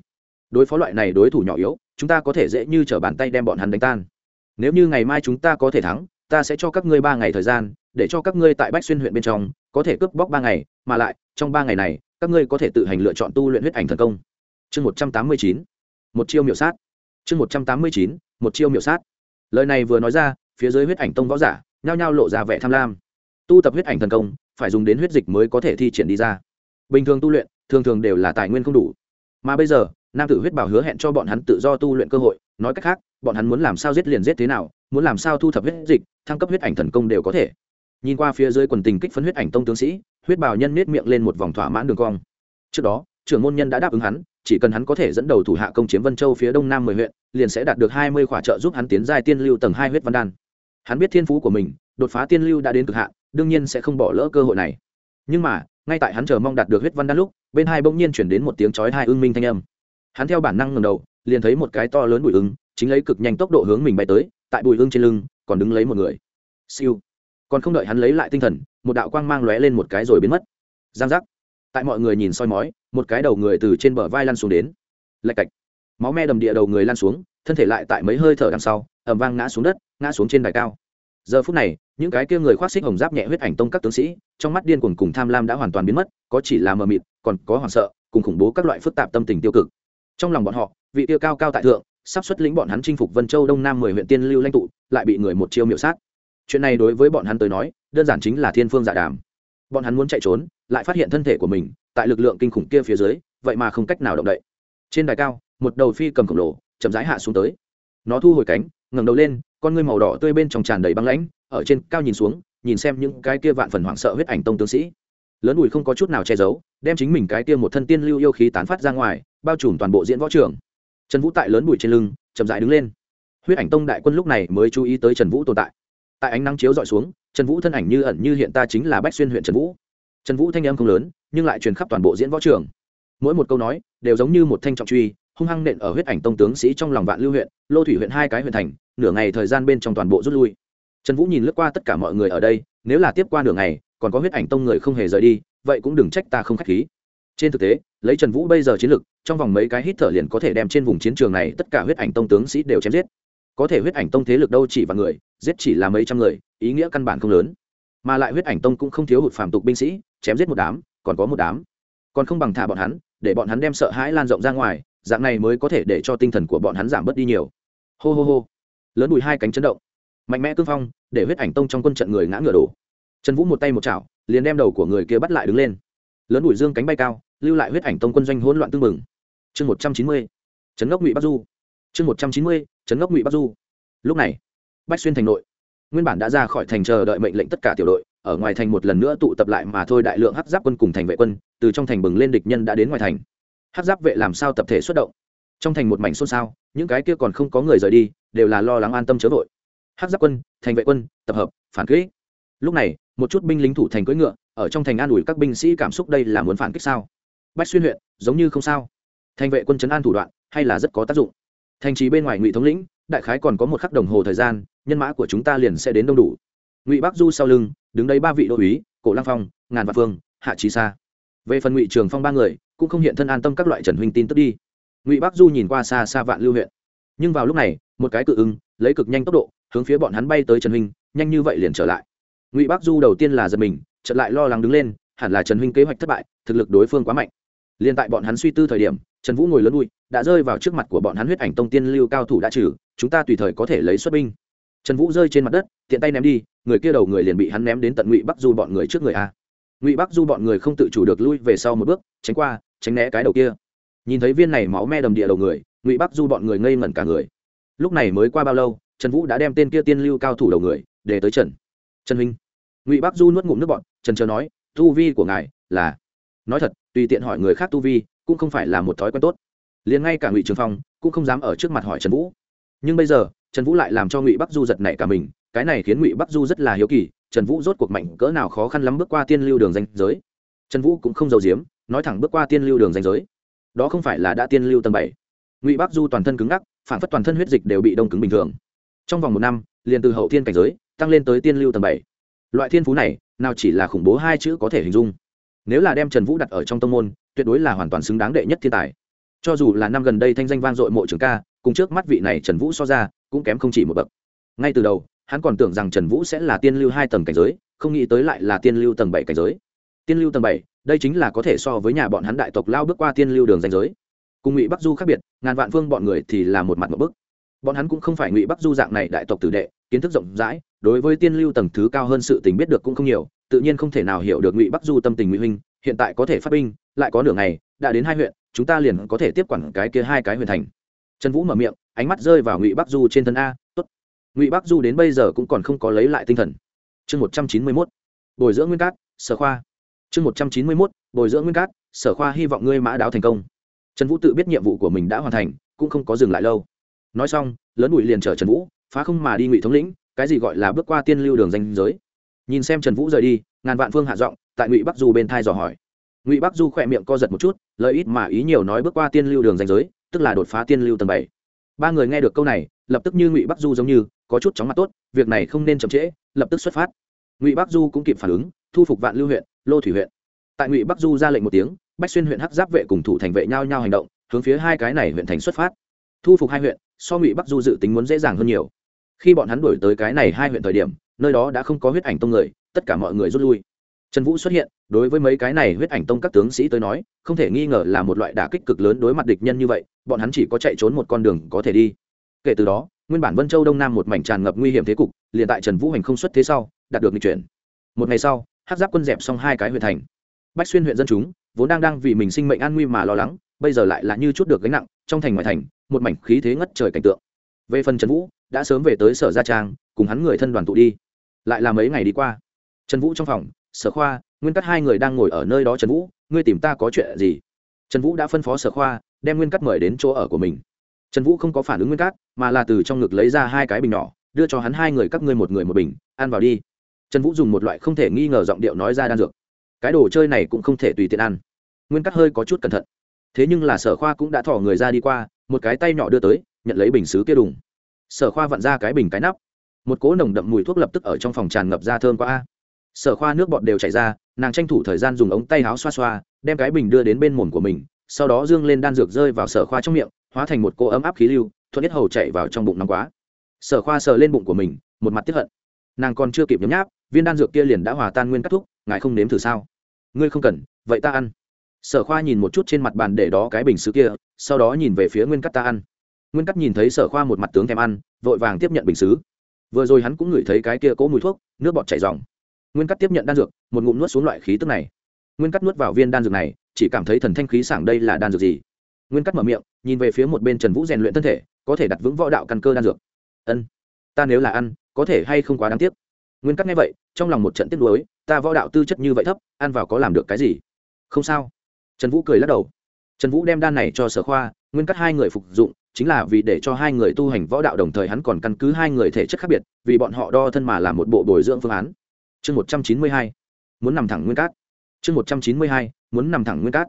Đối phó loại này đối thủ nhỏ yếu, chúng ta có thể dễ như t r ở bàn tay đem bọn hắn đánh tan. Nếu như ngày mai chúng ta có thể thắng, ta sẽ cho các ngươi ba ngày thời gian để cho các ngươi tại bách xuyên huyện bên trong có thể cướp bóc ba ngày, mà lại, trong ba ngày này, các ngươi có thể tự hành lựa chọn tu luyện huyết ảnh thần công. Chương một trăm tám mươi chín, một chiêu miểu sát. Chương một trăm tám mươi chín, một chiêu miểu sát. Lời này vừa nói ra, phía dưới huyết ảnh tông võ giả nhao nhao lộ ra vẻ tham lam. Tu tập huyết ảnh thần công, phải dùng đến huyết dịch mới có thể thi triển đi ra. Bình thường tu luyện, thường thường đều là tài nguyên không đủ. Mà bây giờ, nam tử huyết bảo hứa hẹn cho bọn hắn tự do tu luyện cơ hội, nói cách khác, bọn hắn muốn làm sao giết liền giết thế nào, muốn làm sao thu thập huyết dịch, thăng cấp huyết ảnh thần công đều có thể nhìn qua phía dưới quần tình kích phấn huyết ảnh tông tướng sĩ, huyết bào nhân nết miệng lên một vòng thỏa mãn đường cong. Trước đó, trưởng môn nhân đã đáp ứng hắn, chỉ cần hắn có thể dẫn đầu thủ hạ công chiếm vân châu phía đông nam mười huyện, liền sẽ đạt được hai mươi khỏa trợ giúp hắn tiến giai tiên lưu tầng hai huyết văn đan. Hắn biết thiên phú của mình, đột phá tiên lưu đã đến cực hạn, đương nhiên sẽ không bỏ lỡ cơ hội này. Nhưng mà, ngay tại hắn chờ mong đạt được huyết văn đan lúc, bên hai bỗng nhiên chuyển đến một tiếng chói hai ưng minh thanh âm. Hắn theo bản năng ngầm đầu, liền thấy một cái to lớn bụi ứng chính lấy cực nhanh tốc độ hướng mình bay tới, tại bụi ưng trên lưng, còn đứng lấy một người. Siêu còn không đợi hắn lấy lại tinh thần, một đạo quang mang lóe lên một cái rồi biến mất. Giang giác. Tại mọi người nhìn soi mói, một cái đầu người từ trên bờ vai lăn xuống đến. Lạch cạch. Máu me đầm địa đầu người lăn xuống, thân thể lại tại mấy hơi thở đằng sau ẩm vang ngã xuống đất, ngã xuống trên đài cao. Giờ phút này, những cái kia người khoác xích hồng giáp nhẹ huyết ảnh tông các tướng sĩ, trong mắt điên cuồng cùng tham lam đã hoàn toàn biến mất, có chỉ là mờ mịt, còn có hoảng sợ, cùng khủng bố các loại phức tạp tâm tình tiêu cực. Trong lòng bọn họ, vị tiêu cao cao tại thượng, sắp xuất lĩnh bọn hắn chinh phục vân châu đông nam mười huyện tiên lưu lãnh tụ, lại bị người một chiêu miểu sát chuyện này đối với bọn hắn tới nói, đơn giản chính là thiên phương giả dạ đàm. Bọn hắn muốn chạy trốn, lại phát hiện thân thể của mình, tại lực lượng kinh khủng kia phía dưới, vậy mà không cách nào động đậy. Trên đài cao, một đầu phi cầm khổng lồ, chậm rãi hạ xuống tới. Nó thu hồi cánh, ngẩng đầu lên, con ngươi màu đỏ tươi bên trong tràn đầy băng lãnh, ở trên cao nhìn xuống, nhìn xem những cái kia vạn phần hoảng sợ huyết ảnh tông tướng sĩ. Lớn đùi không có chút nào che giấu, đem chính mình cái kia một thân tiên lưu yêu khí tán phát ra ngoài, bao trùm toàn bộ diễn võ trường. Trần vũ tại lớn bụi trên lưng, chậm rãi đứng lên. Huyết ảnh tông đại quân lúc này mới chú ý tới trần vũ tồn tại tại ánh nắng chiếu dọi xuống, trần vũ thân ảnh như ẩn như hiện ta chính là bách xuyên huyện trần vũ. Trần vũ thanh âm không lớn, nhưng lại truyền khắp toàn bộ diễn võ trường. Mỗi một câu nói, đều giống như một thanh trọng truy, hung hăng nện ở huyết ảnh tông tướng sĩ trong lòng vạn lưu huyện, lô thủy huyện hai cái huyện thành, nửa ngày thời gian bên trong toàn bộ rút lui. Trần vũ nhìn lướt qua tất cả mọi người ở đây, nếu là tiếp qua nửa ngày, còn có huyết ảnh tông người không hề rời đi, vậy cũng đừng trách ta không k h á c h khí. Trên thực tế, lấy trần vũ bây giờ chiến lực, trong vòng mấy cái hít thở liền có thể đem trên vùng chiến trường này tất cả huyết ảnh tông tướng sĩ đều chém giết. Có thể huyết ảnh tông thế lực đâu chỉ vào người giết chỉ là mấy trăm người, ý nghĩa căn bản không lớn. Mà lại huyết ảnh tông cũng không thiếu hụt phàm tục binh sĩ, chém giết một đám, còn có một đám. Còn không bằng thả bọn hắn, để bọn hắn đem sợ hãi lan rộng ra ngoài, dạng này mới có thể để cho tinh thần của bọn hắn giảm bớt đi nhiều. Hô hô hô. Lớn đùi hai cánh chấn động. Mạnh mẽ cương phong, để huyết ảnh tông trong quân trận người ngã ngựa đổ. Trần vũ một tay một chảo, liền đem đầu của người kia bắt lại đứng lên. Lớn đùi dương cánh bay cao, lưu lại huyết ảnh tông quân doanh hỗn loạn tương mừng chương một trăm chín mươi, trấn ngốc ngụy bắc du. Chương một trăm chín mươi, trấn ngốc ngụy bắc du. Lúc này bách xuyên thành nội. Nguyên bản đã ra khỏi thành chờ đợi mệnh lệnh tất cả tiểu đội, ở ngoài thành một lần nữa tụ tập lại mà thôi đại lượng hắc giáp quân cùng thành vệ quân, từ trong thành bừng lên địch nhân đã đến ngoài thành. Hắc giáp vệ làm sao tập thể xuất động? Trong thành một mảnh xôn xao, những cái kia còn không có người rời đi, đều là lo lắng an tâm chớ vội. Hắc giáp quân, thành vệ quân, tập hợp, phản kích. Lúc này, một chút binh lính thủ thành cưỡi ngựa, ở trong thành an ủi các binh sĩ cảm xúc đây là muốn phản kích sao? Bách xuyên huyện, giống như không sao. Thành vệ quân chấn an thủ đoạn, hay là rất có tác dụng. Thành trì bên ngoài ngụy thống lĩnh, đại khái còn có một khắc đồng hồ thời gian nhân mã của chúng ta liền sẽ đến đông đủ. Ngụy bắc du sau lưng, đứng đây ba vị đô úy, cổ Lăng phong, ngàn vạn phương hạ trí xa về phần ngụy trường phong ba người, cũng không hiện thân an tâm các loại trần huynh tin tức đi. Ngụy bắc du nhìn qua xa xa vạn lưu huyện. Nhưng vào lúc này, một cái cự ưng, lấy cực nhanh tốc độ, hướng phía bọn hắn bay tới trần huynh, nhanh như vậy liền trở lại. Ngụy bắc du đầu tiên là giật mình, chợt lại lo lắng đứng lên, hẳn là trần huynh kế hoạch thất bại, thực lực đối phương quá mạnh. Liền tại bọn hắn suy tư thời điểm, trần vũ ngồi lớn bụi đã rơi vào trước mặt của bọn hắn huyết ảnh tông tiên lưu cao thủ đã trừ, chúng ta tùy thời có thể lấy xuất binh trần vũ rơi trên mặt đất, tiện tay ném đi, người kia đầu người liền bị hắn ném đến tận ngụy bắc du bọn người trước người a. Ngụy bắc du bọn người không tự chủ được lui về sau một bước, tránh qua, tránh né cái đầu kia. Nhìn thấy viên này máu me đầm địa đầu người, ngụy bắc du bọn người ngây ngẩn cả người. Lúc này mới qua bao lâu, trần vũ đã đem tên kia tiên lưu cao thủ đầu người để tới trần. Trần huynh. Ngụy bắc du nuốt ngụm nước bọn trần chờ nói, tu vi của ngài là nói thật, tùy tiện hỏi người khác tu vi cũng không phải là một thói quen tốt. Liền ngay cả ngụy trường phong cũng không dám ở trước mặt hỏi trần vũ. Nhưng bây giờ trần vũ lại làm cho ngụy bắc du giật nảy cả mình, cái này khiến ngụy bắc du rất là hiếu kỳ, trần vũ rốt cuộc mạnh cỡ nào khó khăn lắm bước qua tiên lưu đường danh giới. Trần vũ cũng không giàu diếm nói thẳng bước qua tiên lưu đường danh giới. Đó không phải là đã tiên lưu tầng bảy. Ngụy bắc du toàn thân cứng ngắc, phản phất toàn thân huyết dịch đều bị đông cứng bình thường. Trong vòng một năm, liền từ hậu thiên cảnh giới, tăng lên tới tiên lưu tầng bảy. Loại thiên phú này, nào chỉ là khủng bố hai chữ có thể hình dung. Nếu là đem trần vũ đặt ở trong tông môn, tuyệt đối là hoàn toàn xứng đáng đệ nhất thiên tài. Cho dù là năm gần đây thanh danh vang dội mộ trường ca cùng trước mắt vị này trần vũ so ra, cũng kém không chỉ một bậc. Ngay từ đầu, hắn còn tưởng rằng trần vũ sẽ là tiên lưu hai tầng cảnh giới, không nghĩ tới lại là tiên lưu tầng bảy cảnh giới. Tiên lưu tầng bảy, đây chính là có thể so với nhà bọn hắn đại tộc lao bước qua tiên lưu đường danh giới. Cùng ngụy bắc du khác biệt, ngàn vạn phương bọn người thì là một mặt một bức. Bọn hắn cũng không phải ngụy bắc du dạng này đại tộc tử đệ, kiến thức rộng rãi, đối với tiên lưu tầng thứ cao hơn sự tình biết được cũng không nhiều, tự nhiên không thể nào hiểu được ngụy bắc du tâm tình ngụy huynh, hiện tại có thể phát binh, lại có nửa ngày, đã đến hai huyện, chúng ta liền có thể tiếp quản cái kia hai cái huyện thành trần vũ mở miệng, ánh mắt rơi vào ngụy bắc du trên thân a, tốt. Ngụy bắc du đến bây giờ cũng còn không có lấy lại tinh thần. Chương một trăm chín mươi mốt. Bồi dưỡng nguyên cát, sở khoa. Chương một trăm chín mươi mốt. Bồi dưỡng nguyên cát, sở khoa, hy vọng ngươi mã đáo thành công. Trần vũ tự biết nhiệm vụ của mình đã hoàn thành, cũng không có dừng lại lâu. Nói xong, lớn bụi liền chở trần vũ, phá không mà đi ngụy thống lĩnh, cái gì gọi là bước qua tiên lưu đường danh giới. Nhìn xem trần vũ rời đi, ngàn vạn phương hạ giọng, tại ngụy bắc du bên thai dò hỏi. Ngụy bắc du khỏe miệng co giật một chút lợi ít mà ý nhiều nói bước qua tiên lưu đường danh giới tức là đột phá tiên lưu tầng bảy. Ba người nghe được câu này, lập tức như ngụy bắc du giống như, có chút chóng mặt tốt, việc này không nên chậm trễ, lập tức xuất phát. Ngụy bắc du cũng kịp phản ứng, thu phục vạn lưu huyện, lô thủy huyện. Tại ngụy bắc du ra lệnh một tiếng, bách xuyên huyện hắc giáp vệ cùng thủ thành vệ nhau nhau hành động, hướng phía hai cái này huyện thành xuất phát. Thu phục hai huyện, so ngụy bắc du dự tính muốn dễ dàng hơn nhiều. Khi bọn hắn đổi tới cái này hai huyện thời điểm, nơi đó đã không có huyết ảnh tông người, tất cả mọi người rút lui trần vũ xuất hiện, đối với mấy cái này huyết ảnh tông các tướng sĩ tới nói, không thể nghi ngờ là một loại đả kích cực lớn đối mặt địch nhân như vậy, bọn hắn chỉ có chạy trốn một con đường có thể đi. Kể từ đó, nguyên bản vân châu đông nam một mảnh tràn ngập nguy hiểm thế cục, liền tại trần vũ hành không xuất thế sau, đạt được lịch chuyển. Một ngày sau hát giáp quân dẹp xong hai cái huyện thành. Bách xuyên huyện dân chúng, vốn đang đang vì mình sinh mệnh an nguy mà lo lắng, bây giờ lại là như chút được gánh nặng, trong thành ngoại thành, một mảnh khí thế ngất trời cảnh tượng. Về phần trần vũ, đã sớm về tới sở gia trang, cùng hắn người thân đoàn tụ đi. Lại là mấy ngày đi qua. Trần vũ trong phòng sở khoa, nguyên cắt hai người đang ngồi ở nơi đó trần vũ, ngươi tìm ta có chuyện gì? Trần vũ đã phân phó sở khoa, đem nguyên cắt mời đến chỗ ở của mình. Trần vũ không có phản ứng nguyên cắt, mà là từ trong ngực lấy ra hai cái bình nhỏ, đưa cho hắn hai người các ngươi một người một bình, ăn vào đi. Trần vũ dùng một loại không thể nghi ngờ giọng điệu nói ra đan dược. Cái đồ chơi này cũng không thể tùy tiện ăn. Nguyên cắt hơi có chút cẩn thận. Thế nhưng là sở khoa cũng đã thỏ người ra đi qua, một cái tay nhỏ đưa tới, nhận lấy bình xứ kia đùng. Sở khoa vặn ra cái bình cái nắp. Một cỗ nồng đậm mùi thuốc lập tức ở trong phòng tràn ngập ra thơm quá. a sở khoa nước bọt đều chảy ra, nàng tranh thủ thời gian dùng ống tay áo xoa xoa, đem cái bình đưa đến bên mồm của mình, sau đó dương lên đan dược rơi vào sở khoa trong miệng, hóa thành một cô ấm áp khí lưu, thuận nhất hầu chạy vào trong bụng nóng quá. Sở khoa sờ lên bụng của mình, một mặt tiếp hận. Nàng còn chưa kịp nhấm nháp, viên đan dược kia liền đã hòa tan nguyên cắt thuốc ngài không nếm thử sao? Ngươi không cần, vậy ta ăn. Sở khoa nhìn một chút trên mặt bàn để đó cái bình xứ kia, sau đó nhìn về phía nguyên cắt ta ăn. Nguyên cắt nhìn thấy sở khoa một mặt tướng thèm ăn, vội vàng tiếp nhận bình xứ vừa rồi hắn cũng ngửi thấy cái kia cỗ mùi thuốc, nước bọt chảy dòng nguyên cắt tiếp nhận đan dược, một ngụm nuốt xuống loại khí tức này. Nguyên cắt nuốt vào viên đan dược này, chỉ cảm thấy thần thanh khí sảng đây là đan dược gì? Nguyên cắt mở miệng, nhìn về phía một bên trần vũ rèn luyện thân thể, có thể đặt vững võ đạo căn cơ đan dược. Ân, ta nếu là ăn, có thể hay không quá đáng tiếc? Nguyên cắt nghe vậy, trong lòng một trận tiếc nuối, ta võ đạo tư chất như vậy thấp, ăn vào có làm được cái gì? Không sao. Trần vũ cười lắc đầu. Trần vũ đem đan này cho sở khoa, nguyên cắt hai người phục dụng, chính là vì để cho hai người tu hành võ đạo đồng thời hắn còn căn cứ hai người thể chất khác biệt, vì bọn họ đo thân mà làm một bộ bồi dưỡng phương án chương một trăm chín mươi hai, muốn nằm thẳng nguyên cát. chương một trăm chín mươi hai, muốn nằm thẳng nguyên cát.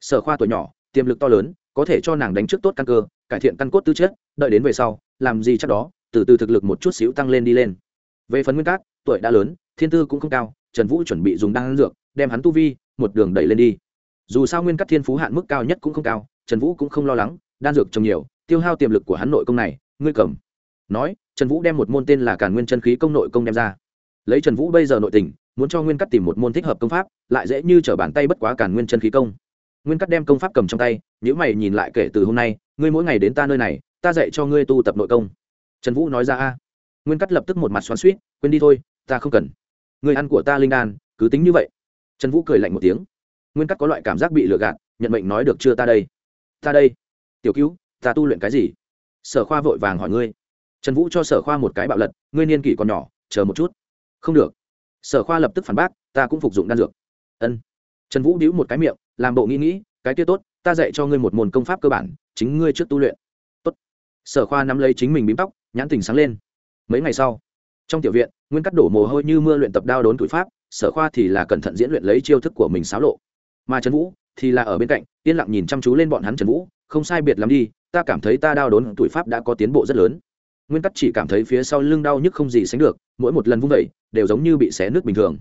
Sở khoa tuổi nhỏ, tiềm lực to lớn, có thể cho nàng đánh trước tốt căn cơ, cải thiện căn cốt tư chất, đợi đến về sau, làm gì chắc đó, từ từ thực lực một chút xíu tăng lên đi lên. Về phần nguyên cát, tuổi đã lớn, thiên tư cũng không cao, trần vũ chuẩn bị dùng đan dược, đem hắn tu vi, một đường đẩy lên đi. Dù sao nguyên cát thiên phú hạn mức cao nhất cũng không cao, trần vũ cũng không lo lắng, đan dược trồng nhiều, tiêu hao tiềm lực của hắn nội công này, ngươi cầm. Nói, trần vũ đem một môn tên là càn nguyên chân khí công nội công đem ra lấy trần vũ bây giờ nội tình, muốn cho nguyên cắt tìm một môn thích hợp công pháp, lại dễ như t r ở bàn tay bất quá càn nguyên chân khí công. Nguyên cắt đem công pháp cầm trong tay nếu mày nhìn lại kể từ hôm nay, ngươi mỗi ngày đến ta nơi này, ta dạy cho ngươi tu tập nội công. Trần vũ nói ra a. Nguyên cắt lập tức một mặt xoắn suýt quên đi thôi, ta không cần. Người ăn của ta linh đan, cứ tính như vậy. Trần vũ cười lạnh một tiếng. Nguyên cắt có loại cảm giác bị lừa gạt, nhận mệnh nói được chưa ta đây? Ta đây. Tiểu cứu, ta tu luyện cái gì? Sở khoa vội vàng hỏi ngươi. Trần vũ cho sở khoa một cái bạo lật, ngươi niên kỷ còn nhỏ, chờ một chút không được. Sở khoa lập tức phản bác, ta cũng phục dụng đan dược. Ân. Trần vũ đĩu một cái miệng, làm bộ nghĩ nghĩ, cái kia tốt, ta dạy cho ngươi một môn công pháp cơ bản, chính ngươi trước tu luyện. Tốt. Sở khoa nắm lấy chính mình bím tóc, nhãn tình sáng lên. Mấy ngày sau, trong tiểu viện, nguyên cắt đổ mồ hôi như mưa luyện tập đao đốn tuổi pháp, sở khoa thì là cẩn thận diễn luyện lấy chiêu thức của mình xáo lộ. Mà trần vũ thì là ở bên cạnh, yên lặng nhìn chăm chú lên bọn hắn trần vũ, không sai biệt lắm đi, ta cảm thấy ta đao đốn tuổi pháp đã có tiến bộ rất lớn nguyên cắt chỉ cảm thấy phía sau lưng đau nhức không gì sánh được, mỗi một lần vung vẩy đều giống như bị xé nước bình thường.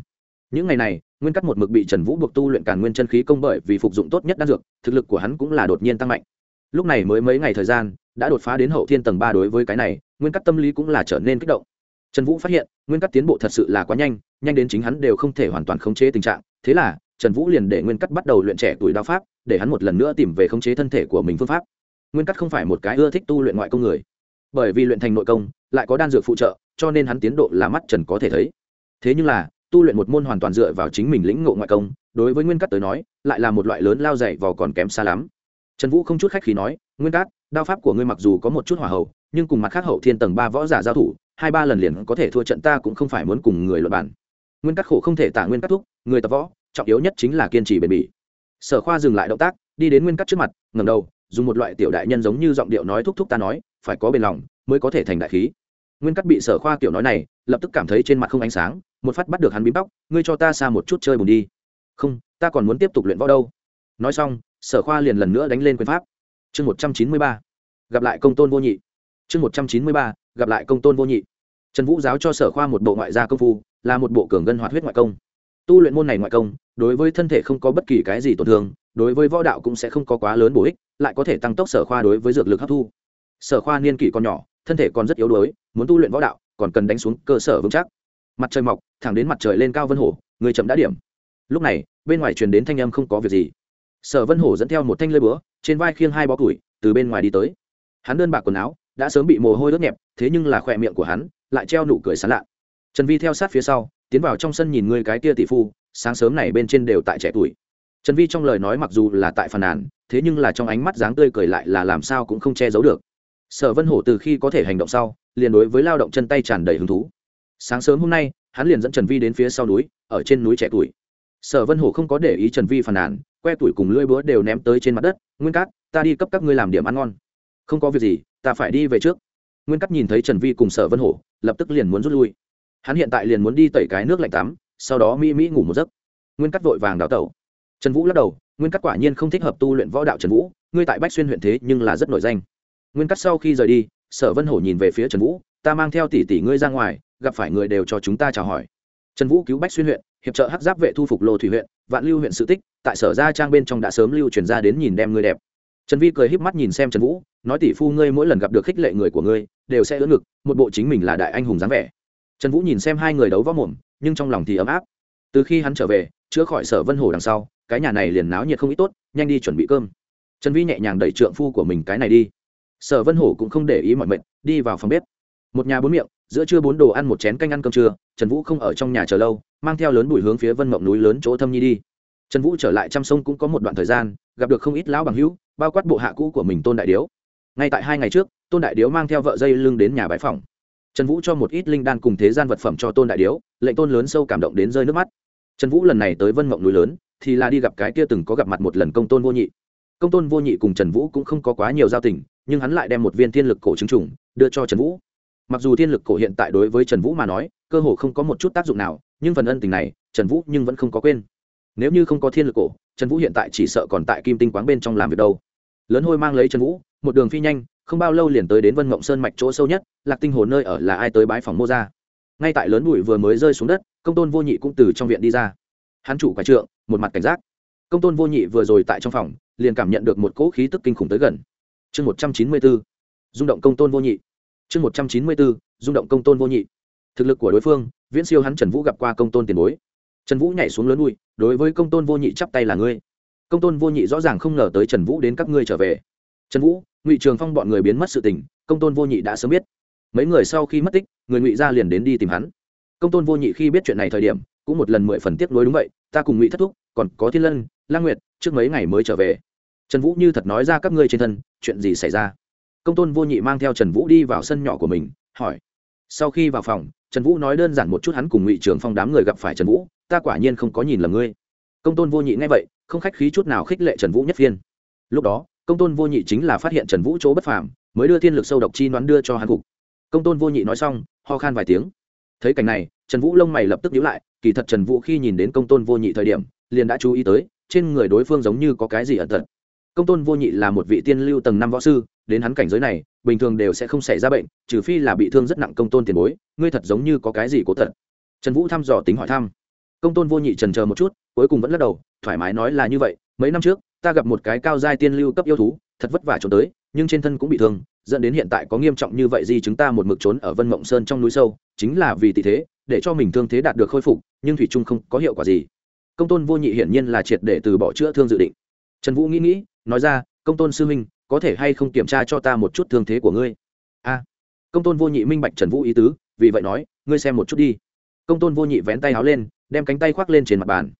Những ngày này, nguyên cắt một mực bị trần vũ buộc tu luyện càn nguyên chân khí công bởi vì phục dụng tốt nhất đan dược, thực lực của hắn cũng là đột nhiên tăng mạnh. Lúc này mới mấy ngày thời gian, đã đột phá đến hậu thiên tầng ba đối với cái này, nguyên cắt tâm lý cũng là trở nên kích động. Trần vũ phát hiện, nguyên cắt tiến bộ thật sự là quá nhanh nhanh đến chính hắn đều không thể hoàn toàn khống chế tình trạng. Thế là, trần vũ liền để nguyên cắt bắt đầu luyện trẻ tuổi đao pháp, để hắn một lần nữa tìm về khống chế thân thể của mình phương pháp. Nguyên cắt không phải một cái ưa thích tu luyện ngoại công người bởi vì luyện thành nội công, lại có đan dược phụ trợ, cho nên hắn tiến độ là mắt trần có thể thấy. Thế nhưng là, tu luyện một môn hoàn toàn dựa vào chính mình lĩnh ngộ ngoại công, đối với nguyên Cát tới nói, lại là một loại lớn lao dày vào còn kém xa lắm. Trần vũ không chút khách khí nói, nguyên cát, đao pháp của ngươi mặc dù có một chút hỏa hậu, nhưng cùng mặt khác hậu thiên tầng ba võ giả giao thủ, hai ba lần liền có thể thua trận ta cũng không phải muốn cùng người luật bản nguyên Cát khổ không thể tả nguyên Cát thúc, người tập võ, trọng yếu nhất chính là kiên trì bền bỉ. Sở khoa dừng lại động tác, đi đến nguyên Cát trước mặt ngầm đầu, dùng một loại tiểu đại nhân giống như giọng điệu nói thúc thúc ta nói phải có bền lòng mới có thể thành đại khí. Nguyên cắt bị sở khoa kiểu nói này, lập tức cảm thấy trên mặt không ánh sáng, một phát bắt được hắn bím tóc, ngươi cho ta xa một chút chơi bùn đi. Không, ta còn muốn tiếp tục luyện võ đâu. Nói xong, sở khoa liền lần nữa đánh lên quyền pháp. Chương một trăm chín mươi ba, gặp lại công tôn vô nhị. Chương một trăm chín mươi ba, gặp lại công tôn vô nhị. Trần vũ giáo cho sở khoa một bộ ngoại gia công phu, là một bộ cường ngân hoạt huyết ngoại công. Tu luyện môn này ngoại công, đối với thân thể không có bất kỳ cái gì tổn thương, đối với võ đạo cũng sẽ không có quá lớn bổ ích, lại có thể tăng tốc sở khoa đối với dược lực hấp thu sở khoa niên kỷ còn nhỏ, thân thể còn rất yếu đuối, muốn tu luyện võ đạo, còn cần đánh xuống cơ sở vững chắc. Mặt trời mọc, thẳng đến mặt trời lên cao vân hổ người chậm đã điểm. Lúc này, bên ngoài truyền đến thanh âm không có việc gì. Sở vân hổ dẫn theo một thanh lơi búa, trên vai khiêng hai bó củi, từ bên ngoài đi tới. Hắn đơn bạc quần áo, đã sớm bị mồ hôi đốt nhẹp, thế nhưng là khỏe miệng của hắn lại treo nụ cười sán lạ. Trần vi theo sát phía sau, tiến vào trong sân nhìn người cái kia tỷ phu, sáng sớm này bên trên đều tại trẻ tuổi. Trần vi trong lời nói mặc dù là tại phàn nàn, thế nhưng là trong ánh mắt dáng tươi cười lại là làm sao cũng không che giấu được sở vân hổ từ khi có thể hành động sau, liền đối với lao động chân tay tràn đầy hứng thú. Sáng sớm hôm nay, hắn liền dẫn trần vi đến phía sau núi, ở trên núi trẻ tuổi. Sở vân hổ không có để ý trần vi phàn nàn, que tuổi cùng lưỡi búa đều ném tới trên mặt đất, nguyên cát, ta đi cấp các ngươi làm điểm ăn ngon. Không có việc gì, ta phải đi về trước. Nguyên cát nhìn thấy trần vi cùng sở vân hổ, lập tức liền muốn rút lui. Hắn hiện tại liền muốn đi tẩy cái nước lạnh tắm, sau đó mỹ mỹ ngủ một giấc. Nguyên cát vội vàng đào tẩu. Trần vũ lắc đầu, nguyên cát quả nhiên không thích hợp tu luyện võ đạo trần vũ, ngươi tại bách xuyên huyện thế nhưng là rất nổi danh nguyên cát sau khi rời đi, sở vân hổ nhìn về phía trần vũ, ta mang theo tỷ tỷ ngươi ra ngoài, gặp phải người đều cho chúng ta chào hỏi. Trần vũ cứu bách xuyên huyện, hiệp trợ hắc giáp vệ thu phục lô thủy huyện, vạn lưu huyện sự tích, tại sở gia trang bên trong đã sớm lưu truyền ra đến nhìn đem ngươi đẹp. Trần vi cười híp mắt nhìn xem trần vũ, nói, tỷ phu ngươi mỗi lần gặp được khích lệ người của ngươi, đều sẽ ưỡn ngực, một bộ chính mình là đại anh hùng dáng vẻ. Trần vũ nhìn xem hai người đấu võ mồm, nhưng trong lòng thì ấm áp. Từ khi hắn trở về, chữa khỏi sở vân hồ đằng sau, cái nhà này liền náo nhiệt không ít tốt, nhanh đi chuẩn bị cơm. Trần vi nhẹ nhàng đẩy trượng phu của mình cái này đi sở vân hổ cũng không để ý mọi mệnh đi vào phòng bếp. Một nhà bốn miệng, giữa trưa bốn đồ ăn, một chén canh ăn cơm trưa, trần vũ không ở trong nhà chờ lâu, mang theo lớn bụi hướng phía vân mộng núi lớn chỗ thâm nhi đi. Trần vũ trở lại chăm sông cũng có một đoạn thời gian, gặp được không ít lão bằng hữu, bao quát bộ hạ cũ của mình tôn đại điếu. Ngay tại hai ngày trước, tôn đại điếu mang theo vợ dây lưng đến nhà bãi phòng. Trần vũ cho một ít linh đan cùng thế gian vật phẩm cho tôn đại điếu, lệnh tôn lớn sâu cảm động đến rơi nước mắt. Trần vũ lần này tới vân mộng núi lớn, thì là đi gặp cái kia từng có gặp mặt một lần công tôn vô nhị công tôn vô nhị cùng trần vũ cũng không có quá nhiều giao tình, nhưng hắn lại đem một viên thiên lực cổ trứng trùng đưa cho trần vũ. Mặc dù thiên lực cổ hiện tại đối với trần vũ mà nói, cơ hồ không có một chút tác dụng nào, nhưng phần ân tình này, trần vũ nhưng vẫn không có quên. Nếu như không có thiên lực cổ, trần vũ hiện tại chỉ sợ còn tại kim tinh quán bên trong làm việc đâu. Lớn hôi mang lấy trần vũ, một đường phi nhanh, không bao lâu liền tới đến vân mộng sơn mạch chỗ sâu nhất, lạc tinh hồ nơi ở là ai tới bãi phòng mô ra ngay tại lớn bụi vừa mới rơi xuống đất, công tôn vô nhị cũng từ trong viện đi ra. Hắn chủ quái trượng, một mặt cảnh giác. Công tôn vô nhị vừa rồi tại trong phòng liền cảm nhận được một cỗ khí tức kinh khủng tới gần. Chương một trăm chín mươi bốn, rung động công tôn vô nhị. Chương một trăm chín mươi bốn, rung động công tôn vô nhị. Thực lực của đối phương, viễn siêu hắn trần vũ gặp qua công tôn tiền bối. Trần vũ nhảy xuống lớn bụi, đối với công tôn vô nhị chắp tay là ngươi. Công tôn vô nhị rõ ràng không ngờ tới trần vũ đến các ngươi trở về. Trần vũ, ngụy trường phong bọn người biến mất sự tình, công tôn vô nhị đã sớm biết. Mấy người sau khi mất tích, người ngụy ra liền đến đi tìm hắn. Công tôn vô nhị khi biết chuyện này thời điểm, cũng một lần mười phần tiếc nuối đúng vậy, ta cùng ngụy thất thúc, còn có thiên lân lang nguyệt trước mấy ngày mới trở về. Trần vũ như thật nói ra các ngươi trên thân, chuyện gì xảy ra? Công tôn vô nhị mang theo trần vũ đi vào sân nhỏ của mình, hỏi. Sau khi vào phòng, trần vũ nói đơn giản một chút hắn cùng ngụy trường phong đám người gặp phải trần vũ, ta quả nhiên không có nhìn lầm ngươi. Công tôn vô nhị nghe vậy, không khách khí chút nào khích lệ trần vũ nhất phiên. Lúc đó, công tôn vô nhị chính là phát hiện trần vũ chỗ bất phàm, mới đưa thiên lực sâu độc chi đoán đưa cho hắn cục. Công tôn vô nhị nói xong, ho khan vài tiếng. Thấy cảnh này, trần vũ lông mày lập tức nhíu lại, kỳ thật trần vũ khi nhìn đến công tôn vô nhị thời điểm, liền đã chú ý tới trên người đối phương giống như có cái gì ẩn tật. Công tôn vô nhị là một vị tiên lưu tầng năm võ sư, đến hắn cảnh giới này, bình thường đều sẽ không xảy ra bệnh, trừ phi là bị thương rất nặng công tôn tiền bối, ngươi thật giống như có cái gì cố thật trần vũ thăm dò tính hỏi thăm. Công tôn vô nhị trần chờ một chút, cuối cùng vẫn lắc đầu, thoải mái nói là như vậy, mấy năm trước, ta gặp một cái cao giai tiên lưu cấp yêu thú, thật vất vả trốn tới, nhưng trên thân cũng bị thương, dẫn đến hiện tại có nghiêm trọng như vậy gì chúng ta một mực trốn ở vân mộng sơn trong núi sâu, chính là vì tị thế, để cho mình thương thế đạt được khôi phục, nhưng thủy trung không có hiệu quả gì công tôn vô nhị hiển nhiên là triệt để từ bỏ chữa thương dự định. Trần vũ nghĩ nghĩ nói ra công tôn sư minh, có thể hay không kiểm tra cho ta một chút thương thế của ngươi? A. Công tôn vô nhị minh bạch trần vũ ý tứ vì vậy nói ngươi xem một chút đi. Công tôn vô nhị vén tay áo lên đem cánh tay khoác lên trên mặt bàn.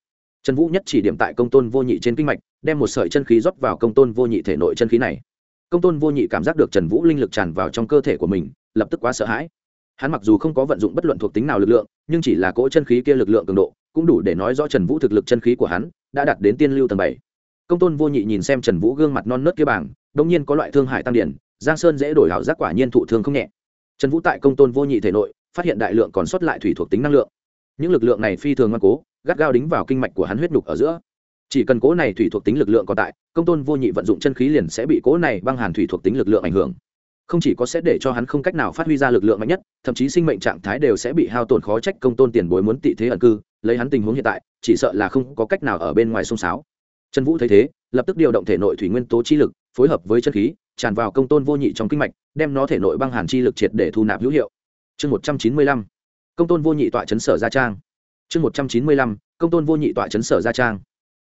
Trần vũ nhất chỉ điểm tại công tôn vô nhị trên kinh mạch đem một sợi chân khí rót vào công tôn vô nhị thể nội chân khí này. Công tôn vô nhị cảm giác được trần vũ linh lực tràn vào trong cơ thể của mình lập tức quá sợ hãi. Hắn mặc dù không có vận dụng bất luận thuộc tính nào lực lượng nhưng chỉ là cỗ chân khí kia lực lượng cường độ cũng đủ để nói rõ trần vũ thực lực chân khí của hắn đã đạt đến tiên lưu tầng bảy. Công tôn vô nhị nhìn xem trần vũ gương mặt non nớt kia bảng đông nhiên có loại thương hại tăng điển, giang sơn dễ đổi hảo giác quả nhiên thụ thương không nhẹ. Trần vũ tại công tôn vô nhị thể nội, phát hiện đại lượng còn sót lại thủy thuộc tính năng lượng. Những lực lượng này phi thường ngoan cố, gắt gao đính vào kinh mạch của hắn huyết nhục ở giữa. Chỉ cần cố này thủy thuộc tính lực lượng còn tại, công tôn vô nhị vận dụng chân khí liền sẽ bị cố này băng hàn thủy thuộc tính lực lượng ảnh hưởng. Không chỉ có sẽ để cho hắn không cách nào phát huy ra lực lượng mạnh nhất, thậm chí sinh mệnh trạng thái đều sẽ bị hao tổn khó trách công tôn tiền bối muốn tị thế ẩn cư lấy hắn tình huống hiện tại, chỉ sợ là không có cách nào ở bên ngoài sông sáo. Trần vũ thấy thế, lập tức điều động thể nội thủy nguyên tố chi lực, phối hợp với chân khí, tràn vào công tôn vô nhị trong kinh mạch, đem nó thể nội băng hàn chi lực triệt để thu nạp hữu hiệu. Chương một trăm chín mươi lăm, công tôn vô nhị tọa chấn sở gia trang. Chương một trăm chín mươi lăm, công tôn vô nhị tọa chấn sở gia trang.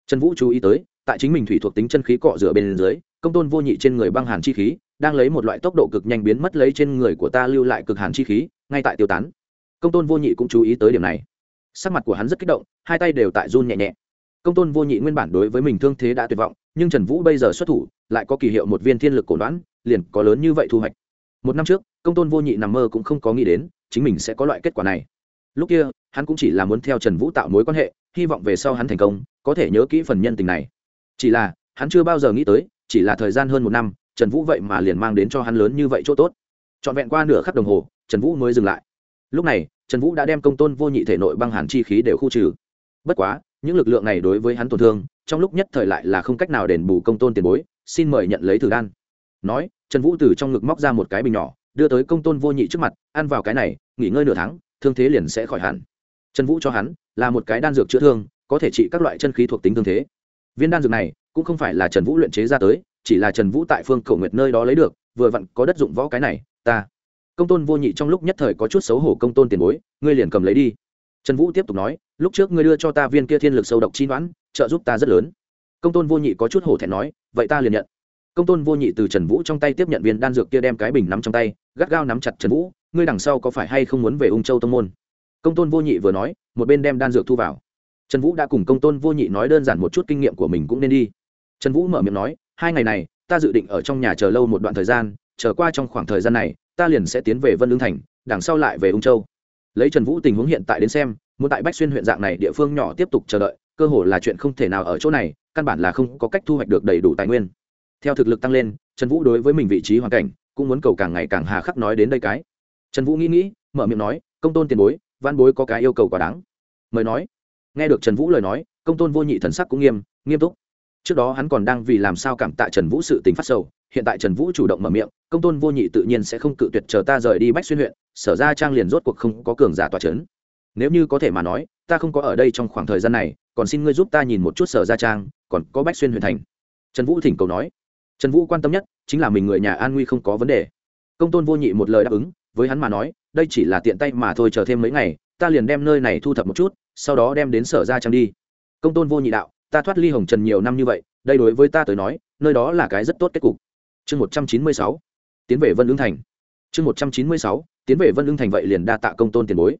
Trần vũ chú ý tới, tại chính mình thủy thuộc tính chân khí cọ rửa bên dưới, công tôn vô nhị trên người băng hàn chi khí đang lấy một loại tốc độ cực nhanh biến mất lấy trên người của ta lưu lại cực hàn chi khí, ngay tại tiêu tán. Công tôn vô nhị cũng chú ý tới điểm này sắc mặt của hắn rất kích động, hai tay đều tại run nhẹ nhẹ. Công tôn vô nhị nguyên bản đối với mình thương thế đã tuyệt vọng, nhưng trần vũ bây giờ xuất thủ, lại có kỳ hiệu một viên thiên lực cổ đoán, liền có lớn như vậy thu hoạch. Một năm trước, công tôn vô nhị nằm mơ cũng không có nghĩ đến, chính mình sẽ có loại kết quả này. Lúc kia, hắn cũng chỉ là muốn theo trần vũ tạo mối quan hệ, hy vọng về sau hắn thành công, có thể nhớ kỹ phần nhân tình này. Chỉ là, hắn chưa bao giờ nghĩ tới, chỉ là thời gian hơn một năm, trần vũ vậy mà liền mang đến cho hắn lớn như vậy chỗ tốt. Trọn vẹn qua nửa khắc đồng hồ, trần vũ mới dừng lại. Lúc này trần vũ đã đem công tôn vô nhị thể nội băng hàn chi khí đều khu trừ. Bất quá, những lực lượng này đối với hắn tổn thương, trong lúc nhất thời lại là không cách nào đền bù công tôn tiền bối, xin mời nhận lấy thử đan. Nói, trần vũ từ trong ngực móc ra một cái bình nhỏ, đưa tới công tôn vô nhị trước mặt, ăn vào cái này, nghỉ ngơi nửa tháng, thương thế liền sẽ khỏi hẳn. Trần vũ cho hắn là một cái đan dược chữa thương, có thể trị các loại chân khí thuộc tính thương thế. Viên đan dược này cũng không phải là trần vũ luyện chế ra tới, chỉ là trần vũ tại phương cầu nguyệt nơi đó lấy được, vừa vặn có đất dụng võ cái này, ta công tôn vô nhị trong lúc nhất thời có chút xấu hổ công tôn tiền bối, ngươi liền cầm lấy đi. Trần vũ tiếp tục nói, lúc trước ngươi đưa cho ta viên kia thiên lực sâu độc chi đoán trợ giúp ta rất lớn. Công tôn vô nhị có chút hổ thẹn nói, vậy ta liền nhận. Công tôn vô nhị từ trần vũ trong tay tiếp nhận viên đan dược kia đem cái bình nắm trong tay, gắt gao nắm chặt trần vũ, ngươi đằng sau có phải hay không muốn về ung châu tông môn? Công tôn vô nhị vừa nói, một bên đem đan dược thu vào. Trần vũ đã cùng công tôn vô nhị nói đơn giản một chút kinh nghiệm của mình cũng nên đi. Trần vũ mở miệng nói, hai ngày này, ta dự định ở trong nhà chờ lâu một đoạn thời gian, chờ qua trong khoảng thời gian này ta liền sẽ tiến về vân lương thành, đằng sau lại về ung châu. Lấy trần vũ tình huống hiện tại đến xem, muốn tại bách xuyên huyện dạng này địa phương nhỏ tiếp tục chờ đợi, cơ hồ là chuyện không thể nào ở chỗ này, căn bản là không có cách thu hoạch được đầy đủ tài nguyên. Theo thực lực tăng lên, trần vũ đối với mình vị trí hoàn cảnh cũng muốn cầu càng ngày càng hà khắc nói đến đây cái. Trần vũ nghĩ nghĩ, mở miệng nói, công tôn tiền bối, văn bối có cái yêu cầu quá đáng. Mời nói. Nghe được trần vũ lời nói, công tôn vô nhị thần sắc cũng nghiêm nghiêm túc. Trước đó hắn còn đang vì làm sao cảm tạ trần vũ sự tình phát sầu hiện tại trần vũ chủ động mở miệng, công tôn vô nhị tự nhiên sẽ không cự tuyệt chờ ta rời đi bách xuyên huyện, sở ra trang liền rốt cuộc không có cường giả tòa c h ấ n nếu như có thể mà nói, ta không có ở đây trong khoảng thời gian này, còn xin ngươi giúp ta nhìn một chút sở ra trang, còn có bách xuyên huyện thành. Trần vũ thỉnh cầu nói. Trần vũ quan tâm nhất chính là mình người nhà an nguy không có vấn đề. Công tôn vô nhị một lời đáp ứng, với hắn mà nói, đây chỉ là tiện tay mà thôi chờ thêm mấy ngày, ta liền đem nơi này thu thập một chút, sau đó đem đến sở ra trang đi. Công tôn vô nhị đạo, ta thoát ly hồng trần nhiều năm như vậy, đây đối với ta tới nói, nơi đó là cái rất tốt kết cục chương một trăm chín mươi sáu, tiến về vân ưng thành. Chương một trăm chín mươi sáu, tiến về vân ưng thành vậy liền đa tạ công tôn tiền bối.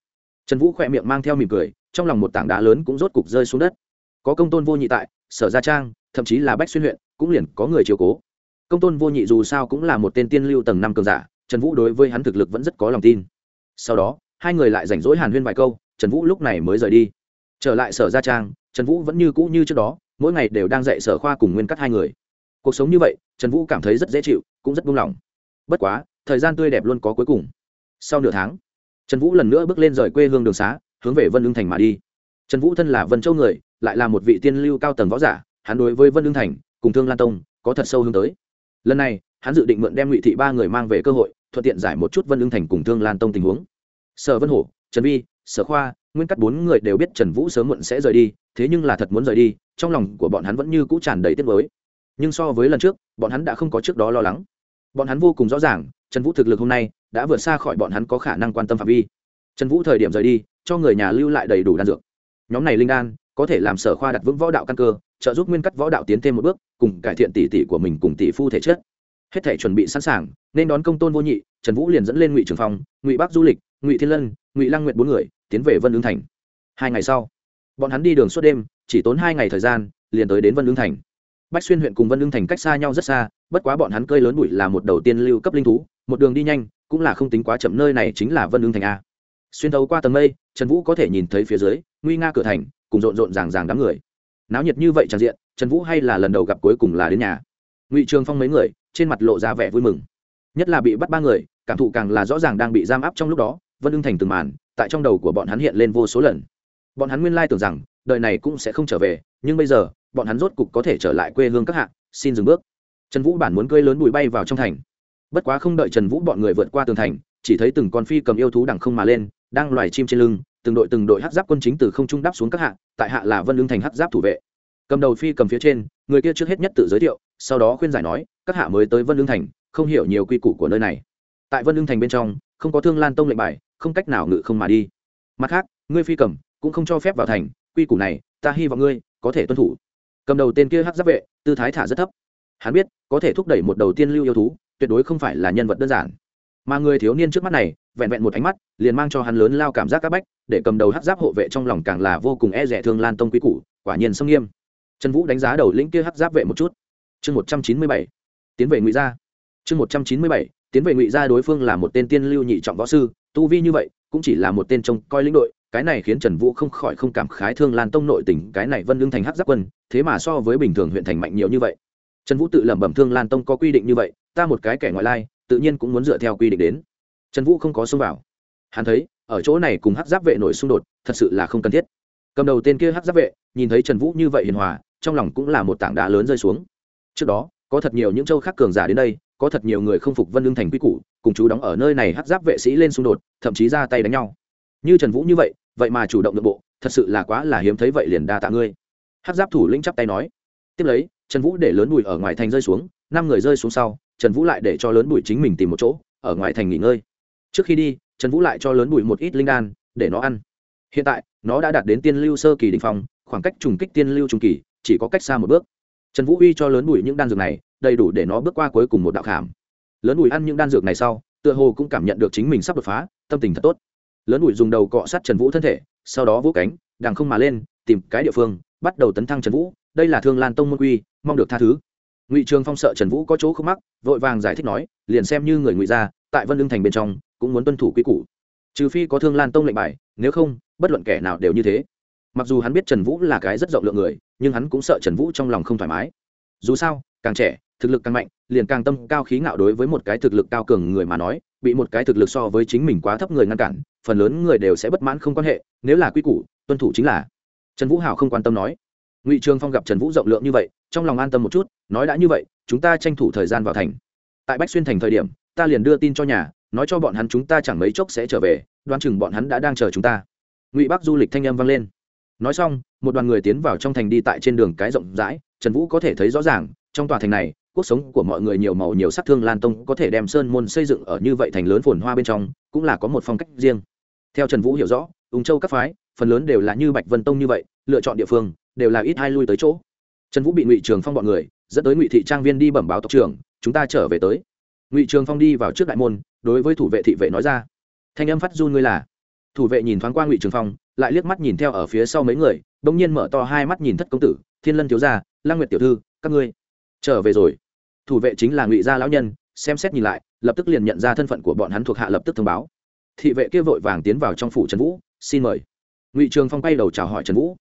Trần vũ khỏe miệng mang theo mỉm cười, trong lòng một tảng đá lớn cũng rốt cục rơi xuống đất. Có công tôn vô nhị tại, sở gia trang, thậm chí là bách xuyên huyện, cũng liền có người chiều cố. Công tôn vô nhị dù sao cũng là một tên tiên lưu tầng năm cường giả, trần vũ đối với hắn thực lực vẫn rất có lòng tin. Sau đó, hai người lại rảnh rỗi hàn huyên vài câu, trần vũ lúc này mới rời đi. Trở lại sở gia trang, trần vũ vẫn như cũ như trước đó, mỗi ngày đều đang dạy sở khoa cùng nguyên cắt hai người cuộc sống như vậy, trần vũ cảm thấy rất dễ chịu, cũng rất buông lỏng. Bất quá, thời gian tươi đẹp luôn có cuối cùng. Sau nửa tháng, trần vũ lần nữa bước lên rời quê hương đường xá, hướng về vân lương thành mà đi. Trần vũ thân là vân châu người, lại là một vị tiên lưu cao tầng võ giả, hắn đối với vân lương thành, cùng thương lan tông, có thật sâu hướng tới. Lần này, hắn dự định mượn đem ngụy thị ba người mang về cơ hội, thuận tiện giải một chút vân lương thành cùng thương lan tông tình huống. Sở vân hổ, trần vi, sở khoa, nguyên cắt bốn người đều biết trần vũ sớm muộn sẽ rời đi, thế nhưng là thật muốn rời đi, trong lòng của bọn hắn vẫn như cũ tràn đầy tiếc mới nhưng so với lần trước, bọn hắn đã không có trước đó lo lắng. Bọn hắn vô cùng rõ ràng, trần vũ thực lực hôm nay đã vượt xa khỏi bọn hắn có khả năng quan tâm phạm vi. Trần vũ thời điểm rời đi, cho người nhà lưu lại đầy đủ đan dược. Nhóm này linh đan có thể làm sở khoa đặt vững võ đạo căn cơ, trợ giúp nguyên cắt võ đạo tiến thêm một bước, cùng cải thiện tỷ tỷ của mình cùng tỷ phu thể chất. Hết thể chuẩn bị sẵn sàng, nên đón công tôn vô nhị, trần vũ liền dẫn lên ngụy trường phong, ngụy bắc du lịch, ngụy thiên lân, ngụy lăng nguyện bốn người, tiến về vân lương thành. Hai ngày sau, bọn hắn đi đường suốt đêm, chỉ tốn hai ngày thời gian, liền tới đến vân lương thành bách xuyên huyện cùng vân lương thành cách xa nhau rất xa, bất quá bọn hắn cơi lớn bụi là một đầu tiên lưu cấp linh thú, một đường đi nhanh, cũng là không tính quá chậm, nơi này chính là vân lương thành a. Xuyên thấu qua tầng mây, trần vũ có thể nhìn thấy phía dưới, nguy nga cửa thành, cùng rộn rộn ràng ràng đám người. Náo nhiệt như vậy tràn diện, trần vũ hay là lần đầu gặp cuối cùng là đến nhà. Ngụy trường phong mấy người, trên mặt lộ ra vẻ vui mừng. Nhất là bị bắt ba người, cảm thụ càng là rõ ràng đang bị giam áp trong lúc đó, vân ưng thành từng màn, tại trong đầu của bọn hắn hiện lên vô số lần. Bọn hắn nguyên lai tưởng rằng, đời này cũng sẽ không trở về, nhưng bây giờ bọn hắn rốt cục có thể trở lại quê hương các hạ, xin dừng bước. Trần vũ bản muốn cưỡi lớn bụi bay vào trong thành. Bất quá không đợi trần vũ bọn người vượt qua tường thành, chỉ thấy từng con phi cầm yêu thú đằng không mà lên, đang loài chim trên lưng, từng đội từng đội hát giáp quân chính từ không trung đáp xuống các hạ, tại hạ là vân lương thành hát giáp thủ vệ. Cầm đầu phi cầm phía trên, người kia trước hết nhất tự giới thiệu, sau đó khuyên giải nói, các hạ mới tới vân lương thành, không hiểu nhiều quy củ của nơi này. Tại vân lương thành bên trong, không có thương lan tông lệnh bài, không cách nào ngự không mà đi. Mặt khác, ngươi phi cầm cũng không cho phép vào thành, quy củ này, ta hy vọng ngươi có thể tuân thủ cầm đầu tên kia hắc giáp vệ, tư thái thả rất thấp. Hắn biết, có thể thúc đẩy một đầu tiên lưu yêu thú, tuyệt đối không phải là nhân vật đơn giản. Mà người thiếu niên trước mắt này, vẹn vẹn một ánh mắt, liền mang cho hắn lớn lao cảm giác các bách, để cầm đầu hắc giáp hộ vệ trong lòng càng là vô cùng e rẻ thương lan tông quý củ, quả nhiên sông nghiêm. Trần vũ đánh giá đầu lĩnh kia hắc giáp vệ một chút. Chương một trăm chín mươi bảy, tiến về ngụy gia. Chương một trăm chín mươi bảy, tiến về ngụy gia đối phương là một tên tiên lưu nhị trọng võ sư, tu vi như vậy, cũng chỉ là một tên trông coi lĩnh đội cái này khiến trần vũ không khỏi không cảm khái thương lan tông nội tỉnh cái này vân lương thành hắc giáp quân, thế mà so với bình thường huyện thành mạnh nhiều như vậy. Trần vũ tự lẩm bẩm thương lan tông có quy định như vậy, ta một cái kẻ ngoại lai, tự nhiên cũng muốn dựa theo quy định đến. Trần vũ không có xông vào. Hắn thấy, ở chỗ này cùng hắc giáp vệ nổi xung đột, thật sự là không cần thiết. Cầm đầu tên kia hắc giáp vệ, nhìn thấy trần vũ như vậy hiền hòa, trong lòng cũng là một tảng đá lớn rơi xuống. Trước đó, có thật nhiều những châu khác cường giả đến đây, có thật nhiều người không phục vân lương thành quy củ, cùng chú đóng ở nơi này hắc giáp vệ sĩ lên xung đột, thậm chí ra tay đánh nhau. Như trần vũ như vậy vậy mà chủ động nội bộ, thật sự là quá là hiếm thấy vậy liền đa tạ ngươi. Hắc giáp thủ lĩnh chắp tay nói. Tiếp lấy, trần vũ để lớn bùi ở ngoài thành rơi xuống, năm người rơi xuống sau, trần vũ lại để cho lớn bùi chính mình tìm một chỗ, ở ngoài thành nghỉ ngơi. Trước khi đi, trần vũ lại cho lớn bùi một ít linh đan, để nó ăn. Hiện tại, nó đã đạt đến tiên lưu sơ kỳ đình phong, khoảng cách trùng kích tiên lưu trung kỳ, chỉ có cách xa một bước. Trần vũ uy cho lớn bùi những đan dược này, đầy đủ để nó bước qua cuối cùng một đạo khảm. Lớn bùi ăn những đan dược này sau, tựa hồ cũng cảm nhận được chính mình sắp đột phá, tâm tình thật tốt lớn ủi dùng đầu cọ sát trần vũ thân thể, sau đó vỗ cánh, đằng không mà lên, tìm cái địa phương, bắt đầu tấn thăng trần vũ. Đây là thương lan tông môn quy, mong được tha thứ. Ngụy trường phong sợ trần vũ có chỗ không mắc, vội vàng giải thích nói, liền xem như người ngụy gia tại vân lương thành bên trong, cũng muốn tuân thủ quy củ. Trừ phi có thương lan tông lệnh bài, nếu không, bất luận kẻ nào đều như thế. Mặc dù hắn biết trần vũ là cái rất rộng lượng người, nhưng hắn cũng sợ trần vũ trong lòng không thoải mái. Dù sao, càng trẻ, thực lực càng mạnh, liền càng tâm cao khí ngạo đối với một cái thực lực cao cường người mà nói, bị một cái thực lực so với chính mình quá thấp người ngăn cản phần lớn người đều sẽ bất mãn không quan hệ, nếu là quy củ, tuân thủ chính là. Trần vũ hào không quan tâm nói. Ngụy trường phong gặp trần vũ rộng lượng như vậy, trong lòng an tâm một chút, nói đã như vậy, chúng ta tranh thủ thời gian vào thành. Tại bách xuyên thành thời điểm, ta liền đưa tin cho nhà, nói cho bọn hắn chúng ta chẳng mấy chốc sẽ trở về, đoán chừng bọn hắn đã đang chờ chúng ta. Ngụy bắc du lịch thanh âm vang lên. Nói xong, một đoàn người tiến vào trong thành đi tại trên đường cái rộng rãi, trần vũ có thể thấy rõ ràng, trong tòa thành này, cuộc sống của mọi người nhiều màu nhiều sắc thương lan tông có thể đem sơn môn xây dựng ở như vậy thành lớn phồn hoa bên trong, cũng là có một phong cách riêng theo trần vũ hiểu rõ ung châu các phái, phần lớn đều là như bạch vân tông như vậy, lựa chọn địa phương, đều là ít hai lui tới chỗ. Trần vũ bị ngụy trường phong bọn người dẫn tới ngụy thị trang viên đi bẩm báo tộc trưởng, chúng ta trở về tới. Ngụy trường phong đi vào trước đại môn, đối với thủ vệ thị vệ nói ra, thanh âm phát run ngươi là. Thủ vệ nhìn thoáng qua ngụy trường phong, lại liếc mắt nhìn theo ở phía sau mấy người đ ỗ n g nhiên mở to hai mắt nhìn thất công tử, thiên lân thiếu gia lang nguyệt tiểu thư, các ngươi trở về rồi. Thủ vệ chính là ngụy gia lão nhân, xem xét nhìn lại, lập tức liền nhận ra thân phận của bọn hắn thuộc hạ lập tức thông báo thị vệ kia vội vàng tiến vào trong phủ trần vũ, xin mời. Ngụy trường phong bay đầu chào hỏi trần vũ.